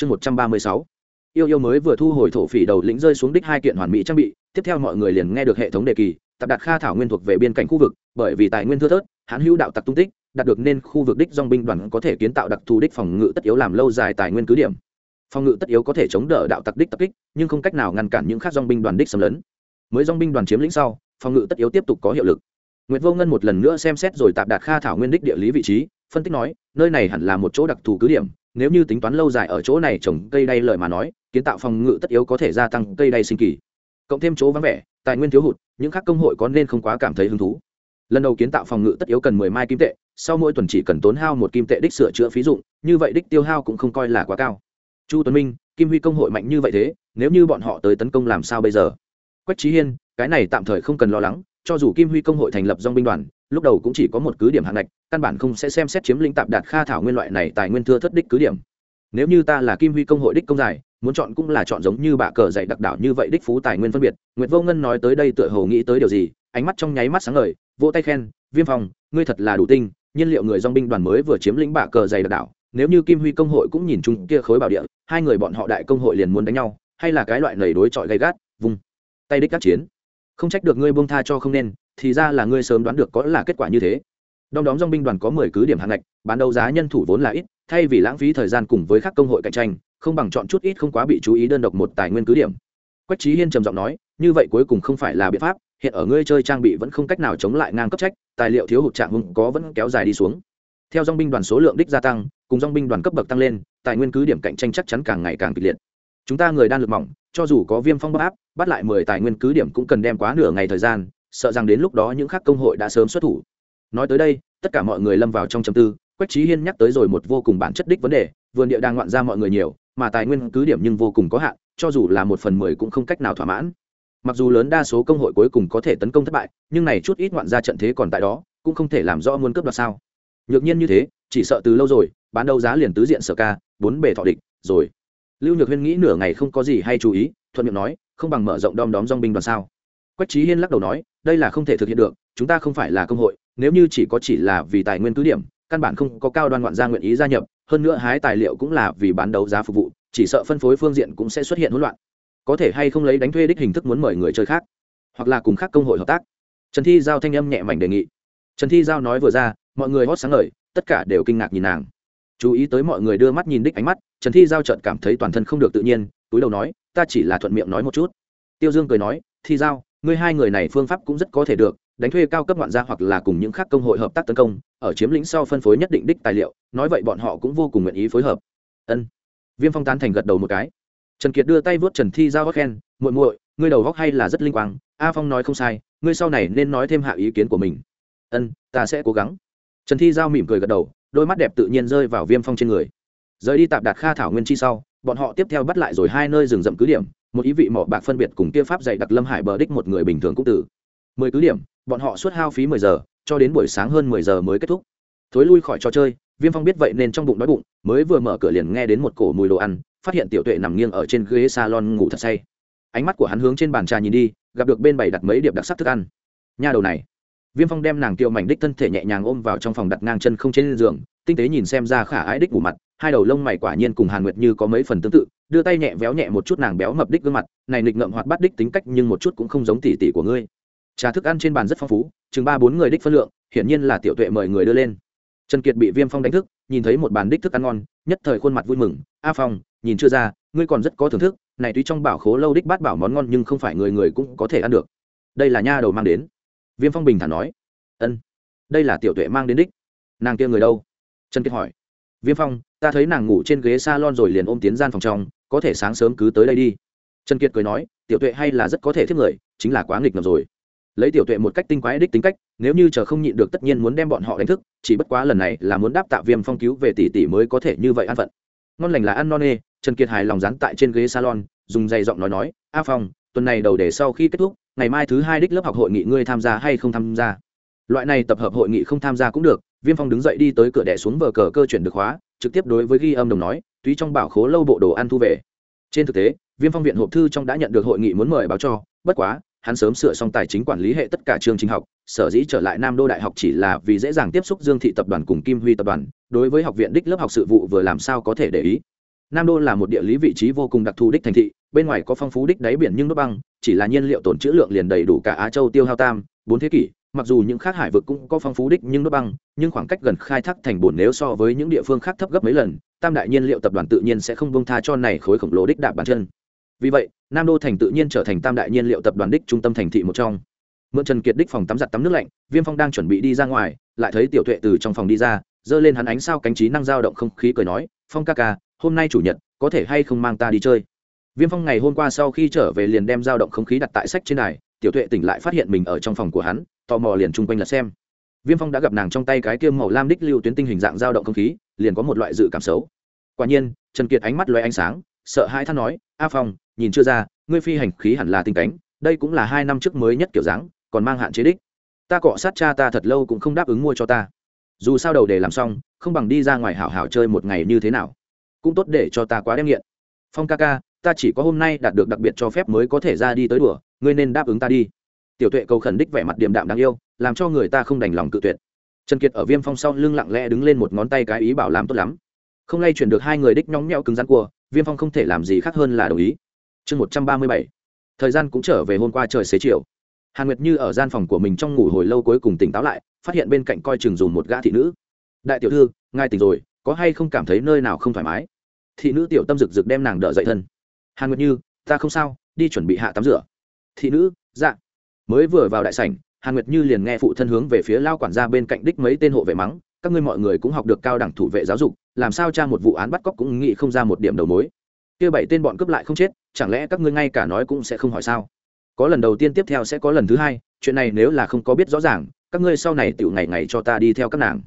chương một trăm ba mươi sáu. Yêu yêu mới vừa thu hồi thổ phỉ đầu lĩnh rơi xuống đích hai kiện hoàn mỹ trang bị tiếp theo mọi người liền nghe được hệ thống đề kỳ tập đạt kha thảo nguyên thuộc về biên cảnh khu vực bởi vì tài nguyên thưa thớt hãn hữu đạo tặc tung tích đạt được nên khu vực đích dong binh đoàn có thể kiến tạo đặc thù đích phòng ngự tất yếu làm lâu dài tài nguyên cứ điểm. Phòng ngự tất yếu có thể chống đỡ đạo tặc đích tập kích nhưng không cách nào ngăn cản những khác dong binh đoàn đích xâm lấn. Mới dong binh đoàn chiếm lĩnh sau phòng ngự tất yếu tiếp tục có hiệu lực. Nguyệt Vô Ngân một lần nữa xem xét rồi tạp đạt Kha thảo nguyên đích địa lý vị trí, phân tích nói, nơi này hẳn là một chỗ đặc thù cứ điểm, nếu như tính toán lâu dài ở chỗ này trồng cây đay lợi mà nói, kiến tạo phòng ngự tất yếu có thể gia tăng cây đay sinh kỳ. Cộng thêm chỗ vắng vẻ, tài nguyên thiếu hụt, những khác công hội có nên không quá cảm thấy hứng thú. Lần đầu kiến tạo phòng ngự tất yếu cần mười mai kim tệ, sau mỗi tuần chỉ cần tốn hao một kim tệ đích sửa chữa phí dụng, như vậy đích tiêu hao cũng không coi là quá cao. Chu Tuấn Minh, Kim Huy công hội mạnh như vậy thế, nếu như bọn họ tới tấn công làm sao bây giờ? Quách Chí Hiên, cái này tạm thời không cần lo lắng, cho dù Kim Huy công hội thành lập dòng binh đoàn, lúc đầu cũng chỉ có một cứ điểm hạng ngạch, căn bản không sẽ xem xét chiếm lĩnh tạp đạt kha thảo nguyên loại này tài nguyên thưa thất đích cứ điểm. Nếu như ta là kim huy công hội đích công giải, muốn chọn cũng là chọn giống như bạ cờ dạy đặc đảo như vậy đích phú tài nguyên phân biệt. Nguyệt vô ngân nói tới đây tựa hồ nghĩ tới điều gì, ánh mắt trong nháy mắt sáng ngời, vỗ tay khen, viêm phòng ngươi thật là đủ tinh, nhiên liệu người dong binh đoàn mới vừa chiếm lĩnh bạ cờ dày đặc đảo, nếu như kim huy công hội cũng nhìn chung kia khối bảo địa, hai người bọn họ đại công hội liền muốn đánh nhau, hay là cái loại lầy đối chọi gay gắt, vùng, tay đích các chiến. Không trách được ngươi buông tha cho không nên thì ra là ngươi sớm đoán được có là kết quả như thế. Đom đóm dong binh đoàn có mười cứ điểm hạng ngạch, bán đấu giá nhân thủ vốn là ít, thay vì lãng phí thời gian cùng với các công hội cạnh tranh, không bằng chọn chút ít không quá bị chú ý đơn độc một tài nguyên cứ điểm. Quách trí hiên trầm giọng nói, như vậy cuối cùng không phải là biện pháp, hiện ở ngươi chơi trang bị vẫn không cách nào chống lại ngang cấp trách, tài liệu thiếu hụt trạng hùng có vẫn kéo dài đi xuống. Theo dong binh đoàn số lượng đích gia tăng, cùng dong binh đoàn cấp bậc tăng lên, tài nguyên cứ điểm cạnh tranh chắc chắn càng ngày càng kịch liệt. Chúng ta người đan lực mỏng, cho dù có viêm phong bóc áp, bắt lại mười tài nguyên cứ điểm cũng cần đem quá nửa ngày thời gian sợ rằng đến lúc đó những khác công hội đã sớm xuất thủ. Nói tới đây, tất cả mọi người lâm vào trong chầm tư, quách trí hiên nhắc tới rồi một vô cùng bản chất đích vấn đề, vườn địa đang ngoạn ra mọi người nhiều, mà tài nguyên cứ điểm nhưng vô cùng có hạn, cho dù là một phần mười cũng không cách nào thỏa mãn. Mặc dù lớn đa số công hội cuối cùng có thể tấn công thất bại, nhưng này chút ít ngoạn ra trận thế còn tại đó, cũng không thể làm rõ muốn cướp đoạt sao. Nhược nhiên như thế, chỉ sợ từ lâu rồi, bán đấu giá liền tứ diện sở ca, bốn bề thọ địch, rồi. Lưu nhược huyên nghĩ nửa ngày không có gì hay chú ý, thuận miệng nói, không bằng mở rộng đom đóm dong binh đoàn sao? Quách trí hiên lắc đầu nói đây là không thể thực hiện được, chúng ta không phải là công hội, nếu như chỉ có chỉ là vì tài nguyên cứ điểm, căn bản không có cao đoan ngoạn gia nguyện ý gia nhập, hơn nữa hái tài liệu cũng là vì bán đấu giá phục vụ, chỉ sợ phân phối phương diện cũng sẽ xuất hiện hỗn loạn. Có thể hay không lấy đánh thuê đích hình thức muốn mời người chơi khác, hoặc là cùng khác công hội hợp tác. Trần thi giao thanh âm nhẹ mảnh đề nghị. Trần thi giao nói vừa ra, mọi người hót sáng ngời, tất cả đều kinh ngạc nhìn nàng. Chú ý tới mọi người đưa mắt nhìn đích ánh mắt, trần thi giao trợn cảm thấy toàn thân không được tự nhiên, túi đầu nói, ta chỉ là thuận miệng nói một chút. Tiêu dương cười nói, thi giao ngươi hai người này phương pháp cũng rất có thể được, đánh thuê cao cấp ngoạn gia hoặc là cùng những khác công hội hợp tác tấn công, ở chiếm lĩnh sau phân phối nhất định đích tài liệu, nói vậy bọn họ cũng vô cùng nguyện ý phối hợp. Ân. Viêm phong tán thành gật đầu một cái. Trần kiệt đưa tay vớt trần thi giao gót khen, muội muội, ngươi đầu góc hay là rất linh quang, a phong nói không sai, ngươi sau này nên nói thêm hạ ý kiến của mình. Ân, ta sẽ cố gắng. Trần thi giao mỉm cười gật đầu, đôi mắt đẹp tự nhiên rơi vào viêm phong trên người. Rời đi tạp đạt kha thảo nguyên chi sau, bọn họ tiếp theo bắt lại rồi hai nơi rừng rậm cứ điểm một ý vị mỏ bạc phân biệt cùng kia pháp dạy đặc lâm hải bờ đích một người bình thường cũng tử mười cứ điểm, bọn họ suốt hao phí mười giờ, cho đến buổi sáng hơn mười giờ mới kết thúc. Thối lui khỏi trò chơi, viêm phong biết vậy nên trong bụng đói bụng, mới vừa mở cửa liền nghe đến một cổ mùi đồ ăn, phát hiện tiểu tuệ nằm nghiêng ở trên ghế salon ngủ thật say. Ánh mắt của hắn hướng trên bàn trà nhìn đi, gặp được bên bày đặt mấy điệp đặc sắc thức ăn. Nha đầu này. Viêm phong đem nàng tiêu mảnh đích thân thể nhẹ nhàng ôm vào trong phòng đặt ngang chân không trên giường, tinh tế nhìn xem ra khả ái đích ngủ mặt, hai đầu lông mày quả nhiên cùng hàn nguyệt như có mấy phần tương tự đưa tay nhẹ véo nhẹ một chút nàng béo mập đích gương mặt, này nghịch ngợm hoạt bắt đích tính cách nhưng một chút cũng không giống tỉ tỉ của ngươi. Trà thức ăn trên bàn rất phong phú, chừng ba bốn người đích phân lượng, hiển nhiên là tiểu tuệ mời người đưa lên. Trần kiệt bị viêm phong đánh thức, nhìn thấy một bàn đích thức ăn ngon, nhất thời khuôn mặt vui mừng, a phong, nhìn chưa ra, ngươi còn rất có thưởng thức, này tuy trong bảo khố lâu đích bát bảo món ngon nhưng không phải người người cũng có thể ăn được. Đây là nha đầu mang đến. Viêm phong bình thản nói, ân, đây là tiểu tuệ mang đến đích. Nàng kia người đâu? Trần kiệt hỏi viêm phong, ta thấy nàng ngủ trên ghế s a lon rồi liền ôm tiến gian phòng trong, có thể sáng sớm cứ tới đây đi. Trần kiệt cười nói, tiểu tuệ hay là rất có thể thiết người, chính là quá nghịch ngợm rồi. Lấy tiểu tuệ một cách tinh quái đích tính cách, nếu như chờ không nhịn được tất nhiên muốn đem bọn họ đánh thức, chỉ bất quá lần này là muốn đáp tạ viêm phong cứu về tỷ tỷ mới có thể như vậy an phận. Ngon lành là ăn non nê, trần kiệt hài lòng dán tại trên ghế salon, dùng dày giọng nói nói, a phong, tuần này đầu để sau khi kết thúc, ngày mai thứ hai đích lớp học hội nghị ngươi tham gia hay không tham gia? Loại này tập hợp hội nghị không tham gia cũng được, viêm phong đứng dậy đi tới cửa đẻ xuống vờ cờ cơ chuyển được khóa trực tiếp đối với ghi âm đồng nói, túy trong bảo khố lâu bộ đồ ăn thu về. Trên thực tế, viêm phong viện hộp thư trong đã nhận được hội nghị muốn mời báo cho, bất quá, hắn sớm sửa xong tài chính quản lý hệ tất cả chương trình học, sở dĩ trở lại nam đô đại học chỉ là vì dễ dàng tiếp xúc dương thị tập đoàn cùng kim huy tập đoàn, đối với học viện đích lớp học sự vụ vừa làm sao có thể để ý. Nam đô là một địa lý vị trí vô cùng đặc thù đích thành thị, bên ngoài có phong phú đích đáy biển nhưng nước băng, chỉ là nhiên liệu tồn trữ lượng liền đầy đủ cả á châu tiêu hao tam, bốn thế kỷ mặc dù những khác hải vực cũng có phong phú đích nhưng đốt băng, nhưng khoảng cách gần khai thác thành bồn nếu so với những địa phương khác thấp gấp mấy lần, tam đại nhiên liệu tập đoàn tự nhiên sẽ không bông tha cho này khối khổng lồ đích đạp bàn chân. Vì vậy, nam đô thành tự nhiên trở thành tam đại nhiên liệu tập đoàn đích trung tâm thành thị một trong. Mượn trần kiệt đích phòng tắm giặt tắm nước lạnh, viêm phong đang chuẩn bị đi ra ngoài, lại thấy tiểu tuệ từ trong phòng đi ra, giơ lên hắn ánh sao cánh trí năng dao động không khí cười nói, phong ca ca, hôm nay chủ nhật, có thể hay không mang ta đi chơi? Viêm phong ngày hôm qua sau khi trở về liền đem dao động không khí đặt tại sách trên này tiểu tuệ tỉnh lại phát hiện mình ở trong phòng của hắn tò mò liền chung quanh lật xem. Viêm phong đã gặp nàng trong tay cái kiêm màu lam đích lưu tuyến tinh hình dạng dao động không khí, liền có một loại dự cảm xấu. Quả nhiên, trần kiệt ánh mắt loay ánh sáng, sợ hai than nói, a phong, nhìn chưa ra, ngươi phi hành khí hẳn là tinh cánh, đây cũng là hai năm trước mới nhất kiểu dáng, còn mang hạn chế đích. Ta cọ sát cha ta thật lâu cũng không đáp ứng mua cho ta. Dù sao đầu để làm xong, không bằng đi ra ngoài hảo hảo chơi một ngày như thế nào. Cũng tốt để cho ta quá đem nghiện. Phong ca ca, ta chỉ có hôm nay đạt được đặc biệt cho phép mới có thể ra đi tới đùa, ngươi nên đáp ứng ta đi tiểu tuệ cầu khẩn đích vẻ mặt điềm đạm đáng yêu, làm cho người ta không đành lòng cự tuyệt. Trần kiệt ở viêm phong sau lưng lặng lẽ đứng lên một ngón tay cái ý bảo làm tốt lắm. Không lay chuyển được hai người đích nhóng nhẽo cứng rắn cua viêm phong không thể làm gì khác hơn là đồng ý. Chương một trăm ba mươi bảy. Thời gian cũng trở về hôm qua trời xế chiều. Hàn nguyệt như ở gian phòng của mình trong ngủ hồi lâu cuối cùng tỉnh táo lại, phát hiện bên cạnh coi chừng dùng một gã thị nữ. Đại tiểu thư, ngài tỉnh rồi, có hay không cảm thấy nơi nào không thoải mái? Thị nữ tiểu tâm rực rực đem nàng đỡ dậy thân. Hàn nguyệt như, ta không sao, đi chuẩn bị hạ tắm rửa. Thị nữ dạ mới vừa vào đại sảnh, hàn nguyệt như liền nghe phụ thân hướng về phía lao quản gia bên cạnh đích mấy tên hộ vệ mắng, các ngươi mọi người cũng học được cao đẳng thủ vệ giáo dục, làm sao tra một vụ án bắt cóc cũng nghĩ không ra một điểm đầu mối. Kia bảy tên bọn cướp lại không chết, chẳng lẽ các ngươi ngay cả nói cũng sẽ không hỏi sao? Có lần đầu tiên tiếp theo sẽ có lần thứ hai, chuyện này nếu là không có biết rõ ràng, các ngươi sau này tựu ngày ngày cho ta đi theo các nàng.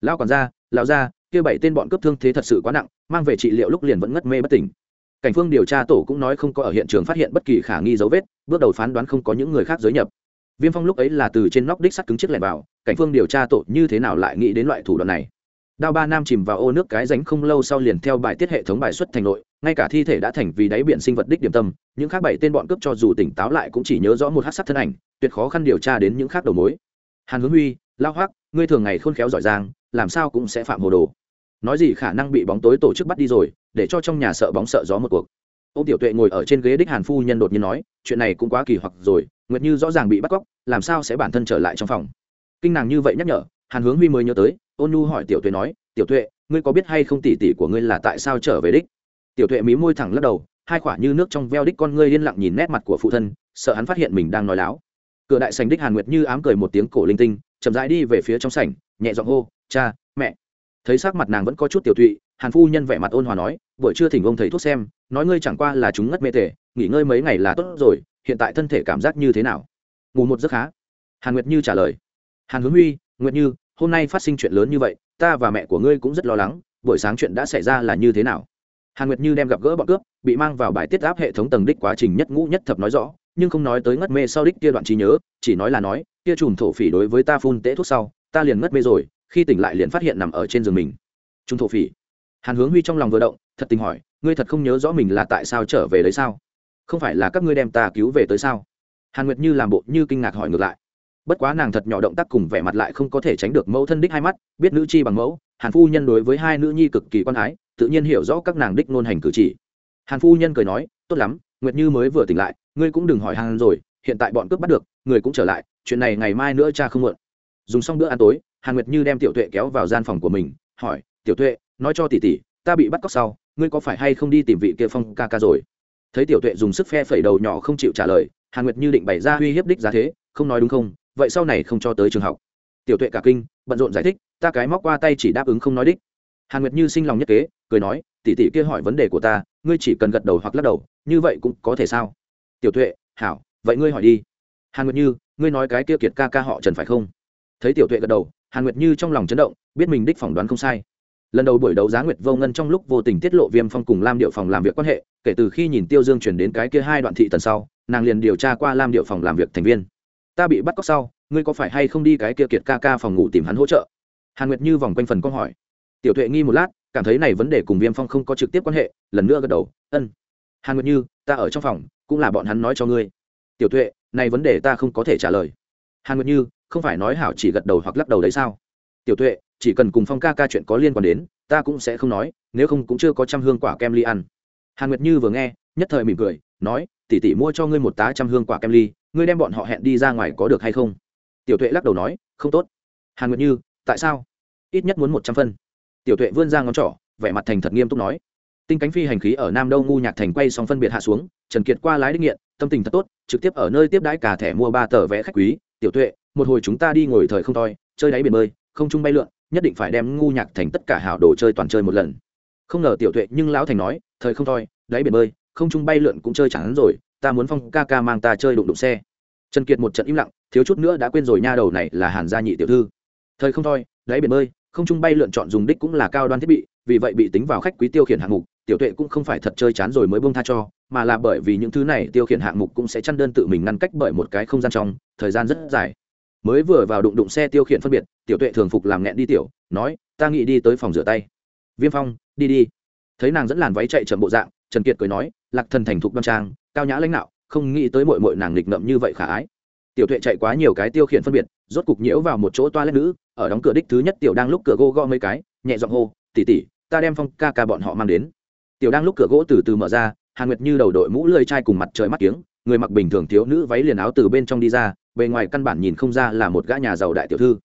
Lao quản gia, lão gia, kia bảy tên bọn cướp thương thế thật sự quá nặng, mang về trị liệu lúc liền vẫn ngất mê bất tỉnh cảnh phương điều tra tổ cũng nói không có ở hiện trường phát hiện bất kỳ khả nghi dấu vết, bước đầu phán đoán không có những người khác giới nhập. Viêm phong lúc ấy là từ trên nóc đích sắt cứng chiếc lẻn vào, cảnh phương điều tra tổ như thế nào lại nghĩ đến loại thủ đoạn này? Đao ba nam chìm vào ô nước cái ránh không lâu sau liền theo bài tiết hệ thống bài xuất thành nội, ngay cả thi thể đã thành vì đáy biển sinh vật đích điểm tâm, những khác bảy tên bọn cướp cho dù tỉnh táo lại cũng chỉ nhớ rõ một hát sắc thân ảnh, tuyệt khó khăn điều tra đến những khác đầu mối. Hàn hướng huy, lao hoác ngươi thường ngày khôn khéo giỏi giang, làm sao cũng sẽ phạm hồ đồ nói gì khả năng bị bóng tối tổ chức bắt đi rồi, để cho trong nhà sợ bóng sợ gió một cuộc. Ông tiểu tuệ ngồi ở trên ghế đích hàn phu nhân đột nhiên nói, chuyện này cũng quá kỳ hoặc rồi, nguyệt như rõ ràng bị bắt cóc, làm sao sẽ bản thân trở lại trong phòng? Kinh nàng như vậy nhắc nhở, hàn hướng huy mới nhớ tới, ôn nhu hỏi tiểu tuệ nói, tiểu tuệ, ngươi có biết hay không tỷ tỷ của ngươi là tại sao trở về đích? Tiểu tuệ mí môi thẳng lắc đầu, hai khỏa như nước trong veo đích con ngươi yên lặng nhìn nét mặt của phụ thân, sợ hắn phát hiện mình đang nói láo. Cửa đại sành đích hàn nguyệt như ám cười một tiếng cổ linh tinh, chậm rãi đi về phía trong sảnh, nhẹ giọng hô, cha, mẹ thấy sắc mặt nàng vẫn có chút tiểu thụy hàn phu nhân vẻ mặt ôn hòa nói, buổi trưa thỉnh ông thầy thuốc xem, nói ngươi chẳng qua là chúng ngất mê tể nghỉ ngơi mấy ngày là tốt rồi, hiện tại thân thể cảm giác như thế nào? Ngủ một giấc khá hàn nguyệt như trả lời. Hàn hướng huy, nguyệt như, hôm nay phát sinh chuyện lớn như vậy, ta và mẹ của ngươi cũng rất lo lắng, buổi sáng chuyện đã xảy ra là như thế nào? Hàn nguyệt như đem gặp gỡ bọn cướp, bị mang vào bài tiết áp hệ thống tầng đích quá trình nhất ngũ nhất thập nói rõ, nhưng không nói tới ngất mê sau đích kia đoạn trí nhớ, chỉ nói là nói, kia chùm thổ phỉ đối với ta phun tễ thuốc sau, ta liền ngất mê rồi khi tỉnh lại liền phát hiện nằm ở trên giường mình. Trung thổ phỉ. Hàn hướng huy trong lòng vừa động, thật tình hỏi, ngươi thật không nhớ rõ mình là tại sao trở về đấy sao? Không phải là các ngươi đem ta cứu về tới sao? Hàn nguyệt như làm bộ như kinh ngạc hỏi ngược lại. Bất quá nàng thật nhỏ động tác cùng vẻ mặt lại không có thể tránh được mẫu thân đích hai mắt, biết nữ chi bằng mẫu, hàn phu nhân đối với hai nữ nhi cực kỳ quan ái, tự nhiên hiểu rõ các nàng đích nôn hành cử chỉ. Hàn phu nhân cười nói, tốt lắm, nguyệt như mới vừa tỉnh lại, ngươi cũng đừng hỏi hàn rồi, hiện tại bọn cướp bắt được, người cũng trở lại, chuyện này ngày mai nữa cha không mượn dùng xong bữa ăn tối hàn nguyệt như đem tiểu tuệ kéo vào gian phòng của mình, hỏi, tiểu tuệ, nói cho tỷ tỷ, ta bị bắt cóc sau, ngươi có phải hay không đi tìm vị kia phong ca ca rồi? Thấy tiểu tuệ dùng sức phe phẩy đầu nhỏ không chịu trả lời, hàn nguyệt như định bày ra uy hiếp đích giá thế, không nói đúng không, vậy sau này không cho tới trường học. Tiểu tuệ cả kinh, bận rộn giải thích, ta cái móc qua tay chỉ đáp ứng không nói đích. Hàn nguyệt như sinh lòng nhất kế, cười nói, tỷ tỷ kia hỏi vấn đề của ta, ngươi chỉ cần gật đầu hoặc lắc đầu, như vậy cũng có thể sao? Tiểu tuệ, hảo, vậy ngươi hỏi đi. Hàn nguyệt như, ngươi nói cái kia kiệt ca ca họ trần phải không? Thấy tiểu tuệ gật đầu hàn nguyệt như trong lòng chấn động, biết mình đích phỏng đoán không sai. Lần đầu buổi đấu giá nguyệt vô ngân trong lúc vô tình tiết lộ viêm phong cùng lam điệu phòng làm việc quan hệ, kể từ khi nhìn tiêu dương chuyển đến cái kia hai đoạn thị tần sau, nàng liền điều tra qua lam điệu phòng làm việc thành viên. Ta bị bắt cóc sau, ngươi có phải hay không đi cái kia kiệt ca ca phòng ngủ tìm hắn hỗ trợ? Hàn nguyệt như vòng quanh phần câu hỏi. Tiểu tuệ nghi một lát, cảm thấy này vấn đề cùng viêm phong không có trực tiếp quan hệ, lần nữa gật đầu, ân. Hàn nguyệt như, ta ở trong phòng, cũng là bọn hắn nói cho ngươi. Tiểu tuệ, này vấn đề ta không có thể trả lời. Hàn nguyệt như không phải nói hảo chỉ gật đầu hoặc lắc đầu đấy sao? Tiểu tuệ, chỉ cần cùng phong ca ca chuyện có liên quan đến, ta cũng sẽ không nói, nếu không cũng chưa có trăm hương quả kem ly ăn. Hàn nguyệt như vừa nghe, nhất thời mỉm cười, nói, tỷ tỷ mua cho ngươi một tá trăm hương quả kem ly, ngươi đem bọn họ hẹn đi ra ngoài có được hay không? Tiểu tuệ lắc đầu nói, không tốt. Hàn nguyệt như, tại sao? Ít nhất muốn một trăm phân. Tiểu tuệ vươn ra ngón trỏ, vẻ mặt thành thật nghiêm túc nói, tinh cánh phi hành khí ở nam đâu ngu nhạc thành quay xong phân biệt hạ xuống, trần kiệt qua lái đích nghiện, tâm tình thật tốt, trực tiếp ở nơi tiếp đãi cả thẻ mua ba tờ vé khách quý. Tiểu tuệ một hồi chúng ta đi ngồi thời không toi, chơi đáy biển bơi, không chung bay lượn, nhất định phải đem ngu nhạc thành tất cả hảo đồ chơi toàn chơi một lần. Không ngờ tiểu tuệ nhưng lão thành nói, thời không thôi đáy biển bơi, không chung bay lượn cũng chơi chẳng rồi, ta muốn phong ca ca mang ta chơi đụng đụng xe. Trần kiệt một trận im lặng, thiếu chút nữa đã quên rồi nha đầu này là hàn gia nhị tiểu thư. Thời không thôi đáy biển bơi, không chung bay lượn chọn dùng đích cũng là cao đoan thiết bị, vì vậy bị tính vào khách quý tiêu khiển hạng mục, tiểu tuệ cũng không phải thật chơi chán rồi mới bông tha cho, mà là bởi vì những thứ này tiêu khiển hạng mục cũng sẽ chăn đơn tự mình ngăn cách bởi một cái không gian trong, thời gian rất dài mới vừa vào đụng đụng xe tiêu khiển phân biệt, tiểu tuệ thường phục làm nghẹn đi tiểu, nói, ta nghĩ đi tới phòng rửa tay. Viêm phong, đi đi. Thấy nàng dẫn làn váy chạy chậm bộ dạng, trần kiệt cười nói, lạc thần thành thục đoan trang, cao nhã lãnh đạo không nghĩ tới mội mội nàng nghịch ngậm như vậy khả ái. Tiểu tuệ chạy quá nhiều cái tiêu khiển phân biệt, rốt cục nhiễu vào một chỗ toa lét nữ, ở đóng cửa đích thứ nhất tiểu đang lúc cửa gỗ gõ mấy cái, nhẹ giọng hô tỉ tỉ ta đem phong ca ca bọn họ mang đến. Tiểu đang lúc cửa gỗ từ từ mở ra, hàn nguyệt như đầu đội mũ lơi chai cùng mặt trời mắt tiếng người mặc bình thường thiếu nữ váy liền áo từ bên trong đi ra bề ngoài căn bản nhìn không ra là một gã nhà giàu đại tiểu thư.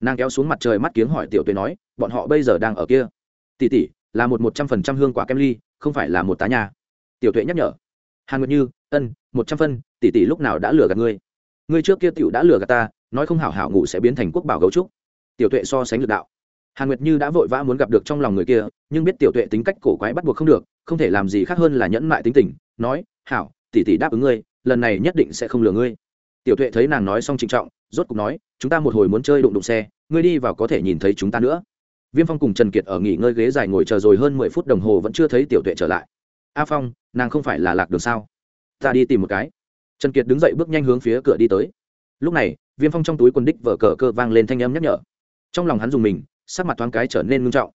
Nàng kéo xuống mặt trời mắt kiếng hỏi tiểu tuế nói, bọn họ bây giờ đang ở kia. Tỷ tỷ, là một một trăm phần trăm hương quả kem ly, không phải là một tá nhà. Tiểu tuệ nhắc nhở. Hàn nguyệt như, ân, một trăm phân, tỷ tỷ lúc nào đã lừa gạt ngươi? Ngươi trước kia tiểu đã lừa gạt ta, nói không hảo hảo ngủ sẽ biến thành quốc bảo gấu trúc. Tiểu tuệ so sánh lực đạo. Hàn nguyệt như đã vội vã muốn gặp được trong lòng người kia, nhưng biết tiểu tuệ tính cách cổ quái bắt buộc không được, không thể làm gì khác hơn là nhẫn mại tính tình, nói, hảo, tỷ tỷ đáp ứng ngươi, lần này nhất định sẽ không lừa ngươi tiểu tuệ thấy nàng nói xong trịnh trọng, rốt cục nói, chúng ta một hồi muốn chơi đụng đụng xe, ngươi đi vào có thể nhìn thấy chúng ta nữa. Viêm phong cùng trần kiệt ở nghỉ ngơi ghế dài ngồi chờ rồi hơn mười phút đồng hồ vẫn chưa thấy tiểu tuệ trở lại. A phong, nàng không phải là lạc đường sao? Ta đi tìm một cái. Trần kiệt đứng dậy bước nhanh hướng phía cửa đi tới. Lúc này, viêm phong trong túi quần đích vở cờ cơ vang lên thanh âm nhắc nhở. Trong lòng hắn dùng mình, sắc mặt thoáng cái trở nên ngưng trọng.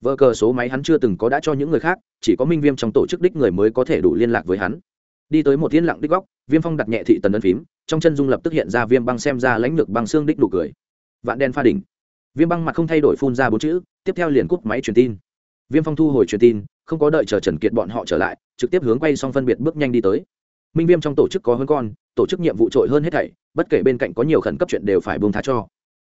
Vợ cờ số máy hắn chưa từng có đã cho những người khác, chỉ có minh viêm trong tổ chức đích người mới có thể đủ liên lạc với hắn đi tới một thiên lặng đích góc, viêm phong đặt nhẹ thị tần ấn phím, trong chân dung lập tức hiện ra viêm băng xem ra lãnh lược băng xương đích đủ cười. Vạn đen pha đỉnh. Viêm băng mặt không thay đổi phun ra bốn chữ, tiếp theo liền cúp máy truyền tin. Viêm phong thu hồi truyền tin, không có đợi chờ trần kiệt bọn họ trở lại, trực tiếp hướng quay xong phân biệt bước nhanh đi tới. Minh viêm trong tổ chức có hơn con, tổ chức nhiệm vụ trội hơn hết thảy, bất kể bên cạnh có nhiều khẩn cấp chuyện đều phải buông thá cho.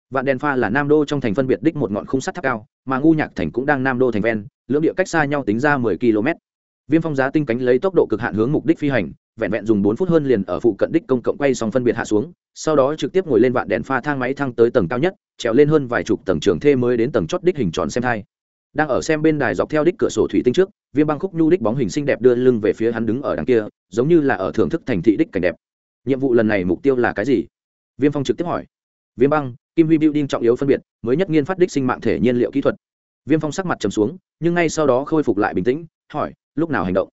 Vạn đèn pha là nam đô trong thành phân biệt đích một ngọn khung sắt tháp cao, mà ngu nhạc thành cũng đang nam đô thành ven, lưỡng địa cách xa nhau tính ra mười km viêm phong giá tinh cánh lấy tốc độ cực hạn hướng mục đích phi hành, vẹn vẹn dùng bốn phút hơn liền ở phụ cận đích công cộng quay xong phân biệt hạ xuống, sau đó trực tiếp ngồi lên vạn đèn pha thang máy thăng tới tầng cao nhất, trèo lên hơn vài chục tầng trường thê mới đến tầng chót đích hình tròn xem thai. Đang ở xem bên đài dọc theo đích cửa sổ thủy tinh trước, viêm băng khúc nhu đích bóng hình xinh đẹp đưa lưng về phía hắn đứng ở đằng kia, giống như là ở thưởng thức thành thị đích cảnh đẹp. Nhiệm vụ lần này mục tiêu là cái gì? Viêm phong trực tiếp hỏi. Viêm băng, kim huy building trọng yếu phân biệt, mới nhất nghiên phát đích sinh mạng thể nhiên liệu kỹ thuật. Viêm phong sắc mặt trầm xuống, nhưng ngay sau đó khôi phục lại bình tĩnh, hỏi lúc nào hành động?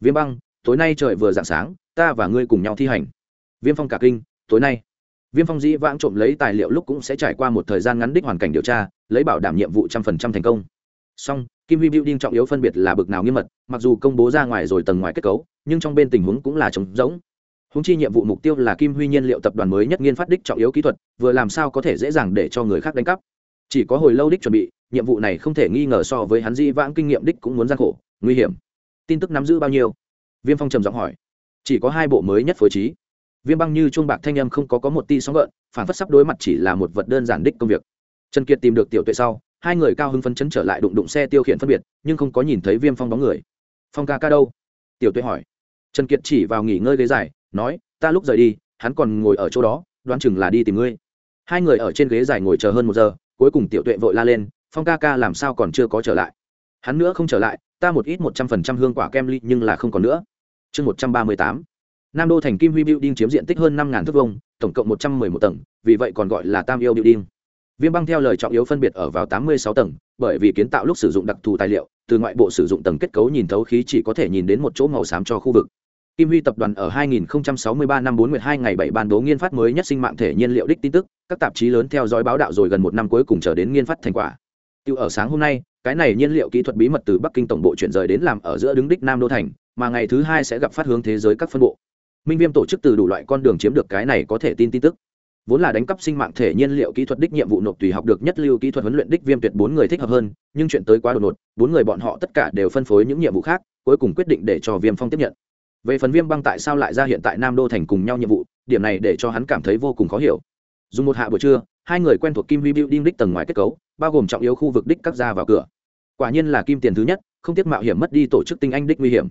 Viêm băng, tối nay trời vừa dạng sáng, ta và ngươi cùng nhau thi hành. Viêm phong cả kinh, tối nay. Viêm phong dĩ vãng trộm lấy tài liệu lúc cũng sẽ trải qua một thời gian ngắn đích hoàn cảnh điều tra, lấy bảo đảm nhiệm vụ trăm phần trăm thành công. Song, kim huy building trọng yếu phân biệt là bực nào nghiêm mật, mặc dù công bố ra ngoài rồi tầng ngoài kết cấu, nhưng trong bên tình huống cũng là trống rỗng. Húng chi nhiệm vụ mục tiêu là kim huy nhiên liệu tập đoàn mới nhất nghiên phát đích trọng yếu kỹ thuật, vừa làm sao có thể dễ dàng để cho người khác đánh cắp. Chỉ có hồi lâu đích chuẩn bị, nhiệm vụ này không thể nghi ngờ so với hắn di vãng kinh nghiệm đích cũng muốn gian khổ, nguy hiểm tin tức nắm giữ bao nhiêu? Viêm phong trầm giọng hỏi. Chỉ có hai bộ mới nhất phối trí. Viêm băng như chuông bạc thanh âm không có có một ti sóng gợn, phản phất sắp đối mặt chỉ là một vật đơn giản đích công việc. Trần kiệt tìm được tiểu tuệ sau, hai người cao hưng phấn chấn trở lại đụng đụng xe tiêu khiển phân biệt, nhưng không có nhìn thấy viêm phong bóng người. Phong ca ca đâu? Tiểu tuệ hỏi. Trần kiệt chỉ vào nghỉ ngơi ghế dài, nói, ta lúc rời đi, hắn còn ngồi ở chỗ đó, đoán chừng là đi tìm ngươi. Hai người ở trên ghế dài ngồi chờ hơn một giờ, cuối cùng tiểu tuệ vội la lên, phong ca ca làm sao còn chưa có trở lại? Hắn nữa không trở lại ta một ít một trăm phần trăm hương quả kem ly nhưng là không còn nữa. Chương một trăm ba mươi tám. Nam đô thành kim huy building chiếm diện tích hơn năm thước vông tổng cộng một trăm mười một tầng vì vậy còn gọi là tam yêu building. Viêm băng theo lời trọng yếu phân biệt ở vào tám mươi sáu tầng bởi vì kiến tạo lúc sử dụng đặc thù tài liệu từ ngoại bộ sử dụng tầng kết cấu nhìn thấu khí chỉ có thể nhìn đến một chỗ màu xám cho khu vực. Kim Huy tập đoàn ở 2063 năm 4 12 ngày 7 ban bố nghiên phát mới nhất sinh mạng thể nhiên liệu đích tin tức, các tạp chí lớn theo dõi báo đạo rồi gần một năm cuối cùng chờ đến nghiên phát thành quả. Tiêu ở sáng hôm nay, cái này nhiên liệu kỹ thuật bí mật từ Bắc Kinh tổng bộ chuyển rời đến làm ở giữa đứng đích Nam đô thành, mà ngày thứ hai sẽ gặp phát hướng thế giới các phân bộ. Minh Viêm tổ chức từ đủ loại con đường chiếm được cái này có thể tin tin tức. vốn là đánh cắp sinh mạng thể nhiên liệu kỹ thuật đích nhiệm vụ nộp tùy học được nhất lưu kỹ thuật huấn luyện đích viêm tuyệt bốn người thích hợp hơn nhưng chuyện tới quá đột ngột bốn người bọn họ tất cả đều phân phối những nhiệm vụ khác cuối cùng quyết định để cho viêm phong tiếp nhận về phần viêm băng tại sao lại ra hiện tại nam đô thành cùng nhau nhiệm vụ điểm này để cho hắn cảm thấy vô cùng khó hiểu dùng một hạ buổi trưa hai người quen thuộc kim vi building đích tầng ngoài kết cấu, bao gồm trọng yếu khu vực đích các ra vào cửa. Quả nhiên là kim tiền thứ nhất, không tiếc mạo hiểm mất đi tổ chức tinh anh đích nguy hiểm.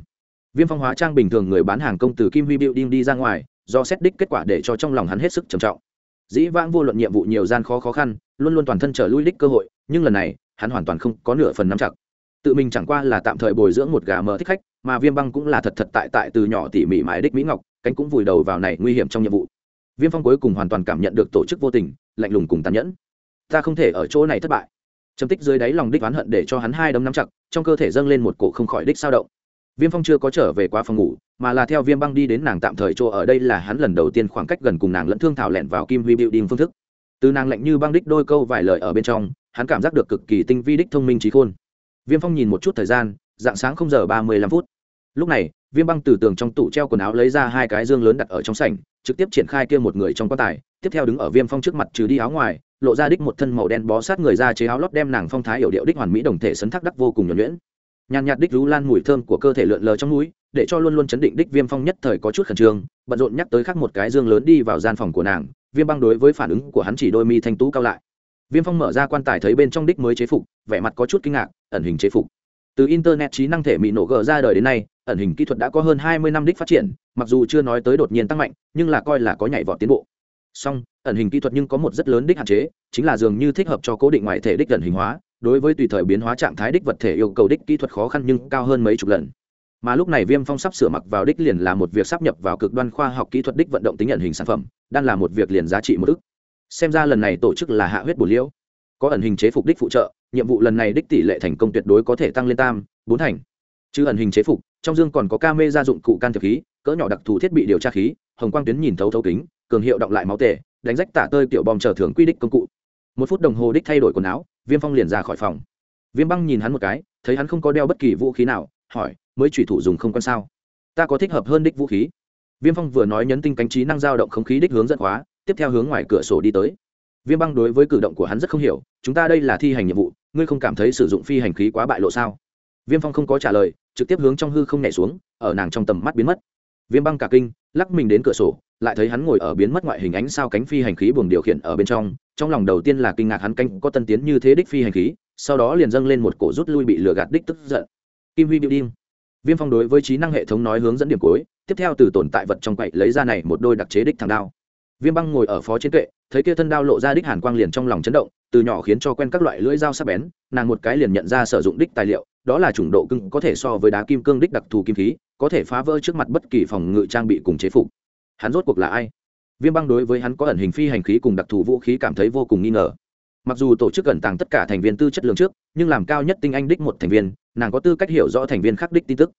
Viêm phong hóa trang bình thường người bán hàng công từ kim vi building đi ra ngoài, do xét đích kết quả để cho trong lòng hắn hết sức trầm trọng. Dĩ vãng vô luận nhiệm vụ nhiều gian khó khó khăn, luôn luôn toàn thân trở lui đích cơ hội, nhưng lần này, hắn hoàn toàn không có nửa phần nắm chặt. Tự mình chẳng qua là tạm thời bồi dưỡng một gà mờ thích khách, mà viêm băng cũng là thật thật tại tại từ nhỏ tỉ mỉ mãi đích mỹ ngọc, cánh cũng vùi đầu vào này nguy hiểm trong nhiệm vụ viêm phong cuối cùng hoàn toàn cảm nhận được tổ chức vô tình, lạnh lùng cùng tàn nhẫn. Ta không thể ở chỗ này thất bại. Chấm tích dưới đáy lòng đích oán hận để cho hắn hai đấm nắm chặt, trong cơ thể dâng lên một cổ không khỏi đích sao động. Viêm phong chưa có trở về qua phòng ngủ, mà là theo viêm băng đi đến nàng tạm thời chỗ ở đây là hắn lần đầu tiên khoảng cách gần cùng nàng lẫn thương thảo lẹn vào kim huy biểu đình phương thức. Từ nàng lạnh như băng đích đôi câu vài lời ở bên trong, hắn cảm giác được cực kỳ tinh vi đích thông minh trí khôn. Viêm phong nhìn một chút thời gian, dạng sáng không giờ ba mươi lăm phút lúc này, viêm băng từ tường trong tủ treo quần áo lấy ra hai cái dương lớn đặt ở trong sảnh, trực tiếp triển khai kia một người trong quan tài, tiếp theo đứng ở viêm phong trước mặt trừ đi áo ngoài, lộ ra đích một thân màu đen bó sát người ra chế áo lót đem nàng phong thái hiểu điệu đích hoàn mỹ đồng thể sấn thác đắc vô cùng nhuẩn nhuyễn. Nhàn nhạt đích rú lan mùi thơm của cơ thể lượn lờ trong núi, để cho luôn luôn chấn định đích viêm phong nhất thời có chút khẩn trương, bận rộn nhắc tới khác một cái dương lớn đi vào gian phòng của nàng, viêm băng đối với phản ứng của hắn chỉ đôi mi thanh tú cao lại. Viêm phong mở ra quan tài thấy bên trong đích mới chế phục, vẻ mặt có chút kinh ngạc, ẩn hình chế phục từ internet trí năng thể mỹ nổ gờ ra đời đến nay, ẩn hình kỹ thuật đã có hơn hai mươi năm đích phát triển, mặc dù chưa nói tới đột nhiên tăng mạnh, nhưng là coi là có nhảy vọt tiến bộ. Song, ẩn hình kỹ thuật nhưng có một rất lớn đích hạn chế, chính là dường như thích hợp cho cố định ngoại thể đích ẩn hình hóa, đối với tùy thời biến hóa trạng thái đích vật thể yêu cầu đích kỹ thuật khó khăn nhưng cao hơn mấy chục lần. Mà lúc này viêm phong sắp sửa mặc vào đích liền là một việc sắp nhập vào cực đoan khoa học kỹ thuật đích vận động tính ẩn hình sản phẩm đang là một việc liền giá trị một ức. Xem ra lần này tổ chức là hạ huyết bổ liễu có ẩn hình chế phục đích phụ trợ, nhiệm vụ lần này đích tỷ lệ thành công tuyệt đối có thể tăng lên tam, bốn thành. Chứ ẩn hình chế phục, trong dương còn có ca mê gia dụng cụ can thiệp khí, cỡ nhỏ đặc thù thiết bị điều tra khí, hồng quang tuyến nhìn thấu thấu kính, cường hiệu động lại máu tể đánh rách tả tơi tiểu bom chờ thường quy đích công cụ. Một phút đồng hồ đích thay đổi quần áo, viêm phong liền ra khỏi phòng. Viêm băng nhìn hắn một cái, thấy hắn không có đeo bất kỳ vũ khí nào, hỏi, mới thủy thủ dùng không quan sao? Ta có thích hợp hơn đích vũ khí? Viêm phong vừa nói nhấn tinh cánh trí năng dao động không khí đích hướng dẫn hóa, tiếp theo hướng ngoài cửa sổ đi tới viêm băng đối với cử động của hắn rất không hiểu, chúng ta đây là thi hành nhiệm vụ, ngươi không cảm thấy sử dụng phi hành khí quá bại lộ sao? Viêm phong không có trả lời, trực tiếp hướng trong hư không nhảy xuống, ở nàng trong tầm mắt biến mất. Viêm băng cả kinh, lắc mình đến cửa sổ, lại thấy hắn ngồi ở biến mất ngoại hình ánh sao cánh phi hành khí buồng điều khiển ở bên trong trong lòng đầu tiên là kinh ngạc hắn canh có tân tiến như thế đích phi hành khí, sau đó liền dâng lên một cổ rút lui bị lừa gạt đích tức giận. Kim huy biểu đinh viêm phong đối với trí năng hệ thống nói hướng dẫn điểm cuối, tiếp theo từ tồn tại vật trong quậy lấy ra này một đôi đặc chế đích thằng đao. Viêm băng ngồi ở phó chiến kệ thấy kia thân đao lộ ra đích hàn quang liền trong lòng chấn động, từ nhỏ khiến cho quen các loại lưỡi dao sắc bén, nàng một cái liền nhận ra sử dụng đích tài liệu, đó là chủng độ cưng có thể so với đá kim cương đích đặc thù kim khí, có thể phá vỡ trước mặt bất kỳ phòng ngự trang bị cùng chế phục. Hắn rốt cuộc là ai? Viêm băng đối với hắn có ẩn hình phi hành khí cùng đặc thù vũ khí cảm thấy vô cùng nghi ngờ. Mặc dù tổ chức ẩn tàng tất cả thành viên tư chất lượng trước, nhưng làm cao nhất tinh anh đích một thành viên, nàng có tư cách hiểu rõ thành viên khác đích tin tức.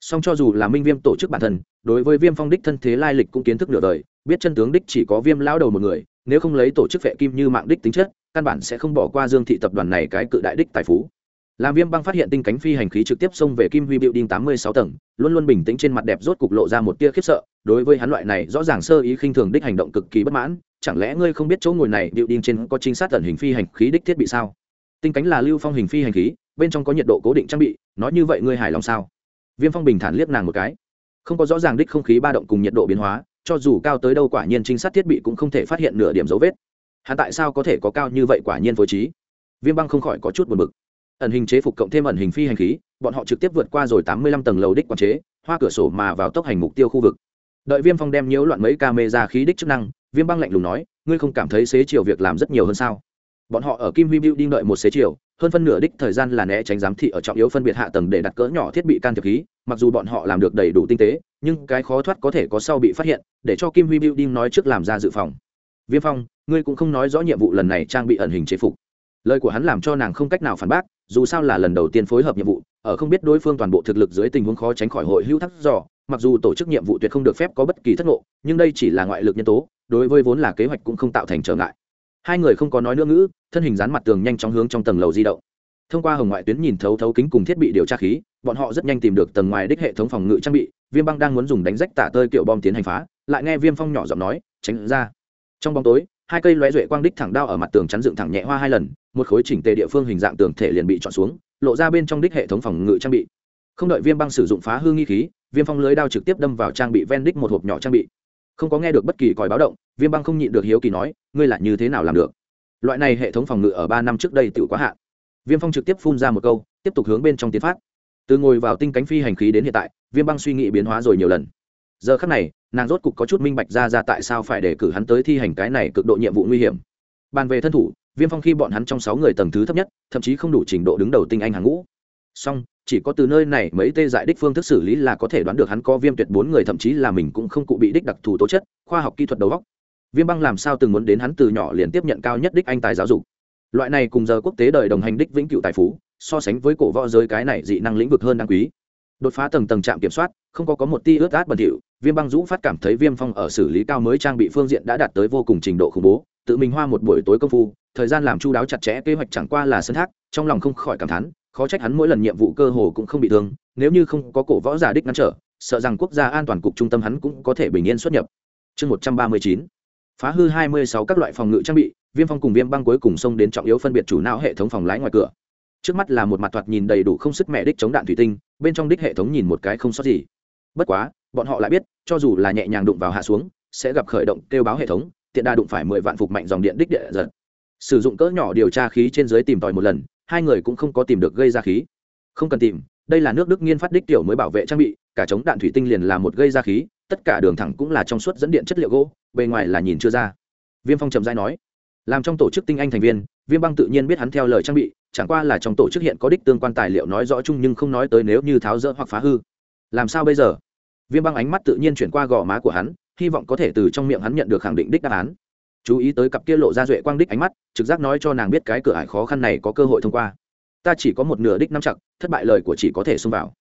Song cho dù là minh viêm tổ chức bản thân, đối với viêm phong đích thân thế lai lịch cũng kiến thức nửa đời, biết chân tướng đích chỉ có viêm lao đầu một người nếu không lấy tổ chức vệ kim như mạng đích tính chất, căn bản sẽ không bỏ qua dương thị tập đoàn này cái cự đại đích tài phú. Làm viêm băng phát hiện tinh cánh phi hành khí trực tiếp xông về kim huy biểu đinh tám mươi sáu tầng, luôn luôn bình tĩnh trên mặt đẹp rốt cục lộ ra một tia khiếp sợ, đối với hắn loại này rõ ràng sơ ý khinh thường đích hành động cực kỳ bất mãn, chẳng lẽ ngươi không biết chỗ ngồi này biểu đinh trên có trinh sát tận hình phi hành khí đích thiết bị sao? Tinh cánh là lưu phong hình phi hành khí, bên trong có nhiệt độ cố định trang bị, nói như vậy ngươi hài lòng sao? Viêm phong bình thản liếc nàng một cái. Không có rõ ràng đích không khí ba động cùng nhiệt độ biến hóa cho dù cao tới đâu quả nhiên trinh sát thiết bị cũng không thể phát hiện nửa điểm dấu vết. Hắn tại sao có thể có cao như vậy quả nhiên phối trí? Viêm băng không khỏi có chút buồn bực. Ẩn hình chế phục cộng thêm ẩn hình phi hành khí, bọn họ trực tiếp vượt qua rồi tám mươi lăm tầng lầu đích quản chế, hoa cửa sổ mà vào tốc hành mục tiêu khu vực. Đợi viêm phong đem nhiễu loạn mấy ca mê ra khí đích chức năng, viêm băng lạnh lùng nói, ngươi không cảm thấy xế chiều việc làm rất nhiều hơn sao? Bọn họ ở kim huy đi đợi một xế chiều, hơn phân nửa đích thời gian là né tránh giám thị ở trọng yếu phân biệt hạ tầng để đặt cỡ nhỏ thiết bị can thiệp khí, mặc dù bọn họ làm được đầy đủ tinh tế nhưng cái khó thoát có thể có sau bị phát hiện, để cho kim huy building nói trước làm ra dự phòng. Viêm phong, ngươi cũng không nói rõ nhiệm vụ lần này trang bị ẩn hình chế phục. Lời của hắn làm cho nàng không cách nào phản bác, dù sao là lần đầu tiên phối hợp nhiệm vụ, ở không biết đối phương toàn bộ thực lực dưới tình huống khó tránh khỏi hội hữu thắc dò, mặc dù tổ chức nhiệm vụ tuyệt không được phép có bất kỳ thất ngộ, nhưng đây chỉ là ngoại lực nhân tố, đối với vốn là kế hoạch cũng không tạo thành trở ngại. Hai người không có nói nữa ngữ, thân hình dán mặt tường nhanh chóng hướng trong tầng lầu di động thông qua hồng ngoại tuyến nhìn thấu thấu kính cùng thiết bị điều tra khí, bọn họ rất nhanh tìm được tầng ngoài đích hệ thống phòng ngự trang bị, viêm băng đang muốn dùng đánh rách tả tơi kiểu bom tiến hành phá, lại nghe viêm phong nhỏ giọng nói, tránh ra. Trong bóng tối, hai cây lóe duệ quang đích thẳng đao ở mặt tường chắn dựng thẳng nhẹ hoa hai lần, một khối chỉnh tề địa phương hình dạng tường thể liền bị chọn xuống, lộ ra bên trong đích hệ thống phòng ngự trang bị. Không đợi viêm băng sử dụng phá hư nghi khí, viêm phong lưới đao trực tiếp đâm vào trang bị ven đích một hộp nhỏ trang bị. Không có nghe được bất kỳ còi báo động, viêm băng không nhịn được hiếu kỳ nói, ngươi là như thế nào làm được? Loại này hệ thống phòng ngự ở ba năm trước đây tự quá hạn viêm phong trực tiếp phun ra một câu, tiếp tục hướng bên trong tiến phát. Từ ngồi vào tinh cánh phi hành khí đến hiện tại, viêm băng suy nghĩ biến hóa rồi nhiều lần. Giờ khắc này, nàng rốt cục có chút minh bạch ra ra tại sao phải để cử hắn tới thi hành cái này cực độ nhiệm vụ nguy hiểm. Bàn về thân thủ, viêm phong khi bọn hắn trong sáu người tầng thứ thấp nhất, thậm chí không đủ trình độ đứng đầu tinh anh hàng ngũ. Song, chỉ có từ nơi này mấy tê dại đích phương thức xử lý là có thể đoán được hắn có viêm tuyệt bốn người, thậm chí là mình cũng không cụ bị đích đặc thù tố chất, khoa học kỹ thuật đầu góc viêm băng làm sao từng muốn đến hắn từ nhỏ liền tiếp nhận cao nhất đích anh tài giáo dục loại này cùng giờ quốc tế đời đồng hành đích vĩnh cửu tài phú, so sánh với cổ võ giới cái này dị năng lĩnh vực hơn đáng quý. Đột phá tầng tầng trạm kiểm soát, không có có một ti ướt át bẩn thỉu, viêm băng dũ phát cảm thấy viêm phong ở xử lý cao mới trang bị phương diện đã đạt tới vô cùng trình độ khủng bố, tự mình hoa một buổi tối công phu, thời gian làm chu đáo chặt chẽ kế hoạch chẳng qua là sân thác trong lòng không khỏi cảm thán, khó trách hắn mỗi lần nhiệm vụ cơ hồ cũng không bị thương, nếu như không có cổ võ giả đích ngăn trở, sợ rằng quốc gia an toàn cục trung tâm hắn cũng có thể bình yên xuất nhập. Chương một trăm ba mươi chín, phá hư hai mươi sáu các loại phòng ngự trang bị viêm phong cùng viêm băng cuối cùng xông đến trọng yếu phân biệt chủ não hệ thống phòng lái ngoài cửa. Trước mắt là một mặt thoạt nhìn đầy đủ không sức mẹ đích chống đạn thủy tinh, bên trong đích hệ thống nhìn một cái không sót gì. Bất quá, bọn họ lại biết, cho dù là nhẹ nhàng đụng vào hạ xuống, sẽ gặp khởi động kêu báo hệ thống, tiện đa đụng phải mười vạn phục mạnh dòng điện đích địa giật. Sử dụng cỡ nhỏ điều tra khí trên dưới tìm tòi một lần, hai người cũng không có tìm được gây ra khí. Không cần tìm, đây là nước đức nghiên phát đích tiểu mới bảo vệ trang bị, cả chống đạn thủy tinh liền là một gây ra khí, tất cả đường thẳng cũng là trong suốt dẫn điện chất liệu gỗ, bề ngoài là nhìn chưa ra. Viêm phong trầm dai nói làm trong tổ chức tinh anh thành viên, viêm băng tự nhiên biết hắn theo lời trang bị, chẳng qua là trong tổ chức hiện có đích tương quan tài liệu nói rõ chung nhưng không nói tới nếu như tháo rỡ hoặc phá hư. Làm sao bây giờ? Viêm băng ánh mắt tự nhiên chuyển qua gò má của hắn, hy vọng có thể từ trong miệng hắn nhận được khẳng định đích đáp án. Chú ý tới cặp kia lộ ra duệ quang đích ánh mắt, trực giác nói cho nàng biết cái cửa ải khó khăn này có cơ hội thông qua. Ta chỉ có một nửa đích nắm chặt, thất bại lời của chỉ có thể xông vào.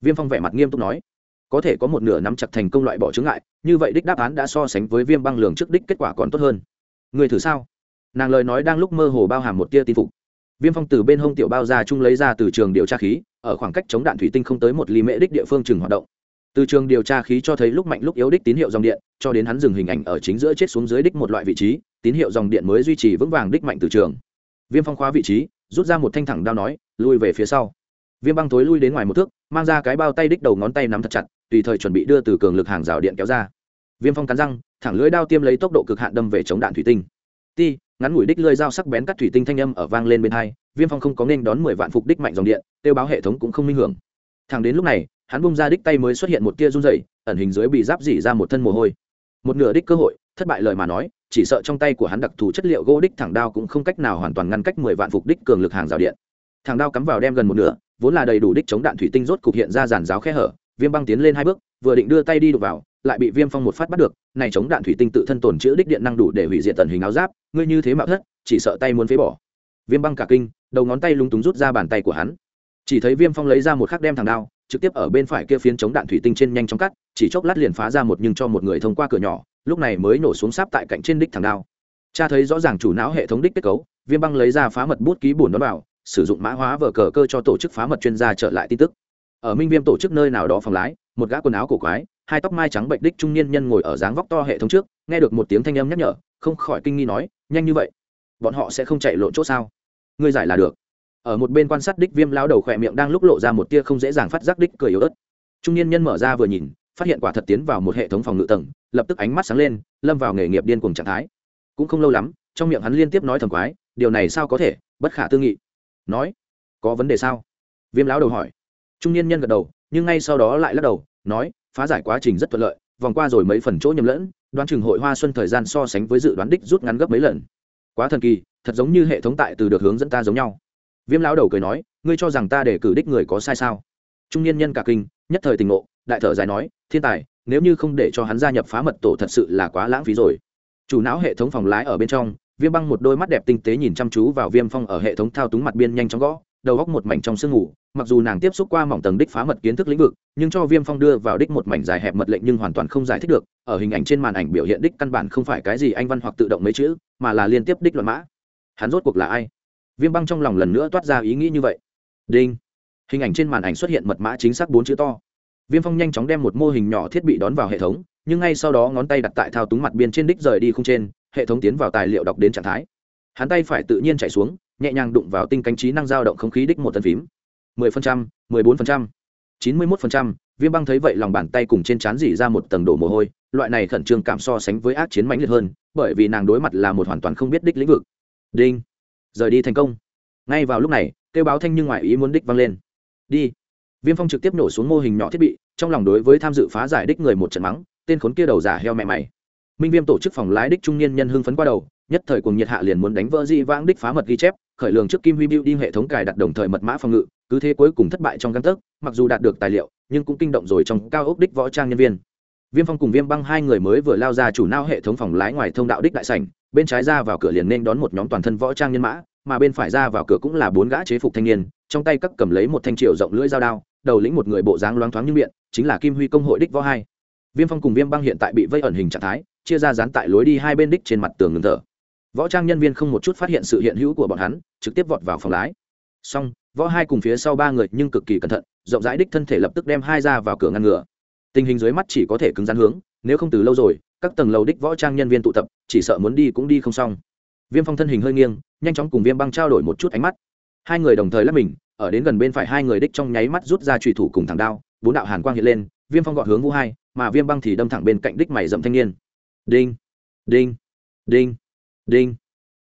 Viêm phong vẻ mặt nghiêm túc nói. Có thể có một nửa nắm chặt thành công loại bỏ chướng ngại, như vậy đích đáp án đã so sánh với viêm băng lường trước đích kết quả còn tốt hơn. Người thử sao? Nàng lời nói đang lúc mơ hồ bao hàm một tia tin phục. Viêm phong từ bên hông tiểu bao ra chung lấy ra từ trường điều tra khí, ở khoảng cách chống đạn thủy tinh không tới một ly mễ đích địa phương chừng hoạt động. Từ trường điều tra khí cho thấy lúc mạnh lúc yếu đích tín hiệu dòng điện, cho đến hắn dừng hình ảnh ở chính giữa chết xuống dưới đích một loại vị trí, tín hiệu dòng điện mới duy trì vững vàng đích mạnh từ trường. Viêm phong khóa vị trí, rút ra một thanh thẳng đao nói, lui về phía sau. Viêm băng thối lui đến ngoài một thước, mang ra cái bao tay đích đầu ngón tay nắm thật chặt, tùy thời chuẩn bị đưa từ cường lực hàng rào điện kéo ra. Viêm phong cắn răng, thẳng lưỡi đao tiêm lấy tốc độ cực hạn đâm về chống đạn thủy tinh ti, ngắn ngủi đích lưỡi dao sắc bén cắt thủy tinh thanh âm ở vang lên bên hai, viêm phong không có nên đón mười vạn phục đích mạnh dòng điện tiêu báo hệ thống cũng không minh hưởng. Thẳng đến lúc này, hắn bung ra đích tay mới xuất hiện một tia run rẩy, ẩn hình dưới bị giáp dỉ ra một thân mồ hôi. Một nửa đích cơ hội, thất bại lời mà nói, chỉ sợ trong tay của hắn đặc thù chất liệu gỗ đích thẳng đao cũng không cách nào hoàn toàn ngăn cách mười vạn phục đích cường lực hàng rào điện. Thẳng đao cắm vào đem gần một nửa, vốn là đầy đủ đích chống đạn thủy tinh rốt cục hiện ra giàn giáo khe hở, viêm băng tiến lên hai bước, vừa định đưa tay đi đục vào lại bị viêm phong một phát bắt được, này chống đạn thủy tinh tự thân tồn chữ đích điện năng đủ để hủy diệt tần hình áo giáp, ngươi như thế mạo thất, chỉ sợ tay muốn phế bỏ. Viêm băng cả kinh, đầu ngón tay lúng túng rút ra bàn tay của hắn. Chỉ thấy viêm phong lấy ra một khắc đem thằng đao, trực tiếp ở bên phải kia phiến chống đạn thủy tinh trên nhanh chóng cắt, chỉ chốc lát liền phá ra một nhưng cho một người thông qua cửa nhỏ, lúc này mới nổ xuống sáp tại cạnh trên đích thằng đao. Cha thấy rõ ràng chủ não hệ thống đích kết cấu, viêm băng lấy ra phá mật bút ký bùn đón vào, sử dụng mã hóa vở cờ cơ cho tổ chức phá mật chuyên gia trở lại tin tức. Ở minh viêm tổ chức nơi nào đó phòng lái, một gã quần áo cổ quái hai tóc mai trắng bệnh đích trung niên nhân ngồi ở dáng vóc to hệ thống trước, nghe được một tiếng thanh âm nhắc nhở, không khỏi kinh nghi nói, nhanh như vậy? Bọn họ sẽ không chạy lộn chỗ sao? Ngươi giải là được. Ở một bên quan sát đích viêm lao đầu khỏe miệng đang lúc lộ ra một tia không dễ dàng phát giác đích cười yếu ớt. Trung niên nhân mở ra vừa nhìn, phát hiện quả thật tiến vào một hệ thống phòng ngự tầng, lập tức ánh mắt sáng lên, lâm vào nghề nghiệp điên cùng trạng thái. Cũng không lâu lắm, trong miệng hắn liên tiếp nói thầm quái, điều này sao có thể? Bất khả tư nghị. Nói, có vấn đề sao? Viêm lão đầu hỏi. Trung niên nhân gật đầu, nhưng ngay sau đó lại lắc đầu, nói phá giải quá trình rất thuận lợi, vòng qua rồi mấy phần chỗ nhầm lẫn, đoán chừng hội hoa xuân thời gian so sánh với dự đoán đích rút ngắn gấp mấy lần. Quá thần kỳ, thật giống như hệ thống tại từ được hướng dẫn ta giống nhau. Viêm lão đầu cười nói, ngươi cho rằng ta để cử đích người có sai sao? Trung niên nhân cả kinh, nhất thời tình ngộ, đại thợ dài nói, thiên tài, nếu như không để cho hắn gia nhập phá mật tổ thật sự là quá lãng phí rồi. Chủ não hệ thống phòng lái ở bên trong, viêm băng một đôi mắt đẹp tinh tế nhìn chăm chú vào viêm phong ở hệ thống thao túng mặt biên nhanh chóng gõ đầu góc một mảnh trong sương ngủ, mặc dù nàng tiếp xúc qua mỏng tầng đích phá mật kiến thức lĩnh vực, nhưng cho viêm phong đưa vào đích một mảnh dài hẹp mật lệnh nhưng hoàn toàn không giải thích được, ở hình ảnh trên màn ảnh biểu hiện đích căn bản không phải cái gì anh văn hoặc tự động mấy chữ, mà là liên tiếp đích luận mã. Hắn rốt cuộc là ai? Viêm băng trong lòng lần nữa toát ra ý nghĩ như vậy. Đinh. Hình ảnh trên màn ảnh xuất hiện mật mã chính xác bốn chữ to. Viêm phong nhanh chóng đem một mô hình nhỏ thiết bị đón vào hệ thống, nhưng ngay sau đó ngón tay đặt tại thao túng mặt biên trên đích rời đi không trên, hệ thống tiến vào tài liệu đọc đến trạng thái. Hắn tay phải tự nhiên chạy xuống nhẹ nhàng đụng vào tinh cánh trí năng dao động không khí đích một tấn phím. mười phần trăm, mười bốn phần trăm, chín mươi mốt phần trăm, viêm băng thấy vậy lòng bàn tay cùng trên trán dỉ ra một tầng đổ mồ hôi, loại này khẩn trương cảm so sánh với ác chiến mãnh liệt hơn, bởi vì nàng đối mặt là một hoàn toàn không biết đích lĩnh vực. Đinh. Rời đi thành công. Ngay vào lúc này, kêu báo thanh nhưng ngoại ý muốn đích vang lên. Đi. Viêm phong trực tiếp nổ xuống mô hình nhỏ thiết bị, trong lòng đối với tham dự phá giải đích người một trận mắng, tên khốn kia đầu giả heo mẹ mày. Minh viêm tổ chức phòng lái đích trung niên nhân hưng phấn qua đầu, nhất thời cùng nhiệt hạ liền muốn đánh vỡ di vãng đích phá mật ghi chép khởi lường trước kim huy biêu đi hệ thống cài đặt đồng thời mật mã phòng ngự, cứ thế cuối cùng thất bại trong găng tấc, mặc dù đạt được tài liệu, nhưng cũng kinh động rồi trong cao ốc đích võ trang nhân viên. Viêm phong cùng viêm băng hai người mới vừa lao ra chủ nao hệ thống phòng lái ngoài thông đạo đích đại sảnh, bên trái ra vào cửa liền nên đón một nhóm toàn thân võ trang nhân mã, mà bên phải ra vào cửa cũng là bốn gã chế phục thanh niên, trong tay các cầm lấy một thanh triệu rộng lưỡi dao đao, đầu lĩnh một người bộ dáng loáng thoáng như miệng, chính là kim huy công hội đích võ hai. Viêm phong cùng viêm băng hiện tại bị vây ẩn hình trạng thái, chia ra dán tại lối đi hai bên đích trên mặt tường ngừng thở võ trang nhân viên không một chút phát hiện sự hiện hữu của bọn hắn, trực tiếp vọt vào phòng lái. Xong, võ hai cùng phía sau ba người nhưng cực kỳ cẩn thận, rộng rãi đích thân thể lập tức đem hai ra vào cửa ngăn ngừa. Tình hình dưới mắt chỉ có thể cứng rắn hướng, nếu không từ lâu rồi, các tầng lầu đích võ trang nhân viên tụ tập, chỉ sợ muốn đi cũng đi không xong. Viêm phong thân hình hơi nghiêng, nhanh chóng cùng viêm băng trao đổi một chút ánh mắt. Hai người đồng thời lắp mình, ở đến gần bên phải hai người đích trong nháy mắt rút ra trùy thủ cùng thẳng đao, bốn đạo hàn quang hiện lên, viêm phong gọn hướng vũ hai, mà viêm băng thì đâm thẳng bên cạnh đích mày dậm thanh niên. Đinh đinh đinh đinh.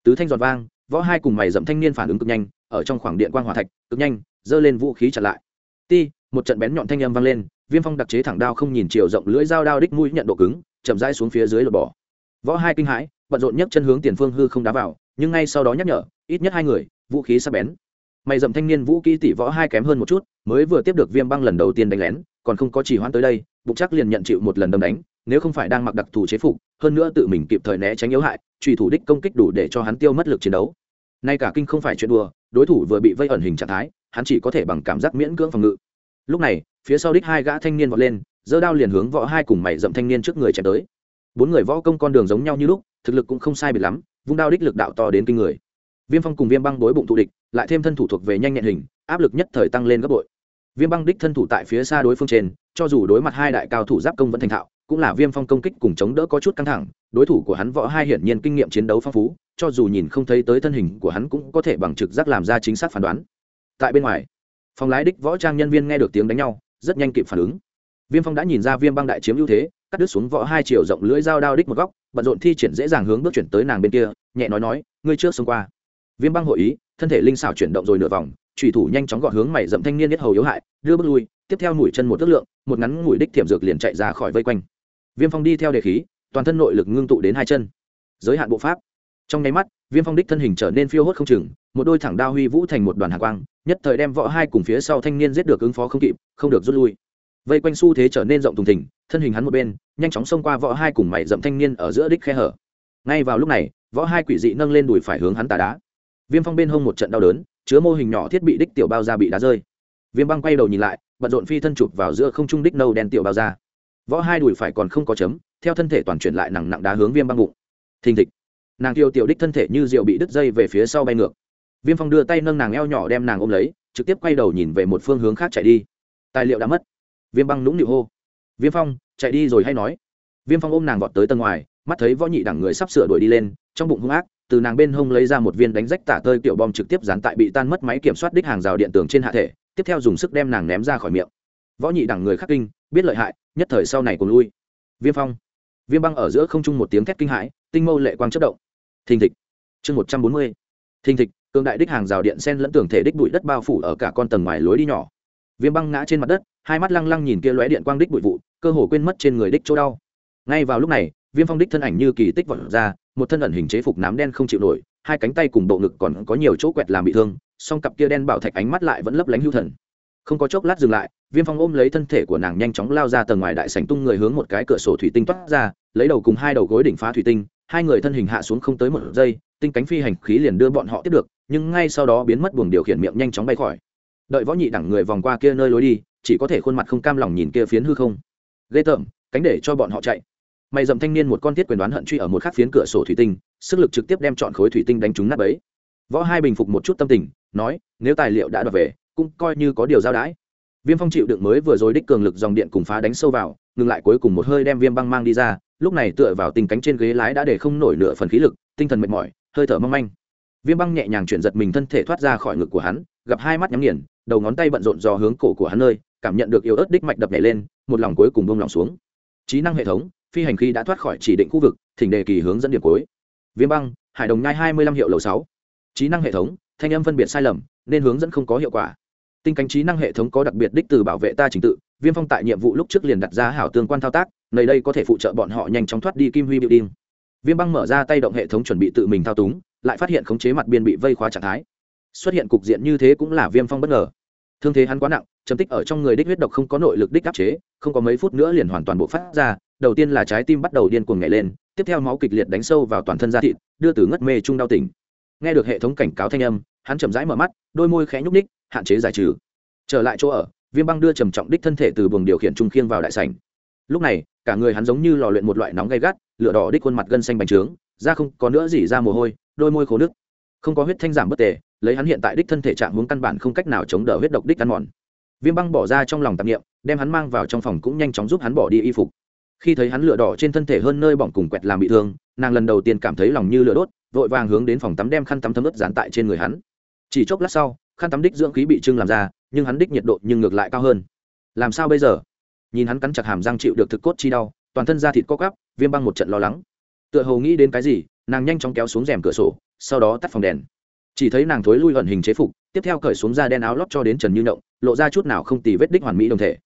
Tứ thanh giọt vang, võ hai cùng mày dậm thanh niên phản ứng cực nhanh, ở trong khoảng điện quang hỏa thạch, cực nhanh giơ lên vũ khí chặn lại. Ti, một trận bén nhọn thanh âm vang lên, viêm phong đặc chế thẳng đao không nhìn chiều rộng lưỡi dao đao đích mũi nhận độ cứng, chậm rãi xuống phía dưới lột bỏ. Võ hai kinh hãi, bận rộn nhấc chân hướng tiền phương hư không đá vào, nhưng ngay sau đó nhắc nhở, ít nhất hai người, vũ khí sắp bén. Mày dậm thanh niên vũ kỹ tỷ võ hai kém hơn một chút, mới vừa tiếp được viêm băng lần đầu tiên đánh lén còn không có chỉ hoãn tới đây, bụng chắc liền nhận chịu một lần đâm đánh, nếu không phải đang mặc đặc thù chế phục, hơn nữa tự mình kịp thời né tránh yếu hại trùy thủ đích công kích đủ để cho hắn tiêu mất lực chiến đấu. Nay cả kinh không phải chuyện đùa, đối thủ vừa bị vây ẩn hình trạng thái, hắn chỉ có thể bằng cảm giác miễn cưỡng phòng ngự. Lúc này, phía sau đích hai gã thanh niên vọt lên, giơ đao liền hướng võ hai cùng mày dậm thanh niên trước người chạy tới. Bốn người võ công con đường giống nhau như lúc, thực lực cũng không sai biệt lắm, vung đao đích lực đạo to đến kinh người. Viêm phong cùng viêm băng đối bụng thụ địch, lại thêm thân thủ thuộc về nhanh nhẹn hình, áp lực nhất thời tăng lên gấp bội viêm băng đích thân thủ tại phía xa đối phương trên, cho dù đối mặt hai đại cao thủ giáp công vẫn thành thạo, cũng là viêm phong công kích cùng chống đỡ có chút căng thẳng, đối thủ của hắn võ hai hiển nhiên kinh nghiệm chiến đấu phong phú, cho dù nhìn không thấy tới thân hình của hắn cũng có thể bằng trực giác làm ra chính xác phán đoán. Tại bên ngoài, phòng lái đích võ trang nhân viên nghe được tiếng đánh nhau, rất nhanh kịp phản ứng. Viêm phong đã nhìn ra viêm băng đại chiếm ưu thế, cắt đứt xuống võ hai chiều rộng lưỡi dao đao đích một góc, bận rộn thi triển dễ dàng hướng bước chuyển tới nàng bên kia, nhẹ nói nói, ngươi trước xông qua. Viêm băng hội ý thân thể linh xảo chuyển động rồi nửa vòng trùy thủ nhanh chóng gọi hướng mày dậm thanh niên nhất hầu yếu hại, đưa bước lui, tiếp theo mũi chân một ước lượng, một ngắn mũi đích thiểm dược liền chạy ra khỏi vây quanh. Viêm phong đi theo đề khí, toàn thân nội lực ngưng tụ đến hai chân. Giới hạn bộ pháp. Trong nháy mắt, viêm phong đích thân hình trở nên phiêu hốt không chừng, một đôi thẳng đao huy vũ thành một đoàn hạ quang, nhất thời đem võ hai cùng phía sau thanh niên giết được ứng phó không kịp, không được rút lui. Vây quanh xu thế trở nên rộng thùng thỉnh thân hình hắn một bên, nhanh chóng xông qua võ hai cùng mày dậm thanh niên ở giữa đích khe hở. Ngay vào lúc này, võ hai quỷ dị nâng lên đùi phải hướng hắn tà đá viêm phong bên hông một trận đau đớn, chứa mô hình nhỏ thiết bị đích tiểu bao da bị đá rơi. Viêm băng quay đầu nhìn lại, bận rộn phi thân chụp vào giữa không trung đích nâu đen tiểu bao da. Võ hai đùi phải còn không có chấm, theo thân thể toàn chuyển lại nặng nặng đá hướng viêm băng bụng. Thình thịch. Nàng tiêu tiểu đích thân thể như rượu bị đứt dây về phía sau bay ngược. Viêm phong đưa tay nâng nàng eo nhỏ đem nàng ôm lấy, trực tiếp quay đầu nhìn về một phương hướng khác chạy đi. Tài liệu đã mất. Viêm băng nũng nịu hô. Viêm phong, chạy đi rồi hay nói. Viêm phong ôm nàng vọt tới tầng ngoài, mắt thấy võ nhị đẳng người sắp sửa đuổi đi lên, trong bụng hung ác từ nàng bên hông lấy ra một viên đánh rách tả tơi tiểu bom trực tiếp dán tại bị tan mất máy kiểm soát đích hàng rào điện tường trên hạ thể, tiếp theo dùng sức đem nàng ném ra khỏi miệng. Võ nhị đẳng người khắc kinh, biết lợi hại, nhất thời sau này cùng lui. Viêm phong. Viêm băng ở giữa không trung một tiếng thét kinh hãi, tinh mâu lệ quang chất động. Thình thịch. Chương một trăm bốn mươi. Thình thịch, cường đại đích hàng rào điện sen lẫn tường thể đích bụi đất bao phủ ở cả con tầng ngoài lối đi nhỏ. Viêm băng ngã trên mặt đất, hai mắt lăng lăng nhìn kia lóe điện quang đích bụi vụ, cơ hồ quên mất trên người đích chỗ đau. Ngay vào lúc này, viêm phong đích thân ảnh như kỳ tích vọt ra một thân ẩn hình chế phục nám đen không chịu nổi, hai cánh tay cùng bộ ngực còn có nhiều chỗ quẹt làm bị thương, song cặp kia đen bảo thạch ánh mắt lại vẫn lấp lánh hưu thần. Không có chốc lát dừng lại, viêm phong ôm lấy thân thể của nàng nhanh chóng lao ra tầng ngoài đại sảnh tung người hướng một cái cửa sổ thủy tinh toát ra, lấy đầu cùng hai đầu gối đỉnh phá thủy tinh, hai người thân hình hạ xuống không tới một giây, tinh cánh phi hành khí liền đưa bọn họ tiếp được, nhưng ngay sau đó biến mất buồng điều khiển miệng nhanh chóng bay khỏi. Đợi võ nhị đẳng người vòng qua kia nơi lối đi, chỉ có thể khuôn mặt không cam lòng nhìn kia phiến hư không. Ghê tởm, cánh để cho bọn họ chạy mày dậm thanh niên một con thiết quyền đoán hận truy ở một khắc phiến cửa sổ thủy tinh, sức lực trực tiếp đem chọn khối thủy tinh đánh trúng nát bấy. Võ hai bình phục một chút tâm tình, nói, nếu tài liệu đã đoạt về, cũng coi như có điều giao đãi viêm phong chịu đựng mới vừa rồi đích cường lực dòng điện cùng phá đánh sâu vào, ngừng lại cuối cùng một hơi đem viêm băng mang đi ra, lúc này tựa vào tình cánh trên ghế lái đã để không nổi nửa phần khí lực, tinh thần mệt mỏi, hơi thở mong manh. Viêm băng nhẹ nhàng chuyển giật mình thân thể thoát ra khỏi ngực của hắn, gặp hai mắt nhắm nghiền, đầu ngón tay bận rộn dò hướng cổ của hắn nơi, cảm nhận được yếu ớt đích mạch đập nhảy lên, một lòng cuối cùng bông lòng xuống. Trí năng hệ thống phi hành khí đã thoát khỏi chỉ định khu vực, thỉnh đề kỳ hướng dẫn điểm cuối. Viêm băng, hải đồng nhai hai mươi lăm hiệu lầu sáu. Trí năng hệ thống, thanh âm phân biệt sai lầm, nên hướng dẫn không có hiệu quả. Tinh cánh trí năng hệ thống có đặc biệt đích từ bảo vệ ta trình tự, viêm phong tại nhiệm vụ lúc trước liền đặt ra hảo tương quan thao tác, nơi đây có thể phụ trợ bọn họ nhanh chóng thoát đi kim huy biểu đinh viêm băng mở ra tay động hệ thống chuẩn bị tự mình thao túng, lại phát hiện khống chế mặt biên bị vây khóa trạng thái. Xuất hiện cục diện như thế cũng là viêm phong bất ngờ. Thương thế hắn quá nặng chấm tích ở trong người đích huyết độc không có nội lực đích áp chế, không có mấy phút nữa liền hoàn toàn bộ phát ra, đầu tiên là trái tim bắt đầu điên cuồng nhảy lên, tiếp theo máu kịch liệt đánh sâu vào toàn thân da thịt, đưa từ ngất mê trung đau tỉnh. Nghe được hệ thống cảnh cáo thanh âm, hắn chậm rãi mở mắt, đôi môi khẽ nhúc ních hạn chế giải trừ. Trở lại chỗ ở, viêm băng đưa trầm trọng đích thân thể từ buồng điều khiển trung khiêng vào đại sảnh. Lúc này, cả người hắn giống như lò luyện một loại nóng gay gắt, lửa đỏ đích khuôn mặt gân xanh bành trướng, da không có nữa gì ra mồ hôi, đôi môi khô nước không có huyết thanh giảm bất tề, lấy hắn hiện tại đích thân thể trạng hướng căn bản không cách nào chống đỡ huyết độc đích ăn mòn viêm băng bỏ ra trong lòng tạp nghiệm đem hắn mang vào trong phòng cũng nhanh chóng giúp hắn bỏ đi y phục. Khi thấy hắn lửa đỏ trên thân thể hơn nơi bỏng cùng quẹt làm bị thương, nàng lần đầu tiên cảm thấy lòng như lửa đốt, vội vàng hướng đến phòng tắm đem khăn tắm thấm ướt dán tại trên người hắn. Chỉ chốc lát sau, khăn tắm đích dưỡng khí bị trưng làm ra, nhưng hắn đích nhiệt độ nhưng ngược lại cao hơn. Làm sao bây giờ? Nhìn hắn cắn chặt hàm răng chịu được thực cốt chi đau, toàn thân da thịt co cắp viêm băng một trận lo lắng. Tựa hồ nghĩ đến cái gì, nàng nhanh chóng kéo xuống rèm cửa sổ, sau đó tắt phòng đèn. Chỉ thấy nàng thối lui ẩn hình chế phục, tiếp theo cởi xuống da đen áo lót cho đến trần như động lộ ra chút nào không tì vết đích hoàn mỹ đồng thể.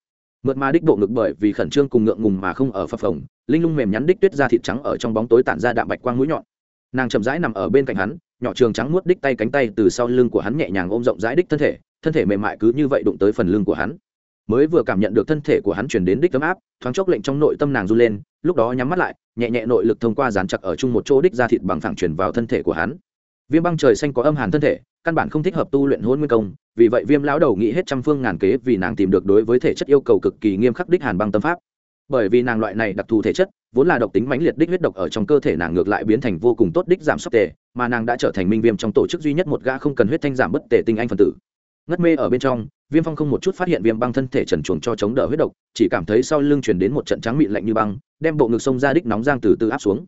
Mượt mà đích bộ ngực bởi vì khẩn trương cùng ngượng ngùng mà không ở phập phồng, linh lung mềm nhắn đích tuyết da thịt trắng ở trong bóng tối tản ra đạm bạch quang mũi nhọn. Nàng chậm rãi nằm ở bên cạnh hắn, nhỏ trường trắng muốt đích tay cánh tay từ sau lưng của hắn nhẹ nhàng ôm rộng rãi đích thân thể thân thể mềm mại cứ như vậy đụng tới phần lưng của hắn. Mới vừa cảm nhận được thân thể của hắn chuyển đến đích ấm áp, thoáng chốc lệnh trong nội tâm nàng run lên, lúc đó nhắm mắt lại, nhẹ nhẹ nội lực thông qua dán chặt ở chung một chỗ đích da thịt bằng phẳng chuyển vào thân thể của hắn. Viêm băng trời xanh có âm hàn thân thể căn bản không thích hợp tu luyện hôn nguyên công, vì vậy viêm lão đầu nghĩ hết trăm phương ngàn kế vì nàng tìm được đối với thể chất yêu cầu cực kỳ nghiêm khắc đích hàn băng tâm pháp. Bởi vì nàng loại này đặc thù thể chất, vốn là độc tính mãnh liệt đích huyết độc ở trong cơ thể nàng ngược lại biến thành vô cùng tốt đích giảm sốc tề, mà nàng đã trở thành minh viêm trong tổ chức duy nhất một gã không cần huyết thanh giảm bất tề tinh anh phân tử. Ngất mê ở bên trong, viêm phong không một chút phát hiện viêm băng thân thể trần chuồng cho chống đỡ huyết độc, chỉ cảm thấy sau lưng chuyển đến một trận trắng mịn lạnh như băng, đem bộ ngực sông ra đích nóng giang từ từ áp xuống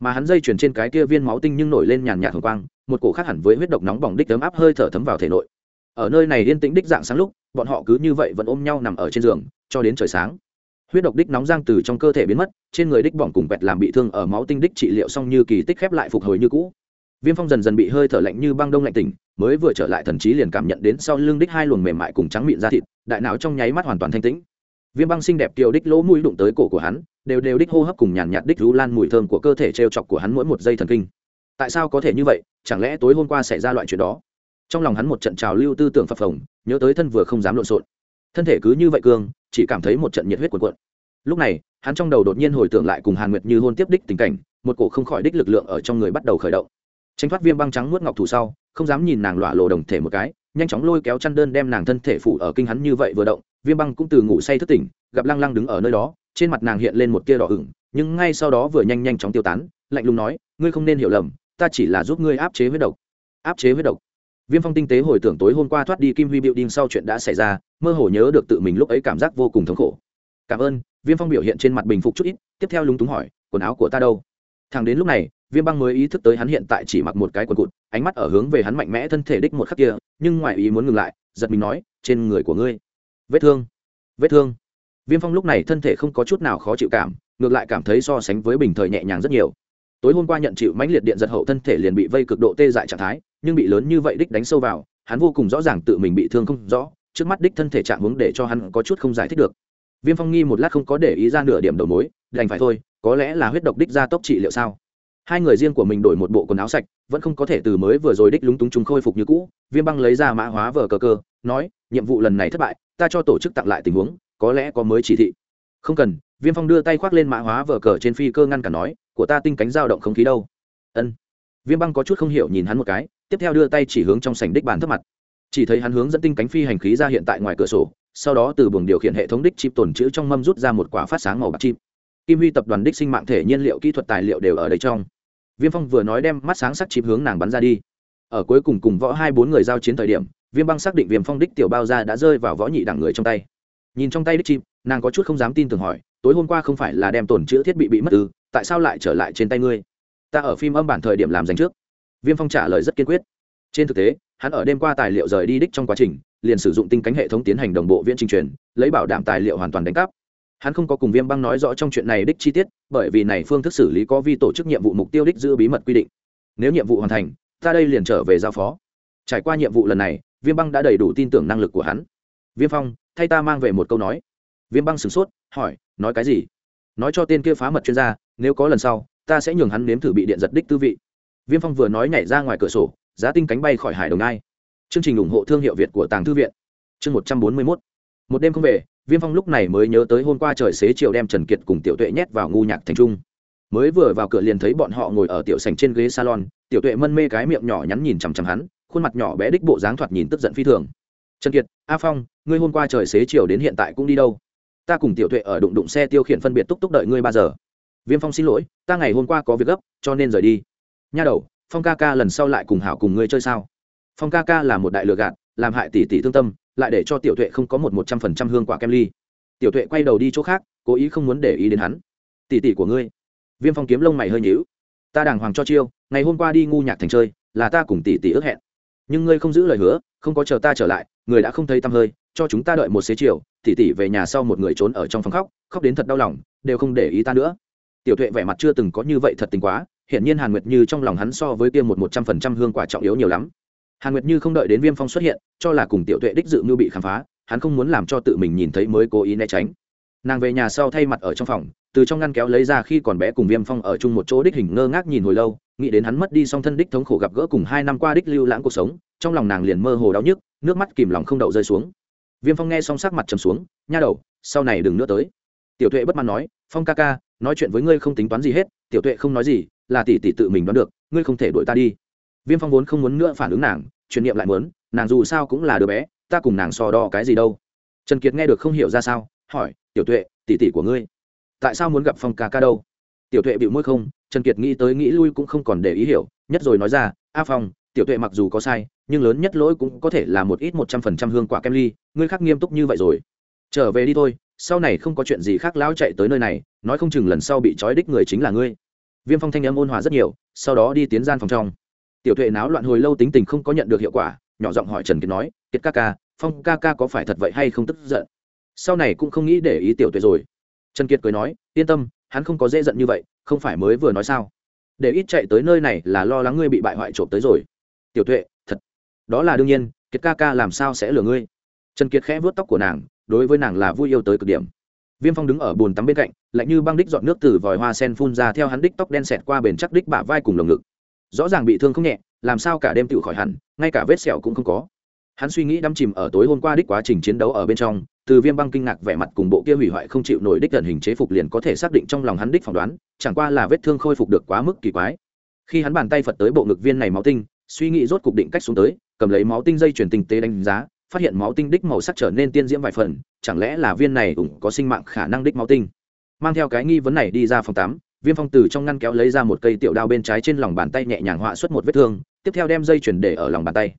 mà hắn dây chuyển trên cái kia viên máu tinh nhưng nổi lên nhàn nhạt hồng quang, một cổ khác hẳn với huyết độc nóng bỏng đích ấm áp hơi thở thấm vào thể nội. Ở nơi này yên tĩnh đích dạng sáng lúc, bọn họ cứ như vậy vẫn ôm nhau nằm ở trên giường, cho đến trời sáng. Huyết độc đích nóng giang từ trong cơ thể biến mất, trên người đích bỏng cùng quẹt làm bị thương ở máu tinh đích trị liệu xong như kỳ tích khép lại phục hồi như cũ. Viêm phong dần dần bị hơi thở lạnh như băng đông lạnh tỉnh, mới vừa trở lại thần trí liền cảm nhận đến sau lưng đích hai luồng mềm mại cùng trắng mịn da thịt, đại não trong nháy mắt hoàn toàn thanh tĩnh. Viêm băng xinh đẹp kiều đích lỗ mũi đụng tới cổ của hắn đều đều đích hô hấp cùng nhàn nhạt đích rú lan mùi thơm của cơ thể t chọc của hắn mỗi một giây thần kinh. Tại sao có thể như vậy? Chẳng lẽ tối hôm qua xảy ra loại chuyện đó? Trong lòng hắn một trận trào lưu tư tưởng phập phồng, nhớ tới thân vừa không dám lộn xộn. Thân thể cứ như vậy cương, chỉ cảm thấy một trận nhiệt huyết cuộn cuộn. Lúc này, hắn trong đầu đột nhiên hồi tưởng lại cùng hàn nguyệt như hôn tiếp đích tình cảnh, một cổ không khỏi đích lực lượng ở trong người bắt đầu khởi động. Tránh thoát viêm băng trắng nuốt ngọc thủ sau, không dám nhìn nàng lọa lộ đồng thể một cái, nhanh chóng lôi kéo chăn đơn đem nàng thân thể phủ ở kinh hắn như vậy vừa động, viêm băng cũng từ ngủ say thức tỉnh, gặp lăng lăng đứng ở nơi đó trên mặt nàng hiện lên một tia đỏ ửng, nhưng ngay sau đó vừa nhanh nhanh chóng tiêu tán, lạnh lùng nói, ngươi không nên hiểu lầm, ta chỉ là giúp ngươi áp chế huyết độc. Áp chế huyết độc. Viêm phong tinh tế hồi tưởng tối hôm qua thoát đi kim huy biểu đinh sau chuyện đã xảy ra, mơ hồ nhớ được tự mình lúc ấy cảm giác vô cùng thống khổ. Cảm ơn. Viêm phong biểu hiện trên mặt bình phục chút ít, tiếp theo lúng túng hỏi, quần áo của ta đâu? Thằng đến lúc này, viêm băng mới ý thức tới hắn hiện tại chỉ mặc một cái quần cụt, ánh mắt ở hướng về hắn mạnh mẽ thân thể đích một khắc kia, nhưng ngoài ý muốn ngừng lại, giật mình nói, trên người của ngươi. Vết thương. Vết thương viêm phong lúc này thân thể không có chút nào khó chịu cảm, ngược lại cảm thấy so sánh với bình thời nhẹ nhàng rất nhiều. Tối hôm qua nhận chịu mãnh liệt điện giật hậu thân thể liền bị vây cực độ tê dại trạng thái, nhưng bị lớn như vậy đích đánh sâu vào, hắn vô cùng rõ ràng tự mình bị thương không rõ, trước mắt đích thân thể trạng hướng để cho hắn có chút không giải thích được. Viêm phong nghi một lát không có để ý ra nửa điểm đầu mối, đành phải thôi, có lẽ là huyết độc đích ra tốc trị liệu sao? Hai người riêng của mình đổi một bộ quần áo sạch, vẫn không có thể từ mới vừa rồi đích lúng túng chúng khôi phục như cũ, viêm băng lấy ra mã hóa vờ cờ cơ nói, nhiệm vụ lần này thất bại, ta cho tổ chức tặng lại tình huống có lẽ có mới chỉ thị. Không cần, viêm phong đưa tay khoác lên mã hóa vờ cờ trên phi cơ ngăn cả nói, của ta tinh cánh dao động không khí đâu. Ân. Viêm băng có chút không hiểu nhìn hắn một cái, tiếp theo đưa tay chỉ hướng trong sảnh đích bàn thấp mặt. Chỉ thấy hắn hướng dẫn tinh cánh phi hành khí ra hiện tại ngoài cửa sổ, sau đó từ buồng điều khiển hệ thống đích chip tồn chữ trong mâm rút ra một quả phát sáng màu bạc chip. Kim huy tập đoàn đích sinh mạng thể nhiên liệu kỹ thuật tài liệu đều ở đây trong. Viêm phong vừa nói đem mắt sáng sắc chip hướng nàng bắn ra đi. Ở cuối cùng cùng võ hai bốn người giao chiến thời điểm, viêm băng xác định viêm phong đích tiểu bao ra đã rơi vào võ nhị đẳng người trong tay nhìn trong tay đích chim, nàng có chút không dám tin tưởng hỏi tối hôm qua không phải là đem tổn chữ thiết bị bị mất ư tại sao lại trở lại trên tay ngươi? Ta ở phim âm bản thời điểm làm dành trước. Viêm phong trả lời rất kiên quyết. Trên thực tế hắn ở đêm qua tài liệu rời đi đích trong quá trình liền sử dụng tinh cánh hệ thống tiến hành đồng bộ viễn trình truyền lấy bảo đảm tài liệu hoàn toàn đánh cắp. Hắn không có cùng viêm băng nói rõ trong chuyện này đích chi tiết bởi vì này phương thức xử lý có vi tổ chức nhiệm vụ mục tiêu đích giữ bí mật quy định. Nếu nhiệm vụ hoàn thành ta đây liền trở về giao phó. Trải qua nhiệm vụ lần này viêm băng đã đầy đủ tin tưởng năng lực của hắn. Viêm phong thay ta mang về một câu nói. Viêm băng sửng sốt, hỏi, nói cái gì? Nói cho tên kia phá mật chuyên gia, nếu có lần sau, ta sẽ nhường hắn nếm thử bị điện giật đích tư vị. Viêm phong vừa nói nhảy ra ngoài cửa sổ, giá tinh cánh bay khỏi hải đồng nai. Chương trình ủng hộ thương hiệu việt của tàng thư viện. Chương một trăm bốn mươi mốt. Một đêm không về, viêm phong lúc này mới nhớ tới hôm qua trời xế chiều đem trần kiệt cùng tiểu tuệ nhét vào ngu nhạc thành trung. Mới vừa vào cửa liền thấy bọn họ ngồi ở tiểu sành trên ghế salon, tiểu tuệ mân mê cái miệng nhỏ nhắn nhìn chằm chằm hắn, khuôn mặt nhỏ bé đích bộ dáng thoạt nhìn tức giận phi thường trần kiệt, a phong, ngươi hôm qua trời xế chiều đến hiện tại cũng đi đâu? Ta cùng tiểu tuệ ở đụng đụng xe tiêu khiển phân biệt túc túc đợi ngươi ba giờ. Viêm phong xin lỗi, ta ngày hôm qua có việc gấp, cho nên rời đi. Nha đầu, phong ca ca lần sau lại cùng hảo cùng ngươi chơi sao? Phong ca ca là một đại lừa gạt, làm hại tỷ tỷ thương tâm, lại để cho tiểu tuệ không có một một trăm phần trăm hương quả kem ly. Tiểu tuệ quay đầu đi chỗ khác, cố ý không muốn để ý đến hắn. Tỷ tỷ của ngươi. Viêm phong kiếm lông mày hơi nhíu. Ta đàng hoàng cho chiêu, ngày hôm qua đi ngu nhạc thành chơi, là ta cùng tỷ tỷ ước hẹn. Nhưng ngươi không giữ lời hứa không có chờ ta trở lại, người đã không thấy tăm hơi, cho chúng ta đợi một xế chiều tỷ tỷ về nhà sau một người trốn ở trong phòng khóc khóc đến thật đau lòng, đều không để ý ta nữa. Tiểu tuệ vẻ mặt chưa từng có như vậy thật tình quá, hiển nhiên hàn nguyệt như trong lòng hắn so với kia một một trăm phần trăm hương quả trọng yếu nhiều lắm. Hàn nguyệt như không đợi đến viêm phong xuất hiện, cho là cùng tiểu tuệ đích dự mưu bị khám phá, hắn không muốn làm cho tự mình nhìn thấy mới cố ý né tránh nàng về nhà sau thay mặt ở trong phòng, từ trong ngăn kéo lấy ra khi còn bé cùng viêm phong ở chung một chỗ đích hình ngơ ngác nhìn hồi lâu, nghĩ đến hắn mất đi song thân đích thống khổ gặp gỡ cùng hai năm qua đích lưu lãng cuộc sống, trong lòng nàng liền mơ hồ đau nhức, nước mắt kìm lòng không đậu rơi xuống. Viêm phong nghe xong sắc mặt trầm xuống, nha đầu, sau này đừng nữa tới. Tiểu tuệ bất mãn nói, phong ca ca, nói chuyện với ngươi không tính toán gì hết, tiểu tuệ không nói gì, là tỷ tỷ tự mình đoán được, ngươi không thể đuổi ta đi. Viêm phong vốn không muốn nữa phản ứng nàng, truyền niệm lại muốn, nàng dù sao cũng là đứa bé, ta cùng nàng so đo cái gì đâu. Trần kiệt nghe được không hiểu ra sao, hỏi tiểu tuệ, tỷ tỷ của ngươi. Tại sao muốn gặp phong ca ca đâu? Tiểu tuệ bịu môi không, trần kiệt nghĩ tới nghĩ lui cũng không còn để ý hiểu, nhất rồi nói ra, a phong, tiểu tuệ mặc dù có sai, nhưng lớn nhất lỗi cũng có thể là một ít một trăm phần trăm hương quả kem ly, ngươi khác nghiêm túc như vậy rồi. Trở về đi thôi, sau này không có chuyện gì khác lão chạy tới nơi này, nói không chừng lần sau bị trói đích người chính là ngươi. Viêm phong thanh âm ôn hòa rất nhiều, sau đó đi tiến gian phòng trong. Tiểu tuệ náo loạn hồi lâu tính tình không có nhận được hiệu quả, nhỏ giọng hỏi trần kiệt nói, kiệt ca ca, phong ca ca có phải thật vậy hay không tức giận? Sau này cũng không nghĩ để ý tiểu tuệ rồi. Trần kiệt cười nói, yên tâm, hắn không có dễ giận như vậy, không phải mới vừa nói sao? Để ít chạy tới nơi này là lo lắng ngươi bị bại hoại trộm tới rồi. Tiểu tuệ, thật. Đó là đương nhiên, kiệt ca ca làm sao sẽ lừa ngươi? Trần kiệt khẽ vớt tóc của nàng, đối với nàng là vui yêu tới cực điểm. Viêm phong đứng ở bồn tắm bên cạnh, lạnh như băng đích dọn nước từ vòi hoa sen phun ra theo hắn đích tóc đen xẹt qua bền chắc đích bả vai cùng lồng ngực. Rõ ràng bị thương không nhẹ, làm sao cả đêm tự khỏi hẳn, ngay cả vết sẹo cũng không có hắn suy nghĩ đắm chìm ở tối hôm qua đích quá trình chiến đấu ở bên trong, từ viêm băng kinh ngạc vẻ mặt cùng bộ kia hủy hoại không chịu nổi đích gần hình chế phục liền có thể xác định trong lòng hắn đích phỏng đoán, chẳng qua là vết thương khôi phục được quá mức kỳ quái. Khi hắn bàn tay phật tới bộ ngực viên này máu tinh, suy nghĩ rốt cục định cách xuống tới, cầm lấy máu tinh dây chuyển tinh tế đánh giá, phát hiện máu tinh đích màu sắc trở nên tiên diễm vài phần, chẳng lẽ là viên này cũng có sinh mạng khả năng đích máu tinh? Mang theo cái nghi vấn này đi ra phòng tắm, viêm phong từ trong ngăn kéo lấy ra một cây tiểu đao bên trái trên lòng bàn tay nhẹ nhàng họa xuất một vết thương, tiếp theo đem dây chuyển để ở lòng bàn tay.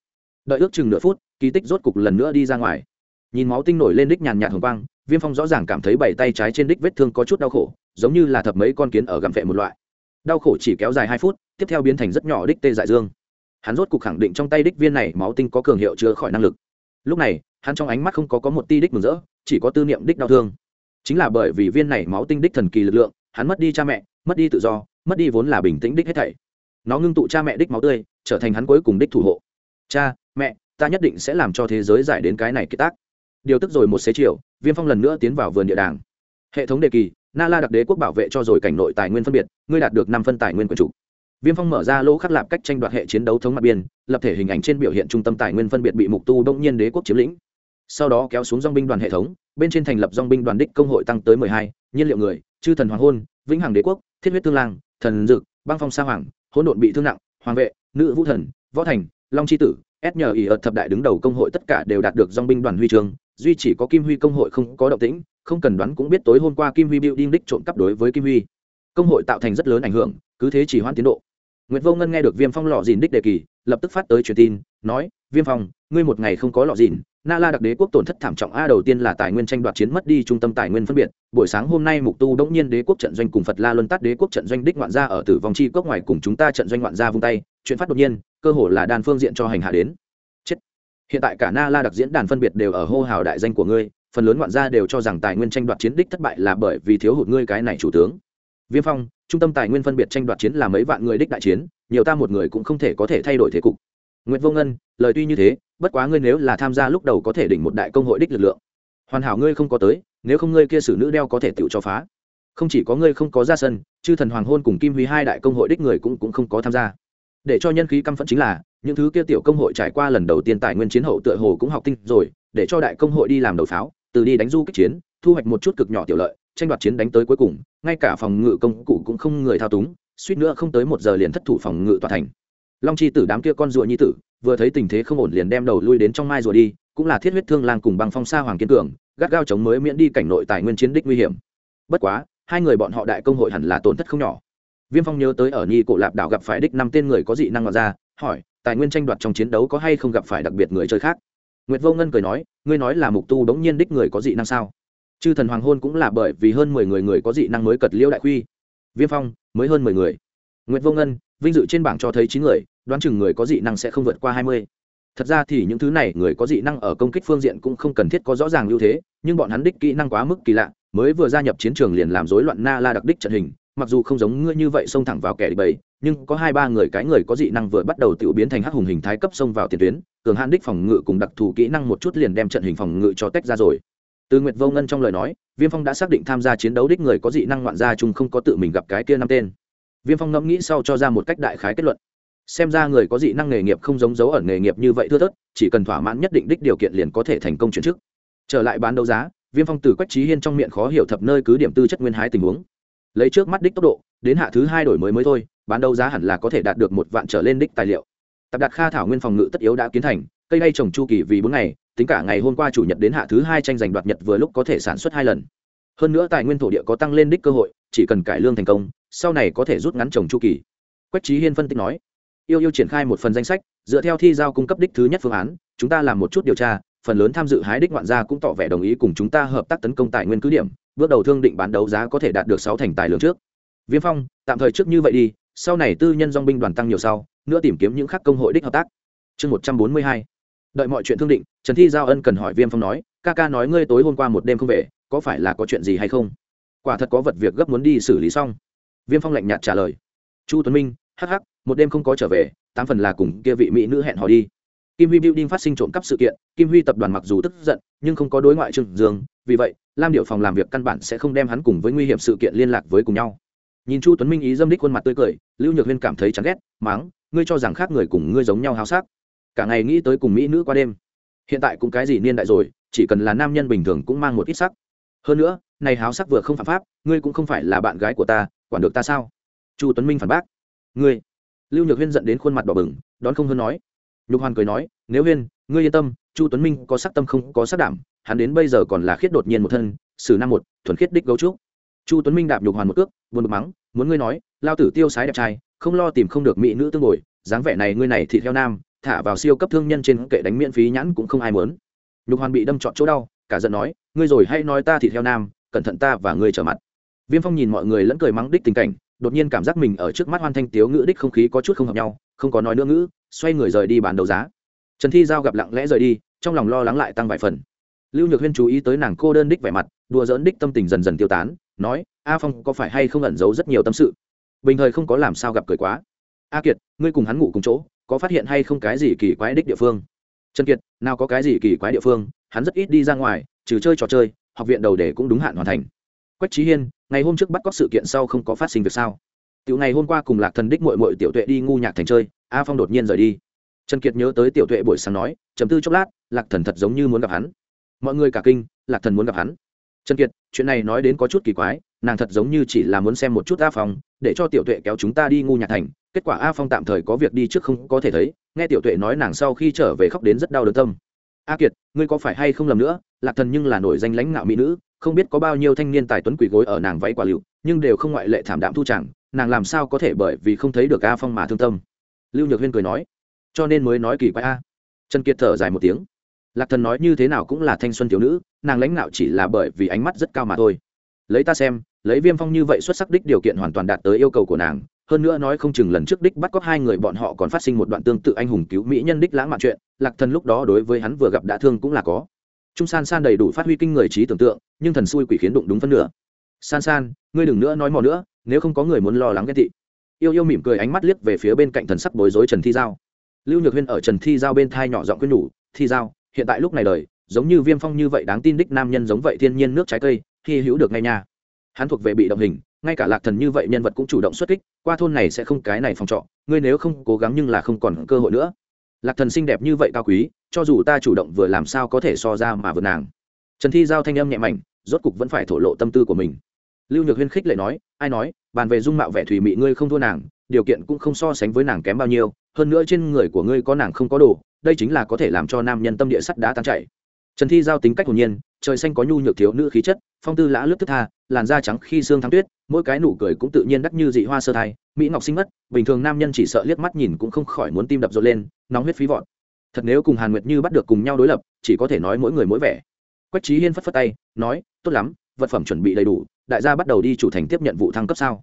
Đợi ước chừng nửa phút kỳ tích rốt cục lần nữa đi ra ngoài. Nhìn máu tinh nổi lên đích nhàn nhạt hồng quang, viêm phong rõ ràng cảm thấy bảy tay trái trên đích vết thương có chút đau khổ, giống như là thập mấy con kiến ở gặm vệ một loại. Đau khổ chỉ kéo dài hai phút, tiếp theo biến thành rất nhỏ đích tê dại dương. Hắn rốt cục khẳng định trong tay đích viên này máu tinh có cường hiệu chữa khỏi năng lực. Lúc này, hắn trong ánh mắt không có có một ti đích mừng rỡ, chỉ có tư niệm đích đau thương. Chính là bởi vì viên này máu tinh đích thần kỳ lực lượng, hắn mất đi cha mẹ, mất đi tự do, mất đi vốn là bình tĩnh đích hết thảy. Nó ngưng tụ cha mẹ đích máu tươi, trở thành hắn cuối cùng đích thủ hộ. Cha, mẹ ta nhất định sẽ làm cho thế giới giải đến cái này kiệt tác. Điều tức rồi một xế chiều, viêm phong lần nữa tiến vào vườn địa đàng. Hệ thống đề kỳ, na la đặc đế quốc bảo vệ cho rồi cảnh nội tài nguyên phân biệt, ngươi đạt được năm phân tài nguyên quyền chủ. Viêm phong mở ra lỗ khắc lạp cách tranh đoạt hệ chiến đấu thống mặt biên, lập thể hình ảnh trên biểu hiện trung tâm tài nguyên phân biệt bị mục tu bỗng nhiên đế quốc chiếm lĩnh. Sau đó kéo xuống dong binh đoàn hệ thống, bên trên thành lập dong binh đoàn đích công hội tăng tới mười hai, nhiên liệu người, chư thần hoàng hôn, vĩnh hằng đế quốc, thiết huyết tương lang, thần dực, băng phong sa hoàng, hỗn độn bị thương nặng, hoàng vệ, nữ vũ thần, võ thành, long c tử s nhờ ý ở thập đại đứng đầu công hội tất cả đều đạt được dòng binh đoàn huy chương duy chỉ có kim huy công hội không có động tĩnh không cần đoán cũng biết tối hôm qua kim huy building đích trộm cắp đối với kim huy. Công hội tạo thành rất lớn ảnh hưởng cứ thế chỉ hoãn tiến độ. Nguyệt Vô Ngân nghe được Viêm Phong lọ dìn đích đề kỳ, lập tức phát tới truyền tin, nói: "Viêm Phong, ngươi một ngày không có lọ dìn, na la đặc đế quốc tổn thất thảm trọng a đầu tiên là tài nguyên tranh đoạt chiến mất đi trung tâm tài nguyên phân biệt buổi sáng hôm nay mục tu đống nhiên đế quốc trận doanh cùng phật la luân tát đế quốc trận doanh đích ngoạn gia ở tử vong chi quốc ngoài cùng chúng ta trận doanh ngoạn gia vung tay chuyện phát đột nhiên, cơ hồ là đan phương diện cho hành hạ đến. Chết. Hiện tại cả na la đặc diễn đàn phân biệt đều ở hô hào đại danh của ngươi, phần lớn ngoạn gia đều cho rằng tài nguyên tranh đoạt chiến đích thất bại là bởi vì thiếu hụt ngươi cái này chủ tướng. Viêm phong, trung tâm tài nguyên phân biệt tranh đoạt chiến là mấy vạn người đích đại chiến, nhiều ta một người cũng không thể có thể thay đổi thế cục. Nguyễn vô ngân, lời tuy như thế, bất quá ngươi nếu là tham gia lúc đầu có thể đỉnh một đại công hội đích lực lượng. Hoàn hảo ngươi không có tới, nếu không ngươi kia xử nữ đeo có thể tự cho phá. Không chỉ có ngươi không có ra sân, chư thần hoàng hôn cùng kim huy hai đại công hội đích người cũng cũng không có tham gia để cho nhân khí căm phẫn chính là, những thứ kia tiểu công hội trải qua lần đầu tiên tài nguyên chiến hậu tựa hồ cũng học tinh rồi, để cho đại công hội đi làm đầu pháo, từ đi đánh du kích chiến, thu hoạch một chút cực nhỏ tiểu lợi, tranh đoạt chiến đánh tới cuối cùng, ngay cả phòng ngự công cụ cũng không người thao túng, suýt nữa không tới một giờ liền thất thủ phòng ngự tòa thành. Long chi tử đám kia con ruồi nhi tử, vừa thấy tình thế không ổn liền đem đầu lui đến trong mai rùa đi, cũng là thiết huyết thương lang cùng băng phong sa hoàng kiên cường, gắt gao chống mới miễn đi cảnh nội tài nguyên chiến đích nguy hiểm. Bất quá, hai người bọn họ đại công hội hẳn là tổn thất không nhỏ viêm phong nhớ tới ở nhi cổ lạp đảo gặp phải đích năm tên người có dị năng ngoại ra hỏi, tài nguyên tranh đoạt trong chiến đấu có hay không gặp phải đặc biệt người chơi khác? Nguyệt vô ngân cười nói, ngươi nói là mục tu đống nhiên đích người có dị năng sao? Chư thần hoàng hôn cũng là bởi vì hơn mười người người có dị năng mới cật liễu đại quy viêm phong, mới hơn mười người. Nguyệt vô ngân, vinh dự trên bảng cho thấy chín người, đoán chừng người có dị năng sẽ không vượt qua hai mươi. Thật ra thì những thứ này, người có dị năng ở công kích phương diện cũng không cần thiết có rõ ràng ưu thế, nhưng bọn hắn đích kỹ năng quá mức kỳ lạ, mới vừa gia nhập chiến trường liền làm rối loạn na la đặc đích trận hình mặc dù không giống ngươi như vậy xông thẳng vào kẻ địch bầy, nhưng có hai ba người cái người có dị năng vừa bắt đầu tự biến thành hắc hùng hình thái cấp xông vào tiền tuyến, cường hạn đích phòng ngự cùng đặc thù kỹ năng một chút liền đem trận hình phòng ngự cho tách ra rồi. Từ nguyệt vô ngân trong lời nói, viêm phong đã xác định tham gia chiến đấu đích người có dị năng ngoạn gia chung không có tự mình gặp cái kia năm tên. Viêm phong ngẫm nghĩ sau cho ra một cách đại khái kết luận. Xem ra người có dị năng nghề nghiệp không giống dấu ở nghề nghiệp như vậy thưa thớt, chỉ cần thỏa mãn nhất định đích điều kiện liền có thể thành công chuyển chức. Trở lại bán đấu giá, viêm phong từ quách trí hiên trong miệng khó hiểu thập nơi cứ điểm tư chất nguyên hái tình huống lấy trước mắt đích tốc độ, đến hạ thứ hai đổi mới mới thôi, bán đấu giá hẳn là có thể đạt được một vạn trở lên đích tài liệu. Tập đạt kha thảo nguyên phòng ngự tất yếu đã kiến thành, cây đay trồng chu kỳ vì bốn ngày, tính cả ngày hôm qua chủ nhật đến hạ thứ hai tranh giành đoạt nhật vừa lúc có thể sản xuất hai lần. Hơn nữa tài nguyên thổ địa có tăng lên đích cơ hội, chỉ cần cải lương thành công, sau này có thể rút ngắn trồng chu kỳ. Quách trí hiên phân tích nói, yêu yêu triển khai một phần danh sách, dựa theo thi giao cung cấp đích thứ nhất phương án, chúng ta làm một chút điều tra, phần lớn tham dự hái đích ngoạn gia cũng tỏ vẻ đồng ý cùng chúng ta hợp tác tấn công tài nguyên cứ điểm bước đầu thương định bán đấu giá có thể đạt được sáu thành tài lượng trước. Viêm phong, tạm thời trước như vậy đi, sau này tư nhân dong binh đoàn tăng nhiều sau, nữa tìm kiếm những khác công hội đích hợp tác. Chương một trăm bốn mươi hai. Đợi mọi chuyện thương định, trần thi giao ân cần hỏi viêm phong nói, ca ca nói ngươi tối hôm qua một đêm không về, có phải là có chuyện gì hay không? Quả thật có vật việc gấp muốn đi xử lý xong. Viêm phong lạnh nhạt trả lời, chu tuấn minh, hắc hắc, một đêm không có trở về, tám phần là cùng kia vị mỹ nữ hẹn hò đi. Kim huy building phát sinh trộm cắp sự kiện, kim huy tập đoàn mặc dù tức giận, nhưng không có đối ngoại trừng dương vì vậy, lam điệu phòng làm việc căn bản sẽ không đem hắn cùng với nguy hiểm sự kiện liên lạc với cùng nhau. Nhìn chu tuấn minh ý dâm đích khuôn mặt tươi cười, lưu nhược huyên cảm thấy chán ghét máng ngươi cho rằng khác người cùng ngươi giống nhau háo sắc. Cả ngày nghĩ tới cùng mỹ nữ qua đêm. Hiện tại cũng cái gì niên đại rồi, chỉ cần là nam nhân bình thường cũng mang một ít sắc. Hơn nữa, này háo sắc vừa không phạm pháp, ngươi cũng không phải là bạn gái của ta, quản được ta sao? Chu tuấn minh phản bác. Ngươi. Lưu nhược huyên dẫn đến khuôn mặt đỏ bừng, đón không hơn nói. Nhục hoàn cười nói, nếu huyên, ngươi yên tâm, chu tuấn minh có sắc tâm không có sắc đảm hắn đến bây giờ còn là khiết đột nhiên một thân, sử năm một, thuần khiết đích gấu trúc. Chu tuấn minh đạp nhục hoàn một cước, buồn bực mắng, muốn ngươi nói, lao tử tiêu sái đẹp trai, không lo tìm không được mỹ nữ tương ngồi dáng vẻ này ngươi này thì theo nam, thả vào siêu cấp thương nhân trên kệ đánh miễn phí nhãn cũng không ai muốn. Nhục hoàn bị đâm trọn chỗ đau, cả giận nói, ngươi rồi hay nói ta thì theo nam, cẩn thận ta và ngươi trở mặt. Viêm phong nhìn mọi người lẫn cười mắng đích tình cảnh, đột nhiên cảm giác mình ở trước mắt hoan thanh tiếu ngữ đích không khí có chút không hợp nhau, không có nói nữa ngữ, xoay người rời đi bán đấu giá. Trần thi giao gặp lặng lẽ rời đi, trong lòng lo lắng lại tăng vài phần lưu nhược huyên chú ý tới nàng cô đơn đích vẻ mặt, đùa dỡn đích tâm tình dần dần tiêu tán, nói, a phong có phải hay không ẩn giấu rất nhiều tâm sự? Bình thời không có làm sao gặp cười quá. A kiệt, ngươi cùng hắn ngủ cùng chỗ, có phát hiện hay không cái gì kỳ quái đích địa phương? Trần kiệt, nào có cái gì kỳ quái địa phương, hắn rất ít đi ra ngoài, trừ chơi trò chơi, học viện đầu để cũng đúng hạn hoàn thành. Quách trí hiên, ngày hôm trước bắt cóc sự kiện sau không có phát sinh việc sao? Tiểu ngày hôm qua cùng lạc thần đích mội mội tiểu tuệ đi ngu nhạc thành chơi, a phong đột nhiên rời đi. Trần kiệt nhớ tới tiểu tuệ buổi sáng nói chấm tư chốc lát, lạc thần thật giống như muốn gặp hắn mọi người cả kinh lạc thần muốn gặp hắn. Trần kiệt chuyện này nói đến có chút kỳ quái nàng thật giống như chỉ là muốn xem một chút a phong để cho tiểu tuệ kéo chúng ta đi ngu nhạc thành. Kết quả a phong tạm thời có việc đi trước không có thể thấy. Nghe tiểu tuệ nói nàng sau khi trở về khóc đến rất đau đớn tâm. A kiệt ngươi có phải hay không lầm nữa? Lạc thần nhưng là nổi danh lãnh ngạo mỹ nữ không biết có bao nhiêu thanh niên tài tuấn quỷ gối ở nàng váy quả lựu, nhưng đều không ngoại lệ thảm đạm thu chẳng. Nàng làm sao có thể bởi vì không thấy được a phong mà thương tâm? Lưu nhược huyên cười nói. Cho nên mới nói kỳ quái a. Trần kiệt thở dài một tiếng lạc thần nói như thế nào cũng là thanh xuân thiếu nữ, nàng lãnh đạo chỉ là bởi vì ánh mắt rất cao mà thôi. Lấy ta xem, lấy viêm phong như vậy xuất sắc đích điều kiện hoàn toàn đạt tới yêu cầu của nàng, hơn nữa nói không chừng lần trước đích bắt cóc hai người bọn họ còn phát sinh một đoạn tương tự anh hùng cứu mỹ nhân đích lãng mạn chuyện, lạc thần lúc đó đối với hắn vừa gặp đã thương cũng là có. Trung san san đầy đủ phát huy kinh người trí tưởng tượng, nhưng thần xui quỷ khiến đụng đúng phân nửa. San san, ngươi đừng nữa nói mò nữa, nếu không có người muốn lo lắng ghét thị. Yêu yêu mỉm cười ánh mắt liếc về phía bên cạnh thần sắc bối rối trần thi giao. Lưu nhược huyên ở trần thi giao bên thai nhỏ giọng quyết nhủ, thi giao hiện tại lúc này đời, giống như viêm phong như vậy đáng tin đích nam nhân giống vậy thiên nhiên nước trái cây khi hữu được ngay nha. Hắn thuộc về bị động hình, ngay cả lạc thần như vậy nhân vật cũng chủ động xuất kích, qua thôn này sẽ không cái này phòng trọ, ngươi nếu không cố gắng nhưng là không còn cơ hội nữa. Lạc thần xinh đẹp như vậy cao quý, cho dù ta chủ động vừa làm sao có thể so ra mà vượt nàng. Trần thi giao thanh âm nhẹ mảnh, rốt cục vẫn phải thổ lộ tâm tư của mình. Lưu nhược huyên khích lệ nói, ai nói, bàn về dung mạo vẻ thủy mị ngươi không thua nàng, điều kiện cũng không so sánh với nàng kém bao nhiêu, hơn nữa trên người của ngươi có nàng không có đồ đây chính là có thể làm cho nam nhân tâm địa sắt đá tan chảy. Trần thi giao tính cách hồn nhiên, trời xanh có nhu nhược thiếu nữ khí chất, phong tư lã lướt thức tha, làn da trắng khi xương thắng tuyết, mỗi cái nụ cười cũng tự nhiên đắc như dị hoa sơ thai, mỹ ngọc sinh mất bình thường nam nhân chỉ sợ liếc mắt nhìn cũng không khỏi muốn tim đập rộn lên, nóng huyết phí vọt. Thật nếu cùng hàn nguyệt như bắt được cùng nhau đối lập, chỉ có thể nói mỗi người mỗi vẻ. Quách trí hiên phất phất tay, nói, tốt lắm, vật phẩm chuẩn bị đầy đủ, đại gia bắt đầu đi chủ thành tiếp nhận vụ thăng cấp sao?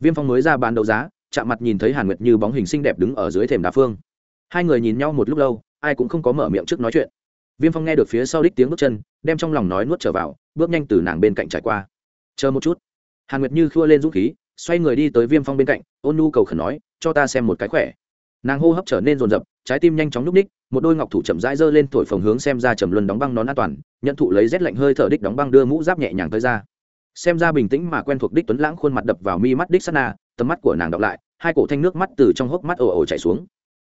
Viêm phong mới ra bán đấu giá, chạm mặt nhìn thấy hàn nguyệt như bóng hình xinh đẹp đứng ở dưới thềm đá phương hai người nhìn nhau một lúc lâu, ai cũng không có mở miệng trước nói chuyện. Viêm phong nghe được phía sau đích tiếng bước chân, đem trong lòng nói nuốt trở vào, bước nhanh từ nàng bên cạnh trải qua. Chờ một chút. Hàn nguyệt như khua lên dũng khí, xoay người đi tới viêm phong bên cạnh, ôn nu cầu khẩn nói, cho ta xem một cái khỏe. Nàng hô hấp trở nên rồn rập trái tim nhanh chóng núp ních một đôi ngọc thủ chậm rãi giơ lên thổi phồng hướng xem ra trầm luân đóng băng nón an toàn, nhận thụ lấy rét lạnh hơi thở đích đóng băng đưa mũ giáp nhẹ nhàng tới ra. Xem ra bình tĩnh mà quen thuộc đích tuấn lãng khuôn mặt đập vào mi mắt đích sana tầm mắt của nàng đọc lại, hai cổ thanh nước mắt từ trong hốc mắt ồ ồ chảy xuống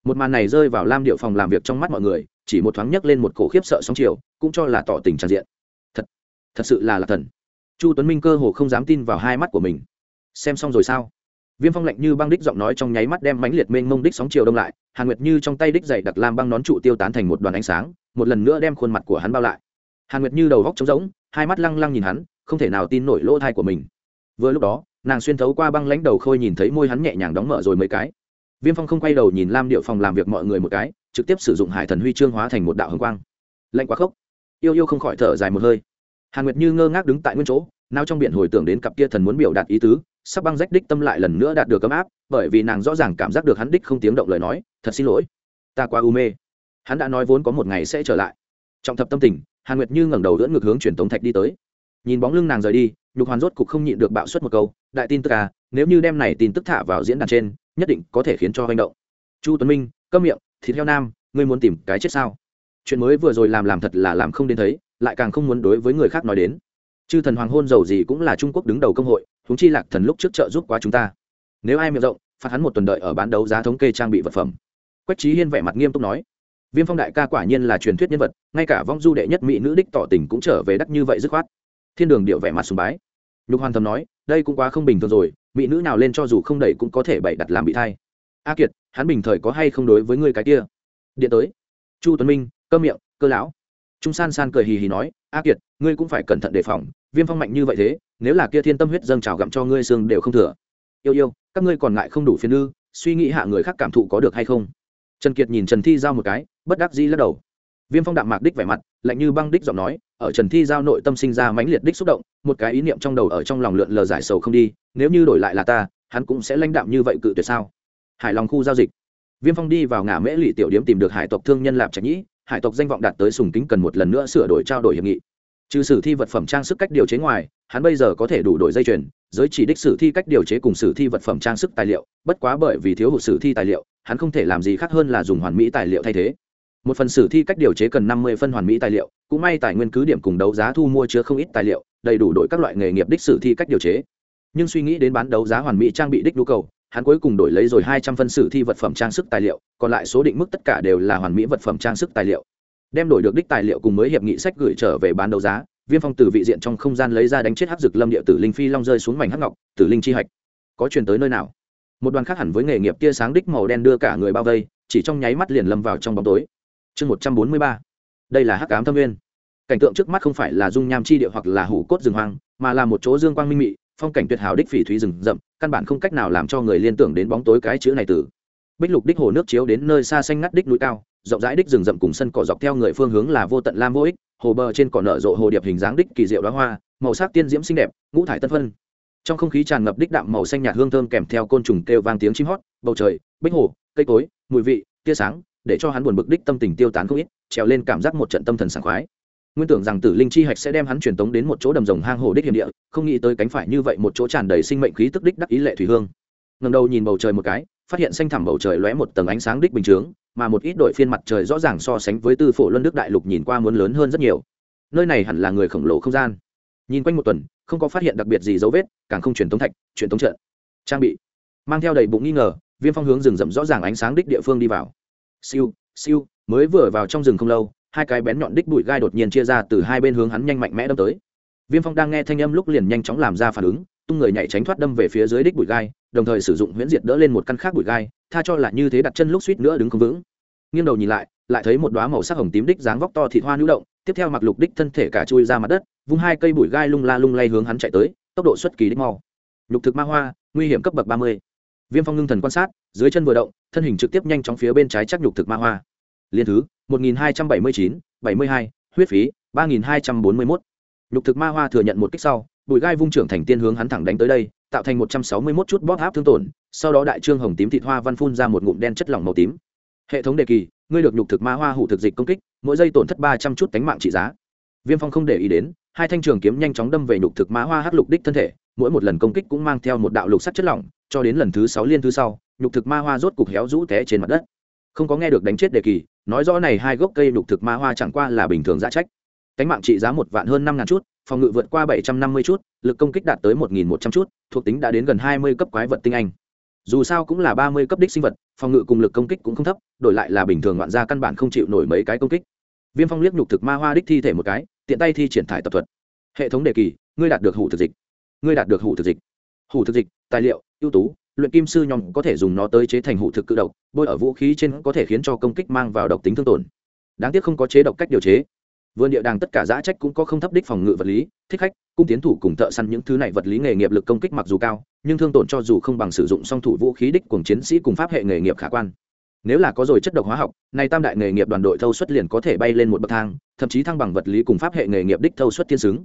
một màn này rơi vào lam điệu phòng làm việc trong mắt mọi người, chỉ một thoáng nhấc lên một cổ khiếp sợ sóng chiều, cũng cho là tỏ tình tràn diện. Thật thật sự là lạc thần. Chu tuấn minh cơ hồ không dám tin vào hai mắt của mình. Xem xong rồi sao? Viêm phong lạnh như băng đích giọng nói trong nháy mắt đem mãnh liệt mênh mông đích sóng chiều đông lại, hàn nguyệt như trong tay đích dày đặc lam băng nón trụ tiêu tán thành một đoàn ánh sáng, một lần nữa đem khuôn mặt của hắn bao lại. Hàn nguyệt như đầu góc trống rỗng, hai mắt lăng lăng nhìn hắn, không thể nào tin nổi lỗ thai của mình. Vừa lúc đó, nàng xuyên thấu qua băng lãnh đầu khôi nhìn thấy môi hắn nhẹ nhàng đóng mở rồi mấy cái viêm phong không quay đầu nhìn lam điệu phòng làm việc mọi người một cái, trực tiếp sử dụng hải thần huy chương hóa thành một đạo hồng quang. Lạnh quá khốc. Yêu yêu không khỏi thở dài một hơi. Hàn nguyệt như ngơ ngác đứng tại nguyên chỗ, nào trong biển hồi tưởng đến cặp kia thần muốn biểu đạt ý tứ sắp băng rách đích tâm lại lần nữa đạt được ấm áp, bởi vì nàng rõ ràng cảm giác được hắn đích không tiếng động lời nói, thật xin lỗi, ta quá u mê. Hắn đã nói vốn có một ngày sẽ trở lại. Trọng thập tâm tình, hàn nguyệt như ngẩng đầu đỡ ngược hướng truyền tống thạch đi tới. Nhìn bóng lưng nàng rời đi, nhục hoàn rốt cục không nhịn được bạo suất một câu, đại tin tức à nếu như đem này tin tức thả vào diễn đàn trên nhất định có thể khiến cho hành động. Chu tuấn minh, câm miệng, thịt heo nam, ngươi muốn tìm cái chết sao? Chuyện mới vừa rồi làm làm thật là làm không đến thấy, lại càng không muốn đối với người khác nói đến. Chư thần hoàng hôn giàu gì cũng là trung quốc đứng đầu công hội húng chi lạc thần lúc trước trợ giúp quá chúng ta. Nếu ai miệng rộng, phạt hắn một tuần đợi ở bán đấu giá thống kê trang bị vật phẩm. Quách trí hiên vẻ mặt nghiêm túc nói, viêm phong đại ca quả nhiên là truyền thuyết nhân vật, ngay cả vong du đệ nhất mỹ nữ đích tỏ tình cũng trở về đắc như vậy dứt khoát. Thiên đường điệu vẻ mặt sùng bái nhục hoàn thầm nói, đây cũng quá không bình thường rồi, mỹ nữ nào lên cho dù không đẩy cũng có thể bày đặt làm bị thai. A kiệt, hắn bình thời có hay không đối với ngươi cái kia? Điện tới. Chu tuấn minh, cơ miệng, cơ lão. Trung san san cười hì hì nói, a kiệt, ngươi cũng phải cẩn thận đề phòng, viêm phong mạnh như vậy thế, nếu là kia thiên tâm huyết dâng trào gặm cho ngươi xương đều không thừa. Yêu yêu, các ngươi còn ngại không đủ phiền ư, suy nghĩ hạ người khác cảm thụ có được hay không? Trần kiệt nhìn trần thi giao một cái, bất đắc dĩ lắc đầu. Viêm phong đạm mạc đích vẻ mặt, lạnh như băng đích giọng nói, ở trần thi giao nội tâm sinh ra mãnh liệt đích xúc động một cái ý niệm trong đầu ở trong lòng lượn lờ giải sầu không đi, nếu như đổi lại là ta, hắn cũng sẽ lãnh đạm như vậy cự tuyệt sao? Hải lòng khu giao dịch. Viêm phong đi vào ngã mễ lỵ tiểu điếm tìm được hải tộc thương nhân lạp trạch nhĩ, hải tộc danh vọng đạt tới sùng kính cần một lần nữa sửa đổi trao đổi hiệp nghị. Trừ sử thi vật phẩm trang sức cách điều chế ngoài, hắn bây giờ có thể đủ đổi dây chuyền, giới chỉ đích sử thi cách điều chế cùng sử thi vật phẩm trang sức tài liệu, bất quá bởi vì thiếu hụt sử thi tài liệu, hắn không thể làm gì khác hơn là dùng hoàn mỹ tài liệu thay thế một phần sử thi cách điều chế cần năm mươi phân hoàn mỹ tài liệu, cũng may tài nguyên cứ điểm cùng đấu giá thu mua chứa không ít tài liệu, đầy đủ đổi các loại nghề nghiệp đích sử thi cách điều chế. Nhưng suy nghĩ đến bán đấu giá hoàn mỹ trang bị đích nhu cầu, hắn cuối cùng đổi lấy rồi hai trăm phân sử thi vật phẩm trang sức tài liệu, còn lại số định mức tất cả đều là hoàn mỹ vật phẩm trang sức tài liệu. Đem đổi được đích tài liệu cùng mới hiệp nghị sách gửi trở về bán đấu giá, viêm phong từ vị diện trong không gian lấy ra đánh chết hắc dực lâm địa tử linh phi long rơi xuống mảnh hắc ngọc, tử linh chi hạch. Có truyền tới nơi nào? Một đoàn khác hẳn với nghề nghiệp tia sáng đích màu đen đưa cả người bao vây, chỉ trong nháy mắt liền lâm vào trong bóng tối chương một trăm bốn mươi ba. Đây là hắc ám thâm nguyên. Cảnh tượng trước mắt không phải là dung nham chi địa hoặc là hủ cốt rừng hoang, mà là một chỗ dương quang minh mị, phong cảnh tuyệt hảo đích phỉ thúy rừng rậm, căn bản không cách nào làm cho người liên tưởng đến bóng tối cái chữ này từ. Bích lục đích hồ nước chiếu đến nơi xa xanh ngắt đích núi cao, rộng rãi đích rừng rậm cùng sân cỏ dọc theo người phương hướng là vô tận lam vô ích, hồ bờ trên cỏ nở rộ hồ điệp hình dáng đích kỳ diệu đóa hoa, màu sắc tiên diễm xinh đẹp, ngũ thải tân phân. Trong không khí tràn ngập đích đạm màu xanh nhạt hương thơm kèm theo côn trùng kêu vang tiếng chim hót, bầu trời, bích hồ, cây cối, mùi vị, tia sáng để cho hắn buồn bực đích tâm tình tiêu tán không ít, trèo lên cảm giác một trận tâm thần sảng khoái. Nguyên tưởng rằng tử linh chi hạch sẽ đem hắn truyền tống đến một chỗ đầm rồng hang hồ đích hiểm địa, không nghĩ tới cánh phải như vậy một chỗ tràn đầy sinh mệnh khí tức đích đắc ý lệ thủy hương. Ngầm đầu nhìn bầu trời một cái, phát hiện xanh thẳm bầu trời lóe một tầng ánh sáng đích bình chướng, mà một ít đội phiên mặt trời rõ ràng so sánh với tư phổ luân đức đại lục nhìn qua muốn lớn hơn rất nhiều. Nơi này hẳn là người khổng lồ không gian. Nhìn quanh một tuần, không có phát hiện đặc biệt gì dấu vết, càng không truyền tống thạch, truyền tống trợ trang bị. Mang theo đầy bụng nghi ngờ, viêm phong hướng rừng rậm rõ ràng ánh sáng đích địa phương đi vào siêu siêu, mới vừa vào trong rừng không lâu, hai cái bén nhọn đích bụi gai đột nhiên chia ra từ hai bên hướng hắn nhanh mạnh mẽ đâm tới. Viêm phong đang nghe thanh âm lúc liền nhanh chóng làm ra phản ứng, tung người nhảy tránh thoát đâm về phía dưới đích bụi gai, đồng thời sử dụng huyễn diệt đỡ lên một căn khác bụi gai, tha cho là như thế đặt chân lúc suýt nữa đứng không vững. Nghiêng đầu nhìn lại lại thấy một đoá màu sắc hồng tím đích dáng vóc to thịt hoa nữ động, tiếp theo mặc lục đích thân thể cả chui ra mặt đất, vung hai cây bụi gai lung la lung lay hướng hắn chạy tới, tốc độ xuất kỳ đích mau. Nhục thực ma hoa, nguy hiểm cấp bậc ba mươi. Viêm phong ngưng thần quan sát, dưới chân vừa động thân hình trực tiếp nhanh chóng phía bên trái chắc nhục thực ma hoa. Liên thứ, một nghìn hai trăm bảy mươi chín, bảy mươi hai, huyết phí, ba nghìn hai trăm bốn mươi mốt. Nhục thực ma hoa thừa nhận một kích sau, bụi gai vung trưởng thành tiên hướng hắn thẳng đánh tới đây, tạo thành một trăm sáu mươi mốt chút bóp áp thương tổn, sau đó đại trương hồng tím thịt hoa văn phun ra một ngụm đen chất lỏng màu tím. Hệ thống đề kỳ, ngươi được nhục thực ma hoa hủ thực dịch công kích, mỗi giây tổn thất ba trăm chút tánh mạng trị giá. Viêm phong không để ý đến, hai thanh trường kiếm nhanh chóng đâm về nhục thực ma hoa hắc lục đích thân thể, mỗi một lần công kích cũng mang theo một đạo lục sắt chất lỏng, cho đến lần thứ sáu liên thứ sau nhục thực ma hoa rốt cục héo rũ té trên mặt đất. Không có nghe được đánh chết đề kỳ, nói rõ này hai gốc cây nhục thực ma hoa chẳng qua là bình thường giá trách. Cánh mạng trị giá một vạn hơn năm ngàn chút, phòng ngự vượt qua bảy trăm năm mươi chút, lực công kích đạt tới một nghìn một trăm chút, thuộc tính đã đến gần hai mươi cấp quái vật tinh anh. Dù sao cũng là ba mươi cấp đích sinh vật, phòng ngự cùng lực công kích cũng không thấp, đổi lại là bình thường ngoạn gia căn bản không chịu nổi mấy cái công kích. Viêm phong liếc nhục thực ma hoa đích thi thể một cái, tiện tay thi triển thải tập thuật. Hệ thống đề kỳ, ngươi đạt được hủ thực dịch. Ngươi đạt được hủ thực dịch. Hủ thực dịch, tài liệu, ưu tú luyện kim sư nhóm có thể dùng nó tới chế thành hụ thực cự độc, bôi ở vũ khí trên có thể khiến cho công kích mang vào độc tính thương tổn. Đáng tiếc không có chế độc cách điều chế. Vườn địa đàng tất cả giã trách cũng có không thấp đích phòng ngự vật lý, thích khách, cung tiến thủ cùng thợ săn những thứ này vật lý nghề nghiệp lực công kích mặc dù cao, nhưng thương tổn cho dù không bằng sử dụng song thủ vũ khí đích cùng chiến sĩ cùng pháp hệ nghề nghiệp khả quan. Nếu là có rồi chất độc hóa học, nay tam đại nghề nghiệp đoàn đội thâu xuất liền có thể bay lên một bậc thang, thậm chí thăng bằng vật lý cùng pháp hệ nghề nghiệp đích thâu xuất thiên xứng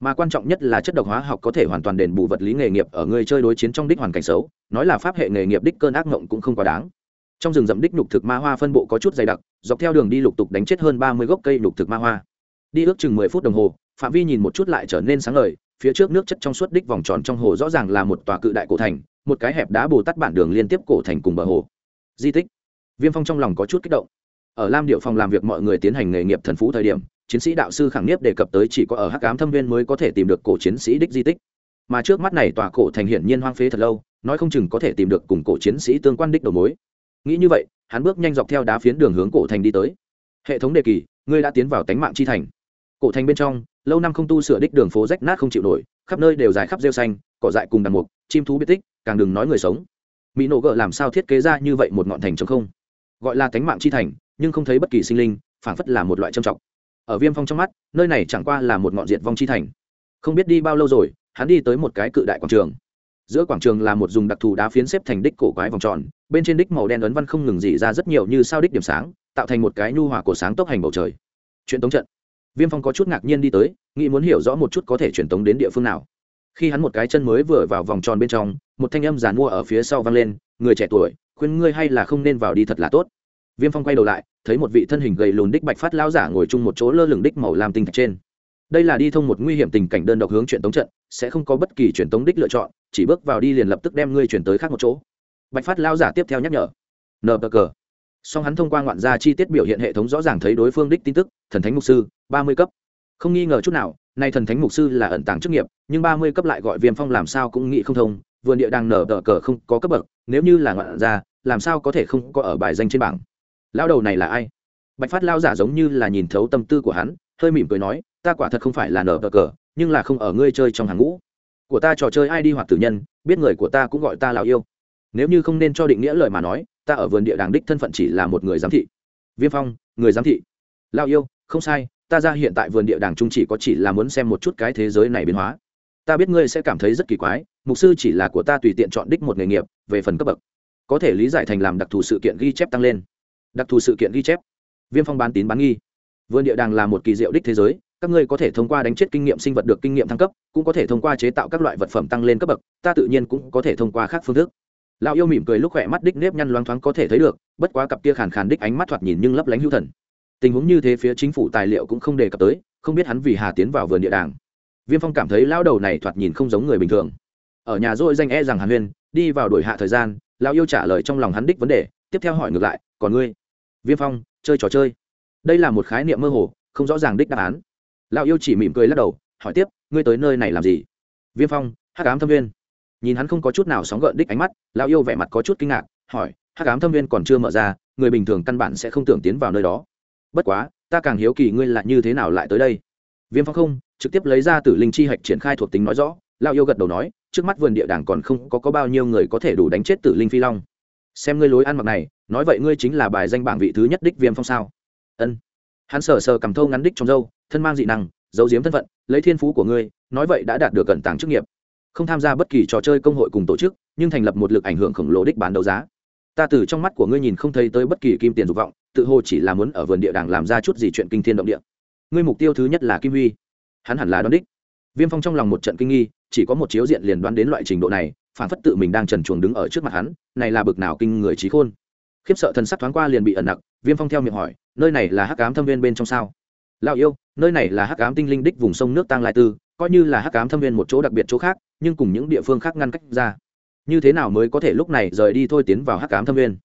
mà quan trọng nhất là chất độc hóa học có thể hoàn toàn đền bù vật lý nghề nghiệp ở người chơi đối chiến trong đích hoàn cảnh xấu, nói là pháp hệ nghề nghiệp đích cơn ác mộng cũng không quá đáng. Trong rừng rậm đích nhục thực ma hoa phân bộ có chút dày đặc, dọc theo đường đi lục tục đánh chết hơn ba mươi gốc cây lục thực ma hoa. Đi ước chừng mười phút đồng hồ, phạm vi nhìn một chút lại trở nên sáng ngời, phía trước nước chất trong suốt đích vòng tròn trong hồ rõ ràng là một tòa cự đại cổ thành, một cái hẹp đá bồ tắt bản đường liên tiếp cổ thành cùng bờ hồ. Di tích. Viêm phong trong lòng có chút kích động. Ở lam điệu phòng làm việc mọi người tiến hành nghề nghiệp thần phú thời điểm chiến sĩ đạo sư khẳng niếp đề cập tới chỉ có ở hắc ám thâm viên mới có thể tìm được cổ chiến sĩ đích di tích. Mà trước mắt này tòa cổ thành hiển nhiên hoang phế thật lâu, nói không chừng có thể tìm được cùng cổ chiến sĩ tương quan đích đầu mối. Nghĩ như vậy, hắn bước nhanh dọc theo đá phiến đường hướng cổ thành đi tới. Hệ thống đề kỳ, ngươi đã tiến vào tánh mạng chi thành. Cổ thành bên trong, lâu năm không tu sửa đích đường phố rách nát không chịu nổi, khắp nơi đều dài khắp rêu xanh, cỏ dại cùng đàn mục, chim thú biết tích, càng đừng nói người sống. Mỹ nổ gợ làm sao thiết kế ra như vậy một ngọn thành chống không? Gọi là tánh mạng chi thành, nhưng không thấy bất kỳ sinh linh, phảng phất là một loại trầm trọng ở viêm phong trong mắt, nơi này chẳng qua là một ngọn diệt vong chi thành. Không biết đi bao lâu rồi, hắn đi tới một cái cự đại quảng trường. Giữa quảng trường là một dùng đặc thù đá phiến xếp thành đích cổ quái vòng tròn, bên trên đích màu đen ấn văn không ngừng dỉ ra rất nhiều như sao đích điểm sáng, tạo thành một cái nhu hòa cổ sáng tốc hành bầu trời. Chuyện tống trận. Viêm phong có chút ngạc nhiên đi tới, nghĩ muốn hiểu rõ một chút có thể truyền tống đến địa phương nào. Khi hắn một cái chân mới vừa vào vòng tròn bên trong, một thanh âm giàn mua ở phía sau vang lên, người trẻ tuổi, khuyên ngươi hay là không nên vào đi thật là tốt viêm phong quay đầu lại, thấy một vị thân hình gầy lùn đích bạch phát lao giả ngồi chung một chỗ lơ lửng đích màu làm tinh thạch trên. Đây là đi thông một nguy hiểm tình cảnh đơn độc hướng truyền tống trận, sẽ không có bất kỳ truyền tống đích lựa chọn, chỉ bước vào đi liền lập tức đem ngươi chuyển tới khác một chỗ. Bạch phát lao giả tiếp theo nhắc nhở. Nờ cờ song hắn thông qua ngoạn gia chi tiết biểu hiện hệ thống rõ ràng thấy đối phương đích tin tức, thần thánh mục sư, ba mươi cấp. Không nghi ngờ chút nào, nay thần thánh mục sư là ẩn tàng chức nghiệp, nhưng ba mươi cấp lại gọi viêm phong làm sao cũng nghĩ không thông, vườn địa đang nở tờ cờ không có cấp bậc, nếu như là ngoạn gia, làm sao có thể không có ở bài danh trên bảng? Lao đầu này là ai? Bạch phát lao giả giống như là nhìn thấu tâm tư của hắn, hơi mỉm cười nói, ta quả thật không phải là nở bờ cờ, nhưng là không ở ngươi chơi trong hàng ngũ. Của ta trò chơi ai đi hoặc tử nhân, biết người của ta cũng gọi ta lào yêu. Nếu như không nên cho định nghĩa lời mà nói, ta ở vườn địa đàng đích thân phận chỉ là một người giám thị. Viêm phong, người giám thị? Lao yêu, không sai, ta ra hiện tại vườn địa đàng trung chỉ có chỉ là muốn xem một chút cái thế giới này biến hóa. Ta biết ngươi sẽ cảm thấy rất kỳ quái, mục sư chỉ là của ta tùy tiện chọn đích một nghề nghiệp, về phần cấp bậc. Có thể lý giải thành làm đặc thù sự kiện ghi chép tăng lên đặc thù sự kiện ghi chép. Viêm phong bán tín bán nghi. Vườn địa đàng là một kỳ diệu đích thế giới, các ngươi có thể thông qua đánh chết kinh nghiệm sinh vật được kinh nghiệm thăng cấp, cũng có thể thông qua chế tạo các loại vật phẩm tăng lên cấp bậc, ta tự nhiên cũng có thể thông qua khác phương thức. Lão yêu mỉm cười lúc khỏe mắt đích nếp nhăn loáng thoáng có thể thấy được, bất quá cặp kia khàn khàn đích ánh mắt thoạt nhìn nhưng lấp lánh hữu thần. Tình huống như thế phía chính phủ tài liệu cũng không đề cập tới, không biết hắn vì hà tiến vào vườn địa đàng. Viêm phong cảm thấy lão đầu này thoạt nhìn không giống người bình thường. Ở nhà dôi danh e rằng hàn huyên, đi vào đổi hạ thời gian, lão yêu trả lời trong lòng hắn đích vấn đề, tiếp theo hỏi ngược lại, còn ngươi? Viêm phong chơi trò chơi. Đây là một khái niệm mơ hồ không rõ ràng đích đáp án. Lão yêu chỉ mỉm cười lắc đầu hỏi tiếp ngươi tới nơi này làm gì? Viêm phong hắc ám thâm viên. Nhìn hắn không có chút nào sóng gợn đích ánh mắt lão yêu vẻ mặt có chút kinh ngạc hỏi hắc ám thâm viên còn chưa mở ra người bình thường căn bản sẽ không tưởng tiến vào nơi đó. Bất quá ta càng hiếu kỳ ngươi là như thế nào lại tới đây. Viêm phong không trực tiếp lấy ra tử linh chi hạch triển khai thuộc tính nói rõ. Lão yêu gật đầu nói trước mắt vườn địa đàng còn không có, có bao nhiêu người có thể đủ đánh chết tử linh phi long xem ngươi lối ăn mặc này, nói vậy ngươi chính là bài danh bảng vị thứ nhất đích viêm phong sao? Ân. Hắn sờ sờ cầm thâu ngắn đích trong dâu thân mang dị năng, giấu giếm thân phận, lấy thiên phú của ngươi, nói vậy đã đạt được cận tàng chức nghiệp. Không tham gia bất kỳ trò chơi công hội cùng tổ chức, nhưng thành lập một lực ảnh hưởng khổng lồ đích bán đấu giá. Ta từ trong mắt của ngươi nhìn không thấy tới bất kỳ kim tiền dục vọng, tự hồ chỉ là muốn ở vườn địa đàng làm ra chút gì chuyện kinh thiên động địa. Ngươi mục tiêu thứ nhất là kim huy. Hắn hẳn là đón đích. Viêm phong trong lòng một trận kinh nghi, chỉ có một chiếu diện liền đoán đến loại trình độ này phản phất tự mình đang trần chuồng đứng ở trước mặt hắn, này là bực nào kinh người trí khôn. Khiếp sợ thần sắc thoáng qua liền bị ẩn nặc, viêm phong theo miệng hỏi, nơi này là hắc cám thâm viên bên trong sao? Lão yêu, nơi này là hắc cám tinh linh đích vùng sông nước tăng lai tư, coi như là hắc cám thâm viên một chỗ đặc biệt chỗ khác, nhưng cùng những địa phương khác ngăn cách ra. Như thế nào mới có thể lúc này rời đi thôi tiến vào hắc cám thâm viên?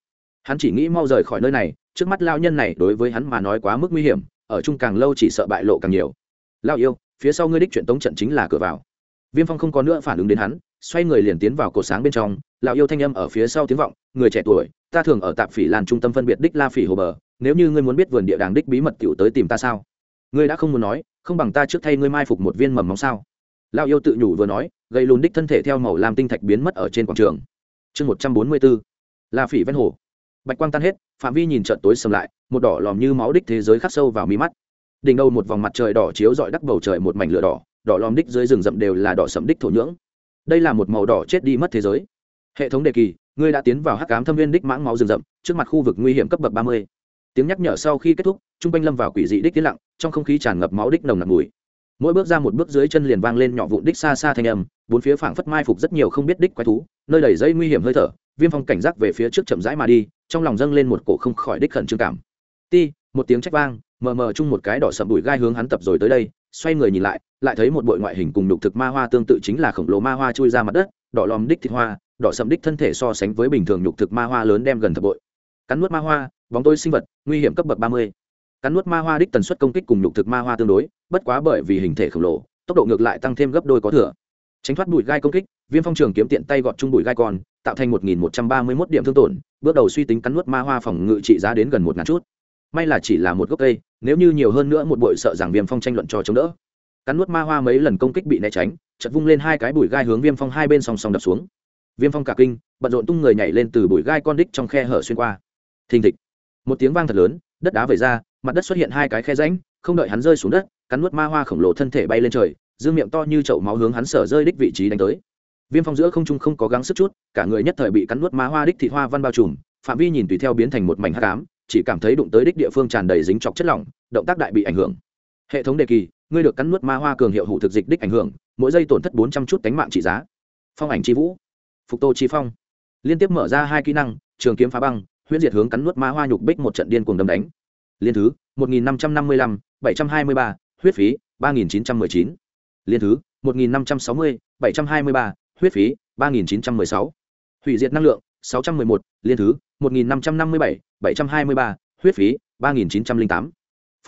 Hắn chỉ nghĩ mau rời khỏi nơi này, trước mắt lao nhân này đối với hắn mà nói quá mức nguy hiểm, ở chung càng lâu chỉ sợ bại lộ càng nhiều. Lao yêu, phía sau ngươi đích chuyện tống trận chính là cửa vào. Viêm phong không có nữa phản ứng đến hắn xoay người liền tiến vào cột sáng bên trong, lão yêu thanh âm ở phía sau tiếng vọng, người trẻ tuổi, ta thường ở tạp phỉ làn trung tâm phân biệt đích la phỉ hồ bờ, nếu như ngươi muốn biết vườn địa đàng đích bí mật cựu tới tìm ta sao? Ngươi đã không muốn nói, không bằng ta trước thay ngươi mai phục một viên mầm móng sao? Lão yêu tự nhủ vừa nói gây lùn đích thân thể theo màu làm tinh thạch biến mất ở trên quảng trường. Chương một trăm bốn mươi bốn, la phỉ ven hồ. Bạch quang tan hết, phạm vi nhìn trận tối sầm lại, một đỏ lòm như máu đích thế giới khắc sâu vào mi mắt. Đỉnh đầu một vòng mặt trời đỏ chiếu dọi đắc bầu trời một mảnh lửa đỏ đỏ lòm đích dưới rừng rậm đều là đỏ sậm đích thổ nhưỡng đây là một màu đỏ chết đi mất thế giới. Hệ thống đề kỳ, ngươi đã tiến vào hắc ám thâm viên đích mãng máu rừng rậm, trước mặt khu vực nguy hiểm cấp bậc ba mươi. Tiếng nhắc nhở sau khi kết thúc, trung quanh lâm vào quỷ dị đích tiến lặng, trong không khí tràn ngập máu đích nồng nặc mùi. Mỗi bước ra một bước dưới chân liền vang lên nhỏ vụn đích xa xa thanh âm, bốn phía phảng phất mai phục rất nhiều không biết đích quái thú, nơi đầy dây nguy hiểm hơi thở, viêm phong cảnh giác về phía trước chậm rãi mà đi, trong lòng dâng lên một cổ không khỏi đích khẩn trương cảm. Ti, một tiếng trách vang, mờ mờ chung một cái đỏ sậm bụi gai hướng hắn tập rồi tới đây xoay người nhìn lại lại thấy một bội ngoại hình cùng nhục thực ma hoa tương tự chính là khổng lồ ma hoa chui ra mặt đất, đỏ lòm đích thịt hoa, đỏ sậm đích thân thể so sánh với bình thường nhục thực ma hoa lớn đem gần thập bội. Cắn nuốt ma hoa, bóng tối sinh vật, nguy hiểm cấp bậc ba mươi. Cắn nuốt ma hoa đích tần suất công kích cùng nhục thực ma hoa tương đối, bất quá bởi vì hình thể khổng lồ, tốc độ ngược lại tăng thêm gấp đôi có thừa. Tránh thoát bụi gai công kích, viêm phong trường kiếm tiện tay gọt chung bụi gai còn tạo thành một nghìn một trăm ba mươi mốt điểm thương tổn, bước đầu suy tính cắn nuốt ma hoa phòng ngự trị giá đến gần một ngàn chút. May là chỉ là một gốc cây nếu như nhiều hơn nữa một bội sợ rằng viêm phong tranh luận cho chống đỡ. Cắn nuốt ma hoa mấy lần công kích bị né tránh chật vung lên hai cái bụi gai hướng viêm phong hai bên song song đập xuống. Viêm phong cả kinh, bận rộn tung người nhảy lên từ bụi gai con đích trong khe hở xuyên qua. Thình thịch. Một tiếng vang thật lớn, đất đá vẩy ra, mặt đất xuất hiện hai cái khe ránh không đợi hắn rơi xuống đất, cắn nuốt ma hoa khổng lồ thân thể bay lên trời, dương miệng to như chậu máu hướng hắn sở rơi đích vị trí đánh tới. Viêm phong giữa không trung không có gắng sức chút, cả người nhất thời bị cắn nuốt ma hoa đích thị hoa văn bao trùm, phạm vi nhìn tùy theo biến thành một mảnh hát cám chỉ cảm thấy đụng tới đích địa phương tràn đầy dính chọc chất lỏng, động tác đại bị ảnh hưởng. Hệ thống đề kỳ, ngươi được cắn nuốt ma hoa cường hiệu hụ thực dịch đích ảnh hưởng, mỗi giây tổn thất bốn trăm chút cánh mạng trị giá. Phong ảnh c vũ. Phục tô chi phong. Liên tiếp mở ra hai kỹ năng, trường kiếm phá băng, huyễn diệt hướng cắn nuốt ma hoa nhục bích một trận điên cuồng đâm đánh. Liên thứ, một nghìn năm trăm năm mươi lăm, bảy trăm hai mươi ba, huyết phí, ba nghìn chín trăm mười chín. Liên thứ, một nghìn năm trăm sáu mươi, bảy trăm hai mươi ba, huyết phí, ba nghìn chín trăm mười sáu. Hủy diệt năng lượng, sáu trăm mười một. Liên thứ, một nghìn năm trăm năm mươi bảy bảy trăm hai mươi ba, huyết phí, ba nghìn chín trăm linh tám.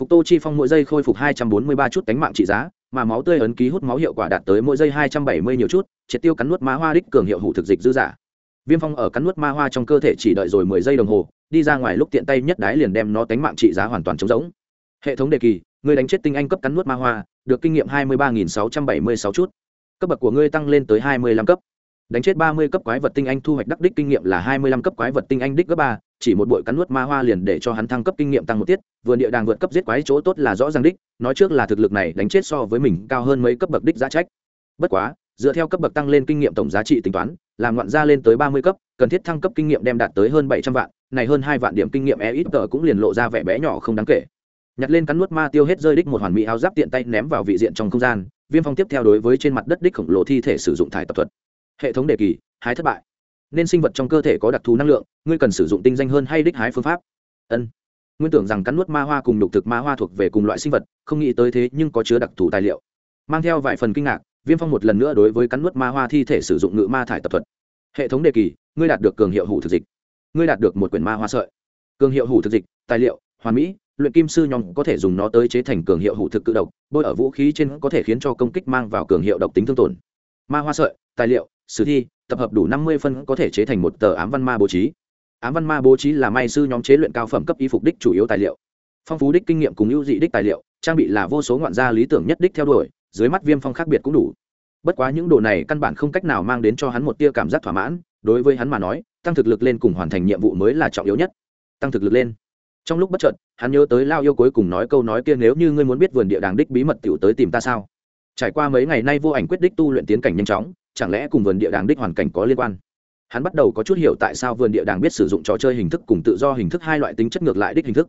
Phục tô chi phong mỗi giây khôi phục hai trăm bốn mươi ba chút cánh mạng trị giá, mà máu tươi ấn ký hút máu hiệu quả đạt tới mỗi giây hai trăm bảy mươi nhiều chút, triệt tiêu cắn nuốt ma hoa đích cường hiệu hủ thực dịch dư giả. Viêm phong ở cắn nuốt ma hoa trong cơ thể chỉ đợi rồi mười giây đồng hồ, đi ra ngoài lúc tiện tay nhất đái liền đem nó cánh mạng trị giá hoàn toàn trống rỗng hệ thống đề kỳ, người đánh chết tinh anh cấp cắn nuốt ma hoa, được kinh nghiệm hai mươi ba nghìn sáu trăm bảy mươi sáu chút. Cấp bậc của ngươi tăng lên tới hai mươi lăm cấp đánh chết ba mươi cấp quái vật tinh anh thu hoạch đắc đích kinh nghiệm là hai mươi lăm cấp quái vật tinh anh đích cấp ba, chỉ một bội cắn nuốt ma hoa liền để cho hắn thăng cấp kinh nghiệm tăng một tiết, vườn địa đàng vượt cấp giết quái chỗ tốt là rõ ràng đích, nói trước là thực lực này đánh chết so với mình cao hơn mấy cấp bậc đích giá trách. Bất quá, dựa theo cấp bậc tăng lên kinh nghiệm tổng giá trị tính toán, làm ngoạn ra lên tới ba mươi cấp, cần thiết thăng cấp kinh nghiệm đem đạt tới hơn bảy trăm vạn, này hơn hai vạn điểm kinh nghiệm e ít tờ cũng liền lộ ra vẻ bé nhỏ không đáng kể. Nhặt lên cắn nuốt ma tiêu hết rơi đích một hoàn mỹ áo giáp tiện tay ném vào vị diện trong không gian, viêm phong tiếp theo đối với trên mặt đất đích khổng lồ thi thể sử dụng thải tập thuật hệ thống đề kỳ, hái thất bại. Nên sinh vật trong cơ thể có đặc thù năng lượng, ngươi cần sử dụng tinh danh hơn hay đích hái phương pháp? Ân. Nguyên tưởng rằng cắn nuốt ma hoa cùng nhục thực ma hoa thuộc về cùng loại sinh vật, không nghĩ tới thế nhưng có chứa đặc thù tài liệu. Mang theo vài phần kinh ngạc, viêm phong một lần nữa đối với cắn nuốt ma hoa thi thể sử dụng ngự ma thải tập thuật. Hệ thống đề kỳ, ngươi đạt được cường hiệu hủ thực dịch. Ngươi đạt được một quyển ma hoa sợi. Cường hiệu hủ thực dịch, tài liệu, hoàn mỹ, luyện kim sư nhóm có thể dùng nó tới chế thành cường hiệu hủ thực cự độc, bôi ở vũ khí trên có thể khiến cho công kích mang vào cường hiệu độc tính thương tổn. Ma hoa sợi, tài liệu sử thi, tập hợp đủ năm mươi phân có thể chế thành một tờ ám văn ma bố trí. Ám văn ma bố trí là may sư nhóm chế luyện cao phẩm cấp y phục đích chủ yếu tài liệu. Phong phú đích kinh nghiệm cùng ưu dị đích tài liệu, trang bị là vô số ngoạn gia lý tưởng nhất đích theo đuổi, dưới mắt viêm phong khác biệt cũng đủ. Bất quá những đồ này căn bản không cách nào mang đến cho hắn một tia cảm giác thỏa mãn, đối với hắn mà nói, tăng thực lực lên cùng hoàn thành nhiệm vụ mới là trọng yếu nhất. Tăng thực lực lên. Trong lúc bất chợt, hắn nhớ tới lao yêu cuối cùng nói câu nói kia, nếu như ngươi muốn biết vườn địa đàng đích bí mật t i ể u tới tìm ta sao? Trải qua mấy ngày nay vô ảnh quyết đích tu luyện tiến cảnh nhanh chóng chẳng lẽ cùng vườn địa đàng đích hoàn cảnh có liên quan? Hắn bắt đầu có chút hiểu tại sao vườn địa đàng biết sử dụng trò chơi hình thức cùng tự do hình thức hai loại tính chất ngược lại đích hình thức.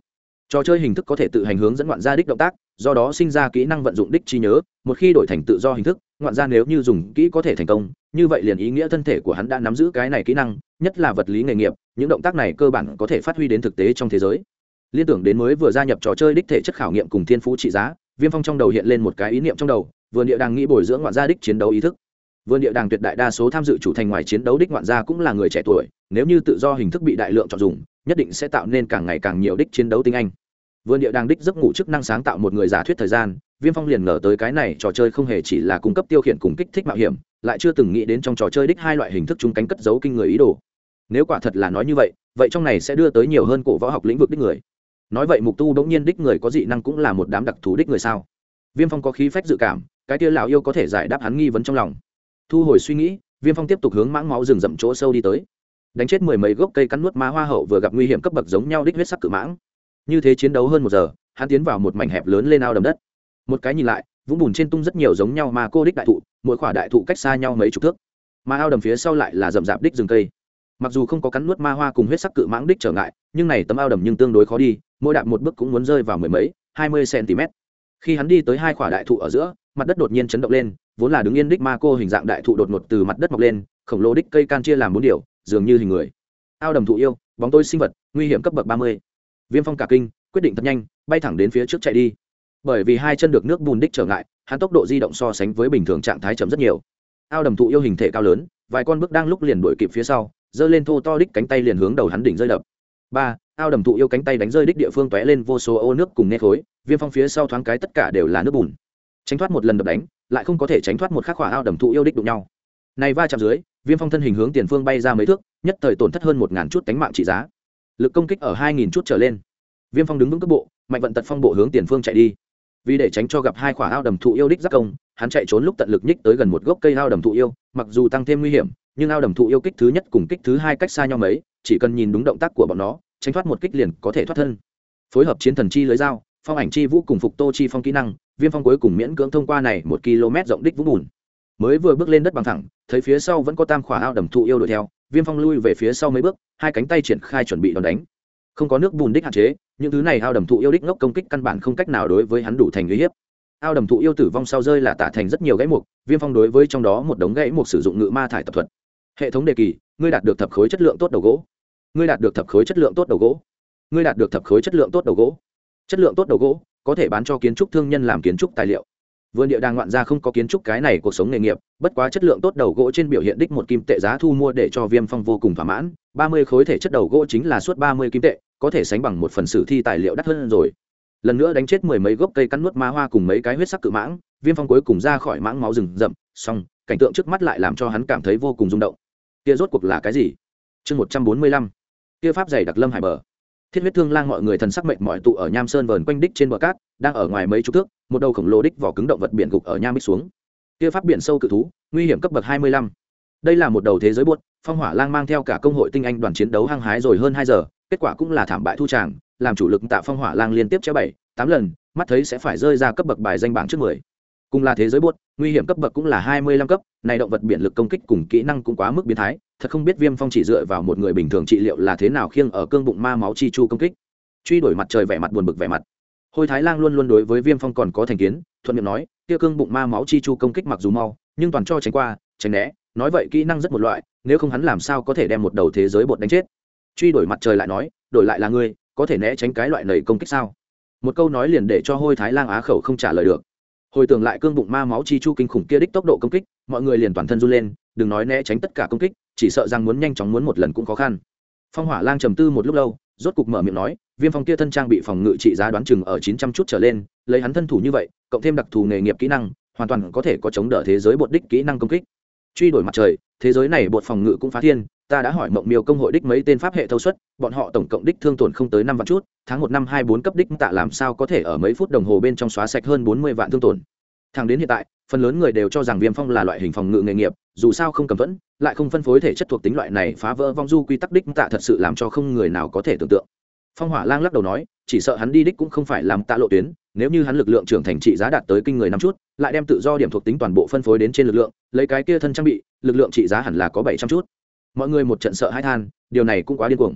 Trò chơi hình thức có thể tự hành hướng dẫn ngoạn gia đích động tác, do đó sinh ra kỹ năng vận dụng đích trí nhớ, một khi đổi thành tự do hình thức, ngoạn gia nếu như dùng kỹ có thể thành công, như vậy liền ý nghĩa thân thể của hắn đã nắm giữ cái này kỹ năng, nhất là vật lý nghề nghiệp, những động tác này cơ bản có thể phát huy đến thực tế trong thế giới. Liên tưởng đến mới vừa gia nhập trò chơi đích thể chất khảo nghiệm cùng thiên phú trị giá, viêm phong trong đầu hiện lên một cái ý niệm trong đầu, vườn địa đang nghĩ bồi dưỡng ngoạn gia đích chiến đấu ý thức vườn địa đàng tuyệt đại đa số tham dự chủ thành ngoài chiến đấu đích ngoạn gia cũng là người trẻ tuổi, nếu như tự do hình thức bị đại lượng chọn dùng, nhất định sẽ tạo nên càng ngày càng nhiều đích chiến đấu tinh anh. Vườn địa đàng đích giấc ngủ chức năng sáng tạo một người giả thuyết thời gian, viêm phong liền ngờ tới cái này trò chơi không hề chỉ là cung cấp tiêu khiển cùng kích thích mạo hiểm, lại chưa từng nghĩ đến trong trò chơi đích hai loại hình thức chúng cánh cất giấu kinh người ý đồ. Nếu quả thật là nói như vậy vậy trong này sẽ đưa tới nhiều hơn cổ võ học lĩnh vực đích người. Nói vậy mục tu đ ỗ n g nhiên đích người có dị năng cũng là một đám đặc thù đích người sao? Viêm phong có khí phách dự cảm, cái tia lào yêu có thể giải đáp hắn nghi vấn trong lòng thu hồi suy nghĩ, viêm phong tiếp tục hướng mãng máu rừng rậm chỗ sâu đi tới. Đánh chết mười mấy gốc cây cắn nuốt má hoa hậu vừa gặp nguy hiểm cấp bậc giống nhau đích huyết sắc cự mãng. Như thế chiến đấu hơn một giờ, hắn tiến vào một mảnh hẹp lớn lên ao đầm đất. Một cái nhìn lại, vũng bùn trên tung rất nhiều giống nhau mà cô đích đại thụ, mỗi khoả đại thụ cách xa nhau mấy chục thước. Mà ao đầm phía sau lại là rậm rạp đích rừng cây. Mặc dù không có cắn nuốt ma hoa cùng huyết sắc cự mãng đích trở ngại, nhưng này tấm ao đầm nhưng tương đối khó đi, mỗi đạp một bước cũng muốn rơi vào mười mấy, hai mươi cm khi hắn đi tới hai khoả đại thụ ở giữa, mặt đất đột nhiên chấn động lên vốn là đứng yên đích ma cô hình dạng đại thụ đột ngột từ mặt đất mọc lên, khổng lồ đích cây can chia làm bốn điều, dường như hình người. Ao đầm thụ yêu, bóng tôi sinh vật, nguy hiểm cấp bậc ba mươi. Viêm phong cả kinh, quyết định thật nhanh, bay thẳng đến phía trước chạy đi. Bởi vì hai chân được nước bùn đích trở ngại, hắn tốc độ di động so sánh với bình thường trạng thái chậm rất nhiều. Ao đầm thụ yêu hình thể cao lớn, vài con bước đang lúc liền đuổi kịp phía sau, giơ lên thô to đích cánh tay liền hướng đầu hắn đỉnh rơi đập. Ba, ao đầm thụ yêu cánh tay đánh rơi đích địa phương tóe lên vô số ô nước cùng nghe khối, viêm phong phía sau thoáng cái tất cả đều là nước bùn tránh thoát một lần đập đánh, lại không có thể tránh thoát một khắc khỏa ao đầm thụ yêu đích đụng nhau. Này va chạm dưới, viêm phong thân hình hướng tiền phương bay ra mấy thước, nhất thời tổn thất hơn một ngàn chút cánh mạng trị giá. Lực công kích ở hai nghìn chút trở lên. Viêm phong đứng vững cấp bộ, mạnh vận tật phong bộ hướng tiền phương chạy đi. Vì để tránh cho gặp hai khỏa ao đầm thụ yêu đích giác công, hắn chạy trốn lúc tận lực nhích tới gần một gốc cây ao đầm thụ yêu, mặc dù tăng thêm nguy hiểm, nhưng ao đầm thụ yêu kích thứ nhất cùng kích thứ hai cách xa nhau mấy, chỉ cần nhìn đúng động tác của bọn nó, tránh thoát một kích liền có thể thoát thân. Phối hợp chiến thần chi lưới dao, phong ảnh chi vũ cùng phục tô chi phong kỹ năng viêm phong cuối cùng miễn cưỡng thông qua này một km rộng đích vũng bùn. Mới vừa bước lên đất bằng thẳng, thấy phía sau vẫn có tam khỏa ao đầm thụ yêu đuổi theo, viêm phong lui về phía sau mấy bước, hai cánh tay triển khai chuẩn bị đòn đánh. Không có nước bùn đích hạn chế, những thứ này ao đầm thụ yêu đích ngốc công kích căn bản không cách nào đối với hắn đủ thành uy hiếp. Ao đầm thụ yêu tử vong sau rơi là tả thành rất nhiều gãy mục, viêm phong đối với trong đó một đống gãy mục sử dụng ngự ma thải tập thuật. Hệ thống đề kỳ, ngươi đạt được thập khối chất lượng tốt đầu gỗ. Ngươi đạt được thập khối chất lượng tốt đầu gỗ. Ngươi đạt được thập khối chất lượng tốt đầu gỗ. Chất lượng tốt đầu gỗ có thể bán cho kiến trúc thương nhân làm kiến trúc tài liệu. Vườn địa đang ngoạn ra không có kiến trúc cái này cuộc sống nghề nghiệp, bất quá chất lượng tốt đầu gỗ trên biểu hiện đích một kim tệ giá thu mua để cho viêm phong vô cùng thỏa mãn. Ba mươi khối thể chất đầu gỗ chính là suốt ba mươi kim tệ, có thể sánh bằng một phần sử thi tài liệu đắt hơn rồi. Lần nữa đánh chết mười mấy gốc cây cắn nuốt ma hoa cùng mấy cái huyết sắc cự mãng, viêm phong cuối cùng ra khỏi mãng máu rừng rậm, xong, cảnh tượng trước mắt lại làm cho hắn cảm thấy vô cùng rung động. Kia rốt cuộc là cái gì? Chương một trăm bốn mươi lăm. Kia pháp dày đặc lâm hải bờ thiết huyết thương lang mọi người thần sắc mệnh mọi tụ ở nham sơn vờn quanh đích trên bờ cát, đang ở ngoài mấy chục thước, một đầu khổng lồ đích vỏ cứng động vật biển gục ở nham bích xuống. Kia pháp biển sâu cự thú, nguy hiểm cấp bậc hai mươi lăm. Đây là một đầu thế giới buốt, phong hỏa lang mang theo cả công hội tinh anh đoàn chiến đấu hăng hái rồi hơn hai giờ, kết quả cũng là thảm bại thu tràng, làm chủ lực tạ phong hỏa lang liên tiếp treo bảy, tám lần, mắt thấy sẽ phải rơi ra cấp bậc bài danh bảng trước mười. Cùng là thế giới buốt, nguy hiểm cấp bậc cũng là hai mươi lăm cấp, này động vật biển lực công kích cùng kỹ năng cũng quá mức biến thái thật không biết viêm phong chỉ dựa vào một người bình thường trị liệu là thế nào khiêng ở cương bụng ma máu chi chu công kích. Truy đổi mặt trời vẻ mặt buồn bực vẻ mặt. Hôi thái lang luôn luôn đối với viêm phong còn có thành kiến, thuận miệng nói, kia cương bụng ma máu chi chu công kích mặc dù mau, nhưng toàn cho tránh qua, tránh né, nói vậy kỹ năng rất một loại, nếu không hắn làm sao có thể đem một đầu thế giới bột đánh chết? Truy đổi mặt trời lại nói, đổi lại là ngươi, có thể né tránh cái loại nầy công kích sao? Một câu nói liền để cho hôi thái lang á khẩu không trả lời được hồi tưởng lại cương bụng ma máu chi chu kinh khủng kia đích tốc độ công kích, mọi người liền toàn thân run lên, đừng nói né tránh tất cả công kích, chỉ sợ rằng muốn nhanh chóng muốn một lần cũng khó khăn. Phong hỏa lang trầm tư một lúc lâu, rốt cục mở miệng nói, viêm phong kia thân trang bị phòng ngự trị giá đoán chừng ở chín trăm chút trở lên, lấy hắn thân thủ như vậy, cộng thêm đặc thù nghề nghiệp kỹ năng, hoàn toàn có thể có chống đỡ thế giới bột đích kỹ năng công kích. Truy đổi mặt trời, thế giới này bột phòng ngự cũng phá thiên ta đã hỏi mộng miêu công hội đích mấy tên pháp hệ thâu suất, bọn họ tổng cộng đích thương tổn không tới năm vạn chút, tháng một năm hai bốn cấp đích tạ làm sao có thể ở mấy phút đồng hồ bên trong xóa sạch hơn bốn mươi vạn thương tổn. Thẳng đến hiện tại, phần lớn người đều cho rằng viêm phong là loại hình phòng ngự nghề nghiệp, dù sao không cầm vẫn lại không phân phối thể chất thuộc tính loại này phá vỡ vong du quy tắc đích tạ thật sự làm cho không người nào có thể tưởng tượng. Phong hỏa lang lắc đầu nói, chỉ sợ hắn đi đích cũng không phải làm tạ lộ tuyến, nếu như hắn lực lượng trưởng thành trị giá đạt tới kinh người năm chút, lại đem tự do điểm thuộc tính toàn bộ phân phối đến trên lực lượng, lấy cái kia thân trang bị, lực lượng trị giá hẳn là có bảy trăm chút mọi người một trận sợ hãi than, điều này cũng quá điên cuồng.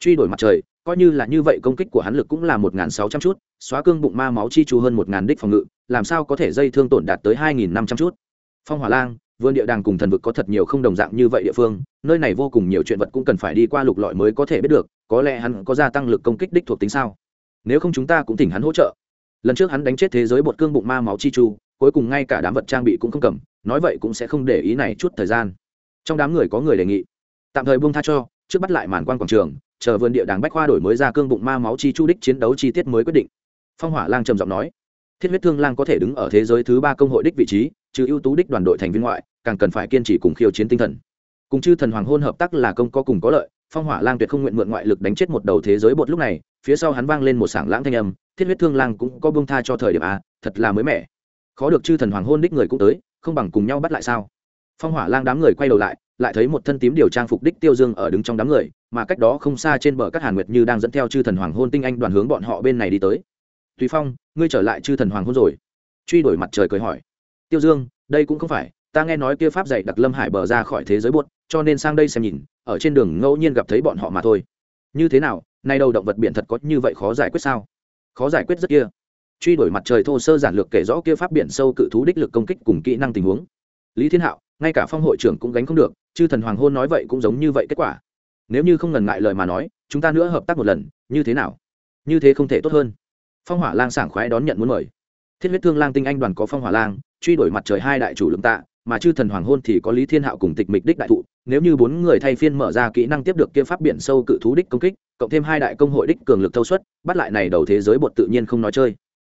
Truy đổi mặt trời, coi như là như vậy công kích của hắn lực cũng là một nghìn sáu trăm chút, xóa cương bụng ma máu chi chú hơn một ngàn đích phòng ngự, làm sao có thể dây thương tổn đạt tới hai nghìn năm trăm chút? Phong hỏa lang, vườn địa đàng cùng thần vực có thật nhiều không đồng dạng như vậy địa phương, nơi này vô cùng nhiều chuyện vật cũng cần phải đi qua lục lọi mới có thể biết được, có lẽ hắn có gia tăng lực công kích đích thuộc tính sao? Nếu không chúng ta cũng thỉnh hắn hỗ trợ. Lần trước hắn đánh chết thế giới bột cương bụng ma máu chi chu cuối cùng ngay cả đám vật trang bị cũng không cầm, nói vậy cũng sẽ không để ý này chút thời gian. Trong đám người có người đề nghị tạm thời buông tha cho, trước bắt lại màn quan quảng trường, chờ vườn địa đàng bách khoa đổi mới ra cương bụng ma máu chi chu đích chiến đấu chi tiết mới quyết định. Phong hỏa lang trầm giọng nói, thiết huyết thương lang có thể đứng ở thế giới thứ ba công hội đích vị trí, trừ ưu tú đích đoàn đội thành viên ngoại, càng cần phải kiên trì cùng khiêu chiến tinh thần. Cùng chư thần hoàng hôn hợp tác là công có cùng có lợi, phong hỏa lang tuyệt không nguyện mượn ngoại lực đánh chết một đầu thế giới bột lúc này, phía sau hắn vang lên một sảng lãng thanh âm, thiết huyết thương lang cũng có bông tha cho thời điểm a, thật là mới mẻ. Khó được chư thần hoàng hôn đích người cũng tới, không bằng cùng nhau bắt lại sao? Phong hỏa lang đám người quay đầu lại lại thấy một thân tím điều trang phục đích tiêu dương ở đứng trong đám người, mà cách đó không xa trên bờ các hàn nguyệt như đang dẫn theo chư thần hoàng hôn tinh anh đoàn hướng bọn họ bên này đi tới. Tùy phong, ngươi trở lại chư thần hoàng hôn rồi. Truy đổi mặt trời cười hỏi. Tiêu dương, đây cũng không phải, ta nghe nói kia pháp dạy đặc lâm hải bờ ra khỏi thế giới buốt, cho nên sang đây xem nhìn, ở trên đường ngẫu nhiên gặp thấy bọn họ mà thôi. Như thế nào, nay đầu động vật biển thật có như vậy khó giải quyết sao? Khó giải quyết rất kia. Truy đổi mặt trời thô sơ giản lược kể rõ kia pháp biển sâu cự thú đích lực công kích cùng kỹ năng tình huống. Lý thiên hạo, ngay cả phong hội trưởng cũng gánh không được chư thần hoàng hôn nói vậy cũng giống như vậy kết quả. Nếu như không ngần ngại lời mà nói, chúng ta nữa hợp tác một lần, như thế nào? Như thế không thể tốt hơn. Phong hỏa lang sảng khoái đón nhận muốn mời. Thiết huyết thương lang tinh anh đoàn có phong hỏa lang, truy đổi mặt trời hai đại chủ lượng tạ, mà chư thần hoàng hôn thì có lý thiên hạo cùng tịch mịch đích đại thụ. Nếu như bốn người thay phiên mở ra kỹ năng tiếp được kia pháp biển sâu cự thú đích công kích, cộng thêm hai đại công hội đích cường lực thâu suất, bắt lại này đầu thế giới bột tự nhiên không nói chơi.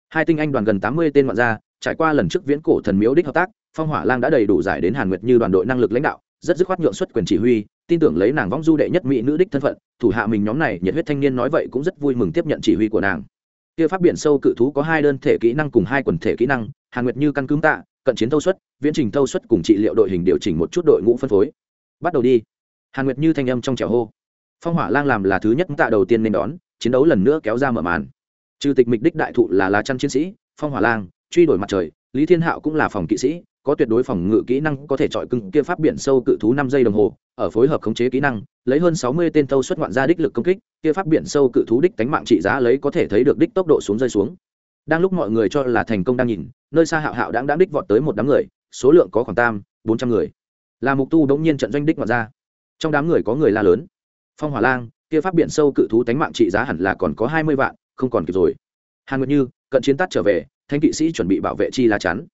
Hai tinh anh đoàn gần tám mươi tên ngoạn gia, trải qua lần trước viễn cổ thần miếu đích hợp tác, phong hỏa lang đã đầy đủ giải đến hàn nguyệt như đoàn đội năng lực lãnh đạo rất dứt khoát nhượng xuất quyền chỉ huy, tin tưởng lấy nàng vong du đệ nhất mỹ nữ đích thân phận, thủ hạ mình nhóm này nhiệt huyết thanh niên nói vậy cũng rất vui mừng tiếp nhận chỉ huy của nàng. Kia pháp biển sâu cự thú có hai đơn thể kỹ năng cùng hai quần thể kỹ năng, hàn nguyệt như căn cứ tạ, cận chiến thâu suất, viễn trình thâu suất cùng trị liệu đội hình điều chỉnh một chút đội ngũ phân phối. Bắt đầu đi. Hàn nguyệt như thanh âm trong trẻo hô. Phong hỏa lang làm là thứ nhất tạ đầu tiên nên đón, chiến đấu lần nữa kéo ra mở màn. Trừ tịch mịch đích đại thụ là lá chăn chiến sĩ, phong hỏa lang, truy đổi mặt trời, lý thiên hạo cũng là phòng kỵ sĩ có tuyệt đối phòng ngự kỹ năng, có thể chọi cưng kia pháp biển sâu cự thú năm giây đồng hồ, ở phối hợp khống chế kỹ năng, lấy hơn sáu mươi tên thâu xuất ngoạn ra đích lực công kích, kia pháp biển sâu cự thú đích cánh mạng trị giá lấy có thể thấy được đích tốc độ xuống rơi xuống. Đang lúc mọi người cho là thành công đang nhìn, nơi xa hạo hạo đang đáng đích vọt tới một đám người, số lượng có khoảng tam, bốn trăm người. Là mục tu đống nhiên trận doanh đích ngoạn ra. Trong đám người có người la lớn. Phong hỏa lang, kia pháp biển sâu cự thú tánh mạng trị giá hẳn là còn có hai mươi vạn, không còn kịp rồi. Hàn nguyệt như, cận chiến tắt trở về, thanh kỵ sĩ chuẩn bị bảo vệ chi lá chắn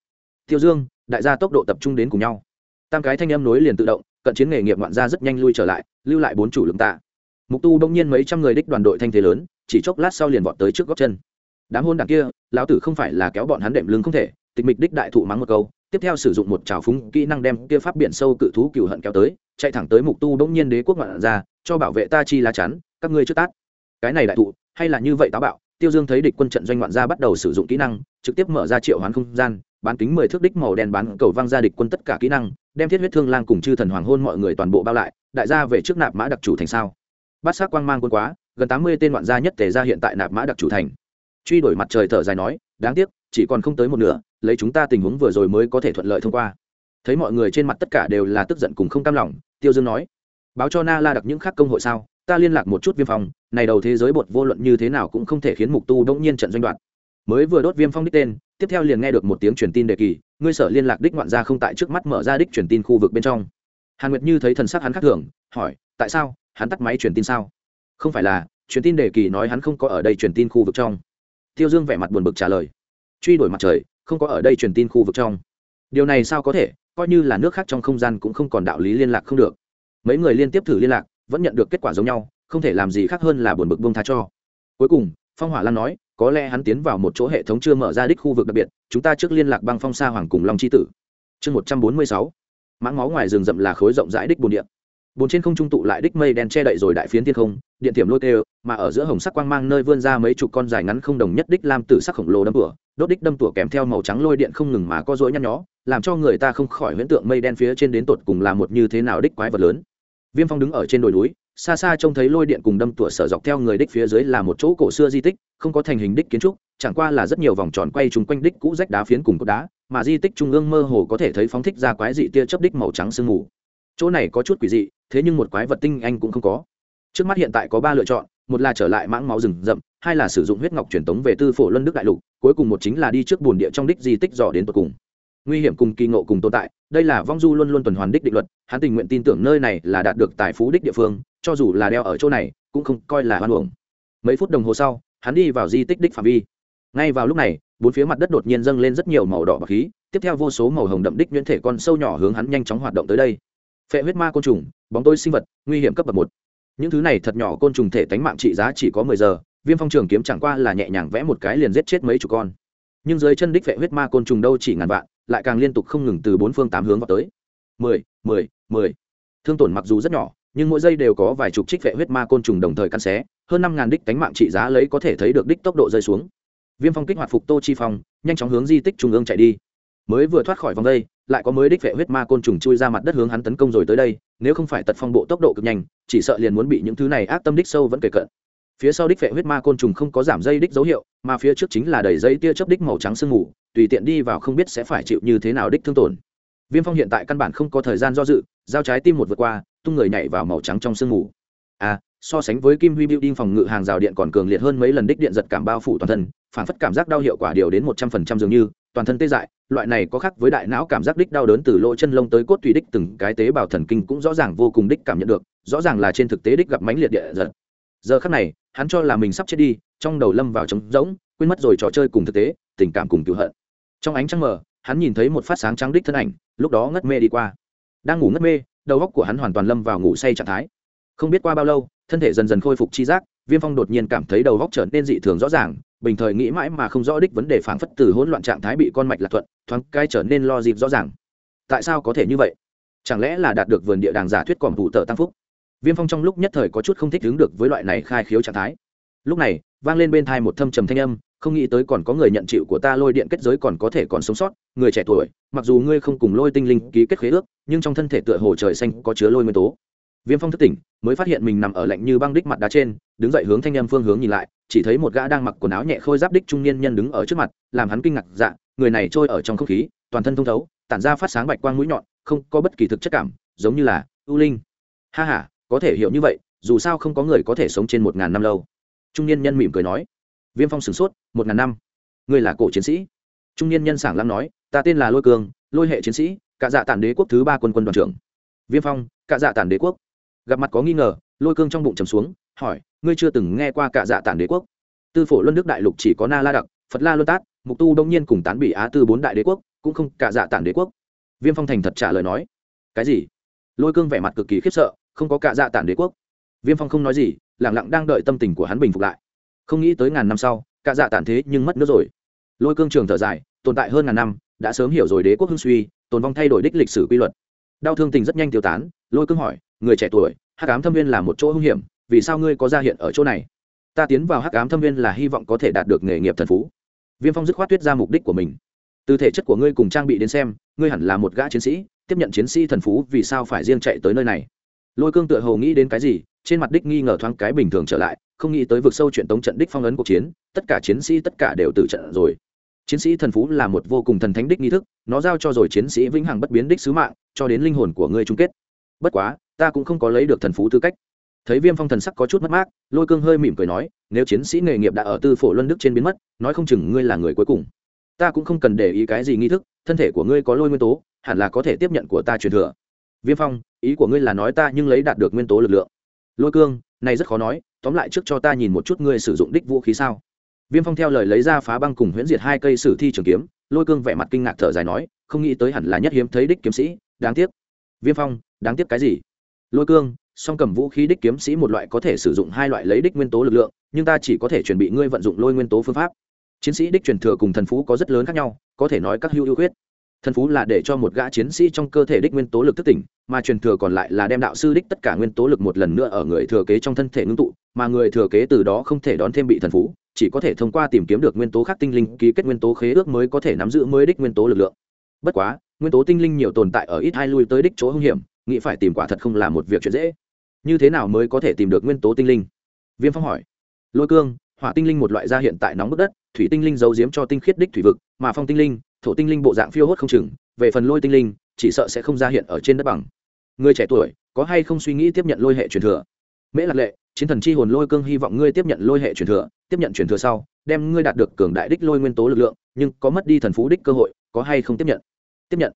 tiêu dương, đại gia tốc độ tập trung đến cùng nhau. Tam cái thanh âm nối liền tự động, cận chiến nghề nghiệp ngoạn gia rất nhanh lui trở lại, lưu lại bốn chủ lượng tạ. Mục tu bỗng nhiên mấy trăm người đích đoàn đội thanh thế lớn, chỉ chốc lát sau liền vọt tới trước góc chân. Đám hôn đảng kia, lão tử không phải là kéo bọn hắn đệm lưng không thể, tịch mịch đích đại thụ mắng một câu, tiếp theo sử dụng một trào phúng kỹ năng đem kia pháp biển sâu cự thú cựu hận kéo tới, chạy thẳng tới mục tu bỗng nhiên đế quốc ngoạn ra cho bảo vệ ta chi lá chắn, các ngươi trước tát. Cái này đại thụ, hay là như vậy táo bạo, tiêu dương thấy địch quân trận doanh ngoạn gia bắt đầu sử dụng kỹ năng, trực tiếp mở ra triệu hoán không gian bán kính mười thước đích màu đen bán cầu văng ra địch quân tất cả kỹ năng, đem thiết huyết thương lang cùng chư thần hoàng hôn mọi người toàn bộ bao lại, đại gia về trước nạp mã đặc chủ thành sao. Bát sắc quang mang quân quá, gần tám mươi tên ngoạn gia nhất tề ra hiện tại nạp mã đặc chủ thành. Truy đổi mặt trời thở dài nói, đáng tiếc, chỉ còn không tới một nửa, lấy chúng ta tình huống vừa rồi mới có thể thuận lợi thông qua. Thấy mọi người trên mặt tất cả đều là tức giận cùng không cam lòng, tiêu dương nói, báo cho na la đặc những khác công hội sao, ta liên lạc một chút viêm phòng này đầu thế giới bột vô luận như thế nào cũng không thể khiến mục tu đống nhiên trận doanh đoạn mới vừa đốt viêm phong đích tên, tiếp theo liền nghe được một tiếng truyền tin đề kỳ, ngươi sở liên lạc đích ngoạn gia không tại trước mắt mở ra đích truyền tin khu vực bên trong. Hàn nguyệt như thấy thần sắc hắn khác thường, hỏi, tại sao? Hắn tắt máy truyền tin sao? Không phải là, truyền tin đề kỳ nói hắn không có ở đây truyền tin khu vực trong. Tiêu dương vẻ mặt buồn bực trả lời, truy đuổi mặt trời, không có ở đây truyền tin khu vực trong. Điều này sao có thể? Coi như là nước khác trong không gian cũng không còn đạo lý liên lạc không được. Mấy người liên tiếp thử liên lạc, vẫn nhận được kết quả giống nhau, không thể làm gì khác hơn là buồn bực buông tha cho. Cuối cùng, phong hỏa lan nói có lẽ hắn tiến vào một chỗ hệ thống chưa mở ra đích khu vực đặc biệt, chúng ta trước liên lạc băng phong sa hoàng cùng long c h i tử. Chương một trăm bốn mươi sáu. Mãng máu ngoài rừng rậm là khối rộng rãi đích bồn điện. Bồn trên không trung tụ lại đích mây đen che đậy rồi đại phiến thiên không, điện tiềm lôi tê mà ở giữa hồng sắc quang mang nơi vươn ra mấy chục con dài ngắn không đồng nhất đích lam tử sắc khổng lồ đâm tủa, đốt đích đâm tủa kèm theo màu trắng lôi điện không ngừng mà có rỗi nhăn nhó, làm cho người ta không khỏi huyễn tượng mây đen phía trên đến tột cùng là một như thế nào đích quái vật lớn. Viêm phong đứng ở trên đồi núi xa xa trông thấy lôi điện cùng đâm tủa sở dọc theo người đích phía dưới là một chỗ cổ xưa di tích, không có thành hình đích kiến trúc, chẳng qua là rất nhiều vòng tròn quay chung quanh đích cũ rách đá phiến cùng cột đá, mà di tích trung ương mơ hồ có thể thấy phóng thích ra quái dị tia chớp đích màu trắng sương mù. Chỗ này có chút quỷ dị, thế nhưng một quái vật tinh anh cũng không có. Trước mắt hiện tại có ba lựa chọn, một là trở lại mãng máu rừng rậm, hai là sử dụng huyết ngọc truyền tống về tư phổ luân đức đại lục, cuối cùng một chính là đi trước bồn địa trong đích di tích dò đến tột cùng. Nguy hiểm cùng kỳ ngộ cùng tồn tại đây là vong du luôn luôn tuần hoàn đích định luật, hắn tình nguyện tin tưởng nơi này là đạt được tài phú đích địa phương, cho dù là đeo ở chỗ này, cũng không coi là hoan hưởng mấy phút đồng hồ sau, hắn đi vào di tích đích phạm vi. Ngay vào lúc này, bốn phía mặt đất đột nhiên dâng lên rất nhiều màu đỏ và khí, tiếp theo vô số màu hồng đậm đích nhuyễn thể con sâu nhỏ hướng hắn nhanh chóng hoạt động tới đây. Phệ huyết ma côn trùng, bóng tối sinh vật, nguy hiểm cấp bậc một. Những thứ này thật nhỏ côn trùng thể tánh mạng trị giá chỉ có mười giờ, viêm phong trường kiếm chẳng qua là nhẹ nhàng vẽ một cái liền giết chết mấy chục con. Nhưng dưới chân đích phệ huyết ma côn trùng đâu chỉ ngàn vạn lại càng liên tục không ngừng từ bốn phương tám hướng vào tới. Mười mười mười. Thương tổn mặc dù rất nhỏ, nhưng mỗi giây đều có vài chục trích vệ huyết ma côn trùng đồng thời cắn xé, hơn năm ngàn đích cánh mạng trị giá lấy có thể thấy được đích tốc độ rơi xuống. Viêm phong kích hoạt phục tô chi phong, nhanh chóng hướng di tích trung ương chạy đi. Mới vừa thoát khỏi vòng đây, lại có mới đích vệ huyết ma côn trùng chui ra mặt đất hướng hắn tấn công rồi tới đây, nếu không phải tật phong bộ tốc độ cực nhanh, chỉ sợ liền muốn bị những thứ này ác tâm đích sâu vẫn kề cận phía sau đích vệ huyết ma côn trùng không có giảm dây đích dấu hiệu, mà phía trước chính là đầy dây tia chớp đích màu trắng sương mù, tùy tiện đi vào không biết sẽ phải chịu như thế nào đích thương tổn. Viêm phong hiện tại căn bản không có thời gian do dự, giao trái tim một vượt qua, tung người nhảy vào màu trắng trong sương mù. À so sánh với kim huy building phòng ngự hàng rào điện còn cường liệt hơn mấy lần đích điện giật cảm bao phủ toàn thân, phản phất cảm giác đau hiệu quả điều đến một trăm phần trăm dường như, toàn thân tê dại, loại này có khác với đại não cảm giác đích đau đớn từ lỗ chân lông tới cốt tùy đích từng cái tế bào thần kinh cũng rõ ràng vô cùng đích cảm nhận được, rõ ràng là trên thực tế đích gặp mãnh liệt địa giật giờ khắc này, hắn cho là mình sắp chết đi, trong đầu lâm vào trống rỗng, quên mất rồi trò chơi cùng thực tế, tình cảm cùng cựu hận. Trong ánh trăng mờ, hắn nhìn thấy một phát sáng trắng đích thân ảnh, lúc đó ngất mê đi qua. Đang ngủ ngất mê, đầu óc của hắn hoàn toàn lâm vào ngủ say trạng thái. Không biết qua bao lâu, thân thể dần dần khôi phục chi giác, viêm phong đột nhiên cảm thấy đầu óc trở nên dị thường rõ ràng, bình thời nghĩ mãi mà không rõ đích vấn đề phảng phất từ hỗn loạn trạng thái bị con mạch lạc thuận, thoáng cai trở nên lo dịp rõ ràng. Tại sao có thể như vậy? Chẳng lẽ là đạt được vườn địa đàng giả thuyết còn vụ tờ tăng phúc? Viêm phong trong lúc nhất thời có chút không thích đứng được với loại này khai khiếu trạng thái. Lúc này, vang lên bên thai một thâm trầm thanh âm, không nghĩ tới còn có người nhận chịu của ta lôi điện kết giới còn có thể còn sống sót, người trẻ tuổi, mặc dù ngươi không cùng lôi tinh linh ký kết khế ước, nhưng trong thân thể tựa hồ trời xanh có chứa lôi nguyên tố. Viêm phong thức tỉnh, mới phát hiện mình nằm ở lạnh như băng đích mặt đá trên, đứng dậy hướng thanh âm phương hướng nhìn lại, chỉ thấy một gã đang mặc quần áo nhẹ khôi giáp đích trung niên nhân đứng ở trước mặt, làm hắn kinh ngạc dạ người này trôi ở trong không khí, toàn thân thông thấu, tản ra phát sáng bạch quang mũi nhọn, không có bất kỳ thực chất cảm, giống như là ưu linh. Ha ha có thể hiểu như vậy, dù sao không có người có thể sống trên một ngàn năm lâu. Trung niên nhân mỉm cười nói, viêm phong sửng sốt, một ngàn năm? Ngươi là cổ chiến sĩ? Trung niên nhân sảng lăng nói, ta tên là lôi cường, lôi hệ chiến sĩ cả dạ tản đế quốc thứ ba quân quân đoàn trưởng. Viêm phong cả dạ tản đế quốc. Gặp mặt có nghi ngờ, lôi cương trong bụng trầm xuống, hỏi, ngươi chưa từng nghe qua cả dạ tản đế quốc? Tư phổ luân nước đại lục chỉ có na la đặc, phật la luân tát, mục tu đông nhiên cùng tán bị á tư bốn đại đế quốc, cũng không cả dạ tản đế quốc. Viêm phong thành thật trả lời nói, cái gì? Lôi cương vẻ mặt cực kỳ khiếp sợ không có cả dạ tản đế quốc. Viêm phong không nói gì lẳng lặng đang đợi tâm tình của hắn bình phục lại. Không nghĩ tới ngàn năm sau, cả dạ tản thế nhưng mất nước rồi. Lôi cương trường thở dài, tồn tại hơn ngàn năm, đã sớm hiểu rồi đế quốc hưng suy, tồn vong thay đổi đích lịch sử quy luật. Đau thương tình rất nhanh tiêu tán, lôi cương hỏi, người trẻ tuổi, hắc ám thâm viên là một chỗ hung hiểm, vì sao ngươi có ra hiện ở chỗ này? Ta tiến vào hắc ám thâm viên là hy vọng có thể đạt được nghề nghiệp thần phú. Viêm phong dứt khoát tuyết ra mục đích của mình. Từ thể chất của ngươi cùng trang bị đến xem, ngươi hẳn là một gã chiến sĩ, tiếp nhận chiến sĩ thần phú vì sao phải riêng chạy tới nơi này? Lôi cương tựa hồ nghĩ đến cái gì, trên mặt đích nghi ngờ thoáng cái bình thường trở lại, không nghĩ tới vực sâu chuyện tống trận đích phong ấn cuộc chiến, tất cả chiến sĩ tất cả đều từ trận rồi. Chiến sĩ thần phú là một vô cùng thần thánh đích nghi thức, nó giao cho rồi chiến sĩ vĩnh hằng bất biến đích sứ mạng, cho đến linh hồn của ngươi chung kết. Bất quá, ta cũng không có lấy được thần phú tư cách. Thấy viêm phong thần sắc có chút mất mát, lôi cương hơi mỉm cười nói, nếu chiến sĩ nghề nghiệp đã ở tư phổ luân đức trên biến mất, nói không chừng ngươi là người cuối cùng. Ta cũng không cần để ý cái gì nghi thức, thân thể của ngươi có lôi nguyên tố, hẳn là có thể tiếp nhận của ta truyền thừa viêm phong, ý của ngươi là nói ta nhưng lấy đạt được nguyên tố lực lượng. Lôi cương, này rất khó nói, tóm lại trước cho ta nhìn một chút ngươi sử dụng đích vũ khí sao. Viêm phong theo lời lấy ra phá băng cùng huyễn diệt hai cây sử thi trường kiếm, lôi cương vẻ mặt kinh ngạc thở dài nói, không nghĩ tới hẳn là nhất hiếm thấy đích kiếm sĩ, đáng tiếc. Viêm phong, đáng tiếc cái gì? Lôi cương, song cầm vũ khí đích kiếm sĩ một loại có thể sử dụng hai loại lấy đích nguyên tố lực lượng, nhưng ta chỉ có thể chuẩn bị ngươi vận dụng lôi nguyên tố phương pháp. Chiến sĩ đích truyền thừa cùng thần phú có rất lớn khác nhau, có thể nói các hữu ưu khuyết thần phú là để cho một gã chiến sĩ trong cơ thể đích nguyên tố lực thức tỉnh, mà truyền thừa còn lại là đem đạo sư đích tất cả nguyên tố lực một lần nữa ở người thừa kế trong thân thể ngưng tụ, mà người thừa kế từ đó không thể đón thêm bị thần phú, chỉ có thể thông qua tìm kiếm được nguyên tố khác tinh linh, ký kết nguyên tố khế ước mới có thể nắm giữ mới đích nguyên tố lực lượng. Bất quá, nguyên tố tinh linh nhiều tồn tại ở ít hai lui tới đích chỗ hung hiểm, nghĩ phải tìm quả thật không là một việc chuyện dễ. Như thế nào mới có thể tìm được nguyên tố tinh linh? Viêm phong hỏi. Lôi cương, hỏa tinh linh một loại da hiện tại nóng bức đất, thủy tinh linh giấu giếm cho tinh khiết đích thủy vực, mà phong tinh linh thổ tinh linh bộ dạng phiêu hốt không chừng, về phần lôi tinh linh, chỉ sợ sẽ không ra hiện ở trên đất bằng. Người trẻ tuổi, có hay không suy nghĩ tiếp nhận lôi hệ truyền thừa? Mễ lạc lệ, chiến thần chi hồn lôi cương hy vọng ngươi tiếp nhận lôi hệ truyền thừa, tiếp nhận truyền thừa sau, đem ngươi đạt được cường đại đích lôi nguyên tố lực lượng, nhưng có mất đi thần phú đích cơ hội, có hay không tiếp nhận? Tiếp nhận.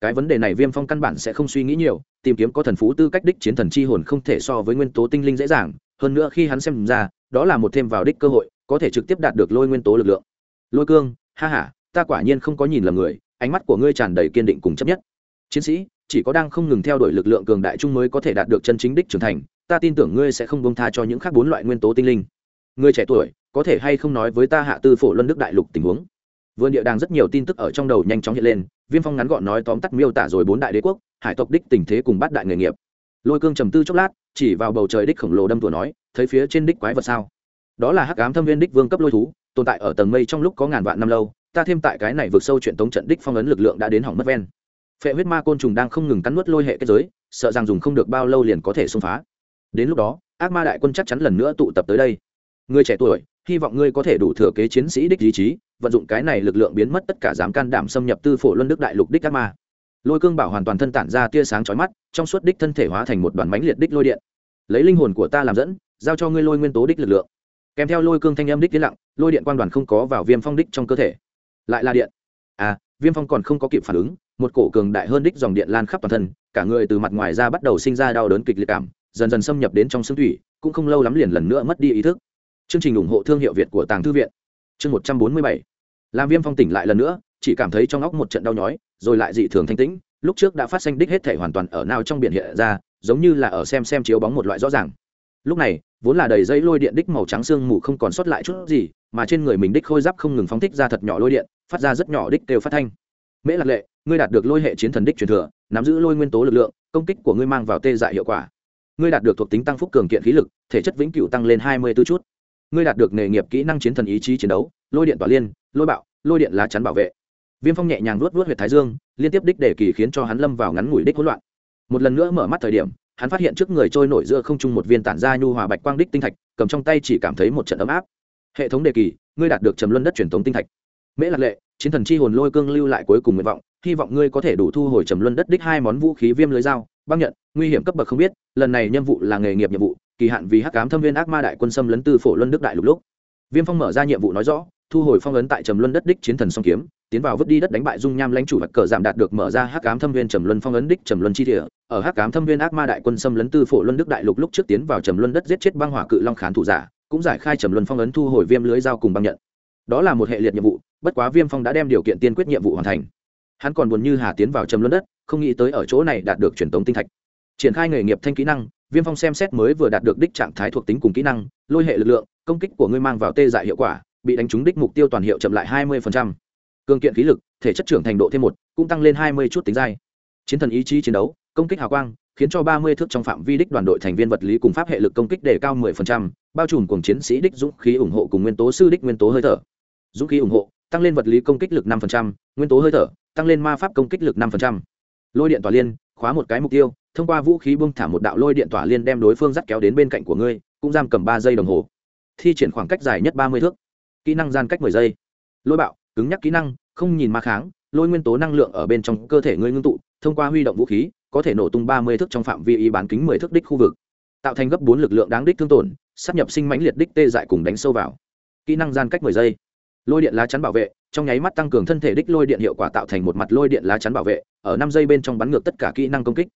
Cái vấn đề này viêm phong căn bản sẽ không suy nghĩ nhiều, tìm kiếm có thần phú tư cách đích chiến thần chi hồn không thể so với nguyên tố tinh linh dễ dàng, hơn nữa khi hắn xem ra, đó là một thêm vào đích cơ hội, có thể trực tiếp đạt được lôi nguyên tố lực lượng. Lôi cương, ha h a ta quả nhiên không có nhìn lầm người, ánh mắt của ngươi tràn đầy kiên định cùng chấp nhất. Chiến sĩ, chỉ có đang không ngừng theo đuổi lực lượng cường đại chung mới có thể đạt được chân chính đích trưởng thành, ta tin tưởng ngươi sẽ không bông tha cho những khác bốn loại nguyên tố tinh linh. Ngươi trẻ tuổi, có thể hay không nói với ta hạ tư phổ luân đức đại lục tình huống? Vườn địa đàng rất nhiều tin tức ở trong đầu nhanh chóng hiện lên, viêm phong ngắn gọn nói tóm tắt miêu tả rồi bốn đại đế quốc, hải tộc đích tình thế cùng bát đại nghề nghiệp. Lôi cương trầm tư chốc lát, chỉ vào bầu trời đích khổng lồ đâm tùa nói, thấy phía trên đích quái vật sao? Đó là hắc ám thâm viên đích vương cấp lôi thú, tồn tại ở tầng mây trong lúc có ngàn vạn năm lâu ta thêm tại cái này vượt sâu chuyện tống trận đích phong ấn lực lượng đã đến hỏng mất ven. Phệ huyết ma côn trùng đang không ngừng cắn nuốt lôi hệ kết giới, sợ rằng dùng không được bao lâu liền có thể xông phá. Đến lúc đó, ác ma đại quân chắc chắn lần nữa tụ tập tới đây. Người trẻ tuổi, hy vọng ngươi có thể đủ thừa kế chiến sĩ đích ý chí, vận dụng cái này lực lượng biến mất tất cả dám can đảm xâm nhập tư phổ luân đức đại lục đích ác ma. Lôi cương bảo hoàn toàn thân tản ra tia sáng chói mắt, trong suốt đích thân thể hóa thành một đoàn mánh liệt đích lôi điện. Lấy linh hồn của ta làm dẫn, giao cho ngươi lôi nguyên tố đích lực lượng. Kèm theo lôi cương thanh âm đích tiến lặng, lôi điện quang đoàn không có vào viêm phong đích trong cơ thể lại là điện. À viêm phong còn không có kịp phản ứng, một cổ cường đại hơn đích dòng điện lan khắp toàn thân, cả người từ mặt ngoài ra bắt đầu sinh ra đau đớn kịch liệt cảm, dần dần xâm nhập đến trong xương thủy, cũng không lâu lắm liền lần nữa mất đi ý thức. Chương trình ủng hộ thương hiệu việt của tàng thư viện. Chương một trăm bốn mươi bảy. Làm viêm phong tỉnh lại lần nữa, chỉ cảm thấy trong óc một trận đau nhói, rồi lại dị thường thanh tĩnh, lúc trước đã phát sinh đích hết thể hoàn toàn ở nào trong biển hiện ra, giống như là ở xem xem chiếu bóng một loại rõ ràng. Lúc này, vốn là đầy dây lôi điện đích màu trắng sương mù không còn sót lại chút gì mà trên người mình đích khôi giáp không ngừng phóng thích ra thật nhỏ lôi điện, phát ra rất nhỏ đích đều phát thanh. Mễ lạc lệ, ngươi đạt được lôi hệ chiến thần đích truyền thừa, nắm giữ lôi nguyên tố lực lượng, công kích của ngươi mang vào tê dại hiệu quả. Ngươi đạt được thuộc tính tăng phúc cường kiện khí lực, thể chất vĩnh cửu tăng lên hai mươi b ố chút. Ngươi đạt được nghề nghiệp kỹ năng chiến thần ý chí chiến đấu, lôi điện tỏa liên, lôi bạo, lôi điện lá chắn bảo vệ. Viêm phong nhẹ nhàng luốt luốt h u y ệ t thái dương, liên tiếp đích để kỳ khiến cho hắn lâm vào ngắn ngủi đích hỗn loạn. Một lần nữa mở mắt thời điểm, hắn phát hiện trước người trôi nổi giữa không trung một viên tản ra nhu hòa bạch quang đích tinh thạch, cầm trong tay chỉ cảm thấy một trận ấm áp hệ thống đề kỳ, ngươi đạt được trầm luân đất truyền thống tinh thạch. Mễ lạc lệ, chiến thần chi hồn lôi cương lưu lại cuối cùng nguyện vọng, hy vọng ngươi có thể đủ thu hồi trầm luân đất đích hai món vũ khí viêm lưới dao. Băng nhận, nguy hiểm cấp bậc không biết, lần này nhiệm vụ là nghề nghiệp nhiệm vụ, kỳ hạn vì hắc cám thâm viên ác ma đại quân xâm lấn tư phổ luân đức đại lục lúc. Viêm phong mở ra nhiệm vụ nói rõ, thu hồi phong ấn tại trầm luân đất đích chiến thần song kiếm, tiến vào vứt đi đất đánh bại dung nham lãnh chủ vật cờ giảm đạt được mở ra hắc cám thâm viên trầm luân phong ấn đích trầm luân chi địa. Ở hắc cám thâm viên ác ma đại quân xâm lấn tư phổ luân đức đại lục lúc trước tiến vào trầm luân đất giết chết băng hỏa cự long khán thủ giả cũng giải khai trầm luân phong ấn thu hồi viêm lưới dao cùng băng nhận. Đó là một hệ liệt nhiệm vụ bất quá viêm phong đã đem điều kiện tiên quyết nhiệm vụ hoàn thành. Hắn còn buồn như hà tiến vào trầm luân đất không nghĩ tới ở chỗ này đạt được truyền tống tinh thạch. Triển khai nghề nghiệp thanh kỹ năng viêm phong xem xét mới vừa đạt được đích trạng thái thuộc tính cùng kỹ năng lôi hệ lực lượng công kích của ngươi mang vào tê dại hiệu quả bị đánh trúng đích mục tiêu toàn hiệu chậm lại hai mươi cương kiện khí lực thể chất trưởng thành độ thêm một cũng tăng lên hai mươi chút tính dai. Chiến thần ý chí chiến đấu công kích hào quang khiến cho ba mươi thước trong phạm vi đích đoàn đội thành viên vật lý cùng pháp hệ lực công kích đề cao 10%, bao trùm cùng chiến sĩ đích dũng khí ủng hộ cùng nguyên tố sư đích nguyên tố hơi thở. Dũng khí ủng hộ, tăng lên vật lý công kích lực 5%, nguyên tố hơi thở, tăng lên ma pháp công kích lực 5%. Lôi điện tỏa liên, khóa một cái mục tiêu, thông qua vũ khí bung thả một đạo lôi điện tỏa liên đem đối phương dắt kéo đến bên cạnh của ngươi, cũng giam cầm ba giây đồng hồ. Thi triển khoảng cách dài nhất 30 thước. Kỹ năng gian cách 10 giây. Lôi bạo, cứng nhắc kỹ năng, không nhìn ma kháng, lôi nguyên tố năng lượng ở bên trong cơ thể ngươi ngưng tụ, thông qua huy động vũ khí, có thể nổ tung ba mươi thước trong phạm vi y bán kính mười thước đích khu vực tạo thành gấp bốn lực lượng đáng đích thương tổn sắp nhập sinh mãnh liệt đích tê dại cùng đánh sâu vào. Kỹ năng gian cách mười giây. Lôi điện lá chắn bảo vệ, trong nháy mắt tăng cường thân thể đích lôi điện hiệu quả tạo thành một mặt lôi điện lá chắn bảo vệ, ở năm giây bên trong bắn ngược tất cả kỹ năng công kích.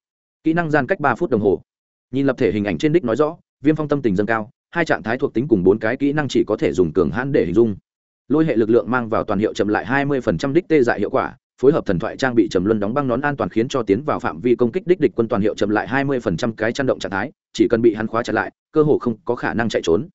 Kỹ năng gian cách ba phút đồng hồ. Nhìn lập thể hình ảnh trên đích nói rõ, viêm phong tâm tình dâng cao, hai trạng thái thuộc tính cùng bốn cái kỹ năng chỉ có thể dùng cường hãn để hình dung. Lôi hệ lực lượng mang vào toàn hiệu chậm lại hai mươi phần trăm đích tê dại hiệu quả phối hợp thần thoại trang bị trầm luân đóng băng nón an toàn khiến cho tiến vào phạm vi công kích đích địch quân toàn hiệu chậm lại hai mươi phần trăm cái chăn động trạng thái, chỉ cần bị hắn khóa chặt lại, cơ hồ không có khả năng chạy trốn.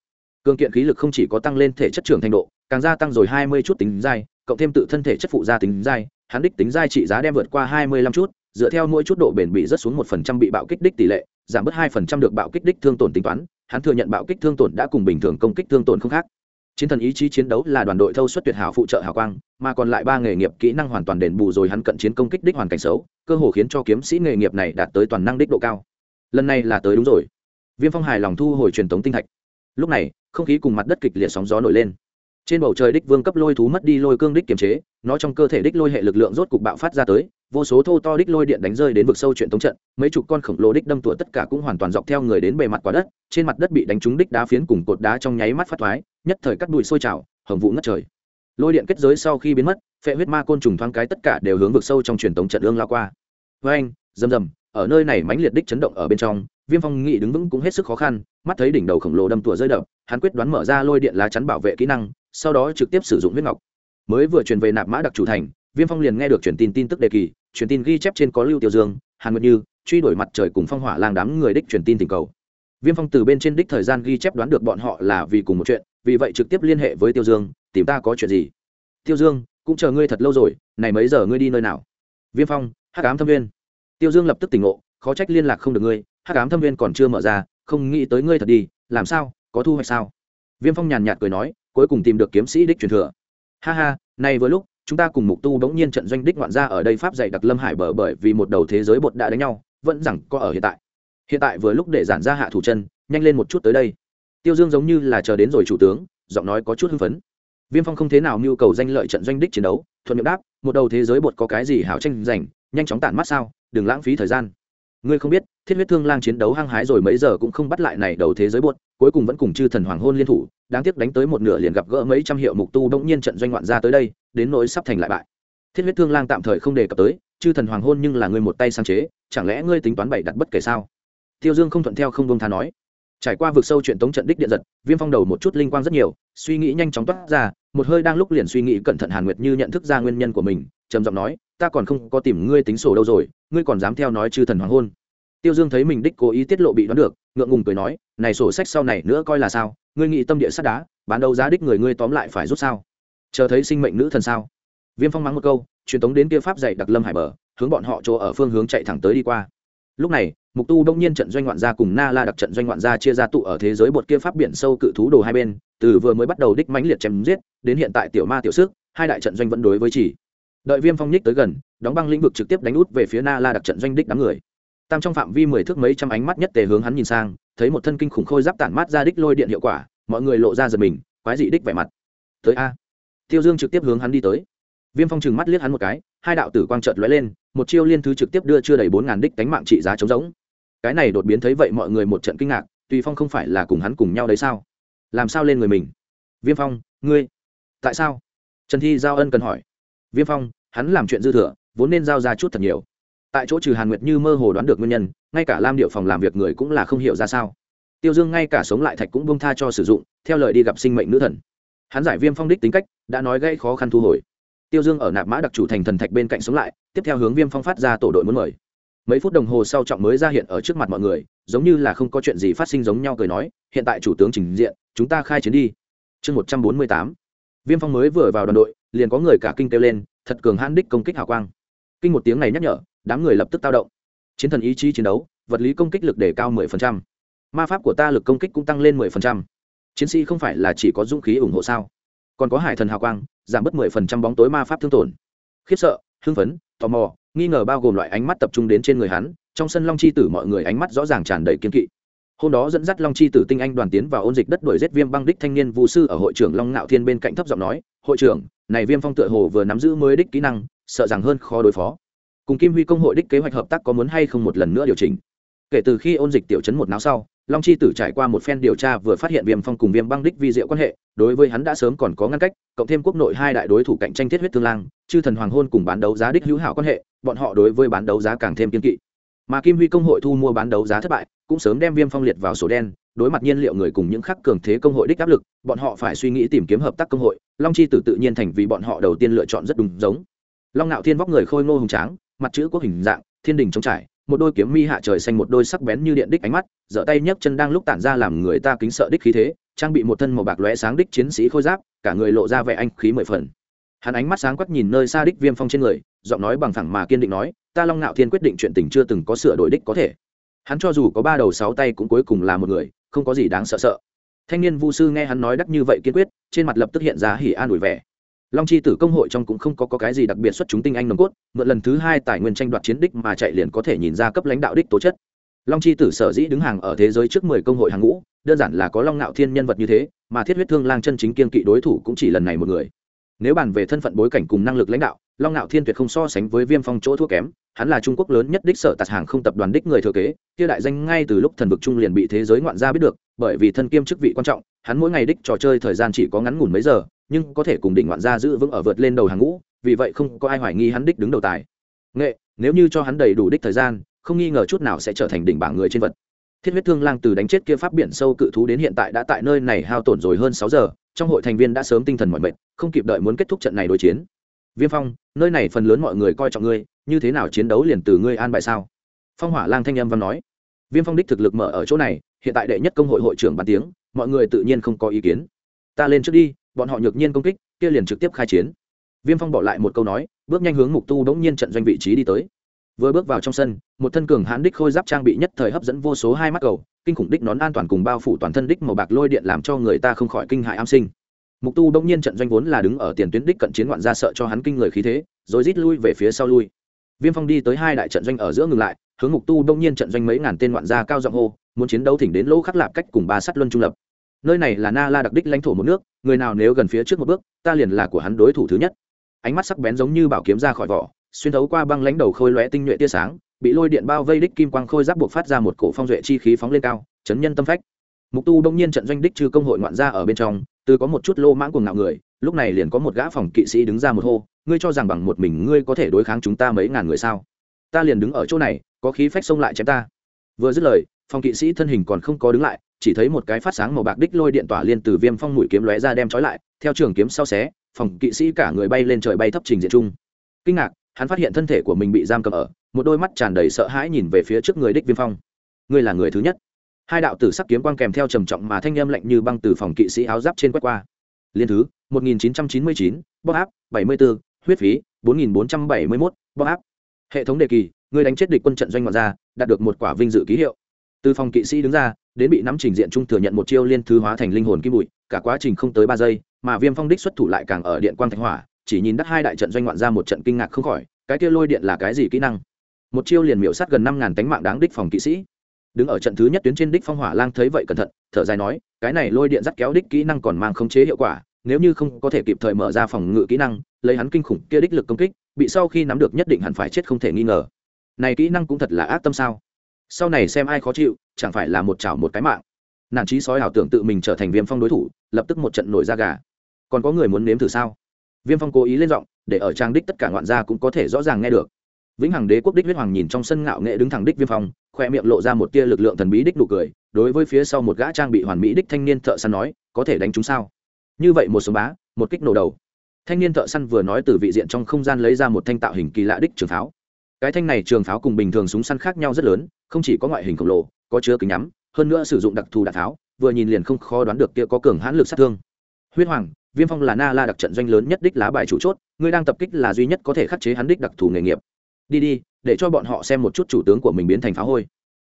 Cương kiện khí lực không chỉ có tăng lên thể chất trưởng thành độ, càng gia tăng rồi hai mươi chút tính dai, cộng thêm tự thân thể chất phụ gia tính dai, hắn đích tính dai trị giá đem vượt qua hai mươi lăm chút, dựa theo mỗi chút độ bền bị rất xuống một phần trăm bị bạo kích đích tỷ lệ, giảm bớt hai phần trăm được bạo kích đích thương tổn tính toán, hắn thừa nhận bạo kích thương tổn đã cùng bình thường công kích thương tổn không khác chiến thần ý chí chiến đấu là đoàn đội thâu suất tuyệt hảo phụ trợ hào quang, mà còn lại ba nghề nghiệp kỹ năng hoàn toàn đền bù rồi hắn cận chiến công kích đích hoàn cảnh xấu, cơ hồ khiến cho kiếm sĩ nghề nghiệp này đạt tới toàn năng đích độ cao. Lần này là tới đúng rồi. Viêm phong hài lòng thu hồi truyền thống tinh thạch. Lúc này, không khí cùng mặt đất kịch liệt sóng gió nổi lên. Trên bầu trời đích vương cấp lôi thú mất đi lôi cương đích kiềm chế, nó trong cơ thể đích lôi hệ lực lượng rốt cục bạo phát ra tới vô số thô to đích lôi điện đánh rơi đến vực sâu chuyện tống trận, mấy chục con khổng lồ đích đâm tủa tất cả cũng hoàn toàn dọc theo người đến bề mặt quả đất, trên mặt đất bị đánh trúng đích đá phiến cùng cột đá trong nháy mắt phát thoái, nhất thời cắt bụi sôi trào, hồng vụ ngất trời. Lôi điện kết giới sau khi biến mất, phệ huyết ma côn trùng thoáng cái tất cả đều hướng vực sâu trong truyền tống trận ương lao qua. Với anh rầm rầm, ở nơi này mãnh liệt đích chấn động ở bên trong, viêm phong nghị đứng vững cũng hết sức khó khăn, mắt thấy đỉnh đầu khổng lồ đâm tủa rơi đập, hắn quyết đoán mở ra lôi điện lá chắn bảo vệ kỹ năng, sau đó trực tiếp sử dụng huyết ngọc. Mới vừa truyền về nạp mã đặc chủ thành, viêm phong liền nghe được truyền tin tin tức đề kỳ truyền tin ghi chép trên có lưu tiêu dương, hàn nguyệt như, truy đuổi mặt trời cùng phong hỏa lang đám người đích truyền tin tình cầu. Viêm phong từ bên trên đích thời gian ghi chép đoán được bọn họ là vì cùng một chuyện, vì vậy trực tiếp liên hệ với tiêu dương, tìm ta có chuyện gì? Tiêu dương, cũng chờ ngươi thật lâu rồi, này mấy giờ ngươi đi nơi nào? Viêm phong, hắc ám thâm viên. Tiêu dương lập tức tỉnh ngộ, khó trách liên lạc không được ngươi, hắc ám thâm viên còn chưa mở ra, không nghĩ tới ngươi thật đi, làm sao, có thu hoạch sao? Viêm phong nhàn nhạt cười nói, cuối cùng tìm được kiếm sĩ đích truyền thừa. Ha ha, này vừa lúc chúng ta cùng mục tu bỗng nhiên trận doanh đích ngoạn ra ở đây pháp dạy đặc lâm hải bờ bởi vì một đầu thế giới bột đã đánh nhau, vẫn rằng có ở hiện tại. Hiện tại vừa lúc để giản ra hạ thủ chân, nhanh lên một chút tới đây. Tiêu dương giống như là chờ đến rồi chủ tướng, giọng nói có chút hưng phấn. Viêm phong không thế nào mưu cầu danh lợi trận doanh đích chiến đấu, thuận miệng đáp, một đầu thế giới bột có cái gì hảo tranh giành, nhanh chóng tản mắt sao, đừng lãng phí thời gian ngươi không biết, thiết huyết thương lang chiến đấu hăng hái rồi mấy giờ cũng không bắt lại này đầu thế giới buốt, cuối cùng vẫn cùng chư thần hoàng hôn liên thủ, đáng tiếc đánh tới một nửa liền gặp gỡ mấy trăm hiệu mục tu đông nhiên trận doanh ngoạn ra tới đây, đến nỗi sắp thành lại bại. Thiết huyết thương lang tạm thời không đề cập tới, chư thần hoàng hôn nhưng là ngươi một tay sáng chế, chẳng lẽ ngươi tính toán bày đặt bất kể sao? Tiêu dương không thuận theo không đông tha nói. Trải qua vực sâu chuyện tống trận đích điện giật, viêm phong đầu một chút linh quang rất nhiều, suy nghĩ nhanh chóng toát ra, một hơi đang lúc liền suy nghĩ cẩn thận hàn nguyệt như nhận thức ra nguyên nhân của mình, trầm giọng nói ta còn không có tìm ngươi tính sổ đâu rồi, ngươi còn dám theo nói chư thần hoàng hôn. Tiêu dương thấy mình đích cố ý tiết lộ bị đoán được, ngượng ngùng cười nói, này sổ sách sau này nữa coi là sao? Ngươi nghĩ tâm địa sắt đá, bán đấu giá đích người ngươi tóm lại phải rút sao? Chờ thấy sinh mệnh nữ thần sao? Viêm phong mắng một câu, truyền tống đến kia pháp dạy đặc lâm hải bờ, hướng bọn họ chỗ ở phương hướng chạy thẳng tới đi qua. Lúc này, mục tu đông nhiên trận doanh ngoạn gia cùng na la đặc trận doanh ngoạn gia chia ra tụ ở thế giới bột kia pháp biển sâu cự thú đồ hai bên, từ vừa mới bắt đầu đích mãnh liệt chém giết, đến hiện tại tiểu ma tiểu sức hai đại trận doanh vẫn đối với chỉ đợi viêm phong nhích tới gần đóng băng lĩnh vực trực tiếp đánh út về phía na la đặc trận doanh đích đám người. Tam trong phạm vi mười thước mấy trăm ánh mắt nhất tề hướng hắn nhìn sang thấy một thân kinh khủng khôi giáp tản mát ra đích lôi điện hiệu quả mọi người lộ ra giật mình quái dị đích vẻ mặt. Tới a. Tiêu dương trực tiếp hướng hắn đi tới. Viêm phong trừng mắt liếc hắn một cái hai đạo tử quang trợt lóe lên một chiêu liên thứ trực tiếp đưa chưa đầy bốn ngàn đích đánh mạng trị giá trống rỗng, cái này đột biến thấy vậy mọi người một trận kinh ngạc tùy phong không phải là cùng hắn cùng nhau đấy sao? Làm sao lên người mình? Viêm phong ngươi tại sao? Trần thi giao ân cần hỏi viêm phong, hắn làm chuyện dư thừa, vốn nên giao ra chút thật nhiều. Tại chỗ trừ hàn nguyệt như mơ hồ đoán được nguyên nhân, ngay cả lam điệu phòng làm việc người cũng là không hiểu ra sao. Tiêu dương ngay cả sống lại thạch cũng bông tha cho sử dụng, theo lời đi gặp sinh mệnh nữ thần. Hắn giải viêm phong đích tính cách, đã nói gây khó khăn thu hồi. Tiêu dương ở nạp mã đặc chủ thành thần thạch bên cạnh sống lại, tiếp theo hướng viêm phong phát ra tổ đội muốn mời. Mấy phút đồng hồ sau trọng mới ra hiện ở trước mặt mọi người, giống như là không có chuyện gì phát sinh giống nhau cười nói, hiện tại chủ tướng trình diện, chúng ta khai chiến đi. Chương một trăm bốn mươi tám. Viêm phong mới vừa vào đoàn đội liền có người cả kinh kêu lên, thật cường hãn đích công kích hào quang. Kinh một tiếng này nhắc nhở, đám người lập tức tao động. Chiến thần ý chí chiến đấu, vật lý công kích lực đề cao 10%. ma pháp của ta lực công kích cũng tăng lên 10%. chiến sĩ không phải là chỉ có dũng khí ủng hộ sao? Còn có hải thần hào quang, giảm bớt 10% bóng tối ma pháp thương tổn. Khiếp sợ, hưng phấn, tò mò, nghi ngờ bao gồm loại ánh mắt tập trung đến trên người hắn, trong sân long chi tử mọi người ánh mắt rõ ràng tràn đầy kiên kỵ. Hôm đó dẫn dắt long chi tử tinh anh đoàn tiến vào ôn dịch đất đuổi giết viêm băng đích thanh niên vũ sư ở hội trưởng long ngạo thiên bên cạnh thấp giọng nói, hội trưởng này viêm phong tựa hồ vừa nắm giữ mới đích kỹ năng, sợ rằng hơn khó đối phó. Cùng kim huy công hội đích kế hoạch hợp tác có muốn hay không một lần nữa điều chỉnh. Kể từ khi ôn dịch tiểu chấn một náo sau, long chi tử trải qua một phen điều tra vừa phát hiện viêm phong cùng viêm băng đích vi diệu quan hệ, đối với hắn đã sớm còn có ngăn cách, cộng thêm quốc nội hai đại đối thủ cạnh tranh thiết huyết thương lang, chư thần hoàng hôn cùng bán đấu giá đích hữu hảo quan hệ, bọn họ đối với bán đấu giá càng thêm kiên kỵ. Mà kim huy công hội thu mua bán đấu giá thất bại, cũng sớm đem viêm phong liệt vào sổ đen đối mặt nhiên liệu người cùng những khắc cường thế công hội đích áp lực, bọn họ phải suy nghĩ tìm kiếm hợp tác công hội, long chi tử tự nhiên thành vì bọn họ đầu tiên lựa chọn rất đúng giống. Long nạo thiên vóc người khôi ngô hùng tráng, mặt chữ quốc hình dạng, thiên đình trống trải, một đôi kiếm mi hạ trời xanh một đôi sắc bén như điện đích ánh mắt, giở tay nhấc chân đang lúc tản ra làm người ta kính sợ đích khí thế, trang bị một thân màu bạc lóe sáng đích chiến sĩ khôi giáp, cả người lộ ra vẻ anh khí mười phần. Hắn ánh mắt sáng quắc nhìn nơi xa đích viêm phong trên người, giọng nói bằng thẳng mà kiên định nói, ta long ngạo thiên quyết định chuyện tình chưa từng có sửa đổi đích có thể. Hắn cho dù có ba đầu sáu tay cũng cuối cùng là một người không có gì đáng sợ sợ. Thanh niên vu sư nghe hắn nói đắc như vậy kiên quyết trên mặt lập tức hiện ra hỉ an ủi vẻ. Long chi tử công hội trong cũng không có, có cái gì đặc biệt xuất chúng tinh anh nồng cốt mượn lần thứ hai tài nguyên tranh đoạt chiến đích mà chạy liền có thể nhìn ra cấp lãnh đạo đích tố chất. Long chi tử sở dĩ đứng hàng ở thế giới trước mười công hội hàng ngũ đơn giản là có long ngạo thiên nhân vật như thế mà thiết huyết thương lang chân chính kiên kỵ đối thủ cũng chỉ lần này một người nếu bàn về thân phận bối cảnh cùng năng lực lãnh đạo, long ngạo thiên tuyệt không so sánh với viêm phong chỗ thua kém, hắn là trung quốc lớn nhất đích sở tạt hàng không tập đoàn đích người thừa kế, kia đại danh ngay từ lúc thần vực trung liền bị thế giới ngoạn gia biết được, bởi vì thân kiêm chức vị quan trọng, hắn mỗi ngày đích trò chơi thời gian chỉ có ngắn ngủn mấy giờ, nhưng có thể cùng đỉnh ngoạn gia giữ vững ở vượt lên đầu hàng ngũ, vì vậy không có ai hoài nghi hắn đích đứng đầu tài. Nghệ, nếu như cho hắn đầy đủ đích thời gian, không nghi ngờ chút nào sẽ trở thành đỉnh bảng người trên vật. Thiết huyết thương lang từ đánh chết kia pháp biển sâu cự thú đến hiện tại đã tại nơi này hao tổn rồi hơn sáu giờ, trong hội thành viên đã sớm tinh thần mọi mệt không kịp đợi muốn kết thúc trận này đối chiến. Viêm phong, nơi này phần lớn mọi người coi trọng ngươi, như thế nào chiến đấu liền từ ngươi an bài sao? Phong hỏa lang thanh âm văn nói. Viêm phong đích thực lực mở ở chỗ này, hiện tại đệ nhất công hội hội trưởng bàn tiếng, mọi người tự nhiên không có ý kiến. Ta lên trước đi, bọn họ nhược nhiên công kích, kia liền trực tiếp khai chiến. Viêm phong bỏ lại một câu nói, bước nhanh hướng mục tu đ n g nhiên trận doanh vị trí đi tới. Vừa bước vào trong sân, một thân cường hãn đích khôi giáp trang bị nhất thời hấp dẫn vô số hai mắt cầu, kinh khủng đích nón an toàn cùng bao phủ toàn thân đích màu bạc lôi điện làm cho người ta không khỏi kinh hại am sinh mục tu bỗng nhiên trận doanh vốn là đứng ở tiền tuyến đích cận chiến ngoạn ra sợ cho hắn kinh người khí thế, rồi rít lui về phía sau lui. Viêm phong đi tới hai đại trận doanh ở giữa ngừng lại, hướng mục tu bỗng nhiên trận doanh mấy ngàn tên ngoạn gia cao giọng hô, muốn chiến đấu thỉnh đến lỗ khắc lạp cách cùng ba sắt luân trung lập. Nơi này là na la đặc đích lãnh thổ một nước, người nào nếu gần phía trước một bước, ta liền là của hắn đối thủ thứ nhất. Ánh mắt sắc bén giống như bảo kiếm ra khỏi vỏ, xuyên thấu qua băng lãnh đầu khôi lóe tinh nhuệ tia sáng, bị lôi điện bao vây đích kim quang khôi giáp buộc phát ra một cổ phong duệ chi khí phóng lên cao, chấn nhân tâm phách. Mục tu đông nhiên trận doanh đích trừ công hội ngoạn gia ở bên trong từ có một chút lô mãng cuồng ngạo người, lúc này liền có một gã phòng kỵ sĩ đứng ra một hô, ngươi cho rằng bằng một mình ngươi có thể đối kháng chúng ta mấy ngàn người sao? Ta liền đứng ở chỗ này, có khí phách xông lại chém ta. Vừa dứt lời, phòng kỵ sĩ thân hình còn không có đứng lại, chỉ thấy một cái phát sáng màu bạc đích lôi điện tỏa liên từ viêm phong mũi kiếm lóe ra đem trói lại, theo trường kiếm sau xé, phòng kỵ sĩ cả người bay lên trời bay thấp trình diện trung. kinh ngạc, hắn phát hiện thân thể của mình bị giam cầm ở, một đôi mắt tràn đầy sợ hãi nhìn về phía trước người đích viêm phong. Ngươi là người thứ nhất hai đạo tử sắc kiếm quang kèm theo trầm trọng mà thanh âm lạnh như băng từ phòng kỵ sĩ áo giáp trên quét qua. Liên thứ 1999, bóc áp 74, huyết phí 4471, bóc áp. Hệ thống đề kỳ người đánh chết địch quân trận doanh ngoại ra đạt được một quả vinh dự ký hiệu. Từ phòng kỵ sĩ đứng ra đến bị nắm trình diện trung thừa nhận một chiêu liên thứ hóa thành linh hồn kim bụi cả quá trình không tới ba giây mà viêm phong đích xuất thủ lại càng ở điện quang thạch hỏa chỉ nhìn đắt hai đại trận doanh ngoạn ra một trận kinh ngạc không khỏi cái kia lôi điện là cái gì kỹ năng? Một chiêu liền miểu sát gần năm ngàn tánh mạng đáng đích phòng kỵ sĩ đứng ở trận thứ nhất tuyến trên đích phong hỏa lang thấy vậy cẩn thận, thở dài nói, cái này lôi điện dắt kéo đích kỹ năng còn mang khống chế hiệu quả, nếu như không có thể kịp thời mở ra phòng ngự kỹ năng, lấy hắn kinh khủng kia đích lực công kích, bị sau khi nắm được nhất định hẳn phải chết không thể nghi ngờ. Này kỹ năng cũng thật là ác tâm sao? Sau này xem ai khó chịu, chẳng phải là một chảo một cái mạng. Nản trí sói ảo tưởng tự mình trở thành viêm phong đối thủ, lập tức một trận nổi da gà. Còn có người muốn nếm thử sao? Viêm phong cố ý lên giọng, để ở trang đích tất cả ngoạn gia cũng có thể rõ ràng nghe được. Vĩnh hằng đế quốc đích huyết hoàng nhìn trong sân ngạo nghệ đứng thẳng đích viêm phong khoe miệng lộ ra một tia lực lượng thần bí đích nụ cười, đối với phía sau một gã trang bị hoàn mỹ đích thanh niên thợ săn nói, có thể đánh chúng sao? Như vậy một số bá, một kích nổ đầu. Thanh niên thợ săn vừa nói từ vị diện trong không gian lấy ra một thanh tạo hình kỳ lạ đích trường pháo. Cái thanh này trường pháo cùng bình thường súng săn khác nhau rất lớn, không chỉ có ngoại hình khổng lồ, có chứa kính nhắm, hơn nữa sử dụng đặc thù đạn tháo vừa nhìn liền không khó đoán được kia có cường hãn lực sát thương. Huyết hoàng, viêm phong là na la đặc trận doanh lớn nhất đích lá bài chủ chốt ngươi đang tập kích là duy nhất có thể khắc chế hắn đích đặc thù nghề nghiệp. Đi đi để cho bọn họ xem một chút chủ tướng của mình biến thành phá hôi.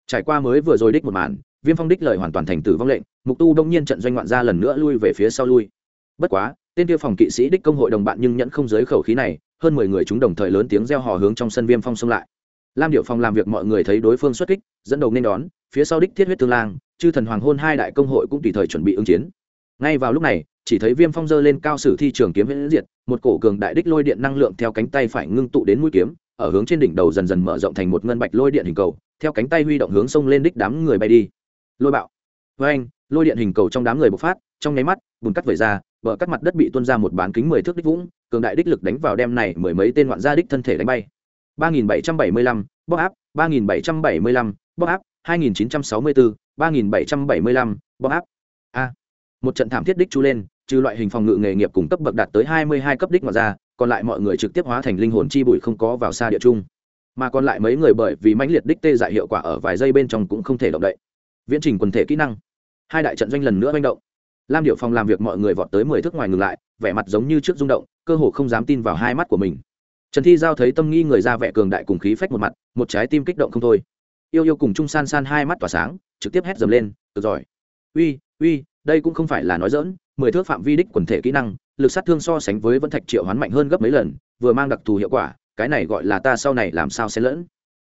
Trải qua mới vừa rồi đích một màn, viêm phong đích lời hoàn toàn thành tử vong lệnh, mục tu đông nhiên trận doanh ngoạn ra lần nữa lui về phía sau lui. Bất quá, tên tiêu phòng kỵ sĩ đích công hội đồng bạn nhưng nhẫn không giới khẩu khí này, hơn mười người chúng đồng thời lớn tiếng reo hò hướng trong sân viêm phong xông lại. Lam điệu phòng làm việc mọi người thấy đối phương xuất kích, dẫn đầu nên đón, phía sau đích thiết huyết tương lang, chư thần hoàng hôn hai đại công hội cũng tùy thời chuẩn bị ứng chiến. Ngay vào lúc này, chỉ thấy viêm phong dơ lên cao sử thi trường kiếm viễn diệt, một cổ cường đại đích lôi điện năng lượng theo cánh tay phải ngưng tụ đến mũi kiếm ở hướng trên đỉnh đầu dần dần mở rộng thành một ngân bạch lôi điện hình cầu, theo cánh tay huy động hướng sông lên đích đám người bay đi. Lôi bạo. Với anh, lôi điện hình cầu trong đám người bộc phát, trong nháy mắt, bùn cắt vẩy ra, bờ cắt mặt đất bị tuôn ra một bán kính mười thước đích vũng, cường đại đích lực đánh vào đem này mười mấy tên ngoạn gia đích thân thể đánh bay. ba nghìn bảy trăm bảy mươi lăm bóc áp, ba nghìn bảy trăm bảy mươi lăm bóc áp, hai nghìn chín trăm sáu mươi bốn ba nghìn bảy trăm bảy mươi lăm bóc áp. A. Một trận thảm thiết đích chú lên, trừ loại hình phòng ngự nghề nghiệp cùng cấp bậc đạt tới hai mươi hai cấp đích ngoạn gia còn lại mọi người trực tiếp hóa thành linh hồn chi bụi không có vào xa địa chung mà còn lại mấy người bởi vì mãnh liệt đích tê dại hiệu quả ở vài giây bên trong cũng không thể động đậy. Viễn trình quần thể kỹ năng. Hai đại trận doanh lần nữa manh động. Lam điệu phòng làm việc mọi người vọt tới mười thước ngoài ngừng lại, vẻ mặt giống như trước rung động, cơ hồ không dám tin vào hai mắt của mình. Trần thi giao thấy tâm nghi người ra vẻ cường đại cùng khí phách một mặt, một trái tim kích động không thôi. Yêu yêu cùng trung san san hai mắt tỏa sáng, trực tiếp hét dầm lên, cực giỏi. Uy uy đây cũng không phải là nói dỡn, mười thước phạm vi đích quần thể kỹ năng, lực sát thương so sánh với vẫn thạch triệu hoán mạnh hơn gấp mấy lần, vừa mang đặc thù hiệu quả, cái này gọi là ta sau này làm sao sẽ lẫn.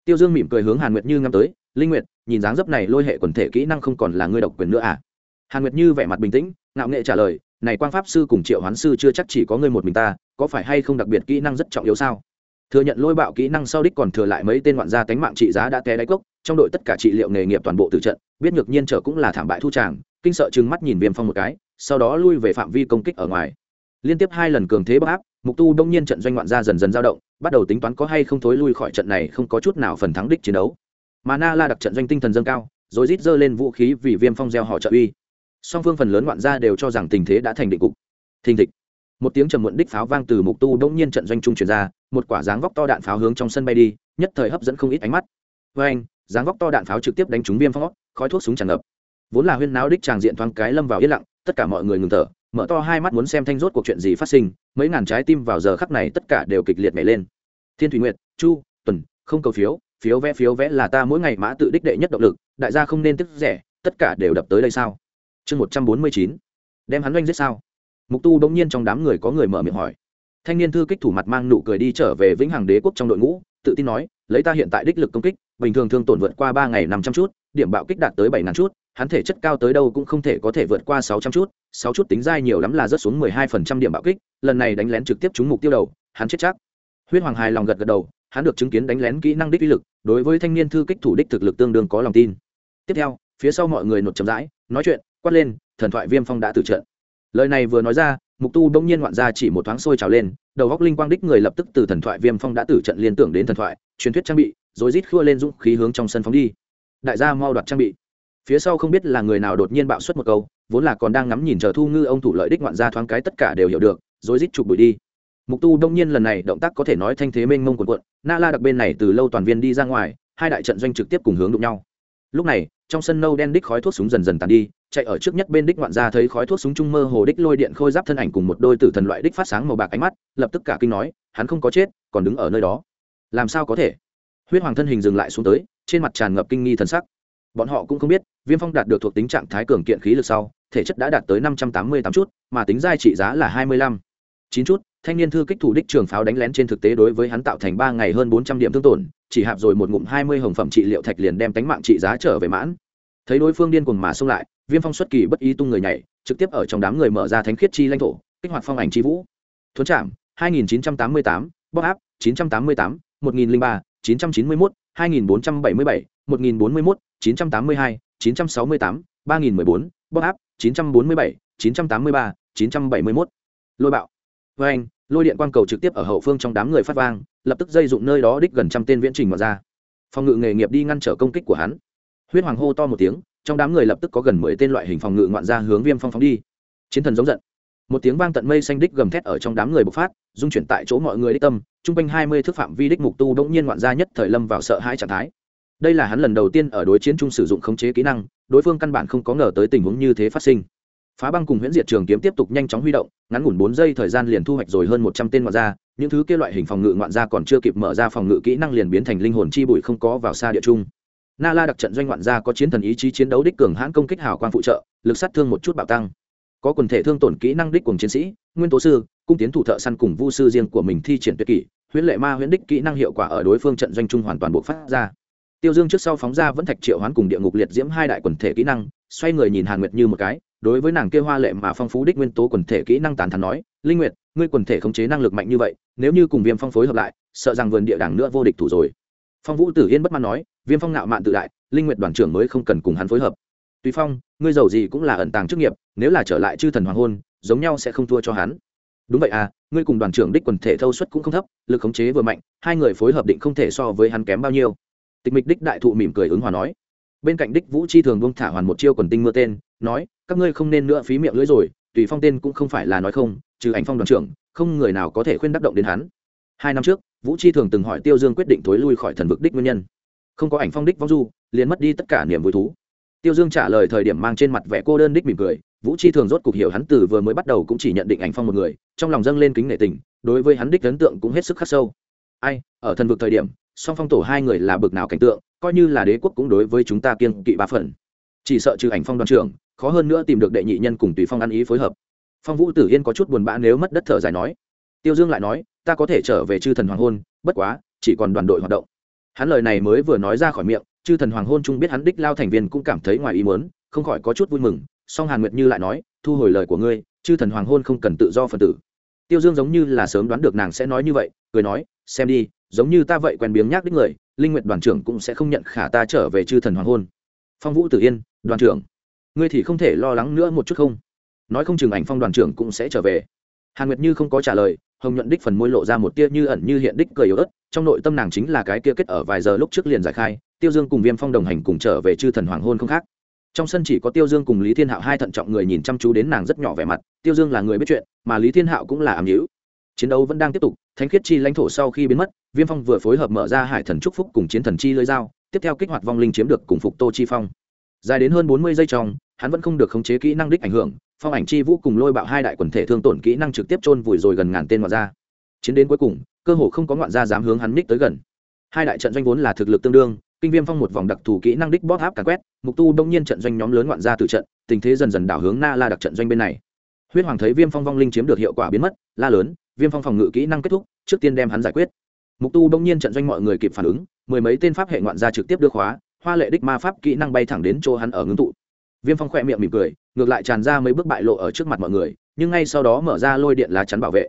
Tiêu dương mỉm cười hướng hàn nguyệt như ngắm tới, linh nguyệt, nhìn dáng dấp này lôi hệ quần thể kỹ năng không còn là ngươi độc quyền nữa à? Hàn nguyệt như vẻ mặt bình tĩnh, ngạo nghệ trả lời, này quang pháp sư cùng triệu hoán sư chưa chắc chỉ có ngươi một mình ta, có phải hay không đặc biệt kỹ năng rất trọng yếu sao? Thừa nhận lôi bạo kỹ năng sau đích còn thừa lại mấy tên ngoạn gia tánh mạng trị giá đã té đáy cốc, trong đội tất cả trị liệu nghề nghiệp toàn bộ từ trận, biết ngược nhiên trở cũng là thảm bại thu tràng kinh sợ chừng mắt nhìn viêm phong một cái, sau đó lui về phạm vi công kích ở ngoài. Liên tiếp hai lần cường thế bắc áp, mục tu đông nhiên trận doanh ngoạn gia dần dần dao động, bắt đầu tính toán có hay không thối lui khỏi trận này không có chút nào phần thắng đích chiến đấu. Mà na la đặc trận doanh tinh thần dâng cao, rồi rít giơ lên vũ khí vì viêm phong gieo họ trợ uy. Song phương phần lớn ngoạn gia đều cho rằng tình thế đã thành định cục. Thình thịch. Một tiếng trầm muộn đích pháo vang từ mục tu đông nhiên trận doanh trung truyền ra, một quả dáng vóc to đạn pháo hướng trong sân bay đi, nhất thời hấp dẫn không ít ánh mắt. Với anh dáng vóc to đạn pháo trực tiếp đánh trúng viêm phong, khói thuốc súng tràn ngập vốn là huyên náo đích tràng diện thoáng cái lâm vào yên lặng, tất cả mọi người ngừng thở, mở to hai mắt muốn xem thanh rốt cuộc chuyện gì phát sinh, mấy ngàn trái tim vào giờ khắc này tất cả đều kịch liệt nhảy lên. Thiên thủy nguyệt, chu, tuần, không cầu phiếu phiếu vẽ phiếu vẽ là ta mỗi ngày mã tự đích đệ nhất động lực, đại gia không nên tức rẻ, tất cả đều đập tới đây sao? Chương một trăm bốn mươi chín, đem hắn oanh giết sao? Mục tu bỗng nhiên trong đám người có người mở miệng hỏi. Thanh niên thư kích thủ mặt mang nụ cười đi trở về vĩnh hằng đế quốc trong đội ngũ, tự tin nói, lấy ta hiện tại đích lực công kích, bình thường thương tổn vượt qua ba ngày năm trăm chút, điểm bạo kích đạt tới bảy ngàn chút hắn thể chất cao tới đâu cũng không thể có thể vượt qua sáu trăm chút, sáu chút tính dai nhiều lắm là rớt xuống mười hai phần trăm điểm bạo kích, lần này đánh lén trực tiếp trúng mục tiêu đầu, hắn chết chắc. Huyết hoàng hài lòng gật gật đầu, hắn được chứng kiến đánh lén kỹ năng đích uy lực, đối với thanh niên thư kích thủ đích thực lực tương đương có lòng tin. Tiếp theo, phía sau mọi người nột chậm rãi, nói chuyện, quát lên, thần thoại viêm phong đã tử trận. Lời này vừa nói ra, mục tu đông nhiên ngoạn ra chỉ một thoáng sôi trào lên, đầu góc linh quang đích người lập tức từ thần thoại viêm phong đã tử trận liên tưởng đến thần thoại, truyền thuyết trang bị, rồi rít khua lên dũng khí hướng trong sân phóng đi. Đại gia mau đoạt trang bị phía sau không biết là người nào đột nhiên bạo xuất một câu, vốn là còn đang ngắm nhìn chờ thu ngư ông thủ lợi đích ngoạn gia thoáng cái tất cả đều hiểu được, rồi rít chụp bụi đi. Mục tu đông nhiên lần này động tác có thể nói thanh thế mênh mông quần quận na la đặc bên này từ lâu toàn viên đi ra ngoài, hai đại trận doanh trực tiếp cùng hướng đụng nhau. Lúc này, trong sân nâu đen đích khói thuốc súng dần dần tàn đi, chạy ở trước nhất bên đích ngoạn gia thấy khói thuốc súng trung mơ hồ đích lôi điện khôi giáp thân ảnh cùng một đôi tử thần loại đích phát sáng màu bạc ánh mắt, lập tức cả kinh nói, hắn không có chết, còn đứng ở nơi đó. Làm sao có thể? Huyết hoàng thân hình dừng lại xuống tới, trên mặt tràn ngập kinh nghi thần sắc bọn họ cũng không biết, viêm phong đạt được thuộc tính trạng thái cường kiện khí lực sau, thể chất đã đạt tới năm trăm tám mươi tám chút, mà tính giai trị giá là hai mươi lăm. Chín chút, thanh niên thư kích thủ đích trường pháo đánh lén trên thực tế đối với hắn tạo thành ba ngày hơn bốn trăm điểm thương tổn, chỉ hạp rồi một ngụm hai mươi hồng phẩm trị liệu thạch liền đem tánh mạng trị giá trở về mãn. Thấy đối phương điên cuồng mà xông lại, viêm phong xuất kỳ bất ý tung người nhảy, trực tiếp ở trong đám người mở ra thánh khiết chi lãnh thổ, kích hoạt phong ảnh chi vũ. Thuấn trạm hai nghìn chín trăm tám mươi tám bóc áp chín trăm tám mươi 1041, 982, 968, 3014, bóp áp chín trăm bốn mươi bảy chín trăm tám mươi ba chín trăm bảy mươi mốt. Lôi bạo. Với anh lôi điện quang cầu trực tiếp ở hậu phương trong đám người phát vang lập tức dây dụng nơi đó đích gần trăm tên viễn trình mà ra. Phòng ngự nghề nghiệp đi ngăn trở công kích của hắn. Huyết hoàng hô to một tiếng trong đám người lập tức có gần mười tên loại hình phòng ngự ngoạn ra hướng viêm phong phóng đi. Chiến thần giống giận. Một tiếng vang tận mây xanh đích gầm thét ở trong đám người bộc phát dung chuyển tại chỗ mọi người đích tâm. Trung quanh hai mươi thước phạm vi đích mục tu đ nhiên ngoạn ra nhất thời lâm vào sợ hãi trạng thái đây là hắn lần đầu tiên ở đối chiến chung sử dụng khống chế kỹ năng, đối phương căn bản không có ngờ tới tình huống như thế phát sinh. Phá băng cùng huyễn diệt trường kiếm tiếp tục nhanh chóng huy động, ngắn ngủn bốn giây thời gian liền thu hoạch rồi hơn một trăm tên ngoạn gia, những thứ kia loại hình phòng ngự ngoạn gia còn chưa kịp mở ra phòng ngự kỹ năng liền biến thành linh hồn chi bụi không có vào xa địa trung na la đặc trận doanh ngoạn gia có chiến thần ý chí chiến đấu đích cường hãn công kích hào quang phụ trợ, lực sát thương một chút bạo tăng. Có quần thể thương tổn kỹ năng đích cùng chiến sĩ, nguyên tố sư, cung tiến thủ thợ săn cùng vu sư riêng của mình thi triển tuyệt kỷ huyễn lệ ma huyễn đích kỹ năng hiệu quả ở đối phương trận doanh trung hoàn toàn bộ phát ra tiêu dương trước sau phóng ra vẫn thạch triệu hoán cùng địa ngục liệt diễm hai đại quần thể kỹ năng, xoay người nhìn hàn nguyệt như một cái, đối với nàng kia hoa lệ mà phong phú đích nguyên tố quần thể kỹ năng tàn thắn nói, linh nguyệt, ngươi quần thể khống chế năng lực mạnh như vậy, nếu như cùng viêm phong phối hợp lại, sợ rằng vườn địa đảng nữa vô địch thủ rồi. Phong vũ tử yên bất mãn nói, viêm phong nạo mạn tự đại, linh Nguyệt đoàn trưởng mới không cần cùng hắn phối hợp. Tùy phong, ngươi giàu gì cũng là ẩn tàng chức nghiệp, nếu là trở lại chư thần hoàng hôn, giống nhau sẽ không thua cho hắn. Đúng vậy à ngươi cùng đoàn trưởng đích quần thể thâu suất cũng không thấp, lực khống chế vừa mạnh, hai người phối hợp định không thể so với hắn kém bao nhiêu tịch mịch đích đại thụ mỉm cười ứng hòa nói. Bên cạnh đích vũ chi thường buông thả hoàn một chiêu quần tinh mưa tên, nói, các ngươi không nên nữa phí miệng lưỡi rồi, tùy phong tên cũng không phải là nói không, trừ ảnh phong đoàn trưởng, không người nào có thể khuyên đắc động đến hắn. Hai năm trước, vũ chi thường từng hỏi tiêu dương quyết định thối lui khỏi thần vực đích nguyên nhân. Không có ảnh phong đích vong du, liền mất đi tất cả niềm vui thú. Tiêu dương trả lời thời điểm mang trên mặt vẻ cô đơn đích mỉm cười, vũ chi thường rốt cục hiểu hắn từ vừa mới bắt đầu cũng chỉ nhận định ảnh phong một người, trong lòng dâng lên kính nể tình, đối với hắn đích ấn tượng cũng hết sức khắc sâu. Ai, ở thần vực thời điểm song phong tổ hai người là bực nào cảnh tượng, coi như là đế quốc cũng đối với chúng ta kiên kỵ ba phần. Chỉ sợ trừ ảnh phong đoàn trưởng, khó hơn nữa tìm được đệ nhị nhân cùng tùy phong ăn ý phối hợp. Phong vũ tử yên có chút buồn bã nếu mất đất thở dài nói. Tiêu dương lại nói, ta có thể trở về chư thần hoàng hôn, bất quá, chỉ còn đoàn đội hoạt động. Hắn lời này mới vừa nói ra khỏi miệng, chư thần hoàng hôn chung biết hắn đích lao thành viên cũng cảm thấy ngoài ý muốn, không khỏi có chút vui mừng, song hàn nguyệt như lại nói, thu hồi lời của ngươi, chư thần hoàng hôn không cần tự do phần tử. Tiêu dương giống như là sớm đoán được nàng sẽ nói như vậy, cười nói, xem đi giống như ta vậy quen biếng nhác đích người, linh nguyệt đoàn trưởng cũng sẽ không nhận khả ta trở về chư thần hoàng hôn. Phong vũ tử yên, đoàn trưởng, ngươi thì không thể lo lắng nữa một chút không? Nói không chừng ảnh phong đoàn trưởng cũng sẽ trở về. Hàn nguyệt như không có trả lời, hồng nhuận đích phần môi lộ ra một tia như ẩn như hiện đích cười yếu ớt, trong nội tâm nàng chính là cái kia kết ở vài giờ lúc trước liền giải khai, tiêu dương cùng viêm phong đồng hành cùng trở về chư thần hoàng hôn không khác. Trong sân chỉ có tiêu dương cùng lý thiên hạo hai thận trọng người nhìn chăm chú đến nàng rất nhỏ vẻ mặt, tiêu dương là người biết chuyện, mà lý thiên hạo cũng là ảm hữu chiến đấu vẫn đang tiếp tục, thánh khiết chi lãnh thổ sau khi biến mất viêm phong vừa phối hợp mở ra hải thần trúc phúc cùng chiến thần chi lưỡi dao, tiếp theo kích hoạt vong linh chiếm được cùng phục tô chi phong. Dài đến hơn bốn mươi giây trong, hắn vẫn không được khống chế kỹ năng đích ảnh hưởng, phong ảnh chi vũ cùng lôi bạo hai đại quần thể thương tổn kỹ năng trực tiếp chôn vùi rồi gần ngàn tên ngoạn gia. Chiến đến cuối cùng, cơ hồ không có ngoạn gia dám hướng hắn ních tới gần. Hai đại trận doanh vốn là thực lực tương đương, kinh viêm phong một vòng đặc thù kỹ năng đích bóp áp càn quét, mục tu đông nhiên trận doanh nhóm lớn ngoạn gia từ trận, tình thế dần dần đảo hướng na la đặc trận doanh bên này. Huyết hoàng thấy viêm phong vong linh chiếm được hiệu quả biến mất, la lớn, viêm phong phòng ngự kỹ năng kết thúc, trước tiên đem hắn giải quyết mục tu bỗng nhiên trận doanh mọi người kịp phản ứng, mười mấy tên pháp hệ ngoạn gia trực tiếp đưa khóa, hoa lệ đích ma pháp kỹ năng bay thẳng đến chỗ hắn ở ngưng tụ. Viêm phong khỏe miệng mỉm cười, ngược lại tràn ra mấy bước bại lộ ở trước mặt mọi người, nhưng ngay sau đó mở ra lôi điện lá chắn bảo vệ.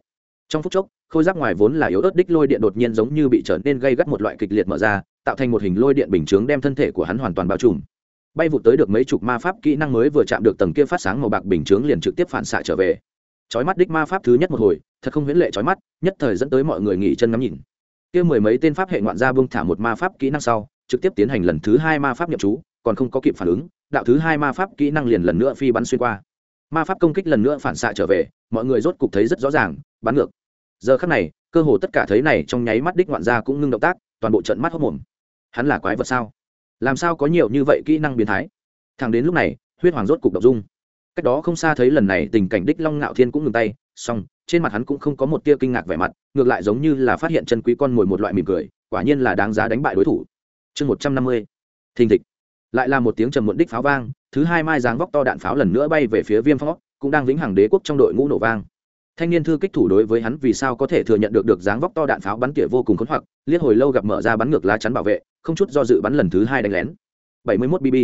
Trong phút chốc, khôi giáp ngoài vốn là yếu ớt đích lôi điện đột nhiên giống như bị trở nên gây gắt một loại kịch liệt mở ra, tạo thành một hình lôi điện bình chướng đem thân thể của hắn hoàn toàn bao trùm. Bay vụt tới được mấy chục ma pháp kỹ năng mới vừa chạm được tầng kia phát sáng màu bạc bình chướng liền trực tiếp phản xạ trở về. Chói mắt đích ma pháp thứ nhất một hồi, thật không huyễn lệ chói mắt, nhất thời dẫn tới mọi người nghỉ chân ngắm nhìn kia mười mấy tên pháp hệ ngoạn gia bung thả một ma pháp kỹ năng sau, trực tiếp tiến hành lần thứ hai ma pháp nhậm chú, còn không có kịp phản ứng, đạo thứ hai ma pháp kỹ năng liền lần nữa phi bắn xuyên qua. Ma pháp công kích lần nữa phản xạ trở về, mọi người rốt cục thấy rất rõ ràng, bắn ngược. Giờ khắc này, cơ hồ tất cả thấy này trong nháy mắt đích ngoạn gia cũng ngưng động tác, toàn bộ trận mắt hốc mồm. Hắn là quái vật sao? Làm sao có nhiều như vậy kỹ năng biến thái? Thằng đến lúc này, huyết hoàng rốt cục đậu dung. Cách đó không xa thấy lần này tình cảnh đích long ngạo thiên cũng ngừng tay song trên mặt hắn cũng không có một tia kinh ngạc vẻ mặt, ngược lại giống như là phát hiện chân quý con mồi một loại mỉm cười, quả nhiên là đáng giá đánh bại đối thủ. Chương một trăm năm mươi, thình thịch. Lại là một tiếng trầm muộn đích pháo vang, thứ hai mai dáng vóc to đạn pháo lần nữa bay về phía viêm phó cũng đang vĩnh hằng đế quốc trong đội ngũ nổ vang. Thanh niên thư kích thủ đối với hắn vì sao có thể thừa nhận được được dáng vóc to đạn pháo bắn tỉa vô cùng khốn hoặc liên hồi lâu gặp mở ra bắn ngược lá chắn bảo vệ, không chút do dự bắn lần thứ hai đánh lén. 71 bb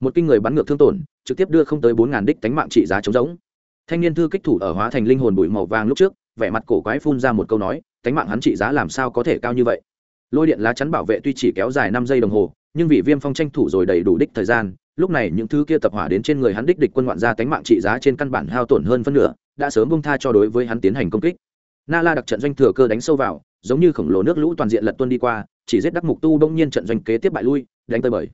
một kinh người bắn ngược thương tổn, trực tiếp đưa không tới bốn ngàn đích tánh mạng trị giá chống giống thanh niên thư kích thủ ở hóa thành linh hồn bụi màu vàng lúc trước, vẻ mặt cổ quái phun ra một câu nói, tánh mạng hắn trị giá làm sao có thể cao như vậy? Lôi điện lá chắn bảo vệ tuy chỉ kéo dài năm giây đồng hồ, nhưng vì viêm phong tranh thủ rồi đầy đủ đích thời gian, lúc này những thứ kia tập hỏa đến trên người hắn đích địch quân ngoạn ra tánh mạng trị giá trên căn bản hao tổn hơn phân nửa, đã sớm bung tha cho đối với hắn tiến hành công kích. Na la đặc trận doanh thừa cơ đánh sâu vào, giống như khổng lồ nước lũ toàn diện lật tuân đi qua, chỉ giết đắc mục tu bỗng nhiên trận doanh kế tiếp bại lui, đánh tới bởi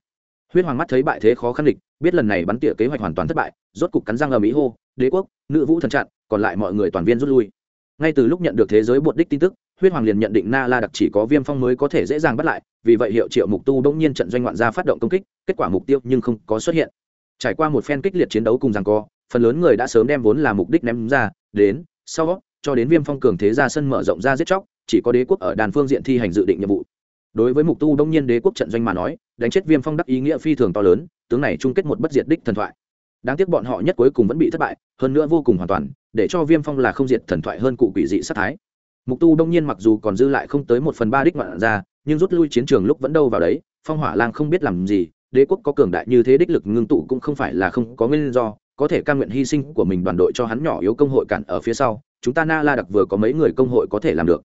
huyết hoàng mắt thấy bại thế khó khăn địch, biết lần này bắn tỉa kế hoạch hoàn toàn thất bại, rốt cục cắn răng ở mỹ hô, đế quốc, nữ vũ thần chặn, còn lại mọi người toàn viên rút lui. Ngay từ lúc nhận được thế giới bột đích tin tức, huyết hoàng liền nhận định na la đặc chỉ có viêm phong mới có thể dễ dàng bắt lại, vì vậy hiệu triệu mục tu bỗng nhiên trận doanh ngoạn gia phát động công kích, kết quả mục tiêu nhưng không có xuất hiện. Trải qua một phen kích liệt chiến đấu cùng rằng co, phần lớn người đã sớm đem vốn là mục đích ném ra, đến, sau cho đến viêm phong cường thế ra sân mở rộng ra giết chóc, chỉ có đế quốc ở đàn phương diện thi hành dự định nhiệm vụ đối với mục tu đông nhiên đế quốc trận doanh mà nói, đánh chết viêm phong đắc ý nghĩa phi thường to lớn, tướng này chung kết một bất diệt đích thần thoại. Đáng tiếc bọn họ nhất cuối cùng vẫn bị thất bại, hơn nữa vô cùng hoàn toàn, để cho viêm phong là không diệt thần thoại hơn cụ quỷ dị sát thái. Mục tu đông nhiên mặc dù còn dư lại không tới một phần ba đích ngoạn ra nhưng rút lui chiến trường lúc vẫn đâu vào đấy, phong hỏa lang không biết làm gì, đế quốc có cường đại như thế đích lực ngưng tụ cũng không phải là không có nguyên do, có thể căn nguyện hy sinh của mình đoàn đội cho hắn nhỏ yếu công hội cản ở phía sau, chúng ta na la đặc vừa có mấy người công hội có thể làm được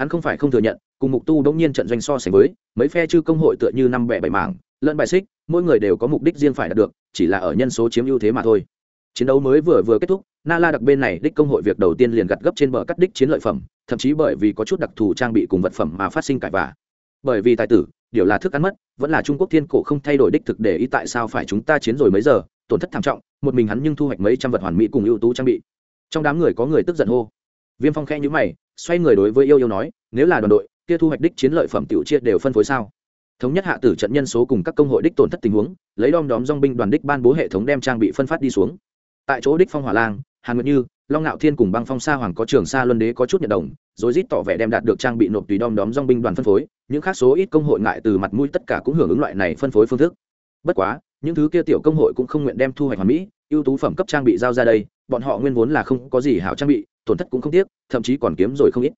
hắn không phải không thừa nhận, cùng mục tu bỗng nhiên trận doanh so sánh với, mấy phe chư công hội tựa như năm bẻ bảy mảng, lẫn bài xích, mỗi người đều có mục đích riêng phải đạt được, chỉ là ở nhân số chiếm ưu thế mà thôi. Chiến đấu mới vừa vừa kết thúc, na la đặc bên này đích công hội việc đầu tiên liền gặt gấp trên bờ cắt đích chiến lợi phẩm, thậm chí bởi vì có chút đặc thù trang bị cùng vật phẩm mà phát sinh cãi vả bởi vì tài tử, điều là thức ăn mất, vẫn là trung quốc thiên cổ không thay đổi đích thực để ý tại sao phải chúng ta chiến rồi mấy giờ, tổn thất thảm trọng, một mình hắn nhưng thu hoạch mấy trăm vật hoàn mỹ cùng ưu tú trang bị. Trong đám người có người tức giận hô. Viêm phong khẽ nhữ mày xoay người đối với yêu yêu nói, nếu là đoàn đội, kia thu hoạch đích chiến lợi phẩm tiểu chia đều phân phối sao? Thống nhất hạ tử trận nhân số cùng các công hội đích tổn thất tình huống, lấy đom đóm dong binh đoàn đích ban bố hệ thống đem trang bị phân phát đi xuống. Tại chỗ đích phong hỏa lang, hàn nguyệt như, long ngạo thiên cùng băng phong sa hoàng có trường sa luân đế có chút nhận đồng, rồi rít tỏ vẻ đem đạt được trang bị nộp tùy đom đóm dong binh đoàn phân phối, những khác số ít công hội ngại từ mặt mũi tất cả cũng hưởng ứng loại này phân phối phương thức. Bất quá, những thứ kia tiểu công hội cũng không nguyện đem thu hoạch hoàn mỹ, ưu tú phẩm cấp trang bị giao ra đây, bọn họ nguyên vốn là không có gì hảo trang bị tổn thất cũng không tiếc, thậm chí còn kiếm rồi không ít.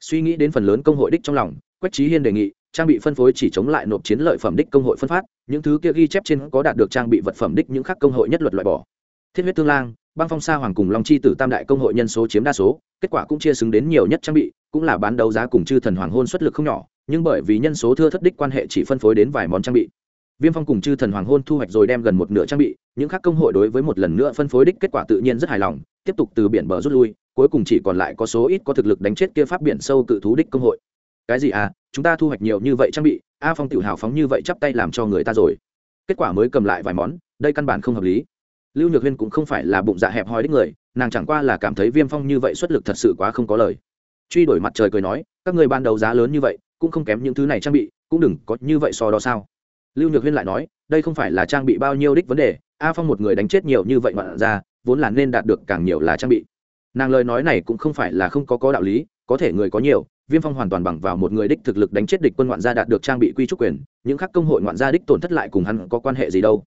Suy nghĩ đến phần lớn công hội đích trong lòng, quách trí hiên đề nghị, trang bị phân phối chỉ chống lại nộp chiến lợi phẩm đích công hội phân phát, những thứ kia ghi chép trên có đạt được trang bị vật phẩm đích những khác công hội nhất luật loại bỏ. Thiết huyết thương lang, băng phong sa hoàng cùng long chi tử tam đại công hội nhân số chiếm đa số, kết quả cũng chia xứng đến nhiều nhất trang bị, cũng là bán đấu giá cùng chư thần hoàng hôn xuất lực không nhỏ, nhưng bởi vì nhân số thưa thất đích quan hệ chỉ phân phối đến vài món trang bị. Viêm phong cùng chư thần hoàng hôn thu hoạch rồi đem gần một nửa trang bị, những khác công hội đối với một lần nữa phân phối đích kết quả tự nhiên rất hài lòng, tiếp tục từ biển bờ rút lui cuối cùng chỉ còn lại có số ít có thực lực đánh chết kia pháp biển sâu cự thú đích công hội. Cái gì à chúng ta thu hoạch nhiều như vậy trang bị, a phong tự hào phóng như vậy chắp tay làm cho người ta rồi. Kết quả mới cầm lại vài món, đây căn bản không hợp lý. Lưu nhược huyên cũng không phải là bụng dạ hẹp hòi đích người, nàng chẳng qua là cảm thấy viêm phong như vậy xuất lực thật sự quá không có lời. Truy đổi mặt trời cười nói, các người ban đầu giá lớn như vậy, cũng không kém những thứ này trang bị, cũng đừng có như vậy so đó sao. Lưu nhược huyên lại nói, đây không phải là trang bị bao nhiêu đích vấn đề, a phong một người đánh chết nhiều như vậy ngoạn ra, vốn là nên đạt được càng nhiều là trang bị nàng lời nói này cũng không phải là không có có đạo lý, có thể người có nhiều, viêm phong hoàn toàn bằng vào một người đích thực lực đánh chết địch quân ngoạn gia đạt được trang bị quy trúc quyền, những khác công hội ngoạn gia đích tổn thất lại cùng hắn có quan hệ gì đâu.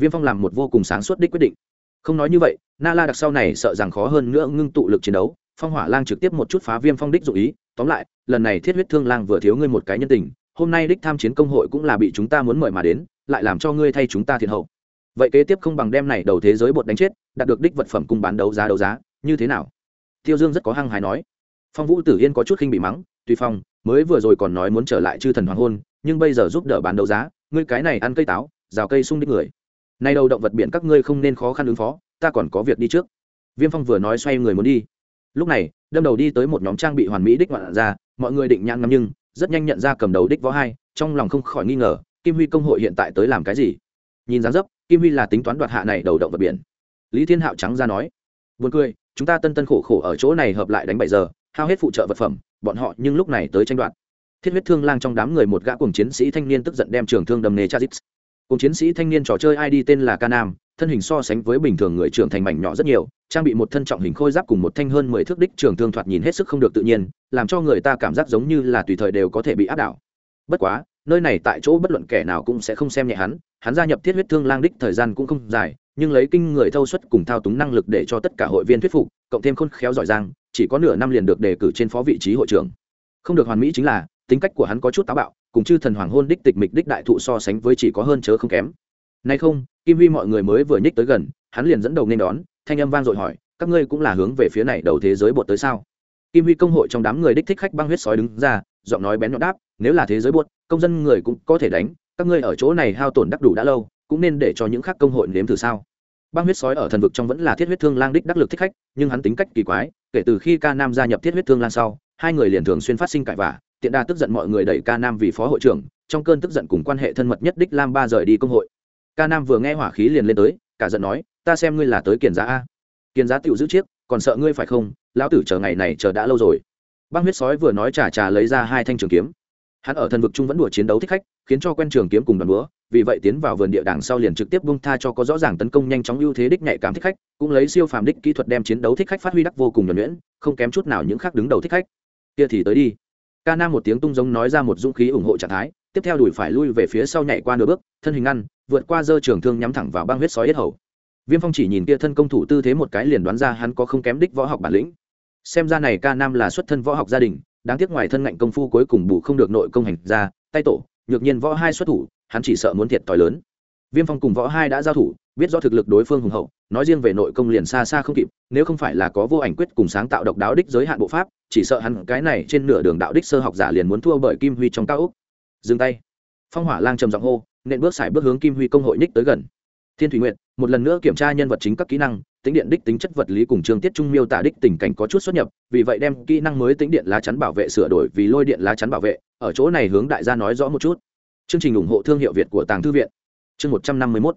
Viêm phong làm một vô cùng sáng suốt đích quyết định. Không nói như vậy, na la đặc sau này sợ rằng khó hơn nữa ngưng tụ lực chiến đấu, phong hỏa lang trực tiếp một chút phá viêm phong đích dụ ý, tóm lại, lần này thiết huyết thương lang vừa thiếu ngươi một cái nhân tình, hôm nay đích tham chiến công hội cũng là bị chúng ta muốn mời mà đến, lại làm cho ngươi thay chúng ta thiệt hậu. Vậy kế tiếp không bằng đem này đầu thế giới bột đánh chết, đạt được đích vật phẩm cung bán đấu giá đấu giá như thế nào? Tiêu dương rất có hăng hài nói. Phong vũ tử yên có chút khinh bị mắng tuy phong, mới vừa rồi còn nói muốn trở lại chư thần hoàng hôn, nhưng bây giờ giúp đỡ bán đấu giá, ngươi cái này ăn cây táo, rào cây sung đích người. Nay đầu động vật biển các ngươi không nên khó khăn ứng phó, ta còn có việc đi trước. Viêm phong vừa nói xoay người muốn đi. Lúc này, đâm đầu đi tới một nhóm trang bị hoàn mỹ đích ngoạn ra, mọi người định nhãn ngắm nhưng, rất nhanh nhận ra cầm đầu đích võ hai, trong lòng không khỏi nghi ngờ, kim huy công hội hiện tại tới làm cái gì? Nhìn dáng dấp, kim huy là tính toán đoạt hạ này đầu động vật biển. Lý thiên hạo trắng ra nói buồn cười chúng ta tân tân khổ khổ ở chỗ này hợp lại đánh bảy giờ hao hết phụ trợ vật phẩm bọn họ nhưng lúc này tới tranh đoạt. Thiết huyết thương lang trong đám người một gã cùng chiến sĩ thanh niên tức giận đem trường thương đâm nề chazit. Cùng chiến sĩ thanh niên trò chơi id tên là Canam, thân hình so sánh với bình thường người trưởng thành mảnh nhỏ rất nhiều trang bị một thân trọng hình khôi giáp cùng một thanh hơn mười thước đích trường thương thoạt nhìn hết sức không được tự nhiên làm cho người ta cảm giác giống như là tùy thời đều có thể bị áp đảo. Bất quá nơi này tại chỗ bất luận kẻ nào cũng sẽ không xem nhẹ hắn hắn gia nhập thiết huyết thương lang đích thời gian cũng không dài nhưng lấy kinh người thâu suất cùng thao túng năng lực để cho tất cả hội viên thuyết phục, cộng thêm khôn khéo giỏi giang, chỉ có nửa năm liền được đề cử trên phó vị trí hội trưởng. Không được hoàn mỹ chính là, tính cách của hắn có chút táo bạo, cùng chư thần hoàng hôn đích tịch mịch đích đại thụ so sánh với chỉ có hơn chớ không kém. Nay không, kim huy mọi người mới vừa nhích tới gần, hắn liền dẫn đầu nên đón, thanh âm vang dội hỏi, các ngươi cũng là hướng về phía này đầu thế giới bột tới sao? Kim huy công hội trong đám người đích thích khách băng huyết sói đứng ra, giọng nói bén nhọn đáp, nếu là thế giới bột, công dân người cũng có thể đánh, các ngươi ở chỗ này hao tổn đắc đủ đã lâu cũng nên để cho những khác công hội nếm thử sao? Băng huyết sói ở thần vực trong vẫn là thiết huyết thương lang đích đắc lực thích khách, nhưng hắn tính cách kỳ quái, kể từ khi ca nam gia nhập thiết huyết thương lang sau, hai người liền thường xuyên phát sinh cãi vả tiện đa tức giận mọi người đẩy ca nam vì phó hội trưởng, trong cơn tức giận cùng quan hệ thân mật nhất đích lam ba rời đi công hội. Ca nam vừa nghe hỏa khí liền lên tới, cả giận nói, ta xem ngươi là tới kiền giá a. Kiền giá tựu giữ chiếc, còn sợ ngươi phải không? Lão tử chờ ngày này chờ đã lâu rồi. Băng huyết sói vừa nói trà trà lấy ra hai thanh trường kiếm hắn ở thần vực trung vẫn đùa chiến đấu thích khách, khiến cho quen trường kiếm cùng đoàn búa, vì vậy tiến vào vườn địa đàng sau liền trực tiếp bung tha cho có rõ ràng tấn công nhanh chóng ưu thế đích nhạy cảm thích khách, cũng lấy siêu phàm đích kỹ thuật đem chiến đấu thích khách phát huy đắc vô cùng nhuẩn nhuyễn, không kém chút nào những khác đứng đầu thích khách. Kia thì tới đi. Ca nam một tiếng tung giống nói ra một dũng khí ủng hộ trạng thái, tiếp theo đuổi phải lui về phía sau nhảy qua nửa bước, thân hình ăn, vượt qua dơ trường thương nhắm thẳng vào băng huyết sói yết hầu. Viêm phong chỉ nhìn kia thân công thủ tư thế một cái liền đoán ra hắn có không kém đích võ học bản lĩnh. Xem ra này ca nam là xuất thân võ học gia đình đáng tiếc ngoài thân ngạnh công phu cuối cùng bù không được nội công hành ra tay tổ, nhược nhiên võ hai xuất thủ, hắn chỉ sợ muốn thiệt t lớn. Viêm phong cùng võ hai đã giao thủ, biết rõ thực lực đối phương hùng hậu, nói riêng về nội công liền xa xa không kịp, nếu không phải là có vô ảnh quyết cùng sáng tạo độc đáo đích giới hạn bộ pháp, chỉ sợ hắn cái này trên nửa đường đạo đích sơ học giả liền muốn thua bởi kim huy trong cao úc dừng tay. Phong hỏa lang trầm giọng hô nên bước xài bước hướng kim huy công hội ních tới gần thiên thủy nguyện một lần nữa kiểm tra nhân vật chính các kỹ năng tính điện đích tính chất vật lý cùng chương tiết trung miêu tả đích tình cảnh có chút xuất nhập, vì vậy đem kỹ năng mới tính điện lá chắn bảo vệ sửa đổi vì lôi điện lá chắn bảo vệ, ở chỗ này hướng đại gia nói rõ một chút. Chương trình ủng hộ thương hiệu việt của tàng thư viện. Chương một trăm năm mươi mốt.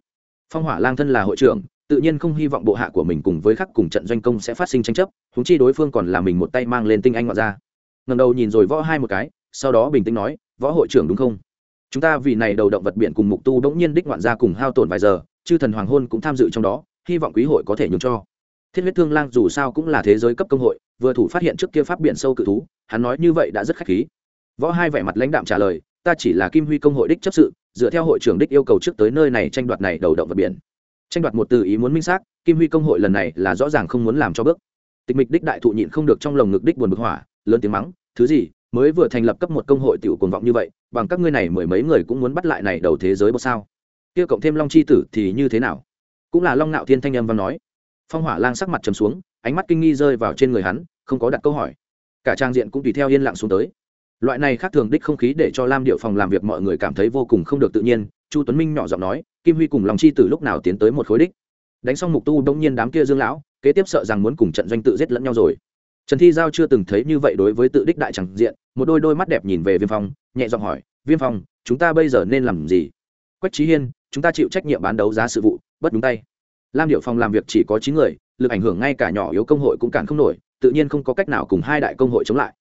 Phong hỏa lang thân là hội trưởng, tự nhiên không hy vọng bộ hạ của mình cùng với khắc cùng trận doanh công sẽ phát sinh tranh chấp húng chi đối phương còn là mình một tay mang lên tinh anh ngoại ra ngầm đầu nhìn rồi võ hai một cái, sau đó bình tĩnh nói, võ hội trưởng đúng không? Chúng ta vì này đầu động vật biển cùng mục tu đ ỗ n g nhiên đích ngoạn gia cùng hao tổn vài giờ chư thần hoàng hôn cũng tham dự trong đó, hy vọng quý hội có thể nhường cho. Thiết huyết thương lang dù sao cũng là thế giới cấp công hội, vừa thủ phát hiện trước kia pháp biển sâu cự thú, hắn nói như vậy đã rất khách khí. Võ hai vẻ mặt lãnh đạm trả lời, ta chỉ là kim huy công hội đích chấp sự, dựa theo hội trưởng đích yêu cầu trước tới nơi này tranh đoạt này đầu động vật biển. Tranh đoạt một từ ý muốn minh xác, kim huy công hội lần này là rõ ràng không muốn làm cho bước. Tịch mịch đích đại thụ nhịn không được trong lồng ngực đích buồn bực hỏa, lớn tiếng mắng, thứ gì, mới vừa thành lập cấp một công hội tiểu cuồng vọng như vậy, bằng các ngươi này mười mấy người cũng muốn bắt lại này đầu thế giới bao sao? Kia cộng thêm long chi tử thì như thế nào? Cũng là long nạo thiên thanh âm văn nói. Phong hỏa lang sắc mặt trầm xuống, ánh mắt kinh nghi rơi vào trên người hắn, không có đặt câu hỏi. Cả trang diện cũng tùy theo yên lặng xuống tới. Loại này khác thường đích không khí để cho lam điệu phòng làm việc mọi người cảm thấy vô cùng không được tự nhiên, chu tuấn minh nhỏ giọng nói, kim huy cùng lòng chi từ lúc nào tiến tới một khối đích? Đánh xong mục tu đông nhiên đám kia dương lão, kế tiếp sợ rằng muốn cùng trận doanh tự giết lẫn nhau rồi. Trần thi giao chưa từng thấy như vậy đối với tự đích đại chẳng diện, một đôi đôi mắt đẹp nhìn về viêm phong, nhẹ giọng hỏi, viêm phong, chúng ta bây giờ nên làm gì? Quách trí hiên chúng ta chịu trách nhiệm bán đấu giá sự vụ, bất đúng tay. Lam điệu phòng làm việc chỉ có chín người, lực ảnh hưởng ngay cả nhỏ yếu công hội cũng cản không nổi, tự nhiên không có cách nào cùng hai đại công hội chống lại.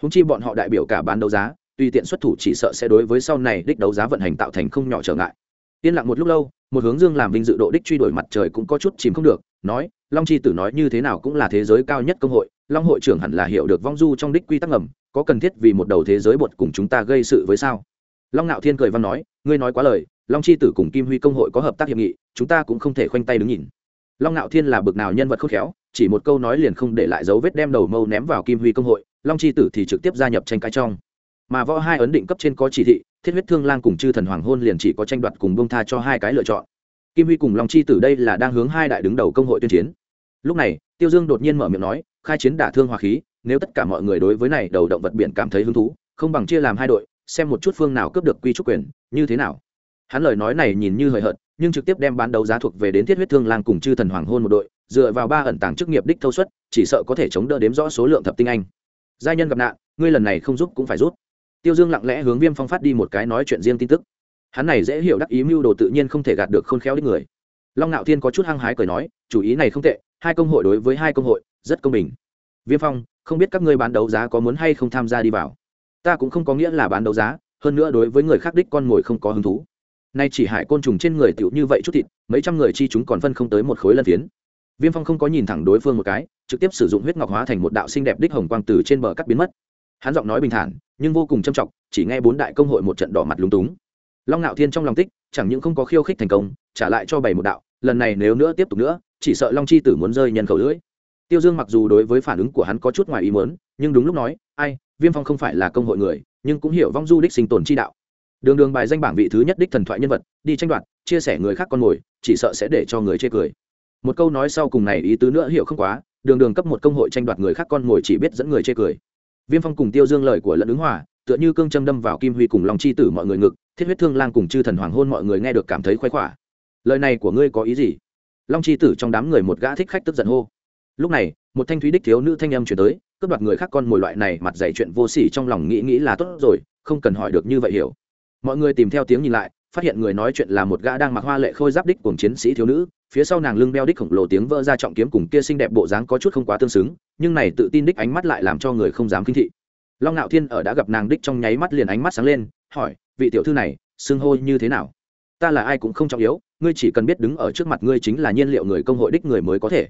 Húng chi bọn họ đại biểu cả bán đấu giá, tùy tiện xuất thủ chỉ sợ sẽ đối với sau này đích đấu giá vận hành tạo thành không nhỏ trở ngại. Yên lặng một lúc lâu, một hướng dương làm vinh dự độ đích truy đuổi mặt trời cũng có chút chìm không được, nói, long chi tử nói như thế nào cũng là thế giới cao nhất công hội, long hội trưởng hẳn là hiểu được vong du trong đích quy tắc ngầm, có cần thiết vì một đầu thế giới bột cùng chúng ta gây sự với sao? Long ngạo thiên cười văn nói, ngươi nói quá lời long chi tử cùng kim huy công hội có hợp tác hiệp nghị, chúng ta cũng không thể khoanh tay đứng nhìn. Long ngạo thiên là bực nào nhân vật khôn khéo, chỉ một câu nói liền không để lại dấu vết đem đầu mâu ném vào kim huy công hội, long chi tử thì trực tiếp gia nhập tranh cãi trong. Mà võ hai ấn định cấp trên có chỉ thị, thiết huyết thương lang cùng chư thần hoàng hôn liền chỉ có tranh đoạt cùng bông tha cho hai cái lựa chọn. Kim huy cùng long chi tử đây là đang hướng hai đại đứng đầu công hội tuyên chiến. Lúc này, tiêu dương đột nhiên mở miệng nói, khai chiến đả thương hòa khí, nếu tất cả mọi người đối với này đầu động vật biển cảm thấy hứng thú, không bằng chia làm hai đội, xem một chút phương nào cướp được quy trúc quyền, như thế nào? Hắn lời nói này nhìn như hời hợt, nhưng trực tiếp đem bán đấu giá thuộc về đến thiết huyết thương lang cùng chư thần hoàng hôn một đội, dựa vào ba ẩn tàng chức nghiệp đích thâu suất, chỉ sợ có thể chống đỡ đếm rõ số lượng thập tinh anh. Giai nhân gặp nạn, ngươi lần này không giúp cũng phải rút tiêu dương lặng lẽ hướng viêm phong phát đi một cái nói chuyện riêng tin tức. Hắn này dễ hiểu đắc ý mưu đồ tự nhiên không thể gạt được khôn khéo đích người. Long ngạo thiên có chút hăng hái cười nói, chủ ý này không tệ, hai công hội đối với hai công hội, rất công bình. Viêm phong, không biết các ngươi bán đấu giá có muốn hay không tham gia đi vào? Ta cũng không có nghĩa là bán đấu giá, hơn nữa đối với người khác đích con mồi không có hứng thú nay chỉ hại côn trùng trên người tiểu như vậy chút thịt, mấy trăm người chi chúng còn phân không tới một khối lân phiến. Viêm phong không có nhìn thẳng đối phương một cái, trực tiếp sử dụng huyết ngọc hóa thành một đạo xinh đẹp đích hồng quang từ trên bờ cắt biến mất. Hắn giọng nói bình thản, nhưng vô cùng châm trọng, chỉ nghe bốn đại công hội một trận đỏ mặt lúng túng. Long ngạo thiên trong lòng tích, chẳng những không có khiêu khích thành công, trả lại cho bảy một đạo, lần này nếu nữa tiếp tục nữa, chỉ sợ long chi tử muốn rơi nhân khẩu lưỡi. Tiêu dương mặc dù đối với phản ứng của hắn có chút ngoài ý muốn, nhưng đúng lúc nói, ai, viêm phong không phải là công hội người, nhưng cũng hiểu vong du đích sinh tồn chi đạo đường đường bài danh bảng vị thứ nhất đích thần thoại nhân vật, đi tranh đoạt, chia sẻ người khác con mồi, chỉ sợ sẽ để cho người chê cười. Một câu nói sau cùng này ý tứ nữa hiểu không quá, đường đường cấp một công hội tranh đoạt người khác con mồi chỉ biết dẫn người chê cười. Viêm phong cùng tiêu dương lời của lẫn ứng hòa, tựa như cương châm đâm vào kim huy cùng lòng chi tử mọi người ngực, thiết huyết thương lang cùng chư thần hoàng hôn mọi người nghe được cảm thấy khoái khỏa. Lời này của ngươi có ý gì? Long chi tử trong đám người một gã thích khách tức giận hô. Lúc này, một thanh thúy đích thiếu nữ thanh âm chuyển tới, cướp đoạt người khác con mồi loại này, mặt dạy chuyện vô sỉ trong lòng nghĩ nghĩ là tốt rồi, không cần hỏi được như vậy hiểu mọi người tìm theo tiếng nhìn lại, phát hiện người nói chuyện là một gã đang mặc hoa lệ khôi giáp đích cùng chiến sĩ thiếu nữ, phía sau nàng lưng beo đích khổng lồ tiếng vỡ ra trọng kiếm cùng kia xinh đẹp bộ dáng có chút không quá tương xứng, nhưng này tự tin đích ánh mắt lại làm cho người không dám kinh thị. Long ngạo thiên ở đã gặp nàng đích trong nháy mắt liền ánh mắt sáng lên, hỏi, vị tiểu thư này, xưng hô như thế nào? Ta là ai cũng không trọng yếu, ngươi chỉ cần biết đứng ở trước mặt ngươi chính là nhiên liệu người công hội đích người mới có thể.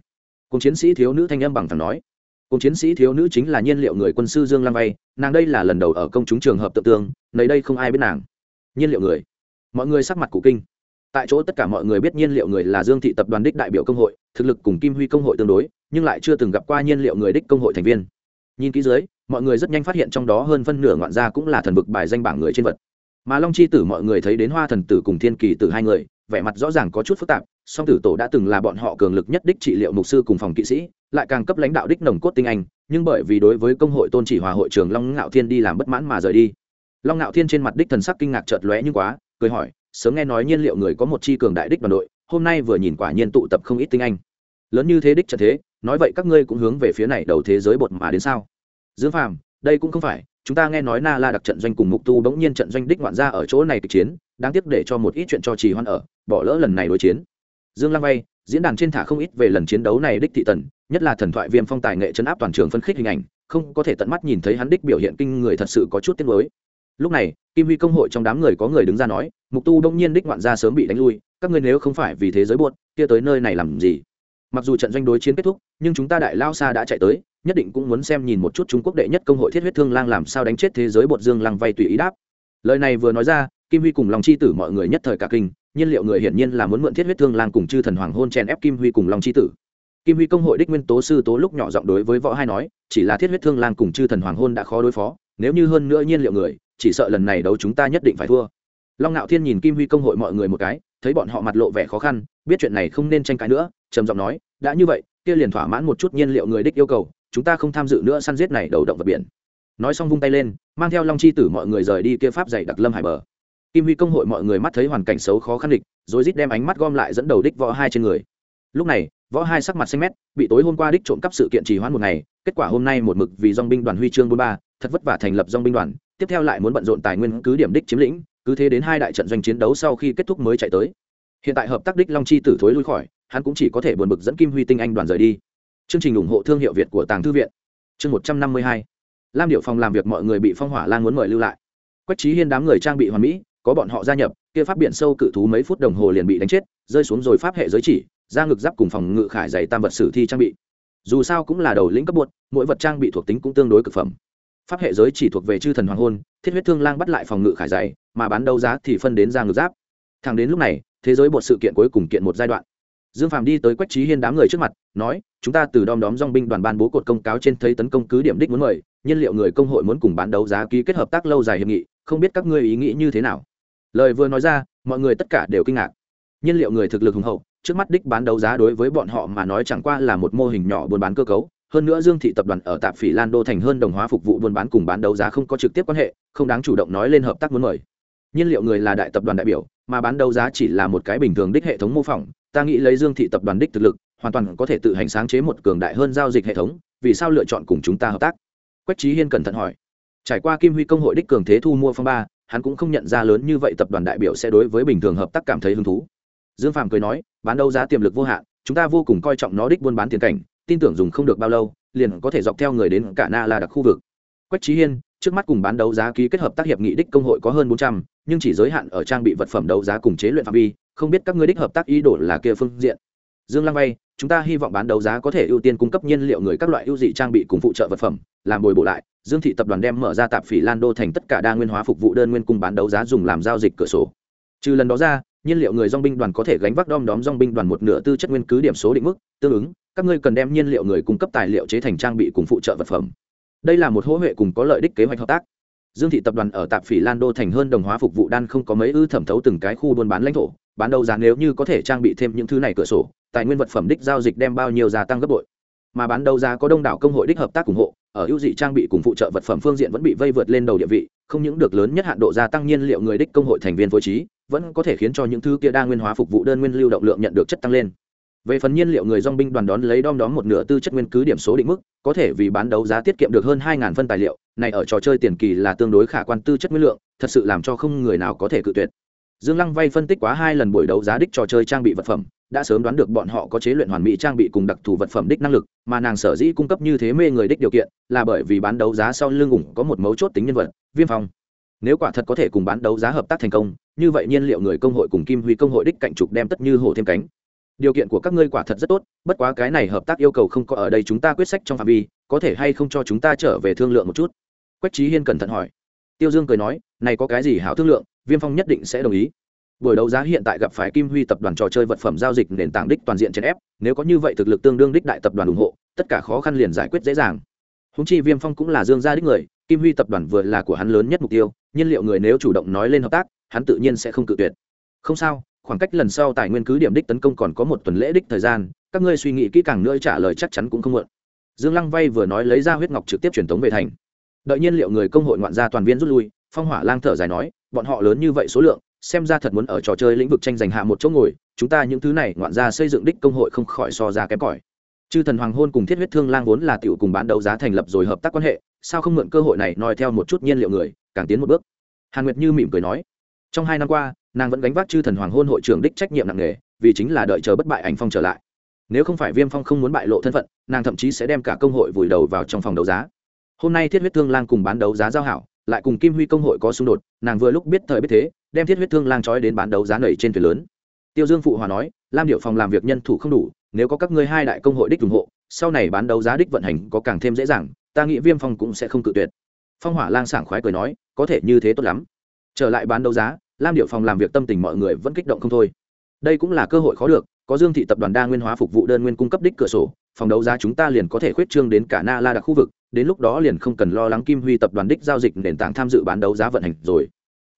Cùng chiến sĩ thiếu nữ thanh âm bằng thẳng nói. Cùng chiến sĩ thiếu nữ chính là nhiên liệu người quân sư dương lam vay, nàng đây là lần đầu ở công chúng trường hợp tự tương nơi đây không ai biết nàng nhiên liệu người. Mọi người sắc mặt cụ kinh. Tại chỗ tất cả mọi người biết nhiên liệu người là dương thị tập đoàn đích đại biểu công hội, thực lực cùng kim huy công hội tương đối, nhưng lại chưa từng gặp qua nhiên liệu người đích công hội thành viên. Nhìn kỹ dưới, mọi người rất nhanh phát hiện trong đó hơn phân nửa ngoạn gia cũng là thần vực bài danh bảng người trên vật. Mà long chi tử mọi người thấy đến hoa thần tử cùng thiên kỳ tử hai người, vẻ mặt rõ ràng có chút phức tạp, song tử tổ đã từng là bọn họ cường lực nhất đích trị liệu mục sư cùng phòng kỵ sĩ, lại càng cấp lãnh đạo đích nồng cốt tinh anh, nhưng bởi vì đối với công hội tôn chỉ hòa hội trưởng long ngạo thiên đi làm bất mãn mà rời đi long ngạo thiên trên mặt đích thần sắc kinh ngạc chợt lóe như quá, cười hỏi, sớm nghe nói nhiên liệu người có một chi cường đại đích đoàn đội, hôm nay vừa nhìn quả nhiên tụ tập không ít tinh anh. Lớn như thế đích trận thế, nói vậy các ngươi cũng hướng về phía này đầu thế giới bột mà đến sao? Dương phàm, đây cũng không phải, chúng ta nghe nói na la đặc trận doanh cùng mục tu bỗng nhiên trận doanh đích ngoạn ra ở chỗ này kịch chiến, đáng tiếc để cho một ít chuyện cho trì hoan ở, bỏ lỡ lần này đối chiến. Dương lăng vay, diễn đàn trên thả không ít về lần chiến đấu này đích thị tần, nhất là thần thoại viêm phong tài nghệ chấn áp toàn trường phân khích hình ảnh, không có thể tận mắt nhìn thấy hắn đích biểu hiện kinh người thật sự có chút tiếc nuối lúc này, kim huy công hội trong đám người có người đứng ra nói, mục tu đông nhiên đích ngoạn ra sớm bị đánh lui, các ngươi nếu không phải vì thế giới buồn, kia tới nơi này làm gì? Mặc dù trận doanh đối chiến kết thúc, nhưng chúng ta đại lao xa đã chạy tới, nhất định cũng muốn xem nhìn một chút trung quốc đệ nhất công hội thiết huyết thương lang làm sao đánh chết thế giới bột dương lăng vay tùy ý đáp. Lời này vừa nói ra, kim huy cùng lòng chi tử mọi người nhất thời cả kinh, nhiên liệu người hiển nhiên là muốn mượn thiết huyết thương lang cùng chư thần hoàng hôn chèn ép kim huy cùng lòng chi tử. Kim huy công hội đích nguyên tố sư tố lúc nhỏ giọng đối với võ hai nói, chỉ là thiết huyết thương lang cùng chư thần hoàng hôn đã khó đối phó, nếu như hơn nữa nhiên liệu người chỉ sợ lần này đấu chúng ta nhất định phải thua. Long ngạo thiên nhìn kim huy công hội mọi người một cái, thấy bọn họ mặt lộ vẻ khó khăn, biết chuyện này không nên tranh cãi nữa, trầm giọng nói, đã như vậy, kia liền thỏa mãn một chút nhiên liệu người đích yêu cầu, chúng ta không tham dự nữa săn giết này đầu động vật biển. Nói xong vung tay lên, mang theo long chi tử mọi người rời đi kia pháp dày đặc lâm hải bờ. Kim huy công hội mọi người mắt thấy hoàn cảnh xấu khó khăn địch, rồi rít đem ánh mắt gom lại dẫn đầu đích võ hai trên người. Lúc này, võ hai sắc mặt xanh mét, bị tối hôm qua đích trộm cắp sự kiện trì hoãn một ngày, kết quả hôm nay một mực vì dong binh đoàn huy chương bốn ba, thật vất vả thành lập dong binh đoàn tiếp theo lại muốn bận rộn tài nguyên cứ điểm đích chiếm lĩnh, cứ thế đến hai đại trận doanh chiến đấu sau khi kết thúc mới chạy tới. Hiện tại hợp tác đích long chi tử thối lui khỏi, hắn cũng chỉ có thể buồn bực dẫn kim huy tinh anh đoàn rời đi. Chương trình ủng hộ thương hiệu việt của tàng thư viện. Chương một trăm năm mươi hai. Lam điệu phòng làm việc mọi người bị phong hỏa lan muốn mời lưu lại. Quách trí hiên đám người trang bị hoàn mỹ, có bọn họ gia nhập, kia pháp biển sâu cự thú mấy phút đồng hồ liền bị đánh chết, rơi xuống rồi pháp hệ giới chỉ, ra ngực giáp cùng phòng ngự khải dày tam vật sử thi trang bị. Dù sao cũng là đầu lĩnh cấp bột, mỗi vật trang bị thuộc tính cũng tương đối cực phẩm pháp hệ giới chỉ thuộc về chư thần hoàng hôn, thiết huyết thương lang bắt lại phòng ngự khải dày, mà bán đấu giá thì phân đến ra ngược giáp. Thẳng đến lúc này, thế giới bột sự kiện cuối cùng kiện một giai đoạn. Dương phàm đi tới quách trí hiên đám người trước mặt, nói, chúng ta từ đom đóm dong binh đoàn ban bố cột công cáo trên thấy tấn công cứ điểm đích muốn mời, nhiên liệu người công hội muốn cùng bán đấu giá ký kết hợp tác lâu dài hiệp nghị, không biết các ngươi ý nghĩ như thế nào? Lời vừa nói ra, mọi người tất cả đều kinh ngạc. Nhiên liệu người thực lực hùng hậu, trước mắt đích bán đấu giá đối với bọn họ mà nói chẳng qua là một mô hình nhỏ buôn bán cơ cấu hơn nữa dương thị tập đoàn ở tạp phỉ lan đô thành hơn đồng hóa phục vụ buôn bán cùng bán đấu giá không có trực tiếp quan hệ, không đáng chủ động nói lên hợp tác muốn mời. Nhiên liệu người là đại tập đoàn đại biểu, mà bán đấu giá chỉ là một cái bình thường đích hệ thống mô phỏng, ta nghĩ lấy dương thị tập đoàn đích thực lực, hoàn toàn có thể tự hành sáng chế một cường đại hơn giao dịch hệ thống, vì sao lựa chọn cùng chúng ta hợp tác? Quách trí hiên cẩn thận hỏi. Trải qua kim huy công hội đích cường thế thu mua phong ba, hắn cũng không nhận ra lớn như vậy tập đoàn đại biểu sẽ đối với bình thường hợp tác cảm thấy hứng thú. Dương phàm cười nói, bán đấu giá tiềm lực vô hạn, chúng ta vô cùng coi trọng nó đích buôn bán tiền cảnh tin tưởng dùng không được bao lâu, liền có thể dọc theo người đến cả na la đặc khu vực. Quách trí hiên, trước mắt cùng bán đấu giá ký kết hợp tác hiệp nghị đích công hội có hơn bốn trăm, nhưng chỉ giới hạn ở trang bị vật phẩm đấu giá cùng chế luyện phạm vi, không biết các ngươi đích hợp tác ý đồ là kia phương diện. Dương lăng vay chúng ta hy vọng bán đấu giá có thể ưu tiên cung cấp nhiên liệu người các loại ưu dị trang bị cùng phụ trợ vật phẩm, làm bồi bổ lại. Dương thị tập đoàn đem mở ra tạp phỉ lan đô thành tất cả đa nguyên hóa phục vụ đơn nguyên cung bán đấu giá dùng làm giao dịch cửa sổ. Trừ lần đó ra, nhiên liệu người dong binh đoàn có thể gánh vác đom đóm dong binh đoàn một nửa tư chất nguyên cứ điểm số định mức, tương ứng các ngươi cần đem nhiên liệu người cung cấp tài liệu chế thành trang bị cùng phụ trợ vật phẩm. Đây là một hỗ huệ cùng có lợi đích kế hoạch hợp tác. Dương thị tập đoàn ở tạp phỉ lan đô thành hơn đồng hóa phục vụ đan không có mấy ư thẩm thấu từng cái khu buôn bán lãnh thổ, bán đấu giá nếu như có thể trang bị thêm những thứ này cửa sổ, tài nguyên vật phẩm đích giao dịch đem bao nhiêu gia tăng gấp bội. Mà bán đấu giá có đông đảo công hội đích hợp tác ủng hộ, ở ưu dị trang bị cùng phụ trợ vật phẩm phương diện vẫn bị vây vượt lên đầu địa vị, không những được lớn nhất hạn độ gia tăng nhiên liệu người đích công hội thành viên phối trí, vẫn có thể khiến cho những thứ kia đa nguyên hóa phục vụ đơn nguyên lưu động lượng nhận được chất tăng lên về phần nhiên liệu người dong binh đoàn đón lấy đom đóm một nửa tư chất nguyên cứ điểm số định mức, có thể vì bán đấu giá tiết kiệm được hơn hai phân tài liệu, này ở trò chơi tiền kỳ là tương đối khả quan tư chất nguyên lượng, thật sự làm cho không người nào có thể cự tuyệt. Dương lăng vay phân tích quá hai lần buổi đấu giá đích trò chơi trang bị vật phẩm, đã sớm đoán được bọn họ có chế luyện hoàn mỹ trang bị cùng đặc thù vật phẩm đích năng lực, mà nàng sở dĩ cung cấp như thế mê người đích điều kiện, là bởi vì bán đấu giá sau lưng ủng có một mấu chốt tính nhân vật, viêm phong. Nếu quả thật có thể cùng bán đấu giá hợp tác thành công, như vậy nhiên liệu người công hội cùng kim huy công hội đích cạnh trục đem tất như hổ thêm cánh điều kiện của các ngươi quả thật rất tốt, bất quá cái này hợp tác yêu cầu không có ở đây chúng ta quyết sách trong phạm vi, có thể hay không cho chúng ta trở về thương lượng một chút? Quách trí hiên cẩn thận hỏi. Tiêu dương cười nói, này có cái gì hảo thương lượng, viêm phong nhất định sẽ đồng ý. Buổi đấu giá hiện tại gặp phải kim huy tập đoàn trò chơi vật phẩm giao dịch nền tảng đích toàn diện chèn ép, nếu có như vậy thực lực tương đương đích đại tập đoàn ủng hộ, tất cả khó khăn liền giải quyết dễ dàng. Húng chi viêm phong cũng là dương gia đích người, kim huy tập đoàn vừa là của hắn lớn nhất mục tiêu, nhiên liệu người nếu chủ động nói lên hợp tác, hắn tự nhiên sẽ không cự tuyệt. Không sao khoảng cách lần sau tài nguyên cứ điểm đích tấn công còn có một tuần lễ đích thời gian, các ngươi suy nghĩ kỹ càng nữa trả lời chắc chắn cũng không mượn. dương lăng vay vừa nói lấy ra huyết ngọc trực tiếp truyền tống về thành. Đợi nhiên liệu người công hội ngoạn gia toàn viên rút lui, phong hỏa lang thở dài nói, bọn họ lớn như vậy số lượng, xem ra thật muốn ở trò chơi lĩnh vực tranh giành hạ một chỗ ngồi, chúng ta những thứ này ngoạn gia xây dựng đích công hội không khỏi so ra kém cỏi. Chư thần hoàng hôn cùng thiết huyết thương lang vốn là tiểu cùng bán đấu giá thành lập rồi hợp tác quan hệ, sao không mượn cơ hội này nói theo một chút nhiên liệu người, càng tiến một bước. Hàn nguyệt như mỉm cười nói, trong hai năm qua nàng vẫn gánh vác chư thần hoàng hôn hội trưởng đích trách nhiệm nặng nề, vì chính là đợi chờ bất bại ảnh phong trở lại. Nếu không phải viêm phong không muốn bại lộ thân phận, nàng thậm chí sẽ đem cả công hội vùi đầu vào trong phòng đấu giá. Hôm nay thiết huyết thương lang cùng bán đấu giá giao hảo, lại cùng kim huy công hội có xung đột, nàng vừa lúc biết thời biết thế, đem thiết huyết thương lang trói đến bán đấu giá nảy trên thuyền lớn. Tiêu dương phụ hòa nói, lam điệu phòng làm việc nhân thủ không đủ, nếu có các ngươi hai đại công hội đích ủng hộ, sau này bán đấu giá đích vận hành có càng thêm dễ dàng, ta nghĩ viêm phong cũng sẽ không cự tuyệt. Phong hỏa lang sảng khoái cười nói, có thể như thế tốt lắm. Trở lại bán đấu giá lam điệu phòng làm việc tâm tình mọi người vẫn kích động không thôi. Đây cũng là cơ hội khó được, có dương thị tập đoàn đa nguyên hóa phục vụ đơn nguyên cung cấp đích cửa sổ, phòng đấu giá chúng ta liền có thể khuyết trương đến cả na la đặc khu vực, đến lúc đó liền không cần lo lắng kim huy tập đoàn đích giao dịch nền tảng tham dự bán đấu giá vận hành rồi.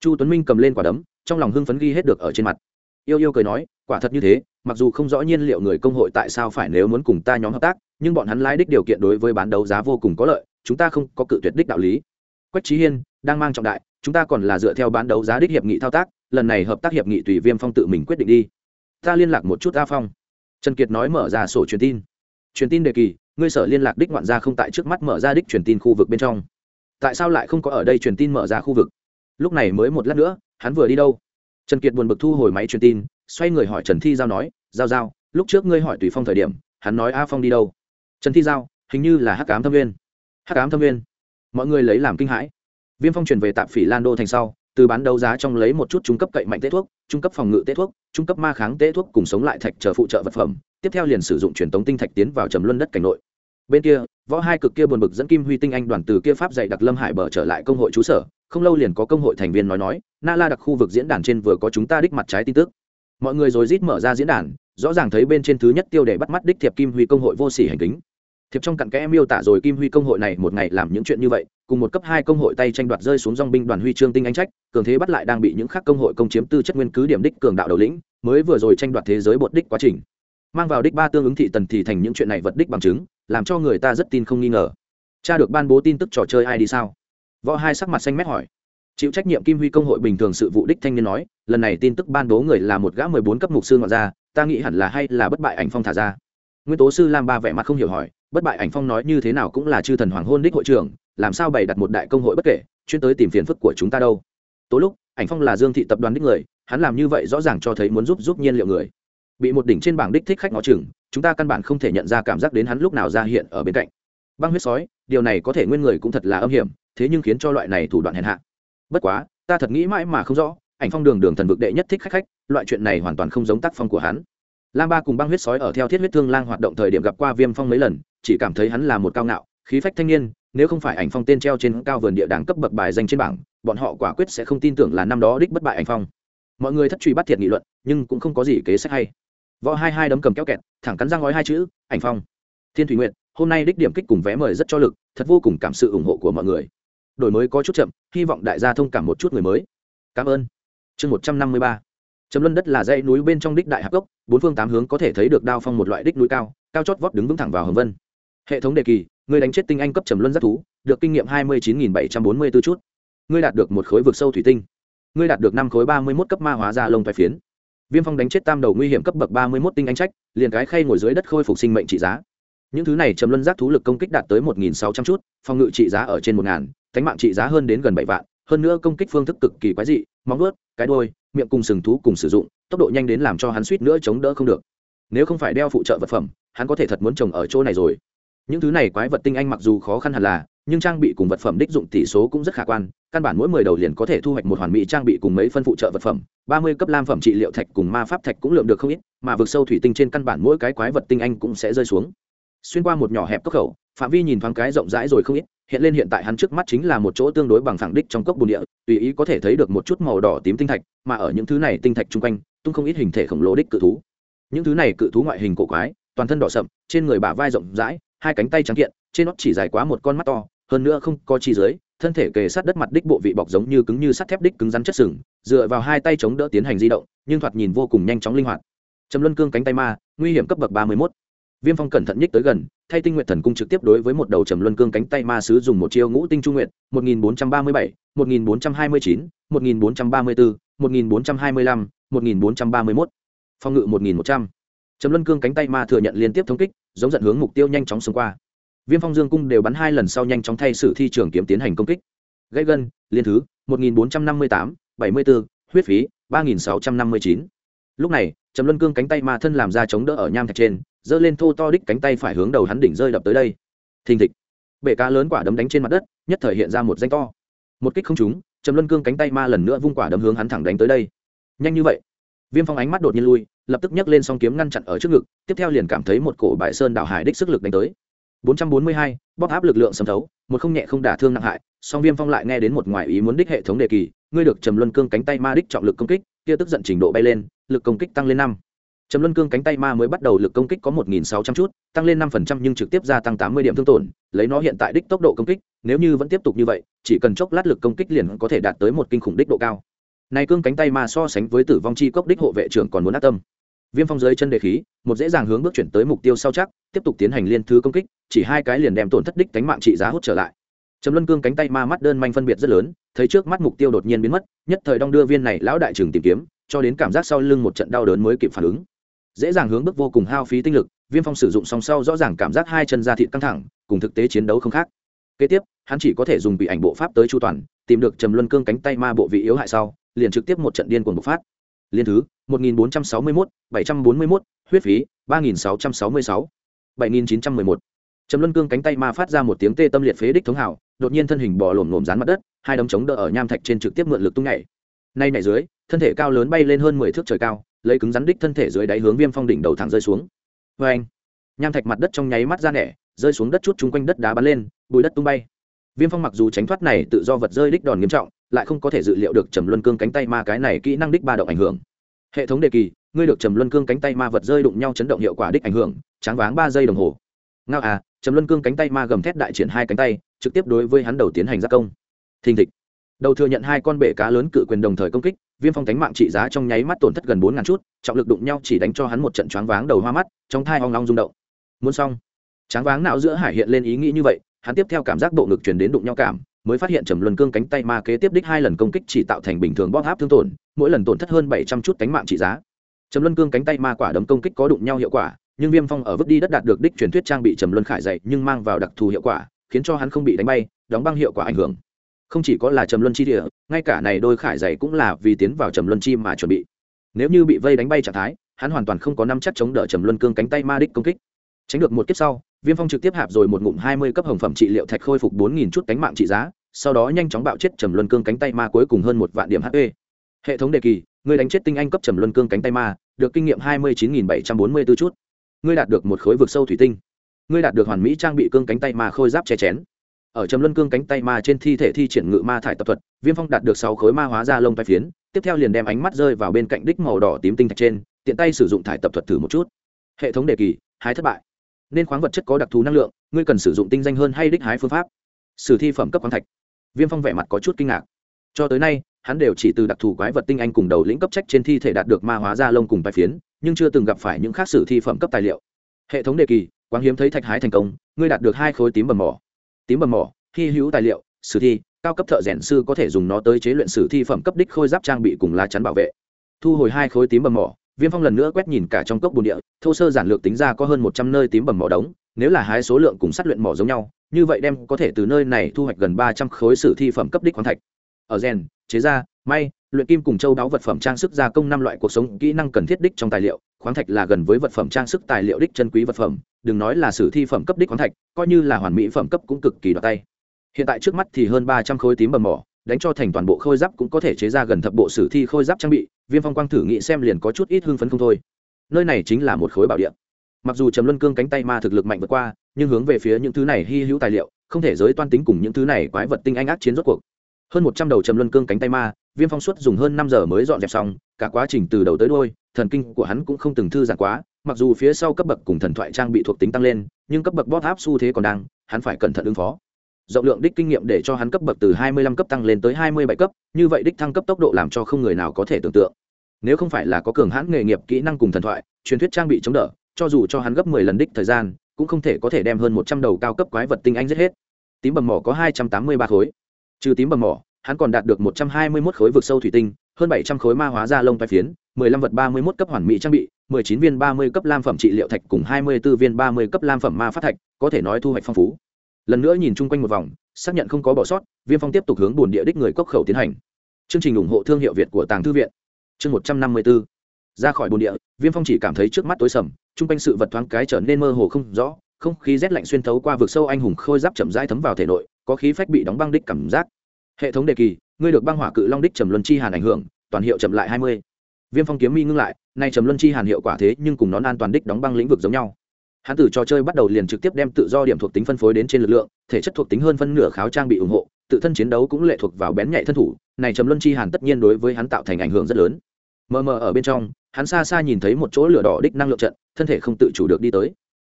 Chu tuấn minh cầm lên quả đấm, trong lòng hưng phấn ghi hết được ở trên mặt. Yêu yêu cười nói, quả thật như thế, mặc dù không rõ nhiên liệu người công hội tại sao phải nếu muốn cùng ta nhóm hợp tác, nhưng bọn hắn lái đích điều kiện đối với bán đấu giá vô cùng có lợi, chúng ta không có cự tuyệt đích đạo lý. Quách trí hiên, đang mang trọng đại chúng ta còn là dựa theo bán đấu giá đích hiệp nghị thao tác, lần này hợp tác hiệp nghị tùy viêm phong tự mình quyết định đi. Ta liên lạc một chút a phong. Trần kiệt nói mở ra sổ truyền tin. Truyền tin đề kỳ, ngươi sở liên lạc đích ngoạn gia không tại trước mắt mở ra đích truyền tin khu vực bên trong. Tại sao lại không có ở đây truyền tin mở ra khu vực? Lúc này mới một lát nữa, hắn vừa đi đâu? Trần kiệt buồn bực thu hồi máy truyền tin, xoay người hỏi trần thi giao nói, giao giao, lúc trước ngươi hỏi tùy phong thời điểm, hắn nói a phong đi đâu? Trần thi giao, hình như là hắc cám thâm viên hắc cám thâm viên mọi người lấy làm kinh hãi viêm phong truyền về tạm phỉ lan đô thành sau, từ bán đấu giá trong lấy một chút trung cấp cậy mạnh tế thuốc, trung cấp phòng ngự tế thuốc, trung cấp ma kháng tế thuốc cùng sống lại thạch chờ phụ trợ vật phẩm. Tiếp theo liền sử dụng truyền tống tinh thạch tiến vào trầm luân đất cảnh nội. Bên kia, võ hai cực kia buồn bực dẫn kim huy tinh anh đoàn từ kia pháp dạy đặc lâm hải bờ trở lại công hội trú sở, không lâu liền có công hội thành viên nói nói, na la đặc khu vực diễn đàn trên vừa có chúng ta đích mặt trái tin tức. Mọi người rồi rít mở ra diễn đàn, rõ ràng thấy bên trên thứ nhất tiêu để bắt mắt đích thiệp kim huy công hội vô sỉ hành kính thiệp trong cặn kẽ miêu tả rồi kim huy công hội này một ngày làm những chuyện như vậy, cùng một cấp hai công hội tay tranh đoạt rơi xuống dong binh đoàn huy chương tinh anh trách, cường thế bắt lại đang bị những khác công hội công chiếm tư chất nguyên cứ điểm đích cường đạo đầu lĩnh, mới vừa rồi tranh đoạt thế giới bột đích quá trình. Mang vào đích ba tương ứng thị tần thì thành những chuyện này vật đích bằng chứng, làm cho người ta rất tin không nghi ngờ. Cha được ban bố tin tức trò chơi ai đi sao? Võ hai sắc mặt xanh mét hỏi. Chịu trách nhiệm kim huy công hội bình thường sự vụ đích thanh niên nói, lần này tin tức ban bố người là một gã mười bốn cấp mục sư ngoại gia, ta nghĩ hẳn là hay là bất bại ảnh phong thả ra nguyên tố sư lam ba vẻ mặt không hiểu hỏi, bất bại ảnh phong nói như thế nào cũng là chư thần hoàng hôn đích hội trưởng, làm sao bày đặt một đại công hội bất kể, chuyên tới tìm phiền phức của chúng ta đâu. Tố lúc, ảnh phong là dương thị tập đoàn đích người, hắn làm như vậy rõ ràng cho thấy muốn giúp giúp nhiên liệu người. Bị một đỉnh trên bảng đích thích khách ngó chừng, chúng ta căn bản không thể nhận ra cảm giác đến hắn lúc nào ra hiện ở bên cạnh. Băng huyết sói, điều này có thể nguyên người cũng thật là âm hiểm, thế nhưng khiến cho loại này thủ đoạn hèn hạ. Bất quá, ta thật nghĩ mãi mà không rõ, ảnh phong đường đường thần vực đệ nhất thích khách khách, loại chuyện này hoàn toàn không giống tác phong của hắn lam ba cùng băng huyết sói ở theo thiết huyết thương lang hoạt động thời điểm gặp qua viêm phong mấy lần, chỉ cảm thấy hắn là một cao ngạo, khí phách thanh niên, nếu không phải ảnh phong tên treo trên cao vườn địa đảng cấp bậc bài danh trên bảng, bọn họ quả quyết sẽ không tin tưởng là năm đó đích bất bại ảnh phong. Mọi người thất truy bắt thiệt nghị luận, nhưng cũng không có gì kế sách hay. Võ hai hai đấm cầm kéo kẹt, thẳng cắn răng nói hai chữ, ảnh phong. Thiên thủy nguyện hôm nay đích điểm kích cùng vé mời rất cho lực, thật vô cùng cảm sự ủng hộ của mọi người. Đổi mới có chút chậm, hy vọng đại gia thông cảm một chút người mới. Cảm ơn. Chương một trăm năm mươi ba trầm luân đất là dãy núi bên trong đích đại hạp gốc, bốn phương tám hướng có thể thấy được đao phong một loại đích núi cao cao chót vót đứng vững thẳng vào hầm vân. Hệ thống đề kỳ, người đánh chết tinh anh cấp trầm luân giác thú, được kinh nghiệm hai mươi chín bảy trăm bốn mươi b ố chút. Ngươi đạt được một khối vực sâu thủy tinh. Ngươi đạt được năm khối ba mươi một cấp ma hóa ra lông phải phiến. Viêm phong đánh chết tam đầu nguy hiểm cấp bậc ba mươi một tinh anh trách, liền cái khay ngồi dưới đất khôi phục sinh mệnh trị giá. Những thứ này trầm luân giác thú lực công kích đạt tới một nghìn sáu trăm chút, phòng ngự trị giá ở trên một ngàn cánh mạng trị giá hơn đến gần bảy vạn, hơn nữa công kích phương thức cực kỳ quái dị, móng ướt cái đôi miệng cùng sừng thú cùng sử dụng, tốc độ nhanh đến làm cho hắn suýt nữa chống đỡ không được. Nếu không phải đeo phụ trợ vật phẩm, hắn có thể thật muốn trồng ở chỗ này rồi. Những thứ này quái vật tinh anh mặc dù khó khăn hẳn là, nhưng trang bị cùng vật phẩm đích dụng tỷ số cũng rất khả quan, căn bản mỗi mười đầu liền có thể thu hoạch một hoàn mỹ trang bị cùng mấy phân phụ trợ vật phẩm. Ba mươi cấp lam phẩm trị liệu thạch cùng ma pháp thạch cũng lượm được không ít, mà vực sâu thủy tinh trên căn bản mỗi cái quái vật tinh anh cũng sẽ rơi xuống. Xuyên qua một nhỏ hẹp cốc khẩu, phạm vi nhìn thoáng cái rộng rãi rồi không ít hiện lên hiện tại hắn trước mắt chính là một chỗ tương đối bằng phẳng đích trong cốc bùn địa, tùy ý có thể thấy được một chút màu đỏ tím tinh thạch, mà ở những thứ này tinh thạch chung quanh, tung không ít hình thể khổng lồ đích cự thú. Những thứ này cự thú ngoại hình cổ quái, toàn thân đỏ sậm, trên người bả vai rộng rãi, hai cánh tay trắng kiện, trên nó chỉ dài quá một con mắt to, hơn nữa không có chi dưới, thân thể kề sát đất mặt đích bộ vị bọc giống như cứng như sắt thép đích cứng rắn chất sừng, dựa vào hai tay chống đỡ tiến hành di động, nhưng thoạt nhìn vô cùng nhanh chóng linh hoạt. Trầm luân cương cánh tay ma, nguy hiểm cấp bậc ba mươi mốt. Viêm phong cẩn thận nhích tới gần thay tinh nguyện thần cung trực tiếp đối với một đầu trầm luân cương cánh tay ma sứ dùng một chiêu ngũ tinh trung nguyện một nghìn bốn trăm ba mươi bảy, một nghìn bốn trăm hai mươi chín, một nghìn bốn trăm ba mươi bốn một nghìn bốn trăm hai mươi lăm, một nghìn bốn trăm ba mươi mốt. Phong ngự một nghìn một trăm. Trầm luân cương cánh tay ma thừa nhận liên tiếp thống kích, giống dẫn hướng mục tiêu nhanh chóng xông qua. Viêm phong dương cung đều bắn hai lần sau nhanh chóng thay sử thi trường kiếm tiến hành công kích. Gây gân, liên thứ, một nghìn bốn trăm năm mươi tám, bảy mươi bốn huyết phí, ba nghìn sáu trăm năm mươi chín lúc này trầm luân cương cánh tay ma thân làm ra chống đỡ ở nham thạch trên giơ lên thô to đích cánh tay phải hướng đầu hắn đỉnh rơi đập tới đây. Thình thịch. Bể cá lớn quả đấm đánh trên mặt đất nhất thời hiện ra một danh to. Một kích không trúng trầm luân cương cánh tay ma lần nữa vung quả đấm hướng hắn thẳng đánh tới đây. Nhanh như vậy. Viêm phong ánh mắt đột nhiên lui lập tức nhấc lên song kiếm ngăn chặn ở trước ngực tiếp theo liền cảm thấy một cổ bại sơn đảo hải đích sức lực đánh tới. 442, bóp áp lực lượng xâm thấu một không nhẹ không đả thương nặng hại song viêm phong lại nghe đến một ngoại ý muốn đích hệ thống đề kỳ ngươi được trầm luân cương cánh tay ma đích trọng lực công kích kia tức giận trình độ bay lên, lực công kích tăng lên năm. Trầm luân cương cánh tay ma mới bắt đầu lực công kích có một nghìn sáu trăm chút, tăng lên năm phần trăm nhưng trực tiếp gia tăng tám mươi điểm thương tổn, lấy nó hiện tại đích tốc độ công kích, nếu như vẫn tiếp tục như vậy, chỉ cần chốc lát lực công kích liền có thể đạt tới một kinh khủng đích độ cao. Này cương cánh tay ma so sánh với tử vong chi cốc đích hộ vệ trưởng còn muốn ác tâm. Viêm phong dưới chân đề khí, một dễ dàng hướng bước chuyển tới mục tiêu sau chắc, tiếp tục tiến hành liên thứ công kích, chỉ hai cái liền đem tổn thất đích cánh mạng trị giá hút trở lại. Trầm luân cương cánh tay ma mắt đơn manh phân biệt rất lớn thấy trước mắt mục tiêu đột nhiên biến mất nhất thời đong đưa viên này lão đại trường tìm kiếm cho đến cảm giác sau lưng một trận đau đớn mới kịp phản ứng. Dễ dàng hướng bước vô cùng hao phí tinh lực viêm phong sử dụng song sau rõ ràng cảm giác hai chân da thịt căng thẳng cùng thực tế chiến đấu không khác. Kế tiếp hắn chỉ có thể dùng bị ảnh bộ pháp tới chu toàn tìm được trầm luân cương cánh tay ma bộ vị yếu hại sau liền trực tiếp một trận điên cuồng bộc phát. Liên thứ 1461, 741, huyết phí 3666, 7911. Trầm Luân Cương cánh tay ma phát ra một tiếng tê tâm liệt phế đích thống hào, đột nhiên thân hình bò lổm lổm dán mặt đất, hai đấm chống đỡ ở nham thạch trên trực tiếp mượn lực tung nhảy. Nay nhảy dưới, thân thể cao lớn bay lên hơn 10 thước trời cao, lấy cứng rắn đích thân thể dưới đáy hướng Viêm Phong đỉnh đầu thẳng rơi xuống. Oeng! Nham thạch mặt đất trong nháy mắt ra nẻ, rơi xuống đất chút chung quanh đất đá bắn lên, bụi đất tung bay. Viêm Phong mặc dù tránh thoát này tự do vật rơi đích đòn nghiêm trọng, lại không có thể dự liệu được Trầm Luân Cương cánh tay ma cái này kỹ năng đích ba động ảnh hưởng. Hệ thống đề kỳ, ngươi được Trầm Luân Cương cánh tay ma vật rơi đụng nhau chấn động hiệu quả đích ảnh hưởng, tráng váng ba giây đồng hồ. Ngao à, Trầm Luân Cương cánh tay ma gầm thét đại triển hai cánh tay, trực tiếp đối với hắn đầu tiến hành gia công. Thình thịch. Đầu thừa nhận hai con bể cá lớn cự quyền đồng thời công kích, Viêm Phong cánh mạng trị giá trong nháy mắt tổn thất gần bốn ngàn chút, trọng lực đụng nhau chỉ đánh cho hắn một trận choáng váng đầu hoa mắt, trong thai ong ong rung động. Muốn xong. choáng váng não giữa Hải hiện lên ý nghĩ như vậy, hắn tiếp theo cảm giác bộ ngực truyền đến đụng nhau cảm, mới phát hiện trầm luân cương cánh tay ma kế tiếp đích hai lần công kích chỉ tạo thành bình thường bóp áp thương tổn mỗi lần tổn thất hơn bảy trăm chút cánh mạng trị giá trầm luân cương cánh tay ma quả đấm công kích có đụng nhau hiệu quả nhưng viêm phong ở vứt đi đất đạt được đích truyền thuyết trang bị trầm luân khải dạy nhưng mang vào đặc thù hiệu quả khiến cho hắn không bị đánh bay đóng băng hiệu quả ảnh hưởng không chỉ có là trầm luân chi địa, ngay cả này đôi khải dày cũng là vì tiến vào trầm luân chi mà chuẩn bị. Nếu như bị vây đánh bay trạng thái, hắn hoàn toàn không có năm chắc chống đỡ trầm luân cương cánh tay ma đích công kích. Tránh được một kiếp sau, viêm phong trực tiếp hạp rồi một ngụm hai mươi cấp hồng phẩm trị liệu thạch khôi phục bốn nghìn chút cánh mạng trị giá, sau đó nhanh chóng bạo chết trầm luân cương cánh tay ma cuối cùng hơn một vạn điểm hp hệ thống đề kỳ người đánh chết tinh anh cấp trầm luân cương cánh tay ma, được kinh nghiệm hai mươi chín nghìn bảy trăm bốn mươi b ố chút. Ngươi đạt được một khối vực sâu thủy tinh. Ngươi đạt được hoàn mỹ trang bị cương cánh tay ma khôi giáp che chén ở trầm luân cương cánh tay ma trên thi thể thi triển ngự ma thải tập thuật, viêm phong đạt được sáu khối ma hóa ra lông tai phiến, tiếp theo liền đem ánh mắt rơi vào bên cạnh đích màu đỏ tím tinh thạch trên, tiện tay sử dụng thải tập thuật thử một chút. Hệ thống đề kỳ, hái thất bại. Nên khoáng vật chất có đặc thù năng lượng, ngươi cần sử dụng tinh danh hơn hay đích hái phương pháp? Sử thi phẩm cấp khoáng thạch. Viêm phong vẻ mặt có chút kinh ngạc. Cho tới nay, hắn đều chỉ từ đặc thù quái vật tinh anh cùng đầu lĩnh cấp trách trên thi thể đạt được ma hóa ra lông cùng bài phiến, nhưng chưa từng gặp phải những khác sử thi phẩm cấp tài liệu. Hệ thống đề kỳ, quang hiếm thấy thạch hái thành công, ngươi đạt được hai khối tím bầm mỏ tím bầm mỏ, hy hữu tài liệu, sử thi, cao cấp thợ rèn sư có thể dùng nó tới chế luyện sử thi phẩm cấp đích khôi giáp trang bị cùng lá chắn bảo vệ. Thu hồi hai khối tím bầm mỏ, viêm phong lần nữa quét nhìn cả trong cốc bồn địa, thô sơ giản lược tính ra có hơn một trăm nơi tím bầm mỏ đống nếu là hái số lượng cùng sắt luyện mỏ giống nhau, như vậy đem có thể từ nơi này thu hoạch gần ba trăm khối sử thi phẩm cấp đích khoáng thạch. Ở rèn, chế ra may, luyện kim cùng châu đáo vật phẩm trang sức gia công năm loại cuộc sống kỹ năng cần thiết đích trong tài liệu, khoáng thạch là gần với vật phẩm trang sức tài liệu đích chân quý vật phẩm, đừng nói là sử thi phẩm cấp đích khoáng thạch, coi như là hoàn mỹ phẩm cấp cũng cực kỳ đoạt tay. Hiện tại trước mắt thì hơn ba trăm khối tím bầm mỏ, đánh cho thành toàn bộ khôi giáp cũng có thể chế ra gần thập bộ sử thi khôi giáp trang bị, viêm phong quang thử nghĩ xem liền có chút ít hưng phấn không thôi. Nơi này chính là một khối bảo địa. Mặc dù trầm luân cương cánh tay ma thực lực mạnh vượt qua, nhưng hướng về phía những thứ này hy hữu tài liệu, không thể giới toan tính cùng những thứ này quái vật tinh anh ác chiến rốt cuộc. Hơn một trăm đầu trầm luân cương cánh tay ma viêm phong suất dùng hơn năm giờ mới dọn dẹp xong, cả quá trình từ đầu tới đôi thần kinh của hắn cũng không từng thư giãn quá, mặc dù phía sau cấp bậc cùng thần thoại trang bị thuộc tính tăng lên, nhưng cấp bậc bóp áp xu thế còn đang, hắn phải cẩn thận ứng phó. Rộng lượng đích kinh nghiệm để cho hắn cấp bậc từ hai mươi lăm cấp tăng lên tới hai mươi bảy cấp, như vậy đích thăng cấp tốc độ làm cho không người nào có thể tưởng tượng. Nếu không phải là có cường hãn nghề nghiệp kỹ năng cùng thần thoại, truyền thuyết trang bị chống đỡ, cho dù cho hắn gấp mười lần đích thời gian, cũng không thể có thể đem hơn một trăm đầu cao cấp quái vật tinh anh giết hết. Tím bầm mỏ có hai trăm tám mươi ba khối. Trừ tím bầm mỏ hắn còn đạt được một trăm hai mươi mốt khối vực sâu thủy tinh, hơn bảy trăm khối ma hóa da lông phái phiến, mười lăm vật ba mươi mốt cấp hoàn mỹ trang bị, mười chín viên ba mươi cấp lam phẩm trị liệu thạch cùng hai mươi 24 viên ba mươi cấp lam phẩm ma phát thạch, có thể nói thu hoạch phong phú. Lần nữa nhìn chung quanh một vòng, xác nhận không có bỏ sót, viêm phong tiếp tục hướng buồn địa đích người cốc khẩu tiến hành. Chương trình ủng hộ thương hiệu việt của tàng thư viện. Chương một trăm năm mươi b ra khỏi buồn địa, viêm phong chỉ cảm thấy trước mắt tối sầm, chung quanh sự vật thoáng cái trở nên mơ hồ không rõ, không khí rét lạnh xuyên thấu qua vực sâu anh hùng khôi giáp chậm rãi thấm vào thể nội, có khí phách bị đóng băng đích cảm giác hệ thống đề kỳ, ngươi được băng hỏa cự long đích trầm luân chi hàn ảnh hưởng, toàn hiệu chậm lại hai mươi. Viêm phong kiếm mi ngưng lại, nay trầm luân chi hàn hiệu quả thế nhưng cùng nón an toàn đích đóng băng lĩnh vực giống nhau. Hắn từ trò chơi bắt đầu liền trực tiếp đem tự do điểm thuộc tính phân phối đến trên lực lượng, thể chất thuộc tính hơn phân nửa kháo trang bị ủng hộ, tự thân chiến đấu cũng lệ thuộc vào bén nhạy thân thủ, này trầm luân chi hàn tất nhiên đối với hắn tạo thành ảnh hưởng rất lớn. Mờ mờ ở bên trong, hắn xa xa nhìn thấy một chỗ lửa đỏ đích năng lượng trận, thân thể không tự chủ được đi tới.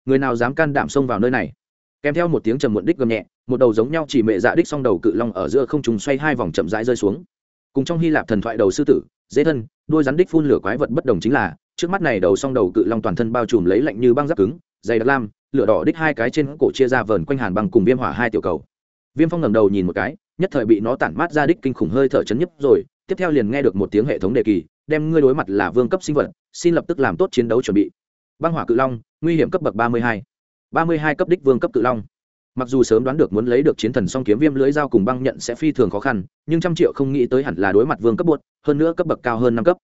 Người nào dám can đảm xông vào nơi này? Kèm theo một tiếng trầm muộn đích gầm nhẹ một đầu giống nhau chỉ mệ dạ đích song đầu cự long ở giữa không trùng xoay hai vòng chậm rãi rơi xuống. Cùng trong hy lạp thần thoại đầu sư tử, dễ thân, đôi rắn đích phun lửa quái vật bất đồng chính là, trước mắt này đầu song đầu cự long toàn thân bao trùm lấy lạnh như băng giáp cứng, dày đặc lam, lửa đỏ đích hai cái trên cổ chia ra vờn quanh hàn bằng cùng viêm hỏa hai tiểu cầu. Viêm phong ngẩng đầu nhìn một cái, nhất thời bị nó tản mát ra đích kinh khủng hơi thở chấn nhấp rồi, tiếp theo liền nghe được một tiếng hệ thống đề kỳ, đem ngươi đối mặt là vương cấp sinh vật, xin lập tức làm tốt chiến đấu chuẩn bị. Băng hỏa cự long, nguy hiểm cấp bậc ba mươi hai. Ba mươi hai cấp đích vương cấp cự long mặc dù sớm đoán được muốn lấy được chiến thần song kiếm viêm lưới dao cùng băng nhận sẽ phi thường khó khăn, nhưng trăm triệu không nghĩ tới hẳn là đối mặt vương cấp bột hơn nữa cấp bậc cao hơn năm cấp.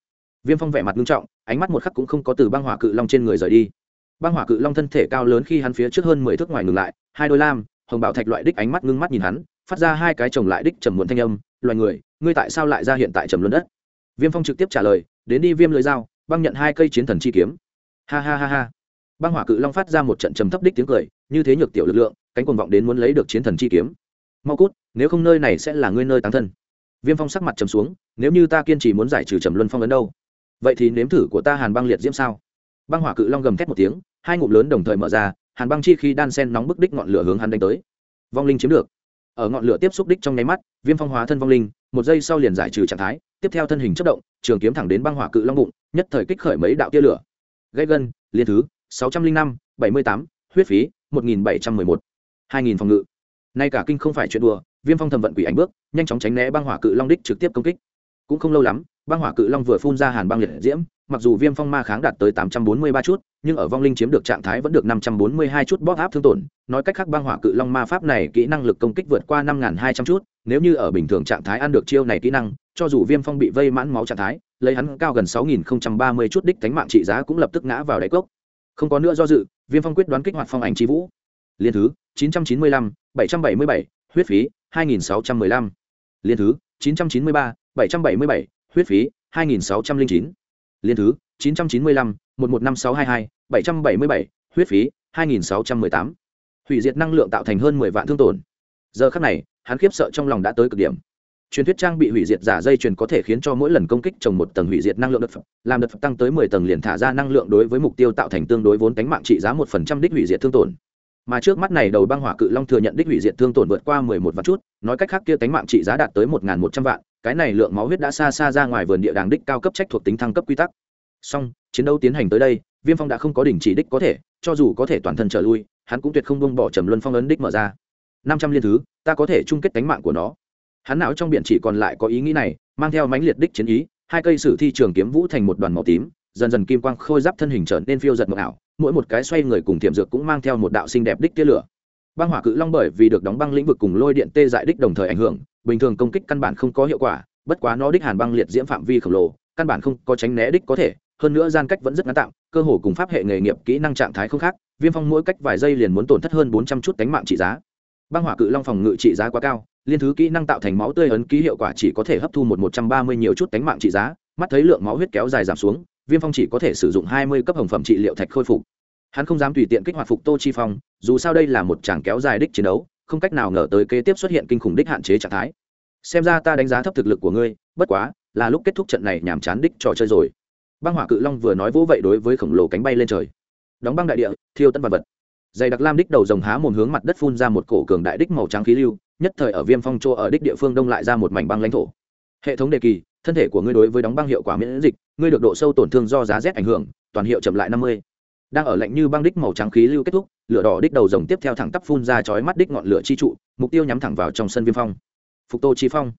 Viêm phong vẻ mặt nghiêm trọng, ánh mắt một khắc cũng không có từ băng hỏa cự long trên người rời đi. Băng hỏa cự long thân thể cao lớn khi hắn phía trước hơn mười thước ngoài ngừng lại, hai đôi lam, hồng bảo thạch loại đích ánh mắt ngưng mắt nhìn hắn, phát ra hai cái chồng lại đích trầm muộn thanh âm, loài người, ngươi tại sao lại ra hiện tại trầm luân đất? Viêm phong trực tiếp trả lời, đến đi viêm lưới dao, băng nhận hai cây chiến thần chi kiếm. Ha ha ha ha. Băng hỏa cự long phát ra một trận trầm thấp đích tiếng cười, như thế nhược tiểu lực lượng cánh cuồng vọng đến muốn lấy được chiến thần chi kiếm. Mau cút, nếu không nơi này sẽ là ngươi nơi tán thân. Viêm phong sắc mặt trầm xuống, nếu như ta kiên trì muốn giải trừ trầm luân phong ấn đâu? Vậy thì nếm thử của ta hàn băng liệt diễm sao? Băng hỏa cự long gầm thét một tiếng, hai ngụm lớn đồng thời mở ra, hàn băng chi khi đan sen nóng bức đích ngọn lửa hướng hắn đánh tới. Vong linh chiếm được. Ở ngọn lửa tiếp xúc đích trong nháy mắt, viêm phong hóa thân vong linh, một giây sau liền giải trừ trạng thái, tiếp theo thân hình chất động, trường kiếm thẳng đến băng hỏa cự long bụng, nhất thời kích khởi mấy đạo tia lửa. Gây gân, liên thứ, sáu trăm linh năm, bảy mươi tám, huyết phí, một nghìn bảy trăm mười một hai nghìn phòng ngự. Nay cả kinh không phải chuyện đùa, viêm phong thầm vận quỷ ảnh bước, nhanh chóng tránh né băng hỏa cự long đích trực tiếp công kích. Cũng không lâu lắm, băng hỏa cự long vừa phun ra hàn băng liệt diễm, mặc dù viêm phong ma kháng đạt tới tám trăm bốn mươi ba chút, nhưng ở vong linh chiếm được trạng thái vẫn được năm trăm bốn mươi hai chút bóp áp thương tổn, nói cách khác băng hỏa cự long ma pháp này kỹ năng lực công kích vượt qua năm hai trăm chút, nếu như ở bình thường trạng thái ăn được chiêu này kỹ năng, cho dù viêm phong bị vây mãn máu trạng thái, lấy hắn cao gần sáu nghìn ba mươi chút đích cánh mạng trị giá cũng lập tức ngã vào đáy cốc. Không có nữa do dự, viêm phong quyết đoán kích hoạt phong ảnh chi vũ liên thứ, chín trăm chín mươi lăm, bảy trăm bảy mươi bảy, huyết phí, hai nghìn sáu trăm mười lăm. Liên thứ, chín trăm chín mươi ba, bảy trăm bảy mươi bảy, huyết phí, hai nghìn sáu trăm linh chín. Liên thứ, chín trăm chín mươi lăm, một một năm sáu hai hai, bảy trăm bảy mươi bảy, huyết phí, hai nghìn sáu trăm mười tám. Hủy diệt năng lượng tạo thành hơn mười vạn thương tổn. Giờ khắc này, hắn khiếp sợ trong lòng đã tới cực điểm. Truyền thuyết trang bị hủy diệt giả dây chuyền có thể khiến cho mỗi lần công kích trồng một tầng hủy diệt năng lượng đất phẩm làm đất phẩm tăng tới mười tầng liền thả ra năng lượng đối với mục tiêu tạo thành tương đối vốn cánh mạng trị giá một phần trăm đích hủy diệt thương tổn mà trước mắt này đầu băng hỏa cự long thừa nhận đích hủy diệt thương tổn vượt qua mười một vạn chút, nói cách khác kia tánh mạng trị giá đạt tới một một trăm vạn, cái này lượng máu huyết đã xa xa ra ngoài vườn địa đàng đích cao cấp trách thuộc tính thăng cấp quy tắc. Song, chiến đấu tiến hành tới đây, viêm phong đã không có đỉnh chỉ đích có thể, cho dù có thể toàn thân trở lui, hắn cũng tuyệt không buông bỏ trầm luân phong ấn đích mở ra. Năm trăm liên thứ, ta có thể chung kết tánh mạng của nó. Hắn não trong biển chỉ còn lại có ý nghĩ này, mang theo mãnh liệt đích chiến ý, hai cây sử thi trường kiếm vũ thành một đoàn màu tím, dần dần kim quang khôi giáp thân hình trở nên phiêu giật mộng ảo mỗi một cái xoay người cùng thiểm dược cũng mang theo một đạo xinh đẹp đích tia lửa. Băng hỏa cự long bởi vì được đóng băng lĩnh vực cùng lôi điện tê dại đích đồng thời ảnh hưởng, bình thường công kích căn bản không có hiệu quả, bất quá nó đích hàn băng liệt diễm phạm vi khổng lồ, căn bản không có tránh né đích có thể, hơn nữa gian cách vẫn rất ngắn tạm, cơ hồ cùng pháp hệ nghề nghiệp kỹ năng trạng thái không khác, viêm phong mỗi cách vài giây liền muốn tổn thất hơn bốn trăm chút cánh mạng trị giá. Băng hỏa cự long phòng ngự trị giá quá cao, liên thứ kỹ năng tạo thành máu tươi ấn ký hiệu quả chỉ có thể hấp thu một một trăm ba mươi nhiều chút cánh mạng trị giá, mắt thấy lượng máu huyết kéo dài giảm xuống viêm phong chỉ có thể sử dụng hai mươi cấp hồng phẩm trị liệu thạch khôi phục. Hắn không dám tùy tiện kích hoạt phục tô chi phong, dù sao đây là một tràng kéo dài đích chiến đấu, không cách nào ngờ tới kế tiếp xuất hiện kinh khủng đích hạn chế trạng thái. Xem ra ta đánh giá thấp thực lực của ngươi, bất quá, là lúc kết thúc trận này nhàm chán đích trò chơi rồi. Băng hỏa cự long vừa nói vỗ vậy đối với khổng lồ cánh bay lên trời. Đóng băng đại địa, thiêu tân vật vật. Dày đặc lam đích đầu rồng há mồm hướng mặt đất phun ra một cổ cường đại đích màu trắng khí lưu, nhất thời ở viêm phong chỗ ở đích địa phương đông lại ra một mảnh băng lãnh thổ. Hệ thống đề kỳ thân thể của ngươi đối với đóng băng hiệu quả miễn dịch, ngươi được độ sâu tổn thương do giá rét ảnh hưởng, toàn hiệu chậm lại năm mươi. Đang ở lạnh như băng đích màu trắng khí lưu kết thúc, lửa đỏ đích đầu rồng tiếp theo thẳng tắp phun ra chói mắt đích ngọn lửa chi trụ, mục tiêu nhắm thẳng vào trong sân viêm phong. Phục tô chi phong.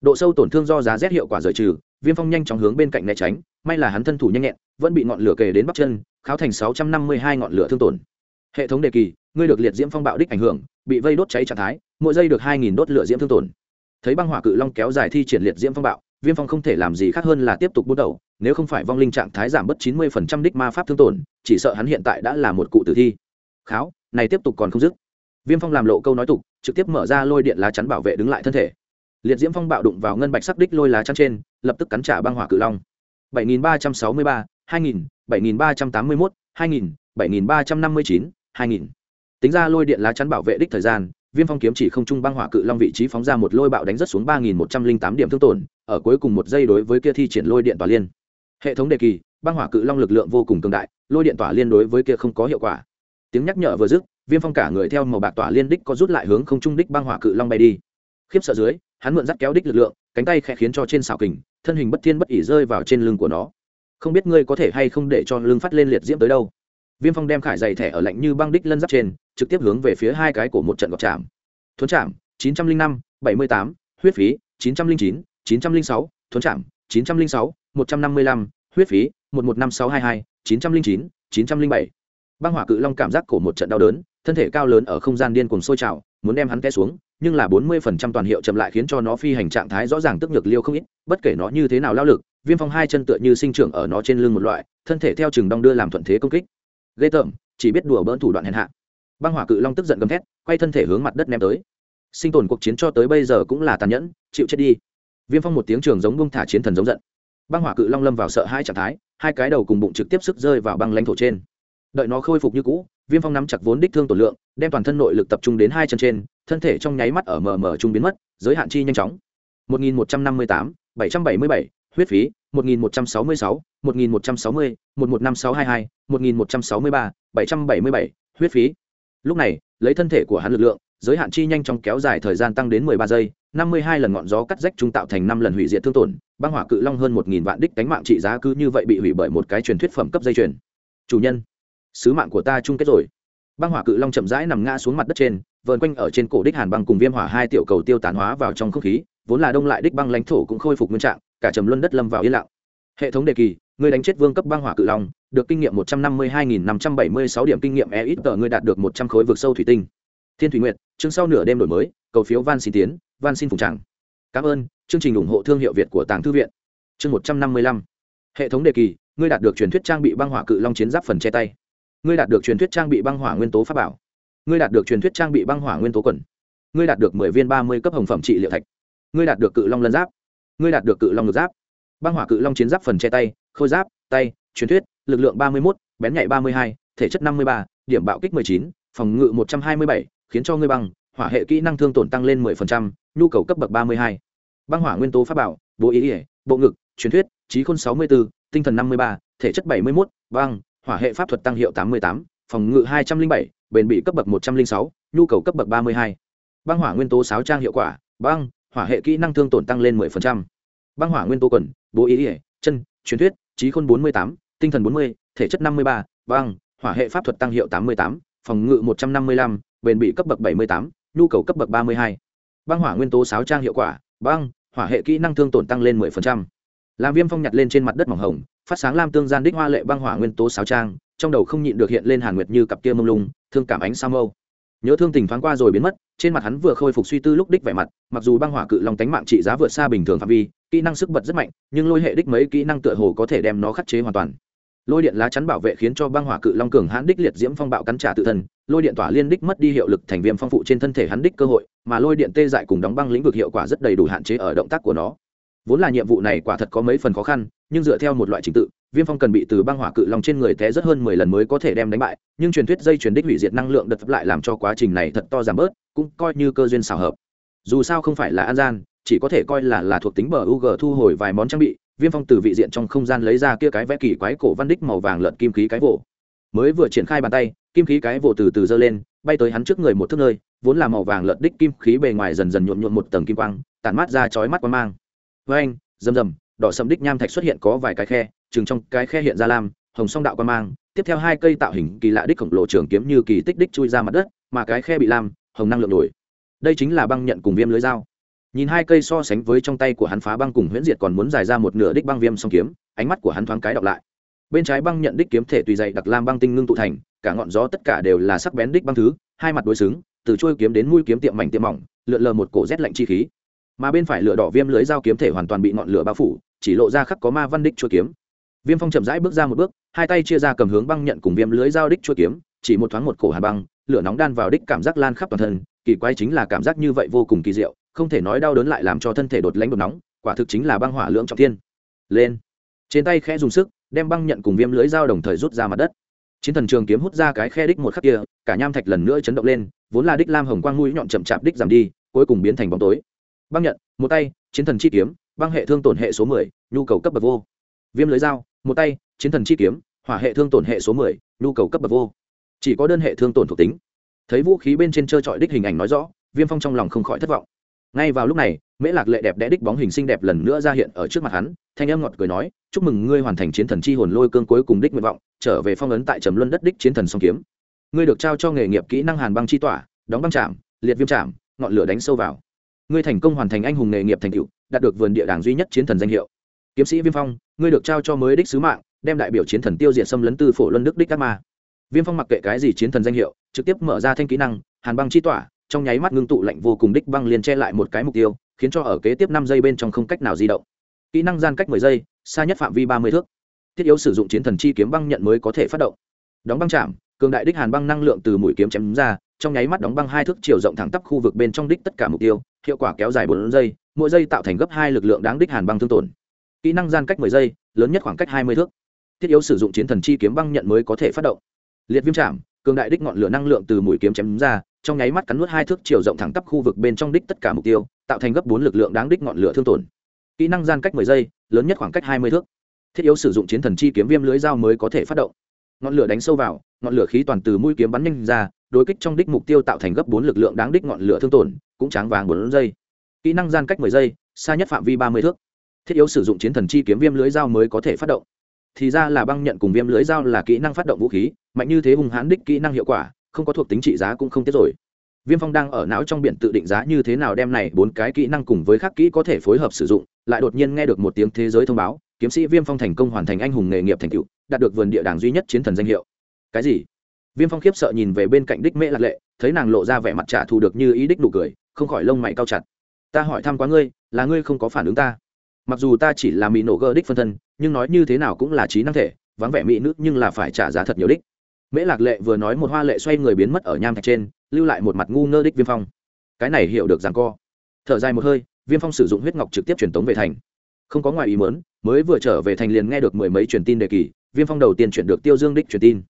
Độ sâu tổn thương do giá rét hiệu quả rời trừ, viêm phong nhanh chóng hướng bên cạnh né tránh, may là hắn thân thủ nhanh nhẹn, vẫn bị ngọn lửa kề đến bắp chân, kháo thành sáu trăm năm mươi hai ngọn lửa thương tổn. Hệ thống đề kỳ, ngươi được liệt diễm phong bạo đích ảnh hưởng, bị vây đốt cháy trạng thái, mỗi giây được hai nghìn đốt lửa diễm thương tổn. Thấy băng hỏa cự long kéo dài thi triển liệt diễm phong bạo viêm phong không thể làm gì khác hơn là tiếp tục bút đầu, nếu không phải vong linh trạng thái giảm bớt chín mươi phần trăm đích ma pháp thương tổn, chỉ sợ hắn hiện tại đã là một cụ tử thi. Kháo, này tiếp tục còn không dứt. Viêm phong làm lộ câu nói tục, trực tiếp mở ra lôi điện lá chắn bảo vệ đứng lại thân thể. Liệt diễm phong bạo đụng vào ngân bạch sắc đích lôi lá chắn trên, lập tức cắn trả băng hỏa cự long. bảy nghìn ba trăm sáu mươi ba, hai nghìn, bảy nghìn ba trăm tám mươi mốt, hai nghìn, bảy nghìn ba trăm năm mươi chín, hai nghìn. Tính ra lôi điện lá chắn bảo vệ đích thời gian viêm phong kiếm chỉ không trung băng hỏa cự long vị trí phóng ra một lôi bạo đánh rất xuống ba nghìn một trăm linh tám điểm thương tổn, ở cuối cùng một giây đối với kia thi triển lôi điện tỏa liên. Hệ thống đề kỳ, băng hỏa cự long lực lượng vô cùng cường đại, lôi điện tỏa liên đối với kia không có hiệu quả. Tiếng nhắc nhở vừa dứt, viêm phong cả người theo màu bạc tỏa liên đích có rút lại hướng không trung đích băng hỏa cự long bay đi. Khiếp sợ dưới, hắn mượn dắt kéo đích lực lượng, cánh tay khẽ khiến cho trên xào kình, thân hình bất thiên bất ỉ rơi vào trên lưng của nó. Không biết ngươi có thể hay không để cho lưng phát lên liệt diễm tới đâu viêm phong đem khải dày thẻ ở lạnh như băng đích lân giáp trên, trực tiếp hướng về phía hai cái của một trận gọc chạm. Thuấn chạm, chín trăm linh năm, bảy mươi tám, huyết phí, chín trăm linh chín chín trăm linh sáu, thuấn chạm, chín trăm linh sáu, một trăm năm mươi lăm, huyết phí, một một năm sáu hai hai, chín trăm linh chín chín trăm linh bảy. Băng hỏa cự long cảm giác cổ một trận đau đớn, thân thể cao lớn ở không gian điên cùng sôi trào, muốn đem hắn té xuống, nhưng là bốn mươi phần trăm toàn hiệu chậm lại khiến cho nó phi hành trạng thái rõ ràng tức nhược liêu không ít, bất kể nó như thế nào lao lực, viêm phong hai chân tựa như sinh trưởng ở nó trên lưng một loại, thân thể theo chừng đong đưa làm thuận thế công kích ghê tởm chỉ biết đùa bỡn thủ đoạn hèn hạ. Băng hỏa cự long tức giận gầm thét quay thân thể hướng mặt đất ném tới. Sinh tồn cuộc chiến cho tới bây giờ cũng là tàn nhẫn chịu chết đi. Viêm phong một tiếng trường giống bông thả chiến thần giống giận. Băng hỏa cự long lâm vào sợ hai trạng thái hai cái đầu cùng bụng trực tiếp sức rơi vào băng lãnh thổ trên. Đợi nó khôi phục như cũ viêm phong nắm chặt vốn đích thương tổn lượng đem toàn thân nội lực tập trung đến hai chân trên thân thể trong nháy mắt ở mờ mờ trung biến mất giới hạn chi nhanh chóng. 1158, 777, huyết phí 1166, 1160, 115622, 1163, 777, huyết phí. Lúc này lấy thân thể của hắn lực lượng giới hạn chi nhanh chóng kéo dài thời gian tăng đến 13 giây 52 lần ngọn gió cắt rách trung tạo thành năm lần hủy diệt thương tổn băng hỏa cự long hơn 1.000 vạn đích đánh mạng trị giá cứ như vậy bị hủy bởi một cái truyền thuyết phẩm cấp dây chuyền. Chủ nhân sứ mạng của ta chung kết rồi. Băng hỏa cự long chậm rãi nằm ngã xuống mặt đất trên vờn quanh ở trên cổ đích hàn băng cùng viêm hỏa hai tiểu cầu tiêu tán hóa vào trong không khí vốn là đông lại đích băng lãnh thổ cũng khôi phục nguyên trạng cả trầm luân đất lâm vào yên lặng. Hệ thống đề kỳ người đánh chết vương cấp băng hỏa cự long, được kinh nghiệm một trăm năm mươi hai nghìn năm trăm bảy mươi sáu điểm kinh nghiệm e ít tờ người đạt được một trăm khối vực sâu thủy tinh. Thiên thủy nguyệt, chương sau nửa đêm đổi mới, cầu phiếu van xin tiến, van xin phùng tràng. Cảm ơn, chương trình ủng hộ thương hiệu việt của tàng thư viện. Chương một trăm năm mươi lăm. Hệ thống đề kỳ, ngươi đạt được truyền thuyết trang bị băng hỏa cự long chiến giáp phần che tay. Ngươi đạt được truyền thuyết trang bị băng hỏa nguyên tố pháp bảo. Ngươi đạt được truyền thuyết trang bị băng hỏa nguyên tố quần. Ngươi đạt được mười viên ba mươi cấp hồng phẩm trị liệu thạch. Ngươi đạt được cự long lân giáp ngươi đạt được cự long ngược giáp. Băng hỏa cự long chiến giáp phần che tay, khôi giáp, tay, truyền thuyết, lực lượng ba mươi một bén nhạy ba mươi hai, thể chất năm mươi ba, điểm bạo kích mười chín, phòng ngự một trăm hai mươi bảy, khiến cho ngươi băng, hỏa hệ kỹ năng thương tổn tăng lên mười phần trăm, nhu cầu cấp bậc ba mươi hai. Băng hỏa nguyên tố pháp bảo bộ ý ỉa bộ ngực, truyền thuyết, trí khôn sáu mươi bốn tinh thần năm mươi ba, thể chất bảy mươi một băng, hỏa hệ pháp thuật tăng hiệu tám mươi tám, phòng ngự hai trăm linh bảy, bền bị cấp bậc một trăm linh sáu, nhu cầu cấp bậc ba mươi hai. Băng hỏa nguyên tố sáo trang hiệu quả, băng hỏa hệ kỹ năng thương tổn tăng lên mười phần trăm. Băng hỏa nguyên tố quần, bố ý ỉa, chân, truyền thuyết, trí khôn bốn mươi tám, tinh thần bốn mươi, thể chất năm mươi ba, băng, hỏa hệ pháp thuật tăng hiệu tám mươi tám, phòng ngự một trăm năm mươi lăm, bền bị cấp bậc bảy mươi tám, nhu cầu cấp bậc ba mươi hai. Băng hỏa nguyên tố sáo trang hiệu quả, băng, hỏa hệ kỹ năng thương tổn tăng lên mười phần trăm. Làm viêm phong nhặt lên trên mặt đất mỏng hồng, phát sáng lam tương gian đích hoa lệ băng hỏa nguyên tố sáo trang, trong đầu không nhịn được hiện lên hàn nguyệt như cặp kia mông lung, thương cảm ánh sao mâu nhớ thương tình thoáng qua rồi biến mất, trên mặt hắn vừa khôi phục suy tư lúc đích vẻ mặt, mặc dù băng hỏa cự long tánh mạng trị giá vượt xa bình thường phạm vi, kỹ năng sức bật rất mạnh, nhưng lôi hệ đích mấy kỹ năng tựa hồ có thể đem nó khắc chế hoàn toàn. Lôi điện lá chắn bảo vệ khiến cho băng hỏa cự long cường hãn đích liệt diễm phong bạo cắn trả tự thân, lôi điện tỏa liên đích mất đi hiệu lực thành viêm phong phụ trên thân thể hắn đích cơ hội, mà lôi điện tê dại cùng đóng băng lĩnh vực hiệu quả rất đầy đủ hạn chế ở động tác của nó. Vốn là nhiệm vụ này quả thật có mấy phần khó khăn, nhưng dựa theo một loại trình tự viêm phong cần bị từ băng hỏa cự long trên người té rất hơn mười lần mới có thể đem đánh bại, nhưng truyền thuyết dây truyền đích hủy diệt năng lượng đật lại làm cho quá trình này thật to giảm bớt, cũng coi như cơ duyên xào hợp. Dù sao không phải là an gian, chỉ có thể coi là là thuộc tính bờ u thu hồi vài món trang bị, viêm phong từ vị diện trong không gian lấy ra kia cái vẽ kỳ quái cổ văn đích màu vàng lợn kim khí cái vỗ. Mới vừa triển khai bàn tay, kim khí cái vỗ từ từ giơ lên, bay tới hắn trước người một thước nơi, vốn là màu vàng lợn đích kim khí bề ngoài dần dần nhuộn nhuộn một tầng kim quang, tản mát ra chói mắt quang mang. Với anh rầm rầm, đỏ sầm đích nham thạch xuất hiện có vài cái khe chừng trong cái khe hiện ra lam, hồng song đạo quan mang, tiếp theo hai cây tạo hình kỳ lạ đích khổng lồ trường kiếm như kỳ tích đích chui ra mặt đất, mà cái khe bị lam, hồng năng lượng đổi đây chính là băng nhận cùng viêm lưới dao. Nhìn hai cây so sánh với trong tay của hắn phá băng cùng huyễn diệt còn muốn dài ra một nửa đích băng viêm song kiếm, ánh mắt của hắn thoáng cái đọc lại. Bên trái băng nhận đích kiếm thể tùy dày đặc lam băng tinh ngưng tụ thành, cả ngọn gió tất cả đều là sắc bén đích băng thứ, hai mặt đối xứng, từ trôi kiếm đến mũi kiếm tiệm mảnh tiệm mỏng, lượn lờ một cổ rét lạnh chi khí. Mà bên phải lửa đỏ viêm lưới dao kiếm thể hoàn toàn bị ngọn lửa bao phủ, chỉ lộ ra khắc có ma văn đích chuôi kiếm viêm phong chậm rãi bước ra một bước, hai tay chia ra cầm hướng băng nhận cùng viêm lưới dao đích chua kiếm, chỉ một thoáng một cổ hà băng, lửa nóng đan vào đích cảm giác lan khắp toàn thân, kỳ quái chính là cảm giác như vậy vô cùng kỳ diệu, không thể nói đau đớn lại làm cho thân thể đột lãnh đột nóng, quả thực chính là băng hỏa lưỡng trọng thiên. Lên. Trên tay khẽ dùng sức, đem băng nhận cùng viêm lưới dao đồng thời rút ra mặt đất. Chiến thần trường kiếm hút ra cái khe đích một khắc kia, cả nham thạch lần nữa chấn động lên, vốn là đích lam hồng quang mũi nhọn chậm chạp đích giảm đi, cuối cùng biến thành bóng tối. Băng nhận, một tay, chiến thần chi kiếm, băng hệ thương tổn hệ số mười, nhu cầu cấp bậc vô. Viêm lưới dao một tay, chiến thần chi kiếm, hỏa hệ thương tổn hệ số mười, nhu cầu cấp bậc vô. Chỉ có đơn hệ thương tổn thuộc tính. Thấy vũ khí bên trên trơ trọi đích hình ảnh nói rõ, viêm phong trong lòng không khỏi thất vọng. Ngay vào lúc này, mễ lạc lệ đẹp đẽ đích bóng hình xinh đẹp lần nữa ra hiện ở trước mặt hắn, thanh âm ngọt cười nói, chúc mừng ngươi hoàn thành chiến thần chi hồn lôi cương cuối cùng đích nguyện vọng, trở về phong ấn tại trầm luân đất đích chiến thần song kiếm. Ngươi được trao cho nghề nghiệp kỹ năng hàn băng chi tỏa, đóng băng chạm, liệt viêm chạm, ngọn lửa đánh sâu vào. Ngươi thành công hoàn thành anh hùng nghề nghiệp thành cựu đạt được vườn địa đàng duy nhất chiến thần danh hiệu kiếm sĩ viêm phong, ngươi được trao cho mới đích sứ mạng, đem đại biểu chiến thần tiêu diệt xâm lấn tư phổ luân đức đích các ma. Viêm phong mặc kệ cái gì chiến thần danh hiệu, trực tiếp mở ra thanh kỹ năng, hàn băng chi tỏa, trong nháy mắt ngưng tụ lạnh vô cùng đích băng liền che lại một cái mục tiêu, khiến cho ở kế tiếp năm giây bên trong không cách nào di động. Kỹ năng gian cách mười giây, xa nhất phạm vi ba mươi thước. Thiết yếu sử dụng chiến thần chi kiếm băng nhận mới có thể phát động. Đóng băng chạm, cường đại đích hàn băng năng lượng từ mũi kiếm chém ra, trong nháy mắt đóng băng hai thước chiều rộng thẳng tắp khu vực bên trong đích tất cả mục tiêu, hiệu quả kéo dài bốn giây, mỗi giây tạo thành gấp hai lực lượng đáng đích hàn băng thương tổn kỹ năng gian cách mười giây, lớn nhất khoảng cách hai mươi thước. Thiết yếu sử dụng chiến thần chi kiếm băng nhận mới có thể phát động. Liệt viêm chạm, cường đại đích ngọn lửa năng lượng từ mũi kiếm chém ra, trong nháy mắt cắn nuốt hai thước chiều rộng thẳng tắp khu vực bên trong đích tất cả mục tiêu, tạo thành gấp bốn lực lượng đáng đích ngọn lửa thương tổn. Kỹ năng gian cách mười giây, lớn nhất khoảng cách hai mươi thước. Thiết yếu sử dụng chiến thần chi kiếm viêm lưới dao mới có thể phát động. Ngọn lửa đánh sâu vào, ngọn lửa khí toàn từ mũi kiếm bắn nhanh ra, đối kích trong đích mục tiêu tạo thành gấp bốn lực lượng đáng đích ngọn lửa thương tổn, cũng tráng vàng bốn giây. Kỹ năng gian cách mười giây, xa nhất phạm vi ba mươi thước thiết yếu sử dụng chiến thần chi kiếm viêm lưới dao mới có thể phát động. Thì ra là băng nhận cùng viêm lưới dao là kỹ năng phát động vũ khí, mạnh như thế hùng hán đích kỹ năng hiệu quả, không có thuộc tính trị giá cũng không tiết rồi. Viêm phong đang ở não trong biển tự định giá như thế nào đem này bốn cái kỹ năng cùng với khắc kỹ có thể phối hợp sử dụng, lại đột nhiên nghe được một tiếng thế giới thông báo, kiếm sĩ viêm phong thành công hoàn thành anh hùng nghề nghiệp thành cựu đạt được vườn địa đàng duy nhất chiến thần danh hiệu. Cái gì? Viêm phong khiếp sợ nhìn về bên cạnh đích mễ lạc lệ, thấy nàng lộ ra vẻ mặt trả thù được như ý đích nụ cười, không khỏi lông mày cao chặt. Ta hỏi thăm quá ngươi, là ngươi không có phản ứng ta? Mặc dù ta chỉ là mỹ nổ gơ đích phân thân, nhưng nói như thế nào cũng là trí năng thể, vắng vẻ mỹ nữ nhưng là phải trả giá thật nhiều đích. Mễ lạc lệ vừa nói một hoa lệ xoay người biến mất ở nham thạch trên, lưu lại một mặt ngu ngơ đích viêm phong. Cái này hiểu được rằng co. Thở dài một hơi, viêm phong sử dụng huyết ngọc trực tiếp truyền tống về thành. Không có ngoài ý mớn mới vừa trở về thành liền nghe được mười mấy truyền tin đề kỳ, viêm phong đầu tiên chuyển được tiêu dương đích truyền tin.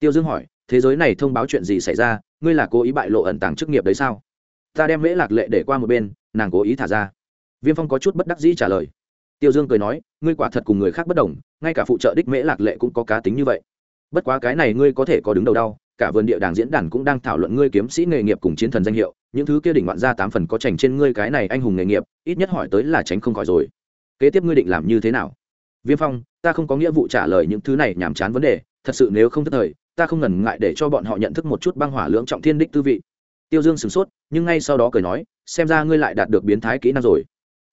Tiêu dương hỏi, thế giới này thông báo chuyện gì xảy ra? Ngươi là cố ý bại lộ ẩn tàng chức nghiệp đấy sao? Ta đem mễ lạc lệ để qua một bên, nàng cố ý thả ra. Viêm phong có chút bất đắc dĩ trả lời tiêu dương cười nói, ngươi quả thật cùng người khác bất đồng, ngay cả phụ trợ đích mễ lạc lệ cũng có cá tính như vậy. Bất quá cái này ngươi có thể có đứng đầu đau, cả vườn địa đàng diễn đàn cũng đang thảo luận ngươi kiếm sĩ nghề nghiệp cùng chiến thần danh hiệu, những thứ kia đỉnh ngoạn ra tám phần có trành trên ngươi cái này anh hùng nghề nghiệp, ít nhất hỏi tới là tránh không khỏi rồi. Kế tiếp ngươi định làm như thế nào? Viêm phong, ta không có nghĩa vụ trả lời những thứ này nhàm chán vấn đề, thật sự nếu không thất thời, ta không ngần ngại để cho bọn họ nhận thức một chút băng hỏa lưỡng trọng thiên đích tư vị. Tiêu dương sửng sốt, nhưng ngay sau đó cười nói, xem ra ngươi lại đạt được biến thái kỹ năng rồi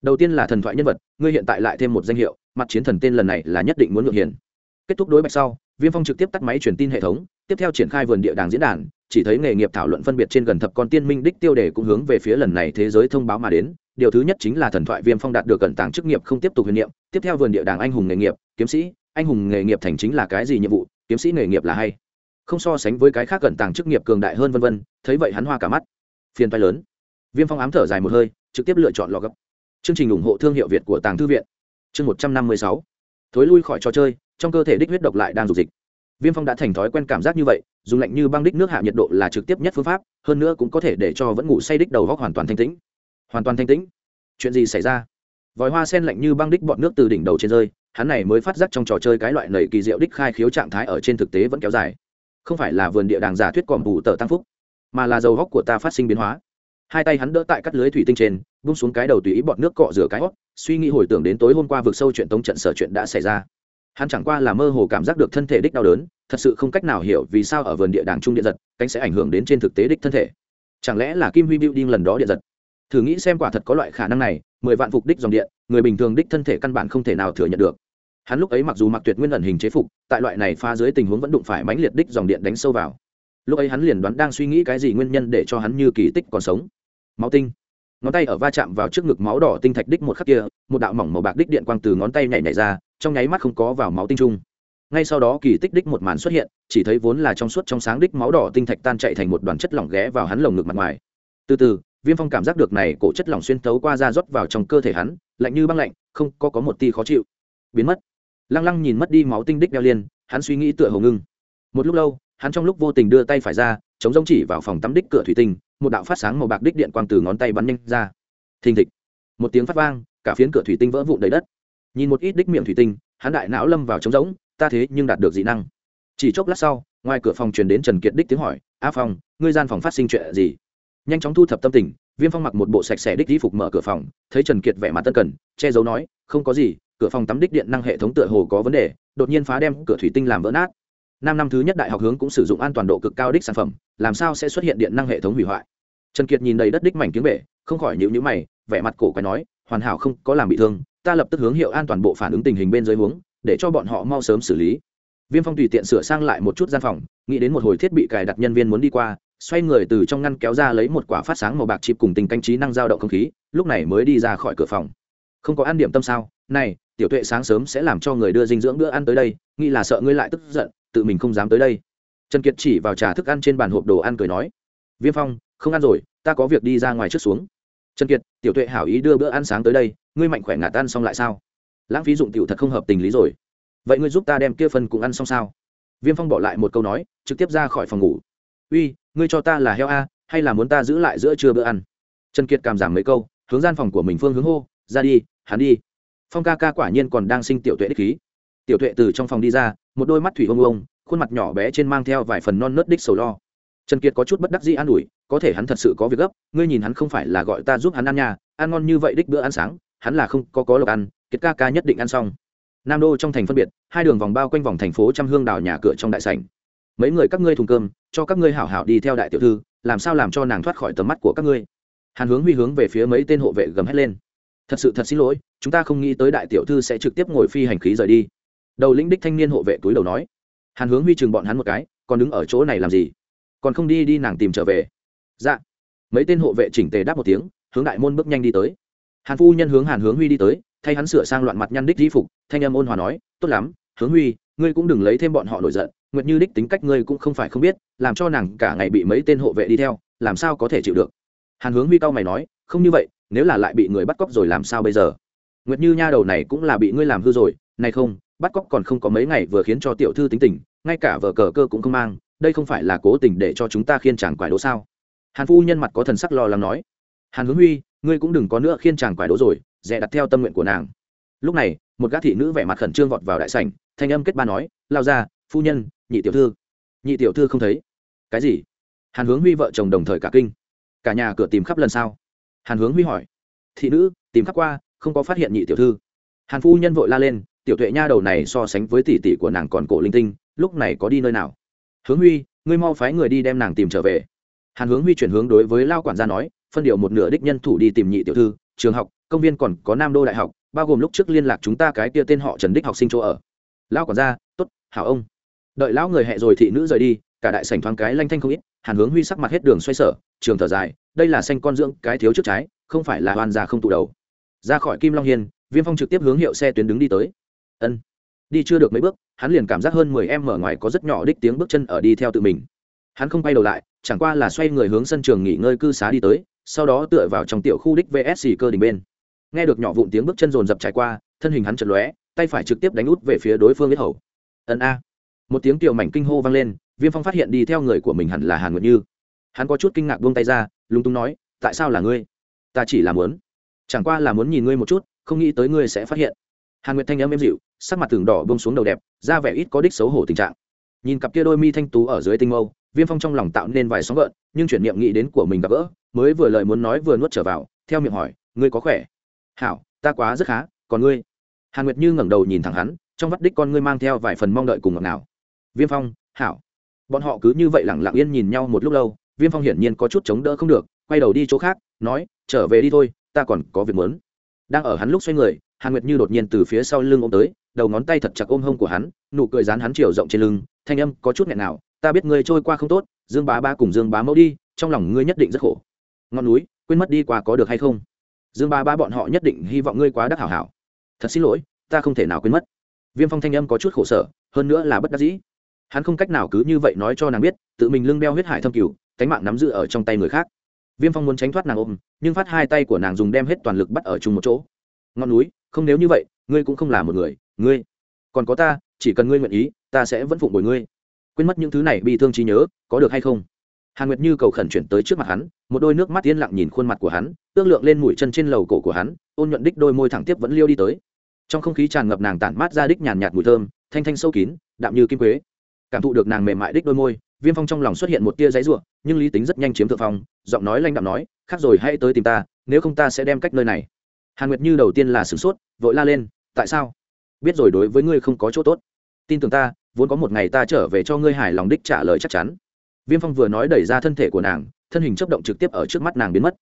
đầu tiên là thần thoại nhân vật, ngươi hiện tại lại thêm một danh hiệu, mặt chiến thần tên lần này là nhất định muốn ngược hiền. Kết thúc đối bạch sau, viêm phong trực tiếp tắt máy truyền tin hệ thống, tiếp theo triển khai vườn địa đàng diễn đàn, chỉ thấy nghề nghiệp thảo luận phân biệt trên gần thập con tiên minh đích tiêu đề cũng hướng về phía lần này thế giới thông báo mà đến. Điều thứ nhất chính là thần thoại viêm phong đạt được cận tàng chức nghiệp không tiếp tục huyền niệm, tiếp theo vườn địa đàng anh hùng nghề nghiệp, kiếm sĩ, anh hùng nghề nghiệp thành chính là cái gì nhiệm vụ, kiếm sĩ nghề nghiệp là hay. Không so sánh với cái khác cận tàng chức nghiệp cường đại hơn vân vân, thấy vậy hắn hoa cả mắt. Phiền phái lớn. Viêm phong ám thở dài một hơi, trực tiếp lựa chọn lò gấp chương trình ủng hộ thương hiệu việt của tàng thư viện. Chương một trăm năm mươi sáu. Thối lui khỏi trò chơi, trong cơ thể đích huyết độc lại đang dục dịch. Viêm phong đã thành thói quen cảm giác như vậy, dùng lạnh như băng đích nước hạ nhiệt độ là trực tiếp nhất phương pháp, hơn nữa cũng có thể để cho vẫn ngủ say đích đầu góc hoàn toàn thanh tĩnh. Hoàn toàn thanh tĩnh? Chuyện gì xảy ra? Vòi hoa sen lạnh như băng đích bọn nước từ đỉnh đầu trên rơi, hắn này mới phát giác trong trò chơi cái loại nầy kỳ diệu đích khai khiếu trạng thái ở trên thực tế vẫn kéo dài. Không phải là vườn địa đàng giả thuyết còm bù tờ tăng phúc, mà là dầu góc của ta phát sinh biến hóa hai tay hắn đỡ tại cắt lưới thủy tinh trên bung xuống cái đầu tùy ý bọt nước cọ rửa cái hót suy nghĩ hồi tưởng đến tối hôm qua vượt sâu chuyện tống trận sở chuyện đã xảy ra. Hắn chẳng qua là mơ hồ cảm giác được thân thể đích đau đớn, thật sự không cách nào hiểu vì sao ở vườn địa đàng trung điện giật, cánh sẽ ảnh hưởng đến trên thực tế đích thân thể. Chẳng lẽ là kim huy building lần đó điện giật? Thử nghĩ xem quả thật có loại khả năng này, mười vạn phục đích dòng điện, người bình thường đích thân thể căn bản không thể nào thừa nhận được. Hắn lúc ấy mặc dù mặc tuyệt nguyên ẩn hình chế phục, tại loại này pha dưới tình huống vẫn đụng phải mãnh liệt đích dòng điện đánh sâu vào. Lúc ấy hắn liền đoán đang suy nghĩ cái gì nguyên nhân để cho hắn như kỳ tích còn sống máu tinh. Ngón tay ở va chạm vào trước ngực máu đỏ tinh thạch đích một khắc kia, một đạo mỏng màu bạc đích điện quang từ ngón tay nhảy nhảy ra, trong nháy mắt không có vào máu tinh trung ngay sau đó kỳ tích đích một màn xuất hiện, chỉ thấy vốn là trong suốt trong sáng đích máu đỏ tinh thạch tan chạy thành một đoàn chất lỏng ghé vào hắn lồng ngực mặt ngoài. Từ từ, viêm phong cảm giác được này cổ chất lỏng xuyên tấu qua da rót vào trong cơ thể hắn, lạnh như băng lạnh, không có có một ti khó chịu. Biến mất. Lăng lăng nhìn mất đi máu tinh đích đeo liên hắn suy nghĩ tựa hồ ngưng. Một lúc lâu, hắn trong lúc vô tình đưa tay phải ra, chống giống chỉ vào phòng tắm đích cửa thủy tinh một đạo phát sáng màu bạc đích điện quang từ ngón tay bắn nhanh ra. Thình thịch. Một tiếng phát vang, cả phiến cửa thủy tinh vỡ vụn đầy đất. Nhìn một ít đích miệng thủy tinh, hắn đại não lâm vào trống rỗng, ta thế nhưng đạt được dị năng. Chỉ chốc lát sau, ngoài cửa phòng truyền đến trần kiệt đích tiếng hỏi, a phòng ngươi gian phòng phát sinh chuyện gì? Nhanh chóng thu thập tâm tình, viêm phong mặc một bộ sạch sẽ đích di phục mở cửa phòng, thấy trần kiệt vẻ mặt tân cần, che giấu nói, không có gì, cửa phòng tắm đích điện năng hệ thống tựa hồ có vấn đề, đột nhiên phá đem cửa thủy tinh làm vỡ nát năm năm thứ nhất đại học hướng cũng sử dụng an toàn độ cực cao đích sản phẩm làm sao sẽ xuất hiện điện năng hệ thống hủy hoại? Trần kiệt nhìn đầy đất đích mảnh tiếng bể không khỏi nhịu nhữ mày vẻ mặt cổ quái nói hoàn hảo không có làm bị thương ta lập tức hướng hiệu an toàn bộ phản ứng tình hình bên dưới hướng, để cho bọn họ mau sớm xử lý. Viêm phong tùy tiện sửa sang lại một chút gian phòng nghĩ đến một hồi thiết bị cài đặt nhân viên muốn đi qua xoay người từ trong ngăn kéo ra lấy một quả phát sáng màu bạc chịp cùng tình canh trí năng dao động không khí lúc này mới đi ra khỏi cửa phòng. Không có ăn điểm tâm sao? Này tiểu tuệ sáng sớm sẽ làm cho người đưa dinh dưỡng bữa ăn tới đây nghĩ là sợ ngươi lại tức giận tự mình không dám tới đây. Trần kiệt chỉ vào trà thức ăn trên bàn hộp đồ ăn cười nói, viêm phong, không ăn rồi, ta có việc đi ra ngoài trước xuống. Trần kiệt, tiểu tuệ hảo ý đưa bữa ăn sáng tới đây, ngươi mạnh khỏe ngạt ăn xong lại sao? Lãng phí dụng tiểu thật không hợp tình lý rồi. Vậy ngươi giúp ta đem kia phần cùng ăn xong sao? Viêm phong bỏ lại một câu nói, trực tiếp ra khỏi phòng ngủ. Uy, ngươi cho ta là heo a, hay là muốn ta giữ lại giữa trưa bữa ăn? Trần kiệt cảm giảm mấy câu, hướng gian phòng của mình phương hướng hô, ra đi, hắn đi. Phong ca ca quả nhiên còn đang sinh tiểu tuệ đích khí tiểu tuệ từ trong phòng đi ra, một đôi mắt thủy ông ông khuôn mặt nhỏ bé trên mang theo vài phần non nớt đích sầu lo. Trần kiệt có chút bất đắc dĩ an ủi, có thể hắn thật sự có việc gấp, ngươi nhìn hắn không phải là gọi ta giúp hắn ăn nhà ăn ngon như vậy đích bữa ăn sáng, hắn là không có có lộc ăn, kiệt ca ca nhất định ăn xong. Nam đô trong thành phân biệt, hai đường vòng bao quanh vòng thành phố trăm hương đào nhà cửa trong đại sảnh. Mấy người các ngươi thùng cơm, cho các ngươi hảo hảo đi theo đại tiểu thư, làm sao làm cho nàng thoát khỏi tầm mắt của các ngươi? Hàn hướng huy hướng về phía mấy tên hộ vệ gầm hét lên. Thật sự thật xin lỗi, chúng ta không nghĩ tới đại tiểu thư sẽ trực tiếp ngồi phi hành khí rời đi đầu lĩnh đích thanh niên hộ vệ túi đầu nói, hàn hướng huy chừng bọn hắn một cái, còn đứng ở chỗ này làm gì? Còn không đi đi nàng tìm trở về. Dạ. Mấy tên hộ vệ chỉnh tề đáp một tiếng, hướng đại môn bước nhanh đi tới. Hàn phu nhân hướng hàn hướng huy đi tới, thay hắn sửa sang loạn mặt nhăn đích di phục, thanh âm ôn hòa nói, tốt lắm, hướng huy, ngươi cũng đừng lấy thêm bọn họ nổi giận, nguyệt như đích tính cách ngươi cũng không phải không biết, làm cho nàng cả ngày bị mấy tên hộ vệ đi theo, làm sao có thể chịu được? Hàn hướng huy cao mày nói, không như vậy, nếu là lại bị người bắt cóc rồi làm sao bây giờ? Nguyệt như nha đầu này cũng là bị ngươi làm hư rồi, này không bắt cóc còn không có mấy ngày vừa khiến cho tiểu thư tính tình, ngay cả vợ cờ cơ cũng không mang, đây không phải là cố tình để cho chúng ta khiên chàng quải đố sao? Hàn phu nhân mặt có thần sắc lo lắng nói. Hàn hướng huy, ngươi cũng đừng có nữa khiên chàng quải đố rồi, dè đặt theo tâm nguyện của nàng. Lúc này, một gã thị nữ vẻ mặt khẩn trương vọt vào đại sảnh, thanh âm kết ba nói, lao ra, phu nhân, nhị tiểu thư. Nhị tiểu thư không thấy. Cái gì? Hàn hướng huy vợ chồng đồng thời cả kinh. Cả nhà cửa tìm khắp lần sau hàn hướng huy hỏi. Thị nữ, tìm khắp qua, không có phát hiện nhị tiểu thư. Hàn phu nhân vội la lên tiểu tuệ nha đầu này so sánh với tỷ tỷ của nàng còn cổ linh tinh, lúc này có đi nơi nào? Hướng huy, ngươi mau phái người đi đem nàng tìm trở về. Hàn hướng huy chuyển hướng đối với lao quản gia nói, phân điều một nửa đích nhân thủ đi tìm nhị tiểu thư, trường học, công viên còn có nam đô đại học, bao gồm lúc trước liên lạc chúng ta cái kia tên họ trần đích học sinh chỗ ở. Lao quản gia t ố t hảo ông. Đợi lão người hẹ rồi thị nữ rời đi, cả đại sảnh thoáng cái lanh thanh không ít, hàn hướng huy sắc mặt hết đường xoay sở, trường thở dài, đây là xanh con dưỡng cái thiếu trước trái, không phải là hoàn già không tụ đầu. Ra khỏi kim long hiên, viêm phong trực tiếp hướng hiệu xe tuyến đứng đi tới ân. Đi chưa được mấy bước, hắn liền cảm giác hơn mười em mở ngoài có rất nhỏ đích tiếng bước chân ở đi theo tự mình. Hắn không quay đầu lại, chẳng qua là xoay người hướng sân trường nghỉ ngơi cư xá đi tới, sau đó tựa vào trong tiểu khu đích vsc cơ đỉnh bên. Nghe được nhỏ vụn tiếng bước chân rồn rập trải qua, thân hình hắn chật lóe, tay phải trực tiếp đánh út về phía đối phương biết hầu. Ân a. Một tiếng tiểu mảnh kinh hô vang lên, viêm phong phát hiện đi theo người của mình hẳn là hàn nguyệt như. Hắn có chút kinh ngạc buông tay ra, lúng túng nói, tại sao là ngươi? Ta chỉ là muốn. Chẳng qua là muốn nhìn ngươi một chút, không nghĩ tới ngươi sẽ phát hiện. Hàn nguyệt thanh âm êm dịu sắc mặt tường đỏ bông xuống đầu đẹp, ra vẻ ít có đích xấu hổ tình trạng. Nhìn cặp kia đôi mi thanh tú ở dưới tinh mâu, viêm phong trong lòng tạo nên vài sóng gợn, nhưng chuyển niệm nghĩ đến của mình gặp gỡ, mới vừa lời muốn nói vừa nuốt trở vào, theo miệng hỏi, ngươi có khỏe? Hảo, ta quá rất khá, còn ngươi? Hàn nguyệt như ngẩng đầu nhìn thẳng hắn, trong vắt đích con ngươi mang theo vài phần mong đợi cùng ngọt nào viêm phong, hảo. Bọn họ cứ như vậy lẳng lặng yên nhìn nhau một lúc lâu, viêm phong hiển nhiên có chút chống đỡ không được, quay đầu đi chỗ khác, nói, trở về đi thôi, ta còn có việc muốn. Đang ở hắn lúc xoay người hàn nguyệt như đột nhiên từ phía sau lưng ôm tới, đầu ngón tay thật chặt ôm hông của hắn, nụ cười dán hắn chiều rộng trên lưng, thanh âm có chút nghẹn nào ta biết ngươi trôi qua không tốt, dương bá ba cùng dương bá mẫu đi, trong lòng ngươi nhất định rất khổ. Ngọn núi, quên mất đi qua có được hay không? Dương bá ba bọn họ nhất định hy vọng ngươi quá đắc hảo hảo. Thật xin lỗi, ta không thể nào quên mất. Viêm phong thanh âm có chút khổ sở, hơn nữa là bất đắc dĩ. Hắn không cách nào cứ như vậy nói cho nàng biết, tự mình lưng đeo huyết hải thâm cửu cánh mạng nắm giữ ở trong tay người khác. Viêm phong muốn tránh thoát nàng ôm, nhưng phát hai tay của nàng dùng đem hết toàn lực bắt ở chung một chỗ. Ngọn núi không nếu như vậy, ngươi cũng không là một người, ngươi, còn có ta, chỉ cần ngươi nguyện ý, ta sẽ vẫn phụng bồi ngươi. Quên mất những thứ này bị thương trí nhớ, có được hay không? Hàn nguyệt như cầu khẩn chuyển tới trước mặt hắn, một đôi nước mắt yên lặng nhìn khuôn mặt của hắn, ước lượng lên mũi chân trên lầu cổ của hắn, ôn nhuận đích đôi môi thẳng tiếp vẫn liêu đi tới. Trong không khí tràn ngập nàng tản mát ra đích nhàn nhạt mùi thơm, thanh thanh sâu kín, đạm như kim quế. Cảm thụ được nàng mềm mại đích đôi môi, viêm phong trong lòng xuất hiện một tia giấy ruộng nhưng lý tính rất nhanh chiếm thượng phong, giọng nói lanh đạm nói, khác rồi, hãy tới tìm ta, nếu không ta sẽ đem cách nơi này hàn nguyệt như đầu tiên là sửng sốt, vội la lên, tại sao? Biết rồi đối với ngươi không có chỗ tốt. Tin tưởng ta, vốn có một ngày ta trở về cho ngươi hài lòng đích trả lời chắc chắn. Viêm phong vừa nói đẩy ra thân thể của nàng, thân hình chấp động trực tiếp ở trước mắt nàng biến mất.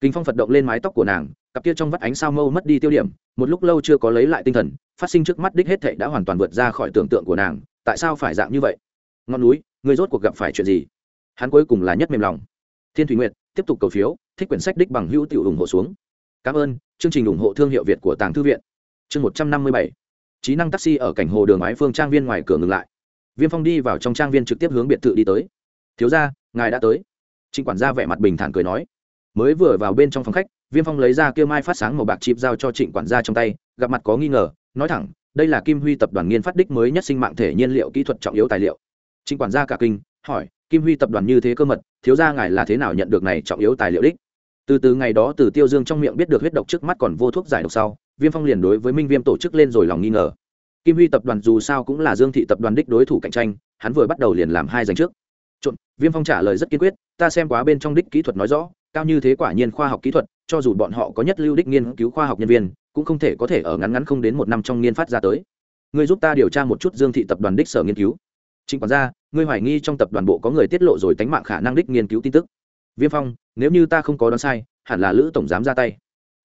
Kinh phong phật động lên mái tóc của nàng, cặp kia trong vắt ánh sao mâu mất đi tiêu điểm, một lúc lâu chưa có lấy lại tinh thần, phát sinh trước mắt đích hết thệ đã hoàn toàn vượt ra khỏi tưởng tượng của nàng, tại sao phải dạng như vậy? Ngọn núi người rốt cuộc gặp phải chuyện gì? Hắn cuối cùng là nhất mềm lòng. Thiên thủy nguyệt, tiếp tục cầu phiếu, thích quyển sách đích bằng hữu tiểu ủng hộ xuống cảm ơn, chương trình ủng hộ thương hiệu việt của tàng thư viện. Chương một trăm năm mươi bảy. Trí năng taxi ở cảnh hồ đường ái phương trang viên ngoài cửa ngừng lại. Viêm phong đi vào trong trang viên trực tiếp hướng biệt thự đi tới. Thiếu ra ngài đã tới. Trịnh quản gia vẻ mặt bình thản cười nói. Mới vừa vào bên trong phòng khách, viêm phong lấy ra kia mai phát sáng màu bạc chịp giao cho trịnh quản gia trong tay, gặp mặt có nghi ngờ, nói thẳng, đây là kim huy tập đoàn nghiên phát đích mới nhất sinh mạng thể nhiên liệu kỹ thuật trọng yếu tài liệu. Trịnh quản gia cả kinh, hỏi, kim huy tập đoàn như thế cơ mật, thiếu ra ngài là thế nào nhận được này trọng yếu tài liệu đích? Từ từ ngày đó từ tiêu dương trong miệng biết được huyết độc trước mắt còn vô thuốc giải độc sau, viêm phong liền đối với minh viêm tổ chức lên rồi lòng nghi ngờ. Kim huy tập đoàn dù sao cũng là dương thị tập đoàn đích đối thủ cạnh tranh, hắn vừa bắt đầu liền làm hai giành trước. Trộn, viêm phong trả lời rất kiên quyết, ta xem quá bên trong đích kỹ thuật nói rõ, cao như thế quả nhiên khoa học kỹ thuật, cho dù bọn họ có nhất lưu đích nghiên cứu khoa học nhân viên, cũng không thể có thể ở ngắn ngắn không đến một năm trong nghiên phát ra tới. Ngươi giúp ta điều tra một chút dương thị tập đoàn đích sở nghiên cứu. Chính quản gia, ngươi hoài nghi trong tập đoàn bộ có người tiết lộ rồi tánh mạng khả năng đích nghiên cứu tin tức viêm phong, nếu như ta không có đoán sai, hẳn là lữ tổng giám ra tay.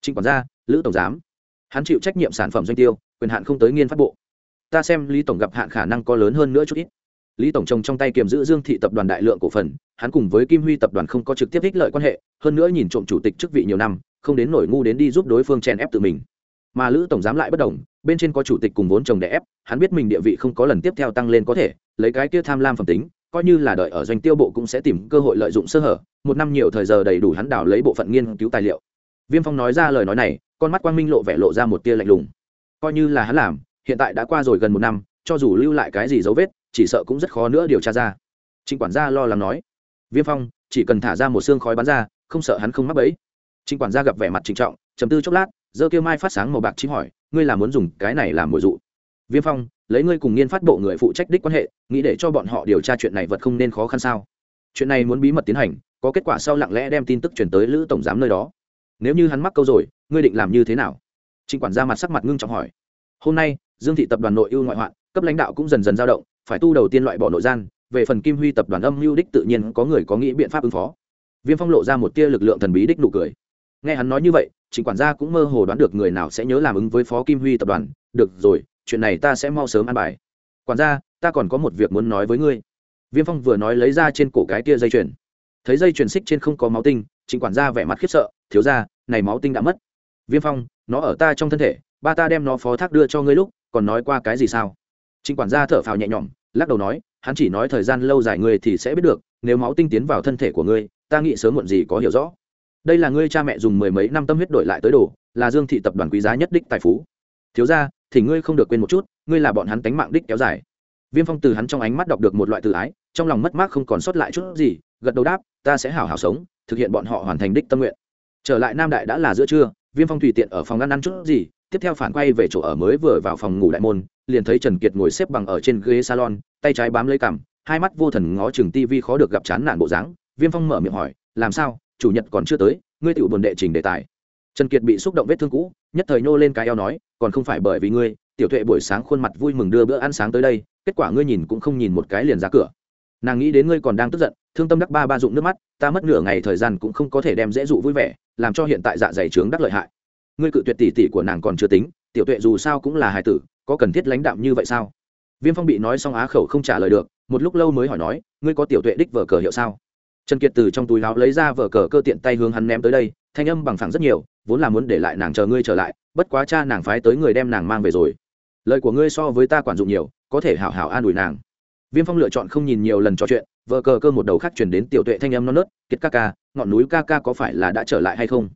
Trịnh quản gia, lữ tổng giám. Hắn chịu trách nhiệm sản phẩm doanh tiêu, quyền hạn không tới nghiên phát bộ. Ta xem lý tổng gặp hạn khả năng có lớn hơn nữa chút ít. Lý tổng trồng trong tay kiềm giữ dương thị tập đoàn đại lượng cổ phần, hắn cùng với kim huy tập đoàn không có trực tiếp ích lợi quan hệ, hơn nữa nhìn trộm chủ tịch chức vị nhiều năm, không đến nổi ngu đến đi giúp đối phương chèn ép tự mình. Mà lữ tổng giám lại bất đồng, bên trên có chủ tịch cùng vốn chồng đẻ ép, hắn biết mình địa vị không có lần tiếp theo tăng lên có thể, lấy cái kia tham lam phẩm tính coi như là đợi ở doanh tiêu bộ cũng sẽ tìm cơ hội lợi dụng sơ hở, một năm nhiều thời giờ đầy đủ hắn đảo lấy bộ phận nghiên cứu tài liệu. Viêm phong nói ra lời nói này, con mắt quang minh lộ vẻ lộ ra một tia lạnh lùng. Coi như là hắn làm, hiện tại đã qua rồi gần một năm, cho dù lưu lại cái gì dấu vết, chỉ sợ cũng rất khó nữa điều tra ra. Trịnh quản gia lo lắng nói. Viêm phong, chỉ cần thả ra một xương khói bắn ra, không sợ hắn không mắc bẫy. Trịnh quản gia gặp vẻ mặt trịnh trọng chấm tư chốc lát, giơ kêu mai phát sáng màu bạc chính hỏi, ngươi là muốn dùng cái này làm mồi dụ? Viêm phong, lấy ngươi cùng nghiên phát bộ người phụ trách đích quan hệ, nghĩ để cho bọn họ điều tra chuyện này vật không nên khó khăn sao? Chuyện này muốn bí mật tiến hành, có kết quả sau lặng lẽ đem tin tức chuyển tới lữ tổng giám nơi đó. Nếu như hắn mắc câu rồi, ngươi định làm như thế nào? Trịnh quản gia mặt sắc mặt ngưng trọng hỏi. Hôm nay, dương thị tập đoàn nội ưu ngoại hoạn, cấp lãnh đạo cũng dần dần dao động, phải tu đầu tiên loại bỏ nội gian, về phần kim huy tập đoàn âm mưu đích tự nhiên có người có nghĩ biện pháp ứng phó. Viêm phong lộ ra một tia lực lượng thần bí đích nụ cười. Nghe hắn nói như vậy, trịnh quản gia cũng mơ hồ đoán được người nào sẽ nhớ làm ứng với phó kim huy tập đoàn. Được rồi chuyện này ta sẽ mau sớm an bài. Quản gia, ta còn có một việc muốn nói với ngươi. Viêm phong vừa nói lấy ra trên cổ cái kia dây chuyền. Thấy dây chuyền xích trên không có máu tinh, trịnh quản gia vẻ mặt khiếp sợ, thiếu ra này máu tinh đã mất. Viêm phong, nó ở ta trong thân thể, ba ta đem nó phó thác đưa cho ngươi lúc, còn nói qua cái gì sao? Trịnh quản gia thở phào nhẹ nhõm, lắc đầu nói, hắn chỉ nói thời gian lâu dài ngươi thì sẽ biết được, nếu máu tinh tiến vào thân thể của ngươi, ta nghĩ sớm muộn gì có hiểu rõ. Đây là ngươi cha mẹ dùng mười mấy năm tâm huyết đổi lại tới đồ, là dương thị tập đoàn quý giá nhất đích tài phú. Thiếu ra thì ngươi không được quên một chút, ngươi là bọn hắn tánh mạng đích kéo dài. Viêm phong từ hắn trong ánh mắt đọc được một loại tự ái, trong lòng mất mát không còn sót lại chút gì, gật đầu đáp, ta sẽ hảo hảo sống, thực hiện bọn họ hoàn thành đích tâm nguyện. Trở lại nam đại đã là giữa trưa, viêm phong tùy tiện ở phòng ăn ăn chút gì, tiếp theo phản quay về chỗ ở mới vừa vào phòng ngủ đại môn, liền thấy trần kiệt ngồi xếp bằng ở trên ghế salon, tay trái bám lấy cằm, hai mắt vô thần ngó chừng tivi khó được gặp chán nản bộ dáng. Viêm phong mở miệng hỏi, làm sao? Chủ nhật còn chưa tới, ngươi tự buồn đệ trình đề tài trần kiệt bị xúc động vết thương cũ, nhất thời nô lên cái eo nói, còn không phải bởi vì ngươi, tiểu tuệ buổi sáng khuôn mặt vui mừng đưa bữa ăn sáng tới đây, kết quả ngươi nhìn cũng không nhìn một cái liền ra cửa. Nàng nghĩ đến ngươi còn đang tức giận, thương tâm đắc ba ba dụng nước mắt, ta mất nửa ngày thời gian cũng không có thể đem dễ dụ vui vẻ, làm cho hiện tại dạ dày trướng đắc lợi hại. Ngươi cự tuyệt tỷ tỷ của nàng còn chưa tính, tiểu tuệ dù sao cũng là hài tử, có cần thiết lãnh đạm như vậy sao? Viêm phong bị nói xong á khẩu không trả lời được, một lúc lâu mới hỏi nói, ngươi có tiểu tuệ đích vở cờ hiệu sao? Trần kiệt từ trong túi áo lấy ra vở cờ cơ tiện tay hướng hắn ném tới đây thanh âm bằng phẳng rất nhiều, vốn là muốn để lại nàng chờ ngươi trở lại, bất quá cha nàng phái tới người đem nàng mang về rồi. Lời của ngươi so với ta quản dụng nhiều, có thể hảo hảo an ủi nàng. Viêm phong lựa chọn không nhìn nhiều lần trò chuyện vợ cờ cơ một đầu khác chuyển đến tiểu tuệ thanh âm non nớt, kiệt ca ca, ngọn núi ca ca có phải là đã trở lại hay không?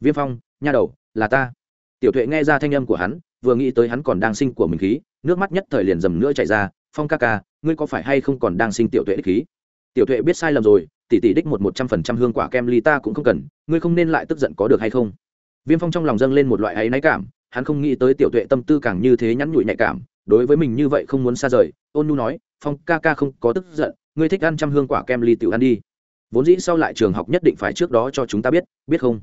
Viêm phong, nha đầu, là ta. Tiểu tuệ nghe ra thanh âm của hắn, vừa nghĩ tới hắn còn đang sinh của mình khí, nước mắt nhất thời liền dầm nữa chạy ra, phong ca ca, ngươi có phải hay không còn đang sinh tiểu tuệ đích khí? Tiểu tuệ biết sai lầm rồi tỷ tỷ đích một một trăm phần trăm hương quả kem ly ta cũng không cần, ngươi không nên lại tức giận có được hay không? Viêm phong trong lòng dâng lên một loại áy náy cảm, hắn không nghĩ tới tiểu tuệ tâm tư càng như thế nhắn nhủi nhạy cảm, đối với mình như vậy không muốn xa rời, ôn nu nói, phong ca ca không có tức giận, ngươi thích ăn trăm hương quả kem ly tiểu ăn đi. Vốn dĩ sau lại trường học nhất định phải trước đó cho chúng ta biết biết không?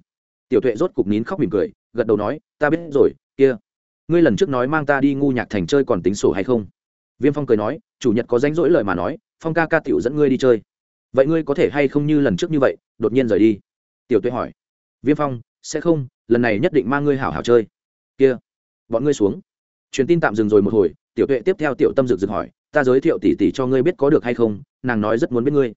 Tiểu tuệ rốt cục nín khóc mỉm cười, gật đầu nói, ta biết rồi, kia, ngươi lần trước nói mang ta đi ngu nhạc thành chơi còn tính sổ hay không? Viêm phong cười nói, chủ nhật có rảnh rỗi lời mà nói, phong ca ca tiểu dẫn ngươi đi chơi vậy ngươi có thể hay không như lần trước như vậy, đột nhiên rời đi? Tiểu tuệ hỏi. Viêm phong, sẽ không, lần này nhất định mang ngươi hảo hảo chơi. Kia, bọn ngươi xuống. Truyền tin tạm dừng rồi một hồi, tiểu tuệ tiếp theo tiểu tâm rực dực hỏi. Ta giới thiệu tỉ tỉ cho ngươi biết có được hay không, nàng nói rất muốn biết ngươi.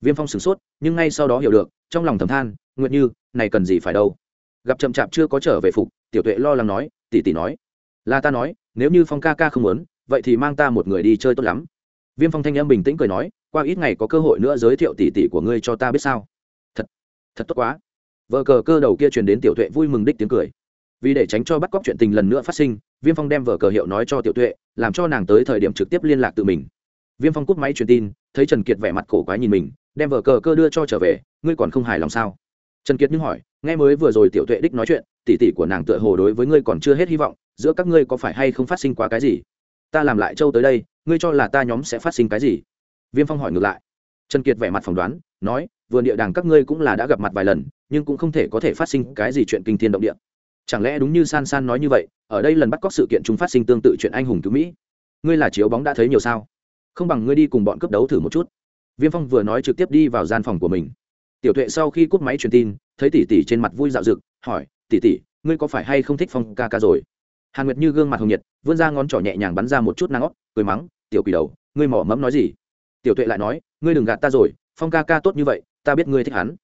Viêm phong sửng sốt, nhưng ngay sau đó hiểu được, trong lòng thầm than nguyện như, này cần gì phải đâu. Gặp chậm chạp chưa có trở về phục, tiểu tuệ lo lắng nói tỉ tỉ nói. Là ta nói, nếu như phong ca ca không muốn, vậy thì mang ta một người đi chơi tốt lắm. Viêm phong thanh âm bình tĩnh cười nói qua ít ngày có cơ hội nữa giới thiệu tỷ tỷ của ngươi cho ta biết sao? Thật thật tốt quá. Vợ cờ cơ đầu kia truyền đến tiểu tuệ vui mừng đích tiếng cười. Vì để tránh cho bắt cóc chuyện tình lần nữa phát sinh, viêm phong đem vở cờ hiệu nói cho tiểu tuệ, làm cho nàng tới thời điểm trực tiếp liên lạc tự mình. Viêm phong cúp máy truyền tin, thấy trần kiệt vẻ mặt cổ quái nhìn mình, đem vở cờ cơ đưa cho trở về, ngươi còn không hài lòng sao? Trần kiệt nhưng hỏi, nghe mới vừa rồi tiểu tuệ đích nói chuyện tỉ tỉ của nàng tựa hồ đối với ngươi còn chưa hết hy vọng, giữa các ngươi có phải hay không phát sinh quá cái gì? Ta làm lại châu tới đây, ngươi cho là ta nhóm sẽ phát sinh cái gì? Viêm phong hỏi ngược lại. Trần kiệt vẻ mặt phỏng đoán, nói, vườn địa đàng các ngươi cũng là đã gặp mặt vài lần, nhưng cũng không thể có thể phát sinh cái gì chuyện kinh thiên động địa. Chẳng lẽ đúng như san san nói như vậy, ở đây lần bắt cóc sự kiện chúng phát sinh tương tự chuyện anh hùng cứu mỹ. Ngươi là chiếu bóng đã thấy nhiều sao? Không bằng ngươi đi cùng bọn cướp đấu thử một chút. Viêm phong vừa nói trực tiếp đi vào gian phòng của mình. Tiểu tuệ sau khi cúp máy truyền tin, thấy tỷ tỷ trên mặt vui dạo rực hỏi, tỷ tỷ, ngươi có phải hay không thích phong ca ca rồi? Hàn nguyệt như gương mặt hồng nhiệt, vươn ra ngón trỏ nhẹ nhàng bắn ra một chút nang óc, cười mắng, tiểu quỷ đầu, ngươi mỏ mẫm nói gì? Tiểu tuệ lại nói, ngươi đừng gạt ta rồi, phong ca ca tốt như vậy, ta biết ngươi thích hắn.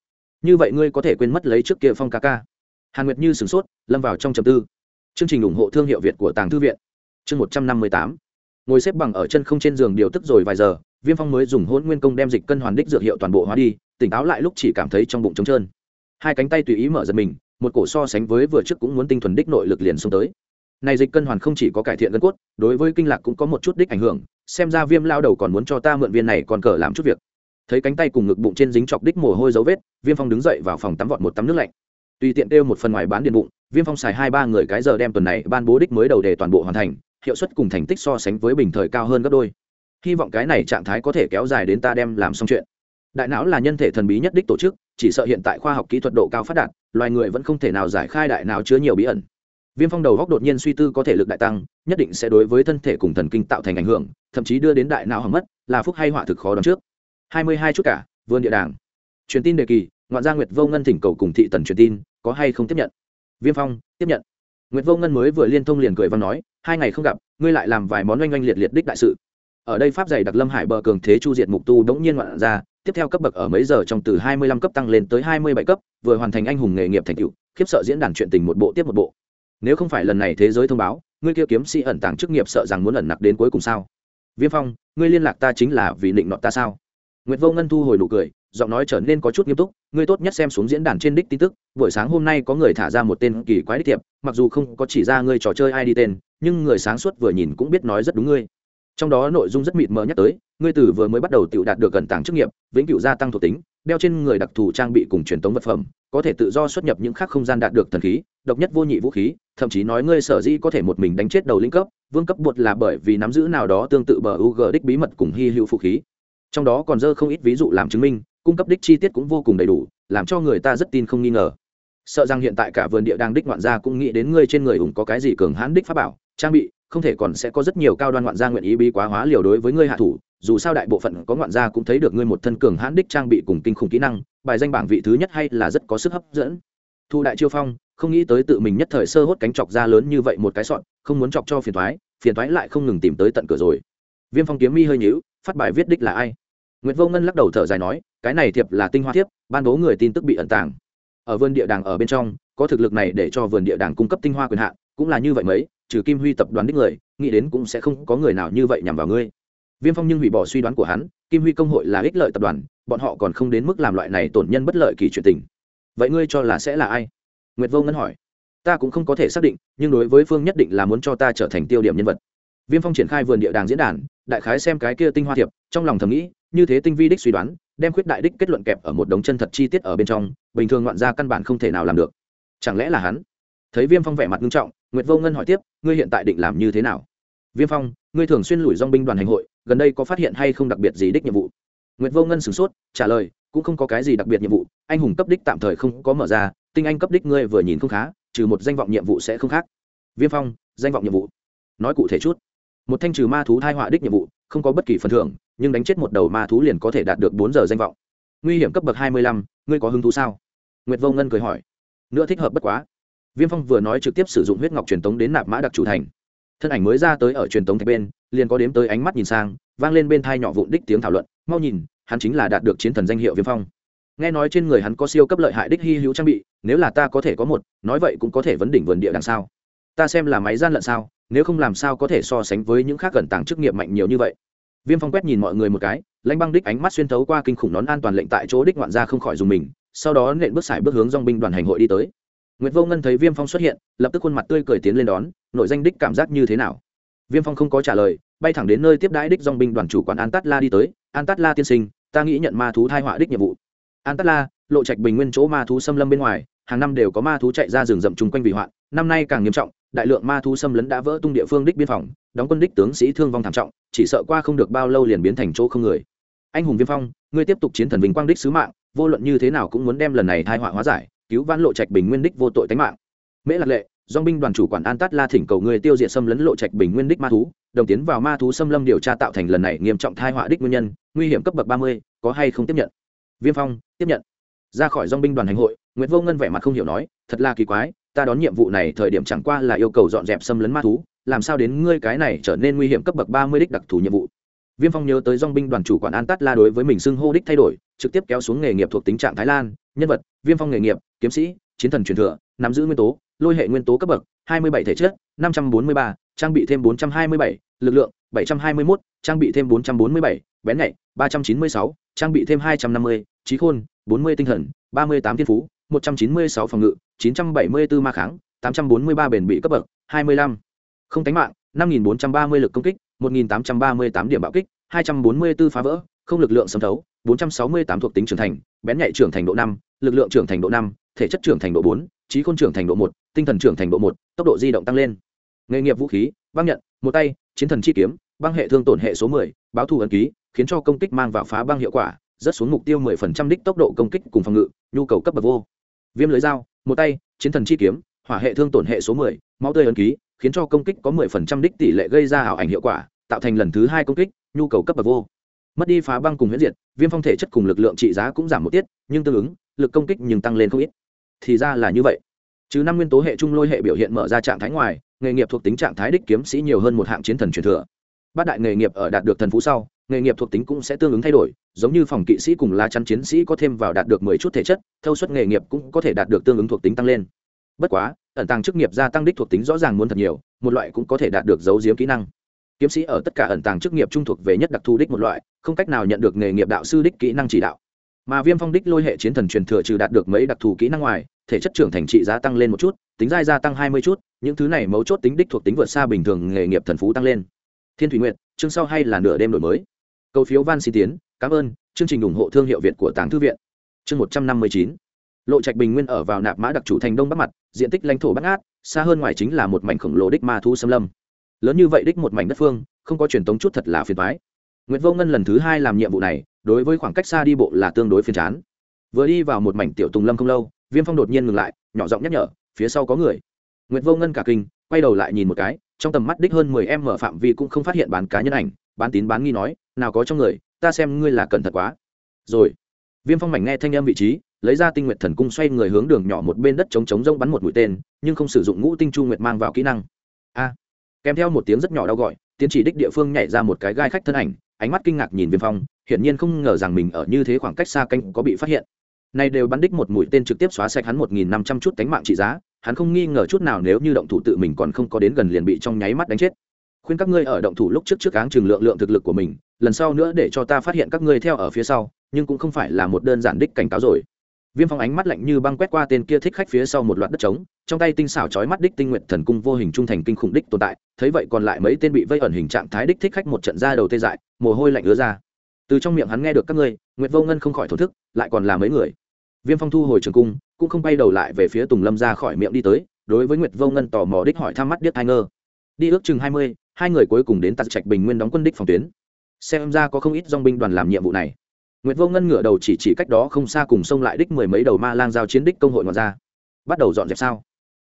Như vậy ngươi có thể quên mất lấy trước kia phong ca ca. Hàn nguyệt như sửng sốt, lâm vào trong trầm tư. Chương trình ủng hộ thương hiệu việt của tàng thư viện. Chương một trăm năm mươi tám. Ngồi xếp bằng ở chân không trên giường điều tức rồi vài giờ, viêm phong mới dùng hôn nguyên công đem dịch cân hoàn đích dược hiệu toàn bộ hóa đi, tỉnh táo lại lúc chỉ cảm thấy trong bụng trống trơn. Hai cánh tay tùy ý mở giật mình, một cổ so sánh với vừa trước cũng muốn tinh thuần đích nội lực liền xông tới này dịch cân hoàn không chỉ có cải thiện gân cốt, đối với kinh lạc cũng có một chút đích ảnh hưởng, xem ra viêm lao đầu còn muốn cho ta mượn viên này còn cờ làm chút việc. Thấy cánh tay cùng ngực bụng trên dính chọc đích mồ hôi dấu vết, viêm phong đứng dậy vào phòng tắm vọt một tắm nước lạnh. Tùy tiện kêu một phần ngoài bán điện bụng, viêm phong xài hai ba người cái giờ đem tuần này ban bố đích mới đầu đề toàn bộ hoàn thành, hiệu suất cùng thành tích so sánh với bình thời cao hơn gấp đôi. Hy vọng cái này trạng thái có thể kéo dài đến ta đem làm xong chuyện. Đại não là nhân thể thần bí nhất đích tổ chức, chỉ sợ hiện tại khoa học kỹ thuật độ cao phát đạt, loài người vẫn không thể nào giải khai đại não chứa nhiều bí ẩn viêm phong đầu góc đột nhiên suy tư có thể lực đại tăng, nhất định sẽ đối với thân thể cùng thần kinh tạo thành ảnh hưởng, thậm chí đưa đến đại não hỏng mất, là phúc hay họa thực khó đón trước. Hai mươi hai chút cả, vườn địa đàng. Truyền tin đề kỳ, ngoạn gia nguyệt vô ngân thỉnh cầu cùng thị tần truyền tin, có hay không tiếp nhận? Viêm phong, tiếp nhận. Nguyệt vô ngân mới vừa liên thông liền cười và nói, hai ngày không gặp, ngươi lại làm vài món oanh oanh liệt liệt đích đại sự. Ở đây pháp dày đặc lâm hải bờ cường thế chu diệt mục tu đống nhiên ngoạn ra, tiếp theo cấp bậc ở mấy giờ trong từ hai mươi lăm cấp tăng lên tới hai mươi bảy cấp, vừa hoàn thành anh hùng nghề nghiệp thành tựu, khiếp sợ diễn đàn chuyện tình một bộ tiếp một bộ nếu không phải lần này thế giới thông báo ngươi kia kiếm sĩ ẩn tàng chức nghiệp sợ rằng muốn ẩn nặc đến cuối cùng sao viêm phong ngươi liên lạc ta chính là vì định nọ ta sao Nguyệt Vô Ngân thu hồi nụ cười, giọng nói trở nên có chút nghiêm túc, ngươi tốt nhất xem xuống diễn đàn trên đích tin tức, buổi sáng hôm nay có người thả ra một tên kỳ quái đích thiệp, mặc dù không có chỉ ra ngươi trò chơi ai đi tên, nhưng người sáng suốt vừa nhìn cũng biết nói rất đúng ngươi. Trong đó nội dung rất mịt mờ nhắc tới, ngươi từ vừa mới bắt đầu tự đạt được gần tảng chức nghiệp, vĩnh cửu gia tăng thuộc tính, đeo trên người đặc thù trang bị cùng truyền thống vật phẩm, có thể tự do xuất nhập những khác không gian đạt được thần khí, độc nhất vô nhị vũ khí, thậm chí nói ngươi sở dĩ có thể một mình đánh chết đầu linh cấp, vương cấp bột là bởi vì nắm giữ nào đó tương tự bờ UG đích bí mật cùng hy hữu phụ khí. Trong đó còn dơ không ít ví dụ làm chứng minh cung cấp đích chi tiết cũng vô cùng đầy đủ làm cho người ta rất tin không nghi ngờ. Sợ rằng hiện tại cả vườn địa đang đích ngoạn gia cũng nghĩ đến ngươi trên người ủng có cái gì cường hãn đích pháp bảo trang bị không thể còn sẽ có rất nhiều cao đoan ngoạn gia nguyện ý bí quá hóa liều đối với ngươi hạ thủ, dù sao đại bộ phận có ngoạn gia cũng thấy được ngươi một thân cường hãn đích trang bị cùng kinh khủng kỹ năng, bài danh bảng vị thứ nhất hay là rất có sức hấp dẫn. Thu đại chiêu phong, không nghĩ tới tự mình nhất thời sơ hốt cánh chọc ra lớn như vậy một cái sọn không muốn chọc cho phiền thoái phiền thoái lại không ngừng tìm tới tận cửa rồi. Viêm phong kiếm mi hơi nhíu, phát bài viết đích là ai? Nguyễn vô ngân lắc đầu thở dài nói, cái này thiệp là tinh hoa thiếp, ban bố người tin tức bị ẩn tàng. Ở vườn địa đàng ở bên trong, có thực lực này để cho vườn địa đàng cung cấp tinh hoa quyền hạn, cũng là như vậy mấy trừ kim huy tập đoàn đích người, nghĩ đến cũng sẽ không có người nào như vậy nhằm vào ngươi. Viêm phong nhưng hủy bỏ suy đoán của hắn, kim huy công hội là ích lợi tập đoàn, bọn họ còn không đến mức làm loại này tổn nhân bất lợi kỳ chuyện tình. Vậy ngươi cho là sẽ là ai? Nguyệt vô ngân hỏi. Ta cũng không có thể xác định, nhưng đối với phương nhất định là muốn cho ta trở thành tiêu điểm nhân vật. Viêm phong triển khai vườn địa đàng diễn đàn, đại khái xem cái kia tinh hoa thiệp, trong lòng thầm nghĩ, như thế tinh vi đích suy đoán, đem khuyết đại đích kết luận kẹp ở một đống chân thật chi tiết ở bên trong, bình thường ngoạn gia căn bản không thể nào làm được. Chẳng lẽ là hắn? Thấy viêm phong vẻ mặt nghiêm trọng nguyệt vô ngân hỏi tiếp, ngươi hiện tại định làm như thế nào? Viêm phong, ngươi thường xuyên lủi dong binh đoàn hành hội, gần đây có phát hiện hay không đặc biệt gì đích nhiệm vụ? Nguyệt vô ngân sửng sốt, trả lời, cũng không có cái gì đặc biệt nhiệm vụ, anh hùng cấp đích tạm thời không có mở ra, tinh anh cấp đích ngươi vừa nhìn không khá, trừ một danh vọng nhiệm vụ sẽ không khác. Viêm phong, danh vọng nhiệm vụ? Nói cụ thể chút. Một thanh trừ ma thú thai họa đích nhiệm vụ, không có bất kỳ phần thưởng, nhưng đánh chết một đầu ma thú liền có thể đạt được bốn giờ danh vọng. Nguy hiểm cấp bậc hai mươi lăm, ngươi có hứng thú sao? Nguyệt vô ngân cười hỏi. Nữa thích hợp bất quá viêm phong vừa nói trực tiếp sử dụng huyết ngọc truyền tống đến nạp mã đặc chủ thành. Thân ảnh mới ra tới ở truyền tống thạch bên, liền có đếm tới ánh mắt nhìn sang, vang lên bên thai nhỏ vụn đích tiếng thảo luận, mau nhìn, hắn chính là đạt được chiến thần danh hiệu viêm phong. Nghe nói trên người hắn có siêu cấp lợi hại đích hy hữu trang bị, nếu là ta có thể có một, nói vậy cũng có thể vấn đỉnh vườn địa đằng sau. Ta xem là máy gian lận sao, nếu không làm sao có thể so sánh với những khác gần tàng chức nghiệp mạnh nhiều như vậy. Viêm phong quét nhìn mọi người một cái lãnh băng đích ánh mắt xuyên thấu qua kinh khủng nón an toàn lệnh tại chỗ đích ngoạn ra không khỏi dùng mình, sau đó nện bước xài bước hướng dong binh đoàn hành hội đi tới. Nguyệt Vô Ngân thấy Viêm Phong xuất hiện, lập tức khuôn mặt tươi cười tiến lên đón, nội danh đích cảm giác như thế nào? Viêm Phong không có trả lời, bay thẳng đến nơi tiếp đãi đích dòng binh đoàn chủ quản An Tát La đi tới, An Tát La tiên sinh, ta nghĩ nhận ma thú thai họa đích nhiệm vụ. An Tát La, lộ trạch bình nguyên chỗ ma thú xâm lâm bên ngoài, hàng năm đều có ma thú chạy ra rừng rậm chung quanh vì hoạn, năm nay càng nghiêm trọng, đại lượng ma thú xâm lấn đã vỡ tung địa phương đích biên phòng, đóng quân đích tướng sĩ thương vong thảm trọng, chỉ sợ qua không được bao lâu liền biến thành chỗ không người. Anh hùng Viêm Phong, ngươi tiếp tục chiến thần vinh quang đích sứ mạng, vô luận như thế nào cũng muốn đem lần này tai họa hóa giải, cứu vãn lộ trạch bình nguyên đích vô tội tánh mạng. Mễ lạc lệ dong binh đoàn chủ quản an tát la thỉnh cầu người tiêu diệt xâm lấn lộ trạch bình nguyên đích ma thú, đồng tiến vào ma thú xâm lâm điều tra tạo thành lần này nghiêm trọng thai họa đích nguyên nhân, nguy hiểm cấp bậc ba mươi, có hay không tiếp nhận? Viêm phong, tiếp nhận. Ra khỏi dong binh đoàn hành hội nguyễn vô ngân vẻ mặt không hiểu nói, thật là kỳ quái, ta đón nhiệm vụ này thời điểm chẳng qua là yêu cầu dọn dẹp xâm lấn ma thú, làm sao đến ngươi cái này trở nên nguy hiểm cấp bậc ba mươi đích đặc thù nhiệm vụ? Viêm phong nhớ tới dong binh đoàn chủ quản an tát la đối với mình xưng hô đích thay đổi, trực tiếp kéo xuống nghề nghiệp thuộc tính trạng thái lan, nhân vật, viêm phong nghề nghiệp kiếm sĩ, chiến thần truyền thừa, nắm giữ nguyên tố, lôi hệ nguyên tố cấp bậc, hai mươi bảy thể chất, năm trăm bốn mươi ba, trang bị thêm bốn trăm hai mươi bảy, lực lượng bảy trăm hai mươi mốt, trang bị thêm bốn trăm bốn mươi bảy, bén nhạy ba trăm chín mươi sáu, trang bị thêm hai trăm năm mươi, trí khôn bốn mươi, tinh thần ba mươi tám, thiên phú một trăm chín mươi sáu, phòng ngự chín trăm bảy mươi bốn ma kháng tám trăm bốn mươi ba, bền bị cấp bậc hai mươi lăm. Không tánh mạng, năm nghìn bốn trăm ba mươi, lực công kích một nghìn tám trăm ba mươi tám, điểm bạo kích hai trăm bốn mươi bốn phá vỡ không lực lượng sấm thấu bốn trăm sáu mươi tám, thuộc tính trưởng thành, bén nhạy trưởng thành độ năm, lực lượng trưởng thành độ năm thể chất trưởng thành độ 4, trí khôn trưởng thành độ 1, tinh thần trưởng thành độ 1, tốc độ di động tăng lên. Nghề nghiệp vũ khí, băng nhận, một tay, chiến thần chi kiếm, băng hệ thương tổn hệ số 10, báo thù ấn ký, khiến cho công kích mang vào phá băng hiệu quả, rất xuống mục tiêu 10% đích tốc độ công kích cùng phòng ngự, nhu cầu cấp bậc vô. Viêm lưới dao, một tay, chiến thần chi kiếm, hỏa hệ thương tổn hệ số 10, máu tươi ấn ký, khiến cho công kích có 10% đích tỷ lệ gây ra ảo ảnh hiệu quả, tạo thành lần thứ hai công kích, nhu cầu cấp bậc vô. Mất đi phá băng cùng huyễn diệt, viêm phong thể chất cùng lực lượng trị giá cũng giảm một tiết, nhưng tương ứng, lực công kích nhưng tăng lên không ít thì ra là như vậy. Chứ năm nguyên tố hệ trung lôi hệ biểu hiện mở ra trạng thái ngoài, nghề nghiệp thuộc tính trạng thái đích kiếm sĩ nhiều hơn một hạng chiến thần truyền thừa. Bát đại nghề nghiệp ở đạt được thần phú sau, nghề nghiệp thuộc tính cũng sẽ tương ứng thay đổi, giống như phòng kỵ sĩ cùng lá chắn chiến sĩ có thêm vào đạt được mười chút thể chất, thâu suất nghề nghiệp cũng có thể đạt được tương ứng thuộc tính tăng lên. Bất quá, ẩn tàng chức nghiệp gia tăng đích thuộc tính rõ ràng muốn thật nhiều, một loại cũng có thể đạt được dấu diếm kỹ năng. Kiếm sĩ ở tất cả ẩn tàng chức nghiệp trung thuộc về nhất đặc thù đích một loại, không cách nào nhận được nghề nghiệp đạo sư đích kỹ năng chỉ đạo mà viêm phong đích lôi hệ chiến thần truyền thừa trừ đạt được mấy đặc thù kỹ năng ngoài, thể chất trưởng thành trị giá tăng lên một chút, tính dai gia tăng hai mươi chút, những thứ này mấu chốt tính đích thuộc tính vượt xa bình thường nghề nghiệp thần phú tăng lên. Thiên thủy nguyện chương sau hay là nửa đêm đổi mới. Cầu phiếu van xin tiến, cảm ơn, chương trình ủng hộ thương hiệu việt của tàng thư viện. Chương một trăm năm mươi chín. Lộ trạch bình nguyên ở vào nạp mã đặc chủ thành đông bắc mặt, diện tích lãnh thổ bắc át xa hơn ngoài chính là một mảnh khổng lồ đích ma thu xâm lâm. Lớn như vậy đích một mảnh đất phương, không có truyền thống chút thật là phiền thoái nguyễn vô ngân lần thứ hai làm nhiệm vụ này, đối với khoảng cách xa đi bộ là tương đối phiền chán. Vừa đi vào một mảnh tiểu tùng lâm không lâu, viêm phong đột nhiên ngừng lại, nhỏ giọng nhắc nhở, phía sau có người. Nguyệt vô ngân cả kinh, quay đầu lại nhìn một cái, trong tầm mắt đích hơn mười em mở phạm vi cũng không phát hiện bán cá nhân ảnh, bán tín bán nghi nói, nào có trong người, ta xem ngươi là cẩn thận quá. Rồi, viêm phong mảnh nghe thanh âm vị trí, lấy ra tinh nguyện thần cung xoay người hướng đường nhỏ một bên đất trống trống rông bắn một mũi tên, nhưng không sử dụng ngũ tinh chu nguyệt mang vào kỹ năng. A, kèm theo một tiếng rất nhỏ đau gọi, tiến chỉ đích địa phương nhảy ra một cái gai khách thân ảnh ánh mắt kinh ngạc nhìn viêm phong, hiển nhiên không ngờ rằng mình ở như thế khoảng cách xa canh có bị phát hiện. Nay đều bắn đích một mũi tên trực tiếp xóa sạch hắn một nghìn năm trăm chút cánh mạng trị giá, hắn không nghi ngờ chút nào nếu như động thủ tự mình còn không có đến gần liền bị trong nháy mắt đánh chết. Khuyên các ngươi ở động thủ lúc trước trước áng chừng lượng lượng thực lực của mình, lần sau nữa để cho ta phát hiện các ngươi theo ở phía sau, nhưng cũng không phải là một đơn giản đích cảnh cáo rồi viêm phong ánh mắt lạnh như băng quét qua tên kia thích khách phía sau một loạt đất trống, trong tay tinh xảo chói mắt đích tinh nguyện thần cung vô hình trung thành kinh khủng đích tồn tại, thấy vậy còn lại mấy tên bị vây ẩn hình trạng thái đích thích khách một trận ra đầu tê dại, mồ hôi lạnh ứa ra. Từ trong miệng hắn nghe được các ngươi, nguyệt vô ngân không khỏi thổ thức, lại còn là mấy người. Viêm phong thu hồi trường cung, cũng không bay đầu lại về phía tùng lâm ra khỏi miệng đi tới, đối với nguyệt vô ngân tò mò đích hỏi thăm mắt điếc hai ngơ đi ước chừng hai mươi, hai người cuối cùng đến tạt trạch bình nguyên đóng quân đích phòng tuyến. Xem ra có không ít dong binh đoàn làm nhiệm vụ này nguyệt vô ngân ngửa đầu chỉ chỉ cách đó không xa cùng sông lại đích mười mấy đầu ma lang giao chiến đích công hội ngoài ra bắt đầu dọn dẹp sao?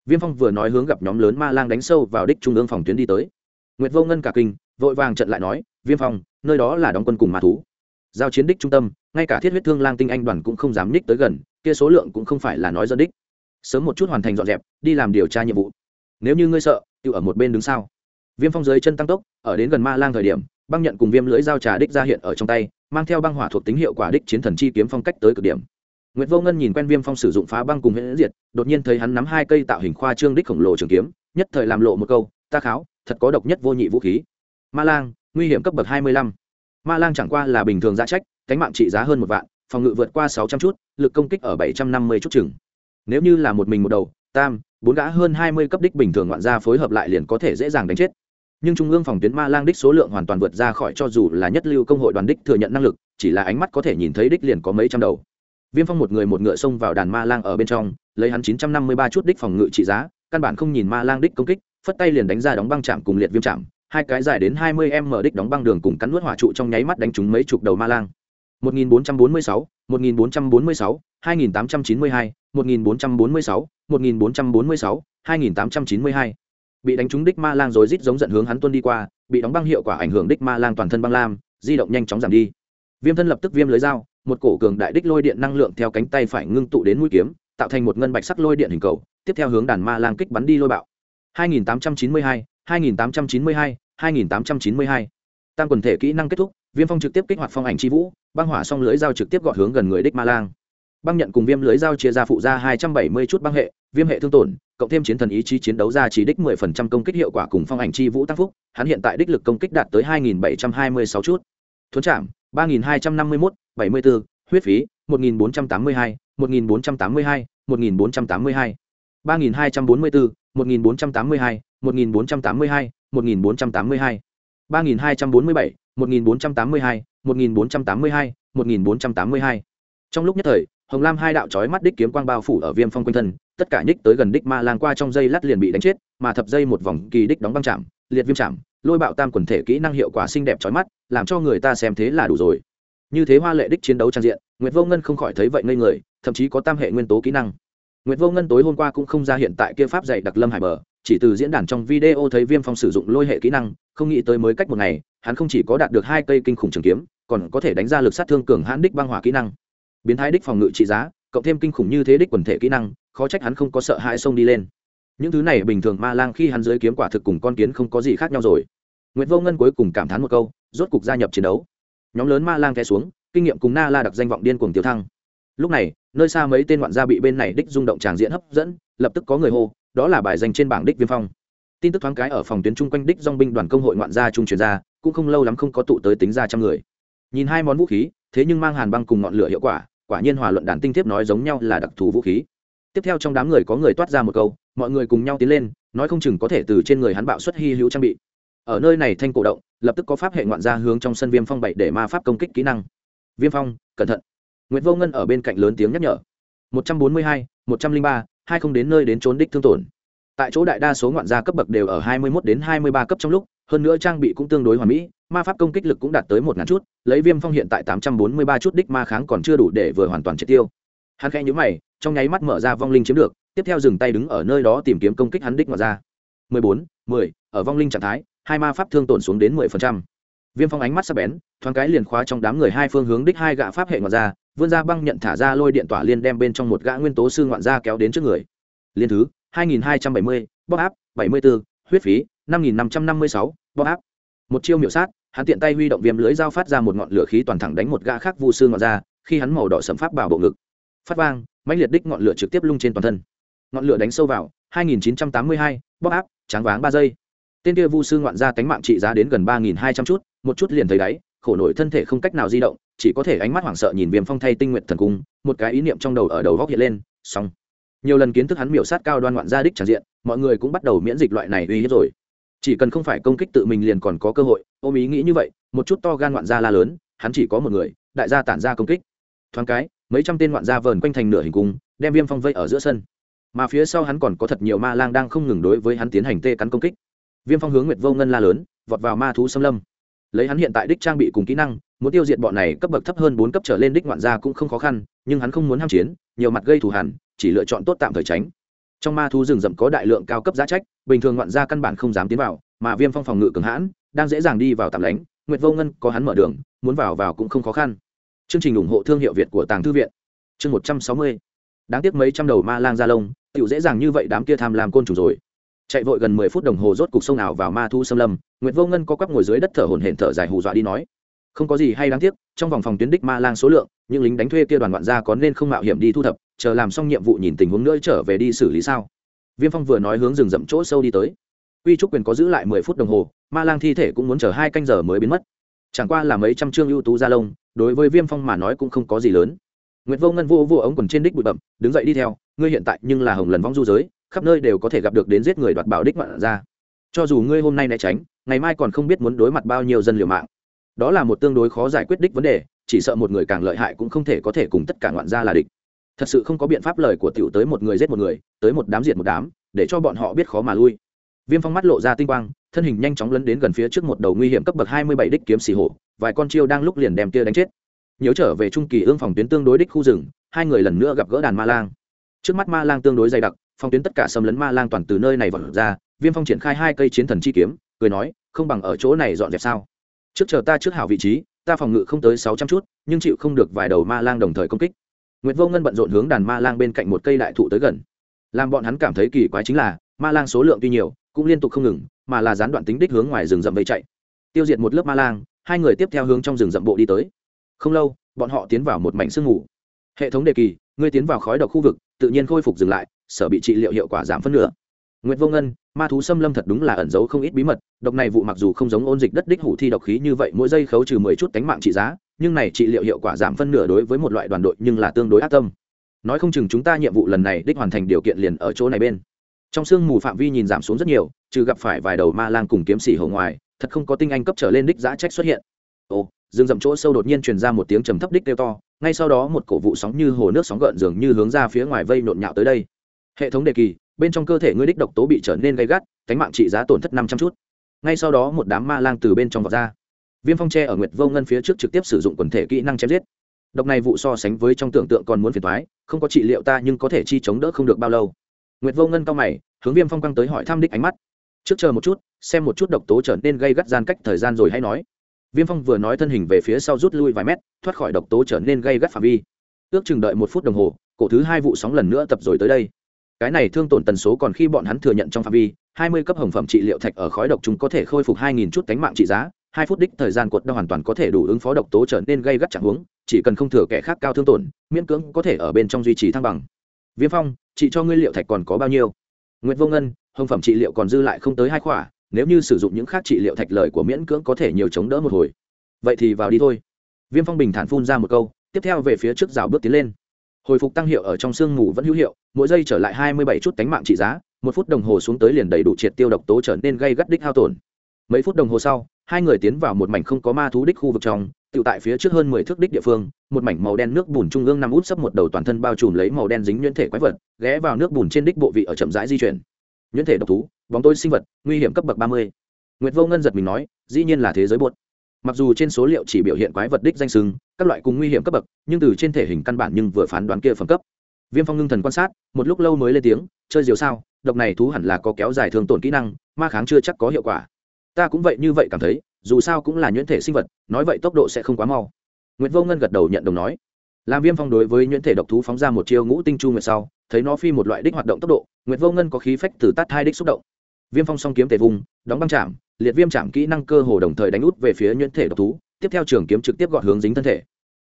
Viêm phong vừa nói hướng gặp nhóm lớn ma lang đánh sâu vào đích trung ương phòng tuyến đi tới. Nguyệt vô ngân cả kinh, vội vàng trận lại nói, viêm phong, nơi đó là đóng quân cùng ma thú. Giao chiến đích trung tâm, ngay cả thiết huyết thương lang tinh anh đoàn cũng không dám ních tới gần, kia số lượng cũng không phải là nói dân đích. Sớm một chút hoàn thành dọn dẹp, đi làm điều tra nhiệm vụ. Nếu như ngươi sợ tự ở một bên đứng sau viêm phong dưới chân tăng tốc, ở đến gần ma lang thời điểm băng nhận cùng viêm lưỡi dao trà đích ra hiện ở trong tay mang theo băng hỏa thuộc tính hiệu quả đích chiến thần chi kiếm phong cách tới cực điểm Nguyệt Vô Ngân nhìn quen Viêm Phong sử dụng phá băng cùng huyễn diệt, đột nhiên thấy hắn nắm hai cây tạo hình khoa trương đích khổng lồ trường kiếm, nhất thời làm lộ một câu, "Ta kháo, thật có độc nhất vô nhị vũ khí." Ma Lang, nguy hiểm cấp bậc 25. Ma Lang chẳng qua là bình thường giá trách, cánh mạng trị giá hơn một vạn, phòng ngự vượt qua 600 chút, lực công kích ở 750 chút chừng. Nếu như là một mình một đầu, tam, bốn gã hơn 20 cấp đích bình thường ngoạn gia phối hợp lại liền có thể dễ dàng đánh chết. Nhưng trung ương phòng tuyến Ma Lang đích số lượng hoàn toàn vượt ra khỏi cho dù là nhất lưu công hội đoàn đích thừa nhận năng lực, chỉ là ánh mắt có thể nhìn thấy đích liền có mấy trăm đầu viêm phong một người một ngựa xông vào đàn ma lang ở bên trong lấy hắn chín trăm năm mươi ba chút đích phòng ngự trị giá căn bản không nhìn ma lang đích công kích phất tay liền đánh ra đóng băng chạm cùng liệt viêm chạm hai cái dài đến hai mươi m đích đóng băng đường cùng cắn nuốt hỏa trụ trong nháy mắt đánh trúng mấy chục đầu ma lang 1446, 1446, 2892, 1446, 1446, 2892. Bị đánh trúng đích ma lang rồi rít giống giận hướng hắn tuôn đi qua, bị đóng băng hiệu quả ảnh hưởng đích ma lang toàn thân băng lam, di động nhanh chóng giảm đi. Viêm thân lập tức viêm lưới dao, một cổ cường đại đích lôi điện năng lượng theo cánh tay phải ngưng tụ đến mũi kiếm tạo thành một ngân bạch sắc lôi điện hình cầu tiếp theo hướng đàn ma lang kích bắn đi lôi bạo 2892, 2892, 2892. tam quần thể kỹ năng kết thúc viêm phong trực tiếp kích hoạt phong ảnh chi vũ băng hỏa song lưới dao trực tiếp gọt hướng gần người đích ma lang băng nhận cùng viêm lưới dao chia ra phụ ra 270 chút băng hệ viêm hệ thương tổn cộng thêm chiến thần ý chí chiến đấu ra chỉ đích 10% công kích hiệu quả cùng phong ảnh chi vũ tăng phúc hắn hiện tại đích lực công kích đạt tới 2726 chút thuấn trạm, 3251, 74, huyết phí 1482, 1482, 1482. 3244, 1482, 1482, 1482. 3247, 1482, 1482, 1482. Trong lúc nhất thời, Hồng Lam hai đạo chói mắt đích kiếm quang bao phủ ở Viêm Phong quanh thân, tất cả nhích tới gần đích ma lang qua trong dây lát liền bị đánh chết, mà thập dây một vòng kỳ đích đóng băng chạm, liệt viêm chạm, lôi bạo tam quần thể kỹ năng hiệu quả xinh đẹp chói mắt, làm cho người ta xem thế là đủ rồi. Như thế hoa lệ đích chiến đấu trang diện nguyệt vô ngân không khỏi thấy vậy ngây người thậm chí có tam hệ nguyên tố kỹ năng. Nguyệt vô ngân tối hôm qua cũng không ra hiện tại kia pháp dạy đặc lâm hải bờ chỉ từ diễn đàn trong video thấy viêm phong sử dụng lôi hệ kỹ năng không nghĩ tới mới cách một ngày hắn không chỉ có đạt được hai cây kinh khủng trường kiếm còn có thể đánh ra lực sát thương cường hãn đích băng hỏa kỹ năng. Biến thái đích phòng ngự trị giá cộng thêm kinh khủng như thế đích quần thể kỹ năng khó trách hắn không có sợ hãi xông đi lên. Những thứ này bình thường ma lang khi hắn dưới kiếm quả thực cùng con kiến không có gì khác nhau rồi. Nguyệt vô ngân cuối cùng cảm thán một câu, rốt cục gia nhập chiến đấu. Nhóm lớn ma lang té xuống, kinh nghiệm cùng na la đặc danh vọng điên cuồng tiêu thăng. Lúc này, nơi xa mấy tên ngoạn gia bị bên này đích rung động tràng diện hấp dẫn, lập tức có người hô, đó là bài danh trên bảng đích viêm phong. Tin tức thoáng cái ở phòng tuyến chung quanh đích dong binh đoàn công hội ngoạn gia trung truyền ra, cũng không lâu lắm không có tụ tới tính ra trăm người. Nhìn hai món vũ khí, thế nhưng mang hàn băng cùng ngọn lửa hiệu quả quả nhiên hòa luận đàn tinh tiếp nói giống nhau là đặc thù vũ khí tiếp theo trong đám người có người toát ra một câu, mọi người cùng nhau tiến lên, nói không chừng có thể từ trên người hắn bạo xuất hy hữu trang bị. Ở nơi này thanh cổ động, lập tức có pháp hệ ngoạn gia hướng trong sân viêm phong bảy để ma pháp công kích kỹ năng. Viêm phong, cẩn thận. Nguyễn vô ngân ở bên cạnh lớn tiếng nhắc nhở. Một trăm bốn mươi hai, một trăm linh ba, hai không đến nơi đến trốn đích thương tổn. Tại chỗ đại đa số ngoạn gia cấp bậc đều ở hai mươi một đến hai mươi ba cấp trong lúc, hơn nữa trang bị cũng tương đối hoàn mỹ, ma pháp công kích lực cũng đạt tới một ngàn chút, lấy viêm phong hiện tại tám trăm bốn mươi ba chút đích ma kháng còn chưa đủ để vừa hoàn toàn triệt tiêu hắn khẽ nhíu mày trong nháy mắt mở ra vong linh chiếm được tiếp theo dừng tay đứng ở nơi đó tìm kiếm công kích hắn đích ngoài ra. 14, 10, ở vong linh trạng thái hai ma pháp thương tổn xuống đến 10%. viêm phong ánh mắt sắc bén thoáng cái liền khóa trong đám người hai phương hướng đích hai gã pháp hệ ngoại ra vươn ra băng nhận thả ra lôi điện tỏa liên đem bên trong một gã nguyên tố sư ngoạn ra kéo đến trước người. Liên thứ 2270, bóp áp 74, huyết phí 5556, bóp áp. Một chiêu miểu sát hắn tiện tay huy động viêm lưới dao phát ra một ngọn lửa khí toàn thẳng đánh một gã khác vu sư ngoạn ra khi hắn màu đỏ sẫm pháp bảo bộ ngực phát vang mãnh liệt đích ngọn lửa trực tiếp lung trên toàn thân. Ngọn lửa đánh sâu vào 2982, bóp áp tráng váng ba giây. Tên kia vu sư ngoạn ra cánh mạng trị giá đến gần ba nghìn hai trăm chút một chút liền thấy đáy khổ nổi thân thể không cách nào di động chỉ có thể ánh mắt hoảng sợ nhìn viêm phong thay tinh nguyện thần cung một cái ý niệm trong đầu ở đầu góc hiện lên xong. Nhiều lần kiến thức hắn miểu sát cao đoan ngoạn gia đích tràn diện mọi người cũng bắt đầu miễn dịch loại này uy hiếp rồi. Chỉ cần không phải công kích tự mình liền còn có cơ hội ôm ý nghĩ như vậy một chút to gan ngoạn gia la lớn hắn chỉ có một người đại gia tản ra công kích. Thoáng cái mấy trăm tên ngoạn gia vờn quanh thành nửa hình cung, đem viêm phong vây ở giữa sân. Mà phía sau hắn còn có thật nhiều ma lang đang không ngừng đối với hắn tiến hành tê cắn công kích. Viêm phong hướng nguyệt vô ngân la lớn, vọt vào ma thú xâm lâm. Lấy hắn hiện tại đích trang bị cùng kỹ năng, muốn tiêu diệt bọn này cấp bậc thấp hơn bốn cấp trở lên đích ngoạn gia cũng không khó khăn, nhưng hắn không muốn ham chiến, nhiều mặt gây thù hẳn, chỉ lựa chọn tốt tạm thời tránh. Trong ma thú rừng rậm có đại lượng cao cấp giá trách, bình thường ngoạn gia căn bản không dám tiến vào, mà viêm phong phòng ngự cường hãn, đang dễ dàng đi vào tạm lánh, nguyệt vô ngân có hắn mở đường, muốn vào vào cũng không khó khăn chương trình ủng hộ thương hiệu việt của tàng thư viện. Chương một trăm sáu mươi. Đáng tiếc mấy trăm đầu ma lang gia lông tựu dễ dàng như vậy đám kia tham làm côn trùng rồi. Chạy vội gần mười phút đồng hồ rốt cục sông nào vào ma thu xâm lâm, nguyệt vô ngân có quắp ngồi dưới đất thở hổn hển thở dài hù dọa đi nói. Không có gì hay đáng tiếc, trong vòng phòng tuyến đích ma lang số lượng, những lính đánh thuê kia đoàn ngoạn gia có nên không mạo hiểm đi thu thập, chờ làm xong nhiệm vụ nhìn tình huống nữa trở về đi xử lý sao? Viêm phong vừa nói hướng rừng rậm chỗ sâu đi tới. Uy trúc quyền có giữ lại mười phút đồng hồ, ma lang thi thể cũng muốn chờ hai canh giờ mới biến mất chẳng qua là mấy trăm chương ưu tú gia lông, đối với viêm phong mà nói cũng không có gì lớn. Nguyệt vô ngân vô vô ống quần trên đích bụi bậm đứng dậy đi theo, ngươi hiện tại nhưng là hồng lần vong du giới, khắp nơi đều có thể gặp được đến giết người đoạt bảo đích ngoạn ra cho dù ngươi hôm nay né tránh, ngày mai còn không biết muốn đối mặt bao nhiêu dân liều mạng. Đó là một tương đối khó giải quyết đích vấn đề, chỉ sợ một người càng lợi hại cũng không thể có thể cùng tất cả ngoạn gia là địch. Thật sự không có biện pháp lời của tiểu tới một người giết một người, tới một đám diệt một đám, để cho bọn họ biết khó mà lui. Viêm phong mắt lộ ra tinh quang thân hình nhanh chóng lấn đến gần phía trước một đầu nguy hiểm cấp bậc hai mươi bảy đích kiếm xì hổ, vài con chiêu đang lúc liền đem kia đánh chết. Nhớ trở về trung kỳ ương phòng tuyến tương đối đích khu rừng, hai người lần nữa gặp gỡ đàn ma lang. Trước mắt ma lang tương đối dày đặc phong tuyến tất cả xâm lấn ma lang toàn từ nơi này vật ra, viêm phong triển khai hai cây chiến thần chi kiếm, cười nói, không bằng ở chỗ này dọn dẹp sao? Trước chờ ta trước hảo vị trí, ta phòng ngự không tới sáu trăm chút, nhưng chịu không được vài đầu ma lang đồng thời công kích. Nguyệt vô ngân bận rộn hướng đàn ma lang bên cạnh một cây đại thụ tới gần. Làm bọn hắn cảm thấy kỳ quái chính là, ma lang số lượng tuy nhiều, cũng liên tục không ngừng mà là gián đoạn tính đích hướng ngoài rừng rậm vây chạy tiêu diệt một lớp ma lang hai người tiếp theo hướng trong rừng rậm bộ đi tới không lâu bọn họ tiến vào một mảnh sương ngủ hệ thống đề kỳ ngươi tiến vào khói độc khu vực tự nhiên khôi phục dừng lại sở bị trị liệu hiệu quả giảm phân nửa Nguyệt Vô Ngân, ma thú xâm lâm thật đúng là ẩn giấu không ít bí mật, độc này vụ mặc dù không giống ôn dịch đất đích hủ thi độc khí như vậy mỗi giây khấu trừ mười chút tánh mạng trị giá, nhưng này trị liệu hiệu quả giảm phân nửa đối với một loại đoàn đội nhưng là tương đối ác tâm. Nói không chừng chúng ta nhiệm vụ lần này đích hoàn thành điều kiện liền ở chỗ này bên. Trong xương mù phạm vi nhìn giảm xuống rất nhiều, trừ gặp phải vài đầu ma lang cùng kiếm sĩ hổ ngoài, thật không có tinh anh cấp trở lên đích giá trách xuất hiện. Ồ, rừng rậm chỗ sâu đột nhiên truyền ra một tiếng trầm thấp đích kêu to, ngay sau đó một cổ vụ sóng như hồ nước sóng gợn dường như hướng ra phía ngoài vây nộn nhạo tới đây. Hệ thống đề kỳ, bên trong cơ thể ngươi đích độc tố bị trở nên gay gắt cánh mạng trị giá tổn thất năm trăm chút. Ngay sau đó một đám ma lang từ bên trong vọt ra. Viêm phong tre ở nguyệt vô ngân phía trước trực tiếp sử dụng quần thể kỹ năng chém giết. Độc này vụ so sánh với trong tưởng tượng còn muốn phiền thoái không có trị liệu ta nhưng có thể chi chống đỡ không được bao lâu. Nguyệt vô ngân cao mày hướng viêm phong quăng tới hỏi thăm đích ánh mắt trước chờ một chút, xem một chút độc tố trở nên gây gắt gian cách thời gian rồi hay nói. Viêm phong vừa nói thân hình về phía sau rút lui vài mét, thoát khỏi độc tố trở nên gây gắt phạm vi. Ước chừng đợi một phút đồng hồ, cổ thứ hai vụ sóng lần nữa tập rồi tới đây. Cái này thương tổn tần số còn khi bọn hắn thừa nhận trong phạm vi, hai mươi cấp hồng phẩm trị liệu thạch ở khói độc chúng có thể khôi phục hai nghìn chút cánh mạng trị giá, hai phút đích thời gian cuột đau hoàn toàn có thể đủ ứng phó độc tố trở nên gây gắt chẳng huống, chỉ cần không thừa kẻ khác cao thương tổn, miễn cưỡng có thể ở bên trong duy trì thăng bằng. Viêm phong, chị cho ngươi liệu thạch còn có bao nhiêu? Nguyễn vô ngân hồng phẩm trị liệu còn dư lại không tới hai khỏa, nếu như sử dụng những khác trị liệu thạch lợi của miễn cưỡng có thể nhiều chống đỡ một hồi. Vậy thì vào đi thôi. Viêm phong bình thản phun ra một câu, tiếp theo về phía trước rào bước tiến lên. Hồi phục tăng hiệu ở trong sương mù vẫn hữu hiệu, mỗi giây trở lại hai mươi bảy chút cánh mạng trị giá, một phút đồng hồ xuống tới liền đầy đủ triệt tiêu độc tố trở nên gây gắt đích hao tổn. Mấy phút đồng hồ sau, hai người tiến vào một mảnh không có ma thú đích khu vực trong tự tại phía trước hơn mười thước đích địa phương, một mảnh màu đen nước bùn trung ương nằm út sấp một đầu toàn thân bao trùm lấy màu đen dính nhuyễn thể quái vật, ghé vào nước bùn trên đích bộ vị ở chậm rãi di chuyển nhuyễn thể độc thú, bóng tôi sinh vật, nguy hiểm cấp bậc ba mươi. Nguyệt vô ngân giật mình nói, dĩ nhiên là thế giới buốt mặc dù trên số liệu chỉ biểu hiện quái vật đích danh sừng các loại cùng nguy hiểm cấp bậc, nhưng từ trên thể hình căn bản nhưng vừa phán đoán kia phẩm cấp. Viêm phong ngưng thần quan sát, một lúc lâu mới lên tiếng, chơi diều sao, độc này thú hẳn là có kéo dài thường tổn kỹ năng, ma kháng chưa chắc có hiệu quả. Ta cũng vậy như vậy cảm thấy, dù sao cũng là nhuyễn thể sinh vật, nói vậy tốc độ sẽ không quá mau. Nguyễn vô ngân gật đầu nhận đồng nói. Làm viêm phong đối với nhuyễn thể độc thú phóng ra một chiêu ngũ tinh chu nguyệt sau thấy nó phi một loại đích hoạt động tốc độ, Nguyệt vô ngân có khí phách từ tát hai đích xúc động. Viêm phong song kiếm tề vùng, đóng băng chạm, liệt viêm chạm kỹ năng cơ hồ đồng thời đánh út về phía nhuyễn thể độc thú, tiếp theo trường kiếm trực tiếp gọn hướng dính thân thể.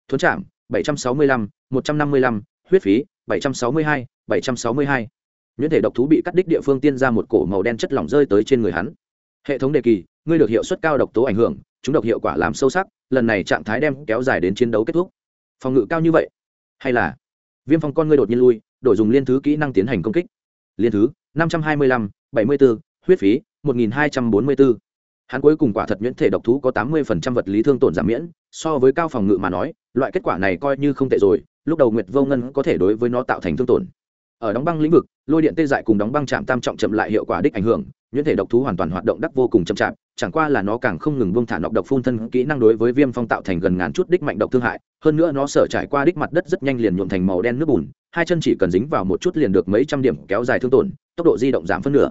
Thuấn chạm, bảy trăm sáu mươi lăm, một trăm năm mươi lăm, huyết phí, bảy trăm sáu mươi hai, bảy trăm sáu mươi hai. Nhuyễn thể độc thú bị cắt đích địa phương tiên ra một cổ màu đen chất lỏng rơi tới trên người hắn. Hệ thống đề kỳ, ngươi được hiệu suất cao độc tố ảnh hưởng, chúng độc hiệu quả làm sâu sắc, lần này trạng thái đem kéo dài đến chiến đấu kết thúc. Phòng ngự cao như vậy? Hay là viêm phong con ngươi đột nhiên lui đổi dùng liên thứ kỹ năng tiến hành công kích. Liên thứ, năm trăm hai mươi lăm, bảy mươi bốn huyết phí, một nghìn hai trăm bốn mươi bốn hắn cuối cùng quả thật nhuyễn thể độc thú có tám mươi vật lý thương tổn giảm miễn, so với cao phòng ngự mà nói, loại kết quả này coi như không tệ rồi, lúc đầu nguyệt vô ngân có thể đối với nó tạo thành thương tổn ở đóng băng lĩnh vực, lôi điện tê dại cùng đóng băng chạm tam trọng chậm lại hiệu quả đích ảnh hưởng, nhuyễn thể độc thú hoàn toàn hoạt động đắc vô cùng chậm chạp, chẳng qua là nó càng không ngừng buông thả nọc độc phun thân kỹ năng đối với viêm phong tạo thành gần ngàn chút đích mạnh độc thương hại, hơn nữa nó sở trải qua đích mặt đất rất nhanh liền nhuộm thành màu đen nước bùn, hai chân chỉ cần dính vào một chút liền được mấy trăm điểm kéo dài thương tổn, tốc độ di động giảm phân nửa.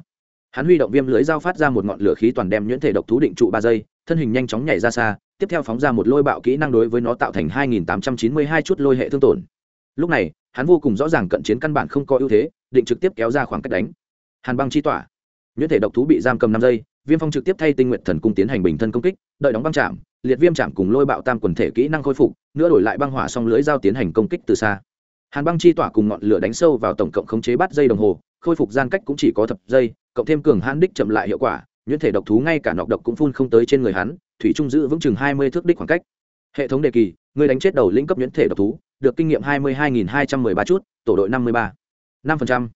Hắn huy động viêm lưới dao phát ra một ngọn lửa khí toàn đem nhuyễn thể độc thú định trụ ba giây, thân hình nhanh chóng nhảy ra xa, tiếp theo phóng ra một lôi bạo kỹ năng đối với nó tạo thành hai nghìn tám trăm chín mươi hai chút lôi hệ thương tổn. Lúc này hắn vô cùng rõ ràng cận chiến căn bản không có ưu thế, định trực tiếp kéo ra khoảng cách đánh. Hàn băng chi tỏa. Nhuyễn thể độc thú bị giam cầm năm giây, viêm phong trực tiếp thay tinh nguyện thần cung tiến hành bình thân công kích, đợi đóng băng chạm, liệt viêm chạm cùng lôi bạo tam quần thể kỹ năng khôi phục nữa đổi lại băng hỏa xong lưới giao tiến hành công kích từ xa. Hàn băng chi tỏa cùng ngọn lửa đánh sâu vào tổng cộng khống chế bắt giây đồng hồ, khôi phục gian cách cũng chỉ có thập giây, cộng thêm cường hãn đích chậm lại hiệu quả, nhuyễn thể độc thú ngay cả nọc độc cũng phun không tới trên người hắn, thủy trung giữ vững chừng hai mươi thước đích khoảng cách. Hệ thống đề kỳ, người đánh chết đầu lĩnh cấp nhuyễn thể độc thú được kinh nghiệm hai mươi hai nghìn hai trăm mười ba chút tổ đội năm mươi ba. năm phần trăm.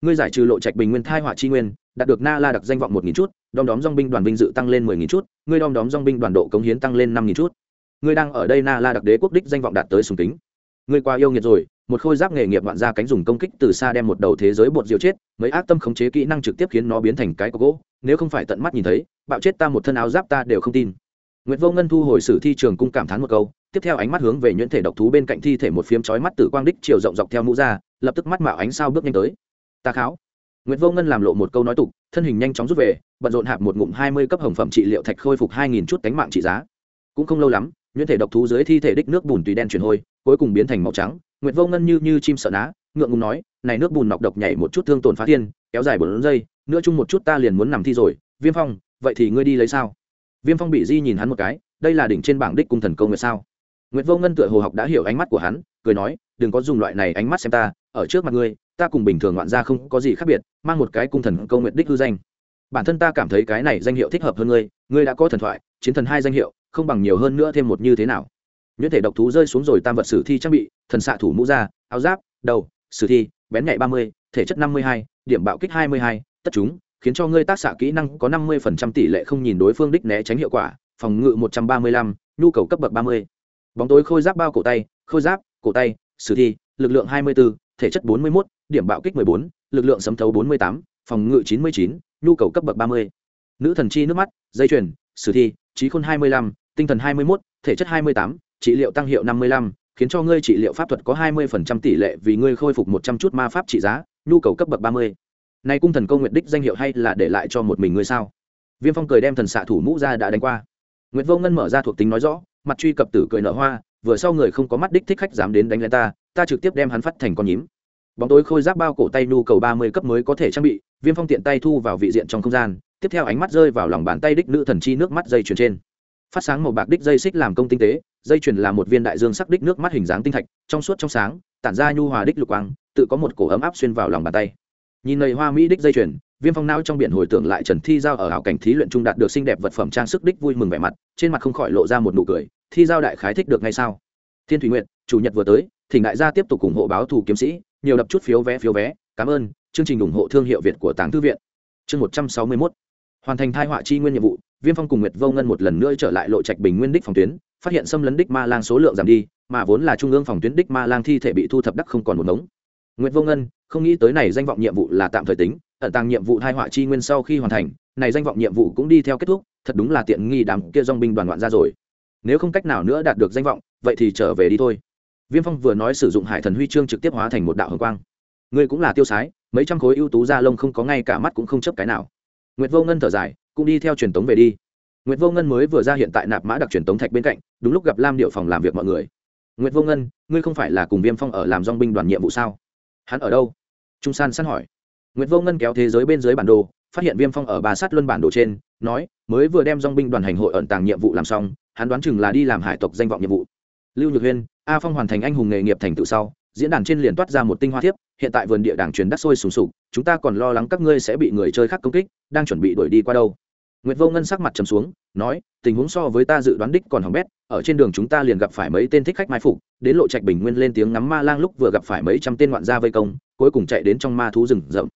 Ngươi giải trừ lộ trạch bình nguyên thai họa chi nguyên đạt được na la đặc danh vọng một nghìn chút đom đóm dong binh đoàn vinh dự tăng lên mười nghìn chút ngươi đom đóm dong binh đoàn độ cống hiến tăng lên năm nghìn chút. Ngươi đang ở đây na la đặc đế quốc đích danh vọng đạt tới sùng kính. Ngươi qua yêu nghiệt rồi một khôi giáp nghề nghiệp vạn ra cánh dùng công kích từ xa đem một đầu thế giới bột diều chết mấy ác tâm khống chế kỹ năng trực tiếp khiến nó biến thành cái có gỗ nếu không phải tận mắt nhìn thấy bạo chết ta một thân áo giáp ta đều không tin. Nguyệt Vô Ngân thu hồi sử thi trường cung cảm thán một câu, tiếp theo ánh mắt hướng về nhuyễn thể độc thú bên cạnh thi thể một phiếm chói mắt tử quang đích chiều rộng dọc theo mũ ra, lập tức mắt mạo ánh sao bước nhanh tới. Ta kháo. Nguyệt Vô Ngân làm lộ một câu nói tục, thân hình nhanh chóng rút về, bận rộn hạp một ngụm hai mươi cấp hồng phẩm trị liệu thạch khôi phục hai nghìn chút cánh mạng trị giá. Cũng không lâu lắm, nhuyễn thể độc thú dưới thi thể đích nước bùn tùy đen chuyển hôi, cuối cùng biến thành màu trắng. Nguyệt Vô Ngân như như chim sợ ná, ngượng ngùng nói, này nước bùn nọc độc nhảy một chút thương tổn phá thiên, kéo dài bốn giây, nữa chung một chút ta liền muốn nằm thi rồi. Viêm Phong, vậy thì ngươi đi lấy sao? Viêm Phong bị di nhìn hắn một cái, đây là đỉnh trên bảng đích cung thần công nguyệt sao nguyệt vô ngân tựa hồ học đã hiểu ánh mắt của hắn, cười nói, đừng có dùng loại này ánh mắt xem ta, ở trước mặt ngươi, ta cùng bình thường ngoạn gia không có gì khác biệt, mang một cái cung thần công nguyệt đích hư danh. Bản thân ta cảm thấy cái này danh hiệu thích hợp hơn ngươi ngươi đã có thần thoại, chiến thần hai danh hiệu, không bằng nhiều hơn nữa thêm một như thế nào. Nhuyễn thể độc thú rơi xuống rồi tam vật sử thi trang bị, thần xạ thủ mũ da, áo giáp, đầu, sử thi, bén nhạy ba mươi, thể chất năm mươi hai, điểm bạo kích hai mươi hai, tất chúng, khiến cho ngươi tác xạ kỹ năng có năm mươi tỷ lệ không nhìn đối phương đích né tránh hiệu quả, phòng ngự một trăm ba mươi lăm, nhu cầu cấp bậc ba mươi bóng tối khôi giáp bao cổ tay khôi giáp cổ tay sử thi lực lượng hai mươi 24, thể chất bốn mươi 41, điểm bạo kích bốn, lực lượng sấm thấu bốn mươi tám, phòng ngự chín mươi chín, nhu cầu cấp bậc ba mươi. Nữ thần chi nước mắt dây chuyền sử thi trí khôn hai mươi lăm, tinh thần hai mươi 21, thể chất hai mươi tám, trị liệu tăng hiệu năm mươi lăm, khiến cho ngươi trị liệu pháp thuật có hai mươi phần trăm tỷ lệ vì ngươi khôi phục một trăm chút ma pháp trị giá nhu cầu cấp bậc ba mươi. Này cung thần công nguyện đích danh hiệu hay là để lại cho một mình ngươi sao? Viêm phong cười đem thần xạ thủ mũ ra đã đánh qua. Nguyệt Vô Ngân mở ra thuộc tính nói rõ, mặt truy cập tử cười nở hoa, vừa sau người không có mắt đích thích khách dám đến đánh lên ta, ta trực tiếp đem hắn phát thành con nhím. Bóng tối khôi giáp bao cổ tay nhu cầu ba mươi cấp mới có thể trang bị, Viêm Phong tiện tay thu vào vị diện trong không gian, tiếp theo ánh mắt rơi vào lòng bàn tay đích nữ thần chi nước mắt dây chuyền trên. Phát sáng màu bạc đích dây xích làm công tinh tế, dây chuyền là một viên đại dương sắc đích nước mắt hình dáng tinh thạch, trong suốt trong sáng, tản ra nhu hòa đích lục quang, tự có một cổ ấm áp xuyên vào lòng bàn tay. Nhìn nơi hoa mỹ đích dây chuyền, viêm phong não trong biển hồi tưởng lại trần thi giao ở hảo cảnh thí luyện trung đạt được xinh đẹp vật phẩm trang sức đích vui mừng vẻ mặt, trên mặt không khỏi lộ ra một nụ cười, thi giao đại khái thích được ngay sao? Thiên thủy nguyện chủ nhật vừa tới, thỉnh đại gia tiếp tục ủng hộ báo thù kiếm sĩ, nhiều đập chút phiếu vé phiếu vé, cảm ơn, chương trình ủng hộ thương hiệu việt của tàng thư viện. Chương một trăm sáu mươi mốt. Hoàn thành thai họa chi nguyên nhiệm vụ, viêm phong cùng nguyệt vô ngân một lần nữa trở lại lộ trạch bình nguyên đích phòng tuyến, phát hiện xâm lấn đích ma lang số lượng giảm đi, mà vốn là trung ương phòng tuyến đích ma lang thi thể bị thu thập đắc không còn một mống nguyệt vô ngân, không nghĩ tới này danh vọng nhiệm vụ là tạm thời tính ẩn tàng nhiệm vụ thai họa chi nguyên sau khi hoàn thành, này danh vọng nhiệm vụ cũng đi theo kết thúc, thật đúng là tiện nghi đám kia dong binh đoàn loạn ra rồi. Nếu không cách nào nữa đạt được danh vọng, vậy thì trở về đi thôi. Viêm phong vừa nói sử dụng hải thần huy chương trực tiếp hóa thành một đạo hồng quang. Ngươi cũng là tiêu sái, mấy trăm khối ưu tú da lông không có ngay cả mắt cũng không chấp cái nào. Nguyệt vô ngân thở dài, cũng đi theo truyền tống về đi. Nguyệt vô ngân mới vừa ra hiện tại nạp mã đặc truyền tống thạch bên cạnh, đúng lúc gặp lam điệu phòng làm việc mọi người. Nguyệt vô ngân, ngươi không phải là cùng viêm phong ở làm dong binh đoàn nhiệm vụ sao? Hắn ở đâu? Trung san săn hỏi nguyệt vô ngân kéo thế giới bên dưới bản đồ, phát hiện viêm phong ở bà sát luân bản đồ trên, nói, mới vừa đem dòng binh đoàn hành hội ẩn tàng nhiệm vụ làm xong, hắn đoán chừng là đi làm hải tộc danh vọng nhiệm vụ. Lưu nhược huyên, a phong hoàn thành anh hùng nghề nghiệp thành tựu sau, diễn đàn trên liền toát ra một tinh hoa thiếp, hiện tại vườn địa đảng truyền đắc sôi sùng sục, chúng ta còn lo lắng các ngươi sẽ bị người chơi khác công kích, đang chuẩn bị đuổi đi qua đâu. Nguyệt vô ngân sắc mặt trầm xuống, nói, tình huống so với ta dự đoán đích còn hỏng bét, ở trên đường chúng ta liền gặp phải mấy tên thích khách mai phục, đến lộ trạch bình nguyên lên tiếng ngắm ma lang lúc vừa gặp phải mấy trăm tên ngoạn gia vây công, cuối cùng chạy đến trong ma thú rừng rậm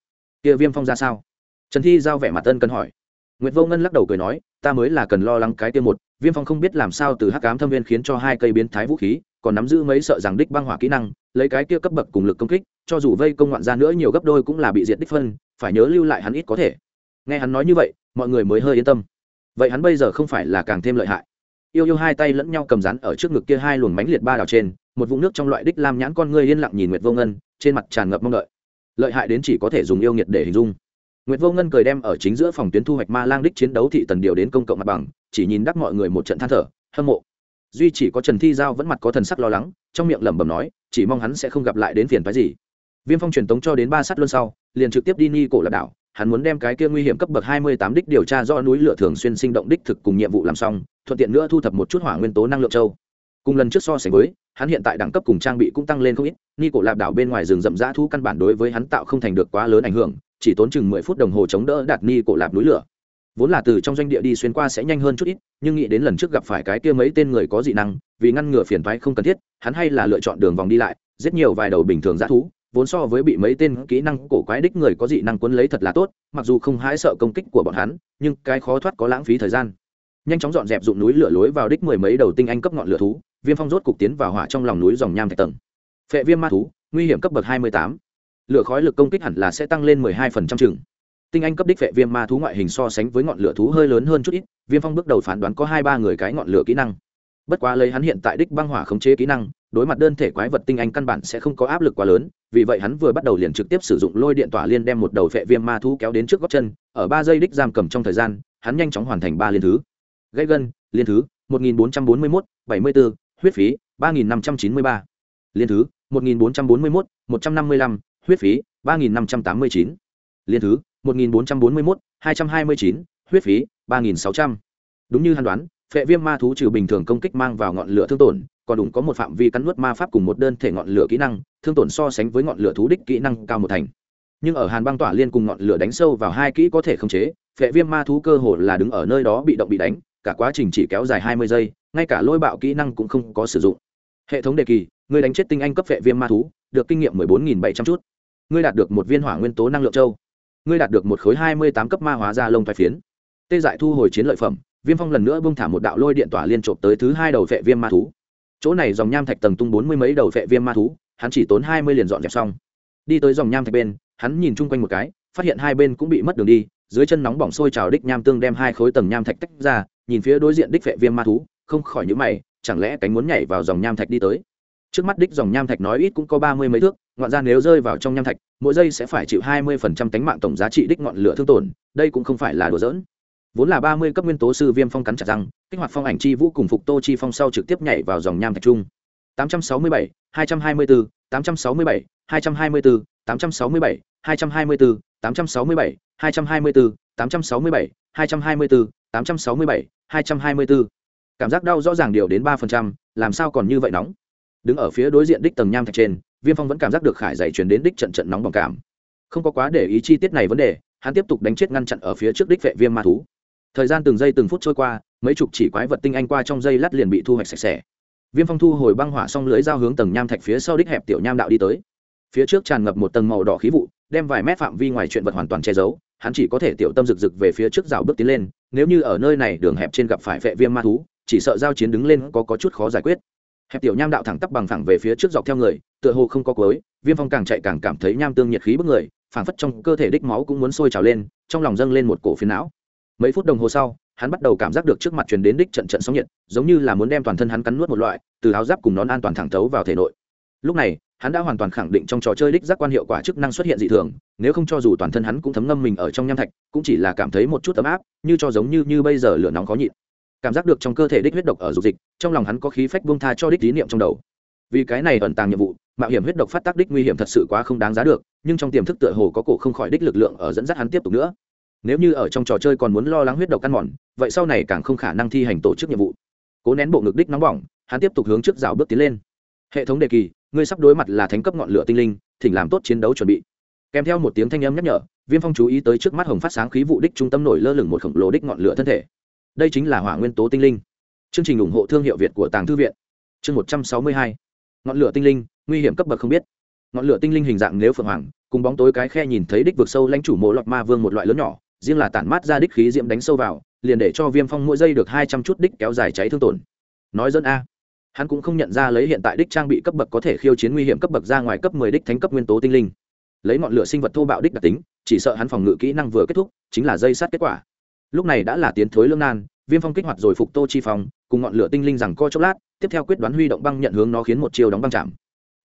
kia viêm phong ra sao? Trần thi giao vẻ mặt tân cần hỏi. Nguyệt vô ngân lắc đầu cười nói, ta mới là cần lo lắng cái kia một, viêm phong không biết làm sao từ hắc cám thâm viên khiến cho hai cây biến thái vũ khí, còn nắm giữ mấy sợ rằng đích băng hỏa kỹ năng, lấy cái kia cấp bậc cùng lực công kích, cho dù vây công ngoạn ra nữa nhiều gấp đôi cũng là bị diệt đích phân, phải nhớ lưu lại hắn ít có thể. Nghe hắn nói như vậy, mọi người mới hơi yên tâm. Vậy hắn bây giờ không phải là càng thêm lợi hại. Yêu yêu hai tay lẫn nhau cầm rắn ở trước ngực kia hai luồng mánh liệt ba đào trên, một vũng nước trong loại đích lam nhãn con ngươi yên lặng nhìn nguyệt vô ngân, trên mặt tràn ngập mong đợi lợi hại đến chỉ có thể dùng yêu nghiệt để hình dung. Nguyệt vô ngân cười đem ở chính giữa phòng tuyến thu hoạch ma lang đích chiến đấu thị tần điều đến công cộng mặt bằng, chỉ nhìn đắc mọi người một trận than thở, hâm mộ. Duy chỉ có trần thi giao vẫn mặt có thần sắc lo lắng, trong miệng lẩm bẩm nói, chỉ mong hắn sẽ không gặp lại đến phiền phức gì. Viêm phong truyền tống cho đến ba sát luôn sau, liền trực tiếp đi ni cổ lập đảo, hắn muốn đem cái kia nguy hiểm cấp bậc hai mươi tám đích điều tra do núi lửa thường xuyên sinh động đích thực cùng nhiệm vụ làm xong, thuận tiện nữa thu thập một chút hỏa nguyên tố năng lượng châu cùng lần trước so sánh với, hắn hiện tại đẳng cấp cùng trang bị cũng tăng lên không ít ni cổ lạp đảo bên ngoài rừng rậm rã thu căn bản đối với hắn tạo không thành được quá lớn ảnh hưởng, chỉ tốn chừng mười phút đồng hồ chống đỡ đạt ni cổ lạp núi lửa. Vốn là từ trong doanh địa đi xuyên qua sẽ nhanh hơn chút ít, nhưng nghĩ đến lần trước gặp phải cái kia mấy tên người có dị năng, vì ngăn ngừa phiền thoái không cần thiết, hắn hay là lựa chọn đường vòng đi lại rất nhiều vài đầu bình thường dã thú, vốn so với bị mấy tên kỹ năng cổ quái đích người có dị năng quấn lấy thật là tốt, mặc dù không hãi sợ công kích của bọn hắn, nhưng cái khó thoát có lãng phí thời gian. Nhanh chóng dọn dẹp dụng núi lửa lối vào đích mười mấy đầu tinh anh cấp ngọn lửa thú viêm phong rốt cục tiến vào hỏa trong lòng núi dòng nham thạch tầng. Phệ viêm ma thú nguy hiểm cấp bậc hai mươi tám. Lửa khói lực công kích hẳn là sẽ tăng lên mười hai phần trăm chừng. Tinh anh cấp đích vệ viêm ma thú ngoại hình so sánh với ngọn lửa thú hơi lớn hơn chút ít viêm phong bước đầu phán đoán có hai ba người cái ngọn lửa kỹ năng. Bất quá lấy hắn hiện tại đích băng hỏa khống chế kỹ năng đối mặt đơn thể quái vật tinh anh căn bản sẽ không có áp lực quá lớn vì vậy hắn vừa bắt đầu liền trực tiếp sử dụng lôi điện tỏa liên đem một đầu vệ viêm ma thú kéo đến trước góc chân ở ba giây đích giam cầm trong thời gian hắn nhanh chóng hoàn thành ba liên thứ. Gây gân liên thứ 1441, 74, huyết phí, ba nghìn năm trăm chín mươi ba. Liên thứ, một nghìn bốn trăm bốn mươi mốt, một trăm năm mươi lăm, huyết phí, ba nghìn năm trăm tám mươi chín. Liên thứ, một nghìn bốn trăm bốn mươi mốt, hai trăm hai mươi chín, huyết phí, ba nghìn sáu trăm. Đúng như hắn đoán, phệ viêm ma thú trừ bình thường công kích mang vào ngọn lửa thương tổn, còn đúng có một phạm vi cắn nuốt ma pháp cùng một đơn thể ngọn lửa kỹ năng, thương tổn so sánh với ngọn lửa thú đích kỹ năng cao một thành. Nhưng ở hàn băng tỏa liên cùng ngọn lửa đánh sâu vào hai kỹ có thể khống chế, phệ viêm ma thú cơ hồ là đứng ở nơi đó bị động bị đánh, cả quá trình chỉ kéo dài hai mươi giây ngay cả lôi bạo kỹ năng cũng không có sử dụng. Hệ thống đề kỳ người đánh chết tinh anh cấp vệ viêm ma thú, được kinh nghiệm mười bốn nghìn bảy trăm chút. Ngươi đạt được một viên hỏa nguyên tố năng lượng châu. Ngươi đạt được một khối hai mươi tám cấp ma hóa ra lông thoái phiến. Tê dại thu hồi chiến lợi phẩm, viêm phong lần nữa bông thả một đạo lôi điện tỏa liên trộm tới thứ hai đầu vệ viêm ma thú. Chỗ này dòng nham thạch tầng tung bốn mươi mấy đầu vệ viêm ma thú, hắn chỉ tốn hai mươi liền dọn dẹp xong. Đi tới dòng nham thạch bên, hắn nhìn chung quanh một cái, phát hiện hai bên cũng bị mất đường đi, dưới chân nóng bỏng sôi trào đích nham tương đem hai khối tầng nham thạch tách ra, nhìn phía đối diện đích vệ viêm ma thú không khỏi nhíu mày, chẳng lẽ cánh muốn nhảy vào dòng nham thạch đi tới. Trước mắt đích dòng nham thạch nói ít cũng có ba mươi mấy thước, ngoạn ra nếu rơi vào trong nham thạch, mỗi giây sẽ phải chịu hai 20% cánh mạng tổng giá trị đích ngọn lửa thương tổn, đây cũng không phải là đùa giỡn. Vốn là ba mươi cấp nguyên tố sư Viêm Phong cắn chặt răng, kích hoạt phong ảnh chi vũ cùng phục Tô chi phong sau trực tiếp nhảy vào dòng nham thạch trung. 867, 224, 867, 224, 867, 224, 867, 224, 867, 224, 867, 224 cảm giác đau rõ ràng điều đến ba phần trăm, làm sao còn như vậy nóng? Đứng ở phía đối diện đích tầng nham thạch trên, viêm phong vẫn cảm giác được khải dày chuyển đến đích trận trận nóng bỏng cảm. Không có quá để ý chi tiết này vấn đề, hắn tiếp tục đánh chết ngăn chặn ở phía trước đích vệ viêm ma thú. Thời gian từng giây từng phút trôi qua, mấy chục chỉ quái vật tinh anh qua trong dây lát liền bị thu hoạch sạch sẽ. Viêm phong thu hồi băng hỏa xong lưới dao hướng tầng nham thạch phía sau đích hẹp tiểu nham đạo đi tới. Phía trước tràn ngập một tầng màu đỏ khí vụ, đem vài mét phạm vi ngoài chuyện vật hoàn toàn che giấu, hắn chỉ có thể tiểu tâm rực rực về phía trước rào bước tiến lên, nếu như ở nơi này đường hẹp trên gặp phải vệ viêm ma thú chỉ sợ giao chiến đứng lên có, có chút khó giải quyết. Hẹp tiểu nham đạo thẳng tắp bằng thẳng về phía trước dọc theo người tựa hồ không có cối viêm phong càng chạy càng cảm thấy nham tương nhiệt khí bức người phảng phất trong cơ thể đích máu cũng muốn sôi trào lên trong lòng dâng lên một cổ phiến não. Mấy phút đồng hồ sau hắn bắt đầu cảm giác được trước mặt truyền đến đích trận trận sóng nhiệt giống như là muốn đem toàn thân hắn cắn nuốt một loại từ áo giáp cùng nón an toàn thẳng thấu vào thể nội. Lúc này hắn đã hoàn toàn khẳng định trong trò chơi đích giác quan hiệu quả chức năng xuất hiện dị thường nếu không cho dù toàn thân hắn cũng thấm ngâm mình ở trong nham thạch cũng chỉ là cảm thấy một chút ấm áp như cho giống như như bây giờ lửa nóng khó nhịn cảm giác được trong cơ thể đích huyết độc ở dục dịch, trong lòng hắn có khí phách buông tha cho đích lý niệm trong đầu. Vì cái này ẩn tàng nhiệm vụ, mạo hiểm huyết độc phát tác đích nguy hiểm thật sự quá không đáng giá được, nhưng trong tiềm thức tựa hồ có cổ không khỏi đích lực lượng ở dẫn dắt hắn tiếp tục nữa. Nếu như ở trong trò chơi còn muốn lo lắng huyết độc căn mòn, vậy sau này càng không khả năng thi hành tổ chức nhiệm vụ. Cố nén bộ ngực đích nóng bỏng, hắn tiếp tục hướng trước rào bước tiến lên. Hệ thống đề kỳ, ngươi sắp đối mặt là thánh cấp ngọn lửa tinh linh, thỉnh làm tốt chiến đấu chuẩn bị. Kèm theo một tiếng thanh âm nhắc nhở, viêm phong chú ý tới trước mắt hồng phát sáng khí vụ đích trung tâm nổi lơ lửng một khổng lồ đích ngọn lửa thân thể đây chính là hỏa nguyên tố tinh linh. Chương trình ủng hộ thương hiệu việt của tàng thư viện. Chương một trăm sáu mươi hai. Ngọn lửa tinh linh, nguy hiểm cấp bậc không biết. Ngọn lửa tinh linh hình dạng nếu phượng hoàng, cùng bóng tối cái khe nhìn thấy đích vực sâu lãnh chủ mộ lọt ma vương một loại lớn nhỏ, riêng là tản mát ra đích khí diễm đánh sâu vào, liền để cho viêm phong mỗi giây được hai trăm chút đích kéo dài cháy thương tổn. Nói dân a. Hắn cũng không nhận ra lấy hiện tại đích trang bị cấp bậc có thể khiêu chiến nguy hiểm cấp bậc ra ngoài cấp mười đích thánh cấp nguyên tố tinh linh. Lấy ngọn lửa sinh vật thô bạo đích đặc tính, chỉ sợ hắn phòng ngự kỹ năng vừa kết thúc, chính là dây sát kết quả lúc này đã là tiến thối lương nan, viêm phong kích hoạt rồi phục tô chi phòng cùng ngọn lửa tinh linh rằng co chốc lát, tiếp theo quyết đoán huy động băng nhận hướng nó khiến một chiều đóng băng chạm.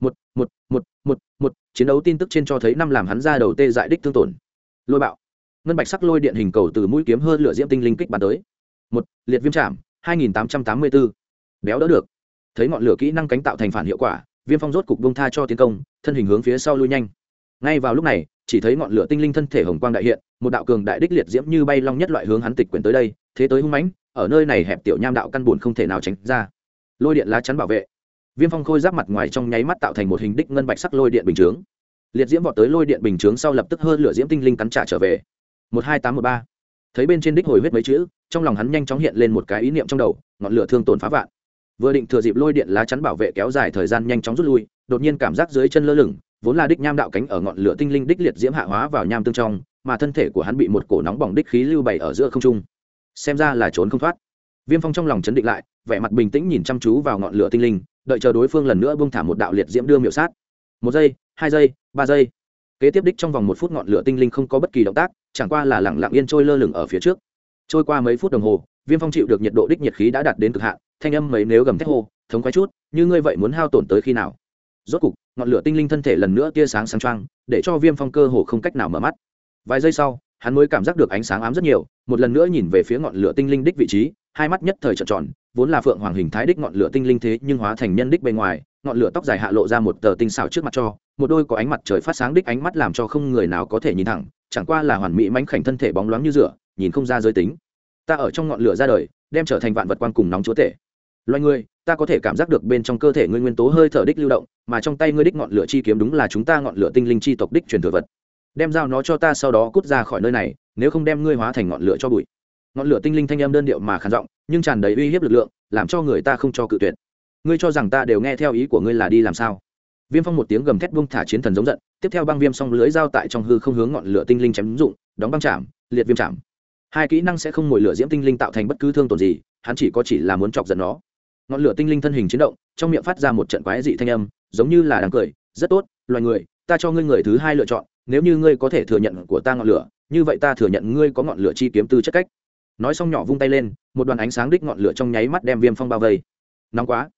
Một một một một một, chiến đấu tin tức trên cho thấy năm làm hắn ra đầu tê dại đích thương tổn. Lôi bạo. Ngân bạch sắc lôi điện hình cầu từ mũi kiếm hơn lửa diễm tinh linh kích bắn tới. Một, liệt viêm chạm, hai nghìn tám trăm tám mươi bốn béo đỡ được. Thấy ngọn lửa kỹ năng cánh tạo thành phản hiệu quả, viêm phong rốt cục bông tha cho tiến công, thân hình hướng phía sau lui nhanh ngay vào lúc này, chỉ thấy ngọn lửa tinh linh thân thể hồng quang đại hiện, một đạo cường đại đích liệt diễm như bay long nhất loại hướng hắn tịch quyển tới đây, thế tới hung mãnh, ở nơi này hẹp tiểu nham đạo căn buồn không thể nào tránh ra. Lôi điện lá chắn bảo vệ. Viêm phong khôi giáp mặt ngoài trong nháy mắt tạo thành một hình đích ngân bạch sắc lôi điện bình chướng. Liệt diễm vọt tới lôi điện bình chướng sau lập tức hơn lửa diễm tinh linh cắn trả trở về. Một hai tám một ba. Thấy bên trên đích hồi huyết mấy chữ, trong lòng hắn nhanh chóng hiện lên một cái ý niệm trong đầu, ngọn lửa thương tổn phá vạn. Vừa định thừa dịp lôi điện lá chắn bảo vệ kéo dài thời gian nhanh chóng rút lui, đột nhiên cảm giác dưới chân lơ lửng vốn là đích nham đạo cánh ở ngọn lửa tinh linh đích liệt diễm hạ hóa vào nham tương trong, mà thân thể của hắn bị một cổ nóng bỏng đích khí lưu bày ở giữa không trung. Xem ra là trốn không thoát. Viêm phong trong lòng chấn định lại, vẻ mặt bình tĩnh nhìn chăm chú vào ngọn lửa tinh linh, đợi chờ đối phương lần nữa bông thả một đạo liệt diễm đưa miệu sát. Một giây, hai giây, ba giây. Kế tiếp đích trong vòng một phút ngọn lửa tinh linh không có bất kỳ động tác, chẳng qua là lẳng lặng yên trôi lơ lửng ở phía trước. Trôi qua mấy phút đồng hồ, viêm phong chịu được nhiệt độ đích nhiệt khí đã đạt đến cực hạn, thanh âm mấy nếu gầm thét hô, thống khoái chút, như ngươi vậy muốn hao tổn tới khi nào? Rốt cục, ngọn lửa tinh linh thân thể lần nữa tia sáng sáng trăng để cho viêm phong cơ hồ không cách nào mở mắt. Vài giây sau, hắn mới cảm giác được ánh sáng ám rất nhiều, một lần nữa nhìn về phía ngọn lửa tinh linh đích vị trí, hai mắt nhất thời trợn tròn, vốn là phượng hoàng hình thái đích ngọn lửa tinh linh thế nhưng hóa thành nhân đích bên ngoài, ngọn lửa tóc dài hạ lộ ra một tờ tinh xảo trước mặt cho, một đôi có ánh mặt trời phát sáng đích ánh mắt làm cho không người nào có thể nhìn thẳng, chẳng qua là hoàn mỹ mánh khảnh thân thể bóng loáng như rửa, nhìn không ra giới tính. Ta ở trong ngọn lửa ra đời, đem trở thành vạn vật quan cùng nóng chúa tể loài người, ta có thể cảm giác được bên trong cơ thể ngươi nguyên tố hơi thở đích lưu động, mà trong tay ngươi đích ngọn lửa chi kiếm đúng là chúng ta ngọn lửa tinh linh chi tộc đích truyền thừa vật. Đem dao nó cho ta sau đó cút ra khỏi nơi này, nếu không đem ngươi hóa thành ngọn lửa cho bụi. Ngọn lửa tinh linh thanh âm đơn điệu mà khản giọng, nhưng tràn đầy uy hiếp lực lượng, làm cho người ta không cho cự tuyệt. Ngươi cho rằng ta đều nghe theo ý của ngươi là đi làm sao? Viêm phong một tiếng gầm thét bung thả chiến thần giống giận, tiếp theo băng viêm xong lưới dao tại trong hư không hướng ngọn lửa tinh linh chém dụng, đóng băng chạm, liệt viêm chạm. Hai kỹ năng sẽ không mồi lửa diễm tinh linh tạo thành bất cứ thương tổn gì, hắn chỉ có chỉ là muốn chọc giận nó ngọn lửa tinh linh thân hình chiến động trong miệng phát ra một trận quái dị thanh âm giống như là đang cười rất tốt loài người ta cho ngươi người thứ hai lựa chọn nếu như ngươi có thể thừa nhận của ta ngọn lửa như vậy ta thừa nhận ngươi có ngọn lửa chi kiếm tư chất cách. Nói xong nhỏ vung tay lên một đoàn ánh sáng đích ngọn lửa trong nháy mắt đem viêm phong bao vây. Nóng quá.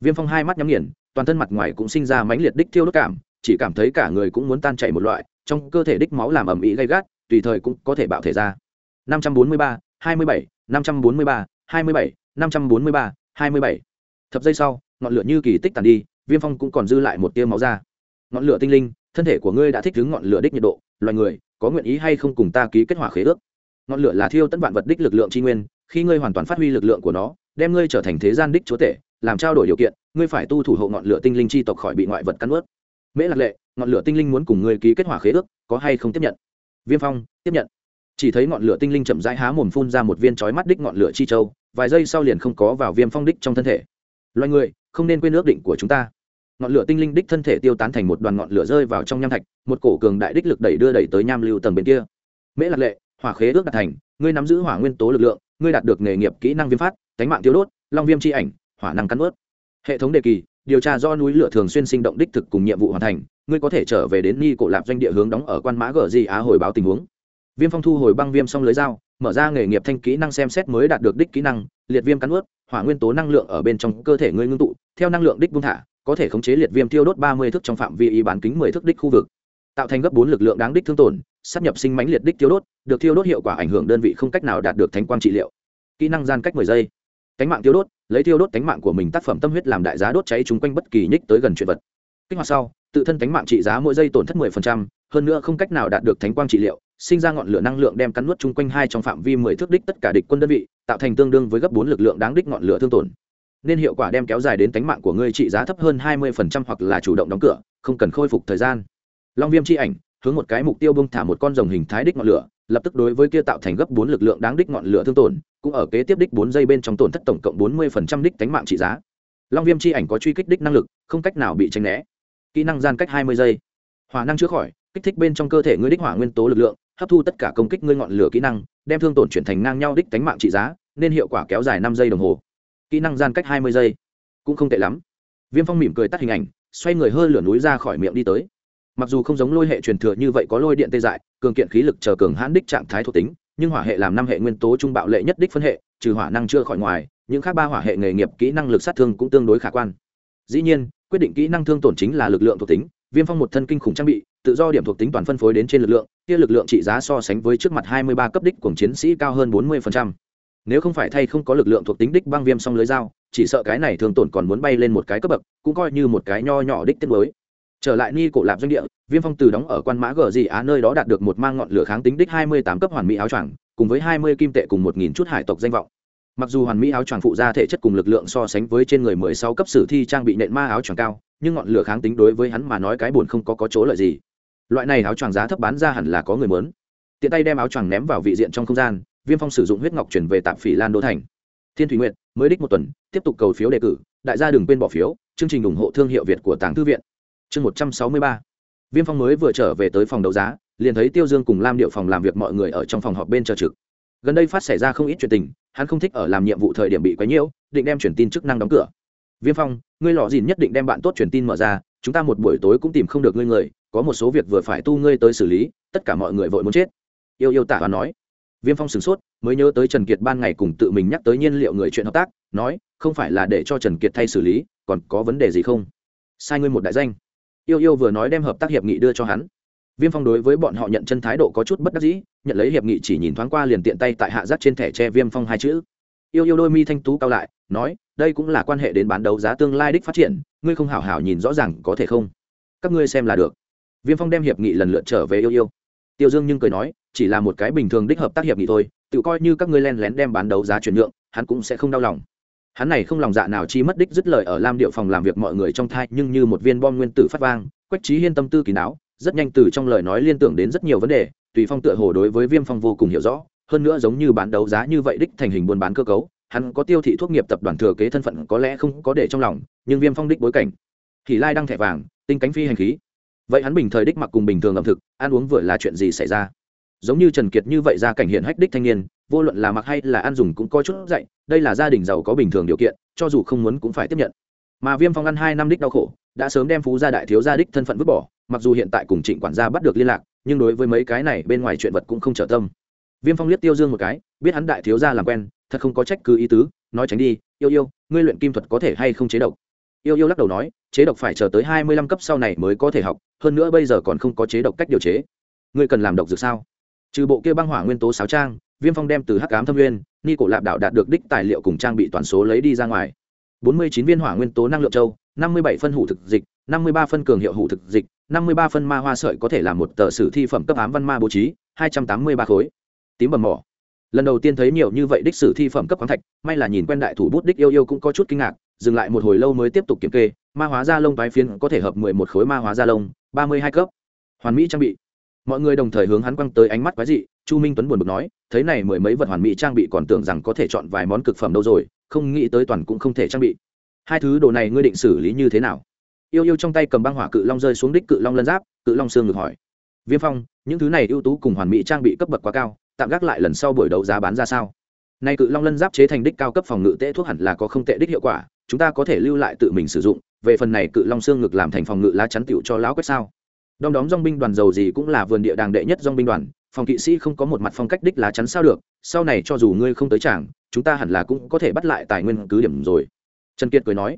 Viêm phong hai mắt nhắm nghiền toàn thân mặt ngoài cũng sinh ra mãnh liệt đích thiêu đốt cảm chỉ cảm thấy cả người cũng muốn tan chảy một loại trong cơ thể đích máu làm ẩm ĩ gay gắt tùy thời cũng có thể bạo thể ra. 543, 27, 543, 27, 543, 27. thập giây sau, ngọn lửa như kỳ tích tàn đi, viêm phong cũng còn dư lại một tia máu ra ngọn lửa tinh linh, thân thể của ngươi đã thích ứng ngọn lửa đích nhiệt độ, loài người, có nguyện ý hay không cùng ta ký kết hỏa khế ước? Ngọn lửa là thiêu tận vạn vật đích lực lượng tri nguyên, khi ngươi hoàn toàn phát huy lực lượng của nó, đem ngươi trở thành thế gian đích chúa tể, làm trao đổi điều kiện, ngươi phải tu thủ hộ ngọn lửa tinh linh chi tộc khỏi bị ngoại vật cắn ướt. Mễ lạc lệ, ngọn lửa tinh linh muốn cùng ngươi ký kết hỏa khế ước, có hay không tiếp nhận? Viêm phong, tiếp nhận chỉ thấy ngọn lửa tinh linh chậm rãi há mồm phun ra một viên chói mắt đích ngọn lửa chi châu, vài giây sau liền không có vào viêm phong đích trong thân thể. Loài người, không nên quên ước định của chúng ta. Ngọn lửa tinh linh đích thân thể tiêu tán thành một đoàn ngọn lửa rơi vào trong nham thạch, một cổ cường đại đích lực đẩy đưa đẩy tới nham lưu tầng bên kia. Mễ lạc lệ, hỏa khế ước đạt thành, ngươi nắm giữ hỏa nguyên tố lực lượng, ngươi đạt được nghề nghiệp kỹ năng viêm phát, tánh mạng tiêu đốt, long viêm c ảnh, hỏa năng cắn ướt. Hệ thống đề kỳ, điều tra do núi lửa thường xuyên sinh động đích thực cùng nhiệm vụ hoàn thành, ngươi có thể trở về đến ni cổ lạp doanh địa hướng đóng ở quan mã gờ di á hồi báo tình huống viêm phong thu hồi băng viêm xong lưới dao, mở ra nghề nghiệp thanh kỹ năng xem xét mới đạt được đích kỹ năng, liệt viêm cắn ướt hỏa nguyên tố năng lượng ở bên trong cơ thể ngươi ngưng tụ, theo năng lượng đích buông thả, có thể khống chế liệt viêm tiêu đốt ba mươi thước trong phạm vi y bán kính mười thước đích khu vực. Tạo thành gấp bốn lực lượng đáng đích thương tổn sắp nhập sinh mãnh liệt đích tiêu đốt, được tiêu đốt hiệu quả ảnh hưởng đơn vị không cách nào đạt được thánh quang trị liệu. Kỹ năng gian cách mười giây. Cánh mạng tiêu đốt, lấy tiêu đốt cánh mạng của mình tác phẩm tâm huyết làm đại giá đốt cháy chúng quanh bất kỳ nhích tới gần chuyện vật. Kích hoạt sau, tự thân cánh mạng trị giá mỗi giây tổn thất mười phần trăm, hơn nữa không cách nào đạt được thánh quang trị liệu sinh ra ngọn lửa năng lượng đem cắn nuốt chung quanh hai trong phạm vi mười thước đích tất cả địch quân đơn vị, tạo thành tương đương với gấp bốn lực lượng đáng đích ngọn lửa thương tổn. Nên hiệu quả đem kéo dài đến tính mạng của ngươi trị giá thấp hơn hai mươi phần trăm hoặc là chủ động đóng cửa, không cần khôi phục thời gian. Long viêm chi ảnh, hướng một cái mục tiêu bông thả một con rồng hình thái đích ngọn lửa, lập tức đối với kia tạo thành gấp bốn lực lượng đáng đích ngọn lửa thương tổn, cũng ở kế tiếp đích bốn giây bên trong tổn thất tổng cộng bốn mươi phần trăm đích tính mạng trị giá. Long viêm chi ảnh có truy kích đích năng lực, không cách nào bị tránh né. Kỹ năng gian cách hai mươi giây. Hỏa năng chữa khỏi, kích thích bên trong cơ thể ngươi đích hỏa nguyên tố lực lượng hấp thu tất cả công kích ngươi ngọn lửa kỹ năng, đem thương tổn chuyển thành ngang nhau đích cánh mạng trị giá, nên hiệu quả kéo dài năm giây đồng hồ. Kỹ năng gian cách hai mươi giây. Cũng không tệ lắm. Viêm phong mỉm cười tắt hình ảnh, xoay người hơi lửa núi ra khỏi miệng đi tới. Mặc dù không giống lôi hệ truyền thừa như vậy có lôi điện tê dại, cường kiện khí lực chờ cường hãn đích trạng thái thuộc tính, nhưng hỏa hệ làm năm hệ nguyên tố trung bạo lệ nhất đích phân hệ, trừ hỏa năng chưa khỏi ngoài, những khác ba hỏa hệ nghề nghiệp kỹ năng lực sát thương cũng tương đối khả quan. Dĩ nhiên, quyết định kỹ năng thương tổn chính là lực lượng thuộc tính, viêm phong một thân kinh khủng trang bị, tự do điểm thuộc tính toàn phân phối đến trên lực lượng kia lực lượng trị giá so sánh với trước mặt hai mươi ba cấp đích của chiến sĩ cao hơn bốn mươi nếu không phải thay không có lực lượng thuộc tính đích băng viêm song lưới dao chỉ sợ cái này thường tổn còn muốn bay lên một cái cấp bậc cũng coi như một cái nho nhỏ đích tiết mới. Trở lại ni cổ lạp doanh địa viêm phong từ đóng ở quan mã gờ gì á nơi đó đạt được một mang ngọn lửa kháng tính đích hai mươi tám cấp hoàn mỹ áo choàng cùng với hai mươi kim tệ cùng một nghìn chút hải tộc danh vọng. Mặc dù hoàn mỹ áo choàng phụ ra thể chất cùng lực lượng so sánh với trên người mười sáu cấp sử thi trang bị nện ma áo choàng cao nhưng ngọn lửa kháng tính đối với hắn mà nói cái buồn không có, có chỗ lợi gì loại này áo choàng giá thấp bán ra hẳn là có người mớn tiện tay đem áo choàng ném vào vị diện trong không gian, viêm phong sử dụng huyết ngọc chuyển về tạm phỉ lan đô thành. Thiên thủy nguyện mới đích một tuần, tiếp tục cầu phiếu đề cử, đại gia đừng quên bỏ phiếu, chương trình ủng hộ thương hiệu việt của tàng thư viện. Chương một trăm sáu mươi ba. Viêm phong mới vừa trở về tới phòng đấu giá, liền thấy tiêu dương cùng lam điệu phòng làm việc mọi người ở trong phòng họp bên chờ trực. Gần đây phát xảy ra không ít chuyện tình, hắn không thích ở làm nhiệm vụ thời điểm bị quấy nhiễu, định đem truyền tin chức năng đóng cửa. Viêm phong, ngươi lọ dìn nhất định đem bạn tốt truyền tin mở ra chúng ta một buổi tối cũng tìm không được ngươi người, có một số việc vừa phải tu ngươi tới xử lý, tất cả mọi người vội muốn chết. Yêu yêu tả và nói. Viêm phong sửng sốt, mới nhớ tới trần kiệt ban ngày cùng tự mình nhắc tới nhiên liệu người chuyện hợp tác, nói, không phải là để cho trần kiệt thay xử lý, còn có vấn đề gì không? Sai ngươi một đại danh. Yêu yêu vừa nói đem hợp tác hiệp nghị đưa cho hắn. Viêm phong đối với bọn họ nhận chân thái độ có chút bất đắc dĩ, nhận lấy hiệp nghị chỉ nhìn thoáng qua liền tiện tay tại hạ giác trên thẻ tre viêm phong hai chữ. Yêu yêu đôi mi thanh tú cao lại, nói, đây cũng là quan hệ đến bán đấu giá tương lai đích phát triển ngươi không hảo hảo nhìn rõ ràng có thể không? Các ngươi xem là được. Viêm phong đem hiệp nghị lần lượt trở về yêu yêu. Tiêu dương nhưng cười nói, chỉ là một cái bình thường đích hợp tác hiệp nghị thôi, tự coi như các ngươi len lén đem bán đấu giá chuyển nhượng, hắn cũng sẽ không đau lòng. Hắn này không lòng dạ nào chi mất đích dứt lời ở lam điệu phòng làm việc mọi người trong thai, nhưng như một viên bom nguyên tử phát vang, quách trí hiên tâm tư kỳ não, rất nhanh từ trong lời nói liên tưởng đến rất nhiều vấn đề, tùy phong tựa hồ đối với viêm phong vô cùng hiểu rõ, hơn nữa giống như bán đấu giá như vậy đích thành hình buôn bán cơ cấu hắn có tiêu thị thuốc nghiệp tập đoàn thừa kế thân phận có lẽ không có để trong lòng, nhưng viêm phong đích bối cảnh. Thì lai đăng thẻ vàng, tinh cánh phi hành khí. Vậy hắn bình thời đích mặc cùng bình thường ẩm thực, ăn uống vừa là chuyện gì xảy ra? Giống như trần kiệt như vậy ra cảnh hiện hách đích thanh niên, vô luận là mặc hay là ăn dùng cũng có chút dạy, đây là gia đình giàu có bình thường điều kiện, cho dù không muốn cũng phải tiếp nhận. Mà viêm phong ăn hai năm đích đau khổ, đã sớm đem phú gia đại thiếu gia đích thân phận vứt bỏ, mặc dù hiện tại cùng trịnh quản gia bắt được liên lạc, nhưng đối với mấy cái này bên ngoài chuyện vật cũng không trở tâm. Viêm phong liếc tiêu dương một cái, biết hắn đại thiếu gia làm quen thật không có trách cứ ý tứ, nói tránh đi, yêu yêu, ngươi luyện kim thuật có thể hay không chế độc? Yêu yêu lắc đầu nói, chế độc phải chờ tới hai mươi lăm cấp sau này mới có thể học, hơn nữa bây giờ còn không có chế độc cách điều chế. Ngươi cần làm độc dược sao? Trừ bộ kia băng hỏa nguyên tố sáo trang, viêm phong đem từ hắc cám thâm nguyên, ni cổ lạp đạo đạt được đích tài liệu cùng trang bị toàn số lấy đi ra ngoài. Bốn mươi chín viên hỏa nguyên tố năng lượng châu, năm mươi bảy phân hủ thực dịch, năm mươi ba phân cường hiệu hủ thực dịch, năm mươi ba phân ma hoa sợi có thể là một tờ sử thi phẩm cấp ám văn ma bố trí, hai trăm tám mươi ba khối. Tím bầm mỏ lần đầu tiên thấy nhiều như vậy đích sử thi phẩm cấp khoáng thạch, may là nhìn quen đại thủ bút đích yêu yêu cũng có chút kinh ngạc, dừng lại một hồi lâu mới tiếp tục kiểm kê, ma hóa da lông tái phiến có thể hợp mười một khối ma hóa da lông, ba mươi hai cấp. Hoàn mỹ trang bị. Mọi người đồng thời hướng hắn quăng tới ánh mắt quái dị, chu minh tuấn buồn bực nói, thấy này mười mấy vật hoàn mỹ trang bị còn tưởng rằng có thể chọn vài món cực phẩm đâu rồi, không nghĩ tới toàn cũng không thể trang bị. Hai thứ đồ này ngươi định xử lý như thế nào? Yêu yêu trong tay cầm băng hỏa cự long rơi xuống đích cự long lân giáp, cự long xương ngược hỏi. Viêm phong, những thứ này ưu tú cùng hoàn mỹ trang bị cấp bậc quá cao tạm gác lại lần sau buổi đấu giá bán ra sao? Nay cự long lân giáp chế thành đích cao cấp phòng ngự tễ thuốc hẳn là có không tệ đích hiệu quả, chúng ta có thể lưu lại tự mình sử dụng, về phần này cự long xương ngực làm thành phòng ngự lá chắn tiểu cho lão quét sao? Đom đóm dong binh đoàn dầu gì cũng là vườn địa đàng đệ nhất dong binh đoàn, phòng kỵ sĩ không có một mặt phong cách đích lá chắn sao được, sau này cho dù ngươi không tới chàng chúng ta hẳn là cũng có thể bắt lại tài nguyên cứ điểm rồi. Trần kiệt cười nói.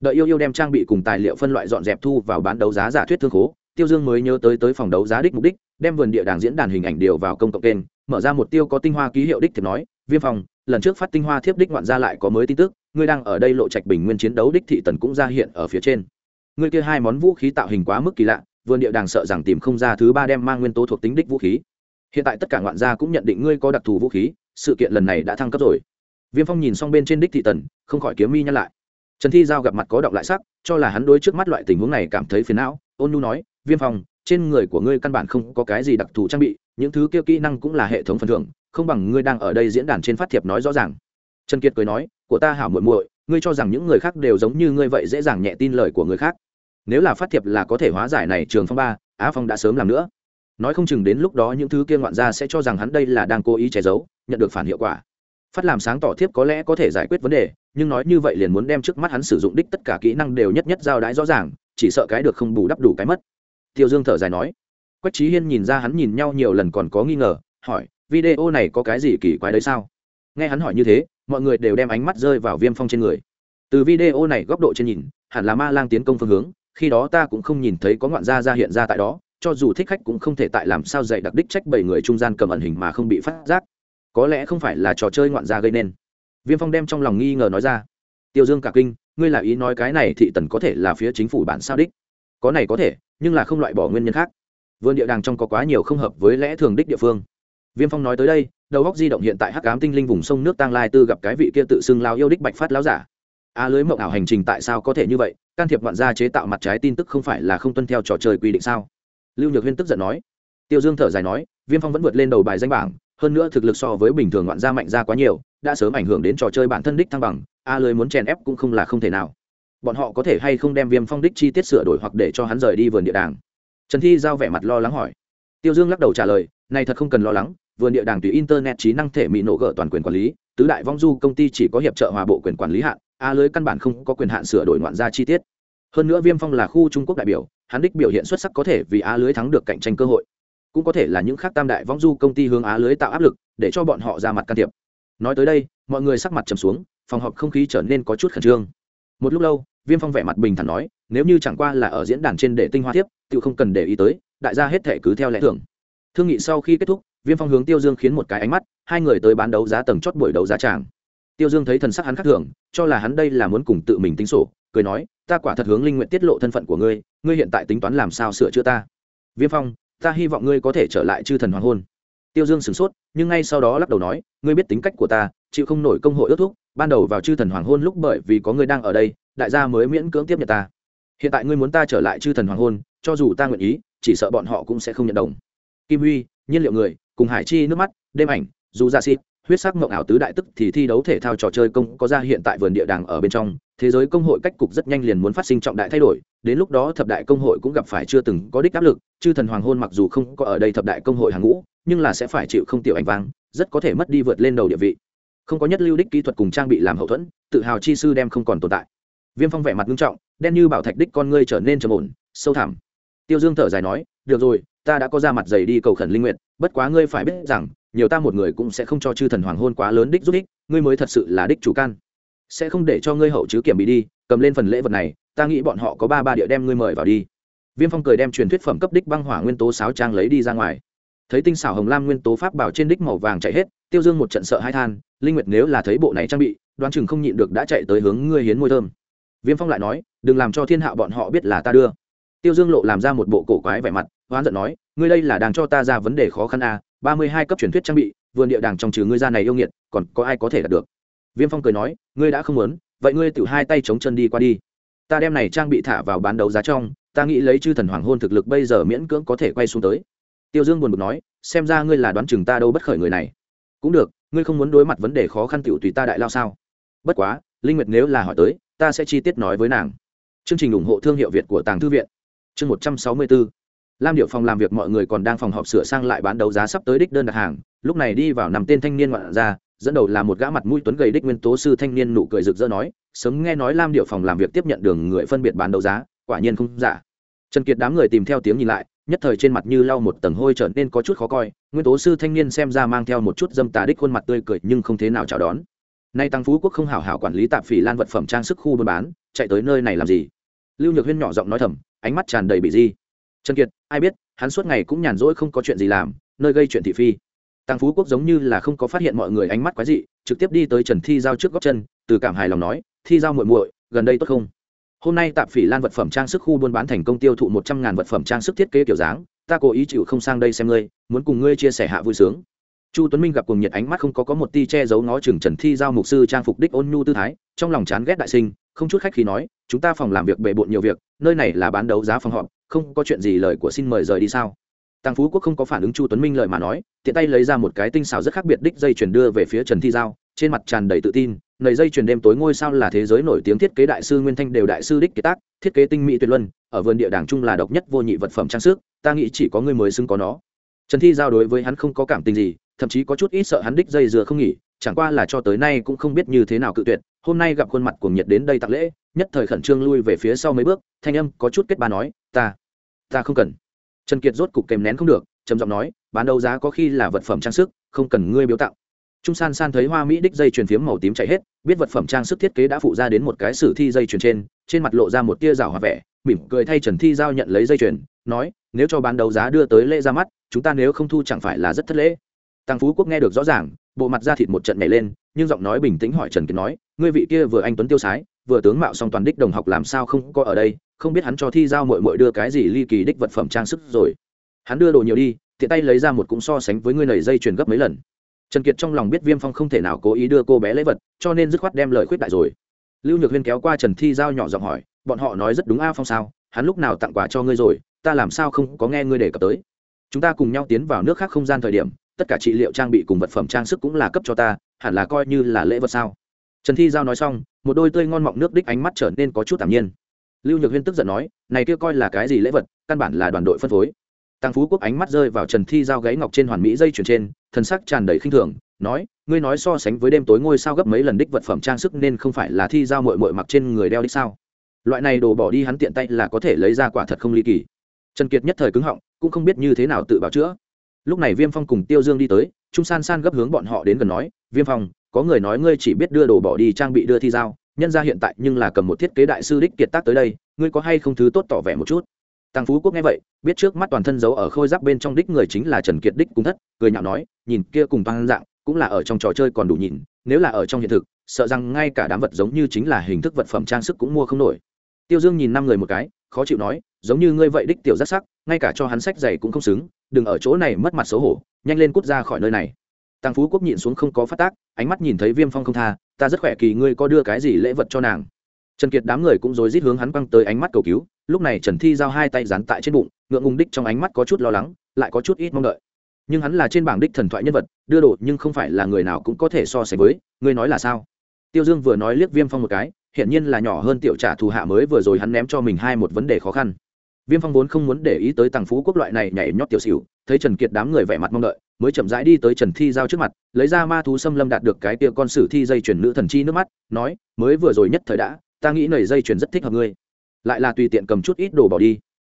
Đợi yêu yêu đem trang bị cùng tài liệu phân loại dọn dẹp thu vào bán đấu giá giả thuyết thương khố, tiêu dương mới nhớ tới tới phòng đấu giá đích mục đích, đem vườn địa đàng diễn đàn hình ảnh điều vào công cộng kênh mở ra một tiêu có tinh hoa ký hiệu đích thiệp nói, viêm phòng lần trước phát tinh hoa thiếp đích ngoạn ra lại có mới tin tức, ngươi đang ở đây lộ trạch bình nguyên chiến đấu đích thị tần cũng ra hiện ở phía trên. Ngươi kia hai món vũ khí tạo hình quá mức kỳ lạ, vườn địa đàng sợ rằng tìm không ra thứ ba đem mang nguyên tố thuộc tính đích vũ khí. Hiện tại tất cả ngoạn gia cũng nhận định ngươi có đặc thù vũ khí, sự kiện lần này đã thăng cấp rồi. Viêm phong nhìn xong bên trên đích thị tần, không khỏi kiếm mi nhắc lại. Trần thi giao gặp mặt có động lại sắc, cho là hắn đối trước mắt loại tình huống này cảm thấy phiền não, ôn nu nói, viêm phong trên người của ngươi căn bản không có cái gì đặc thù trang bị, những thứ kia kỹ năng cũng là hệ thống phần thưởng, không bằng ngươi đang ở đây diễn đàn trên phát thiệp nói rõ ràng. Trần kiệt cười nói, của ta hảo muội muội, ngươi cho rằng những người khác đều giống như ngươi vậy dễ dàng nhẹ tin lời của người khác. Nếu là phát thiệp là có thể hóa giải này trường phong ba, á phong đã sớm làm nữa. Nói không chừng đến lúc đó những thứ kia ngoạn ra sẽ cho rằng hắn đây là đang cố ý che giấu, nhận được phản hiệu quả. Phát làm sáng tỏ thiếp có lẽ có thể giải quyết vấn đề, nhưng nói như vậy liền muốn đem trước mắt hắn sử dụng đích tất cả kỹ năng đều nhất nhất giao đái rõ ràng, chỉ sợ cái được không bù đắp đủ cái mất tiêu dương thở dài nói. Quách trí hiên nhìn ra hắn nhìn nhau nhiều lần còn có nghi ngờ, hỏi, video này có cái gì kỳ quái đấy sao? Nghe hắn hỏi như thế, mọi người đều đem ánh mắt rơi vào viêm phong trên người. Từ video này góc độ trên nhìn, hẳn là ma lang tiến công phương hướng, khi đó ta cũng không nhìn thấy có ngoạn gia ra hiện ra tại đó, cho dù thích khách cũng không thể tại làm sao dạy đặc đích trách bảy người trung gian cầm ẩn hình mà không bị phát giác. Có lẽ không phải là trò chơi ngoạn gia gây nên. Viêm phong đem trong lòng nghi ngờ nói ra. Tiêu dương cả kinh, ngươi là ý nói cái này thị tần có thể là phía chính phủ bản sao đích? Có này có thể, nhưng là không loại bỏ nguyên nhân khác. Vườn địa đàng trong có quá nhiều không hợp với lẽ thường đích địa phương. Viêm phong nói tới đây, đầu góc di động hiện tại hắc cám tinh linh vùng sông nước tăng lai tư gặp cái vị kia tự xưng lao yêu đích bạch phát láo giả. A lưới mộng ảo hành trình tại sao có thể như vậy? Can thiệp ngoạn gia chế tạo mặt trái tin tức không phải là không tuân theo trò chơi quy định sao? Lưu nhược huyên tức giận nói. Tiêu dương thở dài nói, viêm phong vẫn vượt lên đầu bài danh bảng, hơn nữa thực lực so với bình thường ngoạn gia mạnh ra quá nhiều, đã sớm ảnh hưởng đến trò chơi bản thân đích thăng bằng, a lưới muốn chèn ép cũng không là không thể nào bọn họ có thể hay không đem viêm phong đích chi tiết sửa đổi hoặc để cho hắn rời đi vườn địa đàng? Trần thi giao vẻ mặt lo lắng hỏi. Tiêu dương lắc đầu trả lời, này thật không cần lo lắng, vườn địa đàng tùy internet trí năng thể mỹ nổ gỡ toàn quyền quản lý, tứ đại vong du công ty chỉ có hiệp trợ hòa bộ quyền quản lý hạn, a lưới căn bản không có quyền hạn sửa đổi ngoạn ra chi tiết. Hơn nữa viêm phong là khu trung quốc đại biểu, hắn đích biểu hiện xuất sắc có thể vì a lưới thắng được cạnh tranh cơ hội. Cũng có thể là những khác tam đại vong du công ty hướng á lưới tạo áp lực, để cho bọn họ ra mặt can thiệp. Nói tới đây, mọi người sắc mặt trầm xuống, phòng họp không khí trở nên có chút khẩn trương một lúc lâu, viêm phong vẻ mặt bình thản nói, nếu như chẳng qua là ở diễn đàn trên để tinh hoa tiếp tự không cần để ý tới, đại gia hết thể cứ theo lẽ thường. Thương nghị sau khi kết thúc, viêm phong hướng tiêu dương khiến một cái ánh mắt, hai người tới bán đấu giá tầng chót buổi đấu giá tràng. Tiêu dương thấy thần sắc hắn khác thường, cho là hắn đây là muốn cùng tự mình tính sổ, cười nói, ta quả thật hướng linh nguyện tiết lộ thân phận của ngươi ngươi hiện tại tính toán làm sao sửa chữa ta? Viêm phong, ta hy vọng ngươi có thể trở lại chư thần hoàng hôn. Tiêu dương sửng sốt, nhưng ngay sau đó lắc đầu nói, ngươi biết tính cách của ta, chịu không nổi công hội ước thúc ban đầu vào chư thần hoàng hôn lúc bởi vì có ngươi đang ở đây, đại gia mới miễn cưỡng tiếp nhận ta. Hiện tại ngươi muốn ta trở lại chư thần hoàng hôn, cho dù ta nguyện ý, chỉ sợ bọn họ cũng sẽ không nhận đồng. Kim huy, nhiên liệu người, cùng hải chi nước mắt, đêm ảnh, dù ra xịt, huyết sắc mộng ảo tứ đại tức thì thi đấu thể thao trò chơi công có ra hiện tại vườn địa đàng ở bên trong, thế giới công hội cách cục rất nhanh liền muốn phát sinh trọng đại thay đổi, đến lúc đó thập đại công hội cũng gặp phải chưa từng có đích áp lực, chư thần hoàng hôn mặc dù không có ở đây thập đại công hội hàng ngũ, nhưng là sẽ phải chịu không tiểu ảnh vang, rất có thể mất đi vượt lên đầu địa vị không có nhất lưu đích kỹ thuật cùng trang bị làm hậu thuẫn, tự hào chi sư đem không còn tồn tại. Viêm phong vẻ mặt nghiêm trọng, đen như bảo thạch đích con ngươi trở nên trầm ổn, sâu thẳm. Tiêu dương thở dài nói, được rồi, ta đã có ra mặt dày đi cầu khẩn linh nguyện bất quá ngươi phải biết rằng, nhiều ta một người cũng sẽ không cho chư thần hoàng hôn quá lớn đích giúp ích, ngươi mới thật sự là đích chủ can. Sẽ không để cho ngươi hậu chứ kiểm bị đi, cầm lên phần lễ vật này, ta nghĩ bọn họ có ba ba địa đem ngươi mời vào đi. Viêm phong cười đem truyền thuyết phẩm cấp đích băng hỏa nguyên tố sáo trang lấy đi ra ngoài. Thấy tinh xảo hồng lam nguyên tố pháp bảo trên đích màu vàng chạy hết tiêu dương một trận sợ hai than, linh nguyệt nếu là thấy bộ này trang bị, đoán chừng không nhịn được đã chạy tới hướng ngươi hiến môi thơm. Viêm phong lại nói, đừng làm cho thiên hạ bọn họ biết là ta đưa. Tiêu dương lộ làm ra một bộ cổ quái vẻ mặt, hoán giận nói, ngươi đây là đang cho ta ra vấn đề khó khăn à ba mươi hai cấp truyền thuyết trang bị, vườn địa đàng trong trừ ngươi ra này yêu nghiệt, còn có ai có thể đạt được? Viêm phong cười nói, ngươi đã không muốn, vậy ngươi tự hai tay chống chân đi qua đi. Ta đem này trang bị thả vào bán đấu giá trong, ta nghĩ lấy chư thần hoàng hôn thực lực bây giờ miễn cưỡng có thể quay xuống tới. Tiêu dương buồn bực nói, xem ra ngươi là đoán chừng ta đâu bất khởi người này cũng được, ngươi không muốn đối mặt vấn đề khó khăn tựu tùy ta đại lao sao? Bất quá, linh nguyệt nếu là hỏi tới, ta sẽ chi tiết nói với nàng. Chương trình ủng hộ thương hiệu việt của tàng thư viện. Chương một trăm sáu mươi bốn lam điệu phòng làm việc mọi người còn đang phòng họp sửa sang lại bán đấu giá sắp tới đích đơn đặt hàng, lúc này đi vào nằm tên thanh niên ngoạn ra, dẫn đầu là một gã mặt mũi tuấn gầy đích nguyên tố sư thanh niên nụ cười rực rỡ nói, sớm nghe nói lam điệu phòng làm việc tiếp nhận đường người phân biệt bán đấu giá, quả nhiên không giả. Trần kiệt đám người tìm theo tiếng nhìn lại nhất thời trên mặt như lau một tầng hôi trở nên có chút khó coi, nguyên tố sư thanh niên xem ra mang theo một chút dâm tà đích khuôn mặt tươi cười nhưng không thế nào chào đón. Nay tăng phú quốc không hảo hảo quản lý tạp phỉ lan vật phẩm trang sức khu buôn bán, chạy tới nơi này làm gì? Lưu nhược huyên nhỏ giọng nói thầm, ánh mắt tràn đầy bị di. Trần kiệt, ai biết, hắn suốt ngày cũng nhàn rỗi không có chuyện gì làm, nơi gây chuyện thị phi. Tăng phú quốc giống như là không có phát hiện mọi người ánh mắt quái dị, trực tiếp đi tới trần thi giao trước góc chân, từ cảm hài lòng nói, thi giao muội muội, gần đây tốt không? Hôm nay tạp phỉ lan vật phẩm trang sức khu buôn bán thành công tiêu thụ một trăm ngàn vật phẩm trang sức thiết kế kiểu dáng, ta cố ý chịu không sang đây xem ngươi, muốn cùng ngươi chia sẻ hạ vui sướng. Chu tuấn minh gặp cùng nhiệt ánh mắt không có có một ti che giấu ngó chừng trần thi giao mục sư trang phục đích ôn nhu tư thái, trong lòng chán ghét đại sinh, không chút khách khí nói, chúng ta phòng làm việc bề bộn nhiều việc, nơi này là bán đấu giá phòng họp, không có chuyện gì lời của xin mời rời đi sao? Tăng phú quốc không có phản ứng chu tuấn minh lời mà nói, tiện tay lấy ra một cái tinh xảo rất khác biệt đích dây chuyển đưa về phía trần thi giao trên mặt tràn đầy tự tin, nầy dây chuyền đêm tối ngôi sao là thế giới nổi tiếng thiết kế đại sư nguyên thanh đều đại sư đích kế tác, thiết kế tinh mỹ tuyệt luân, ở vườn địa đàng trung là độc nhất vô nhị vật phẩm trang sức, ta nghĩ chỉ có người mới xứng có nó. Trần thi giao đối với hắn không có cảm tình gì, thậm chí có chút ít sợ hắn đích dây dừa không nghỉ, chẳng qua là cho tới nay cũng không biết như thế nào cự tuyệt, hôm nay gặp khuôn mặt của nhiệt đến đây tặng lễ, nhất thời khẩn trương lui về phía sau mấy bước, thanh âm có chút kết ba nói, ta ta không cần. Trần kiệt rốt cục kèm nén không được, trầm giọng nói, bán đấu giá có khi là vật phẩm trang sức, không cần ngươi biếu tặng trung san san thấy hoa mỹ đích dây chuyền phiếm màu tím chạy hết, biết vật phẩm trang sức thiết kế đã phụ ra đến một cái sử thi dây chuyền trên trên mặt lộ ra một tia rào hòa vẻ, mỉm cười thay trần thi giao nhận lấy dây chuyền, nói, nếu cho bán đấu giá đưa tới lễ ra mắt, chúng ta nếu không thu chẳng phải là rất thất lễ. Tăng phú quốc nghe được rõ ràng, bộ mặt ra thịt một trận nhảy lên, nhưng giọng nói bình tĩnh hỏi trần kiệt nói, ngươi vị kia vừa anh tuấn tiêu sái, vừa tướng mạo song toàn đích đồng học làm sao không có ở đây, không biết hắn cho thi giao mội mội đưa cái gì ly kỳ đích vật phẩm trang sức rồi. Hắn đưa đồ nhiều đi, tiện tay lấy ra một cũng so sánh với ngươi nầy dây chuyền gấp mấy lần trần kiệt trong lòng biết viêm phong không thể nào cố ý đưa cô bé lễ vật, cho nên dứt khoát đem lời khuyết đại rồi. Lưu nhược huyên kéo qua trần thi giao nhỏ giọng hỏi, bọn họ nói rất đúng a phong sao? Hắn lúc nào tặng quà cho ngươi rồi? Ta làm sao không có nghe ngươi đề cập tới? Chúng ta cùng nhau tiến vào nước khác không gian thời điểm, tất cả trị liệu trang bị cùng vật phẩm trang sức cũng là cấp cho ta, hẳn là coi như là lễ vật sao? Trần thi giao nói xong, một đôi tươi ngon mọng nước đích ánh mắt trở nên có chút tạm nhiên. Lưu nhược huyên tức giận nói, này kia coi là cái gì lễ vật? Căn bản là đoàn đội phân phối tăng phú quốc ánh mắt rơi vào trần thi giao gáy ngọc trên hoàn mỹ dây chuyền trên thân sắc tràn đầy khinh thường, nói, ngươi nói so sánh với đêm tối ngôi sao gấp mấy lần đích vật phẩm trang sức nên không phải là thi giao mội mội mặc trên người đeo đích sao? Loại này đồ bỏ đi hắn tiện tay là có thể lấy ra quả thật không ly kỳ. Trần kiệt nhất thời cứng họng, cũng không biết như thế nào tự bảo chữa. Lúc này viêm phong cùng tiêu dương đi tới, trung san san gấp hướng bọn họ đến gần nói, viêm phong, có người nói ngươi chỉ biết đưa đồ bỏ đi trang bị đưa thi giao, nhân ra hiện tại nhưng là cầm một thiết kế đại sư đích kiệt tác tới đây, ngươi có hay không thứ tốt tỏ vẻ một chút? Tăng phú quốc nghe vậy, biết trước mắt toàn thân giấu ở khôi giáp bên trong đích người chính là trần kiệt đích cung thất, cười nhạo nói, nhìn kia cùng tăng dạng, cũng là ở trong trò chơi còn đủ nhìn, nếu là ở trong hiện thực, sợ rằng ngay cả đám vật giống như chính là hình thức vật phẩm trang sức cũng mua không nổi. Tiêu dương nhìn năm người một cái, khó chịu nói, giống như ngươi vậy đích tiểu rất sắc, ngay cả cho hắn sách giày cũng không xứng, đừng ở chỗ này mất mặt xấu hổ, nhanh lên cút ra khỏi nơi này. Tăng phú quốc nhịn xuống không có phát tác, ánh mắt nhìn thấy viêm phong không tha, ta rất khỏe kỳ ngươi có đưa cái gì lễ vật cho nàng. Trần kiệt đám người cũng rối rít hướng hắn băng tới ánh mắt cầu cứu lúc này trần thi giao hai tay dán tại trên bụng, ngượng ngùng đích trong ánh mắt có chút lo lắng, lại có chút ít mong đợi. Nhưng hắn là trên bảng đích thần thoại nhân vật, đưa đồ nhưng không phải là người nào cũng có thể so sánh với, ngươi nói là sao? Tiêu dương vừa nói liếc viêm phong một cái hiện nhiên là nhỏ hơn tiểu trả thù hạ mới vừa rồi hắn ném cho mình hai một vấn đề khó khăn. Viêm phong vốn không muốn để ý tới tàng phú quốc loại này nhảy nhót tiểu xỉu, thấy trần kiệt đám người vẻ mặt mong đợi, mới chậm rãi đi tới trần thi giao trước mặt, lấy ra ma thú xâm lâm đạt được cái tia con sử thi dây chuyển nữ thần chi nước mắt, nói, mới vừa rồi nhất thời đã, ta nghĩ nầy dây chuyển rất thích hợp ngươi lại là tùy tiện cầm chút ít đồ bỏ đi.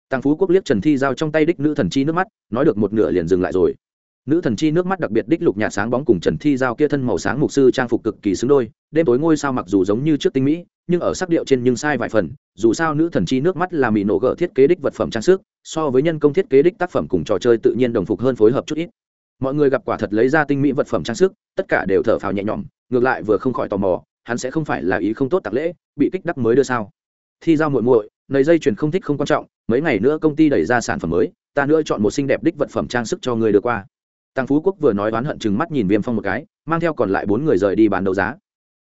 Tăng phú quốc liếc trần thi giao trong tay đích nữ thần chi nước mắt, nói được một nửa liền dừng lại rồi. Nữ thần chi nước mắt đặc biệt đích lục nhà sáng bóng cùng trần thi giao kia thân màu sáng mục sư trang phục cực kỳ xứng đôi, đêm tối ngôi sao mặc dù giống như trước tinh mỹ, nhưng ở sắc điệu trên nhưng sai vài phần, dù sao nữ thần chi nước mắt là mỹ nổ gỡ thiết kế đích vật phẩm trang sức, so với nhân công thiết kế đích tác phẩm cùng trò chơi tự nhiên đồng phục hơn phối hợp chút ít. Mọi người gặp quả thật lấy ra tinh mỹ vật phẩm trang sức, tất cả đều thở phào nhẹ nhõm, ngược lại vừa không khỏi tò mò, hắn sẽ không phải là ý không tốt tạc lễ, bị kích đắc mới đưa sao? Thi giao muội muội nầy dây chuyền không thích không quan trọng, mấy ngày nữa công ty đẩy ra sản phẩm mới, ta nữa chọn một xinh đẹp đích vật phẩm trang sức cho người được qua. Tăng phú quốc vừa nói oán hận chừng mắt nhìn viêm phong một cái, mang theo còn lại bốn người rời đi bán đấu giá.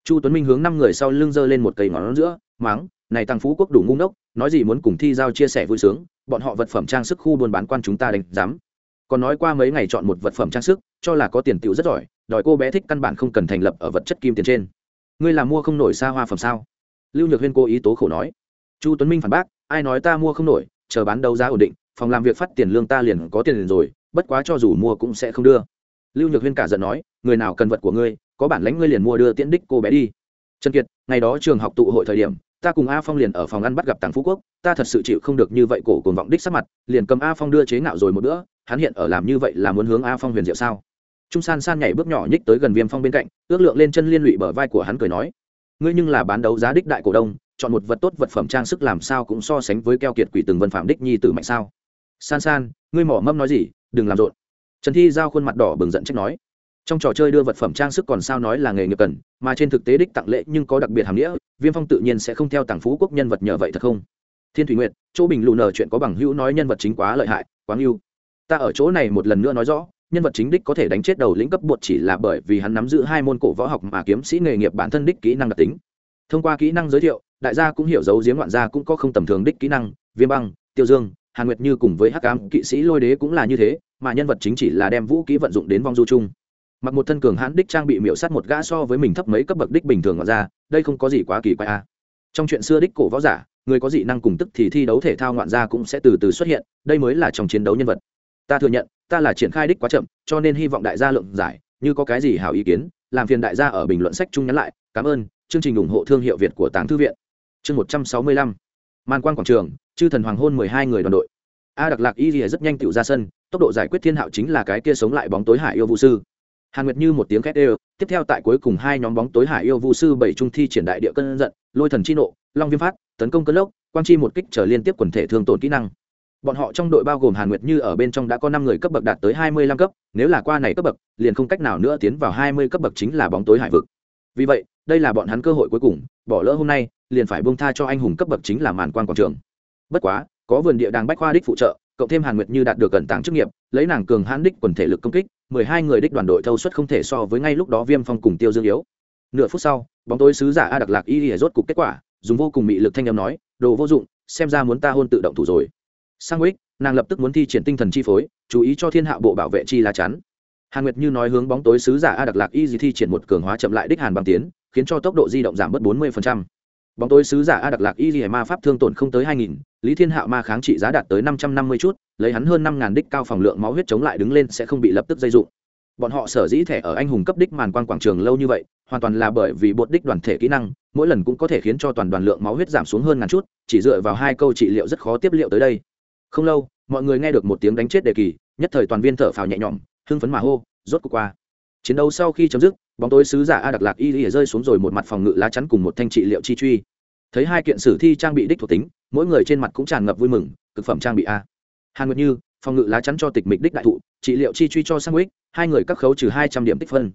Chu tuấn minh hướng năm người sau lưng giơ lên một cây ngón giữa máng này tăng phú quốc đủ ngu ngốc, nói gì muốn cùng thi giao chia sẻ vui sướng, bọn họ vật phẩm trang sức khu buôn bán quan chúng ta đánh giám. Còn nói qua mấy ngày chọn một vật phẩm trang sức, cho là có tiền tựu rất giỏi, đòi cô bé thích căn bản không cần thành lập ở vật chất kim tiền trên. Ngươi làm mua không nổi xa hoa phẩm sao? Lưu nhược huyên cố ý tố khổ nói chu tuấn minh phản bác, ai nói ta mua không nổi, chờ bán đấu giá ổn định, phòng làm việc phát tiền lương ta liền có tiền liền rồi, bất quá cho dù mua cũng sẽ không đưa. Lưu nhược huyên cả giận nói, người nào cần vật của ngươi, có bản lãnh ngươi liền mua đưa tiễn đích cô bé đi. Trần kiệt, ngày đó trường học tụ hội thời điểm, ta cùng a phong liền ở phòng ăn bắt gặp tàng phú quốc, ta thật sự chịu không được như vậy cổ cồn vọng đích sắc mặt, liền cầm a phong đưa chế ngạo rồi một bữa, hắn hiện ở làm như vậy là muốn hướng a phong huyền diệu sao? Trung san san nhảy bước nhỏ nhích tới gần viêm phong bên cạnh, ước lượng lên chân liên lụy bờ vai của hắn cười nói, ngươi nhưng là bán đấu giá đích đại cổ đông chọn một vật tốt vật phẩm trang sức làm sao cũng so sánh với keo kiệt quỷ từng vân phạm đích nhi tử mạnh sao? San san, ngươi mỏ mâm nói gì? Đừng làm rộn. Trần thi giao khuôn mặt đỏ bừng giận trách nói. Trong trò chơi đưa vật phẩm trang sức còn sao nói là nghề nghiệp cần, mà trên thực tế đích tặng lễ nhưng có đặc biệt hàm nghĩa, viêm phong tự nhiên sẽ không theo tặng phú quốc nhân vật nhờ vậy thật không? Thiên thủy nguyệt, chỗ bình lù nở chuyện có bằng hữu nói nhân vật chính quá lợi hại, quá ngưu ta ở chỗ này một lần nữa nói rõ, nhân vật chính đích có thể đánh chết đầu lĩnh cấp bột chỉ là bởi vì hắn nắm giữ hai môn cổ võ học mà kiếm sĩ nghề nghiệp bản thân đích kỹ năng đặc tính. Thông qua kỹ năng giới thiệu đại gia cũng hiểu dấu giếm ngoạn gia cũng có không tầm thường đích kỹ năng, viêm băng, tiêu dương, hàn nguyệt như cùng với hắc ám kỵ sĩ lôi đế cũng là như thế, mà nhân vật chính chỉ là đem vũ kỹ vận dụng đến vong du chung. Mặc một thân cường hãn đích trang bị miễu sát một gã so với mình thấp mấy cấp bậc đích bình thường ngoạn ra đây không có gì quá kỳ quái a trong chuyện xưa đích cổ võ giả, người có dị năng cùng tức thì thi đấu thể thao ngoạn gia cũng sẽ từ từ xuất hiện, đây mới là trong chiến đấu nhân vật. Ta thừa nhận, ta là triển khai đích quá chậm, cho nên hy vọng đại gia lượng giải, như có cái gì hảo ý kiến, làm phiền đại gia ở bình luận sách chung nhắn lại. Cảm ơn, chương trình ủng hộ thương hiệu việt của tàng thư viện chương một trăm sáu mươi lăm. Man quan quảng trường, chư thần hoàng hôn mười hai người đoàn đội. A đặc lạc y rìa rất nhanh tựu ra sân, tốc độ giải quyết thiên hạo chính là cái kia sống lại bóng tối hải yêu vũ sư. Hàn nguyệt như một tiếng két đều, tiếp theo tại cuối cùng hai nhóm bóng tối hải yêu vũ sư bảy trung thi triển đại địa cân giận, lôi thần chi nộ, long viêm phát, tấn công cơn lốc, quang chi một kích trở liên tiếp quần thể thương tổn kỹ năng. Bọn họ trong đội bao gồm hàn nguyệt như ở bên trong đã có năm người cấp bậc đạt tới hai mươi lăm cấp, nếu là qua này cấp bậc, liền không cách nào nữa tiến vào hai mươi cấp bậc chính là bóng tối hải vực vì vậy, đây là bọn hắn cơ hội cuối cùng, bỏ lỡ hôm nay, liền phải bông tha cho anh hùng cấp bậc chính là màn quan quảng trường. Bất quá, có vườn địa đàng bách khoa đích phụ trợ, cộng thêm hàn nguyệt như đạt được cẩn tàng chức nghiệp, lấy nàng cường hãn đích quần thể lực công kích, mười hai người đích đoàn đội thâu suất không thể so với ngay lúc đó viêm phong cùng tiêu dương yếu. Nửa phút sau, bóng tối sứ giả a đặc lạc y y rốt cục kết quả, dùng vô cùng mị lực thanh âm nói, đồ vô dụng, xem ra muốn ta hôn tự động thủ rồi. Sang ích nàng lập tức muốn thi triển tinh thần chi phối, chú ý cho thiên hạ bộ bảo vệ chi lá chắn hàn nguyệt như nói hướng bóng tối sứ giả a đặc lạc y Di thi triển một cường hóa chậm lại đích hàn bằng tiến, khiến cho tốc độ di động giảm bớt bốn mươi bóng tối sứ giả a đặc lạc y gì ma pháp thương tổn không tới hai nghìn, lý thiên hạo ma kháng trị giá đạt tới năm trăm năm mươi chút, lấy hắn hơn năm ngàn đích cao phòng lượng máu huyết chống lại đứng lên sẽ không bị lập tức dây dụng. Bọn họ sở dĩ thẻ ở anh hùng cấp đích màn quan quảng trường lâu như vậy, hoàn toàn là bởi vì bột đích đoàn thể kỹ năng, mỗi lần cũng có thể khiến cho toàn đoàn lượng máu huyết giảm xuống hơn ngàn chút, chỉ dựa vào hai câu trị liệu rất khó tiếp liệu tới đây. Không lâu, mọi người nghe được một tiếng đánh chết đề kỳ, nhất thời toàn viên thở phào nhẹ nhõm hưng phấn mà hô, rốt cuộc qua. Chiến đấu sau khi chấm dứt, bóng tối sứ giả a đặc lạc y y rơi xuống rồi một mặt phòng ngự lá chắn cùng một thanh trị liệu chi truy. Thấy hai kiện sử thi trang bị đích thuộc tính, mỗi người trên mặt cũng tràn ngập vui mừng, cực phẩm trang bị a. Hàn nguyệt như, phòng ngự lá chắn cho tịch mịch đích đại thụ, trị liệu chi truy cho sang ích hai người các khấu trừ hai trăm điểm tích phân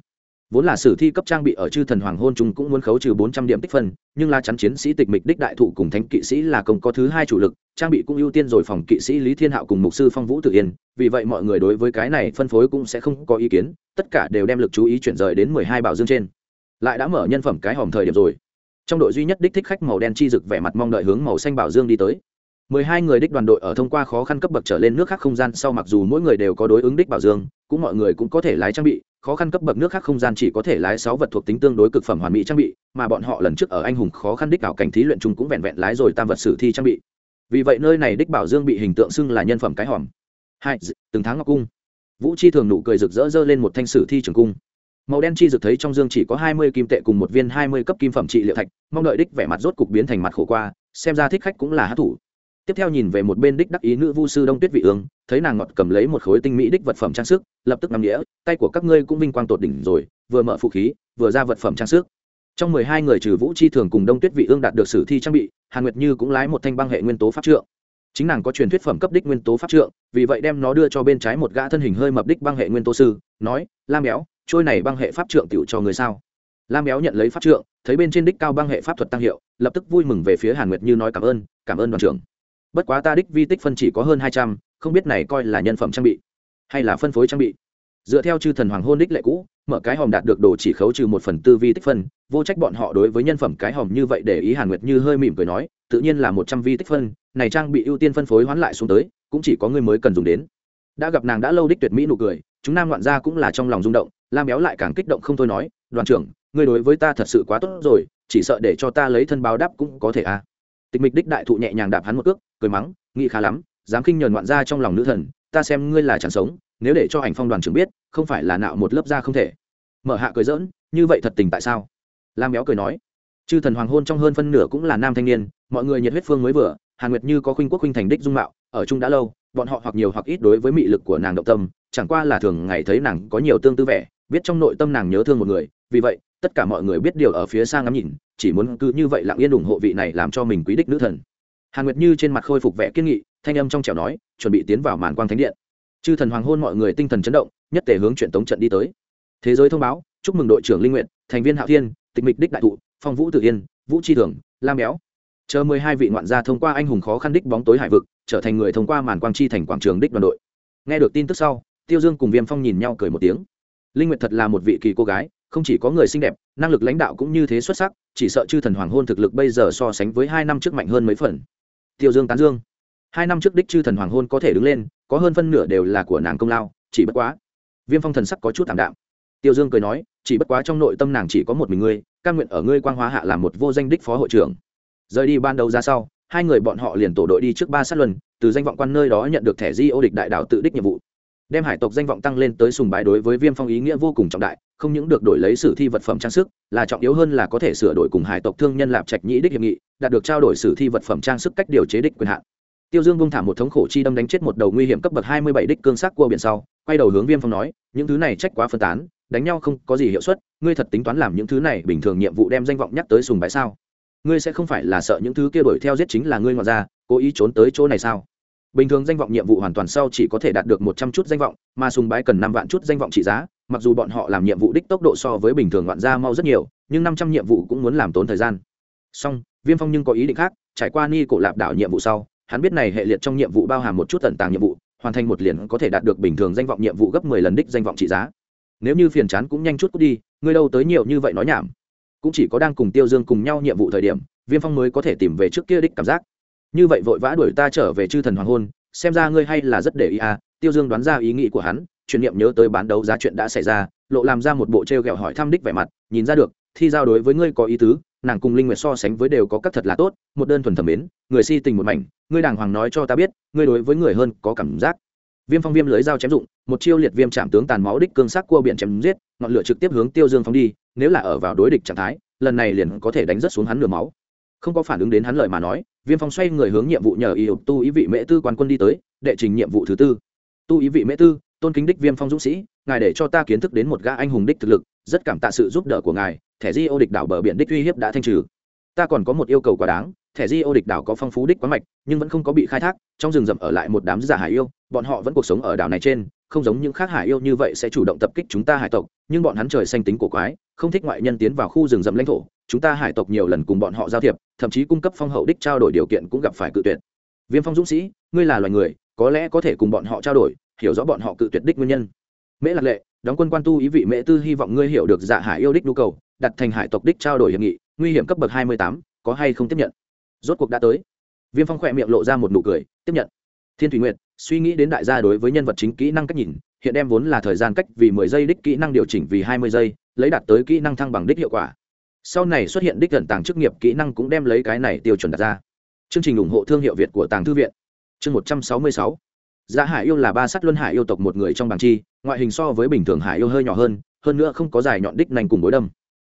vốn là sử thi cấp trang bị ở chư thần hoàng hôn chúng cũng muốn khấu trừ bốn trăm điểm tích phân, nhưng la chắn chiến sĩ tịch mịch đích đại thụ cùng thánh kỵ sĩ là công có thứ hai chủ lực, trang bị cũng ưu tiên rồi phòng kỵ sĩ lý thiên hạo cùng mục sư phong vũ tự yên, vì vậy mọi người đối với cái này phân phối cũng sẽ không có ý kiến, tất cả đều đem lực chú ý chuyển rời đến mười hai bảo dương trên. Lại đã mở nhân phẩm cái hòm thời điểm rồi. Trong đội duy nhất đích thích khách màu đen chi rực vẻ mặt mong đợi hướng màu xanh bảo dương đi tới mười hai người đích đoàn đội ở thông qua khó khăn cấp bậc trở lên nước khác không gian, sau mặc dù mỗi người đều có đối ứng đích bảo dương, cũng mọi người cũng có thể lái trang bị, khó khăn cấp bậc nước khác không gian chỉ có thể lái sáu vật thuộc tính tương đối cực phẩm hoàn mỹ trang bị, mà bọn họ lần trước ở anh hùng khó khăn đích ảo cảnh thí luyện chung cũng vẹn vẹn lái rồi tam vật sử thi trang bị. Vì vậy nơi này đích bảo dương bị hình tượng xưng là nhân phẩm cái hòm. Hai từng tháng ngọc cung. Vũ chi thường nụ cười rực rỡ rơ lên một thanh sử thi trường cung. Màu đen chi rực thấy trong dương chỉ có hai mươi kim tệ cùng một viên hai mươi cấp kim phẩm trị liệu thạch, mong đợi đích vẻ mặt rốt cục biến thành mặt khổ qua, xem ra thích khách cũng là hát thủ tiếp theo nhìn về một bên đích đắc ý nữ vu sư đông tuyết vị ương, thấy nàng ngọt cầm lấy một khối tinh mỹ đích vật phẩm trang sức, lập tức nằm nghĩa tay của các ngươi cũng vinh quang tột đỉnh rồi, vừa mở phụ khí, vừa ra vật phẩm trang sức. Trong mười hai người trừ vũ chi thường cùng đông tuyết vị ương đạt được sử thi trang bị, hàn nguyệt như cũng lái một thanh băng hệ nguyên tố pháp trượng. Chính nàng có truyền thuyết phẩm cấp đích nguyên tố pháp trượng, vì vậy đem nó đưa cho bên trái một gã thân hình hơi mập đích băng hệ nguyên tố sư, nói, lam béo, trôi này băng hệ pháp trượng tiểu cho người sao? Lam béo nhận lấy pháp trượng, thấy bên trên đích cao băng hệ pháp thuật tăng hiệu, lập tức vui mừng về phía hàn nguyệt như nói, cảm ơn cảm ơn đoàn trưởng bất quá ta đích vi tích phân chỉ có hơn hai trăm, không biết này coi là nhân phẩm trang bị, hay là phân phối trang bị. Dựa theo chư thần hoàng hôn đích lệ cũ, mở cái hòm đạt được đồ chỉ khấu trừ một phần tư vi tích phân, vô trách bọn họ đối với nhân phẩm cái hòm như vậy để ý hàn nguyệt như hơi mỉm cười nói, tự nhiên là một trăm vi tích phân, này trang bị ưu tiên phân phối hoán lại xuống tới, cũng chỉ có người mới cần dùng đến. Đã gặp nàng đã lâu đích tuyệt mỹ nụ cười, chúng nam loạn gia cũng là trong lòng rung động, lam béo lại càng kích động không thôi nói, đoàn trưởng người đối với ta thật sự quá tốt rồi, chỉ sợ để cho ta lấy thân báo đáp cũng có thể à. Tịch mịch đích đại thụ nhẹ nhàng đạp hắn một cước cười mắng, nghĩ khá lắm, dám khinh nhờn ngoạn ra trong lòng nữ thần, ta xem ngươi là chẳng sống, nếu để cho ảnh phong đoàn trưởng biết, không phải là nạo một lớp da không thể. Mở hạ cười dỡn như vậy thật tình tại sao? Lam béo cười nói, chư thần hoàng hôn trong hơn phân nửa cũng là nam thanh niên, mọi người nhiệt huyết phương mới vừa, hàn nguyệt như có khuynh quốc khuynh thành đích dung mạo, ở chung đã lâu, bọn họ hoặc nhiều hoặc ít đối với mị lực của nàng động tâm, chẳng qua là thường ngày thấy nàng có nhiều tương tư vẻ, biết trong nội tâm nàng nhớ thương một người, vì vậy, tất cả mọi người biết điều ở phía xa ngắm nhìn, chỉ muốn cứ như vậy lặng yên ủng hộ vị này làm cho mình quý đích nữ thần hàn nguyệt như trên mặt khôi phục vẻ kiên nghị, thanh âm trong trẻo nói, chuẩn bị tiến vào màn quang thánh điện. Chư thần hoàng hôn mọi người tinh thần chấn động, nhất thể hướng chuyện tống trận đi tới. Thế giới thông báo, chúc mừng đội trưởng linh nguyện thành viên hạo thiên, tịch mịch đích đại thụ, phong vũ tự yên, vũ tri thường, lam béo. Chờ mười hai vị ngoạn gia thông qua anh hùng khó khăn đích bóng tối hải vực, trở thành người thông qua màn quang chi thành quảng trường đích đoàn đội. Nghe được tin tức sau, tiêu dương cùng viêm phong nhìn nhau cười một tiếng. Linh nguyệt thật là một vị kỳ cô gái, không chỉ có người xinh đẹp, năng lực lãnh đạo cũng như thế xuất sắc, chỉ sợ chư thần hoàng hôn thực lực bây giờ so sánh với hai năm trước mạnh hơn mấy phần tiêu dương tán dương. Hai năm trước đích chư thần hoàng hôn có thể đứng lên, có hơn phân nửa đều là của nàng công lao, chỉ bất quá, viêm phong thần sắc có chút thảm đạm. Tiêu dương cười nói, chỉ bất quá trong nội tâm nàng chỉ có một mình ngươi căn nguyện ở ngươi quang hóa hạ làm một vô danh đích phó hội trưởng. Rời đi ban đầu ra sau, hai người bọn họ liền tổ đội đi trước ba sát luân, từ danh vọng quan nơi đó nhận được thẻ di ô địch đại đạo tự đích nhiệm vụ đem hải tộc danh vọng tăng lên tới sùng bái đối với viêm phong ý nghĩa vô cùng trọng đại, không những được đổi lấy sử thi vật phẩm trang sức, là trọng yếu hơn là có thể sửa đổi cùng hải tộc thương nhân lạp trạch nhĩ đích hiệp nghị, đạt được trao đổi sử thi vật phẩm trang sức cách điều chế đích quyền hạn. Tiêu dương bung thả một thống khổ chi đâm đánh chết một đầu nguy hiểm cấp bậc hai mươi bảy đích cương sắc cua biển sau, quay đầu hướng viêm phong nói, những thứ này trách quá phân tán, đánh nhau không có gì hiệu suất, ngươi thật tính toán làm những thứ này bình thường nhiệm vụ đem danh vọng nhắc tới sùng bái sao? Ngươi sẽ không phải là sợ những thứ kia đuổi theo giết chính là ngươi ngoại ra cố ý trốn tới chỗ này sao? Bình thường danh vọng nhiệm vụ hoàn toàn sau chỉ có thể đạt được một trăm chút danh vọng, mà sùng bái cần năm vạn chút danh vọng trị giá, mặc dù bọn họ làm nhiệm vụ đích tốc độ so với bình thường ngoạn gia mau rất nhiều, nhưng năm trăm nhiệm vụ cũng muốn làm tốn thời gian. Song, viêm phong nhưng có ý định khác, trải qua ni cổ lạp đảo nhiệm vụ sau, hắn biết này hệ liệt trong nhiệm vụ bao hàm một chút tận tàng nhiệm vụ, hoàn thành một liền có thể đạt được bình thường danh vọng nhiệm vụ gấp mười lần đích danh vọng trị giá. Nếu như phiền chán cũng nhanh chút cút đi, ngươi đâu tới nhiều như vậy nói nhảm. Cũng chỉ có đang cùng tiêu dương cùng nhau nhiệm vụ thời điểm, viêm phong mới có thể tìm về trước kia đích cảm giác như vậy vội vã đuổi ta trở về chư thần hoàng hôn, xem ra ngươi hay là rất để ý à tiêu dương đoán ra ý nghĩ của hắn truyền niệm nhớ tới bán đấu giá chuyện đã xảy ra, lộ làm ra một bộ t r e o g ẹ o hỏi thăm đích vẻ mặt, nhìn ra được, thi giao đối với ngươi có ý tứ, nàng cùng linh nguyệt so sánh với đều có các thật là tốt, một đơn thuần thẩm mến, người si tình một mảnh, ngươi đàng hoàng nói cho ta biết, ngươi đối với người hơn có cảm giác. Viêm phong viêm lưới dao chém dụng, một chiêu liệt viêm chạm tướng tàn máu đích cương sắc cua biển chém giết, ngọn lửa trực tiếp hướng tiêu dương phóng đi, nếu là ở vào đối địch trạng thái, lần này liền có thể đánh rất xuống hắn nửa máu không có phản ứng đến hắn lời mà nói, viêm phong xoay người hướng nhiệm vụ nhờ y tu ý vị mễ tư quan quân đi tới, đệ trình nhiệm vụ thứ tư. Tu ý vị mễ tư, tôn kính đích viêm phong dũng sĩ, ngài để cho ta kiến thức đến một gã anh hùng đích thực lực, rất cảm tạ sự giúp đỡ của ngài, thẻ di ô địch đảo bờ biển đích uy hiếp đã thanh trừ. Ta còn có một yêu cầu quá đáng thẻ di ô địch đảo có phong phú đích quá mạch, nhưng vẫn không có bị khai thác, trong rừng rậm ở lại một đám giả hải yêu, bọn họ vẫn cuộc sống ở đảo này trên, không giống những khác hải yêu như vậy sẽ chủ động tập kích chúng ta hải tộc, nhưng bọn hắn trời xanh tính cổ quái, không thích ngoại nhân tiến vào khu rừng rậm lãnh thổ, chúng ta hải tộc nhiều lần cùng bọn họ giao thiệp, thậm chí cung cấp phong hậu đích trao đổi điều kiện cũng gặp phải cự tuyệt. Viêm phong dũng sĩ, ngươi là loài người, có lẽ có thể cùng bọn họ trao đổi, hiểu rõ bọn họ cự tuyệt đích nguyên nhân. Mễ lạc lệ, đóng quân quan tu ý vị mễ tư hy vọng ngươi hiểu được dạ hải yêu đích nhu cầu, đặt thành hải tộc đích trao đổi hiệp nghị, nguy hiểm cấp bậc hai mươi tám, có hay không tiếp nhận? Rốt cuộc đã tới. Viêm phong khỏe miệng lộ ra một nụ cười, tiếp nhận. Thiên thủy nguyệt, suy nghĩ đến đại gia đối với nhân vật chính kỹ năng cách nhìn, hiện đem vốn là thời gian cách vì mười giây đích kỹ năng điều chỉnh vì hai mươi giây, lấy đạt tới kỹ năng thăng bằng đích hiệu quả. Sau này xuất hiện đích gần tàng chức nghiệp kỹ năng cũng đem lấy cái này tiêu chuẩn đặt ra. Chương trình ủng hộ thương hiệu việt của tàng thư viện. Chương một trăm sáu mươi sáu. Giá hải yêu là ba sắt luân hải yêu tộc một người trong bảng chi, ngoại hình so với bình thường hải yêu hơi nhỏ hơn hơn nữa không có dài nhọn đích nành cùng bối đâm.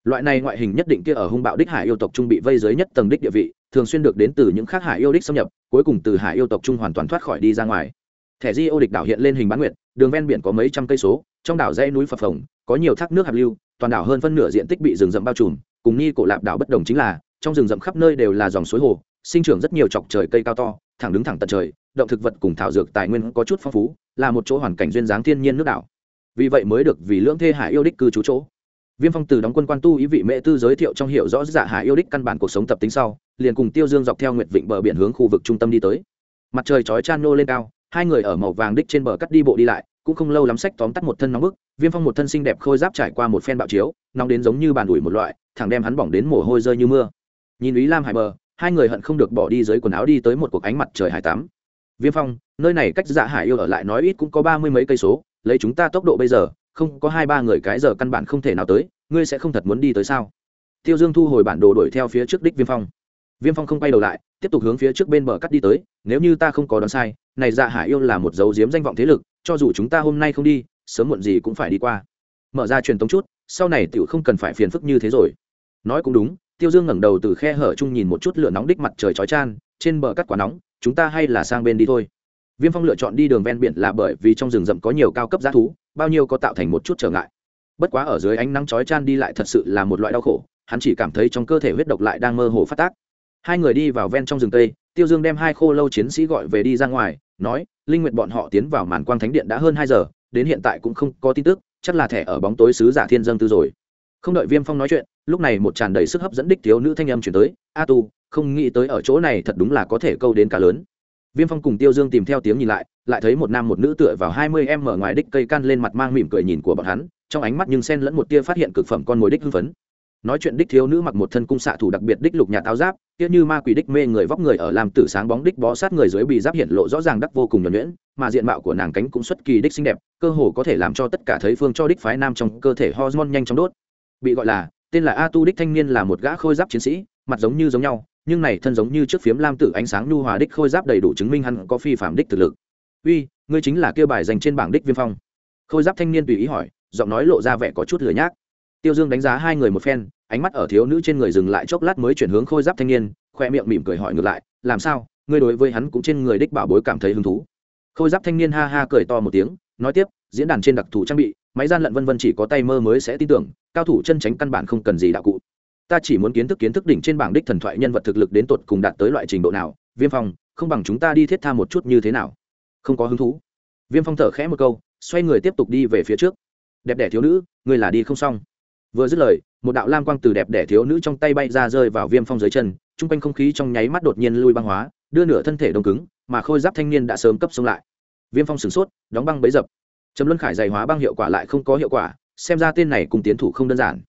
Loại này ngoại hình nhất định kia ở hung bạo đích hải yêu tộc trung bị vây dưới nhất tầng đích địa vị thường xuyên được đến từ những khác hải yêu đích xâm nhập, cuối cùng từ hải yêu tộc trung hoàn toàn thoát khỏi đi ra ngoài. Thẻ di ô địch đảo hiện lên hình bán nguyệt, đường ven biển có mấy trăm cây số, trong đảo dãy núi phập phồng, có nhiều thác nước hạt lưu, toàn đảo hơn phân nửa diện tích bị rừng rậm bao trùm, cùng ni cổ lạp đảo bất đồng chính là, trong rừng rậm khắp nơi đều là dòng suối hồ, sinh trưởng rất nhiều chọc trời cây cao to, thẳng đứng thẳng tận trời, động thực vật cùng thảo dược tài nguyên có chút phong phú, là một chỗ hoàn cảnh duyên dáng thiên nhiên nước đảo. Vì vậy mới được vì lưỡng thê hải yêu đích cư trú chỗ viêm phong từ đóng quân quan tu ý vị mẹ tư giới thiệu trong hiệu rõ dạ hải yêu đích căn bản cuộc sống tập tính sau, liền cùng tiêu dương dọc theo nguyệt vịnh bờ biển hướng khu vực trung tâm đi tới. Mặt trời chói chan nô lên cao, hai người ở màu vàng đích trên bờ cắt đi bộ đi lại, cũng không lâu lắm sách tóm tắt một thân nóng bức, viêm phong một thân xinh đẹp khôi giáp trải qua một phen bạo chiếu, nóng đến giống như bàn ủi một loại, thẳng đem hắn bỏng đến mồ hôi rơi như mưa. Nhìn ý lam hải bờ, hai người hận không được bỏ đi dưới quần áo đi tới một cuộc ánh mặt trời hải tắm. Viêm phong, nơi này cách dạ hải yêu ở lại nói ít cũng có ba mươi mấy cây số, lấy chúng ta tốc độ bây giờ không có hai ba người cái giờ căn bản không thể nào tới, ngươi sẽ không thật muốn đi tới sao? Tiêu dương thu hồi bản đồ đuổi theo phía trước đích viêm phong. Viêm phong không quay đầu lại, tiếp tục hướng phía trước bên bờ cắt đi tới, nếu như ta không có đoán sai, này dạ hải yêu là một dấu diếm danh vọng thế lực, cho dù chúng ta hôm nay không đi, sớm muộn gì cũng phải đi qua. Mở ra truyền tống chút, sau này tiểu không cần phải phiền phức như thế rồi. Nói cũng đúng, tiêu dương ngẩng đầu từ khe hở chung nhìn một chút lửa nóng đích mặt trời chói chan trên bờ cắt quả nóng, chúng ta hay là sang bên đi thôi viêm phong lựa chọn đi đường ven biển là bởi vì trong rừng rậm có nhiều cao cấp g thú, bao nhiêu có tạo thành một chút trở ngại. Bất quá ở dưới ánh nắng chói chan đi lại thật sự là một loại đau khổ, hắn chỉ cảm thấy trong cơ thể huyết độc lại đang mơ hồ phát tác. Hai người đi vào ven trong rừng tây, tiêu dương đem hai khô lâu chiến sĩ gọi về đi ra ngoài, nói, linh nguyện bọn họ tiến vào màn quang thánh điện đã hơn hai giờ, đến hiện tại cũng không có tin tức, chắc là thẻ ở bóng tối sứ giả thiên dân tư rồi. Không đợi viêm phong nói chuyện, lúc này một tràn đầy sức hấp dẫn đích thiếu nữ thanh âm chuyển tới, a tu, không nghĩ tới ở chỗ này thật đúng là có thể câu đến cá lớn viêm phong cùng tiêu dương tìm theo tiếng nhìn lại lại thấy một nam một nữ tựa vào hai mươi em mở ngoài đích cây can lên mặt mang mỉm cười nhìn của bọn hắn, trong ánh mắt nhưng xen lẫn một tia phát hiện cực phẩm con mồi đích hưng phấn. Nói chuyện đích thiếu nữ mặc một thân cung xạ thủ đặc biệt đích lục nhà táo giáp tiếc như ma quỷ đích mê người vóc người ở làm tử sáng bóng đích bó sát người dưới bị giáp hiện lộ rõ ràng đắc vô cùng nhuẩn nhuyễn, mà diện mạo của nàng cánh cũng xuất kỳ đích xinh đẹp, cơ hồ có thể làm cho tất cả thấy phương cho đích phái nam trong cơ thể hormone nhanh chóng đốt. Bị gọi là, tên là a tu đích thanh niên là một gã khôi giáp chiến sĩ, mặt giống như giống nhau nhưng này thân giống như trước phiếm lam tử ánh sáng nhu hòa đích khôi giáp đầy đủ chứng minh hắn có phi phạm đích thực lực. Uy, ngươi chính là kêu bài dành trên bảng đích viêm phong. Khôi giáp thanh niên tùy ý hỏi, giọng nói lộ ra vẻ có chút lười nhác. Tiêu dương đánh giá hai người một phen, ánh mắt ở thiếu nữ trên người dừng lại chốc lát mới chuyển hướng khôi giáp thanh niên, khoe miệng mỉm cười hỏi ngược lại, làm sao, ngươi đối với hắn cũng trên người đích bảo bối cảm thấy hứng thú? Khôi giáp thanh niên ha ha cười to một tiếng, nói tiếp, diễn đàn trên đặc thù trang bị, máy gian lận vân vân chỉ có tay mơ mới sẽ tin tưởng, cao thủ chân tránh căn bản không cần gì đạo cụ ta chỉ muốn kiến thức kiến thức đỉnh trên bảng đích thần thoại nhân vật thực lực đến tột cùng đạt tới loại trình độ nào. Viêm phong, không bằng chúng ta đi thiết tha một chút như thế nào? Không có hứng thú. Viêm phong thở khẽ một câu, xoay người tiếp tục đi về phía trước. Đẹp đẻ thiếu nữ người là đi không xong. Vừa dứt lời, một đạo lam quang từ đẹp đẻ thiếu nữ trong tay bay ra rơi vào viêm phong dưới chân, chung quanh không khí trong nháy mắt đột nhiên lui băng hóa, đưa nửa thân thể đông cứng, mà khôi giáp thanh niên đã sớm cấp xông lại. Viêm phong sửng sốt, đóng băng bấy dập. Trầm luân khải dày hóa băng hiệu quả lại không có hiệu quả, xem ra tên này cùng tiến thủ không đơn giản.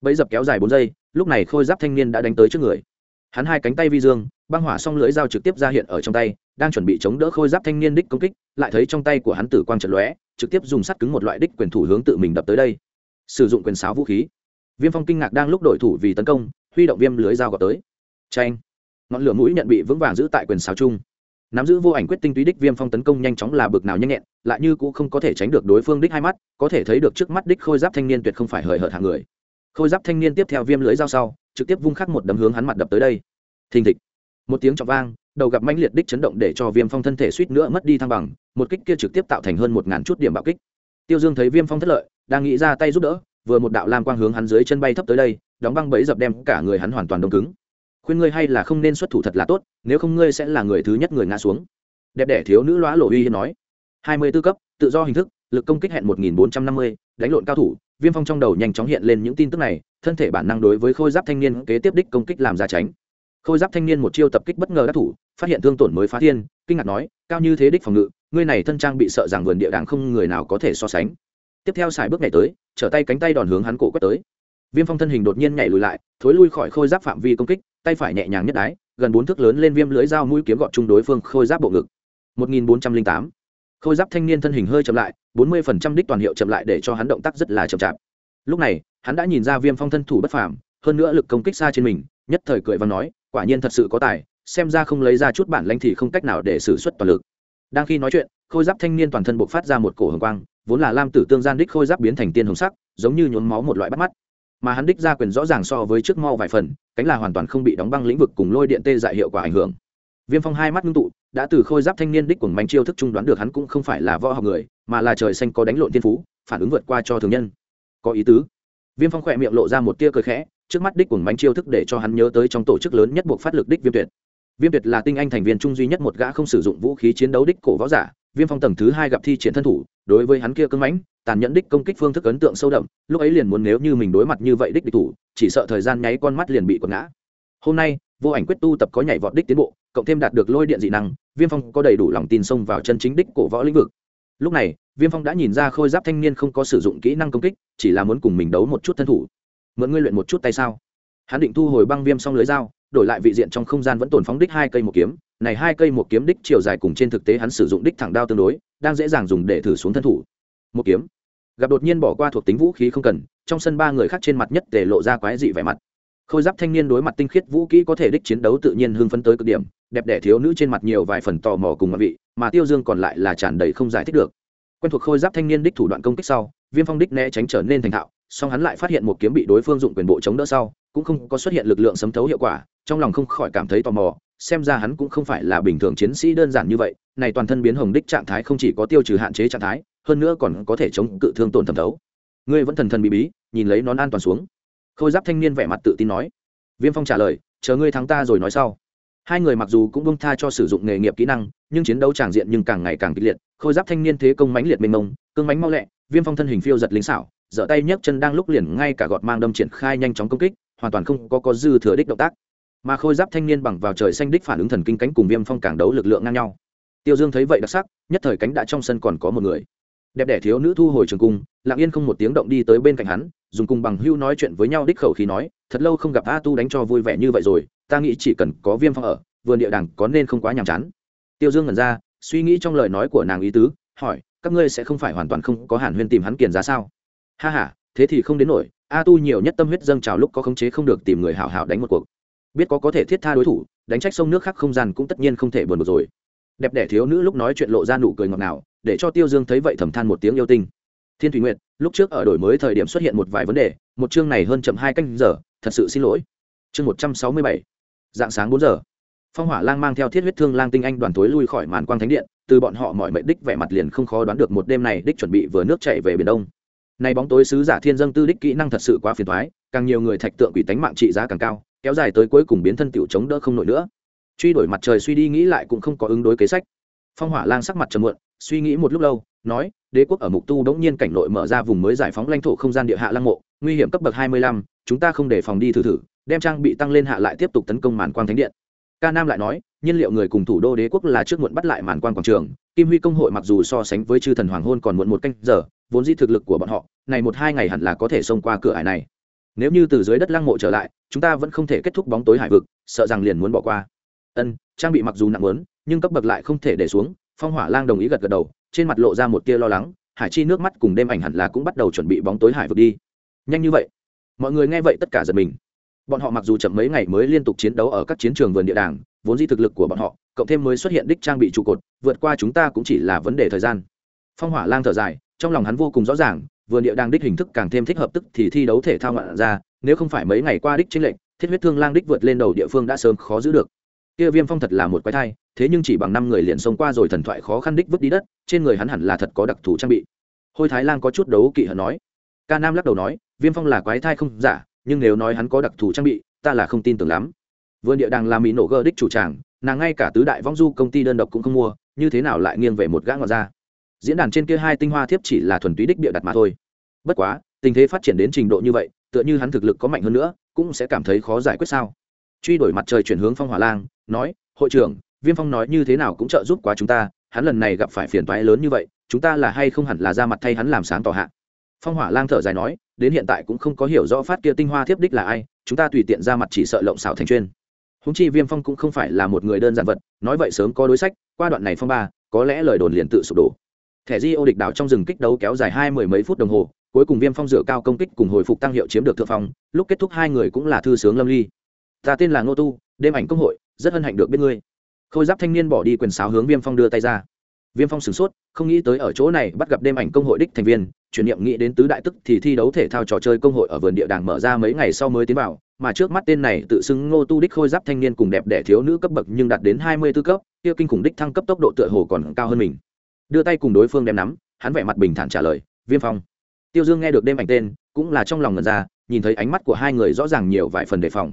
Bấy dập kéo dài bốn giây lúc này khôi giáp thanh niên đã đánh tới trước người. Hắn hai cánh tay vi dương, băng hỏa xong lưỡi dao trực tiếp ra hiện ở trong tay, đang chuẩn bị chống đỡ khôi giáp thanh niên đích công kích, lại thấy trong tay của hắn tử quang trận lóe, trực tiếp dùng sắt cứng một loại đích quyền thủ hướng tự mình đập tới đây. Sử dụng quyền sáo vũ khí. Viêm phong kinh ngạc đang lúc đội thủ vì tấn công, huy động viêm lưới dao gọt tới. Tranh ngọn lửa mũi nhận bị vững vàng giữ tại quyền sáo chung. Nắm giữ vô ảnh quyết tinh túy đích viêm phong tấn công nhanh chóng là bực nào nhanh nhẹn, lại như cũng không có thể tránh được đối phương đích hai mắt, có thể thấy được trước mắt đích khôi giáp thanh niên tuyệt không phải hời hợt hàng người khôi giáp thanh niên tiếp theo viêm lưới dao sau, trực tiếp vung khắc một đấm hướng hắn mặt đập tới đây. Thình thịch. Một tiếng trọng vang, đầu gặp manh liệt đích chấn động để cho viêm phong thân thể suýt nữa mất đi thăng bằng, một kích kia trực tiếp tạo thành hơn một ngàn chút điểm bạo kích. Tiêu dương thấy viêm phong thất lợi, đang nghĩ ra tay giúp đỡ, vừa một đạo lam quang hướng hắn dưới chân bay thấp tới đây, đóng băng bẫy dập đem cả người hắn hoàn toàn đông cứng. Khuyên ngươi hay là không nên xuất thủ thật là tốt, nếu không ngươi sẽ là người thứ nhất người ngã xuống. Đẹp đẻ thiếu nữ lõa lộ uy hiên nói. Hai mươi b ố cấp, tự do hình thức, lực công kích hẹn một nghìn bốn trăm năm mươi đánh lộn cao thủ, viêm phong trong đầu nhanh chóng hiện lên những tin tức này, thân thể bản năng đối với khôi giáp thanh niên kế tiếp đích công kích làm ra tránh. Khôi giáp thanh niên một chiêu tập kích bất ngờ đắc thủ, phát hiện thương tổn mới phá thiên, kinh ngạc nói, cao như thế đích phòng ngự, ngươi này thân trang bị sợ rằng vườn địa đàng không người nào có thể so sánh. Tiếp theo xài bước nhảy tới, trở tay cánh tay đòn hướng hắn cổ quét tới. Viêm phong thân hình đột nhiên nhảy lùi lại, thối lui khỏi khôi giáp phạm vi công kích, tay phải nhẹ nhàng nhất đái, gần bốn thước lớn lên viêm lưới dao mũi kiếm gọn chung đối phương khôi giáp bộ ngực. 1408 khôi giáp thanh niên thân hình hơi chậm lại 40% đích toàn hiệu chậm lại để cho hắn động tác rất là chậm chạp. Lúc này, hắn đã nhìn ra viêm phong thân thủ bất phàm, hơn nữa lực công kích xa trên mình, nhất thời cười và nói, quả nhiên thật sự có tài, xem ra không lấy ra chút bản lanh thì không cách nào để xử suất toàn lực. Đang khi nói chuyện, khôi giáp thanh niên toàn thân bộc phát ra một cổ hồng quang, vốn là lam tử tương gian đích khôi giáp biến thành tiên hồng sắc, giống như nhốn máu một loại bắt mắt. Mà hắn đích ra quyền rõ ràng so với trước mau vài phần, cánh là hoàn toàn không bị đóng băng lĩnh vực cùng lôi điện tê dại hiệu quả ảnh hưởng. Viêm phong hai mắt ngưng tụ đã từ khôi giáp thanh niên đích quần manh chiêu thức trung đoán được hắn cũng không phải là võ học người, mà là trời xanh có đánh lộn thiên phú, phản ứng vượt qua cho thường nhân. Có ý tứ. Viêm phong khỏe miệng lộ ra một tia cười khẽ, trước mắt đích quần manh chiêu thức để cho hắn nhớ tới trong tổ chức lớn nhất buộc phát lực đích viêm tuyệt. Viêm tuyệt là tinh anh thành viên trung duy nhất một gã không sử dụng vũ khí chiến đấu đích cổ võ giả, viêm phong tầng thứ hai gặp thi triển thân thủ, đối với hắn kia cưng mãnh, tàn nhẫn đích công kích phương thức ấn tượng sâu đậm, lúc ấy liền muốn nếu như mình đối mặt như vậy đích địch thủ, chỉ sợ thời gian nháy con mắt liền bị quật ngã. Hôm nay, vô ảnh quyết tu tập có nhảy vọt đích tiến bộ, cộng thêm đạt được lôi điện dị năng viêm phong có đầy đủ lòng tin xông vào chân chính đích cổ võ lĩnh vực. Lúc này, viêm phong đã nhìn ra khôi giáp thanh niên không có sử dụng kỹ năng công kích, chỉ là muốn cùng mình đấu một chút thân thủ. Mượn ngươi luyện một chút tay sao? Hắn định thu hồi băng viêm xong lưới dao, đổi lại vị diện trong không gian vẫn tồn phóng đích hai cây một kiếm. Này hai cây một kiếm đích chiều dài cùng trên thực tế hắn sử dụng đích thẳng đao tương đối, đang dễ dàng dùng để thử xuống thân thủ. Một kiếm. Gặp đột nhiên bỏ qua thuộc tính vũ khí không cần, trong sân ba người khác trên mặt nhất để lộ ra quái dị vẻ mặt. Khôi giáp thanh niên đối mặt tinh khiết vũ kỹ có thể đích chiến đấu tự nhiên hưng phấn tới cực điểm đẹp đẽ thiếu nữ trên mặt nhiều vài phần tò mò cùng mặt vị, mà tiêu dương còn lại là tràn đầy không giải thích được. Quen thuộc khôi giáp thanh niên đích thủ đoạn công kích sau, viêm phong đích né tránh trở nên thành thạo, song hắn lại phát hiện một kiếm bị đối phương dụng quyền bộ chống đỡ sau, cũng không có xuất hiện lực lượng sấm thấu hiệu quả, trong lòng không khỏi cảm thấy tò mò, xem ra hắn cũng không phải là bình thường chiến sĩ đơn giản như vậy, này toàn thân biến hồng đích trạng thái không chỉ có tiêu trừ hạn chế trạng thái, hơn nữa còn có thể chống cự thương tổn thẩm thấu. Ngươi vẫn thần thần bí bí, nhìn lấy nón an toàn xuống. Khôi giáp thanh niên vẻ mặt tự tin nói. Viêm phong trả lời, chờ ngươi thắng ta rồi nói sau hai người mặc dù cũng bông tha cho sử dụng nghề nghiệp kỹ năng, nhưng chiến đấu tràng diện nhưng càng ngày càng kịch liệt, khôi giáp thanh niên thế công mãnh liệt mênh mông, cương mánh mau lẹ, viêm phong thân hình phiêu giật lính xảo, giở tay nhấc chân đang lúc liền ngay cả gọt mang đâm triển khai nhanh chóng công kích, hoàn toàn không có có dư thừa đích động tác. Mà khôi giáp thanh niên bằng vào trời xanh đích phản ứng thần kinh cánh cùng viêm phong càng đấu lực lượng ngang nhau. Tiêu dương thấy vậy đặc sắc, nhất thời cánh đã trong sân còn có một người. Đẹp đẻ thiếu nữ thu hồi trường cung, lặng yên không một tiếng động đi tới bên cạnh hắn, dùng cùng bằng hưu nói chuyện với nhau đích khẩu khí nói, thật lâu không gặp a tu đánh cho vui vẻ như vậy rồi ta nghĩ chỉ cần có viêm phong ở, vườn địa đàng có nên không quá nhàm chán. Tiêu dương ngẩn ra, suy nghĩ trong lời nói của nàng ý tứ, hỏi, các ngươi sẽ không phải hoàn toàn không có hàn huyên tìm hắn kiền giá sao? Ha h a thế thì không đến nổi, a tu nhiều nhất tâm huyết dâng trào lúc có khống chế không được tìm người hảo hảo đánh một cuộc. Biết có có thể thiết tha đối thủ, đánh trách sông nước khác không gian cũng tất nhiên không thể buồn một rồi. Đẹp đẻ thiếu nữ lúc nói chuyện lộ ra nụ cười ngọt ngào, để cho tiêu dương thấy vậy thầm than một tiếng yêu tinh. Thiên thủy nguyệt, lúc trước ở đổi mới thời điểm xuất hiện một vài vấn đề, một chương này hơn chậm hai canh giờ, thật sự xin lỗi. Chương một trăm sáu mươi bảy dạng sáng bốn giờ, phong hỏa lang mang theo thiết huyết thương lang tinh anh đoàn tối lui khỏi màn quang thánh điện, từ bọn họ mọi mệnh đích vẻ mặt liền không khó đoán được một đêm này đích chuẩn bị vừa nước chạy về biển đông. Nay bóng tối sứ giả thiên dân tư đích kỹ năng thật sự quá phiền thoái càng nhiều người thạch tượng quỷ tánh mạng trị giá càng cao, kéo dài tới cuối cùng biến thân tiểu chống đỡ không nổi nữa. Truy đổi mặt trời suy đi nghĩ lại cũng không có ứng đối kế sách. Phong hỏa lang sắc mặt trầm muộn, suy nghĩ một lúc lâu, nói, đế quốc ở mục tu đống nhiên cảnh nội mở ra vùng mới giải phóng lãnh thổ không gian địa hạ lăng mộ, nguy hiểm cấp bậc hai mươi lăm, chúng ta không để phòng đi thử thử đem trang bị tăng lên hạ lại tiếp tục tấn công màn quang thánh điện. Ca nam lại nói, nhiên liệu người cùng thủ đô đế quốc là trước muộn bắt lại màn quang quảng trường, kim huy công hội mặc dù so sánh với chư thần hoàng hôn còn muộn một canh giờ, vốn di thực lực của bọn họ, này một hai ngày hẳn là có thể xông qua cửa hải này. Nếu như từ dưới đất lăng mộ trở lại, chúng ta vẫn không thể kết thúc bóng tối hải vực, sợ rằng liền muốn bỏ qua. Ân, trang bị mặc dù nặng lớn, nhưng cấp bậc lại không thể để xuống, phong hỏa lang đồng ý gật gật đầu, trên mặt lộ ra một tia lo lắng, hải chi nước mắt cùng đêm ảnh hẳn là cũng bắt đầu chuẩn bị bóng tối hải vực đi. Nhanh như vậy. Mọi người nghe vậy tất cả giật mình bọn họ mặc dù chậm mấy ngày mới liên tục chiến đấu ở các chiến trường vườn địa đàng, vốn di thực lực của bọn họ, cộng thêm mới xuất hiện đích trang bị trụ cột, vượt qua chúng ta cũng chỉ là vấn đề thời gian. Phong hỏa lang thở dài, trong lòng hắn vô cùng rõ ràng, vườn địa đàng đích hình thức càng thêm thích hợp tức thì thi đấu thể thao ngoạn ra, nếu không phải mấy ngày qua đích chính lệnh thiết huyết thương lang đích vượt lên đầu địa phương đã sớm khó giữ được. Kia viêm phong thật là một quái thai, thế nhưng chỉ bằng năm người liền xông qua rồi thần thoại khó khăn đích vứt đi đất, trên người hắn hẳn là thật có đặc thù trang bị. Hôi thái lang có chút đấu kỵ hận nói. Ca nam lắc đầu nói, viêm phong là quái thai không giả nhưng nếu nói hắn có đặc thù trang bị, ta là không tin tưởng lắm. Vườn địa đàng là mỹ nổ gơ đích chủ tràng, nàng ngay cả tứ đại vong du công ty đơn độc cũng không mua, như thế nào lại nghiêng về một gã ngọt ra diễn đàn trên kia hai tinh hoa thiếp chỉ là thuần túy đích địa đặt mà thôi. Bất quá, tình thế phát triển đến trình độ như vậy, tựa như hắn thực lực có mạnh hơn nữa, cũng sẽ cảm thấy khó giải quyết sao? Truy đổi mặt trời chuyển hướng phong hỏa lang, nói, hội trưởng, viêm phong nói như thế nào cũng trợ giúp quá chúng ta, hắn lần này gặp phải phiền toái lớn như vậy, chúng ta là hay không hẳn là ra mặt thay hắn làm sáng tỏ hạ? Phong hỏa lang thở dài nói đến hiện tại cũng không có hiểu rõ phát kia tinh hoa thiếp đích là ai, chúng ta tùy tiện ra mặt chỉ sợ lộng xảo thành chuyên. Húng chi viêm phong cũng không phải là một người đơn giản vật, nói vậy sớm có đối sách, qua đoạn này phong ba, có lẽ lời đồn liền tự sụp đổ. Thẻ di ô địch đảo trong rừng kích đấu kéo dài hai mười mấy phút đồng hồ, cuối cùng viêm phong dựa cao công kích cùng hồi phục tăng hiệu chiếm được thượng phong, lúc kết thúc hai người cũng là thư sướng lâm ly. Ta tên là ngô tu, đêm ảnh công hội, rất hân hạnh được biết ngươi. Khôi giáp thanh niên bỏ đi quyền sáo hướng viêm phong đưa tay ra viêm phong sửng sốt, không nghĩ tới ở chỗ này bắt gặp đêm ảnh công hội đích thành viên, chuyển niệm nghĩ đến tứ đại tức thì thi đấu thể thao trò chơi công hội ở vườn địa đàng mở ra mấy ngày sau mới tiến vào, mà trước mắt tên này tự xưng ngô tu đích khôi giáp thanh niên cùng đẹp đẻ thiếu nữ cấp bậc nhưng đạt đến hai mươi tư cấp, kia kinh khủng đích thăng cấp tốc độ tựa hồ còn cao hơn mình. Đưa tay cùng đối phương đem nắm, hắn vẻ mặt bình thản trả lời, viêm phong. Tiêu dương nghe được đêm ảnh tên, cũng là trong lòng ngần ra, nhìn thấy ánh mắt của hai người rõ ràng nhiều vài phần đề phòng.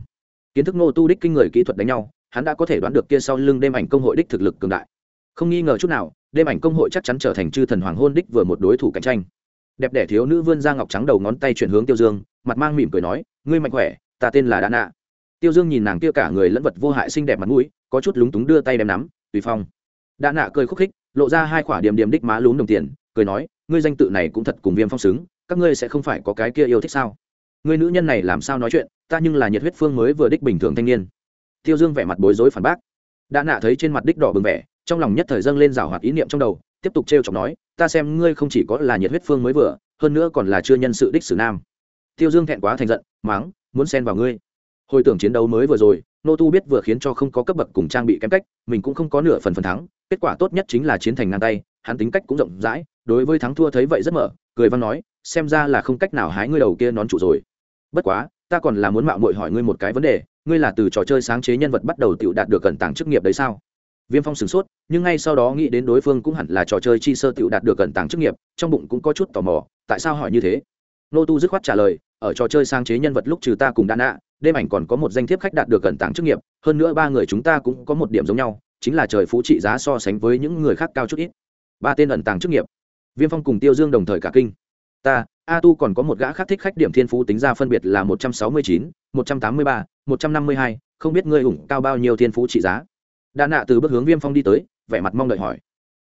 Kiến thức ngô tu đích kinh người kỹ thuật đánh nhau, hắn đã có thể đoán được kia sau lưng đêm ảnh công hội đích thực lực cường đại không nghi ngờ chút nào, đêm ảnh công hội chắc chắn trở thành chư thần hoàng hôn đích vừa một đối thủ cạnh tranh. Đẹp đẻ thiếu nữ vươn ra ngọc trắng đầu ngón tay chuyển hướng tiêu dương, mặt mang mỉm cười nói, ngươi mạnh khỏe, ta tên là đa nạ. Tiêu dương nhìn nàng kia cả người lẫn vật vô hại xinh đẹp mặt mũi, có chút lúng túng đưa tay đem nắm, tùy phong. Đa nạ cười khúc khích, lộ ra hai khoả điểm điểm đích má lún đồng tiền, cười nói, ngươi danh tự này cũng thật cùng viêm phong xứng, các ngươi sẽ không phải có cái kia yêu thích sao? Ngươi nữ nhân này làm sao nói chuyện, ta nhưng là nhiệt huyết phương mới vừa đích bình thường thanh niên. Tiêu dương vẻ mặt bối rối phản bác. Đã nạ thấy trên mặt đích đỏ bừng vẻ trong lòng nhất thời dâng lên rào hoạt ý niệm trong đầu, tiếp tục t r e o chọc nói, ta xem ngươi không chỉ có là nhiệt huyết phương mới vừa, hơn nữa còn là chưa nhân sự đích sử nam. Tiêu dương thẹn quá thành giận máng muốn xen vào ngươi. Hồi tưởng chiến đấu mới vừa rồi, nô tu biết vừa khiến cho không có cấp bậc cùng trang bị kém cách, mình cũng không có nửa phần phần thắng, kết quả tốt nhất chính là chiến thành ngang tay, hắn tính cách cũng rộng rãi, đối với thắng thua thấy vậy rất mở, cười văn nói, xem ra là không cách nào hái ngươi đầu kia nón trụ rồi. Bất quá, ta còn là muốn mạo muội hỏi ngươi một cái vấn đề, ngươi là từ trò chơi sáng chế nhân vật bắt đầu tự đạt được cẩn tàng chức nghiệp đấy sao? Viêm phong sửng sốt, nhưng ngay sau đó nghĩ đến đối phương cũng hẳn là trò chơi chi sơ tự đạt được cẩn tàng chức nghiệp, trong bụng cũng có chút tò mò, tại sao hỏi như thế? Nô tu dứt khoát trả lời, ở trò chơi sáng chế nhân vật lúc trừ ta cùng đan nạ đêm ảnh còn có một danh thiếp khách đạt được cẩn tàng chức nghiệp, hơn nữa ba người chúng ta cũng có một điểm giống nhau, chính là trời phú trị giá so sánh với những người khác cao chút ít. Ba tên ẩn tàng chức nghiệp. Viêm phong cùng tiêu dương đồng thời cả kinh. Ta, a tu còn có một gã khác thích khách điểm thiên phú tính ra phân biệt là một trăm sáu mươi chín, một trăm tám mươi ba, một trăm năm mươi hai, không biết ngươi ủng cao bao nhiêu thiên phú trị giá? Đà nạ từ bước hướng viêm phong đi tới, vẻ mặt mong đợi hỏi.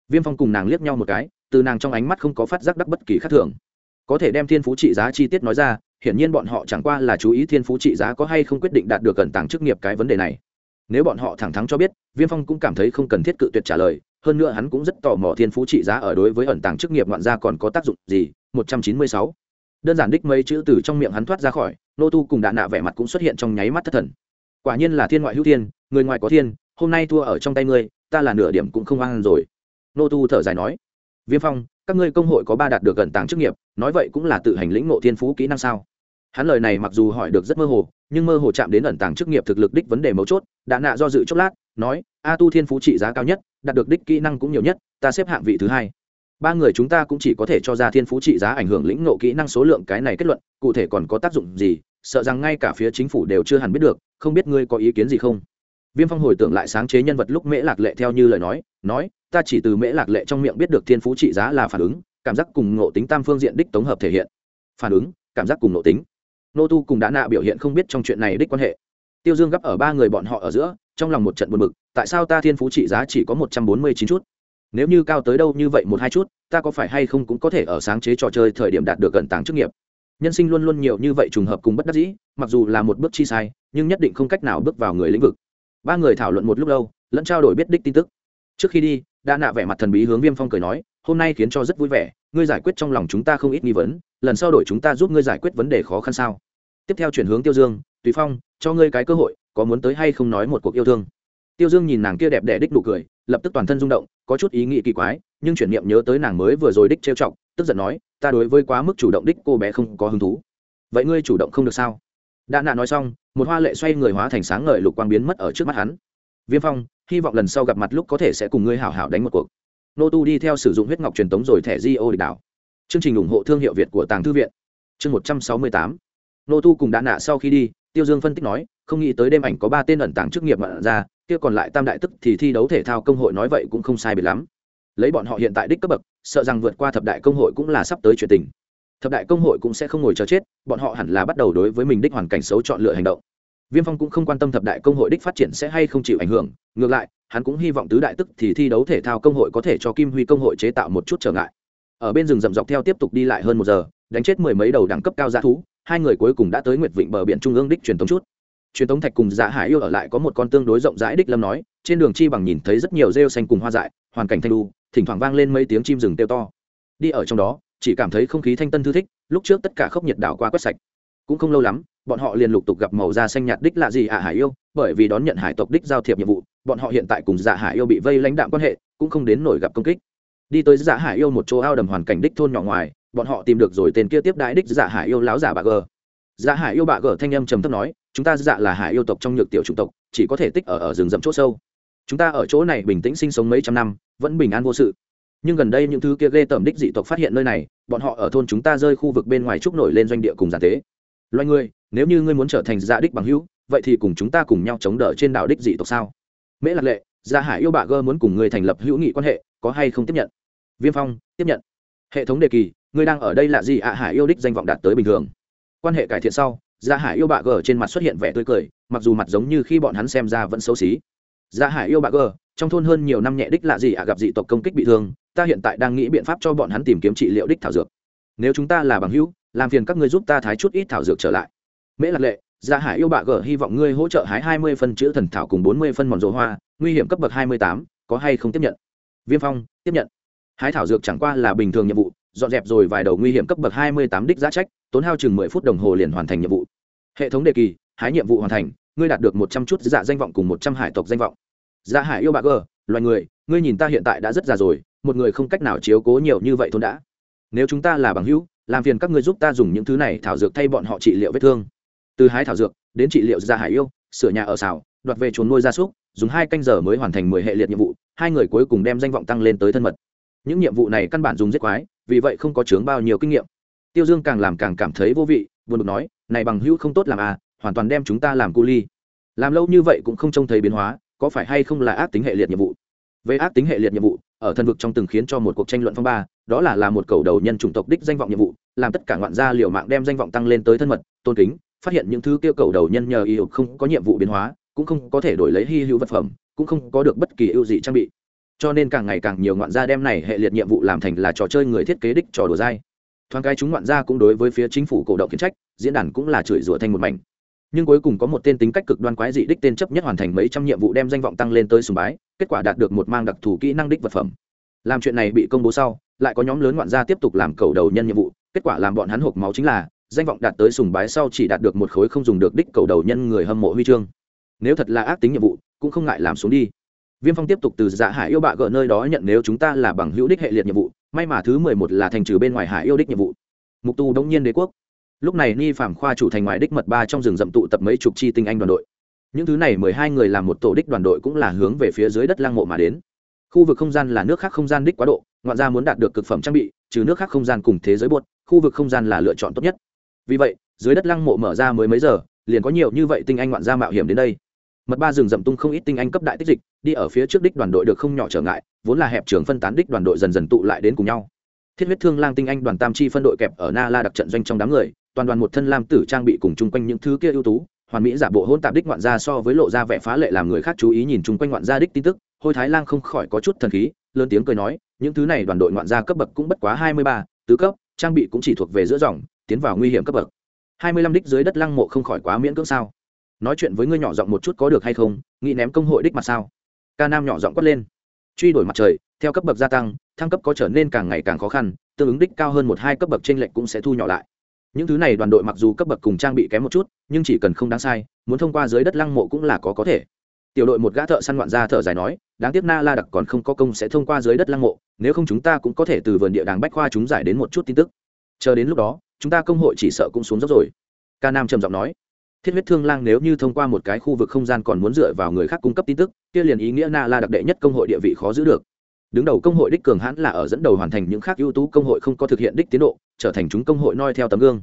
Viêm phong cùng nàng liếc nhau một cái, từ nàng trong ánh mắt không có phát giác đắc bất kỳ khác thường. Có thể đem thiên phú trị giá chi tiết nói ra, hiển nhiên bọn họ chẳng qua là chú ý thiên phú trị giá có hay không quyết định đạt được cẩn tàng chức nghiệp cái vấn đề này. Nếu bọn họ thẳng thắn cho biết, viêm phong cũng cảm thấy không cần thiết cự tuyệt trả lời, hơn nữa hắn cũng rất tò mò thiên phú trị giá ở đối với ẩn tàng chức nghiệp ngoạn gia còn có tác dụng gì, một trăm chín mươi sáu. Đơn giản đích mấy chữ từ trong miệng hắn thoát ra khỏi, nô tu cùng đạn nạ vẻ mặt cũng xuất hiện trong nháy mắt thất thần. Quả nhiên là thiên ngoại hữu thiên, người ngoài có thiên hôm nay thua ở trong tay ngươi, ta là nửa điểm cũng không ăn rồi. Nô tu thở dài nói, viêm phong, các ngươi công hội có ba đạt được gần tàng chức nghiệp, nói vậy cũng là tự hành lĩnh ngộ thiên phú kỹ năng sao? Hắn lời này mặc dù hỏi được rất mơ hồ, nhưng mơ hồ chạm đến ẩn tàng chức nghiệp thực lực đích vấn đề mấu chốt, đã nạ do dự chốc lát, nói, a tu thiên phú trị giá cao nhất, đạt được đích kỹ năng cũng nhiều nhất, ta xếp hạng vị thứ hai. Ba người chúng ta cũng chỉ có thể cho ra thiên phú trị giá ảnh hưởng lĩnh nộ kỹ năng số lượng cái này kết luận, cụ thể còn có tác dụng gì, sợ rằng ngay cả phía chính phủ đều chưa hẳn biết được, không biết ngươi có ý kiến gì không? Viêm phong hồi tưởng lại sáng chế nhân vật lúc mễ lạc lệ theo như lời nói nói, ta chỉ từ mễ lạc lệ trong miệng biết được thiên phú trị giá là phản ứng, cảm giác cùng ngộ tính tam phương diện đích tổng hợp thể hiện. Phản ứng, cảm giác cùng ngộ tính. Nô tu cùng đã nạ biểu hiện không biết trong chuyện này đích quan hệ. Tiêu dương gấp ở ba người bọn họ ở giữa, trong lòng một trận buồn bực, tại sao ta thiên phú trị giá chỉ có một trăm bốn mươi chín chút? Nếu như cao tới đâu như vậy một hai chút, ta có phải hay không cũng có thể ở sáng chế trò chơi thời điểm đạt được gần tàng chức nghiệp? Nhân sinh luôn luôn nhiều như vậy trùng hợp cùng bất đắc dĩ, mặc dù là một bước chi sai, nhưng nhất định không cách nào bước vào người lĩnh vực ba người thảo luận một lúc lâu, lẫn trao đổi biết đích tin tức. Trước khi đi, đa nạ vẻ mặt thần bí hướng viêm phong cười nói, hôm nay khiến cho rất vui vẻ, ngươi giải quyết trong lòng chúng ta không ít nghi vấn, lần sau đổi chúng ta giúp ngươi giải quyết vấn đề khó khăn sao? Tiếp theo chuyển hướng tiêu dương, tùy phong, cho ngươi cái cơ hội, có muốn tới hay không nói một cuộc yêu thương? Tiêu dương nhìn nàng kia đẹp đẽ đích nụ cười, lập tức toàn thân rung động, có chút ý nghĩ kỳ quái, nhưng chuyển niệm nhớ tới nàng mới vừa rồi đích trêu chọc, tức giận nói, ta đối với quá mức chủ động đích cô bé không có hứng thú. Vậy ngươi chủ động không được sao? Đã nạ nói xong, một hoa lệ xoay người hóa thành sáng ngời lục quang biến mất ở trước mắt hắn. Viêm phong, hy vọng lần sau gặp mặt lúc có thể sẽ cùng ngươi hảo hảo đánh một cuộc. Nô tu đi theo sử dụng huyết ngọc truyền tống rồi thẻ di ô địch đảo chương trình ủng hộ thương hiệu việt của tàng thư viện. Chương một trăm sáu mươi tám. Nô tu cùng đã nạ sau khi đi, tiêu dương phân tích nói, không nghĩ tới đêm ảnh có ba tên ẩn tàng chức nghiệp mặn ra, kia còn lại tam đại tức thì thi đấu thể thao công hội nói vậy cũng không sai biệt lắm. Lấy bọn họ hiện tại đích cấp bậc, sợ rằng vượt qua thập đại công hội cũng là sắp tới chuyện tình thập đại công hội cũng sẽ không ngồi chờ chết, bọn họ hẳn là bắt đầu đối với mình đích hoàn cảnh xấu chọn lựa hành động. Viêm phong cũng không quan tâm thập đại công hội đích phát triển sẽ hay không chịu ảnh hưởng, ngược lại, hắn cũng hy vọng tứ đại tức thì thi đấu thể thao công hội có thể cho kim huy công hội chế tạo một chút trở ngại. Ở bên rừng rậm dọc theo tiếp tục đi lại hơn một giờ, đánh chết mười mấy đầu đẳng cấp cao giá thú, hai người cuối cùng đã tới nguyệt vịnh bờ biển trung ương đích truyền thống chút. Truyền thống thạch cùng dạ hải yêu ở lại có một con tương đối rộng rãi đích lâm nói, trên đường chi bằng nhìn thấy rất nhiều rêu xanh cùng hoa dại, hoàn cảnh thanh lu thỉnh thoảng vang lên mấy tiếng chim rừng kêu to. Đi ở trong đó chỉ cảm thấy không khí thanh tân thư thích, lúc trước tất cả khốc nhiệt đảo qua quét sạch. Cũng không lâu lắm, bọn họ liền lục tục gặp màu da xanh nhạt đích là gì ạ, hải yêu, bởi vì đón nhận hải tộc đích giao thiệp nhiệm vụ, bọn họ hiện tại cùng dạ hải yêu bị vây lãnh đạm quan hệ, cũng không đến nổi gặp công kích. Đi tới dạ hải yêu một chỗ ao đầm hoàn cảnh đích thôn nhỏ ngoài, bọn họ tìm được rồi tên kia tiếp đãi đích dạ hải yêu láo giả bà gờ dạ hải yêu bà gờ thanh âm trầm thấp nói, chúng ta dạ là hải yêu tộc trong nhược tiểu chủng tộc, chỉ có thể tích ở ở rừng rậm chỗ sâu. Chúng ta ở chỗ này bình tĩnh sinh sống mấy trăm năm, vẫn bình an vô sự nhưng gần đây những thứ kia ghê tởm đích dị tộc phát hiện nơi này, bọn họ ở thôn chúng ta rơi khu vực bên ngoài trúc nổi lên doanh địa cùng giàn tế loài người, nếu như ngươi muốn trở thành dạ đích bằng hữu, vậy thì cùng chúng ta cùng nhau chống đỡ trên đạo đích dị tộc sao? Mễ lạc lệ, gia hải yêu bà gơ muốn cùng ngươi thành lập hữu nghị quan hệ, có hay không tiếp nhận? Viêm phong, tiếp nhận. Hệ thống đề kỳ, ngươi đang ở đây là gì ạ? Hải yêu đích danh vọng đạt tới bình thường. Quan hệ cải thiện sau, gia hải yêu bà gờ trên mặt xuất hiện vẻ tươi cười, mặc dù mặt giống như khi bọn hắn xem ra vẫn xấu xí gia hải yêu bà gờ, trong thôn hơn nhiều năm nhẹ đích lạ gì ạ, gặp dị tộc công kích bị thương, ta hiện tại đang nghĩ biện pháp cho bọn hắn tìm kiếm trị liệu đích thảo dược. Nếu chúng ta là bằng hữu, làm phiền các ngươi giúp ta thái chút ít thảo dược trở lại. Mễ lạc lệ gia hải yêu bạ gờ, hy vọng ngươi hỗ trợ hái hai mươi phân chữ thần thảo cùng bốn mươi phân mòn rồ hoa, nguy hiểm cấp bậc hai mươi tám, có hay không tiếp nhận? Viêm phong, tiếp nhận. Hái thảo dược chẳng qua là bình thường nhiệm vụ, dọn dẹp rồi vài đầu nguy hiểm cấp bậc hai mươi tám đích giá trách, tốn hao chừng mười phút đồng hồ liền hoàn thành nhiệm vụ. Hệ thống đề kỳ, hái nhiệm vụ hoàn thành ngươi đạt được một trăm chút dạ danh vọng cùng một trăm hải tộc danh vọng. Dạ hải yêu bạ gở loài người, ngươi nhìn ta hiện tại đã rất già rồi, một người không cách nào chiếu cố nhiều như vậy thôn đã. Nếu chúng ta là bằng hữu, làm phiền các ngươi giúp ta dùng những thứ này thảo dược thay bọn họ trị liệu vết thương. Từ hái thảo dược, đến trị liệu dạ hải yêu, sửa nhà ở xào, đoạt về chuồn nuôi gia súc, dùng hai canh giờ mới hoàn thành mười hệ liệt nhiệm vụ, hai người cuối cùng đem danh vọng tăng lên tới thân mật. Những nhiệm vụ này căn bản dùng giết quái, vì vậy không có chướng bao nhiêu kinh nghiệm. Tiêu dương càng làm càng cảm thấy vô vị, buồn bực nói, này bằng hữu không tốt làm à hoàn toàn đem chúng ta làm cu ly. Làm lâu như vậy cũng không trông thấy biến hóa, có phải hay không là ác tính hệ liệt nhiệm vụ? Về ác tính hệ liệt nhiệm vụ, ở thần vực trong từng khiến cho một cuộc tranh luận phong ba, đó là là một cầu đầu nhân chủng tộc đích danh vọng nhiệm vụ, làm tất cả ngoạn gia liệu mạng đem danh vọng tăng lên tới thân mật, tôn kính, phát hiện những thứ kêu cầu đầu nhân nhờ yêu không có nhiệm vụ biến hóa, cũng không có thể đổi lấy hy hữu vật phẩm, cũng không có được bất kỳ ưu dị trang bị. Cho nên càng ngày càng nhiều ngoạn gia đem này hệ liệt nhiệm vụ làm thành là trò chơi người thiết kế đích trò đùa dai. Thoáng cái chúng ngoạn gia cũng đối với phía chính phủ cổ động kiến trách, diễn đàn cũng là chửi rủa thành một mảnh nhưng cuối cùng có một tên tính cách cực đoan quái dị đích tên chấp nhất hoàn thành mấy trăm nhiệm vụ đem danh vọng tăng lên tới sùng bái, kết quả đạt được một mang đặc thù kỹ năng đích vật phẩm. Làm chuyện này bị công bố sau, lại có nhóm lớn ngoạn gia tiếp tục làm cầu đầu nhân nhiệm vụ, kết quả làm bọn hắn hộp máu chính là, danh vọng đạt tới sùng bái sau chỉ đạt được một khối không dùng được đích cầu đầu nhân người hâm mộ huy chương. Nếu thật là ác tính nhiệm vụ, cũng không ngại làm xuống đi. Viêm phong tiếp tục từ dạ hải yêu bạ gỡ nơi đó nhận nếu chúng ta là bằng hữu đích hệ liệt nhiệm vụ, may mà thứ mười một là thành trừ bên ngoài hải yêu đích nhiệm vụ. Mục tu đống nhiên đế quốc lúc này ni phạm khoa chủ thành ngoài đích mật ba trong rừng rậm tụ tập mấy chục chi tinh anh đoàn đội. Những thứ này mười hai người làm một tổ đích đoàn đội cũng là hướng về phía dưới đất lăng mộ mà đến. Khu vực không gian là nước khác không gian đích quá độ, ngoạn ra muốn đạt được cực phẩm trang bị, trừ nước khác không gian cùng thế giới buốt, khu vực không gian là lựa chọn tốt nhất. Vì vậy, dưới đất lăng mộ mở ra mới mấy giờ, liền có nhiều như vậy tinh anh ngoạn ra mạo hiểm đến đây. Mật ba rừng rậm tung không ít tinh anh cấp đại tích dịch, đi ở phía trước đích đoàn đội được không nhỏ trở ngại, vốn là hẹp trường phân tán đích đoàn đội dần dần tụ lại đến cùng nhau. Thiết huyết thương lang tinh anh đoàn tam chi phân đội kẹp ở na la đặc trận doanh trong đám người toàn đoàn một thân lam tử trang bị cùng chung quanh những thứ kia ưu tú, hoàn mỹ giả bộ hôn tạp đích ngoạn gia so với lộ ra vẻ phá lệ làm người khác chú ý nhìn chung quanh ngoạn gia đích tin tức, hôi thái lang không khỏi có chút thần khí, lớn tiếng cười nói, những thứ này đoàn đội ngoạn gia cấp bậc cũng bất quá hai mươi ba, tứ cấp, trang bị cũng chỉ thuộc về giữa dòng, tiến vào nguy hiểm cấp bậc. Hai mươi lăm đích dưới đất lăng mộ không khỏi quá miễn cưỡng sao. Nói chuyện với ngươi nhỏ giọng một chút có được hay không, nghĩ ném công hội đích mặt sao? Ca nam nhỏ giọng quát lên. Truy đổi mặt trời, theo cấp bậc gia tăng, thăng cấp có trở nên càng ngày càng khó khăn, tương ứng đích cao hơn một hai cấp bậc trên lệnh cũng sẽ thu nhỏ lại những thứ này đoàn đội mặc dù cấp bậc cùng trang bị kém một chút, nhưng chỉ cần không đáng sai, muốn thông qua dưới đất lăng mộ cũng là có có thể. Tiểu đội một gã thợ săn ngoạn ra thợ dài nói, đáng tiếc na la đặc còn không có công sẽ thông qua dưới đất lăng mộ, nếu không chúng ta cũng có thể từ vườn địa đàng bách khoa chúng giải đến một chút tin tức. Chờ đến lúc đó, chúng ta công hội chỉ sợ cũng xuống dốc rồi. Ca nam trầm giọng nói. Thiết huyết thương lang nếu như thông qua một cái khu vực không gian còn muốn dựa vào người khác cung cấp tin tức, kia liền ý nghĩa na la đặc đệ nhất công hội địa vị khó giữ được đứng đầu công hội đích cường hãn là ở dẫn đầu hoàn thành những khác ưu tú công hội không có thực hiện đích tiến độ, trở thành chúng công hội noi theo tấm gương.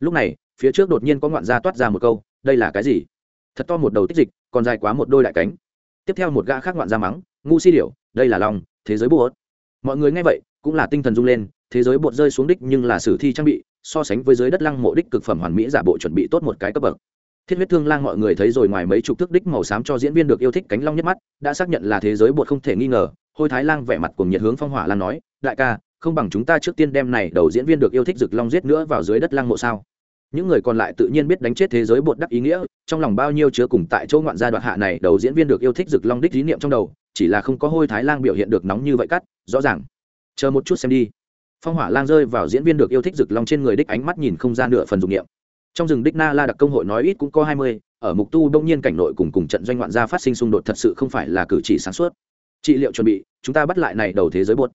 Lúc này, phía trước đột nhiên có ngoạn gia toát ra một câu, đây là cái gì? Thật to một đầu tích dịch, còn dài quá một đôi đại cánh. Tiếp theo một gã khác ngoạn gia mắng, ngu si điểu, đây là lòng thế giới bột. Mọi người nghe vậy, cũng là tinh thần rung lên, thế giới bột rơi xuống đích nhưng là sử thi trang bị, so sánh với giới đất lăng mộ đích cực phẩm hoàn mỹ giả bộ chuẩn bị tốt một cái cấp bậc. Thiết huyết thương lang mọi người thấy rồi ngoài mấy chục thước đích màu xám cho diễn viên được yêu thích cánh long nhất mắt, đã xác nhận là thế giới bột không thể nghi ngờ hôi thái lang vẻ mặt cùng nhiệt hướng phong hỏa lan nói, đại ca, không bằng chúng ta trước tiên đem này đầu diễn viên được yêu thích rực long giết nữa vào dưới đất Lang mộ sao? Những người còn lại tự nhiên biết đánh chết thế giới bột đắc ý nghĩa, trong lòng bao nhiêu chứa cùng tại chỗ ngoạn gia đoạn hạ này đầu diễn viên được yêu thích rực long đích ý niệm trong đầu, chỉ là không có hôi thái lang biểu hiện được nóng như vậy cắt, rõ ràng. Chờ một chút xem đi. Phong hỏa lang rơi vào diễn viên được yêu thích rực long trên người đích ánh mắt nhìn không gian nửa phần dụng nghiệm trong rừng đích na la đặc công hội nói ít cũng có hai mươi, ở mục tu đông nhiên cảnh nội cùng cùng trận doanh ngoạn gia phát sinh xung đột thật sự không phải là cử chỉ sáng suốt trị liệu chuẩn bị, chúng ta bắt lại này đầu thế giới buốt.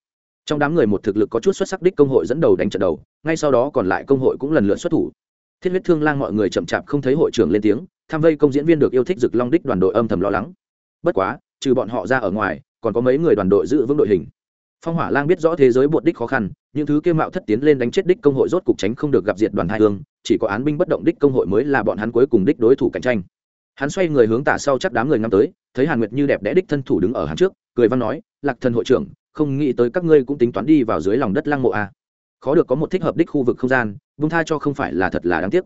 Trong đám người một thực lực có chút xuất sắc đích công hội dẫn đầu đánh trận đầu, ngay sau đó còn lại công hội cũng lần lượt xuất thủ. Thiết huyết thương lang mọi người chậm chạp không thấy hội trưởng lên tiếng, tham vây công diễn viên được yêu thích rực long đích đoàn đội âm thầm lo lắng. Bất quá, trừ bọn họ ra ở ngoài, còn có mấy người đoàn đội giữ vững đội hình. Phong hỏa lang biết rõ thế giới bột đích khó khăn, những thứ kêu mạo thất tiến lên đánh chết đích công hội rốt cục tránh không được gặp diệt đoàn hai hương chỉ có án binh bất động đích công hội mới là bọn hắn cuối cùng đích đối thủ cạnh tranh hắn xoay người hướng tả sau chắc đám người ngắm tới, thấy hàn nguyệt như đẹp đẽ đích thân thủ đứng ở hắn trước, cười văn nói, lạc thần hội trưởng, không nghĩ tới các ngươi cũng tính toán đi vào dưới lòng đất lăng mộ à. khó được có một thích hợp đích khu vực không gian, vung tha cho không phải là thật là đáng tiếc.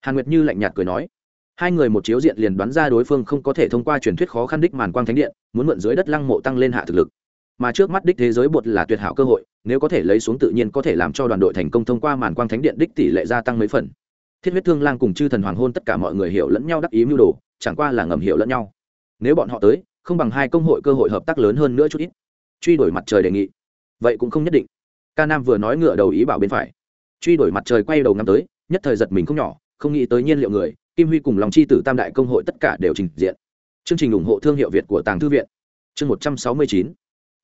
Hàn nguyệt như lạnh nhạt cười nói. Hai người một chiếu diện liền đoán ra đối phương không có thể thông qua truyền thuyết khó khăn đích màn quang thánh điện, muốn mượn dưới đất lăng mộ tăng lên hạ thực lực. Mà trước mắt đích thế giới bột là tuyệt hảo cơ hội, nếu có thể lấy xuống tự nhiên có thể làm cho đoàn đội thành công thông qua màn quang thánh điện đích tỷ lệ gia tăng mấy phần. Thiết huyết thương lang cùng chư thần hoàng hôn tất cả mọi người hiểu lẫn nhau đắc ý mưu đồ chẳng qua là ngầm hiểu lẫn nhau. Nếu bọn họ tới, không bằng hai công hội cơ hội hợp tác lớn hơn nữa chút ít. Truy đuổi mặt trời đề nghị. Vậy cũng không nhất định. Ca nam vừa nói ngựa đầu ý bảo bên phải. Truy đuổi mặt trời quay đầu ngắm tới, nhất thời giật mình không nhỏ, không nghĩ tới nhiên liệu người, kim huy cùng lòng chi tử tam đại công hội tất cả đều trình diện. Chương trình ủng hộ thương hiệu việt của tàng thư viện. Chương một trăm sáu mươi chín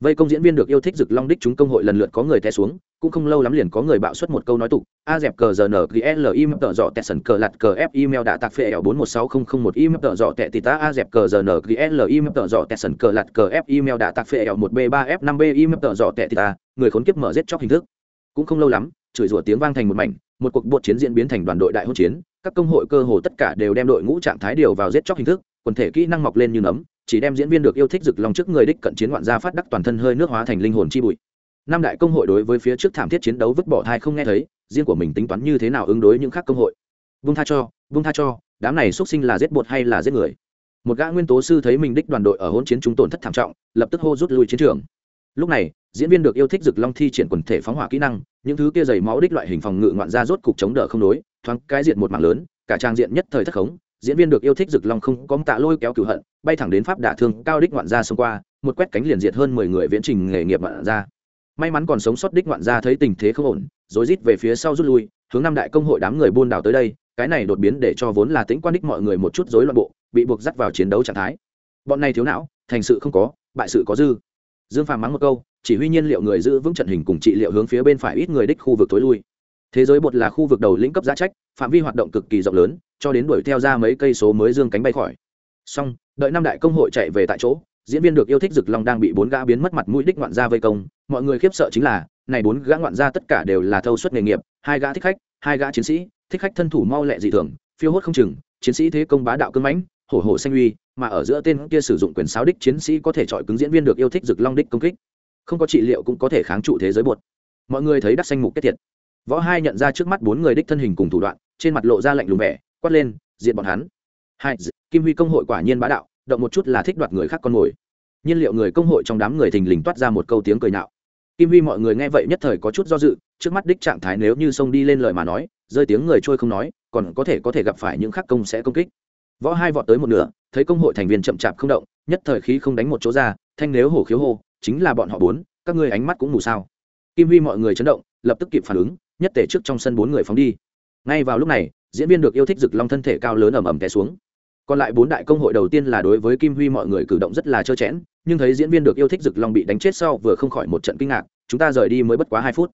vây công diễn viên được yêu thích rực long đích chúng công hội lần lượt có người té xuống, cũng không lâu lắm liền có người bạo xuất một câu nói tục. A dẹp cờ giờ n e l im tợ dọ tẹt sần cờ lặt cờ f email đã tạc phệ ẻo bốn một sáu không không một im tợ dọ tẹt tita a dẹp cờ giờ n e l im tợ dọ tẹt sần cờ lặt cờ f email đã tạc phệ ẻo một b ba f năm b im tợ dọ tẹt tita người khốn kiếp mở giết chóc hình thức. Cũng không lâu lắm, chửi rủa tiếng vang thành một mảnh, một cuộc buộc chiến diễn biến thành đoàn đội đại hỗn chiến. Các công hội cơ hồ tất cả đều đem đội ngũ trạng thái điều vào giết chóc hình thức, quần thể kỹ năng mọc lên như nấm chỉ đem diễn viên được yêu thích rực lòng trước người đích cận chiến ngoạn gia phát đắc toàn thân hơi nước hóa thành linh hồn chi bụi. Năm đại công hội đối với phía trước thảm thiết chiến đấu vứt bỏ thai không nghe thấy, riêng của mình tính toán như thế nào ứng đối những khác công hội. Vung tha cho, vung tha cho, đám này xuất sinh là giết bột hay là giết người? Một gã nguyên tố sư thấy mình đích đoàn đội ở hỗn chiến chúng tổn thất thảm trọng, lập tức hô rút lui chiến trường. Lúc này, diễn viên được yêu thích rực long thi triển quần thể phóng hỏa kỹ năng, những thứ kia dày máu đích loại hình phòng ngự ngoạn gia rốt cục chống đỡ không đối, thoáng cái diện một mạng lớn, cả trang diện nhất thời thất khống diễn viên được yêu thích rực long không có tạ lôi kéo cửu hận, bay thẳng đến pháp đả thương cao đích ngoạn gia xông qua, một quét cánh liền diệt hơn mười người viễn trình nghề nghiệp ngoạn gia. May mắn còn sống sót đích ngoạn gia thấy tình thế không ổn, rối rít về phía sau rút lui, hướng năm đại công hội đám người buôn đảo tới đây, cái này đột biến để cho vốn là tính quan đích mọi người một chút rối loạn bộ, bị buộc dắt vào chiến đấu trạng thái. Bọn này thiếu não, thành sự không có, bại sự có dư. Dương phàm mắng một câu, chỉ huy nhiên liệu người giữ vững trận hình cùng trị liệu hướng phía bên phải ít người đích khu vực tối lui thế giới bột là khu vực đầu lĩnh cấp giá trách, phạm vi hoạt động cực kỳ rộng lớn, cho đến đuổi theo ra mấy cây số mới dương cánh bay khỏi. Xong, đợi năm đại công hội chạy về tại chỗ, diễn viên được yêu thích rực long đang bị bốn gã biến mất mặt mũi đích ngoạn gia vây công. Mọi người khiếp sợ chính là, này bốn gã ngoạn gia tất cả đều là thâu suất nghề nghiệp, hai gã thích khách, hai gã chiến sĩ, thích khách thân thủ mau lẹ dị thường, phiêu hốt không chừng, chiến sĩ thế công bá đạo cưng mãnh, hổ hổ xanh uy, mà ở giữa tên kia sử dụng quyền sáo đích chiến sĩ có thể chọi cứng diễn viên được yêu thích rực long đích công kích. Không có trị liệu cũng có thể kháng trụ thế giới bột. Mọi người thấy đắc xanh mục kết thiệt võ hai nhận ra trước mắt bốn người đích thân hình cùng thủ đoạn, trên mặt lộ ra lạnh lùng vẻ, quát lên diện bọn hắn. Hai kim huy công hội quả nhiên bá đạo, động một chút là thích đoạt người khác con mồi. Nhiên liệu người công hội trong đám người thình lình toát ra một câu tiếng cười nạo kim huy mọi người nghe vậy nhất thời có chút do dự, trước mắt đích trạng thái nếu như sông đi lên lời mà nói, rơi tiếng người trôi không nói, còn có thể có thể gặp phải những khắc công sẽ công kích. Võ hai vọt tới một nửa, thấy công hội thành viên chậm chạp không động, nhất thời khí không đánh một chỗ ra, thanh nếu hổ khiếu hô, chính là bọn họ bốn, các ngươi ánh mắt cũng mù sao? Kim huy mọi người chấn động, lập tức kịp phản ứng nhất tể trước trong sân bốn người phóng đi. Ngay vào lúc này, diễn viên được yêu thích rực long thân thể cao lớn ầm ầm té xuống. Còn lại bốn đại công hội đầu tiên là đối với kim huy mọi người cử động rất là trơ chẽn nhưng thấy diễn viên được yêu thích rực long bị đánh chết sau vừa không khỏi một trận kinh ngạc, chúng ta rời đi mới bất quá hai phút.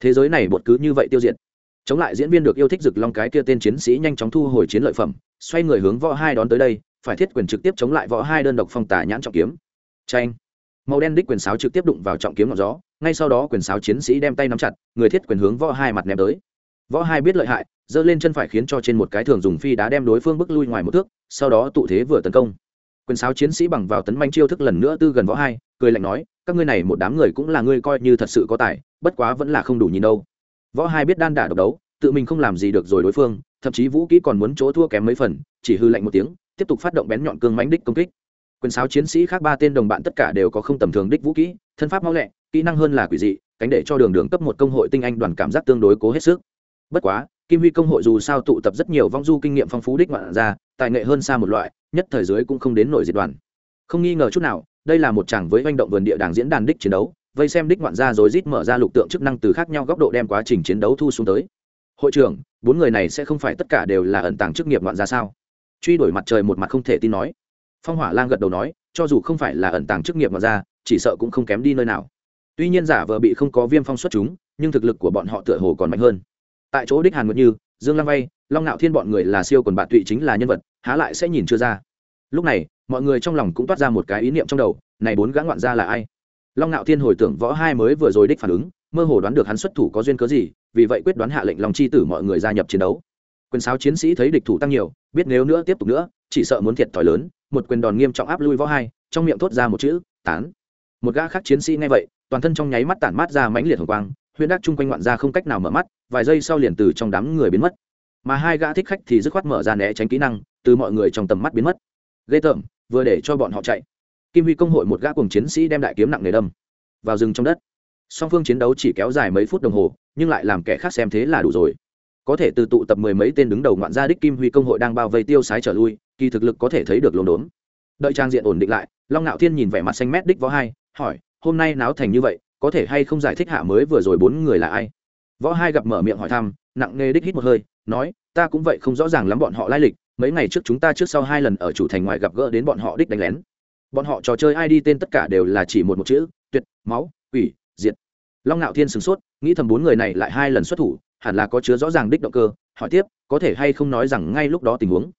Thế giới này bột cứ như vậy tiêu diệt. Chống lại diễn viên được yêu thích rực long cái kia tên chiến sĩ nhanh chóng thu hồi chiến lợi phẩm, xoay người hướng võ hai đón tới đây, phải thiết quyền trực tiếp chống lại võ hai đơn độc phong tả nhãn trọng kiếm. Tranh màu đen đích quyền sáo trực tiếp đụng vào trọng kiếm ngọn gió, ngay sau đó quyền sáo chiến sĩ đem tay nắm chặt, người thiết quyền hướng võ hai mặt ném tới. Võ hai biết lợi hại, giơ lên chân phải khiến cho trên một cái thường dùng phi đá đem đối phương bước lui ngoài một thước, sau đó tụ thế vừa tấn công. Quyền sáo chiến sĩ bằng vào tấn manh chiêu thức lần nữa tư gần võ hai, cười lạnh nói, các ngươi này một đám người cũng là ngươi coi như thật sự có tài, bất quá vẫn là không đủ nhìn đâu. Võ hai biết đan đả độc đấu, tự mình không làm gì được rồi đối phương, thậm chí vũ kỹ còn muốn chỗ thua kém mấy phần, chỉ hư lạnh một tiếng, tiếp tục phát động bén nhọn cương mánh đích công kích quyền sáo chiến sĩ khác ba tên đồng bạn tất cả đều có không tầm thường đích vũ kỹ, thân pháp mau lẹ, kỹ năng hơn là quỷ dị, cánh để cho đường đường cấp một công hội tinh anh đoàn cảm giác tương đối cố hết sức. Bất quá, kim huy công hội dù sao tụ tập rất nhiều vong du kinh nghiệm phong phú đích ngoạn ra tài nghệ hơn xa một loại, nhất thời dưới cũng không đến nổi diệt đoàn. Không nghi ngờ chút nào, đây là một chàng với manh động vườn địa đàng diễn đàn đích chiến đấu, vây xem đích ngoạn ra rồi rít mở ra lục tượng chức năng từ khác nhau góc độ đem quá trình chiến đấu thu xuống tới. Hội trưởng, bốn người này sẽ không phải tất cả đều là ẩn tàng chức nghiệp ngoạn ra sao? Truy đuổi mặt trời một mặt không thể tin nói phong hỏa lang gật đầu nói, cho dù không phải là ẩn tàng chức nghiệp mà ra, chỉ sợ cũng không kém đi nơi nào. Tuy nhiên giả vờ bị không có viêm phong xuất chúng, nhưng thực lực của bọn họ tựa hồ còn mạnh hơn. Tại chỗ đích hàn nguyệt như, dương lăng vay, long nạo thiên bọn người là siêu quần bạn tụy chính là nhân vật, há lại sẽ nhìn chưa ra. Lúc này, mọi người trong lòng cũng toát ra một cái ý niệm trong đầu, này bốn gã ngoạn ra là ai? Long nạo thiên hồi tưởng võ hai mới vừa rồi đích phản ứng, mơ hồ đoán được hắn xuất thủ có duyên cớ gì, vì vậy quyết đoán hạ lệnh lòng chi tử mọi người gia nhập chiến đấu. Quyền sáo chiến sĩ thấy địch thủ tăng nhiều, biết nếu nữa tiếp tục nữa chỉ sợ muốn thiệt thòi lớn, một quyền đòn nghiêm trọng áp lui võ hai, trong miệng thốt ra một chữ, tán. Một gã khác chiến sĩ nghe vậy, toàn thân trong nháy mắt tản mát ra mãnh liệt hồng quang, huyễn đắc chung quanh ngoạn ra không cách nào mở mắt, vài giây sau liền từ trong đám người biến mất. Mà hai gã thích khách thì dứt khoát mở ra né tránh kỹ năng, từ mọi người trong tầm mắt biến mất. Ghê tởm, vừa để cho bọn họ chạy. Kim huy công hội một gã cùng chiến sĩ đem đại kiếm nặng nề đâm vào rừng trong đất. Song phương chiến đấu chỉ kéo dài mấy phút đồng hồ, nhưng lại làm kẻ khác xem thế là đủ rồi có thể từ tụ tập mười mấy tên đứng đầu ngoạn gia đích kim huy công hội đang bao vây tiêu sái trở lui, kỳ thực lực có thể thấy được lồn đốn đợi trang diện ổn định lại, long ngạo thiên nhìn vẻ mặt xanh mét đích võ hai, hỏi, hôm nay náo thành như vậy, có thể hay không giải thích hạ mới vừa rồi bốn người là ai? Võ hai gặp mở miệng hỏi thăm, nặng nề đích hít một hơi, nói, ta cũng vậy không rõ ràng lắm bọn họ lai lịch, mấy ngày trước chúng ta trước sau hai lần ở chủ thành ngoài gặp gỡ đến bọn họ đích đánh lén. Bọn họ trò chơi id tên tất cả đều là chỉ một một chữ, tuyệt, máu ủy diệt. Long ngạo thiên sửng sốt, nghĩ thầm bốn người này lại hai lần xuất thủ hẳn là có chứa rõ ràng đích động cơ, hỏi tiếp, có thể hay không nói rằng ngay lúc đó tình huống.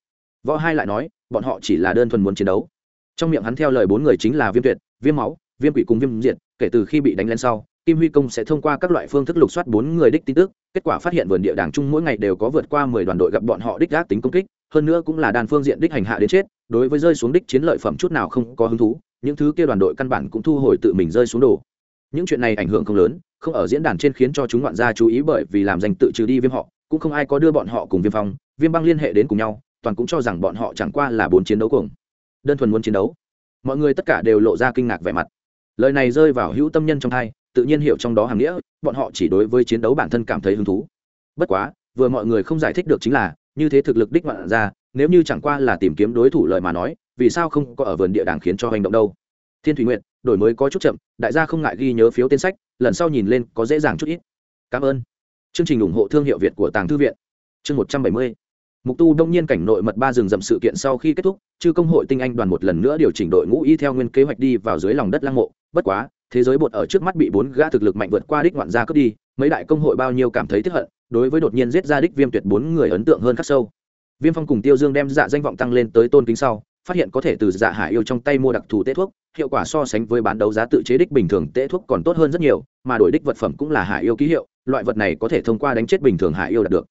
Võ hai lại nói, bọn họ chỉ là đơn thuần muốn chiến đấu. Trong miệng hắn theo lời bốn người chính là viêm tuyệt, viêm máu, viêm quỷ cùng viêm diệt, kể từ khi bị đánh lên sau, kim huy công sẽ thông qua các loại phương thức lục soát bốn người đích tin tức, kết quả phát hiện vườn địa đàng chung mỗi ngày đều có vượt qua mười đoàn đội gặp bọn họ đích gác tính công kích, hơn nữa cũng là đàn phương diện đích hành hạ đến chết, đối với rơi xuống đích chiến lợi phẩm chút nào không có hứng thú, những thứ kia đoàn đội căn bản cũng thu hồi tự mình rơi xuống đồ những chuyện này ảnh hưởng không lớn không ở diễn đàn trên khiến cho chúng ngoạn gia chú ý bởi vì làm danh tự trừ đi viêm họ, cũng không ai có đưa bọn họ cùng viêm phong, viêm băng liên hệ đến cùng nhau, toàn cũng cho rằng bọn họ chẳng qua là bốn chiến đấu cùng đơn thuần muốn chiến đấu. Mọi người tất cả đều lộ ra kinh ngạc vẻ mặt. Lời này rơi vào hữu tâm nhân trong thai, tự nhiên hiểu trong đó hàm nghĩa, bọn họ chỉ đối với chiến đấu bản thân cảm thấy hứng thú. Bất quá, vừa mọi người không giải thích được chính là, như thế thực lực đích ngoạn ra nếu như chẳng qua là tìm kiếm đối thủ lời mà nói, vì sao không có ở vườn địa đàng khiến cho hành động đâu? Thiên thủy nguyện đổi mới có chút chậm, đại gia không ngại ghi nhớ phiếu tên sách, lần sau nhìn lên có dễ dàng chút ít. Cảm ơn. Chương trình ủng hộ thương hiệu việt của tàng thư viện. Chương một trăm bảy mươi. Mục tu đông nhiên cảnh nội mật ba rừng rậm sự kiện sau khi kết thúc, chư công hội tinh anh đoàn một lần nữa điều chỉnh đội ngũ y theo nguyên kế hoạch đi vào dưới lòng đất lăng mộ. Bất quá, thế giới bột ở trước mắt bị bốn gã thực lực mạnh vượt qua đích ngoạn gia cướp đi, mấy đại công hội bao nhiêu cảm thấy tiếc hận, đối với đột nhiên giết ra đích viêm tuyệt bốn người ấn tượng hơn khắc sâu. Viêm phong cùng tiêu dương đem dạ danh vọng tăng lên tới tôn kính sau phát hiện có thể từ dạ hải yêu trong tay mua đặc thù tê thuốc, hiệu quả so sánh với bán đấu giá tự chế đích bình thường tê thuốc còn tốt hơn rất nhiều, mà đổi đích vật phẩm cũng là hải yêu ký hiệu, loại vật này có thể thông qua đánh chết bình thường hải yêu đạt được.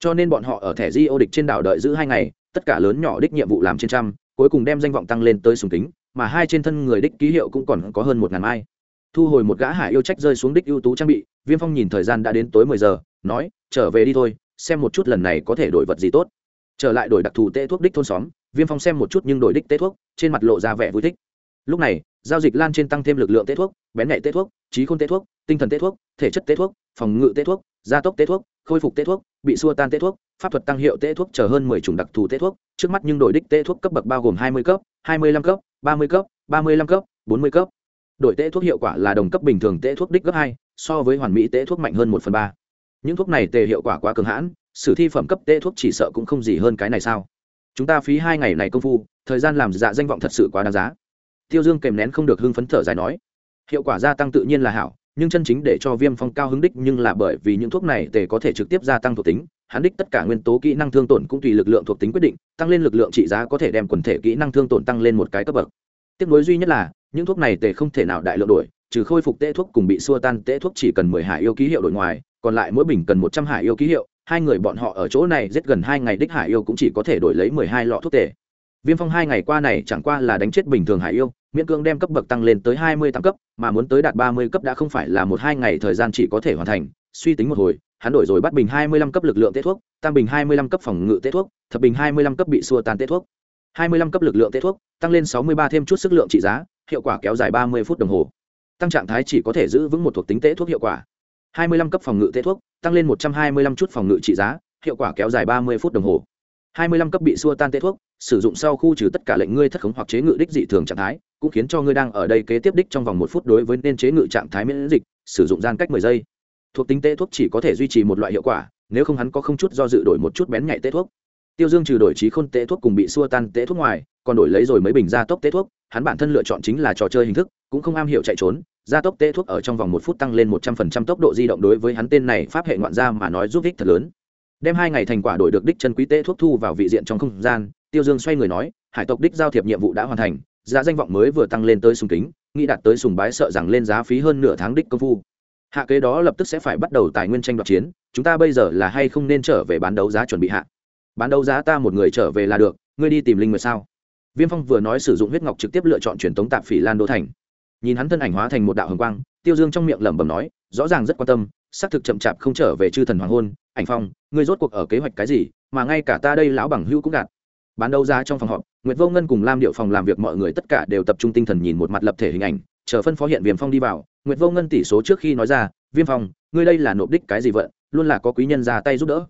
Cho nên bọn họ ở thẻ di ô địch trên đảo đợi giữ hai ngày, tất cả lớn nhỏ đích nhiệm vụ làm trên trăm, cuối cùng đem danh vọng tăng lên tới sùng kính, mà hai trên thân người đích ký hiệu cũng còn có hơn một ngàn mai. Thu hồi một gã hải yêu trách rơi xuống đích ưu tú trang bị, viêm phong nhìn thời gian đã đến tối mười giờ, nói, trở về đi thôi, xem một chút lần này có thể đổi vật gì tốt. Trở lại đổi đặc thù tê thuốc đích thôn xóm viêm phong xem một chút nhưng đổi đích tê thuốc trên mặt lộ ra vẻ vui thích lúc này giao dịch lan trên tăng thêm lực lượng tê thuốc bén nhạy tê thuốc trí khôn tê thuốc tinh thần tê thuốc thể chất tê thuốc phòng ngự tê thuốc gia tốc tê thuốc khôi phục tê thuốc bị xua tan tê thuốc pháp thuật tăng hiệu tê thuốc chờ hơn mười chủng đặc thù tê thuốc trước mắt nhưng đổi đích tê thuốc cấp bậc bao gồm hai mươi cấp hai mươi lăm cấp ba mươi cấp ba mươi lăm cấp bốn mươi cấp đổi tê thuốc hiệu quả là đồng cấp bình thường tê thuốc đích gấp hai so với hoàn mỹ tê thuốc mạnh hơn một phần ba những thuốc này tề hiệu quả quá cường hãn sử thi phẩm cấp tê thuốc chỉ sợ cũng không gì hơn cái này sao chúng ta phí hai ngày này công phu, thời gian làm dạ danh vọng thật sự quá đáng giá. Tiêu dương kèm nén không được hưng phấn thở dài nói, hiệu quả gia tăng tự nhiên là hảo, nhưng chân chính để cho viêm phong cao hứng đích nhưng là bởi vì những thuốc này tề có thể trực tiếp gia tăng thuộc tính, hắn đích tất cả nguyên tố kỹ năng thương tổn cũng tùy lực lượng thuộc tính quyết định, tăng lên lực lượng trị giá có thể đem quần thể kỹ năng thương tổn tăng lên một cái cấp bậc. Tiếp nối duy nhất là, những thuốc này tề không thể nào đại lượng đổi, trừ khôi phục tễ thuốc cùng bị xua tan tễ thuốc chỉ cần mười hải yêu ký hiệu đổi ngoài, còn lại mỗi bình cần một trăm hải yêu ký hiệu hai người bọn họ ở chỗ này rất gần hai ngày đích hải yêu cũng chỉ có thể đổi lấy mười hai lọ thuốc tể viêm phong hai ngày qua này chẳng qua là đánh chết bình thường hải yêu, miễn cương đem cấp bậc tăng lên tới hai mươi tám cấp, mà muốn tới đạt ba mươi cấp đã không phải là một hai ngày thời gian chỉ có thể hoàn thành. Suy tính một hồi, hắn đổi rồi bắt bình hai mươi lăm cấp lực lượng tê thuốc, tăng bình hai mươi lăm cấp phòng ngự tê thuốc, thập bình hai mươi lăm cấp bị xua tan tê thuốc. hai mươi lăm cấp lực lượng tê thuốc, tăng lên sáu mươi ba thêm chút sức lượng trị giá, hiệu quả kéo dài ba mươi phút đồng hồ. Tăng trạng thái chỉ có thể giữ vững một thuộc tính tê thuốc hiệu quả hai mươi lăm cấp phòng ngự tê thuốc, tăng lên một trăm hai mươi lăm chút phòng ngự trị giá, hiệu quả kéo dài ba mươi phút đồng hồ. hai mươi lăm cấp bị xua tan tê thuốc, sử dụng sau khu trừ tất cả lệnh ngươi thất khống hoặc chế ngự đích dị thường trạng thái, cũng khiến cho ngươi đang ở đây kế tiếp đích trong vòng một phút đối với nên chế ngự trạng thái miễn dịch, sử dụng gian cách mười giây. Thuộc tính tê thuốc chỉ có thể duy trì một loại hiệu quả, nếu không hắn có không chút do dự đổi một chút bén nhạy tê thuốc. Tiêu dương trừ đổi trí khôn tê thuốc cùng bị xua tan tê thuốc ngoài, còn đổi lấy rồi mấy bình gia tốc tê thuốc, hắn bản thân lựa chọn chính là trò chơi hình thức, cũng không am hiểu chạy trốn gia tốc tê thuốc ở trong vòng một phút tăng lên một trăm phần trăm tốc độ di động đối với hắn tên này pháp hệ ngoạn gia mà nói giúp ích thật lớn. Đem hai ngày thành quả đổi được đích chân quý tế thuốc thu vào vị diện trong không gian, tiêu dương xoay người nói, hải tộc đích giao thiệp nhiệm vụ đã hoàn thành, giá danh vọng mới vừa tăng lên tới sùng kính, nghĩ đạt tới sùng bái sợ rằng lên giá phí hơn nửa tháng đích công phu. Hạ kế đó lập tức sẽ phải bắt đầu tài nguyên tranh đoạt chiến, chúng ta bây giờ là hay không nên trở về bán đấu giá chuẩn bị hạ? Bán đấu giá ta một người trở về là được, ngươi đi tìm linh nguyệt sao? Viêm phong vừa nói sử dụng huyết ngọc trực tiếp lựa chọn truyền tống tạp phỉ lan đô thành nhìn hắn thân ảnh hóa thành một đạo hồng quang, tiêu dương trong miệng lẩm bẩm nói, rõ ràng rất quan tâm, xác thực chậm chạp không trở về chư thần hoàng hôn, ảnh phong, ngươi rốt cuộc ở kế hoạch cái gì, mà ngay cả ta đây lão bằng hữu cũng gạt. Bán đấu giá trong phòng họp, nguyệt vô ngân cùng lam điệu phòng làm việc mọi người tất cả đều tập trung tinh thần nhìn một mặt lập thể hình ảnh, chờ phân phó hiện viêm phong đi vào, nguyệt vô ngân tỷ số trước khi nói ra, viêm phong, ngươi đây là nộp đích cái gì vậy luôn là có quý nhân ra tay giúp đỡ.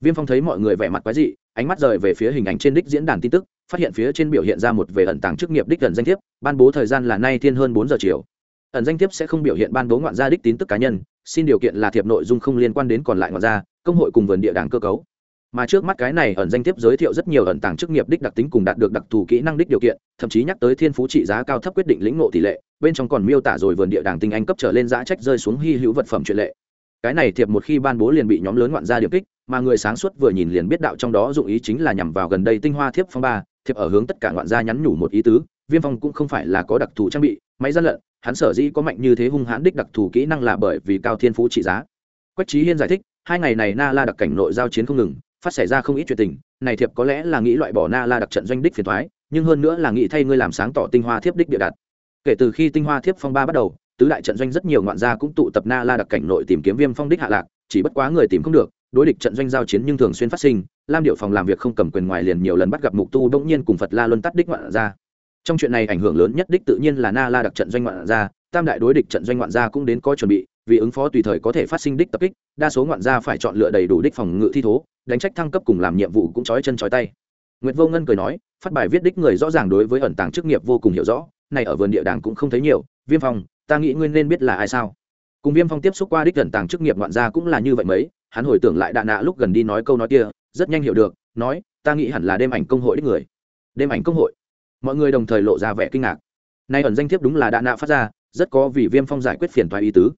Viêm phong thấy mọi người vẻ mặt quái dị, ánh mắt rời về phía hình ảnh trên đích diễn đàn tin tức phát hiện phía trên biểu hiện ra một về ẩn tàng chức nghiệp đích gần danh thiếp, ban bố thời gian là nay thiên hơn bốn giờ chiều. Ẩn danh thiếp sẽ không biểu hiện ban bố ngoạn gia đích tín tức cá nhân, xin điều kiện là thiệp nội dung không liên quan đến còn lại ngoạn gia, công hội cùng vườn địa đảng cơ cấu. Mà trước mắt cái này ẩn danh thiếp giới thiệu rất nhiều ẩn tàng chức nghiệp đích đặc tính cùng đạt được đặc thù kỹ năng đích điều kiện, thậm chí nhắc tới thiên phú trị giá cao thấp quyết định lĩnh ngộ tỷ lệ, bên trong còn miêu tả rồi vườn địa đàng tinh anh cấp trở lên giã trách rơi xuống hy hữu vật phẩm truyền lệ. Cái này thiệp một khi ban bố liền bị nhóm lớn ngoạn gia điểm kích, mà người sáng suốt vừa nhìn liền biết đạo trong đó dụng ý chính là nhằm vào gần đây tinh hoa thiếp phong ba thiệp ở hướng tất cả ngoạn gia nhắn nhủ một ý tứ, viêm phong cũng không phải là có đặc thù trang bị, máy gian lận, hắn sở dĩ có mạnh như thế hung hãn đích đặc thù kỹ năng là bởi vì cao thiên phú trị giá. Quách trí hiên giải thích, hai ngày này na la đặc cảnh nội giao chiến không ngừng, phát xảy ra không ít chuyện tình, này thiệp có lẽ là nghĩ loại bỏ na la đặc trận doanh đích phiền thoái nhưng hơn nữa là nghĩ thay ngươi làm sáng tỏ tinh hoa thiếp đích địa đặt. Kể từ khi tinh hoa thiếp phong ba bắt đầu, tứ đại trận doanh rất nhiều ngoạn gia cũng tụ tập na la đặc cảnh nội tìm kiếm viêm phong đích hạ lạc, chỉ bất quá người tìm không được đối địch trận doanh giao chiến nhưng thường xuyên phát sinh lam điệu phòng làm việc không cầm quyền ngoài liền nhiều lần bắt gặp mục tu bỗng nhiên cùng phật la luân tắt đích ngoạn ra. trong chuyện này ảnh hưởng lớn nhất đích tự nhiên là na la đặc trận doanh ngoạn ra. tam đại đối địch trận doanh ngoạn gia cũng đến có chuẩn bị vì ứng phó tùy thời có thể phát sinh đích tập kích đa số ngoạn gia phải chọn lựa đầy đủ đích phòng ngự thi thố đánh trách thăng cấp cùng làm nhiệm vụ cũng trói chân trói tay Nguyệt Vô Ngân cười nói, phát bài viết đích người rõ ràng đối với ẩn tàng chức nghiệp vô cùng hiểu rõ, này ở vườn địa đàng cũng không thấy nhiều, Viêm Phong, ta nghĩ ngươi nên biết là ai sao? Cùng Viêm Phong tiếp xúc qua đích ẩn tàng chức nghiệp ngoạn gia cũng là như vậy mấy, hắn hồi tưởng lại đạn nạ lúc gần đi nói câu nói kia, rất nhanh hiểu được, nói, ta nghĩ hẳn là đêm ảnh công hội đích người. Đêm ảnh công hội? Mọi người đồng thời lộ ra vẻ kinh ngạc. Nay ẩn danh thiếp đúng là đạn nạ phát ra, rất có vì Viêm Phong giải quyết phiền toái ý tứ.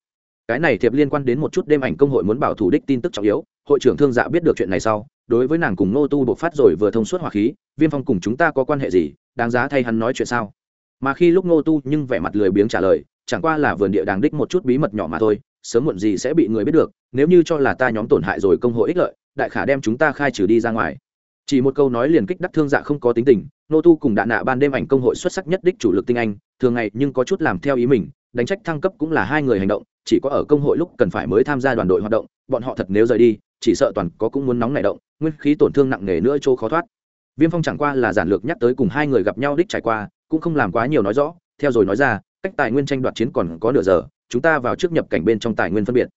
Cái này thiệp liên quan đến một chút đêm ảnh công hội muốn bảo thủ đích tin tức trọng yếu, hội trưởng thương dạ biết được chuyện này sau đối với nàng cùng nô tu bộc phát rồi vừa thông suốt hỏa khí viêm phong cùng chúng ta có quan hệ gì đáng giá thay hắn nói chuyện sao mà khi lúc nô tu nhưng vẻ mặt lười biếng trả lời chẳng qua là vườn địa đàng đích một chút bí mật nhỏ mà thôi sớm muộn gì sẽ bị người biết được, nếu như cho là ta nhóm tổn hại rồi công hội ích lợi, đại khả đem chúng ta khai trừ đi ra ngoài. Chỉ một câu nói liền kích đắc thương dạ không có tính tình, nô tu cùng đạn nạ ban đêm ảnh công hội xuất sắc nhất đích chủ lực tinh anh, thường ngày nhưng có chút làm theo ý mình, đánh trách thăng cấp cũng là hai người hành động, chỉ có ở công hội lúc cần phải mới tham gia đoàn đội hoạt động, bọn họ thật nếu rời đi, chỉ sợ toàn có cũng muốn nóng nảy động, nguyên khí tổn thương nặng nề nữa chỗ khó thoát. Viêm phong chẳng qua là giản lược nhắc tới cùng hai người gặp nhau đích trải qua, cũng không làm quá nhiều nói rõ, theo rồi nói ra, cách tài nguyên tranh đoạt chiến còn có nửa giờ chúng ta vào trước nhập cảnh bên trong tài nguyên phân biệt.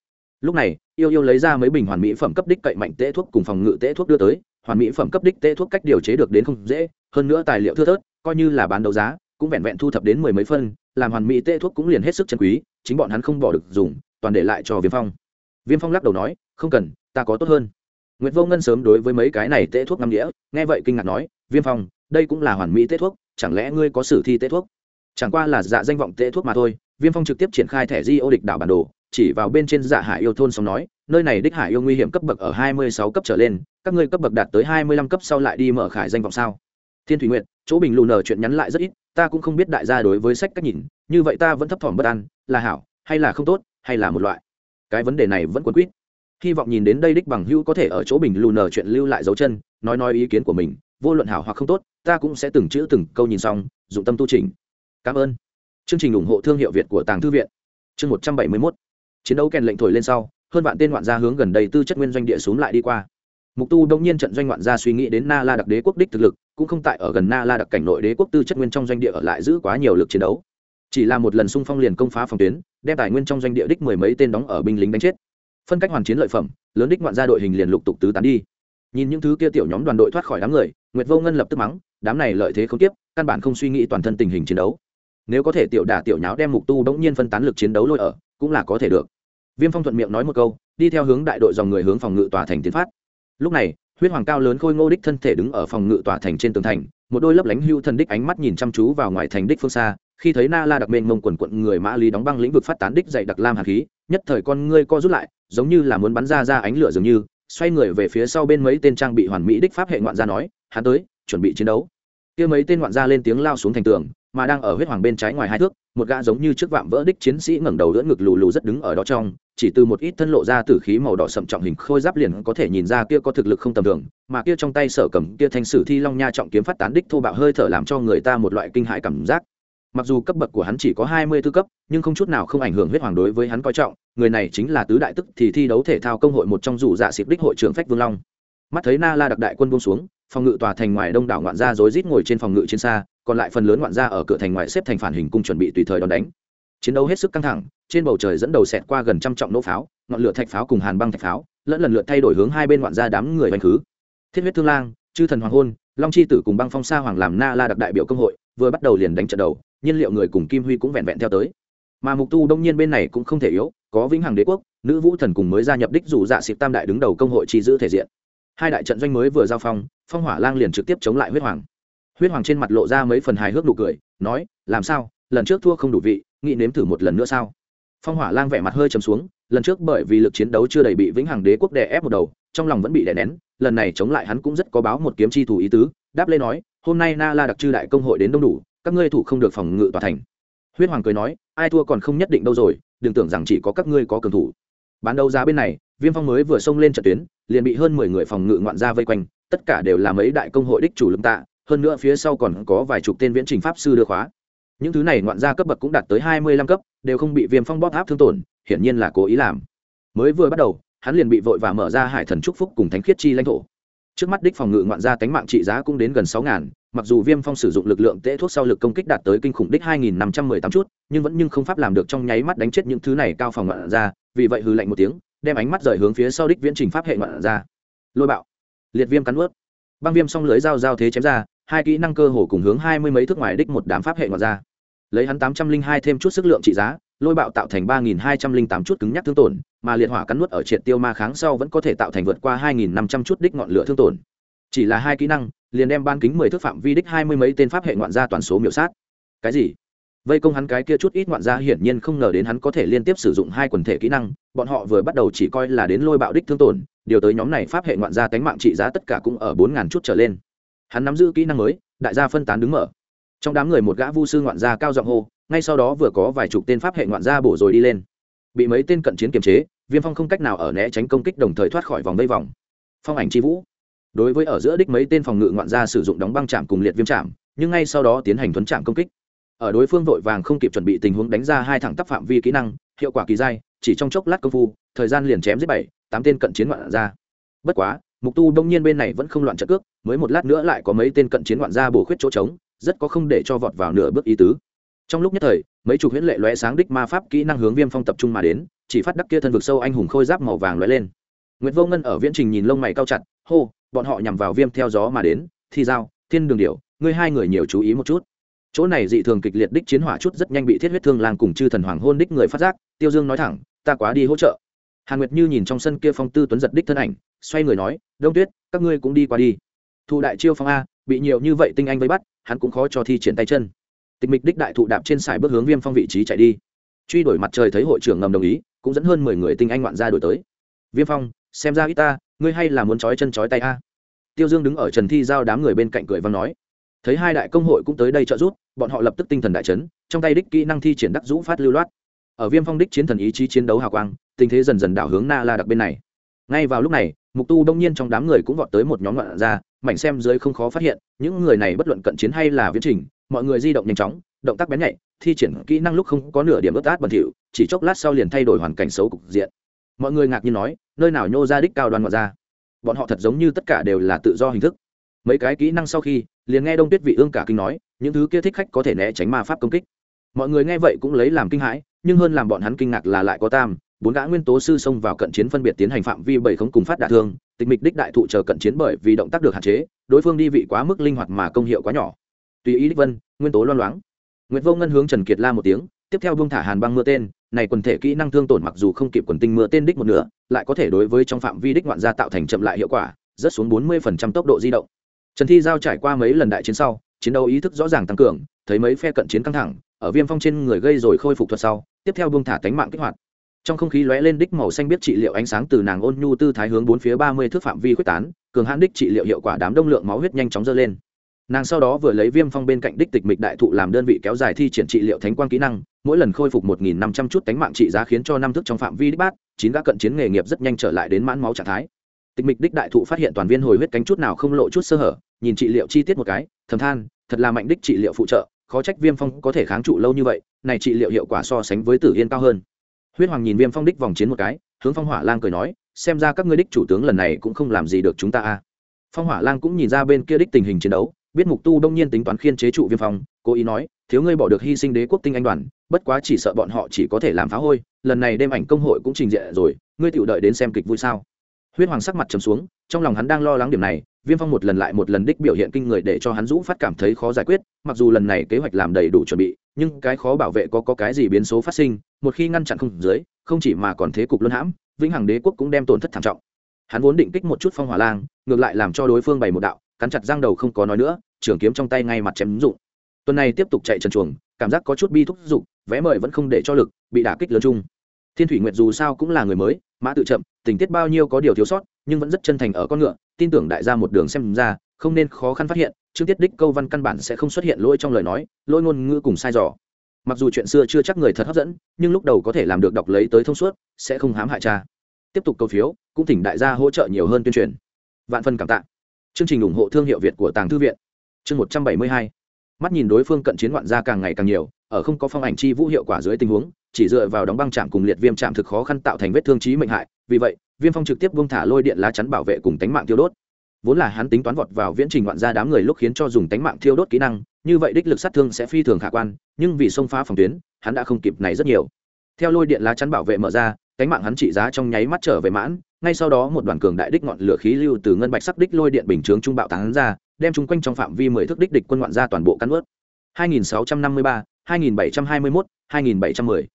Lúc này yêu yêu lấy ra mấy bình hoàn mỹ phẩm cấp đích cậy mạnh tễ thuốc cùng phòng ngự tễ thuốc đưa tới. Hoàn mỹ phẩm cấp đích tễ thuốc cách điều chế được đến không dễ hơn nữa tài liệu thưa thớt coi như là bán đấu giá cũng vẹn vẹn thu thập đến mười mấy phân làm hoàn mỹ tễ thuốc cũng liền hết sức chân quý chính bọn hắn không bỏ được dùng toàn để lại cho viêm phong. Viêm phong lắc đầu nói không cần ta có tốt hơn. Nguyệt Vô Ngân sớm đối với mấy cái này tễ thuốc ngắm đĩa, nghe vậy kinh ngạc nói, "Viêm Phong, đây cũng là hoàn mỹ tễ thuốc, chẳng lẽ ngươi có sử thi tễ thuốc?" Chẳng qua là dạ danh vọng tễ thuốc mà thôi, Viêm Phong trực tiếp triển khai thẻ di ô địch đảo bản đồ, chỉ vào bên trên dạ hải yêu thôn xong nói, "Nơi này đích hải yêu nguy hiểm cấp bậc ở hai mươi sáu cấp trở lên, các ngươi cấp bậc đạt tới hai mươi lăm cấp sau lại đi mở khải danh vọng sao?" Thiên Thủy Nguyệt, chỗ bình lù nở chuyện nhắn lại rất ít, ta cũng không biết đại gia đối với sách cách nhìn, như vậy ta vẫn thấp thỏm bất an, là hảo, hay là không tốt, hay là một loại. Cái vấn đề này vẫn quấn quýt hy vọng nhìn đến đây đích bằng hữu có thể ở chỗ bình lù nở chuyện lưu lại dấu chân nói nói ý kiến của mình vô luận hảo hoặc không tốt ta cũng sẽ từng chữ từng câu nhìn xong dụng tâm tu trình cảm ơn chương trình ủng hộ thương hiệu việt của tàng thư viện. Chương một trăm bảy mươi mốt. Chiến đấu kèn lệnh thổi lên sau, hơn vạn tên ngoạn gia hướng gần đây tư chất nguyên doanh địa xuống lại đi qua. Mục tu đông nhiên trận doanh ngoạn gia suy nghĩ đến na la đặc đế quốc đích thực lực, cũng không tại ở gần na la đặc cảnh nội đế quốc tư chất nguyên trong doanh địa ở lại giữ quá nhiều lực chiến đấu. Chỉ là một lần xung phong liền công phá phòng tuyến, đem tài nguyên trong doanh địa đích mười mấy tên đóng ở binh lính đánh chết. Phân cách hoàn chiến lợi phẩm, lớn đích ngoạn gia đội hình liền lục tục tứ tán đi. Nhìn những thứ kia tiểu nhóm đoàn đội thoát khỏi đám người, nguyệt vô ngân lập tức mắng, đám này lợi thế không tiếp căn bản không suy nghĩ toàn thân tình hình chiến đấu nếu có thể tiểu đả tiểu nháo đem mục tu đống nhiên phân tán lực chiến đấu lôi ở, cũng là có thể được. Viêm phong thuận miệng nói một câu, đi theo hướng đại đội dòng người hướng phòng ngự tòa thành tiến phát. Lúc này, huyết hoàng cao lớn khôi ngô đích thân thể đứng ở phòng ngự tòa thành trên tường thành, một đôi lấp lánh hưu thần đích ánh mắt nhìn chăm chú vào ngoài thành đích phương xa, khi thấy na la đặc mênh mông quần quận người mã lý đóng băng lĩnh vực phát tán đích dày đặc lam hạt khí, nhất thời con ngươi co rút lại, giống như là muốn bắn ra ra ánh lửa dường như, xoay người về phía sau bên mấy tên trang bị hoàn mỹ đích pháp hệ ngoạn gia nói, hắn tới, chuẩn bị chiến đấu. Kia mấy tên ngoạn gia lên tiếng lao xuống thành tường mà đang ở huyết hoàng bên trái ngoài hai thước, một gã giống như trước vạm vỡ đích chiến sĩ ngẩng đầu đỡ ngực lù lù rất đứng ở đó trong, chỉ từ một ít thân lộ ra tử khí màu đỏ sậm trọng hình khôi giáp liền có thể nhìn ra kia có thực lực không tầm thường, mà kia trong tay sở cầm kia thanh sử thi long nha trọng kiếm phát tán đích thô bạo hơi thở làm cho người ta một loại kinh hại cảm giác. Mặc dù cấp bậc của hắn chỉ có hai mươi tư cấp, nhưng không chút nào không ảnh hưởng huyết hoàng đối với hắn coi trọng, người này chính là tứ đại tức thì thi đấu thể thao công hội một trong rủ dạ xịp đích hội trưởng phách vương long. Mắt thấy na la đặc đại quân buông xuống, phòng ngự tòa thành ngoài đông đảo ngoạn gia rối rít ngồi trên phòng ngự trên xa còn lại phần lớn ngoạn gia ở cửa thành ngoại xếp thành phản hình cung chuẩn bị tùy thời đón đánh. Chiến đấu hết sức căng thẳng, trên bầu trời dẫn đầu xẹt qua gần trăm trọng nỗ pháo, ngọn lửa thạch pháo cùng hàn băng thạch pháo, lẫn lần lượt thay đổi hướng hai bên ngoạn gia đám người hoành khứ. Thiết huyết thương lang, chư thần hoàng hôn, long chi tử cùng băng phong sa hoàng làm na la đặc đại biểu công hội, vừa bắt đầu liền đánh trận đầu, nhiên liệu người cùng kim huy cũng vẹn vẹn theo tới. Mà mục tu đông nhiên bên này cũng không thể yếu, có vĩnh hằng đế quốc, nữ vũ thần cùng mới gia nhập đích dù dạ xịp tam đại đứng đầu công hội chỉ giữ thể diện. Hai đại trận doanh mới vừa giao phong phong hỏa lang liền trực tiếp chống lại huyết hoàng huyết hoàng trên mặt lộ ra mấy phần hài hước nụ cười, nói, làm sao? Lần trước thua không đủ vị, nghĩ nếm thử một lần nữa sao? Phong hỏa lang vẻ mặt hơi chấm xuống, lần trước bởi vì lực chiến đấu chưa đầy bị vĩnh hằng đế quốc đè ép một đầu, trong lòng vẫn bị đè nén, lần này chống lại hắn cũng rất có báo một kiếm chi thủ ý tứ, đáp lên nói, hôm nay na la đặc trư đại công hội đến đông đủ, các ngươi thủ không được phòng ngự tòa thành. Huyết hoàng cười nói, ai thua còn không nhất định đâu rồi, đừng tưởng rằng chỉ có các ngươi có cường thủ. Bán đấu giá bên này, viêm phong mới vừa xông lên trận tuyến, liền bị hơn mười người phòng ngự ngoạn gia vây quanh, tất cả đều là mấy đại công hội đích chủ lực tạ hơn nữa phía sau còn có vài chục tên viễn trình pháp sư đưa khóa. Những thứ này ngoạn gia cấp bậc cũng đạt tới hai mươi lăm cấp, đều không bị viêm phong bóp áp thương tổn, hiển nhiên là cố ý làm. Mới vừa bắt đầu, hắn liền bị vội và mở ra hải thần trúc phúc cùng thánh khiết chi lãnh thổ. Trước mắt đích phòng ngự ngoạn gia tánh mạng trị giá cũng đến gần sáu ngàn, mặc dù viêm phong sử dụng lực lượng tễ thuốc sau lực công kích đạt tới kinh khủng đích hai nghìn năm trăm mười tám chút, nhưng vẫn nhưng không pháp làm được trong nháy mắt đánh chết những thứ này cao phòng ngoạn gia, vì vậy hư lạnh một tiếng, đem ánh mắt rời hướng phía sau đích viễn trình pháp hệ ngoạn gia. Lôi bạo. Liệt viêm cắn ướt băng viêm xong lưới dao dao thế chém ra hai kỹ năng cơ hồ cùng hướng hai mươi mấy thước ngoài đích một đám pháp hệ ngoạn gia lấy hắn tám trăm linh hai thêm chút sức lượng trị giá, lôi bạo tạo thành ba nghìn hai trăm linh tám chút cứng nhắc thương tổn, mà liệt hỏa cắn nuốt ở triệt tiêu ma kháng sau vẫn có thể tạo thành vượt qua hai nghìn năm trăm chút đích ngọn lửa thương tổn. Chỉ là hai kỹ năng, liền đem ban kính mười thước phạm vi đích hai mươi mấy tên pháp hệ ngoạn gia toàn số miểu sát. Cái gì? Vây công hắn cái kia chút ít ngoạn gia hiển nhiên không ngờ đến hắn có thể liên tiếp sử dụng hai quần thể kỹ năng, bọn họ vừa bắt đầu chỉ coi là đến lôi bạo đích thương tổn, điều tới nhóm này pháp hệ ngoạn gia tánh mạng trị giá tất cả cũng ở bốn ngàn chút trở lên hắn nắm giữ kỹ năng mới, đại gia phân tán đứng mở. Trong đám người một gã vu sư ngoạn gia cao giọng hô, ngay sau đó vừa có vài chục tên pháp hệ ngoạn gia bổ rồi đi lên. Bị mấy tên cận chiến kiềm chế, viêm phong không cách nào ở né tránh công kích đồng thời thoát khỏi vòng vây vòng. Phong ảnh c h i vũ. Đối với ở giữa đích mấy tên phòng ngự ngoạn gia sử dụng đóng băng chạm cùng liệt viêm chạm, nhưng ngay sau đó tiến hành thuấn chạm công kích. Ở đối phương vội vàng không kịp chuẩn bị tình huống đánh ra hai thẳng tắp phạm vi kỹ năng, hiệu quả kỳ dai, chỉ trong chốc lát công phu, thời gian liền chém giết bảy, tám tên cận chiến ngoạn gia. Bất quá mục tu đông nhiên bên này vẫn không loạn trận cước, mới một lát nữa lại có mấy tên cận chiến ngoạn gia bổ khuyết chỗ trống, rất có không để cho vọt vào nửa bước ý tứ. Trong lúc nhất thời, mấy chục huyễn lệ lóe sáng đích ma pháp kỹ năng hướng viêm phong tập trung mà đến, chỉ phát đắc kia thân vực sâu anh hùng khôi giáp màu vàng lóe lên. Nguyệt vô ngân ở viễn trình nhìn lông mày cao chặt, hô, bọn họ nhằm vào viêm theo gió mà đến thi giao, thiên đường điểu, ngươi hai người nhiều chú ý một chút. Chỗ này dị thường kịch liệt đích chiến hỏa chút rất nhanh bị thiết huyết thương lang cùng chư thần hoàng hôn đích người phát giác, tiêu dương nói thẳng, ta quá đi hỗ trợ hàn nguyệt như nhìn trong sân kia phong tư tuấn giật đích thân ảnh, xoay người nói, đông tuyết, các ngươi cũng đi qua đi. Thu đại chiêu phong a, bị nhiều như vậy tinh anh vây bắt, hắn cũng khó cho thi triển tay chân. Tịch mịch đích đại thụ đạp trên sải bước hướng viêm phong vị trí chạy đi. Truy đuổi mặt trời thấy hội trưởng ngầm đồng ý, cũng dẫn hơn mười người tinh anh ngoạn ra đổi tới. Viêm phong, xem ra ít ta, ngươi hay là muốn trói chân trói tay a? Tiêu dương đứng ở trần thi giao đám người bên cạnh cười văn nói. Thấy hai đại công hội cũng tới đây trợ giúp, bọn họ lập tức tinh thần đại chấn, trong tay đích kỹ năng thi triển đắc dũ phát lưu loát ở viêm phong đích chiến thần ý chí chiến đấu hào quang, tình thế dần dần đảo hướng na la đặc bên này. Ngay vào lúc này, mục tu đông nhiên trong đám người cũng vọt tới một nhóm ngoạn ra, mảnh xem dưới không khó phát hiện, những người này bất luận cận chiến hay là viễn trình, mọi người di động nhanh chóng, động tác bén nhạy, thi triển kỹ năng lúc không có nửa điểm ướt át bẩn thỉu, chỉ chốc lát sau liền thay đổi hoàn cảnh xấu cục diện. Mọi người ngạc nhiên nói, nơi nào nhô ra đích cao đoàn ngoạn ra? Bọn họ thật giống như tất cả đều là tự do hình thức. Mấy cái kỹ năng sau khi, liền nghe đông tuyết vị ương cả kinh nói, những thứ kia thích khách có thể né tránh ma pháp công kích. Mọi người nghe vậy cũng lấy làm kinh hãi nhưng hơn làm bọn hắn kinh ngạc là lại có tam, bốn gã nguyên tố sư xông vào cận chiến phân biệt tiến hành phạm vi bảy không cùng phát đả thương, tịch mịch đích đại thụ chờ cận chiến bởi vì động tác được hạn chế, đối phương đi vị quá mức linh hoạt mà công hiệu quá nhỏ. Tùy ý đích vân, nguyên tố loan loáng. Nguyệt vô ngân hướng trần kiệt la một tiếng, tiếp theo buông thả hàn băng mưa tên, này quần thể kỹ năng thương tổn mặc dù không kịp quần tinh mưa tên đích một nửa, lại có thể đối với trong phạm vi đích ngoạn gia tạo thành chậm lại hiệu quả rất xuống bốn mươi tốc độ di động. Trần thi giao trải qua mấy lần đại chiến sau, chiến đấu ý thức rõ ràng tăng cường, thấy mấy phe cận chiến căng thẳng, ở viêm phong trên người gây rồi khôi phục thuật sau tiếp theo buông thả cánh mạng kích hoạt. Trong không khí lóe lên đích màu xanh biết trị liệu ánh sáng từ nàng ôn nhu tư thái hướng bốn phía ba mươi thước phạm vi quyết tán, cường hãn đích trị liệu hiệu quả đám đông lượng máu huyết nhanh chóng dơ lên. Nàng sau đó vừa lấy viêm phong bên cạnh đích tịch mịch đại thụ làm đơn vị kéo dài thi triển trị liệu thánh quang kỹ năng, mỗi lần khôi phục một nghìn năm trăm chút tánh mạng trị giá khiến cho năm thước trong phạm vi đích bát, chín gã cận chiến nghề nghiệp rất nhanh trở lại đến mãn máu trạng thái. Tịch mịch đích đại thụ phát hiện toàn viên hồi huyết cánh chút nào không lộ chút sơ hở, nhìn trị liệu chi tiết một cái, thầm than, thật là mạnh đích trị liệu phụ trợ khó trách viêm phong có thể kháng trụ lâu như vậy, này trị liệu hiệu quả so sánh với tử yên cao hơn. Huyết hoàng nhìn viêm phong đích vòng chiến một cái, hướng phong hỏa lang cười nói, xem ra các ngươi đích chủ tướng lần này cũng không làm gì được chúng ta a. Phong hỏa lang cũng nhìn ra bên kia đích tình hình chiến đấu, biết mục tu đông nhiên tính toán khiên chế trụ viêm phong, cố ý nói, thiếu ngươi bỏ được hy sinh đế quốc tinh anh đoàn, bất quá chỉ sợ bọn họ chỉ có thể làm phá hôi, lần này đêm ảnh công hội cũng trình diện rồi, ngươi tự đợi đến xem kịch vui sao. Huyết hoàng sắc mặt trầm xuống, trong lòng hắn đang lo lắng điểm này viêm phong một lần lại một lần đích biểu hiện kinh người để cho hắn dũ phát cảm thấy khó giải quyết mặc dù lần này kế hoạch làm đầy đủ chuẩn bị nhưng cái khó bảo vệ có, có cái gì biến số phát sinh một khi ngăn chặn không dưới không chỉ mà còn thế cục luân hãm vĩnh hằng đế quốc cũng đem tổn thất thảm trọng. Hắn vốn định kích một chút phong hỏa lang ngược lại làm cho đối phương bày một đạo cắn chặt răng đầu không có nói nữa trường kiếm trong tay ngay mặt chém dụng. Tuần này tiếp tục chạy trần chuồng cảm giác có chút bi thúc dụng vẽ mời vẫn không để cho lực bị đả kích lớn chung. Thiên thủy nguyệt dù sao cũng là người mới mã tự chậm tình tiết bao nhiêu có điều thiếu sót nhưng vẫn rất chân thành ở con ngựa, tin tưởng đại gia một đường xem ra, không nên khó khăn phát hiện chương tiết đích câu văn căn bản sẽ không xuất hiện lỗi trong lời nói, lỗi ngôn ngữ cùng sai dò. Mặc dù chuyện xưa chưa chắc người thật hấp dẫn, nhưng lúc đầu có thể làm được đọc lấy tới thông suốt, sẽ không hám hại cha. Tiếp tục câu phiếu, cũng thỉnh đại gia hỗ trợ nhiều hơn tuyên truyền. Vạn phân cảm tạ. Chương trình ủng hộ thương hiệu việt của tàng thư viện. Chương một trăm bảy mươi hai. Mắt nhìn đối phương cận chiến ngoạn gia càng ngày càng nhiều, ở không có phong ảnh chi vũ hiệu quả dưới tình huống, chỉ dựa vào đóng băng chạm cùng liệt viêm chạm thực khó khăn tạo thành vết thương trí mệnh hại, vì vậy viêm phong trực tiếp buông thả lôi điện lá chắn bảo vệ cùng tánh mạng tiêu đốt. Vốn là hắn tính toán vọt vào viễn trình ngoạn gia đám người lúc khiến cho dùng tánh mạng thiêu đốt kỹ năng như vậy đích lực sát thương sẽ phi thường khả quan nhưng vì xông phá phòng tuyến hắn đã không kịp này rất nhiều. Theo lôi điện lá chắn bảo vệ mở ra tánh mạng hắn trị giá trong nháy mắt trở về mãn ngay sau đó một đoàn cường đại đích ngọn lửa khí lưu từ ngân bạch sắc đích lôi điện bình chướng trung bạo tán ra đem chung quanh trong phạm vi mười thước đích địch quân ngoạn ra toàn bộ căn ướt. 2653, 2721, 2710.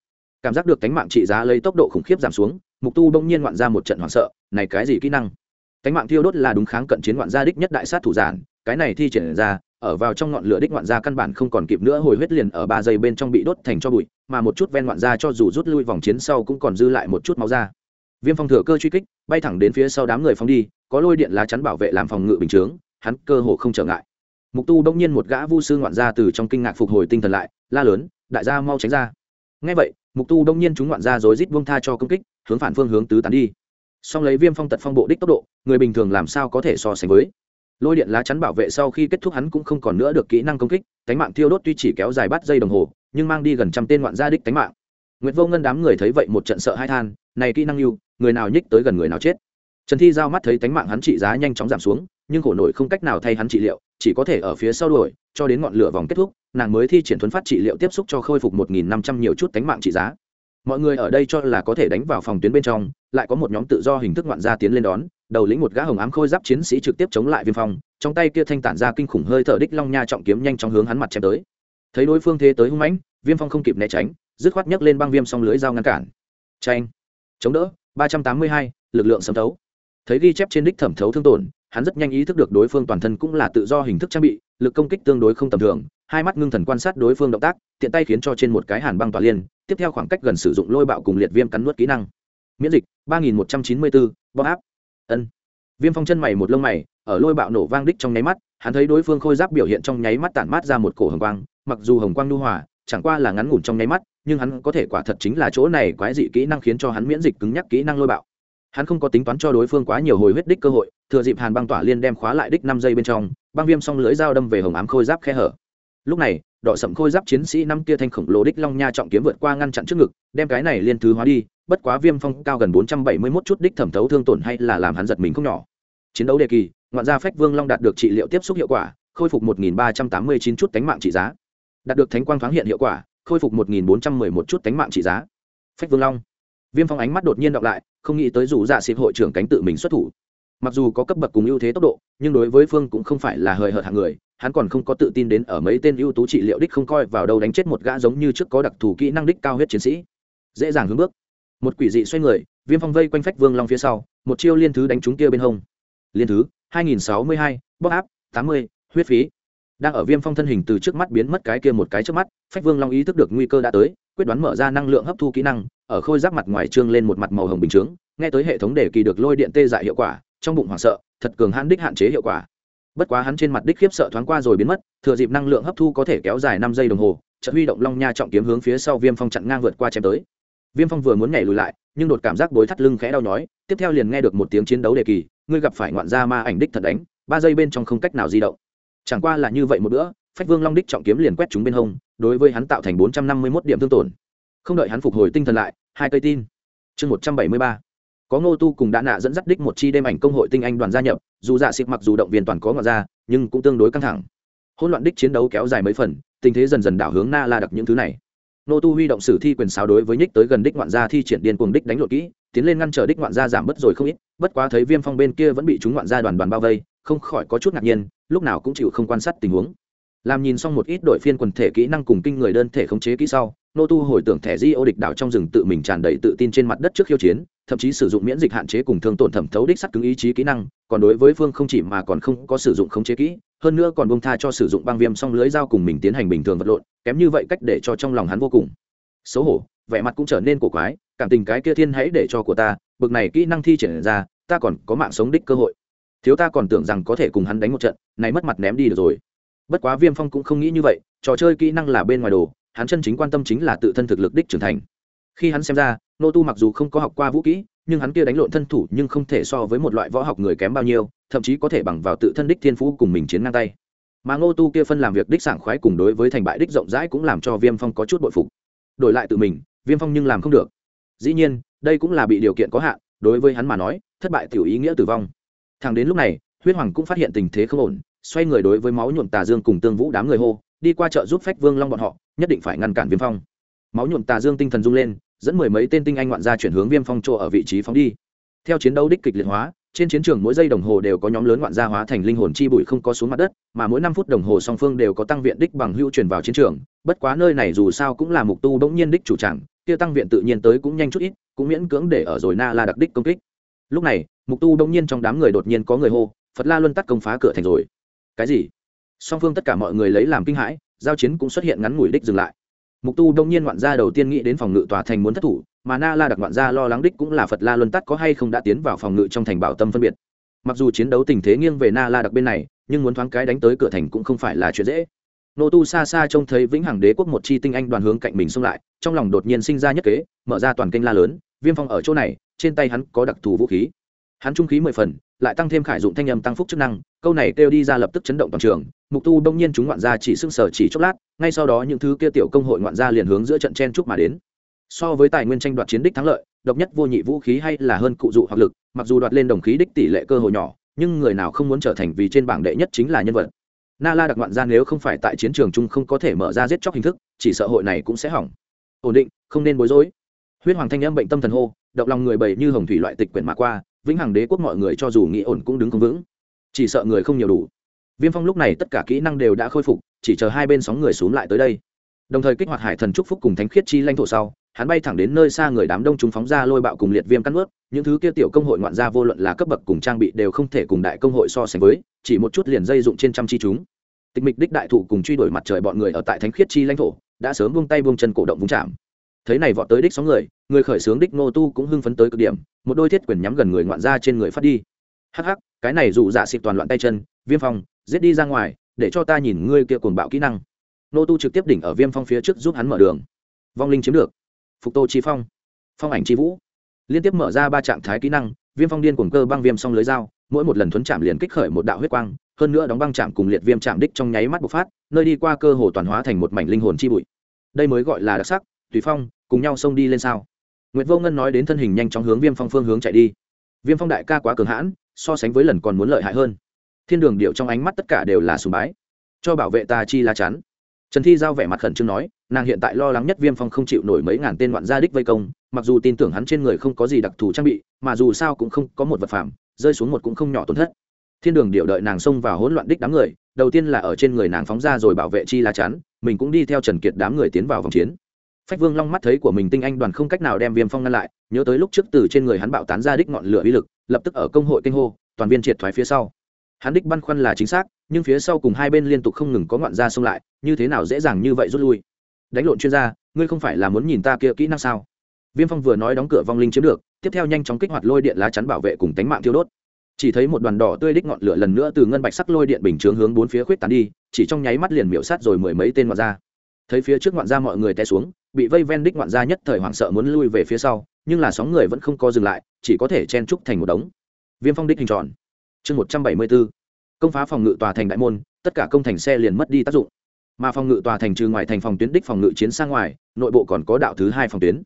cảm giác được tánh mạng trị giá lấy tốc độ khủng khiếp giảm xuống mục tu bỗng nhiên ngoạn ra một trận hoảng sợ, này cái gì kỹ năng? Cánh mạng thiêu đốt là đúng kháng cận chiến ngoạn gia đích nhất đại sát thủ giản, cái này thi triển ra, ở vào trong ngọn lửa đích ngoạn gia căn bản không còn kịp nữa, hồi huyết liền ở ba giây bên trong bị đốt thành cho bụi, mà một chút ven ngoạn gia cho dù rút lui vòng chiến sau cũng còn dư lại một chút máu ra viêm phong thừa cơ truy kích, bay thẳng đến phía sau đám người phóng đi, có lôi điện lá chắn bảo vệ làm phòng ngự bình chướng, hắn cơ hồ không trở ngại. Mục tu bỗng nhiên một gã vu sư ngoạn gia từ trong kinh ngạc phục hồi tinh thần lại, la lớn, đại gia mau tránh ra. Ngay vậy, mục tu bỗng nhiên chúng ngoạn gia rối rít buông tha cho công kích hướng phản phương hướng tứ tán đi song lấy viêm phong tật phong bộ đích tốc độ người bình thường làm sao có thể so sánh với lôi điện lá chắn bảo vệ sau khi kết thúc hắn cũng không còn nữa được kỹ năng công kích cánh mạng thiêu đốt tuy chỉ kéo dài bắt giây đồng hồ nhưng mang đi gần trăm tên ngoạn gia đích cánh mạng Nguyệt Vô Ngân đám người thấy vậy một trận sợ hai than, này kỹ năng lưu, người nào nhích tới gần người nào chết. Trần Thi giao mắt thấy cánh mạng hắn trị giá nhanh chóng giảm xuống, nhưng khổ nổi không cách nào thay hắn trị liệu, chỉ có thể ở phía sau đuổi, cho đến ngọn lửa vòng kết thúc, nàng mới thi triển thuấn phát trị liệu tiếp xúc cho khôi phục một nghìn năm trăm nhiều chút cánh mạng trị giá. Mọi người ở đây cho là có thể đánh vào phòng tuyến bên trong, lại có một nhóm tự do hình thức ngoạn gia tiến lên đón, đầu lĩnh một gã hồng ám khôi giáp chiến sĩ trực tiếp chống lại Viêm Phong, trong tay kia thanh tản ra kinh khủng hơi thở đích long nha trọng kiếm nhanh trong hướng hắn mặt chém tới. Thấy đối phương thế tới hung mãnh, Viêm Phong không kịp né tránh, dứt khoát nhấc lên băng viêm song lưới dao ngăn cản. Tranh chống đỡ ba trăm tám mươi hai lực lượng sấm thấu. Thấy ghi chép trên đích thẩm thấu thương tổn hắn rất nhanh ý thức được đối phương toàn thân cũng là tự do hình thức trang bị lực công kích tương đối không tầm thường hai mắt ngưng thần quan sát đối phương động tác tiện tay khiến cho trên một cái hàn băng tỏa liên tiếp theo khoảng cách gần sử dụng lôi bạo cùng liệt viêm cắn nuốt kỹ năng. Miễn dịch, ba nghìn một trăm chín mươi bốn bóc áp. Ân. Viêm phong chân mày một lông mày, ở lôi bạo nổ vang đích trong nháy mắt, hắn thấy đối phương khôi giáp biểu hiện trong nháy mắt tản mát ra một cổ hồng quang, mặc dù hồng quang nhu hòa, chẳng qua là ngắn ngủn trong nháy mắt, nhưng hắn có thể quả thật chính là chỗ này quái dị kỹ năng khiến cho hắn miễn dịch cứng nhắc kỹ năng lôi bạo. Hắn không có tính toán cho đối phương quá nhiều hồi huyết đích cơ hội, thừa dịp hàn băng tỏa liên đem khóa lại đích năm giây bên trong, băng viêm xong lưỡi dao đâm về hồng ám khôi giáp khe hở. Lúc này đỏ sẫm khôi giáp chiến sĩ năm kia thanh khổng lồ đích long nha trọng kiếm vượt qua ngăn chặn trước ngực, đem cái này liên thứ hóa đi, bất quá viêm phong cao gần bốn trăm bảy mươi 471 chút đích thẩm thấu thương tổn hay là làm hắn giật mình không nhỏ. Chiến đấu đề kỳ, ngoạn gia phách vương long đạt được trị liệu tiếp xúc hiệu quả, khôi phục một nghìn ba trăm tám mươi chín chút cánh mạng trị giá. Đạt được thánh quang thoáng hiện hiệu quả, khôi phục một nghìn bốn trăm mười một chút cánh mạng trị giá. Phách vương long. Viêm phong ánh mắt đột nhiên đọc lại, không nghĩ tới dù dạ xịp hội trưởng cánh tự mình xuất thủ. Mặc dù có cấp bậc cùng ưu thế tốc độ, nhưng đối với phương cũng không phải là hời hợt hạng người hắn còn không có tự tin đến ở mấy tên ưu tú trị liệu đích không coi vào đâu đánh chết một gã giống như trước có đặc thù kỹ năng đích cao huyết chiến sĩ. Dễ dàng hướng bước. Một quỷ dị xoay người viêm phong vây quanh phách vương long phía sau một chiêu liên thứ đánh trúng kia bên hông. Liên thứ 2062, bóp áp 80, huyết phí. Đang ở viêm phong thân hình từ trước mắt biến mất cái kia một cái trước mắt phách vương long ý thức được nguy cơ đã tới quyết đoán mở ra năng lượng hấp thu kỹ năng ở khôi giáp mặt ngoài trương lên một mặt màu hồng bình chướng nghe tới hệ thống để kỳ được lôi điện tê dại hiệu quả trong bụng hoảng sợ thật cường hãn đích hạn chế hiệu quả bất quá hắn trên mặt đích khiếp sợ thoáng qua rồi biến mất, thừa dịp năng lượng hấp thu có thể kéo dài năm giây đồng hồ trận huy động long nha trọng kiếm hướng phía sau viêm phong chặn ngang vượt qua chém tới. Viêm phong vừa muốn nhảy lùi lại, nhưng đột cảm giác bối thắt lưng khẽ đau nhói, tiếp theo liền nghe được một tiếng chiến đấu đề kỳ, ngươi gặp phải ngoạn gia ma ảnh đích thật đánh, ba giây bên trong không cách nào di động. Chẳng qua là như vậy một bữa, phách vương long đích trọng kiếm liền quét chúng bên hông, đối với hắn tạo thành bốn trăm năm mươi mốt điểm thương tổn. Không đợi hắn phục hồi tinh thần lại, hai cây tin. Chương một trăm bảy mươi ba có ngô tu cùng đã nạ dẫn dắt đích một chi đêm ảnh công hội tinh anh đoàn gia nhập, dù dạ xịt mặc dù động viên toàn có ngọt ra, nhưng cũng tương đối căng thẳng. Hỗn loạn đích chiến đấu kéo dài mấy phần, tình thế dần dần đảo hướng na la đặc những thứ này. Ngô tu huy động sử thi quyền sáo đối với nhích tới gần đích ngoạn gia thi triển điên cuồng đích đánh lộ kỹ, tiến lên ngăn trở đích ngoạn gia giảm bớt rồi không ít, bất quá thấy viêm phong bên kia vẫn bị chúng ngoạn gia đoàn đoàn bao vây, không khỏi có chút ngạc nhiên, lúc nào cũng chịu không quan sát tình huống. Làm nhìn xong một ít đội phiên quần thể kỹ năng cùng kinh người đơn thể khống chế kỹ sau nô tu hồi tưởng thẻ di ô địch đảo trong rừng tự mình tràn đầy tự tin trên mặt đất trước khiêu chiến thậm chí sử dụng miễn dịch hạn chế cùng thương tổn thẩm thấu đích sắt cứng ý chí kỹ năng, còn đối với phương không chỉ mà còn không có sử dụng khống chế kỹ, hơn nữa còn bông tha cho sử dụng băng viêm song lưới dao cùng mình tiến hành bình thường vật lộn, kém như vậy cách để cho trong lòng hắn vô cùng xấu hổ, vẻ mặt cũng trở nên cổ quái, cảm tình cái kia thiên hãy để cho của ta, bực này kỹ năng thi triển ra, ta còn có mạng sống đích cơ hội. Thiếu ta còn tưởng rằng có thể cùng hắn đánh một trận, này mất mặt ném đi được rồi. Bất quá viêm phong cũng không nghĩ như vậy, trò chơi kỹ năng là bên ngoài đồ, hắn chân chính quan tâm chính là tự thân thực lực đích trưởng thành khi hắn xem ra nô tu mặc dù không có học qua vũ kỹ, nhưng hắn kia đánh lộn thân thủ nhưng không thể so với một loại võ học người kém bao nhiêu, thậm chí có thể bằng vào tự thân đích thiên phú cùng mình chiến ngang tay. Mà ngô tu kia phân làm việc đích sảng khoái cùng đối với thành bại đích rộng rãi cũng làm cho viêm phong có chút bội phục. Đổi lại tự mình, viêm phong nhưng làm không được. Dĩ nhiên, đây cũng là bị điều kiện có hạn, đối với hắn mà nói, thất bại tiểu ý nghĩa tử vong. Thằng đến lúc này, huyết hoàng cũng phát hiện tình thế không ổn, xoay người đối với máu nhuộm tà dương cùng tương vũ đám người hô, đi qua chợ giúp phách vương long bọn họ, nhất định phải ngăn cản viêm phong máu nhuộm tà dương tinh thần rung lên dẫn mười mấy tên tinh anh ngoạn gia chuyển hướng viêm phong chỗ ở vị trí phóng đi. Theo chiến đấu đích kịch liệt hóa trên chiến trường mỗi giây đồng hồ đều có nhóm lớn ngoạn gia hóa thành linh hồn chi bụi không có xuống mặt đất mà mỗi năm phút đồng hồ song phương đều có tăng viện đích bằng hưu truyền vào chiến trường. Bất quá nơi này dù sao cũng là mục tu bỗng nhiên đích chủ tràng, kia tăng viện tự nhiên tới cũng nhanh chút ít cũng miễn cưỡng để ở rồi na la đặc đích công kích. Lúc này mục tu bỗng nhiên trong đám người đột nhiên có người hô phật la luân tắt công phá cửa thành rồi. Cái gì? Song phương tất cả mọi người lấy làm kinh hãi giao chiến cũng xuất hiện ngắn ngủi đích dừng lại mục tu đông nhiên ngoạn gia đầu tiên nghĩ đến phòng ngự tòa thành muốn thất thủ, mà na la đặc ngoạn gia lo lắng đích cũng là phật la luân tắt có hay không đã tiến vào phòng ngự trong thành bảo tâm phân biệt. Mặc dù chiến đấu tình thế nghiêng về na la đặc bên này, nhưng muốn thoáng cái đánh tới cửa thành cũng không phải là chuyện dễ. Nô tu xa xa trông thấy vĩnh hằng đế quốc một chi tinh anh đoàn hướng cạnh mình xông lại, trong lòng đột nhiên sinh ra nhất kế, mở ra toàn kênh la lớn, viêm phong ở chỗ này, trên tay hắn có đặc thù vũ khí hắn trung khí mười phần, lại tăng thêm khải dụng thanh âm tăng phúc chức năng, câu này kêu đi ra lập tức chấn động toàn trường, mục tu đông nhiên chúng ngoạn gia chỉ sưng sở chỉ chốc lát, ngay sau đó những thứ kia tiểu công hội ngoạn gia liền hướng giữa trận chen chúc mà đến. So với tài nguyên tranh đoạt chiến đích thắng lợi, độc nhất vô nhị vũ khí hay là hơn cụ dụ hoặc lực, mặc dù đoạt lên đồng khí đích tỷ lệ cơ hội nhỏ, nhưng người nào không muốn trở thành vì trên bảng đệ nhất chính là nhân vật. Na la đặc ngoạn gia nếu không phải tại chiến trường chung không có thể mở ra giết chóc hình thức, chỉ sợ hội này cũng sẽ hỏng. Ổn định, không nên bối rối. Huyết hoàng thanh âm bệnh tâm thần hô, động lòng người bầy như hồng thủy loại tịch quyển mà qua vĩnh hằng đế quốc mọi người cho dù nghĩ ổn cũng đứng không vững. Chỉ sợ người không nhiều đủ. Viêm phong lúc này tất cả kỹ năng đều đã khôi phục, chỉ chờ hai bên sóng người xuống lại tới đây. Đồng thời kích hoạt hải thần trúc phúc cùng thánh khiết chi lãnh thổ sau, hắn bay thẳng đến nơi xa người đám đông chúng phóng ra lôi bạo cùng liệt viêm cắt ướt, những thứ kia tiểu công hội ngoạn gia vô luận là cấp bậc cùng trang bị đều không thể cùng đại công hội so sánh với, chỉ một chút liền dây dụng trên trăm chi chúng. Tịch mịch đích đại thụ cùng truy đuổi mặt trời bọn người ở tại thánh khiết chi lãnh thổ, đã sớm buông tay buông chân cổ động vung chạm thấy này vọt tới đích sóng người người khởi xướng đích nô tu cũng hưng phấn tới cực điểm, một đôi thiết quyền nhắm gần người ngoạn ra trên người phát đi. Hắc hắc, cái này dù dạ xịt toàn loạn tay chân, viêm phong, giết đi ra ngoài, để cho ta nhìn ngươi kia cuồng bạo kỹ năng. Nô tu trực tiếp đỉnh ở viêm phong phía trước giúp hắn mở đường. Vong linh chiếm được. Phục tô chi phong. Phong ảnh chi vũ. Liên tiếp mở ra ba trạng thái kỹ năng, viêm phong điên cuồng cơ băng viêm xong lưới dao, mỗi một lần thuấn chạm liền kích khởi một đạo huyết quang, hơn nữa đóng băng chạm cùng liệt viêm chạm đích trong nháy mắt bộc phát, nơi đi qua cơ hồ toàn hóa thành một mảnh linh hồn chi bụi. Đây mới gọi là đặc sắc tùy phong, cùng nhau xông đi lên sao? Nguyệt vô ngân nói đến thân hình nhanh chóng hướng viêm phong phương hướng chạy đi. Viêm phong đại ca quá cường hãn, so sánh với lần còn muốn lợi hại hơn. Thiên đường điệu trong ánh mắt tất cả đều là sùng bái. Cho bảo vệ ta chi lá chắn. Trần thi giao vẻ mặt khẩn trương nói, nàng hiện tại lo lắng nhất viêm phong không chịu nổi mấy ngàn tên ngoạn gia đích vây công, mặc dù tin tưởng hắn trên người không có gì đặc thù trang bị, mà dù sao cũng không có một vật phẩm, rơi xuống một cũng không nhỏ tổn thất. Thiên đường điệu đợi nàng xông vào hỗn loạn đích đám người, đầu tiên là ở trên người nàng phóng ra rồi bảo vệ chi lá chắn, mình cũng đi theo trần kiệt đám người tiến vào vòng chiến phách vương long mắt thấy của mình tinh anh đoàn không cách nào đem viêm phong ngăn lại, nhớ tới lúc trước từ trên người hắn bạo tán ra đích ngọn lửa uy lực, lập tức ở công hội kinh hô, toàn viên triệt thoái phía sau. Hắn đích băn khoăn là chính xác, nhưng phía sau cùng hai bên liên tục không ngừng có ngoạn ra xông lại, như thế nào dễ dàng như vậy rút lui? Đánh lộn chuyên gia, ngươi không phải là muốn nhìn ta kia kỹ năng sao? Viêm phong vừa nói đóng cửa vong linh chiếm được, tiếp theo nhanh chóng kích hoạt lôi điện lá chắn bảo vệ cùng tánh mạng thiêu đốt. Chỉ thấy một đoàn đỏ tươi đích ngọn lửa lần nữa từ ngân bạch sắc lôi điện bình chướng hướng bốn phía khuyết tán đi, chỉ trong nháy mắt liền miễu sát rồi mười mấy tên ngoạn ra thấy phía trước ngoạn gia mọi người té xuống, bị vây ven đích ngoạn gia nhất thời hoảng sợ muốn lui về phía sau, nhưng là sóng người vẫn không co dừng lại, chỉ có thể chen trúc thành một đống. Viêm phong đích hình tròn. Chương một trăm bảy mươi bốn. Công phá phòng ngự tòa thành đại môn, tất cả công thành xe liền mất đi tác dụng. Mà phòng ngự tòa thành trừ ngoài thành phòng tuyến đích phòng ngự chiến sang ngoài, nội bộ còn có đạo thứ hai phòng tuyến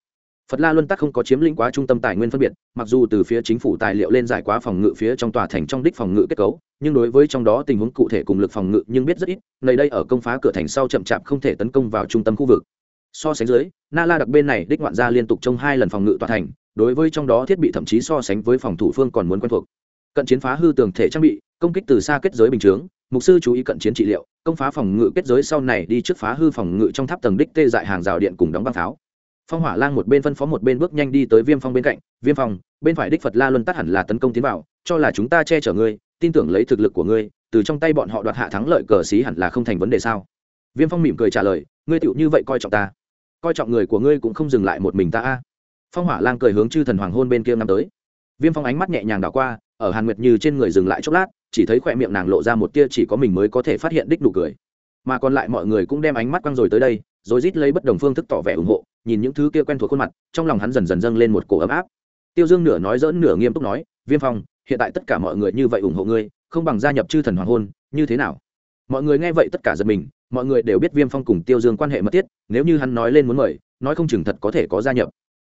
phật la luân tắc không có chiếm lĩnh quá trung tâm tài nguyên phân biệt, mặc dù từ phía chính phủ tài liệu lên giải quá phòng ngự phía trong tòa thành trong đích phòng ngự kết cấu, nhưng đối với trong đó tình huống cụ thể cùng lực phòng ngự nhưng biết rất ít, nơi đây ở công phá cửa thành sau chậm chạp không thể tấn công vào trung tâm khu vực. So sánh dưới, na la đặc bên này đích ngoạn gia liên tục trong hai lần phòng ngự tòa thành, đối với trong đó thiết bị thậm chí so sánh với phòng thủ phương còn muốn quen thuộc. Cận chiến phá hư tường thể trang bị, công kích từ xa kết giới bình chướng, mục sư chú ý cận chiến trị liệu, công phá phòng ngự kết giới sau này đi trước phá hư phòng ngự trong tháp tầng đích tê dại hàng rào điện cùng đóng băng pháo phong hỏa lang một bên phân phó một bên bước nhanh đi tới viêm phong bên cạnh viêm phong bên phải đích phật la luân tắt hẳn là tấn công tiến vào cho là chúng ta che chở ngươi tin tưởng lấy thực lực của ngươi từ trong tay bọn họ đoạt hạ thắng lợi cờ xí hẳn là không thành vấn đề sao viêm phong mỉm cười trả lời ngươi tựu như vậy coi trọng ta coi trọng người của ngươi cũng không dừng lại một mình ta a phong hỏa lang cười hướng chư thần hoàng hôn bên kia năm tới viêm phong ánh mắt nhẹ nhàng đảo qua ở hàn nguyệt như trên người dừng lại chốc lát chỉ thấy khỏe miệng nàng lộ ra một tia chỉ có mình mới có thể phát hiện đích nụ cười mà còn lại mọi người cũng đem ánh mắt quăng rồi tới đây rồi rít lấy bất đồng phương thức tỏ vẻ ủng hộ nhìn những thứ kia quen thuộc khuôn mặt, trong lòng hắn dần dần dâng lên một cổ ấm áp. Tiêu dương nửa nói dỡn nửa nghiêm túc nói, viêm phong, hiện tại tất cả mọi người như vậy ủng hộ ngươi, không bằng gia nhập chư thần hoàng hôn, như thế nào? Mọi người nghe vậy tất cả giật mình, mọi người đều biết viêm phong cùng tiêu dương quan hệ mật thiết, nếu như hắn nói lên muốn mời, nói không chừng thật có thể có gia nhập.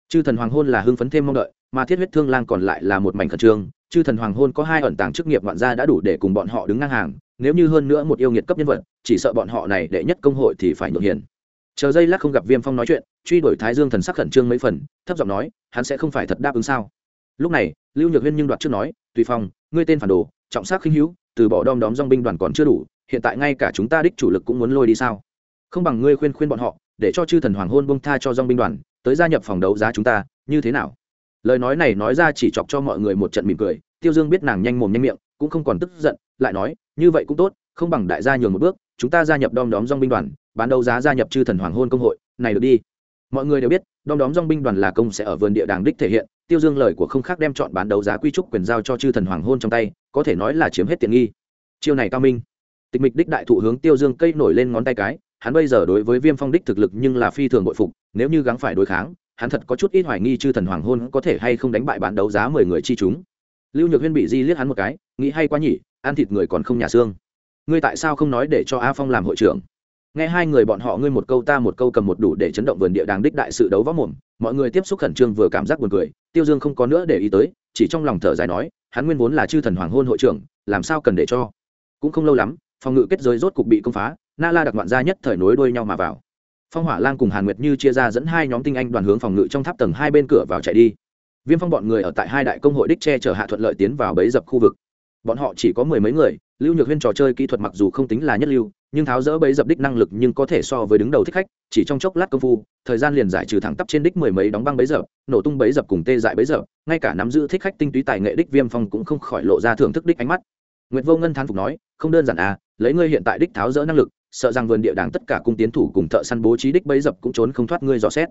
Chư thần hoàng hôn là hưng phấn thêm mong đợi, mà thiết huyết thương lang còn lại là một mảnh khẩn trương. Chư thần hoàng hôn có hai ẩn tàng chức nghiệp ngoạn gia đã đủ để cùng bọn họ đứng ngang hàng, nếu như hơn nữa một yêu nghiệt cấp nhân vật, chỉ sợ bọn họ này đệ nhất công hội thì phải nhượng hiền chờ giây lát không gặp viêm phong nói chuyện, truy đuổi thái dương thần sắc khẩn trương mấy phần, thấp giọng nói, hắn sẽ không phải thật đáp ứng sao? Lúc này, lưu nhược huyên nhưng đoạt trước nói, tùy phong, ngươi tên phản đồ, trọng sắc khinh hữu, từ bỏ đom đóm dong binh đoàn còn chưa đủ, hiện tại ngay cả chúng ta đích chủ lực cũng muốn lôi đi sao? Không bằng ngươi khuyên khuyên bọn họ, để cho chư thần hoàng hôn bông tha cho dong binh đoàn, tới gia nhập phòng đấu giá chúng ta, như thế nào? Lời nói này nói ra chỉ chọc cho mọi người một trận mỉm cười, tiêu dương biết nàng nhanh mồm nhanh miệng, cũng không còn tức giận, lại nói, như vậy cũng tốt, không bằng đại gia nhường một bước chúng ta gia nhập đom đóm dong binh đoàn, bán đấu giá gia nhập chư thần hoàng hôn công hội, này được đi. Mọi người đều biết, đom đóm dong binh đoàn là công sẽ ở vườn địa đàng đích thể hiện, tiêu dương lời của không khác đem chọn bán đấu giá quy trúc quyền giao cho chư thần hoàng hôn trong tay, có thể nói là chiếm hết tiện nghi. Chiêu này cao minh. Tịch mịch đích đại thụ hướng tiêu dương cây nổi lên ngón tay cái, hắn bây giờ đối với viêm phong đích thực lực nhưng là phi thường bội phục, nếu như gắng phải đối kháng, hắn thật có chút ít hoài nghi chư thần hoàng hôn có thể hay không đánh bại bán đấu giá mười người chi chúng. Lưu nhược huyên bị di liếc hắn một cái, nghĩ hay quá nhỉ, ăn thịt người còn không nhà xương ngươi tại sao không nói để cho a phong làm hội trưởng? Nghe hai người bọn họ ngươi một câu ta một câu cầm một đủ để chấn động vườn địa đàng đích đại sự đấu võ mồm, mọi người tiếp xúc khẩn trương vừa cảm giác buồn cười, tiêu dương không có nữa để ý tới, chỉ trong lòng thở dài nói, hắn nguyên vốn là chư thần hoàng hôn hội trưởng, làm sao cần để cho? Cũng không lâu lắm, phòng ngự kết giới rốt cục bị công phá, na la đặc ngoạn gia nhất thời nối đuôi nhau mà vào. Phong hỏa lan cùng hàn nguyệt như chia ra dẫn hai nhóm tinh anh đoàn hướng phòng ngự trong tháp tầng hai bên cửa vào chạy đi. Viêm phong bọn người ở tại hai đại công hội đích che chở hạ thuận lợi tiến vào bấy dập khu vực bọn họ chỉ có mười mấy người lưu nhược huyên trò chơi kỹ thuật mặc dù không tính là nhất lưu nhưng tháo rỡ bấy dập đích năng lực nhưng có thể so với đứng đầu thích khách chỉ trong chốc lát công phu thời gian liền giải trừ thẳng tắp trên đích mười mấy đóng băng bấy dập nổ tung bấy dập cùng tê dại bấy dập ngay cả nắm giữ thích khách tinh túy tài nghệ đích viêm phong cũng không khỏi lộ ra thưởng thức đích ánh mắt Nguyệt Vô Ngân thán phục nói, không đơn giản à, lấy ngươi hiện tại đích tháo rỡ năng lực, sợ rằng vườn địa đàng tất cả cung tiến thủ cùng thợ săn bố trí đích bấy dập cũng trốn không thoát ngươi dò xét.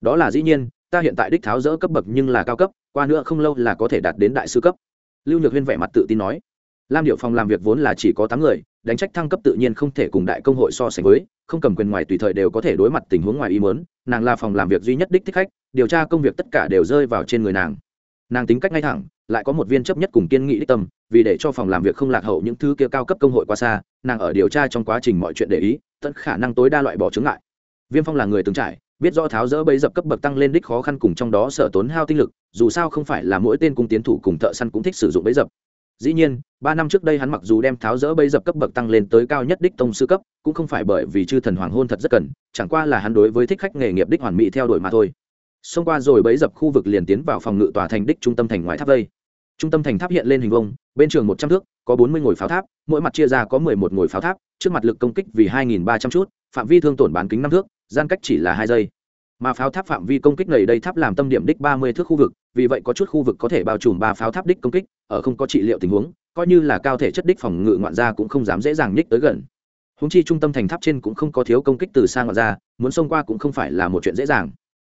Đó là dĩ nhiên, ta hiện tại đích tháo rỡ cấp bậc nhưng là cao cấp, qua nữa không lâu là có thể đạt đến đại sư cấp. Lưu Nhược Huyên vẻ mặt tự tin nói. Lam Điệu phòng làm việc vốn là chỉ có tám người, đánh trách thăng cấp tự nhiên không thể cùng đại công hội so sánh với, không cầm quyền ngoài tùy thời đều có thể đối mặt tình huống ngoài ý muốn, nàng là phòng làm việc duy nhất đích thích khách, điều tra công việc tất cả đều rơi vào trên người nàng. Nàng tính cách ngay thẳng, lại có một viên chấp nhất cùng kiên nghị đích tâm vì để cho phòng làm việc không lạc hậu những thứ kia cao cấp công hội quá xa nàng ở điều tra trong quá trình mọi chuyện để ý tận khả năng tối đa loại bỏ chứng ngại viêm phong là người từng trải biết rõ tháo rỡ bấy dập cấp bậc tăng lên đích khó khăn cùng trong đó sở tốn hao tinh lực dù sao không phải là mỗi tên cung tiến thủ cùng thợ săn cũng thích sử dụng bẫy dập. Dĩ nhiên, ba năm trước đây hắn mặc dù đem tháo rỡ bẫy dập cấp bậc tăng lên tới cao nhất đích tông sư cấp, cũng không phải bởi vì chư thần hoàng hôn thật rất cần, chẳng qua là hắn đối với thích khách nghề nghiệp đích hoàn mỹ theo đuổi mà thôi. Xông qua rồi bẫy dập khu vực liền tiến vào phòng ngự tòa thành đích trung tâm thành ngoài tháp vây trung tâm thành tháp hiện lên hình vông bên trường một trăm thước, có bốn mươi ngồi pháo tháp, mỗi mặt chia ra có mười một ngồi pháo tháp, trước mặt lực công kích vì hai nghìn ba trăm chút, phạm vi thương tổn bán kính năm thước, gian cách chỉ là hai giây mà pháo tháp phạm vi công kích nầy đây tháp làm tâm điểm đích ba mươi thước khu vực, vì vậy có chút khu vực có thể bao trùm ba pháo tháp đích công kích, ở không có trị liệu tình huống, coi như là cao thể chất đích phòng ngự ngoạn gia cũng không dám dễ dàng nhích tới gần. Húng chi trung tâm thành tháp trên cũng không có thiếu công kích từ xa ngoạn gia, muốn xông qua cũng không phải là một chuyện dễ dàng.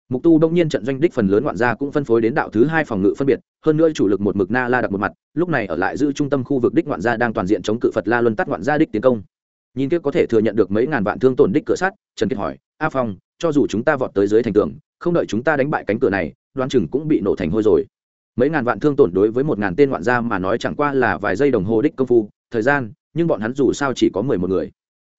Mục tu đông nhiên trận doanh đích phần lớn ngoạn gia cũng phân phối đến đạo thứ hai phòng ngự phân biệt, hơn nữa chủ lực một mực na la đặt một mặt, lúc này ở lại giữ trung tâm khu vực đích ngoạn gia đang toàn diện chống cự phật la luân tắt ngoạn gia đích tiến công. Nhìn kia có thể thừa nhận được mấy ngàn vạn thương tổn đích cửa sắt, trần kiệt hỏi, a phong cho dù chúng ta vọt tới dưới thành tường không đợi chúng ta đánh bại cánh cửa này đoan chừng cũng bị nổ thành hôi rồi mấy ngàn vạn thương tổn đối với một ngàn tên ngoạn gia mà nói chẳng qua là vài giây đồng hồ đích công phu thời gian nhưng bọn hắn dù sao chỉ có mười một người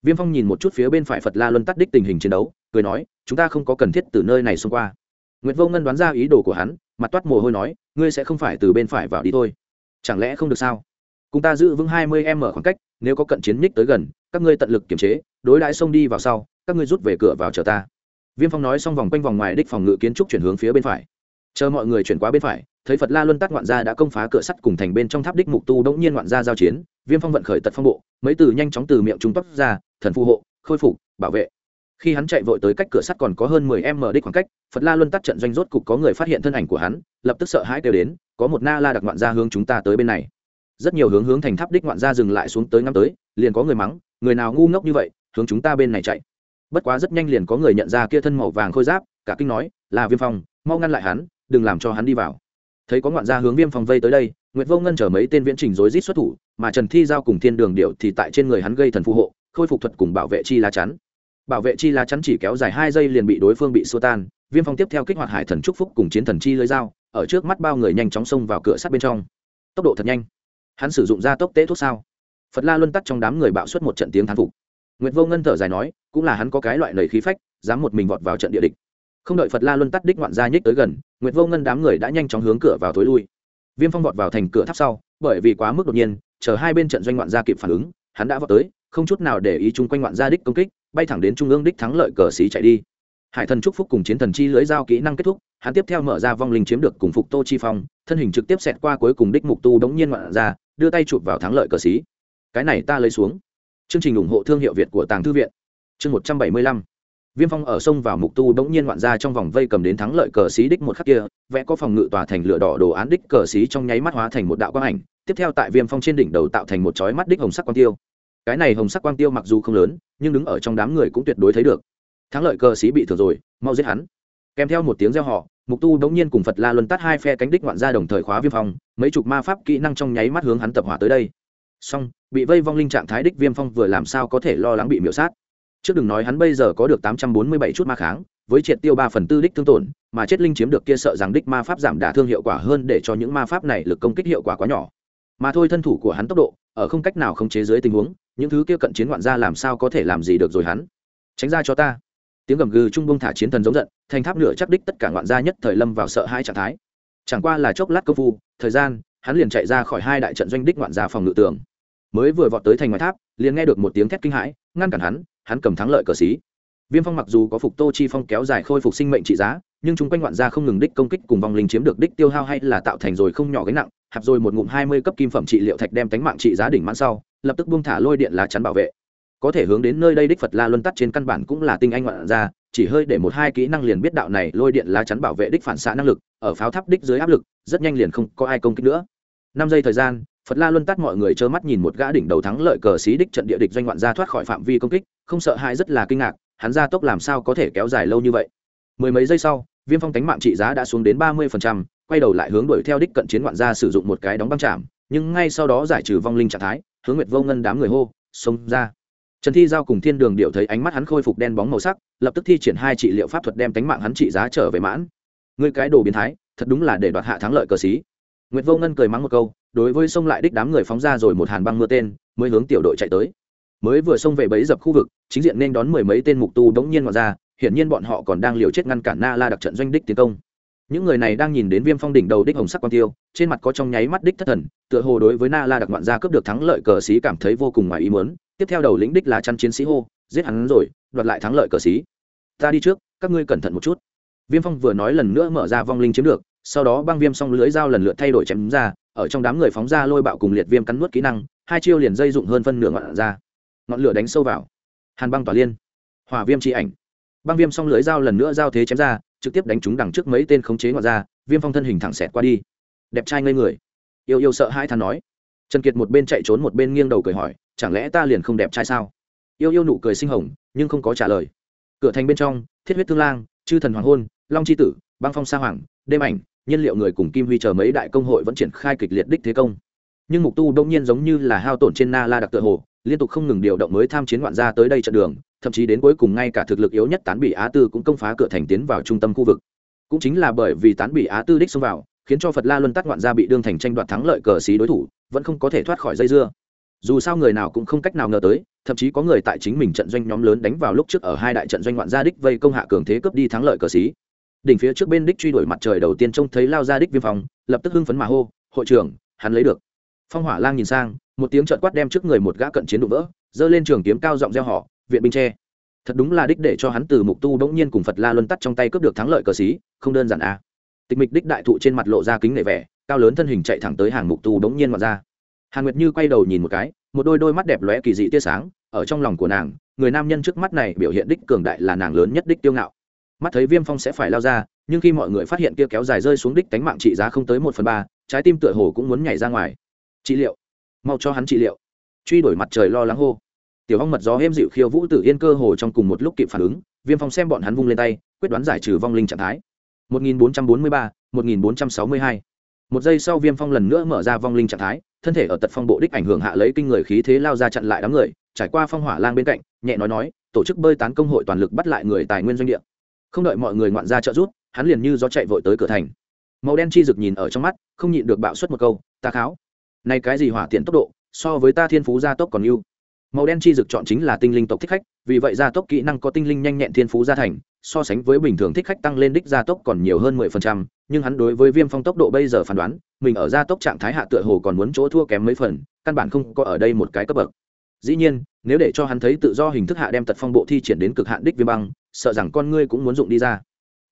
viêm phong nhìn một chút phía bên phải phật la luân tắt đích tình hình chiến đấu cười nói chúng ta không có cần thiết từ nơi này xông qua Nguyệt Vô Ngân đoán ra ý đồ của hắn, mặt toát mồ hôi nói, ngươi sẽ không phải từ bên phải vào đi thôi. Chẳng lẽ không được sao? Cùng ta giữ vững hai 20m khoảng cách, nếu có cận chiến ních tới gần, các ngươi tận lực kiểm chế, đối đãi xông đi vào sau, các ngươi rút về cửa vào chờ ta. Viêm Phong nói xong vòng quanh vòng ngoài đích phòng ngự kiến trúc chuyển hướng phía bên phải. Chờ mọi người chuyển qua bên phải, thấy Phật La Luân Tát ngoạn gia đã công phá cửa sắt cùng thành bên trong tháp đích mục tu đống nhiên ngoạn gia giao chiến, Viêm Phong vận khởi tật phong bộ, mấy từ nhanh chóng từ miệng trung tóc ra, thần phù hộ, khôi phục, bảo vệ. Khi hắn chạy vội tới cách cửa sắt còn có hơn mười m đích khoảng cách phật la luân tắt trận doanh rốt cục có người phát hiện thân ảnh của hắn lập tức sợ hãi kêu đến có một na la đặc ngoạn gia hướng chúng ta tới bên này. Rất nhiều hướng hướng thành tháp đích ngoạn gia dừng lại xuống tới ngắm tới liền có người mắng người nào ngu ngốc như vậy hướng chúng ta bên này chạy bất quá rất nhanh liền có người nhận ra kia thân màu vàng khôi giáp, cả kinh nói, là viêm phong, mau ngăn lại hắn, đừng làm cho hắn đi vào. Thấy có ngoạn gia hướng viêm phong vây tới đây, nguyệt vô ngân chở mấy tên viễn trình rối rít xuất thủ, mà trần thi giao cùng thiên đường điệu thì tại trên người hắn gây thần phù hộ, khôi phục thuật cùng bảo vệ chi lá chắn. Bảo vệ chi lá chắn chỉ kéo dài hai giây liền bị đối phương bị xua tan, viêm phong tiếp theo kích hoạt hải thần trúc phúc cùng chiến thần chi lưới dao, ở trước mắt bao người nhanh chóng xông vào cửa sát bên trong. Tốc độ thật nhanh. Hắn sử dụng ra tốc tế thuốc sao? Phật la luân tắt trong đám người bạo xuất một trận tiếng thán phục. Nguyệt vô ngân thở dài nói cũng là hắn có cái loại lầy khí phách, dám một mình vọt vào trận địa địch. Không đợi phật la luân tắt đích ngoạn gia nhích tới gần, nguyệt vô ngân đám người đã nhanh chóng hướng cửa vào tối lui. Viêm phong vọt vào thành cửa tháp sau, bởi vì quá mức đột nhiên, chờ hai bên trận doanh ngoạn gia kịp phản ứng, hắn đã vọt tới, không chút nào để ý chung quanh ngoạn gia đích công kích, bay thẳng đến trung ương đích thắng lợi cờ xí chạy đi. Hải thần trúc phúc cùng chiến thần chi lưới giao kỹ năng kết thúc, hắn tiếp theo mở ra vong linh chiếm được cùng phục tô chi phong, thân hình trực tiếp xẹt qua cuối cùng đích mục tu đống nhiên ngoạn ra đưa tay chụp vào thắng lợi cờ xí. Cái này ta lấy xuống. Chương trình ủng hộ thương hiệu việt của tàng thư viện chương một trăm bảy mươi lăm. Viêm phong ở sông vào mục tu đống nhiên ngoạn ra trong vòng vây cầm đến thắng lợi cờ xí đích một khắc kia, vẽ có phòng ngự tòa thành lửa đỏ đồ án đích cờ xí trong nháy mắt hóa thành một đạo quang ảnh, tiếp theo tại viêm phong trên đỉnh đầu tạo thành một chói mắt đích hồng sắc quang tiêu. Cái này hồng sắc quang tiêu mặc dù không lớn, nhưng đứng ở trong đám người cũng tuyệt đối thấy được. Thắng lợi cờ sĩ bị thừa rồi, mau giết hắn. Kèm theo một tiếng reo họ mục tu đống nhiên cùng phật la luân tắt hai phe cánh đích ngoạn ra đồng thời khóa viêm phong, mấy chục ma pháp kỹ năng trong nháy mắt hướng hắn tập hỏa tới đây. Song bị vây vong linh trạng thái đích viêm phong vừa làm sao có thể lo lắng bị miễu sát? Trước đừng nói hắn bây giờ có được tám trăm bốn mươi bảy chút ma kháng, với triệt tiêu ba phần tư đích thương tổn, mà chết linh chiếm được kia sợ rằng đích ma pháp giảm đả thương hiệu quả hơn để cho những ma pháp này lực công kích hiệu quả quá nhỏ. Mà thôi thân thủ của hắn tốc độ, ở không cách nào không chế dưới tình huống, những thứ kia cận chiến ngoạn ra làm sao có thể làm gì được rồi hắn? Tránh ra cho ta. Tiếng gầm gừ trung bông thả chiến thần giống giận, thành tháp nửa chắc đích tất cả ngoạn gia nhất thời lâm vào sợ hai trạng thái. Chẳng qua là chốc lát công phu, thời gian, hắn liền chạy ra khỏi hai đại trận doanh đích ngoạn gia phòng ngự tường. Mới vừa vọt tới thành ngoài tháp, liền nghe được một tiếng thét kinh hãi ngăn cản hắn hắn cầm thắng lợi cờ xí. Viêm phong mặc dù có phục tô chi phong kéo dài khôi phục sinh mệnh trị giá, nhưng chúng quanh ngoạn gia không ngừng đích công kích cùng vòng linh chiếm được đích tiêu hao hay là tạo thành rồi không nhỏ gánh nặng, hạp rồi một ngụm hai mươi cấp kim phẩm trị liệu thạch đem tánh mạng trị giá đỉnh mãn sau, lập tức buông thả lôi điện lá chắn bảo vệ. Có thể hướng đến nơi đây đích phật la luân tắt trên căn bản cũng là tinh anh ngoạn ra chỉ hơi để một hai kỹ năng liền biết đạo này lôi điện lá chắn bảo vệ đích phản xạ năng lực, ở pháo tháp đích dưới áp lực, rất nhanh liền không có ai công kích nữa. Năm giây thời gian phật la luân tắt mọi người trơ mắt nhìn một gã đỉnh đầu thắng lợi cờ xí đích trận địa địch doanh ngoạn ra thoát khỏi phạm vi công kích, không sợ hãi rất là kinh ngạc, hắn ra tốc làm sao có thể kéo dài lâu như vậy? Mười mấy giây sau, viêm phong tánh mạng trị giá đã xuống đến ba mươi quay đầu lại hướng đuổi theo đích cận chiến ngoạn ra sử dụng một cái đóng băng chạm, nhưng ngay sau đó giải trừ vong linh trạng thái, hướng nguyệt vô ngân đám người hô, xông ra! Trần thi giao cùng thiên đường điệu thấy ánh mắt hắn khôi phục đen bóng màu sắc, lập tức thi triển hai trị liệu pháp thuật đem tánh mạng hắn trị giá trở về mãn. Người cái đồ biến thái, thật đúng là để đoạt hạ thắng lợi cờ xí nguyệt vô ngân cười mắng một câu, đối với sông lại đích đám người phóng ra rồi một hàn băng mưa tên, mới hướng tiểu đội chạy tới. Mới vừa xông về bấy dập khu vực, chính diện nên đón mười mấy tên mục tu đống nhiên ngoạn ra, hiển nhiên bọn họ còn đang liều chết ngăn cản na la đặc trận doanh đích tiến công. Những người này đang nhìn đến viêm phong đỉnh đầu đích hồng sắc quan tiêu, trên mặt có trong nháy mắt đích thất thần, tựa hồ đối với na la đặc ngoạn gia cướp được thắng lợi cờ sĩ cảm thấy vô cùng ngoài ý muốn. Tiếp theo đầu lĩnh đích là chăn chiến sĩ hô, giết hắn rồi, đoạt lại thắng lợi cờ sĩ. ta đi trước, các ngươi cẩn thận một chút. Viêm phong vừa nói lần nữa mở ra vong linh chiếm được sau đó băng viêm xong lưới dao lần lượt thay đổi chém ra, ở trong đám người phóng ra lôi bạo cùng liệt viêm cắn nuốt kỹ năng, hai chiêu liền dây dụng hơn phân nửa ngọn ra. Ngọn lửa đánh sâu vào. Hàn băng tỏa liên. Hỏa viêm tri ảnh. Băng viêm xong lưới dao lần nữa giao thế chém ra, trực tiếp đánh trúng đằng trước mấy tên khống chế ngọn ra, viêm phong thân hình thẳng xẹt qua đi. Đẹp trai ngây người. Yêu yêu sợ hai thằng nói. Trần kiệt một bên chạy trốn một bên nghiêng đầu cười hỏi, chẳng lẽ ta liền không đẹp trai sao? Yêu yêu nụ cười sinh hồng, nhưng không có trả lời. Cửa thành bên trong, thiết huyết thương lang, chư thần hoàng hôn, long c h i tử, băng phong sa hoàng, đêm ảnh nhiên liệu người cùng kim huy chờ mấy đại công hội vẫn triển khai kịch liệt đích thế công. Nhưng mục tu đông nhiên giống như là hao tổn trên na la đặc tựa hồ, liên tục không ngừng điều động mới tham chiến ngoạn ra tới đây trận đường, thậm chí đến cuối cùng ngay cả thực lực yếu nhất tán bị á tư cũng công phá cửa thành tiến vào trung tâm khu vực. Cũng chính là bởi vì tán bị á tư đích xông vào, khiến cho phật la luân tắt ngoạn gia bị đương thành tranh đoạt thắng lợi cờ xí đối thủ, vẫn không có thể thoát khỏi dây dưa. Dù sao người nào cũng không cách nào ngờ tới, thậm chí có người tại chính mình trận doanh nhóm lớn đánh vào lúc trước ở hai đại trận doanh ngoạn gia đích vây công hạ cường thế cướp đi thắng lợi cờ xí đỉnh phía trước bên đích truy đuổi mặt trời đầu tiên trông thấy lao ra đích viêm phòng, lập tức hưng phấn mà hô, hội trưởng, hắn lấy được. Phong hỏa lang nhìn sang, một tiếng trợn quát đem trước người một gã cận chiến đụng vỡ, giơ lên trường kiếm cao giọng gieo họ viện binh tre thật đúng là đích để cho hắn từ mục tu bỗng nhiên cùng phật la luân tắt trong tay cướp được thắng lợi cờ xí, không đơn giản à. tịch mịch đích đại thụ trên mặt lộ ra kính nể vẻ, cao lớn thân hình chạy thẳng tới hàng mục tu bỗng nhiên ngoặt ra. Hàn nguyệt như quay đầu nhìn một cái, một đôi đôi mắt đẹp lóe kỳ dị tia sáng, ở trong lòng của nàng, người nam nhân trước mắt này biểu hiện đích cường đại là nàng lớn nhất đích tiêu ngạo mắt thấy viêm phong sẽ phải lao ra nhưng khi mọi người phát hiện kia kéo dài rơi xuống đích tánh mạng trị giá không tới một phần ba trái tim tựa hồ cũng muốn nhảy ra ngoài. Trị liệu. Mau cho hắn trị liệu. Truy đuổi mặt trời lo lắng hô. Tiểu hong mật gió êm dịu khiêu vũ tử yên cơ hồ trong cùng một lúc kịp phản ứng viêm phong xem bọn hắn vung lên tay quyết đoán giải trừ vong linh trạng thái. 1443, 1462. một giây sau viêm phong lần nữa mở ra vong linh trạng thái thân thể ở tật phong bộ đích ảnh hưởng hạ lấy kinh người khí thế lao ra chặn lại đám người trải qua phong hỏa lang bên cạnh nhẹ nói nói tổ chức bơi tán công hội toàn lực bắt lại người tài nguyên doanh địa không đợi mọi người ngoạn ra trợ giúp, hắn liền như gió chạy vội tới cửa thành. Màu đen chi rực nhìn ở trong mắt, không nhịn được bạo suất một câu, ta kháo. Này cái gì hỏa tiện tốc độ, so với ta thiên phú gia tốc còn yêu màu đen chi rực chọn chính là tinh linh tộc thích khách, vì vậy gia tốc kỹ năng có tinh linh nhanh nhẹn thiên phú gia thành, so sánh với bình thường thích khách tăng lên đích gia tốc còn nhiều hơn mười phần trăm, nhưng hắn đối với viêm phong tốc độ bây giờ phán đoán, mình ở gia tốc trạng thái hạ tựa hồ còn muốn chỗ thua kém mấy phần, căn bản không có ở đây một cái cấp bậc. Dĩ nhiên, nếu để cho hắn thấy tự do hình thức hạ đem tật phong bộ thi triển đến cực hạn đích viêm băng sợ rằng con ngươi cũng muốn dụng đi ra.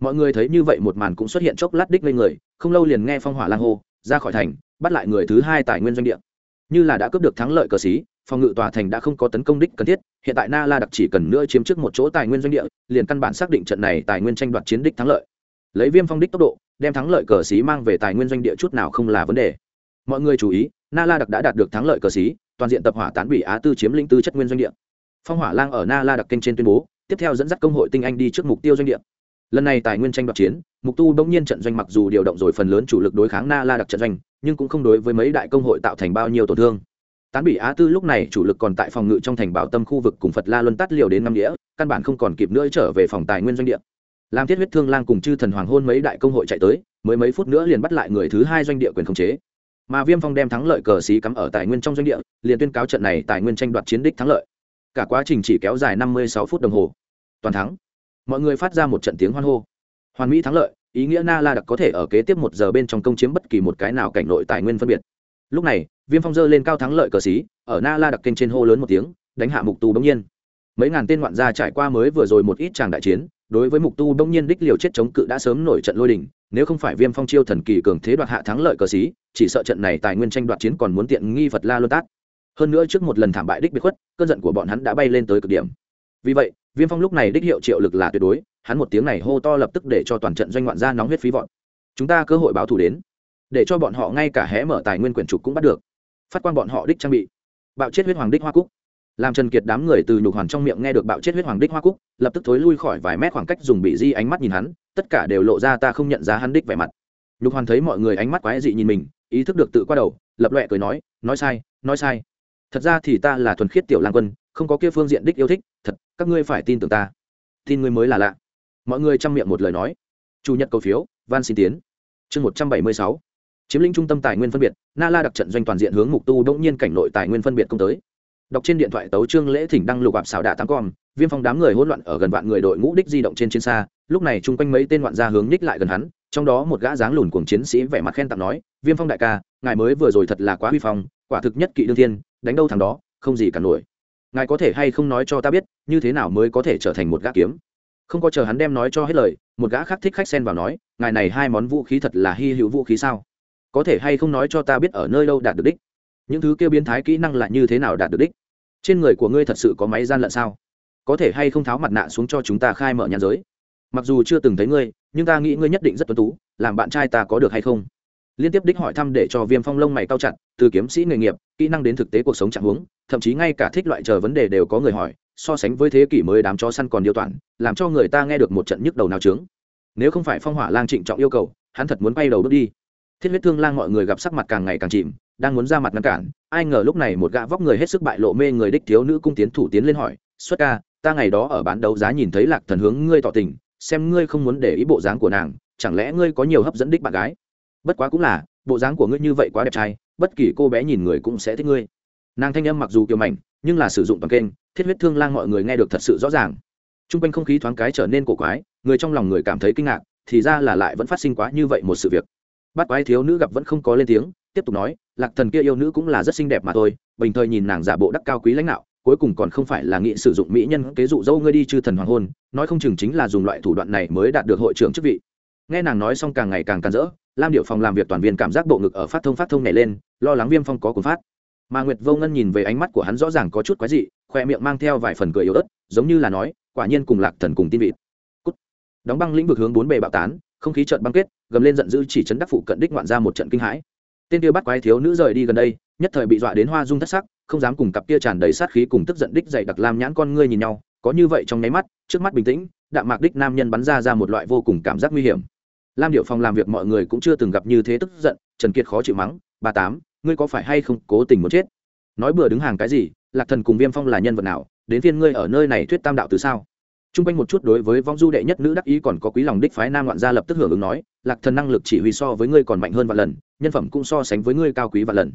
Mọi người thấy như vậy một màn cũng xuất hiện chốc lát đích lên người, không lâu liền nghe phong hỏa lang hô, ra khỏi thành, bắt lại người thứ hai tài nguyên doanh địa. Như là đã cướp được thắng lợi cờ xí, phòng ngự tòa thành đã không có tấn công đích cần thiết, hiện tại na la đặc chỉ cần nữa chiếm trước một chỗ tài nguyên doanh địa, liền căn bản xác định trận này tài nguyên tranh đoạt chiến đích thắng lợi. Lấy viêm phong đích tốc độ, đem thắng lợi cờ xí mang về tài nguyên doanh địa chút nào không là vấn đề. Mọi người chú ý, na la đặc đã đạt được thắng lợi cờ xí, toàn diện tập hỏa tán bị á tư chiếm lĩnh tư chất nguyên doanh địa. Phong hỏa lang ở na la đặc kênh trên tuyên bố tiếp theo dẫn dắt công hội tinh anh đi trước mục tiêu doanh địa. Lần này tài nguyên tranh đoạt chiến, mục tu bỗng nhiên trận doanh mặc dù điều động rồi phần lớn chủ lực đối kháng na la đặc trận doanh, nhưng cũng không đối với mấy đại công hội tạo thành bao nhiêu tổn thương. Tán bị á tư lúc này chủ lực còn tại phòng ngự trong thành bảo tâm khu vực cùng phật la luân tắt liều đến năm đĩa căn bản không còn kịp nữa trở về phòng tài nguyên doanh địa. Làm thiết huyết thương lang cùng chư thần hoàng hôn mấy đại công hội chạy tới, mới mấy phút nữa liền bắt lại người thứ hai doanh địa quyền khống chế. Mà viêm phong đem thắng lợi cờ xí cắm ở tài nguyên trong doanh địa, liền tuyên cáo trận này tài nguyên tranh đoạt chiến đích thắng lợi. Cả quá trình chỉ kéo dài năm mươi sáu phút đồng hồ toàn thắng. Mọi người phát ra một trận tiếng hoan hô. Hoàn mỹ thắng lợi, ý nghĩa na la đặc có thể ở kế tiếp một giờ bên trong công chiếm bất kỳ một cái nào cảnh nội tài nguyên phân biệt. Lúc này, viêm phong dơ lên cao thắng lợi cờ xí, ở na la đặc kênh trên hô lớn một tiếng, đánh hạ mục tu bỗng nhiên. Mấy ngàn tên ngoạn gia trải qua mới vừa rồi một ít tràng đại chiến, đối với mục tu bỗng nhiên đích liều chết chống cự đã sớm nổi trận lôi đình, nếu không phải viêm phong chiêu thần kỳ cường thế đoạt hạ thắng lợi cờ xí, chỉ sợ trận này tài nguyên tranh đoạt chiến còn muốn tiện nghi phật la luân tát. Hơn nữa trước một lần thảm bại đích biệt khuất, cơn giận của bọn hắn đã bay lên tới cực điểm. Vì vậy viêm phong lúc này đích hiệu triệu lực là tuyệt đối, hắn một tiếng này hô to lập tức để cho toàn trận doanh ngoạn gia nóng huyết phí vọn chúng ta cơ hội báo thù đến. Để cho bọn họ ngay cả hé mở tài nguyên quyển trục cũng bắt được. Phát quan bọn họ đích trang bị. Bạo chết huyết hoàng đích hoa cúc. Làm trần kiệt đám người từ nhục hoàn trong miệng nghe được bạo chết huyết hoàng đích hoa cúc, lập tức thối lui khỏi vài mét khoảng cách dùng bị di ánh mắt nhìn hắn, tất cả đều lộ ra ta không nhận ra hắn đích vẻ mặt. Nhục hoàn thấy mọi người ánh mắt quái dị nhìn mình, ý thức được tự qua đầu, lập loẹ cười nói nói sai nói sai. Thật ra thì ta là thuần khiết tiểu lang quân không có kia phương diện đích yêu thích, thật, các ngươi phải tin tưởng ta. Tin ngươi mới là lạ. Mọi người chăm miệng một lời nói. Chủ nhật cầu phiếu, van xin tiến. Chương một trăm bảy mươi sáu. Chiếm lĩnh trung tâm tài nguyên phân biệt na la đặc trận doanh toàn diện hướng mục tu đông nhiên cảnh nội tài nguyên phân biệt công tới. Đọc trên điện thoại tấu trương lễ thỉnh đăng lục ạp xào đạ tám con viêm phong đám người hỗn loạn ở gần vạn người đội ngũ đích di động trên trên xa, lúc này chung quanh mấy tên ngoạn gia hướng ních lại gần hắn, trong đó một gã dáng lùn cuồng chiến sĩ vẻ mặt khen tặng nói, viêm phong đại ca, ngài mới vừa rồi thật là quá huy phong, quả thực nhất kỵ đương thiên, đánh đâu thằng đó, không gì cả nổi ngài có thể hay không nói cho ta biết, như thế nào mới có thể trở thành một gã kiếm? Không có chờ hắn đem nói cho hết lời, một gã khác thích khách xen vào nói, ngài này hai món vũ khí thật là hy hữu vũ khí sao? Có thể hay không nói cho ta biết ở nơi đâu đạt được đích? Những thứ kêu biến thái kỹ năng là như thế nào đạt được đích? Trên người của ngươi thật sự có máy gian lận sao? Có thể hay không tháo mặt nạ xuống cho chúng ta khai mở nhãn giới? Mặc dù chưa từng thấy ngươi, nhưng ta nghĩ ngươi nhất định rất tuân tú, làm bạn trai ta có được hay không? Liên tiếp đích hỏi thăm để cho viêm phong lông mày cao chặt, từ kiếm sĩ nghề nghiệp, kỹ năng đến thực tế cuộc sống trạng huống, thậm chí ngay cả thích loại chờ vấn đề đều có người hỏi, so sánh với thế kỷ mới đám chó săn còn điều toàn, làm cho người ta nghe được một trận nhức đầu nào trướng nếu không phải phong hỏa lang trịnh trọng yêu cầu, hắn thật muốn bay đầu bước đi. Thiết huyết thương lang mọi người gặp sắc mặt càng ngày càng chìm, đang muốn ra mặt ngăn cản, ai ngờ lúc này một gã vóc người hết sức bại lộ mê người đích thiếu nữ cung tiến thủ tiến lên hỏi, xuất ca, ta ngày đó ở bán đấu giá nhìn thấy lạc thần hướng ngươi tỏ tình, xem ngươi không muốn để ý bộ dáng của nàng, chẳng lẽ ngươi có nhiều hấp dẫn đích bạn gái? Bất quá cũng là, bộ dáng của ngươi như vậy quá đẹp trai, bất kỳ cô bé nhìn người cũng sẽ thích ngươi. Nàng thanh âm mặc dù kiều mảnh, nhưng là sử dụng bằng kênh, thiết huyết thương lang mọi người nghe được thật sự rõ ràng. T r u n g quanh không khí thoáng cái trở nên cổ quái, người trong lòng người cảm thấy kinh ngạc, thì ra là lại vẫn phát sinh quá như vậy một sự việc. Bắt quái thiếu nữ gặp vẫn không có lên tiếng, tiếp tục nói, lạc thần kia yêu nữ cũng là rất xinh đẹp mà thôi, bình thời nhìn nàng giả bộ đắc cao quý lãnh đạo, cuối cùng còn không phải là nghị sử dụng mỹ nhân kế dụ dâu ngươi đi chư thần hoàng hôn, nói không chừng chính là dùng loại thủ đoạn này mới đạt được hội trưởng chức vị. Nghe nàng nói xong càng ngày càng càn rỡ lam điệu phòng làm việc toàn viên cảm giác bộ ngực ở phát thông phát thông nhảy lên, lo lắng viêm phong có cuốn phát. Mà nguyệt vô ngân nhìn về ánh mắt của hắn rõ ràng có chút quái dị, khoe miệng mang theo vài phần cười yếu ớt, giống như là nói, quả nhiên cùng lạc thần cùng tin vịt. Cút. đóng băng lĩnh vực hướng bốn bề bạo tán, không khí trợn băng kết, gầm lên giận dữ chỉ chấn đắc phụ cận đích ngoạn ra một trận kinh hãi. Tên kia bắt quái thiếu nữ rời đi gần đây, nhất thời bị dọa đến hoa dung thất sắc, không dám cùng cặp kia tràn đầy sát khí cùng tức giận đích dày đặc lam nhãn con ngươi nhìn nhau, có như vậy trong nháy mắt, trước mắt bình tĩnh, đạm mạc đích nam nhân bắn ra ra một loại vô cùng cảm giác nguy hiểm lam điệu phòng làm việc mọi người cũng chưa từng gặp như thế tức giận, trần kiệt khó chịu mắng, ba tám, ngươi có phải hay không cố tình muốn chết? Nói bừa đứng hàng cái gì, lạc thần cùng viêm phong là nhân vật nào, đến phiên ngươi ở nơi này thuyết tam đạo từ sao? T r u n g quanh một chút đối với vong du đệ nhất nữ đắc ý còn có quý lòng đích phái nam ngoạn gia lập tức hưởng ứng nói, lạc thần năng lực chỉ huy so với ngươi còn mạnh hơn vạn lần, nhân phẩm cũng so sánh với ngươi cao quý vạn lần.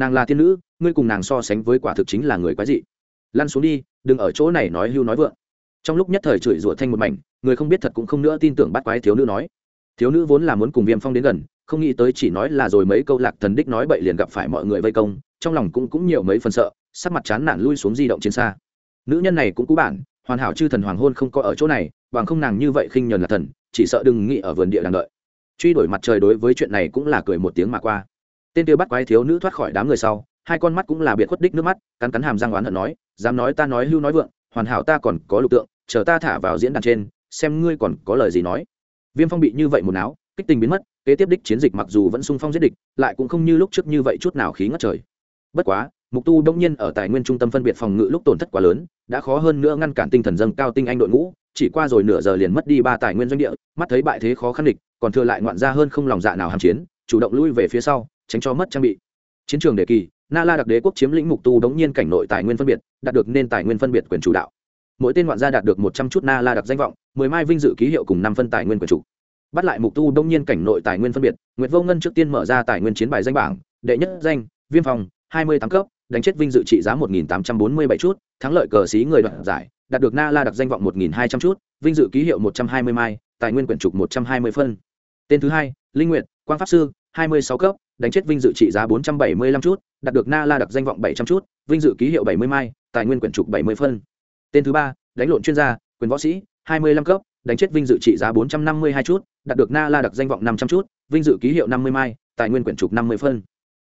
Nàng là thiên nữ, ngươi cùng nàng so sánh với quả thực chính là người quái dị. Lăn xuống đi, đừng ở chỗ này nói hưu nói vượng. Trong lúc nhất thời chửi rủa thanh một mảnh, người không biết thật cũng không nữa tin tưởng bắt quái thiếu nữ nói thiếu nữ vốn là muốn cùng viêm phong đến gần, không nghĩ tới chỉ nói là rồi mấy câu lạc thần đích nói bậy liền gặp phải mọi người vây công, trong lòng cũng cũng nhiều mấy phần sợ, sắc mặt chán nản lui xuống di động trên xa. Nữ nhân này cũng cú bản, hoàn hảo chư thần hoàng hôn không có ở chỗ này, bằng không nàng như vậy khinh nhờn là thần, chỉ sợ đừng nghĩ ở vườn địa đang đợi. Truy đuổi mặt trời đối với chuyện này cũng là cười một tiếng mà qua. Tên tiêu bắt quái thiếu nữ thoát khỏi đám người sau, hai con mắt cũng là biệt khuất đích nước mắt, cắn cắn hàm răng oán hận nói, dám nói ta nói hưu nói vượng, hoàn hảo ta còn có lục tượng, chờ ta thả vào diễn đàn trên, xem ngươi còn có lời gì nói viêm phong bị như vậy một áo kích tình biến mất, kế tiếp đích chiến dịch mặc dù vẫn sung phong giết địch, lại cũng không như lúc trước như vậy chút nào khí ngất trời. Bất quá, mục tu đông nhiên ở tài nguyên trung tâm phân biệt phòng ngự lúc tổn thất quá lớn, đã khó hơn nữa ngăn cản tinh thần dâng cao tinh anh đội ngũ, chỉ qua rồi nửa giờ liền mất đi ba tài nguyên doanh địa, mắt thấy bại thế khó khăn địch, còn thừa lại ngoạn ra hơn không lòng dạ nào hàm chiến, chủ động lui về phía sau, tránh cho mất trang bị. Chiến trường đề kỳ, na la đặc đế quốc chiếm lĩnh mục tu đống nhiên cảnh nội tài nguyên phân biệt, đạt được nên tài nguyên phân biệt quyền chủ đạo mỗi tên ngoạn gia đạt được một trăm chút na la đặc danh vọng, mười mai vinh dự ký hiệu cùng năm phân tài nguyên của chủ. Bắt lại mục tu đông nhiên cảnh nội tài nguyên phân biệt, Nguyệt vô ngân trước tiên mở ra tài nguyên chiến bài danh bảng, đệ nhất danh, viêm phòng hai mươi tám cấp, đánh chết vinh dự trị giá một nghìn tám trăm bốn mươi bảy chút, thắng lợi cờ xí người đoạt giải, đạt được na la đặc danh vọng một nghìn hai trăm chút, vinh dự ký hiệu một trăm hai mươi mai, tài nguyên quyển trục một trăm hai mươi phân. Tên thứ hai, linh nguyện quang pháp sư, hai mươi sáu cấp, đánh chết vinh dự trị giá bốn trăm bảy mươi lăm chút, đạt được na la đặc danh vọng bảy trăm chút, vinh dự ký hiệu bảy mươi mai, tài nguyên quyển trục bảy mươi phân tên thứ ba, đánh lộn chuyên gia, quyền võ sĩ, hai mươi lăm cấp, đánh chết vinh dự trị giá bốn trăm năm mươi hai chút, đạt được na la đặc danh vọng năm trăm chút, vinh dự ký hiệu năm mươi mai, tài nguyên quyển trục năm mươi phân.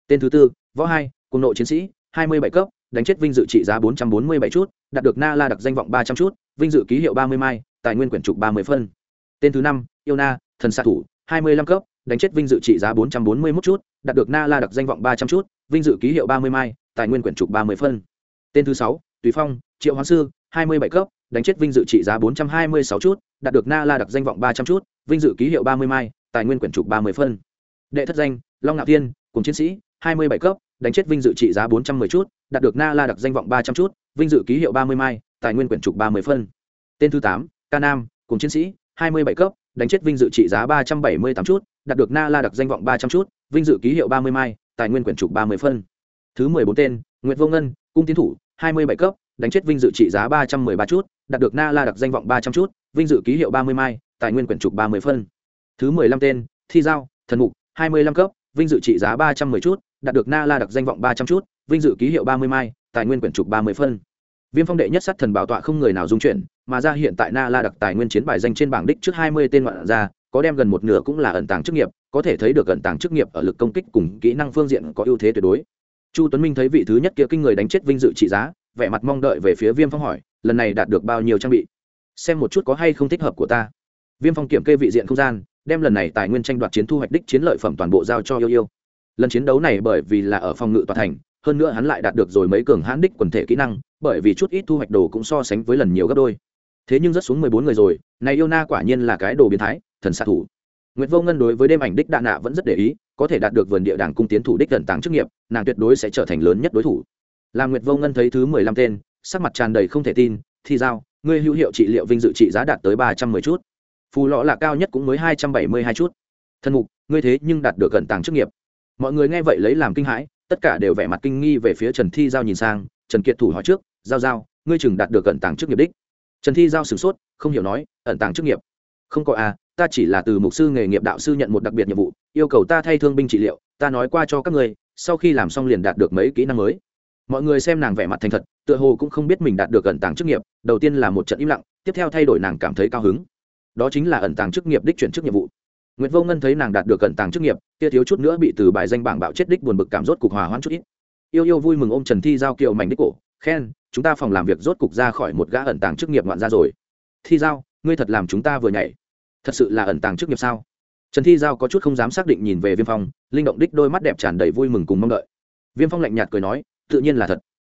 Tên thứ tư, võ hai cùng nội chiến sĩ, hai mươi bảy cấp, đánh chết vinh dự trị giá bốn trăm bốn mươi bảy chút, đạt được na la đặc danh vọng ba trăm chút, vinh dự ký hiệu ba mươi mai, tài nguyên quyển trục ba mươi phân. Tên thứ năm, yêu na, thần xạ thủ, hai mươi lăm cấp, đánh chết vinh dự trị giá bốn trăm bốn mươi mốt chút, đạt được na la đặc danh vọng ba trăm chút, vinh dự ký hiệu ba mươi mai, tài nguyên quyển trục ba mươi phân. Tên thứ sáu, tùy phong, triệu hoàng sư hai mươi bảy cấp, đánh chết vinh dự trị giá bốn trăm hai mươi sáu chút, đạt được na la đặc danh vọng ba trăm chút, vinh dự ký hiệu ba mươi mai, tài nguyên quyển trục ba mươi phân. Đệ thất danh, long ngạo thiên, cùng chiến sĩ, hai mươi bảy cấp, đánh chết vinh dự trị giá bốn trăm m ư ơ i chút, đạt được na la đặc danh vọng ba trăm chút, vinh dự ký hiệu ba mươi mai, tài nguyên quyển trục ba mươi phân. Tên thứ tám, ca nam, cùng chiến sĩ, hai mươi bảy cấp, đánh chết vinh dự trị giá ba trăm bảy mươi tám chút, đạt được na la đặc danh vọng ba trăm chút, vinh dự ký hiệu ba mươi mai, tài nguyên quyển trục ba mươi phân. Thứ mười bốn tên nguyễn vô ngân, cung tiến thủ, hai mươi bảy cấp đánh chết vinh dự trị giá ba trăm m ư ơ i ba chút, đạt được na la đặc danh vọng ba trăm chút, vinh dự ký hiệu ba mươi mai, tài nguyên quyển trục ba mươi phân. Thứ mười lăm tên, thi giao, thần mục, hai mươi lăm cấp, vinh dự trị giá ba trăm m ư ơ i chút, đạt được na la đặc danh vọng ba trăm chút, vinh dự ký hiệu ba mươi mai, tài nguyên quyển trục ba mươi phân. Viêm phong đệ nhất sát thần bảo tọa không người nào dung chuyển, mà ra hiện tại na la đặc tài nguyên chiến bài danh trên bảng đích trước hai mươi tên ngoạn ra có đem gần một nửa cũng là ẩn tàng chức nghiệp, có thể thấy được ẩn tàng chức nghiệp ở lực công kích cùng kỹ năng phương diện có ưu thế tuyệt đối. Chu tuấn minh thấy vị thứ nhất kia kinh người đánh chết vinh dự trị giá vẻ mặt mong đợi về phía viêm phong hỏi lần này đạt được bao nhiêu trang bị? Xem một chút có hay không thích hợp của ta. Viêm phong kiểm kê vị diện không gian đem lần này tài nguyên tranh đoạt chiến thu hoạch đích chiến lợi phẩm toàn bộ giao cho yêu yêu. Lần chiến đấu này bởi vì là ở phòng ngự Toàn thành hơn nữa hắn lại đạt được rồi mấy cường hãn đích quần thể kỹ năng bởi vì chút ít thu hoạch đồ cũng so sánh với lần nhiều gấp đôi. Thế nhưng rất xuống mười bốn người rồi này yêu na quả nhiên là cái đồ biến thái thần xạ thủ. Nguyệt Vô Ngân đối với đêm ảnh đích đạn nạ vẫn rất để ý, có thể đạt được vườn địa đàng cung tiến thủ đích gần tàng chức nghiệp, nàng tuyệt đối sẽ trở thành lớn nhất đối thủ. Lam Nguyệt Vô Ngân thấy thứ mười lăm tên, sắc mặt tràn đầy không thể tin, thì giao, ngươi hữu hiệu trị liệu vinh dự trị giá đạt tới ba trăm mười chút. Phù lọ là cao nhất cũng mới hai trăm bảy mươi hai chút. Thân mục, ngươi thế nhưng đạt được gần tàng chức nghiệp. Mọi người nghe vậy lấy làm kinh hãi, tất cả đều vẻ mặt kinh nghi về phía Trần Thi giao nhìn sang, Trần Kiệt thủ hỏi trước, giao giao, ngươi chừng đạt được gần tàng chức nghiệp đích. Trần Thi giao sửng sốt, không hiểu nói, ẩn tàng chức nghiệp. Không có à, ta chỉ là từ mục sư nghề nghiệp đạo sư nhận một đặc biệt nhiệm vụ yêu cầu ta thay thương binh trị liệu ta nói qua cho các người sau khi làm xong liền đạt được mấy kỹ năng mới mọi người xem nàng vẻ mặt thành thật tựa hồ cũng không biết mình đạt được ẩn tàng chức nghiệp đầu tiên là một trận im lặng tiếp theo thay đổi nàng cảm thấy cao hứng. Đó chính là ẩn tàng chức nghiệp đích chuyển chức nhiệm vụ. Nguyệt Vô Ngân thấy nàng đạt được ẩn tàng chức nghiệp, kia thiếu chút nữa bị từ bài danh bảng bạo chết đích buồn bực cảm rốt cục hòa hoãn chút ít. yêu yêu vui mừng ôm trần thi giao kiều mảnh đích cổ khen chúng ta phòng làm việc rốt cục ra khỏi một gã ẩn tàng chức nghiệp ngoạn ra rồi. Thi giao ngươi thật làm chúng ta vừa nhảy. Thật sự là ẩn tàng chức nghiệp sao? Trần thi giao có chút không dám xác định nhìn về viêm phong linh động đích đôi mắt đẹp tràn đầy vui mừng cùng mong đợi. Viêm phong lạnh nhạt cười nói tự nhiên là thật.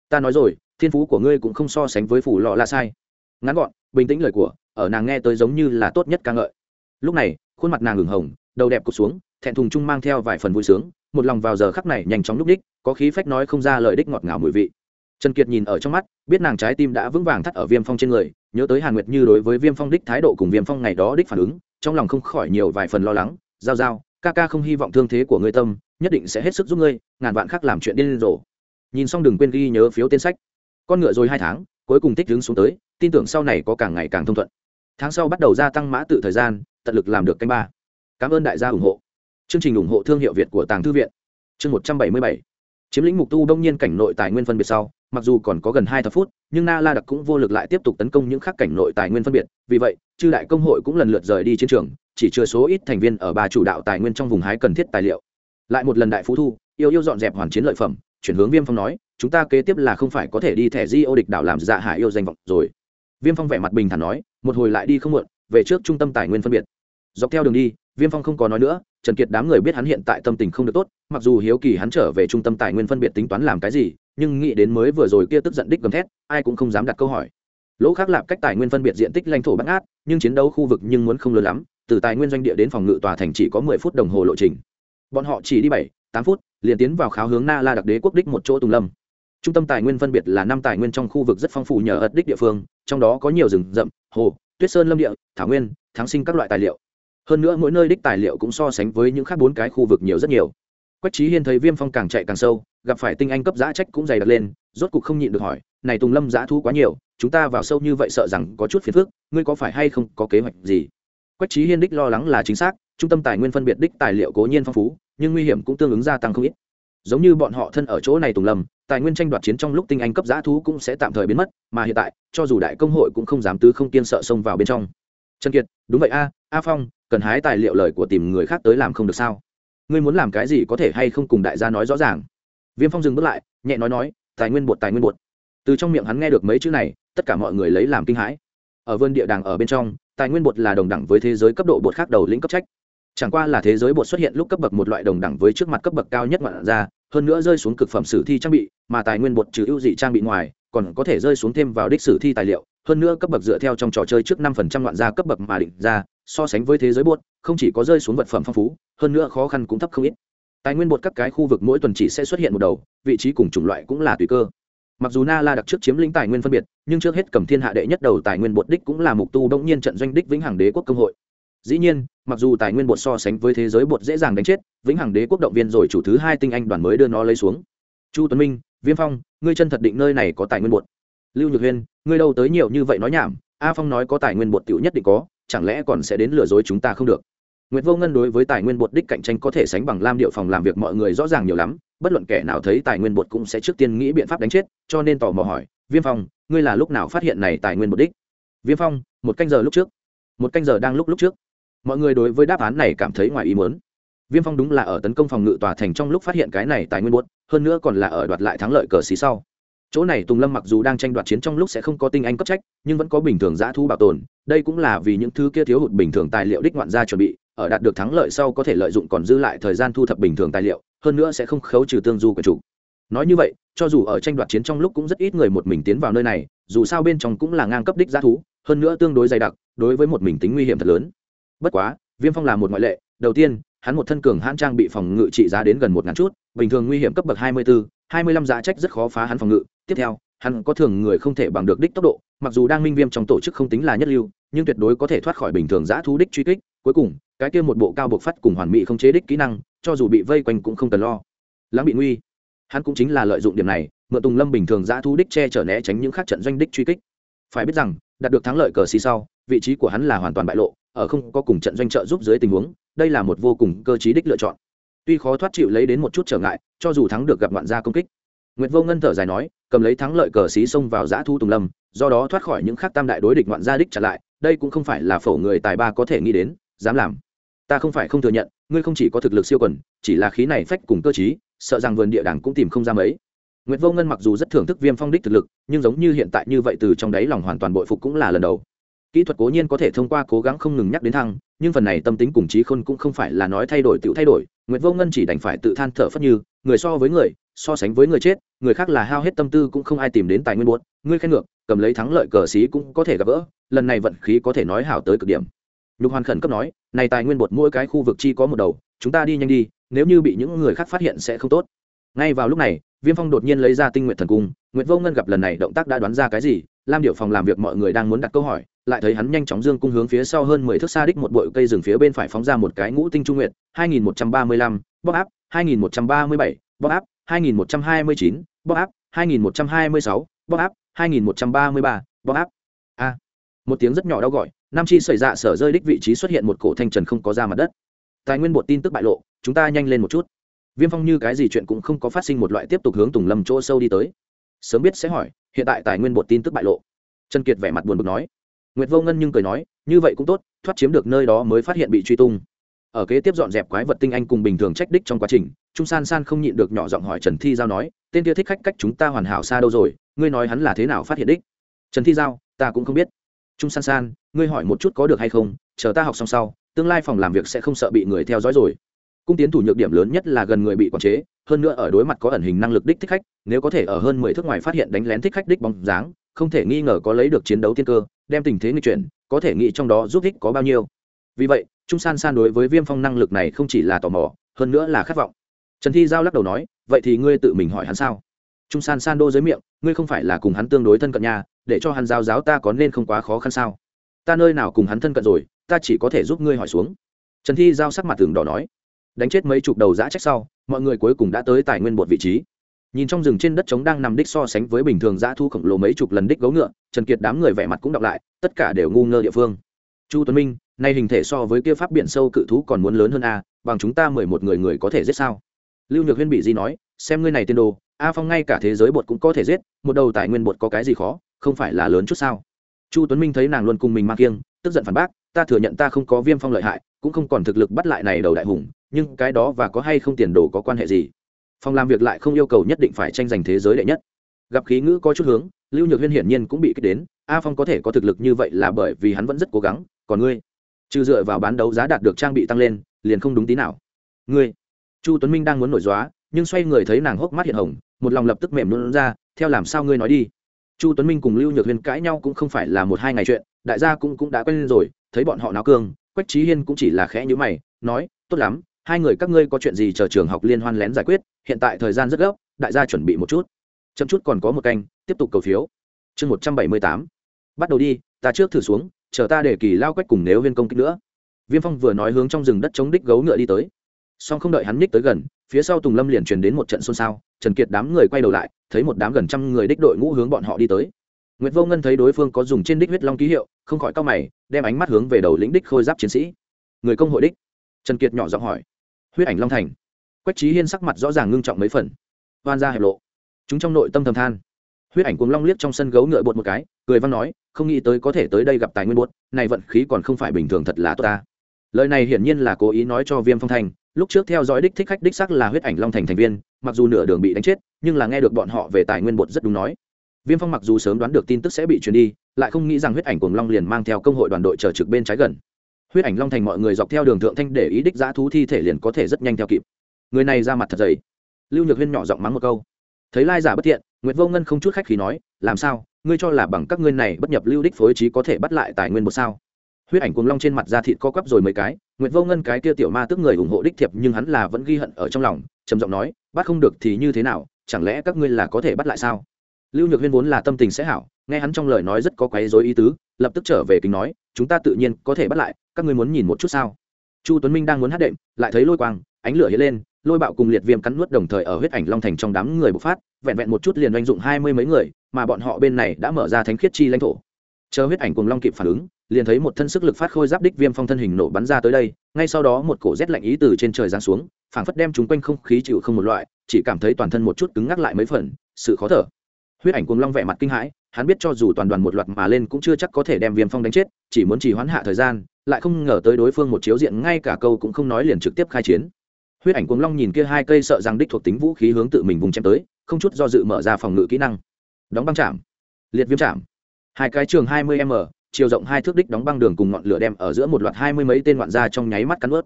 Ta nói rồi, thiên phú của ngươi cũng không so sánh với phủ lọ là sai. Ngắn gọn, bình tĩnh lời của, ở nàng nghe tới giống như là tốt nhất ca ngợi. Lúc này, khuôn mặt nàng ửng hồng, đầu đẹp cụt xuống, thẹn thùng chung mang theo vài phần vui sướng, một lòng vào giờ khắc này nhanh chóng lúc đích, có khí phách nói không ra lời đích ngọt ngào mùi vị. Trần kiệt nhìn ở trong mắt, biết nàng trái tim đã vững vàng thắt ở viêm phong trên người, nhớ tới hàn nguyệt như đối với viêm phong đích thái độ cùng viêm phong ngày đó đích phản ứng, trong lòng không khỏi nhiều vài phần lo lắng, giao giao, ca ca không hy vọng thương thế của ngươi tâm, nhất định sẽ hết sức giúp ngươi, ngàn vạn khác làm chuyện điên rồ nhìn xong đừng quên ghi nhớ phiếu tên sách. Con ngựa rồi hai tháng, cuối cùng tích đứng xuống tới, tin tưởng sau này có càng ngày càng thông thuận. Tháng sau bắt đầu gia tăng mã tự thời gian, tận lực làm được canh ba. Cảm ơn đại gia ủng hộ. Chương trình ủng hộ thương hiệu việt của tàng thư viện. Chương một trăm bảy mươi bảy. Chiếm lĩnh mục tu đông nhiên cảnh nội tài nguyên phân biệt sau, mặc dù còn có gần hai thập phút, nhưng na la đặc cũng vô lực lại tiếp tục tấn công những khắc cảnh nội tài nguyên phân biệt. Vì vậy, chư đại công hội cũng lần lượt rời đi chiến trường, chỉ chưa số ít thành viên ở ba chủ đạo tài nguyên trong vùng hái cần thiết tài liệu. Lại một lần đại phú thu, yêu yêu dọn dẹp hoàn chiến lợi phẩm chuyển hướng viêm phong nói, chúng ta kế tiếp là không phải có thể đi thẻ di ô địch đảo làm dạ hải yêu danh vọng rồi. Viêm phong vẻ mặt bình thản nói, một hồi lại đi không muộn, về trước trung tâm tài nguyên phân biệt. Dọc theo đường đi, viêm phong không có nói nữa, trần kiệt đám người biết hắn hiện tại tâm tình không được tốt, mặc dù hiếu kỳ hắn trở về trung tâm tài nguyên phân biệt tính toán làm cái gì, nhưng nghĩ đến mới vừa rồi kia tức giận đích gầm thét, ai cũng không dám đặt câu hỏi. Lỗ khác lạp cách tài nguyên phân biệt diện tích lãnh thổ bắt ngát, nhưng chiến đấu khu vực nhưng muốn không lớn lắm, từ tài nguyên doanh địa đến phòng ngự tòa thành chỉ có mười phút đồng hồ lộ trình. Bọn họ chỉ đi bảy, tám phút liền tiến vào kháo hướng na la đặc đế quốc đích một chỗ tùng lâm. Trung tâm tài nguyên phân biệt là năm tài nguyên trong khu vực rất phong phú nhờ ật đích địa phương, trong đó có nhiều rừng rậm, hồ, tuyết sơn lâm địa, thảo nguyên, thắng sinh các loại tài liệu. Hơn nữa mỗi nơi đích tài liệu cũng so sánh với những khác bốn cái khu vực nhiều rất nhiều. Quách trí hiên thấy viêm phong càng chạy càng sâu, gặp phải tinh anh cấp giã trách cũng dày đặc lên, rốt cục không nhịn được hỏi, này tùng lâm giã thu quá nhiều, chúng ta vào sâu như vậy sợ rằng có chút phiền phức, ngươi có phải hay không có kế hoạch gì? Quách trí hiên đích lo lắng là chính xác, trung tâm tài nguyên phân biệt đích tài liệu cố nhiên phong phú nhưng nguy hiểm cũng tương ứng gia tăng không ít. Giống như bọn họ thân ở chỗ này tùng lâm, tài nguyên tranh đoạt chiến trong lúc tinh anh cấp giã thú cũng sẽ tạm thời biến mất, mà hiện tại, cho dù đại công hội cũng không dám tứ không kiên sợ xông vào bên trong. Trần kiệt, đúng vậy a a phong, cần hái tài liệu lời của tìm người khác tới làm không được sao? Ngươi muốn làm cái gì có thể hay không cùng đại gia nói rõ ràng? Viêm phong dừng bước lại, nhẹ nói nói, tài nguyên bột, tài nguyên bột. Từ trong miệng hắn nghe được mấy chữ này, tất cả mọi người lấy làm kinh hãi. Ở vườn địa đàng ở bên trong, tài nguyên bột là đồng đẳng với thế giới cấp độ bột khác đầu lĩnh cấp trách chẳng qua là thế giới bột xuất hiện lúc cấp bậc một loại đồng đẳng với trước mặt cấp bậc cao nhất ngoạn ra hơn nữa rơi xuống cực phẩm sử thi trang bị, mà tài nguyên bột trừ ưu dị trang bị ngoài, còn có thể rơi xuống thêm vào đích sử thi tài liệu. Hơn nữa cấp bậc dựa theo trong trò chơi trước năm phần trăm loạn ra cấp bậc mà định ra, so sánh với thế giới bột, không chỉ có rơi xuống vật phẩm phong phú, hơn nữa khó khăn cũng thấp không ít. Tài nguyên bột các cái khu vực mỗi tuần chỉ sẽ xuất hiện một đầu, vị trí cùng chủng loại cũng là tùy cơ. Mặc dù na la đặc trước chiếm lĩnh tài nguyên phân biệt, nhưng trước hết cầm thiên hạ đệ nhất đầu tài nguyên bột đích cũng là mục tu đông nhiên trận doanh đích vĩnh hằng đế quốc công hội dĩ nhiên mặc dù tài nguyên bột so sánh với thế giới bột dễ dàng đánh chết vĩnh hằng đế quốc động viên rồi chủ thứ hai tinh anh đoàn mới đưa nó lấy xuống chu tuấn minh viêm phong ngươi chân thật định nơi này có tài nguyên bột lưu nhược huyên ngươi đâu tới nhiều như vậy nói nhảm a phong nói có tài nguyên bột tiểu nhất định có chẳng lẽ còn sẽ đến lừa dối chúng ta không được Nguyệt Vô Ngân đối với tài nguyên bột đích cạnh tranh có thể sánh bằng Lam Điệu phòng làm việc mọi người rõ ràng nhiều lắm, bất luận kẻ nào thấy tài nguyên bột cũng sẽ trước tiên nghĩ biện pháp đánh chết, cho nên tò mò hỏi, Viêm Phong, ngươi là lúc nào phát hiện này tài nguyên bột đích? Viêm Phong, một canh giờ lúc trước. Một canh giờ đang lúc lúc trước. Mọi người đối với đáp án này cảm thấy ngoài ý muốn. Viêm Phong đúng là ở tấn công phòng ngự tòa thành trong lúc phát hiện cái này tài nguyên bột, hơn nữa còn là ở đoạt lại thắng lợi cờ xí sau. Chỗ này tùng lâm mặc dù đang tranh đoạt chiến trong lúc sẽ không có tinh anh cấp trách nhưng vẫn có bình thường giã thu bảo tồn đây cũng là vì những thứ kia thiếu hụt bình thường tài liệu đích ngoạn gia chuẩn bị ở đạt được thắng lợi sau có thể lợi dụng còn dư lại thời gian thu thập bình thường tài liệu hơn nữa sẽ không khấu trừ tương du của chủ. Nói như vậy cho dù ở tranh đoạt chiến trong lúc cũng rất ít người một mình tiến vào nơi này dù sao bên trong cũng là ngang cấp đích giá thú hơn nữa tương đối dày đặc đối với một mình tính nguy hiểm thật lớn bất quá, viêm phong là một ngoại lệ, đầu tiên, hắn một thân cường hãn trang bị phòng ngự trị giá đến gần một ngàn chút, bình thường nguy hiểm cấp bậc hai mươi bốn hai mươi lăm giá trách rất khó phá hắn phòng ngự. Tiếp theo, hắn có thường người không thể bằng được đích tốc độ, mặc dù đang minh viêm trong tổ chức không tính là nhất lưu, nhưng tuyệt đối có thể thoát khỏi bình thường giã thú đích truy kích. Cuối cùng, cái kia một bộ cao bộc phát cùng hoàn mỹ không chế đích kỹ năng, cho dù bị vây quanh cũng không cần lo. Lắng bị nguy, hắn cũng chính là lợi dụng điểm này, mượn tùng lâm bình thường giã thú đích che chở né tránh những khác trận doanh đích truy kích. Phải biết rằng, đạt được thắng lợi cờ xì sau, vị trí của hắn là hoàn toàn bại lộ ở không có cùng trận doanh trợ giúp dưới tình huống đây là một vô cùng cơ chí đích lựa chọn tuy khó thoát chịu lấy đến một chút trở ngại cho dù thắng được gặp ngoạn gia công kích Nguyệt Vô Ngân thở dài nói, cầm lấy thắng lợi cờ xí xông vào giã thu tùng lâm, do đó thoát khỏi những khắc tam đại đối địch ngoạn gia đích trả lại, đây cũng không phải là phổ người tài ba có thể nghĩ đến, dám làm. Ta không phải không thừa nhận, ngươi không chỉ có thực lực siêu quần, chỉ là khí này phách cùng cơ trí, sợ rằng vườn địa đàng cũng tìm không ra mấy. Nguyệt Vô Ngân mặc dù rất thưởng thức Viêm Phong đích thực lực, nhưng giống như hiện tại như vậy từ trong đáy lòng hoàn toàn bội phục cũng là lần đầu. Kỹ thuật cố nhiên có thể thông qua cố gắng không ngừng nhắc đến thăng, nhưng phần này tâm tính cùng trí khôn cũng không phải là nói thay đổi tự thay đổi. Nguyệt Vô Ngân chỉ đành phải tự than thở phất như, người so với người, so sánh với người chết, người khác là hao hết tâm tư cũng không ai tìm đến tài nguyên buốt, ngươi khen ngược, cầm lấy thắng lợi cờ xí cũng có thể gặp gỡ, lần này vận khí có thể nói hảo tới cực điểm. Nhục Hoàn khẩn cấp nói, này tài nguyên bột mỗi cái khu vực chi có một đầu, chúng ta đi nhanh đi, nếu như bị những người khác phát hiện sẽ không tốt. Ngay vào lúc này, viêm phong đột nhiên lấy ra tinh nguyện thần cung nguyệt vô ngân gặp lần này động tác đã đoán ra cái gì lam điệu phòng làm việc mọi người đang muốn đặt câu hỏi, lại thấy hắn nhanh chóng dương cung hướng phía sau hơn mười thước xa đích một bụi cây rừng phía bên phải phóng ra một cái ngũ tinh trung nguyệt, hai nghìn một trăm ba mươi lăm bóc áp, hai nghìn một trăm ba mươi bảy bóc áp, hai nghìn một trăm hai mươi chín bóc áp, hai nghìn một trăm hai mươi sáu bóc áp, hai nghìn một trăm ba mươi ba bóc áp. A. Một tiếng rất nhỏ đau gọi, nam chi xảy ra dạ sở rơi đích vị trí xuất hiện một cổ thanh trần không có ra mặt đất. Tài nguyên bột tin tức bại lộ, chúng ta nhanh lên một chút. Viêm phong như cái gì chuyện cũng không có phát sinh một loại tiếp tục hướng tùng lâm chỗ sâu đi tới sớm biết sẽ hỏi, hiện tại tài nguyên bột tin tức bại lộ. Trần kiệt vẻ mặt buồn bực nói. Nguyệt vô ngân nhưng cười nói, như vậy cũng tốt, thoát chiếm được nơi đó mới phát hiện bị truy tung. Ở kế tiếp dọn dẹp quái vật tinh anh cùng bình thường trách đích trong quá trình, trung san san không nhịn được nhỏ giọng hỏi trần thi giao nói, tên kia thích khách cách chúng ta hoàn hảo xa đâu rồi, ngươi nói hắn là thế nào phát hiện đích? Trần thi giao, ta cũng không biết. Trung san san, ngươi hỏi một chút có được hay không, chờ ta học xong sau, tương lai phòng làm việc sẽ không sợ bị người theo dõi rồi cung tiến thủ nhược điểm lớn nhất là gần người bị quản chế, hơn nữa ở đối mặt có ẩn hình năng lực đích thích khách, nếu có thể ở hơn mười thước ngoài phát hiện đánh lén thích khách đích bóng dáng, không thể nghi ngờ có lấy được chiến đấu tiên cơ, đem tình thế nghi chuyển, có thể nghĩ trong đó giúp thích có bao nhiêu. Vì vậy, trung san san đối với viêm phong năng lực này không chỉ là tò mò, hơn nữa là khát vọng. Trần thi giao lắc đầu nói, vậy thì ngươi tự mình hỏi hắn sao? Trung san san đô dưới miệng, ngươi không phải là cùng hắn tương đối thân cận nhà để cho hắn giao giáo ta có nên không quá khó khăn sao? Ta nơi nào cùng hắn thân cận rồi, ta chỉ có thể giúp ngươi hỏi xuống. Trần thi giao sắc mặt tường đỏ nói đánh chết mấy chục đầu giã trách sau, mọi người cuối cùng đã tới tài nguyên bột vị trí. Nhìn trong rừng trên đất trống đang nằm đích so sánh với bình thường giã thu khổng lồ mấy chục lần đích gấu ngựa, trần kiệt đám người vẻ mặt cũng đọc lại, tất cả đều ngu ngơ địa phương. Chu tuấn minh, nay hình thể so với kia pháp biển sâu cự thú còn muốn lớn hơn a, bằng chúng ta mười một người người có thể giết sao? Lưu nhược huyên bị di nói, xem ngươi này tiên đồ, a phong ngay cả thế giới bột cũng có thể giết, một đầu tài nguyên bột có cái gì khó, không phải là lớn chút sao? Chu tuấn minh thấy nàng luôn cùng mình mang kiêng, tức giận phản bác ta thừa nhận ta không có viêm phong lợi hại, cũng không còn thực lực bắt lại này đầu đại hùng, nhưng cái đó và có hay không tiền đồ có quan hệ gì? Phòng làm việc lại không yêu cầu nhất định phải tranh giành thế giới đệ nhất. Gặp khí ngữ có chút hướng, lưu nhược huyên hiển nhiên cũng bị kích đến, a phong có thể có thực lực như vậy là bởi vì hắn vẫn rất cố gắng, còn ngươi? Trừ dựa vào bán đấu giá đạt được trang bị tăng lên, liền không đúng tí nào. Ngươi? Chu tuấn minh đang muốn nổi dóa nhưng xoay người thấy nàng hốc mắt hiện hồng, một lòng lập tức mềm luôn ra, theo làm sao ngươi nói đi? Chu tuấn minh cùng lưu nhược huyên cãi nhau cũng không phải là một hai ngày chuyện đại gia cũng cũng đã quen rồi, thấy bọn họ náo cương, quách trí hiên cũng chỉ là khẽ nhữ mày, nói, tốt lắm, hai người các ngươi có chuyện gì chờ trường học liên hoan lén giải quyết, hiện tại thời gian rất gấp, đại gia chuẩn bị một chút. Chậm chút còn có một canh, tiếp tục cầu phiếu. Chương một trăm bảy mươi tám. Bắt đầu đi, ta trước thử xuống, chờ ta để kỳ lao quách cùng nếu viên công kích nữa. Viêm phong vừa nói hướng trong rừng đất chống đích gấu ngựa đi tới. Song không đợi hắn nhích tới gần, phía sau tùng lâm liền truyền đến một trận xôn xao, trần kiệt đám người quay đầu lại, thấy một đám gần trăm người đích đội ngũ hướng bọn họ đi tới. Nguyệt Vô Ngân thấy đối phương có dùng trên đích huyết long ký hiệu, không khỏi cau mày, đem ánh mắt hướng về đầu lĩnh đích khôi giáp chiến sĩ. Người công hội đích. Trần Kiệt nhỏ giọng hỏi. Huyết ảnh Long Thành. Quách Chí Hiên sắc mặt rõ ràng ngưng trọng mấy phần. Oan ra hiệp lộ. Chúng trong nội tâm thầm than. Huyết ảnh cuồng long liếc trong sân gấu ngựa bột một cái, cười văn nói, không nghĩ tới có thể tới đây gặp tài nguyên buốt, này vận khí còn không phải bình thường thật là tốt ta. Lời này hiển nhiên là cố ý nói cho Viêm Phong Thành, lúc trước theo dõi đích thích khách đích xác là huyết ảnh Long Thành thành viên, mặc dù nửa đường bị đánh chết, nhưng là nghe được bọn họ về tài nguyên bột rất đúng nói viêm phong mặc dù sớm đoán được tin tức sẽ bị truyền đi, lại không nghĩ rằng huyết ảnh cuồng long liền mang theo công hội đoàn đội chờ trực bên trái gần. Huyết ảnh long thành mọi người dọc theo đường thượng thanh để ý đích giã thú thi thể liền có thể rất nhanh theo kịp. Người này ra mặt thật dày. Lưu nhược huyên nhỏ giọng mắng một câu. Thấy lai giả bất tiện nguyễn vô ngân không chút khách khí nói, làm sao? Ngươi cho là bằng các ngươi này bất nhập lưu đích phối trí có thể bắt lại tài nguyên một sao? Huyết ảnh cuồng long trên mặt da thịt co quắp rồi mấy cái nguyễn vô ngân cái kia tiểu ma tức người ủng hộ đích thiệp nhưng hắn là vẫn ghi hận ở trong lòng, trầm giọng nói, bắt không được thì như thế nào? Chẳng lẽ các ngươi là có thể bắt lại sao? Lưu nhược huyên vốn là tâm tình sẽ hảo, nghe hắn trong lời nói rất có quấy dối ý tứ, lập tức trở về kính nói, chúng ta tự nhiên có thể bắt lại, các ngươi muốn nhìn một chút sao? Chu tuấn minh đang muốn hát đệm, lại thấy lôi quang, ánh lửa hiện lên, lôi bạo cùng liệt viêm cắn nuốt đồng thời ở huyết ảnh long thành trong đám người bộc phát, vẹn vẹn một chút liền oanh dụng hai mươi mấy người, mà bọn họ bên này đã mở ra thánh khiết chi lãnh thổ. Chờ huyết ảnh cùng long kịp phản ứng, liền thấy một thân sức lực phát khôi giáp đích viêm phong thân hình nổ bắn ra tới đây, ngay sau đó một cổ rét lạnh ý từ trên trời giáng xuống, phảng phất đem chúng quanh không khí chịu không một loại, chỉ cảm thấy toàn thân một chút cứng ngắc lại mấy phần, sự khó thở huyết ảnh cuồng long vẻ mặt kinh hãi, hắn biết cho dù toàn đoàn một loạt mà lên cũng chưa chắc có thể đem viêm phong đánh chết, chỉ muốn chỉ hoãn hạ thời gian, lại không ngờ tới đối phương một chiếu diện ngay cả câu cũng không nói liền trực tiếp khai chiến. Huyết ảnh cuồng long nhìn kia hai cây sợ rằng đích thuộc tính vũ khí hướng tự mình vùng chém tới, không chút do dự mở ra phòng ngự kỹ năng. Đóng băng chạm. Liệt viêm chạm. Hai cái trường hai mươi m, chiều rộng hai thước đích đóng băng đường cùng ngọn lửa đem ở giữa một loạt hai mươi mấy tên ngoạn gia trong nháy mắt cắn ướt.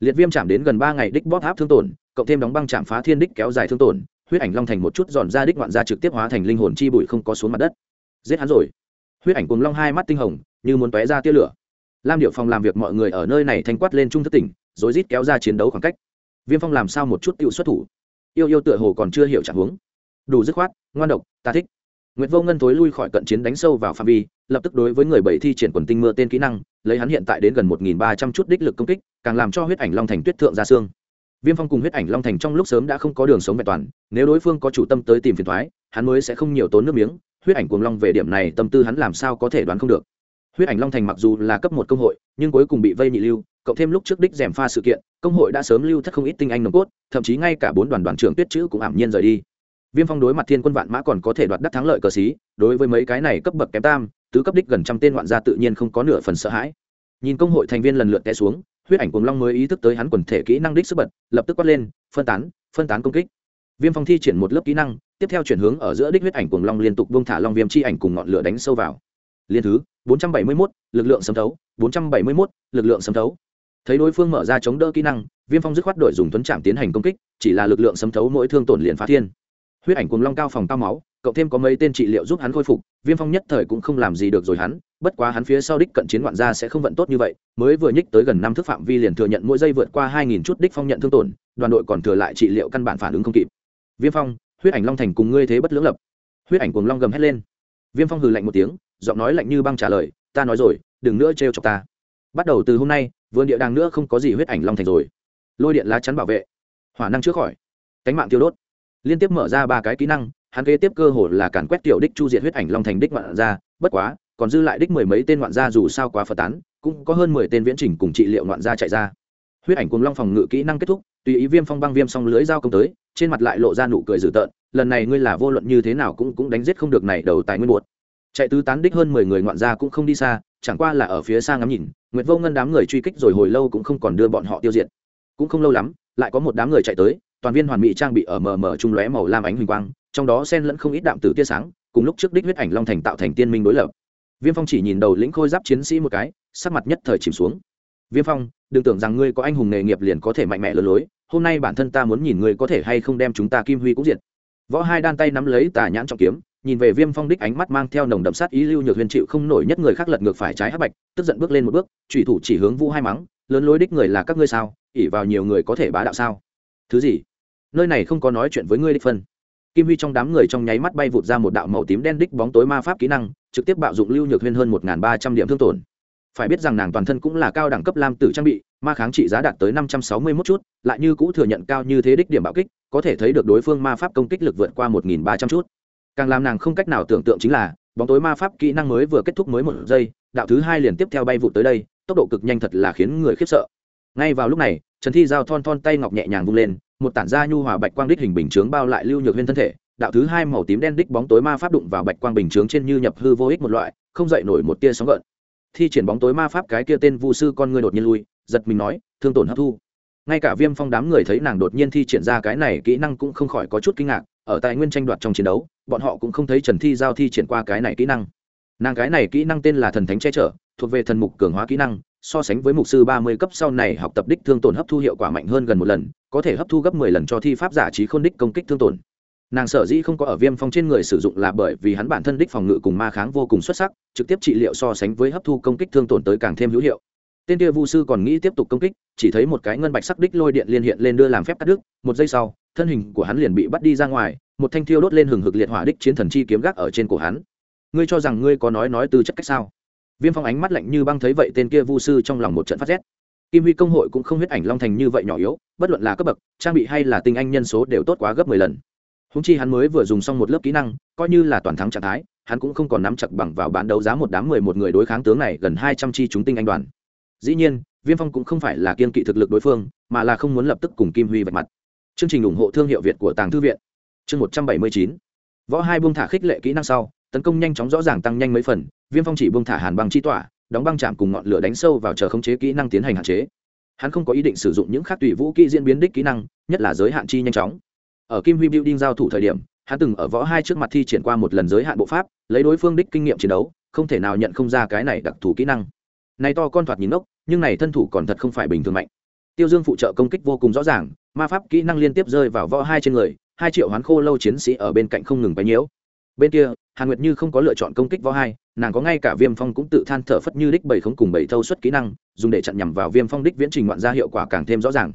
Liệt viêm chạm đến gần ba ngày đích bóp áp thương tổn, cộng thêm đóng băng chạm phá thiên đích kéo dài thương tổn huyết ảnh long thành một chút giòn ra đích ngoạn ra trực tiếp hóa thành linh hồn chi bụi không có xuống mặt đất. Giết hắn rồi. Huyết ảnh cùng long hai mắt tinh hồng như muốn tóe ra tia lửa. Lam điệu phòng làm việc mọi người ở nơi này thanh quát lên trung thất tỉnh rối rít kéo ra chiến đấu khoảng cách. Viêm phong làm sao một chút tựu xuất thủ? Yêu yêu tựa hồ còn chưa hiểu trạng huống. Đủ dứt khoát ngoan độc ta thích. Nguyệt Vô Ngân thối lui khỏi cận chiến đánh sâu vào phạm vi, lập tức đối với người bảy thi triển quần tinh mưa tên kỹ năng, lấy hắn hiện tại đến gần 1300 chút đích lực công kích, càng làm cho huyết ảnh long thành tuyết thượng ra xương. Viêm Phong cùng huyết ảnh long thành trong lúc sớm đã không có đường sống vẹn toàn, nếu đối phương có chủ tâm tới tìm phiền toái, hắn mới sẽ không nhiều tốn nước miếng, huyết ảnh cuồng long về điểm này tâm tư hắn làm sao có thể đoán không được. Huyết ảnh long thành mặc dù là cấp một công hội, nhưng cuối cùng bị vây nhị lưu, cộng thêm lúc trước đích rèm pha sự kiện, công hội đã sớm lưu thất không ít tinh anh nồng cốt, thậm chí ngay cả bốn đoàn đoàn trưởng tuyết chữ cũng ảm nhiên rời đi. Viêm phong đối mặt thiên quân vạn mã còn có thể đoạt đắc thắng lợi cờ xí đối với mấy cái này cấp bậc kém tam tứ cấp đích gần trăm tên ngoạn gia tự nhiên không có nửa phần sợ hãi. Nhìn công hội thành viên lần lượt té xuống huyết ảnh cuồng long mới ý thức tới hắn quần thể kỹ năng đích sức bật lập tức quát lên phân tán phân tán công kích. Viêm phong thi triển một lớp kỹ năng tiếp theo chuyển hướng ở giữa đích huyết ảnh cuồng long liên tục bông thả long viêm chi ảnh cùng ngọn lửa đánh sâu vào. Liên thứ 471, lực lượng sấm thấu 471, lực lượng sấm thấu. Thấy đối phương mở ra chống đỡ kỹ năng viêm phong dứt khoát đổi dùng tuấn trạm tiến hành công kích chỉ là lực lượng sấm thấu mỗi thương tổn liền phá thiên. Huyết ảnh cuồng long cao phòng cao máu cộng thêm có mấy tên trị liệu giúp hắn khôi phục viêm phong nhất thời cũng không làm gì được rồi hắn bất quá hắn phía sau đích cận chiến ngoạn gia sẽ không vận tốt như vậy, mới vừa nhích tới gần năm thước phạm vi liền thừa nhận mỗi giây vượt qua hai nghìn chút đích phong nhận thương tổn, đoàn đội còn thừa lại trị liệu căn bản phản ứng không kịp. Viêm phong, huyết ảnh long thành cùng ngươi thế bất lưỡng lập. Huyết ảnh cuồng long gầm hét lên. Viêm phong hừ lạnh một tiếng, giọng nói lạnh như băng trả lời, ta nói rồi, đừng nữa trêu chọc ta. Bắt đầu từ hôm nay, vườn địa đàng nữa không có gì huyết ảnh long thành rồi. Lôi điện lá chắn bảo vệ. Hỏa năng chữa khỏi. Cánh mạng tiêu đốt. Liên tiếp mở ra ba cái kỹ năng, hắn kế tiếp cơ hồ là càn quét tiểu đích chu diệt huyết ảnh long thành đích ngoạn ra bất quá còn dư lại đích mười mấy tên ngoạn gia dù sao quá phật tán, cũng có hơn mười tên viễn trình cùng trị liệu ngoạn gia chạy ra. Huyết ảnh cùng long phòng ngự kỹ năng kết thúc, tùy ý viêm phong băng viêm xong lưới dao công tới, trên mặt lại lộ ra nụ cười dữ tợn, lần này ngươi là vô luận như thế nào cũng cũng đánh giết không được này đầu tài nguyên buột chạy tứ tán đích hơn mười người ngoạn gia cũng không đi xa, chẳng qua là ở phía xa ngắm nhìn, nguyệt vô ngân đám người truy kích rồi hồi lâu cũng không còn đưa bọn họ tiêu diệt. Cũng không lâu lắm, lại có một đám người chạy tới, toàn viên hoàn mỹ trang bị ở mờ mờ trung lóe màu lam ánh huỳnh quang, trong đó xen lẫn không ít đạm tử tia sáng, cùng lúc trước đích huyết ảnh long thành tạo thành tiên minh đối lập viêm phong chỉ nhìn đầu lĩnh khôi giáp chiến sĩ một cái, sắc mặt nhất thời chìm xuống. Viêm phong, đừng tưởng rằng ngươi có anh hùng nghề nghiệp liền có thể mạnh mẽ lừa lối, hôm nay bản thân ta muốn nhìn ngươi có thể hay không đem chúng ta kim huy cũng diệt. Võ hai đan tay nắm lấy tà nhãn trọng kiếm, nhìn về viêm phong đích ánh mắt mang theo nồng đậm sát ý lưu nhược huyền chịu không nổi nhất người khác lật ngược phải trái hắc bạch, tức giận bước lên một bước, chủy thủ chỉ hướng vũ hai mắng, lớn lối đích người là các ngươi sao ỉ vào nhiều người có thể bá đạo sao? Thứ gì? Nơi này không có nói chuyện với ngươi đích phân kim huy trong đám người trong nháy mắt bay vụt ra một đạo màu tím đen đích bóng tối ma pháp kỹ năng, trực tiếp bạo dụng lưu nhược huyên hơn một ba trăm điểm thương tổn. Phải biết rằng nàng toàn thân cũng là cao đẳng cấp lam tử trang bị, ma kháng trị giá đạt tới năm trăm sáu mươi mốt chút, lại như cũ thừa nhận cao như thế đích điểm bạo kích, có thể thấy được đối phương ma pháp công kích lực vượt qua một ba trăm chút. Càng làm nàng không cách nào tưởng tượng chính là, bóng tối ma pháp kỹ năng mới vừa kết thúc mới một giây, đạo thứ hai liền tiếp theo bay vụt tới đây, tốc độ cực nhanh thật là khiến người khiếp sợ. Ngay vào lúc này trần thi giao thon thon tay ngọc nhẹ nhàng vung lên, một tản da nhu hòa bạch quang đích hình bình chướng bao lại lưu nhược huyên thân thể, đạo thứ hai màu tím đen đích bóng tối ma pháp đụng vào bạch quang bình chướng trên như nhập hư vô ích một loại, không dậy nổi một tia sóng gợn. Thi triển bóng tối ma pháp cái kia tên vu sư con người đột nhiên lui, giật mình nói, thương tổn hấp thu. Ngay cả viêm phong đám người thấy nàng đột nhiên thi triển ra cái này kỹ năng cũng không khỏi có chút kinh ngạc, ở tài nguyên tranh đoạt trong chiến đấu, bọn họ cũng không thấy trần thi giao thi triển qua cái này kỹ năng. Nàng cái này kỹ năng tên là thần thánh che chở, thuộc về thần mục cường hóa kỹ năng so sánh với mục sư ba mươi cấp sau này học tập đích thương tổn hấp thu hiệu quả mạnh hơn gần một lần, có thể hấp thu gấp mười lần cho thi pháp giả trí khôn đích công kích thương tổn. Nàng sở dĩ không có ở viêm phong trên người sử dụng là bởi vì hắn bản thân đích phòng ngự cùng ma kháng vô cùng xuất sắc, trực tiếp trị liệu so sánh với hấp thu công kích thương tổn tới càng thêm hữu hiệu. Tên kia vu sư còn nghĩ tiếp tục công kích, chỉ thấy một cái ngân bạch sắc đích lôi điện liên hiện lên đưa làm phép cắt đứt, một giây sau, thân hình của hắn liền bị bắt đi ra ngoài, một thanh thiêu đốt lên hừng hực liệt hỏa đích chiến thần chi kiếm gác ở trên cổ hắn. Ngươi cho rằng ngươi có nói nói từ chất cách sao? Viêm phong ánh mắt lạnh như băng thấy vậy tên kia vu sư trong lòng một trận phát rét. Kim huy công hội cũng không huyết ảnh long thành như vậy nhỏ yếu, bất luận là cấp bậc, trang bị hay là tinh anh nhân số đều tốt quá gấp mười lần. Húng chi hắn mới vừa dùng xong một lớp kỹ năng, coi như là toàn thắng trạng thái, hắn cũng không còn nắm chặt bằng vào bán đấu giá một đám mười một người đối kháng tướng này gần hai trăm chi chúng tinh anh đoàn. Dĩ nhiên, viêm phong cũng không phải là kiên kỵ thực lực đối phương, mà là không muốn lập tức cùng kim huy vạch mặt. Chương trình ủng hộ thương hiệu việt của tàng thư viện. Chương một trăm bảy mươi chín. Võ hai buông thả khích lệ kỹ năng sau tấn công nhanh chóng rõ ràng tăng nhanh mấy phần, viêm phong chỉ buông thả hàn băng chi tỏa, đóng băng chạm cùng ngọn lửa đánh sâu vào chờ khống chế kỹ năng tiến hành hạn chế. Hắn không có ý định sử dụng những khác tùy vũ kỹ diễn biến đích kỹ năng, nhất là giới hạn chi nhanh chóng. Ở kim huy building giao thủ thời điểm, hắn từng ở võ hai trước mặt thi triển qua một lần giới hạn bộ pháp, lấy đối phương đích kinh nghiệm chiến đấu, không thể nào nhận không ra cái này đặc thù kỹ năng. Này to con thoạt nhìn ngốc, nhưng này thân thủ còn thật không phải bình thường mạnh. Tiêu dương phụ trợ công kích vô cùng rõ ràng, ma pháp kỹ năng liên tiếp rơi vào võ hai trên người, hai triệu hoán khô lâu chiến sĩ ở bên cạnh không ngừng bánh nhiễu bên kia, hàn nguyệt như không có lựa chọn công kích võ hai, nàng có ngay cả viêm phong cũng tự than thở phất như đích bảy không cùng bảy thâu xuất kỹ năng, dùng để chặn nhằm vào viêm phong đích viễn trình ngoạn ra hiệu quả càng thêm rõ ràng.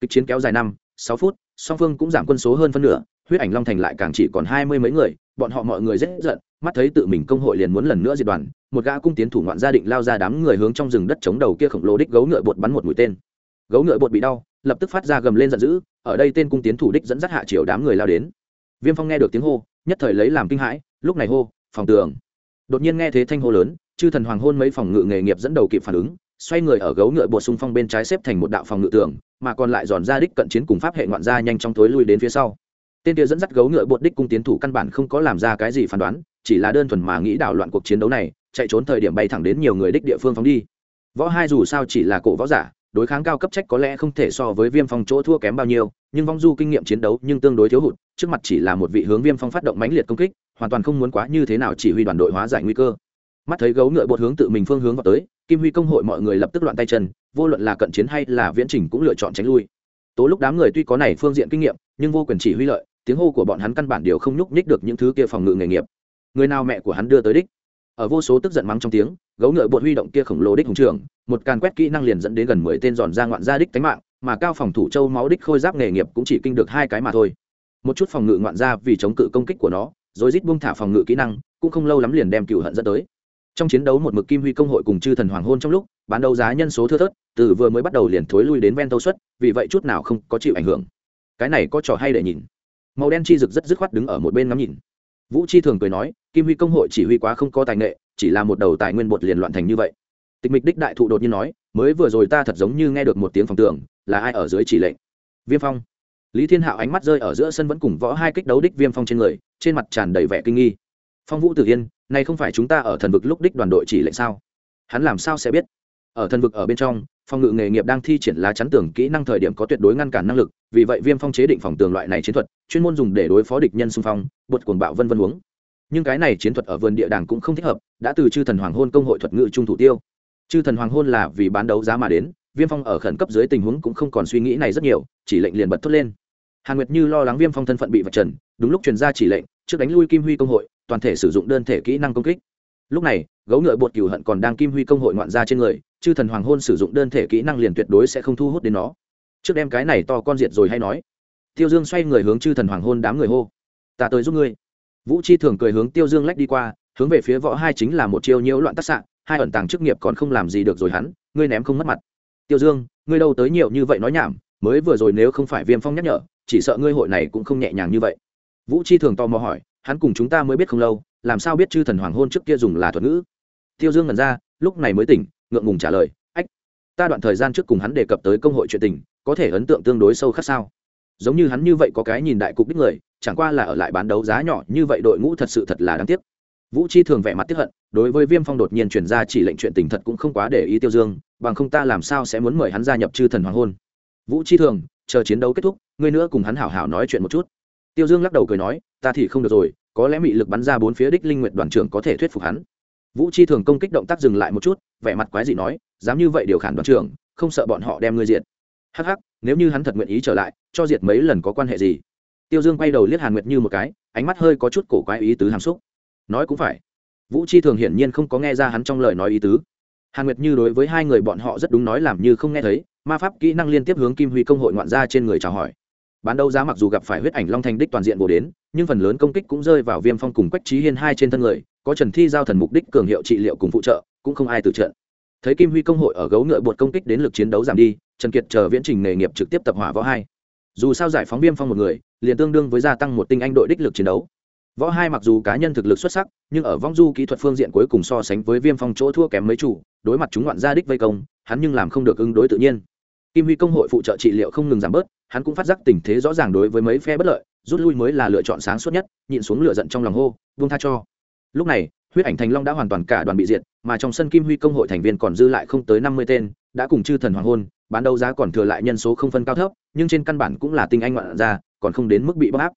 Kịch chiến kéo dài năm, sáu phút, song phương cũng giảm quân số hơn phân nửa, huyết ảnh long thành lại càng chỉ còn hai mươi mấy người, bọn họ mọi người rất giận, mắt thấy tự mình công hội liền muốn lần nữa diệt đoàn, một gã cung tiến thủ ngoạn gia định lao ra đám người hướng trong rừng đất chống đầu kia khổng lồ đích gấu ngựa bột bắn một mũi tên. Gấu ngựa bột bị đau, lập tức phát ra gầm lên giận dữ, ở đây tên cung tiến thủ đích dẫn dắt hạ triều đám người lao đến. Viêm phong nghe được tiếng hô nhất thời lấy làm kinh hãi, lúc này hô, phòng tường. Đột nhiên nghe thế thanh hô lớn, chư thần hoàng hôn mấy phòng ngự nghề nghiệp dẫn đầu kịp phản ứng, xoay người ở gấu ngựa bổ sung phong bên trái xếp thành một đạo phòng ngự tường, mà còn lại dọn ra đích cận chiến cùng pháp hệ ngoạn gia nhanh trong thối lui đến phía sau. Tên kia dẫn dắt gấu ngựa bột đích cung tiến thủ căn bản không có làm ra cái gì phán đoán, chỉ là đơn thuần mà nghĩ đảo loạn cuộc chiến đấu này, chạy trốn thời điểm bay thẳng đến nhiều người đích địa phương phóng đi. Võ hai dù sao chỉ là cổ võ giả đối kháng cao cấp trách có lẽ không thể so với viêm phong chỗ thua kém bao nhiêu, nhưng vong du kinh nghiệm chiến đấu nhưng tương đối thiếu hụt, trước mặt chỉ là một vị hướng viêm phong phát động mãnh liệt công kích, hoàn toàn không muốn quá như thế nào chỉ huy đoàn đội hóa giải nguy cơ. Mắt thấy gấu ngựa bột hướng tự mình phương hướng vào tới, kim huy công hội mọi người lập tức loạn tay chân, vô luận là cận chiến hay là viễn trình cũng lựa chọn tránh lui. Tố lúc đám người tuy có này phương diện kinh nghiệm, nhưng vô quyền chỉ huy lợi, tiếng hô của bọn hắn căn bản đều không nhúc nhích được những thứ kia phòng ngự nghề nghiệp. Người nào mẹ của hắn đưa tới đích? Ở vô số tức giận mắng trong tiếng, gấu ngựa bột huy động kia khổng lồ đích hùng trưởng, một càn quét kỹ năng liền dẫn đến gần mười tên giòn ra ngoạn gia đích tánh mạng, mà cao phòng thủ châu máu đích khôi giáp nghề nghiệp cũng chỉ kinh được hai cái mà thôi. Một chút phòng ngự ngoạn gia vì chống cự công kích của nó, rồi rít buông thả phòng ngự kỹ năng, cũng không lâu lắm liền đem cựu hận dẫn tới. Trong chiến đấu một mực kim huy công hội cùng chư thần hoàng hôn trong lúc, bán đấu giá nhân số thưa thớt, từ vừa mới bắt đầu liền thối lui đến ven tâu suất vì vậy chút nào không có chịu ảnh hưởng. Cái này có trò hay để nhìn. Màu đen chi rực rất dứt khoát đứng ở một bên ngắm nhìn vũ chi thường cười nói, kim huy công hội chỉ huy quá không có tài nghệ, chỉ là một đầu tài nguyên bột liền loạn thành như vậy. Tịch mịch đích đại thụ đột nhiên nói, mới vừa rồi ta thật giống như nghe được một tiếng phòng tưởng, là ai ở dưới chỉ lệnh? Viêm phong. Lý thiên hạo ánh mắt rơi ở giữa sân vẫn cùng võ hai kích đấu đích viêm phong trên người, trên mặt tràn đầy vẻ kinh nghi. Phong vũ tử yên, này không phải chúng ta ở thần vực lúc đích đoàn đội chỉ lệnh sao? Hắn làm sao sẽ biết? Ở thần vực ở bên trong phòng ngự nghề nghiệp đang thi triển lá chắn tường kỹ năng thời điểm có tuyệt đối ngăn cản năng lực, vì vậy viêm phong chế định phòng tường loại này chiến thuật, chuyên môn dùng để đối phó địch nhân xung phong, bột cuồng bạo vân vân uống. Nhưng cái này chiến thuật ở vườn địa đàng cũng không thích hợp, đã từ chư thần hoàng hôn công hội thuật ngự trung thủ tiêu. Chư thần hoàng hôn là vì bán đấu giá mà đến, viêm phong ở khẩn cấp dưới tình huống cũng không còn suy nghĩ này rất nhiều, chỉ lệnh liền bật thốt lên. Hàn nguyệt như lo lắng viêm phong thân phận bị vật trần, đúng lúc truyền ra chỉ lệnh, trước đánh lui kim huy công hội, toàn thể sử dụng đơn thể kỹ năng công kích. Lúc này, gấu ngựa bột cừu hận còn đang kim huy công hội ngoạn ra trên người chư thần hoàng hôn sử dụng đơn thể kỹ năng liền tuyệt đối sẽ không thu hút đến nó. Trước đem cái này to con diệt rồi hay nói. Tiêu dương xoay người hướng chư thần hoàng hôn đám người hô. Ta tới giúp ngươi. Vũ chi thường cười hướng tiêu dương lách đi qua, hướng về phía võ hai chính là một chiêu nhiễu loạn tác xạ, hai ẩn tàng chức nghiệp còn không làm gì được rồi hắn, ngươi ném không mất mặt. Tiêu dương, ngươi đâu tới nhiều như vậy nói nhảm, mới vừa rồi nếu không phải viêm phong nhắc nhở, chỉ sợ ngươi hội này cũng không nhẹ nhàng như vậy. Vũ chi thường tò mò hỏi, hắn cùng chúng ta mới biết không lâu, làm sao biết chư thần hoàng hôn trước kia dùng là thuật ngữ? Tiêu dương ngẩn ra, lúc này mới tỉnh ngượng ngùng trả lời, ách, ta đoạn thời gian trước cùng hắn đề cập tới công hội chuyện tình, có thể ấn tượng tương đối sâu khác sao? Giống như hắn như vậy có cái nhìn đại cục đích người, chẳng qua là ở lại bán đấu giá nhỏ như vậy đội ngũ thật sự thật là đáng tiếc. Vũ chi thường vẻ mặt tiếp hận, đối với viêm phong đột nhiên chuyển ra chỉ lệnh chuyện tình thật cũng không quá để ý tiêu dương, bằng không ta làm sao sẽ muốn mời hắn gia nhập chư thần hoàng hôn. Vũ chi thường, chờ chiến đấu kết thúc, ngươi nữa cùng hắn hảo hảo nói chuyện một chút. Tiêu dương lắc đầu cười nói, ta thì không được rồi, có lẽ mị lực bắn ra bốn phía đích linh nguyện đoàn trưởng có thể thuyết phục hắn vũ chi thường công kích động tác dừng lại một chút, vẻ mặt quái dị nói, dám như vậy điều khản đoàn trưởng, không sợ bọn họ đem ngươi diệt. Hắc hắc, nếu như hắn thật nguyện ý trở lại, cho diệt mấy lần có quan hệ gì? Tiêu dương quay đầu liếc hàn nguyệt như một cái, ánh mắt hơi có chút cổ quái ý tứ hàm xúc. Nói cũng phải. Vũ chi thường hiển nhiên không có nghe ra hắn trong lời nói ý tứ. Hàn nguyệt như đối với hai người bọn họ rất đúng nói làm như không nghe thấy, ma pháp kỹ năng liên tiếp hướng kim huy công hội ngoạn ra trên người chào hỏi. Bán đấu giá mặc dù gặp phải huyết ảnh long thành đích toàn diện bổ đến, nhưng phần lớn công kích cũng rơi vào viêm phong cùng quách trí hiên hai trên thân người có trần thi giao thần mục đích cường hiệu trị liệu cùng phụ trợ, cũng không ai từ trận. Thấy kim huy công hội ở gấu ngựa bột công kích đến lực chiến đấu giảm đi, trần kiệt chờ viễn trình nghề nghiệp trực tiếp tập hỏa võ hai. Dù sao giải phóng viêm phong một người, liền tương đương với gia tăng một tinh anh đội đích lực chiến đấu. Võ hai mặc dù cá nhân thực lực xuất sắc, nhưng ở vong du kỹ thuật phương diện cuối cùng so sánh với viêm phong chỗ thua kém mấy chủ, đối mặt chúng ngoạn gia đích vây công, hắn nhưng làm không được ứng đối tự nhiên. Kim huy công hội phụ trợ trị liệu không ngừng giảm bớt, hắn cũng phát giác tình thế rõ ràng đối với mấy phe bất lợi, rút lui mới là lựa chọn sáng suốt nhất, nhịn xuống lửa giận trong lòng hô vung tha cho lúc này, huyết ảnh thành long đã hoàn toàn cả đoàn bị diệt, mà trong sân kim huy công hội thành viên còn dư lại không tới năm mươi tên, đã cùng chư thần hoàng hôn, bán đấu giá còn thừa lại nhân số không phân cao thấp, nhưng trên căn bản cũng là tinh anh ngoạn ra, còn không đến mức bị bóc áp.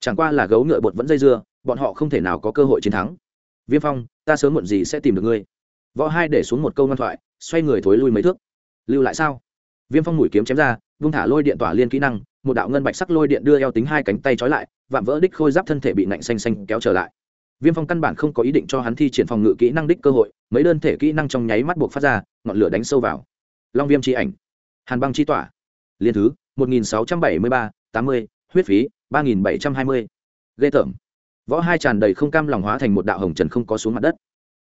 Chẳng qua là gấu ngựa bột vẫn dây dưa, bọn họ không thể nào có cơ hội chiến thắng. Viêm phong, ta sớm muộn gì sẽ tìm được ngươi. Võ hai để xuống một câu ngoan thoại, xoay người thối lui mấy thước. Lưu lại sao? Viêm phong mũi kiếm chém ra, vung thả lôi điện tỏa liên kỹ năng, một đạo ngân bạch sắc lôi điện đưa eo tính hai cánh tay trói lại, vạm vỡ đích khôi giáp thân thể bị nạnh xanh xanh kéo trở lại viêm phong căn bản không có ý định cho hắn thi triển phòng ngự kỹ năng đích cơ hội, mấy đơn thể kỹ năng trong nháy mắt buộc phát ra, ngọn lửa đánh sâu vào. Long viêm chi ảnh, hàn băng chi tỏa, liên thứ, một nghìn sáu trăm bảy mươi ba, tám mươi, huyết phí, ba nghìn bảy trăm hai mươi. Ghê tởm. Võ hai tràn đầy không cam lòng hóa thành một đạo hồng trần không có xuống mặt đất.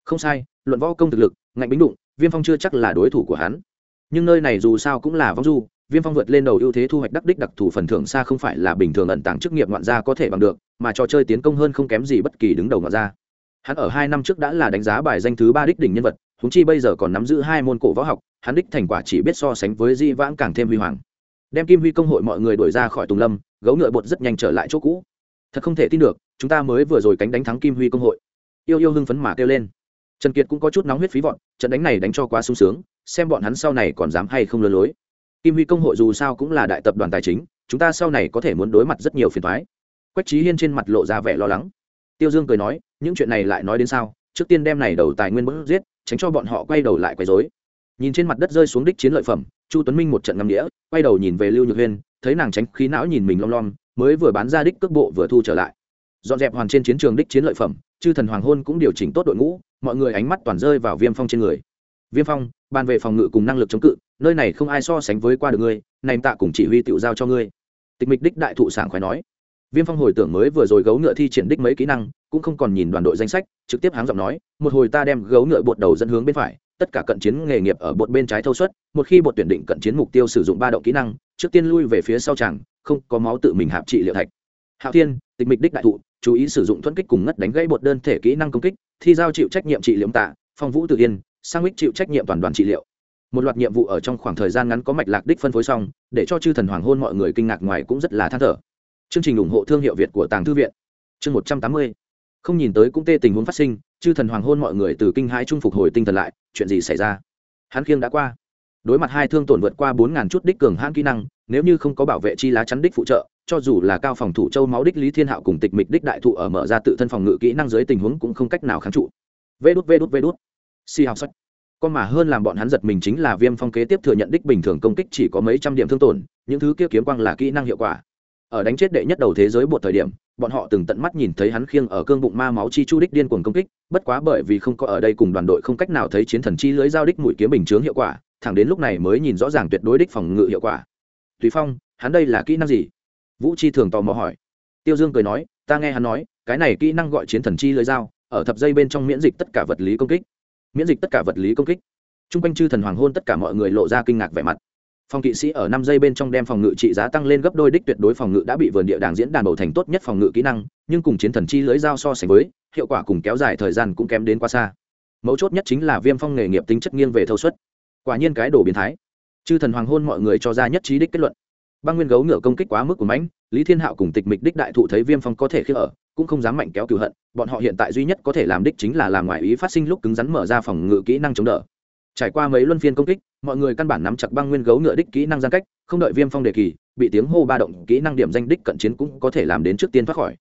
Không sai, luận võ công thực lực, ngạnh bính đụng, viêm phong chưa chắc là đối thủ của hắn. Nhưng nơi này dù sao cũng là vong du, viêm phong vượt lên đầu ưu thế thu hoạch đắc đích đặc thù phần thưởng xa không phải là bình thường ẩn tàng chức nghiệp ngoạn gia có thể bằng được mà trò chơi tiến công hơn không kém gì bất kỳ đứng đầu ngoạn ra hắn ở hai năm trước đã là đánh giá bài danh thứ ba đích đỉnh nhân vật húng chi bây giờ còn nắm giữ hai môn cổ võ học, hắn đích thành quả chỉ biết so sánh với di vãng càng thêm huy hoàng. Đem kim huy công hội mọi người đuổi ra khỏi tùng lâm, gấu ngựa bột rất nhanh trở lại chỗ cũ. Thật không thể tin được, chúng ta mới vừa rồi cánh đánh thắng kim huy công hội. Yêu yêu hưng phấn mà kêu lên. Trần kiệt cũng có chút nóng huyết phí vọn trận đánh này đánh cho quá sung sướng, xem bọn hắn sau này còn dám hay không lơ lối. Kim huy công hội dù sao cũng là đại tập đoàn tài chính, chúng ta sau này có thể muốn đối mặt rất nhiều phiền thoái quách trí hiên trên mặt lộ ra vẻ lo lắng. Tiêu dương cười nói những chuyện này lại nói đến sao? Trước tiên đem này đầu tài nguyên bớt giết tránh cho bọn họ quay đầu lại quấy dối nhìn trên mặt đất rơi xuống đích chiến lợi phẩm chu tuấn minh một trận ngâm nghĩa, quay đầu nhìn về lưu nhược huyên thấy nàng tránh khí não nhìn mình lom lom mới vừa bán ra đích cước bộ vừa thu trở lại. Dọn dẹp hoàn trên chiến trường đích chiến lợi phẩm chư thần hoàng hôn cũng điều chỉnh tốt đội ngũ mọi người ánh mắt toàn rơi vào viêm phong trên người. Viêm phong bàn về phòng ngự cùng năng lực chống cự nơi này không ai so sánh với qua được ngươi này tạ cùng chỉ huy tự giao cho ngươi. Tịch mịch đích đại thụ sảng khoái nói viêm phong hồi tưởng mới vừa rồi gấu ngựa thi triển đích mấy kỹ năng, cũng không còn nhìn đoàn đội danh sách, trực tiếp háng giọng nói, một hồi ta đem gấu ngựa bột đầu dẫn hướng bên phải, tất cả cận chiến nghề nghiệp ở bột bên trái thâu suất, một khi bột tuyển định cận chiến mục tiêu sử dụng ba động kỹ năng, trước tiên lui về phía sau chẳng không có máu tự mình hạp trị liệu thạch. Hạo thiên, tịch mịch đích đại thụ, chú ý sử dụng thuẫn kích cùng ngất đánh gãy bột đơn thể kỹ năng công kích, thi giao chịu trách nhiệm trị liệu tạ, phong vũ tự yên, sang mích chịu trách nhiệm toàn đoàn trị liệu. Một loạt nhiệm vụ ở trong khoảng thời gian ngắn có mạch lạc đích phân phối xong, để cho chư thần hoàng hôn mọi người kinh ngạc ngoài cũng rất là than thở chương trình ủng hộ thương hiệu việt của tàng thư viện. Chương một trăm tám mươi. Không nhìn tới cũng tê tình huống phát sinh, chư thần hoàng hôn mọi người từ kinh hãi trung phục hồi tinh thần lại, chuyện gì xảy ra? Hắn khiêng đã qua. Đối mặt hai thương tổn vượt qua bốn ngàn chút đích cường hãn kỹ năng, nếu như không có bảo vệ chi lá chắn đích phụ trợ, cho dù là cao phòng thủ châu máu đích lý thiên hạo cùng tịch mịch đích đại thụ ở mở ra tự thân phòng ngự kỹ năng dưới tình huống cũng không cách nào kháng trụ. Vê đút vê đút vê đút. Si học sách con mà hơn làm bọn hắn giật mình chính là viêm phong kế tiếp thừa nhận đích bình thường công kích chỉ có mấy trăm điểm thương tổn, những thứ kia kiếm quang là kỹ năng hiệu quả ở đánh chết đệ nhất đầu thế giới bột thời điểm, bọn họ từng tận mắt nhìn thấy hắn khiêng ở cương bụng ma máu chi chu đích điên cuồng công kích, bất quá bởi vì không có ở đây cùng đoàn đội không cách nào thấy chiến thần chi lưới giao đích mũi kiếm bình chướng hiệu quả, thẳng đến lúc này mới nhìn rõ ràng tuyệt đối đích phòng ngự hiệu quả. Tùy phong, hắn đây là kỹ năng gì? Vũ chi thường tò mò hỏi. Tiêu dương cười nói, ta nghe hắn nói, cái này kỹ năng gọi chiến thần chi lưới dao ở thập dây bên trong miễn dịch tất cả vật lý công kích. Miễn dịch tất cả vật lý công kích. T r u n g quanh chư thần hoàng hôn tất cả mọi người lộ ra kinh ngạc vẻ mặt phòng kỵ sĩ ở năm giây bên trong đem phòng ngự trị giá tăng lên gấp đôi đích tuyệt đối phòng ngự đã bị vườn địa đàng diễn đàn bầu thành tốt nhất phòng ngự kỹ năng, nhưng cùng chiến thần chi lưới dao so sánh với, hiệu quả cùng kéo dài thời gian cũng kém đến quá xa. Mấu chốt nhất chính là viêm phong nghề nghiệp tính chất nghiêng về thâu suất. Quả nhiên cái đồ biến thái. Chư thần hoàng hôn mọi người cho ra nhất trí đích kết luận. Băng nguyên gấu ngựa công kích quá mức của mãnh, lý thiên hạo cùng tịch mịch đích đại thụ thấy viêm phong có thể khi ở, cũng không dám mạnh kéo cửu hận, bọn họ hiện tại duy nhất có thể làm đích chính là làm ngoại ý phát sinh lúc cứng rắn mở ra phòng ngự kỹ năng chống đỡ trải qua mấy luân phiên công kích, mọi người căn bản nắm chặt băng nguyên gấu ngựa đích kỹ năng gian cách, không đợi viêm phong đề kỳ, bị tiếng hô ba động, kỹ năng điểm danh đích cận chiến cũng có thể làm đến trước tiên thoát khỏi.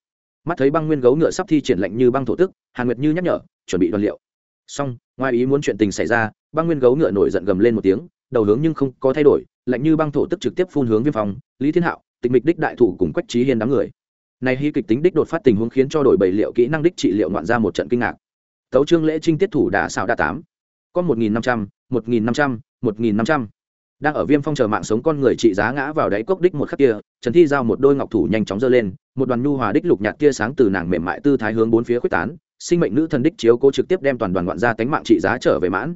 Mắt thấy băng nguyên gấu ngựa sắp thi triển lệnh như băng thổ tức, hàn nguyệt như nhắc nhở, chuẩn bị đoàn liệu. Song ngoài ý muốn chuyện tình xảy ra, băng nguyên gấu ngựa nổi giận gầm lên một tiếng, đầu hướng nhưng không có thay đổi, lạnh như băng thổ tức trực tiếp phun hướng viêm phong, lý thiên hạo, tịch mịch đích đại thủ cùng quách trí hiên đám người. Này hy kịch tính đích đột phát tình huống khiến cho đổi bảy liệu kỹ năng đích trị liệu ngoạn ra một trận kinh ngạc. Tấu trương lễ trinh tiết thủ đã xào đa tám có một nghìn năm trăm, một nghìn năm trăm, một nghìn năm trăm. Đang ở viêm phong chờ mạng sống con người trị giá ngã vào đáy cốc đích một khắc kia, trần thi giao một đôi ngọc thủ nhanh chóng giơ lên, một đoàn nhu hòa đích lục nhạt tia sáng từ nàng mềm mại tư thái hướng bốn phía quyết tán, sinh mệnh nữ thần đích chiếu cố trực tiếp đem toàn đoàn ngoạn ra tánh mạng trị giá trở về mãn.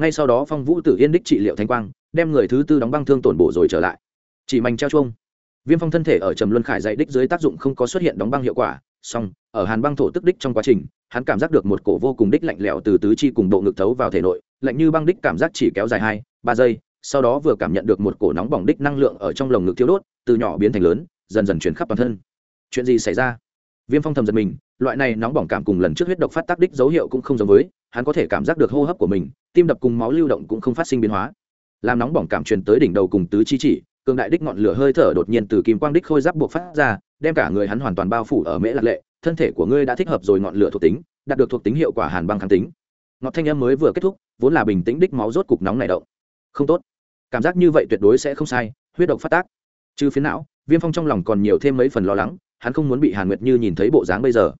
Ngay sau đó phong vũ tử yên đích trị liệu thanh quang, đem người thứ tư đóng băng thương tổn bổ rồi trở lại. Chỉ mảnh treo chuông. Viêm phong thân thể ở trầm luân khải dạy đích dưới tác dụng không có xuất hiện đóng băng hiệu quả, song, ở hàn băng thổ tức đích trong quá trình hắn cảm giác được một cổ vô cùng đích lạnh lẽo từ tứ chi cùng bộ ngực thấu vào thể nội, lạnh như băng đích cảm giác chỉ kéo dài hai, ba giây, sau đó vừa cảm nhận được một cổ nóng bỏng đích năng lượng ở trong lồng ngực thiếu đốt, từ nhỏ biến thành lớn, dần dần chuyển khắp toàn thân. Chuyện gì xảy ra? Viêm phong thầm giật mình, loại này nóng bỏng cảm cùng lần trước huyết độc phát tác đích dấu hiệu cũng không giống với, hắn có thể cảm giác được hô hấp của mình, tim đập cùng máu lưu động cũng không phát sinh biến hóa. Làm nóng bỏng cảm truyền tới đỉnh đầu cùng tứ chi chỉ, cường đại đích ngọn lửa hơi thở đột nhiên từ kim quang đích khôi giáp buộc phát ra, đem cả người hắn hoàn toàn bao phủ ở mễ lạc lệ thân thể của ngươi đã thích hợp rồi ngọn lửa thuộc tính, đạt được thuộc tính hiệu quả hàn băng kháng tính. Ngọt thanh âm mới vừa kết thúc, vốn là bình tĩnh đích máu rốt cục nóng này động. Không tốt. Cảm giác như vậy tuyệt đối sẽ không sai, huyết độc phát tác. Chứ phiến não, viêm phong trong lòng còn nhiều thêm mấy phần lo lắng, hắn không muốn bị hàn nguyệt như nhìn thấy bộ dáng bây giờ.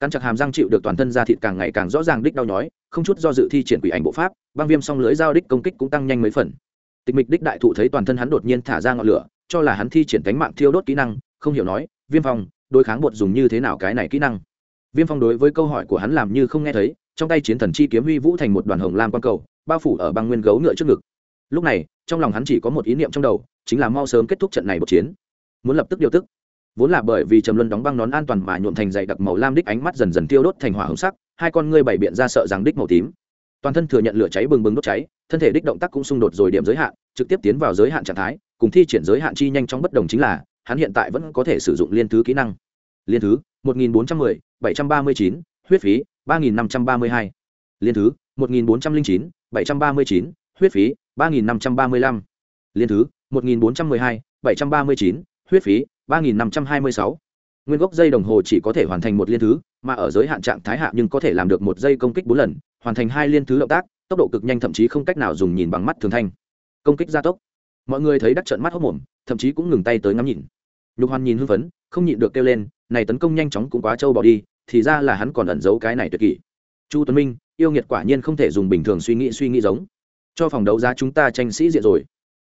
Căn chặt hàm răng chịu được toàn thân da thịt càng ngày càng rõ ràng đích đau nhói, không chút do dự thi triển quỷ ảnh bộ pháp, băng viêm song lưới giao đích công kích cũng tăng nhanh mấy phần. Tịch mịch đích đại thụ thấy toàn thân hắn đột nhiên thả ra ngọn lửa, cho là hắn thi triển cánh mạng thiêu đốt kỹ năng, không hiểu nói, viêm phong đối kháng bột dùng như thế nào cái này kỹ năng. Viêm phong đối với câu hỏi của hắn làm như không nghe thấy, trong tay chiến thần chi kiếm huy vũ thành một đoàn hồng lam quang cầu, bao phủ ở băng nguyên gấu ngựa trước ngực. Lúc này, trong lòng hắn chỉ có một ý niệm trong đầu, chính là mau sớm kết thúc trận này một chiến. Muốn lập tức điều tức. Vốn là bởi vì trầm luân đóng băng nón an toàn mà nhuộm thành dày đặc màu lam đích ánh mắt dần dần tiêu đốt thành hỏa hồng sắc, hai con ngươi bày biện ra sợ rằng đích màu tím. Toàn thân thừa nhận lửa cháy bừng bừng đốt cháy, thân thể đích động tác cũng xung đột rồi điểm giới hạn, trực tiếp tiến vào giới hạn trạng thái, cùng thi triển giới hạn chi nhanh chóng bất đồng chính là hắn hiện tại vẫn có thể sử dụng liên thứ kỹ năng liên thứ 1410, 739, huyết phí 3532. liên thứ 1409, 739, huyết phí 3535. liên thứ 1412, 739, huyết phí 3526. nguyên gốc dây đồng hồ chỉ có thể hoàn thành một liên thứ mà ở giới hạn trạng thái hạ nhưng có thể làm được một giây công kích bốn lần hoàn thành hai liên thứ động tác tốc độ cực nhanh thậm chí không cách nào dùng nhìn bằng mắt thường thanh công kích gia tốc mọi người thấy đắc trận mắt hốc mồm thậm chí cũng ngừng tay tới ngắm nhìn nhục hoàn nhìn hưng phấn, không nhịn được kêu lên, này tấn công nhanh chóng cũng quá trâu bỏ đi, thì ra là hắn còn ẩn giấu cái này tuyệt kỷ chu tuấn minh, yêu nghiệt quả nhiên không thể dùng bình thường suy nghĩ suy nghĩ giống. Cho phòng đấu giá chúng ta tranh sĩ diện rồi.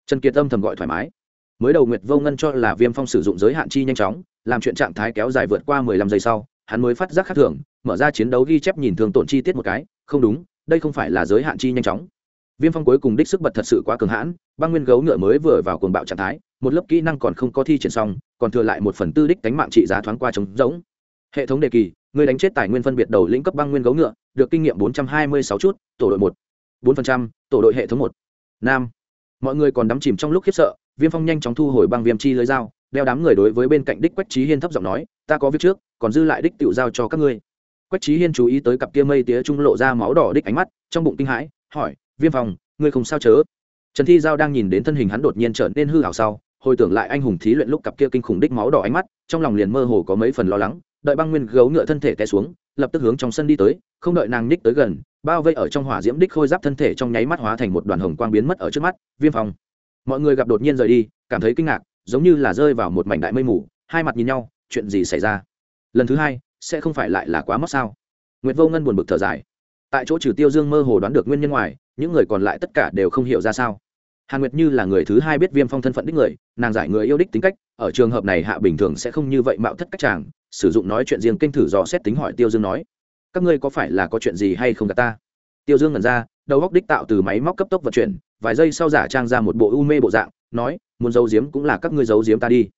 Trần kiệt tâm thầm gọi thoải mái. Mới đầu nguyệt vô ngân cho là viêm phong sử dụng giới hạn chi nhanh chóng, làm chuyện trạng thái kéo dài vượt qua mười lăm giây sau, hắn mới phát giác khác thường, mở ra chiến đấu ghi chép nhìn thường tổn chi tiết một cái, không đúng, đây không phải là giới hạn chi nhanh chóng. Viêm phong cuối cùng đích sức bật thật sự quá cường hãn, băng nguyên gấu ngựa mới vừa vào cuồng bạo trạng thái một lớp kỹ năng còn không có thi triển xong, còn thừa lại một phần tư đích cánh mạng trị giá thoáng qua trống rỗng. Hệ thống đề kỳ, người đánh chết tài nguyên phân biệt đầu lĩnh cấp băng nguyên gấu ngựa, được kinh nghiệm bốn trăm hai mươi sáu chút, tổ đội một. bốn phần trăm, tổ đội hệ thống một. Nam. Mọi người còn đắm chìm trong lúc khiếp sợ, viêm phong nhanh chóng thu hồi băng viêm chi lưới dao, đeo đám người đối với bên cạnh đích quách trí hiên thấp giọng nói, ta có việc trước, còn dư lại đích tự giao cho các ngươi. Quách trí hiên chú ý tới cặp kia mây tía trung lộ ra máu đỏ đích ánh mắt, trong bụng kinh hãi, hỏi, viêm phong, ngươi không sao chớ? Trần thi giao đang nhìn đến thân hình hắn đột nhiên trở nên hư hảo sau hồi tưởng lại anh hùng thí luyện lúc cặp kia kinh khủng đích máu đỏ ánh mắt, trong lòng liền mơ hồ có mấy phần lo lắng, đợi băng nguyên gấu ngựa thân thể té xuống, lập tức hướng trong sân đi tới, không đợi nàng ních tới gần, bao vây ở trong hỏa diễm đích khôi giáp thân thể trong nháy mắt hóa thành một đoàn hồng quang biến mất ở trước mắt, viêm phong. Mọi người gặp đột nhiên rời đi, cảm thấy kinh ngạc, giống như là rơi vào một mảnh đại mây mù, hai mặt nhìn nhau, chuyện gì xảy ra? Lần thứ hai, sẽ không phải lại là quá mất sao? Nguyệt vô ngân buồn bực thở dài. Tại chỗ trừ tiêu dương mơ hồ đoán được nguyên nhân ngoài, những người còn lại tất cả đều không hiểu ra sao hàn nguyệt như là người thứ hai biết viêm phong thân phận đích người, nàng giải người yêu đích tính cách, ở trường hợp này hạ bình thường sẽ không như vậy mạo thất cách chàng, sử dụng nói chuyện riêng kênh thử dò xét tính hỏi tiêu dương nói, các ngươi có phải là có chuyện gì hay không cả ta? Tiêu dương ngẩn ra, đầu góc đích tạo từ máy móc cấp tốc vận chuyển, vài giây sau giả trang ra một bộ u mê bộ dạng, nói, muốn giấu giếm cũng là các ngươi giấu giếm ta đi.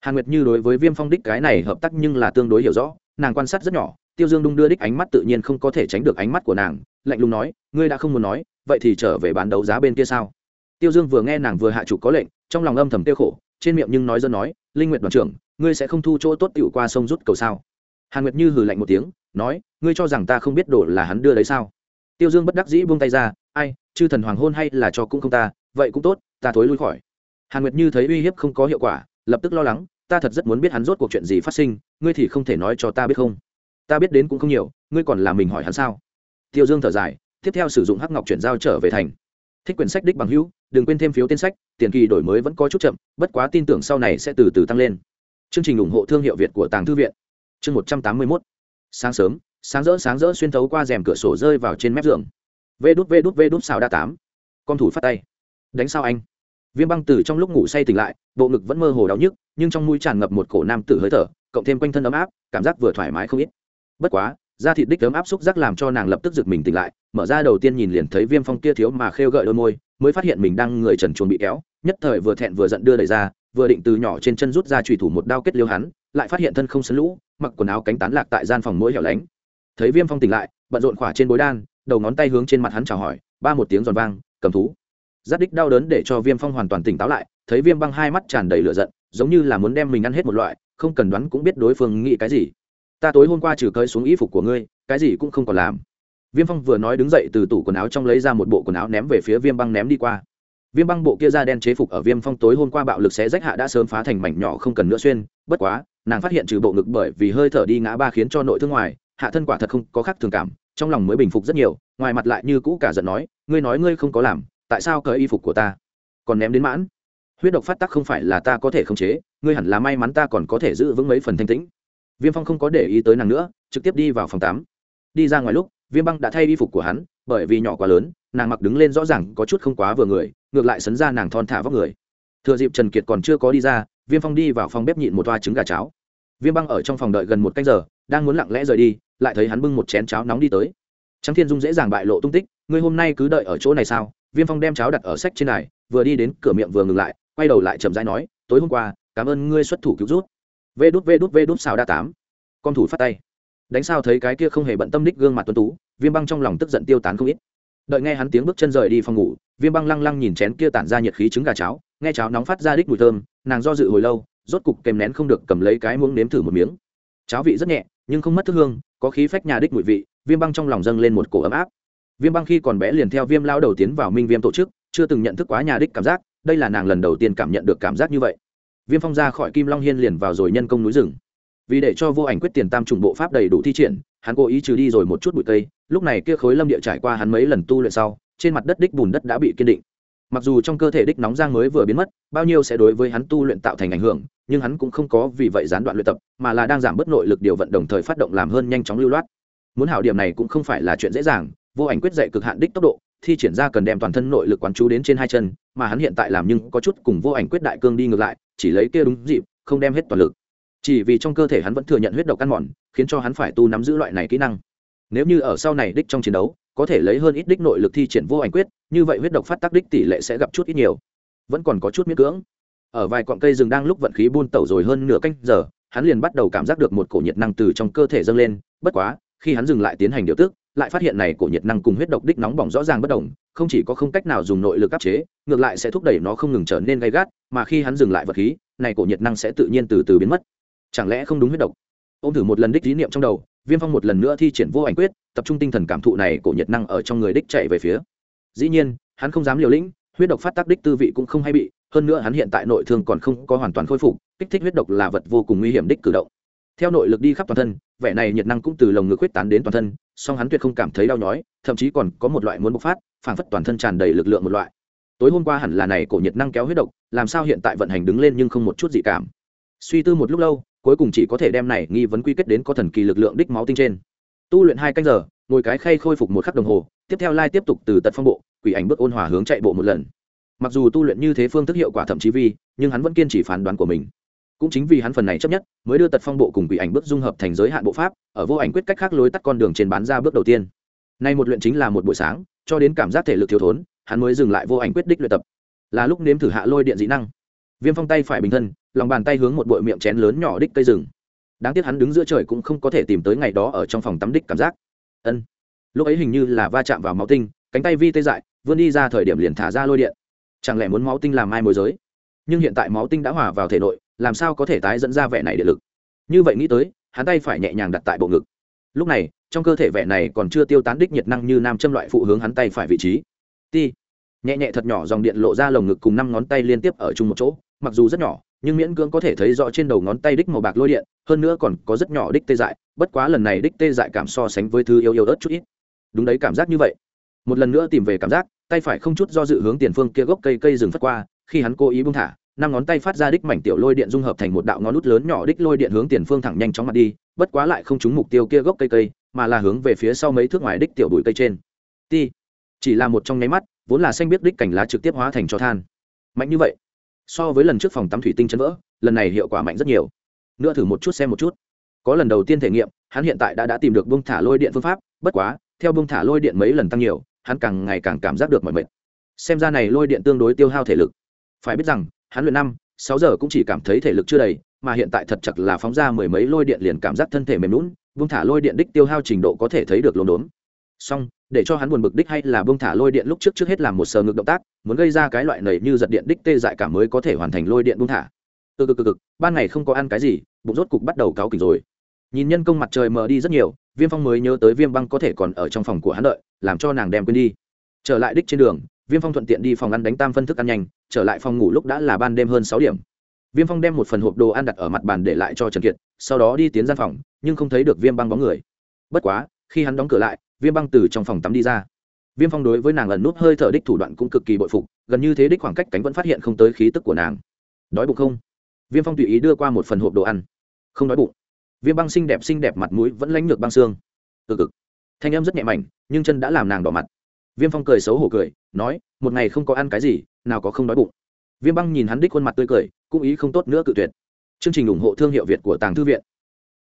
Hàn nguyệt như đối với viêm phong đích cái này hợp tác nhưng là tương đối hiểu rõ, nàng quan sát rất nhỏ, tiêu dương đung đưa đích ánh mắt tự nhiên không có thể tránh được ánh mắt của nàng, lạnh lùng nói, ngươi đã không muốn nói, vậy thì trở về bán đấu giá bên kia sao? Tiêu dương vừa nghe nàng vừa hạ chủ có lệnh, trong lòng âm thầm tiêu khổ, trên miệng nhưng nói dân nói, linh nguyệt đoàn trưởng, ngươi sẽ không thu chỗ tốt tựu qua sông rút cầu sao? Hàn nguyệt như hừ lạnh một tiếng, nói, ngươi cho rằng ta không biết đổ là hắn đưa đấy sao? Tiêu dương bất đắc dĩ buông tay ra, ai, chư thần hoàng hôn hay là cho cũng không ta, vậy cũng tốt, ta thối lui khỏi. Hàn nguyệt như thấy uy hiếp không có hiệu quả, lập tức lo lắng, ta thật rất muốn biết hắn rốt cuộc chuyện gì phát sinh, ngươi thì không thể nói cho ta biết không? Ta biết đến cũng không nhiều, ngươi còn là mình hỏi hắn sao? Tiêu dương thở dài, tiếp theo sử dụng hắc ngọc chuyển giao trở về thành. Thích quyển sách đích bằng hữu đừng quên thêm phiếu tên sách, tiền kỳ đổi mới vẫn có chút chậm, bất quá tin tưởng sau này sẽ từ từ tăng lên. Chương trình ủng hộ thương hiệu việt của tàng thư viện. Chương một trăm tám mươi mốt. Sáng sớm, sáng rỡ sáng rỡ xuyên thấu qua rèm cửa sổ rơi vào trên mép giường. Vê đút vê đút vê đút xào đa tám. Con thủ phát tay. Đánh sao anh? Viêm băng từ trong lúc ngủ say tỉnh lại, bộ ngực vẫn mơ hồ đau nhức, nhưng trong mũi tràn ngập một cổ nam tử hơi thở, cộng thêm quanh thân ấm áp, cảm giác vừa thoải mái không ít. Bất quá, da thịt đích ấm áp xúc giác làm cho nàng lập tức giật mình tỉnh lại, mở ra đầu tiên nhìn liền thấy viêm phong kia thiếu mà khêu gợi đôi môi mới phát hiện mình đang người trần chuồn bị kéo, nhất thời vừa thẹn vừa giận đưa đẩy ra, vừa định từ nhỏ trên chân rút ra trùy thủ một đao kết liêu hắn, lại phát hiện thân không sấn lũ, mặc quần áo cánh tán lạc tại gian phòng mũi hẻo lánh. Thấy viêm phong tỉnh lại, bận rộn khỏa trên bối đan, đầu ngón tay hướng trên mặt hắn chào hỏi, ba một tiếng giòn vang, cầm thú. Giáp đích đau đớn để cho viêm phong hoàn toàn tỉnh táo lại, thấy viêm băng hai mắt tràn đầy lửa giận, giống như là muốn đem mình ăn hết một loại, không cần đoán cũng biết đối phương nghĩ cái gì. Ta tối hôm qua trừ cơi xuống y phục của ngươi, cái gì cũng không còn làm viêm phong vừa nói đứng dậy từ tủ quần áo trong lấy ra một bộ quần áo ném về phía viêm băng ném đi qua. Viêm băng bộ kia da đen chế phục ở viêm phong tối hôm qua bạo lực xé rách hạ đã sớm phá thành mảnh nhỏ không cần nữa xuyên, bất quá, nàng phát hiện trừ bộ ngực bởi vì hơi thở đi ngã ba khiến cho nội thương ngoài, hạ thân quả thật không có khác thường cảm, trong lòng mới bình phục rất nhiều, ngoài mặt lại như cũ cả giận nói, ngươi nói ngươi không có làm, tại sao cởi y phục của ta? Còn ném đến mãn? Huyết độc phát tác không phải là ta có thể khống chế, ngươi hẳn là may mắn ta còn có thể giữ vững mấy phần thanh tĩnh. Viêm phong không có để ý tới nàng nữa, trực tiếp đi vào phòng tám. đi ra ngoài lúc viêm băng đã thay y phục của hắn, bởi vì nhỏ quá lớn, nàng mặc đứng lên rõ ràng có chút không quá vừa người, ngược lại sấn ra nàng thon thả vóc người. Thừa dịp trần kiệt còn chưa có đi ra, viêm phong đi vào phòng bếp nhịn một toa trứng gà cháo. Viêm băng ở trong phòng đợi gần một canh giờ, đang muốn lặng lẽ rời đi, lại thấy hắn bưng một chén cháo nóng đi tới. Trắng thiên dung dễ dàng bại lộ tung tích, ngươi hôm nay cứ đợi ở chỗ này sao? Viêm phong đem cháo đặt ở sách trên này vừa đi đến cửa miệng vừa ngừng lại, quay đầu lại chậm rãi nói, tối hôm qua, cảm ơn ngươi xuất thủ cứu rút vê đút vê đút vê đút, xào đa tám. Con thủ phát tay đánh sao thấy cái kia không hề bận tâm đích gương mặt tuấn tú, viêm băng trong lòng tức giận tiêu tán không ít. Đợi nghe hắn tiếng bước chân rời đi phòng ngủ, viêm băng lăng lăng nhìn chén kia tản ra nhiệt khí trứng gà cháo, nghe cháo nóng phát ra đích mùi thơm, nàng do dự hồi lâu, rốt cục kèm nén không được cầm lấy cái muỗng nếm thử một miếng. Cháo vị rất nhẹ, nhưng không mất thức hương, có khí phách nhà đích mùi vị, viêm băng trong lòng dâng lên một cổ ấm áp. Viêm băng khi còn bé liền theo viêm lao đầu tiến vào minh viêm tổ chức, chưa từng nhận thức quá nhà đích cảm giác, đây là nàng lần đầu tiên cảm nhận được cảm giác như vậy. Viêm phong ra khỏi kim long hiên liền vào rồi nhân công núi rừng vì để cho vô ảnh quyết tiền tam trùng bộ pháp đầy đủ thi triển, hắn cố ý trừ đi rồi một chút bụi cây, lúc này kia khối lâm địa trải qua hắn mấy lần tu luyện sau, trên mặt đất đích bùn đất đã bị kiên định. Mặc dù trong cơ thể đích nóng giang mới vừa biến mất, bao nhiêu sẽ đối với hắn tu luyện tạo thành ảnh hưởng, nhưng hắn cũng không có vì vậy gián đoạn luyện tập, mà là đang giảm bớt nội lực điều vận đồng thời phát động làm hơn nhanh chóng lưu loát. Muốn hảo điểm này cũng không phải là chuyện dễ dàng, vô ảnh quyết dạy cực hạn đích tốc độ, thi triển ra cần đem toàn thân nội lực quán chú đến trên hai chân, mà hắn hiện tại làm nhưng có chút cùng vô ảnh quyết đại cương đi ngược lại, chỉ lấy kia đúng dịp, không đem hết toàn lực chỉ vì trong cơ thể hắn vẫn thừa nhận huyết độc ăn mòn, khiến cho hắn phải tu nắm giữ loại này kỹ năng. Nếu như ở sau này đích trong chiến đấu, có thể lấy hơn ít đích nội lực thi triển vô ảnh quyết, như vậy huyết độc phát tác đích tỷ lệ sẽ gặp chút ít nhiều. Vẫn còn có chút miễn cưỡng. Ở vài cọn cây rừng đang lúc vận khí buôn tẩu rồi hơn nửa canh giờ, hắn liền bắt đầu cảm giác được một cổ nhiệt năng từ trong cơ thể dâng lên. Bất quá, khi hắn dừng lại tiến hành điều tức, lại phát hiện này cổ nhiệt năng cùng huyết độc đích nóng bỏng rõ ràng bất đồng, không chỉ có không cách nào dùng nội lực áp chế, ngược lại sẽ thúc đẩy nó không ngừng trở nên gay gắt, mà khi hắn dừng lại vật khí, này cổ nhiệt năng sẽ tự nhiên từ từ biến mất chẳng lẽ không đúng huyết độc? Ô m thử một lần đích lý niệm trong đầu, viêm phong một lần nữa thi triển vô ảnh quyết, tập trung tinh thần cảm thụ này cổ nhiệt năng ở trong người đích chạy về phía. Dĩ nhiên, hắn không dám liều lĩnh, huyết độc phát tác đích tư vị cũng không hay bị, hơn nữa hắn hiện tại nội thương còn không có hoàn toàn khôi phục, kích thích huyết độc là vật vô cùng nguy hiểm đích cử động. Theo nội lực đi khắp toàn thân, vẻ này nhiệt năng cũng từ lồng ngực huyết tán đến toàn thân, song hắn tuyệt không cảm thấy đau nhói, thậm chí còn có một loại muốn bộc phát, phảng phất toàn thân tràn đầy lực lượng một loại. Tối hôm qua hẳn là này cổ nhiệt năng kéo huyết độc, làm sao hiện tại vận hành đứng lên nhưng không một chút dị cảm. Suy tư một lúc lâu cuối cùng chỉ có thể đem này nghi vấn quy kết đến có thần kỳ lực lượng đích máu tinh trên. Tu luyện hai canh giờ, ngồi cái khay khôi phục một khắc đồng hồ, tiếp theo lai tiếp tục từ tật phong bộ, quỷ ảnh bước ôn hòa hướng chạy bộ một lần. Mặc dù tu luyện như thế phương thức hiệu quả thậm chí vi, nhưng hắn vẫn kiên trì phán đoán của mình. Cũng chính vì hắn phần này chấp nhất, mới đưa tật phong bộ cùng quỷ ảnh bước dung hợp thành giới hạn bộ pháp, ở vô ảnh quyết cách khác lối tắt con đường trên bán ra bước đầu tiên. Nay một luyện chính là một buổi sáng, cho đến cảm giác thể lực thiếu thốn, hắn mới dừng lại vô ảnh quyết đích luyện tập. Là lúc nếm thử hạ lôi điện dị năng. Viêm phong tay phải bình thân lòng bàn tay hướng một bụi miệng chén lớn nhỏ đích cây rừng. Đáng tiếc hắn đứng giữa trời cũng không có thể tìm tới ngày đó ở trong phòng tắm đích cảm giác. Ân. Lúc ấy hình như là va chạm vào máu tinh, cánh tay vi tê dại, vươn đi ra thời điểm liền thả ra lôi điện. Chẳng lẽ muốn máu tinh làm mai môi giới? Nhưng hiện tại máu tinh đã hòa vào thể nội, làm sao có thể tái dẫn ra vẻ này điện lực? Như vậy nghĩ tới, hắn tay phải nhẹ nhàng đặt tại bộ ngực. Lúc này, trong cơ thể vẻ này còn chưa tiêu tán đích nhiệt năng như nam châm loại phụ hướng hắn tay phải vị trí. Ti. Nhẹ nhẹ thật nhỏ dòng điện lộ ra lồng ngực cùng năm ngón tay liên tiếp ở chung một chỗ, mặc dù rất nhỏ nhưng miễn cưỡng có thể thấy rõ trên đầu ngón tay đích màu bạc lôi điện, hơn nữa còn có rất nhỏ đích tê dại, bất quá lần này đích tê dại cảm so sánh với thứ yêu yêu ớt chút ít. Đúng đấy, cảm giác như vậy. Một lần nữa tìm về cảm giác, tay phải không chút do dự hướng tiền phương kia gốc cây cây rừng phất qua, khi hắn cố ý bung thả, năm ngón tay phát ra đích mảnh tiểu lôi điện dung hợp thành một đạo ngón nút lớn nhỏ đích lôi điện hướng tiền phương thẳng nhanh chóng mặt đi, bất quá lại không trúng mục tiêu kia gốc cây cây, mà là hướng về phía sau mấy thước ngoài đích tiểu bụi cây trên. Ti, chỉ là một trong nháy mắt, vốn là xanh biết đích cảnh lá trực tiếp hóa thành cho than. Mạnh như vậy so với lần trước phòng tắm thủy tinh chấn vỡ, lần này hiệu quả mạnh rất nhiều. Nữa thử một chút xem một chút. Có lần đầu tiên thể nghiệm, hắn hiện tại đã đã tìm được bông thả lôi điện phương pháp, bất quá, theo bông thả lôi điện mấy lần tăng nhiều, hắn càng ngày càng cảm giác được mọi mệt. Xem ra này lôi điện tương đối tiêu hao thể lực. Phải biết rằng, hắn luyện năm, sáu giờ cũng chỉ cảm thấy thể lực chưa đầy, mà hiện tại thật chặt là phóng ra mười mấy lôi điện liền cảm giác thân thể mềm lún bông thả lôi điện đích tiêu hao trình độ có thể thấy được lồn đốn. Song để cho hắn buồn bực đích hay là bông thả lôi điện lúc trước trước hết làm một sờ ngực động tác, muốn gây ra cái loại nầy như giật điện đích tê dại cả mới có thể hoàn thành lôi điện bông thả. Ừ cực cực cực, ban ngày không có ăn cái gì, bụng rốt cục bắt đầu cáu kỉnh rồi. Nhìn nhân công mặt trời mờ đi rất nhiều, viêm phong mới nhớ tới viêm băng có thể còn ở trong phòng của hắn đợi, làm cho nàng đem quên đi. Trở lại đích trên đường, viêm phong thuận tiện đi phòng ăn đánh tam phân thức ăn nhanh, trở lại phòng ngủ lúc đã là ban đêm hơn sáu điểm. Viêm phong đem một phần hộp đồ ăn đặt ở mặt bàn để lại cho trần kiệt, sau đó đi tiến gian phòng, nhưng không thấy được viêm băng bóng người. Bất quá, khi hắn đóng cửa lại viêm băng từ trong phòng tắm đi ra. Viêm phong đối với nàng ẩn nút hơi thở đích thủ đoạn cũng cực kỳ bội phục, gần như thế đích khoảng cách cánh vẫn phát hiện không tới khí tức của nàng. Đói bụng không? Viêm phong tùy ý đưa qua một phần hộp đồ ăn. Không đói bụng. Viêm băng xinh đẹp xinh đẹp mặt mũi vẫn lánh ngược băng xương. Ừ cực. Thanh em rất nhẹ mảnh, nhưng chân đã làm nàng đỏ mặt. Viêm phong cười xấu hổ cười, nói, một ngày không có ăn cái gì, nào có không đói bụng. Viêm băng nhìn hắn đích khuôn mặt tươi cười, cũng ý không tốt nữa cự tuyệt. Chương trình ủng hộ thương hiệu việt của tàng thư viện.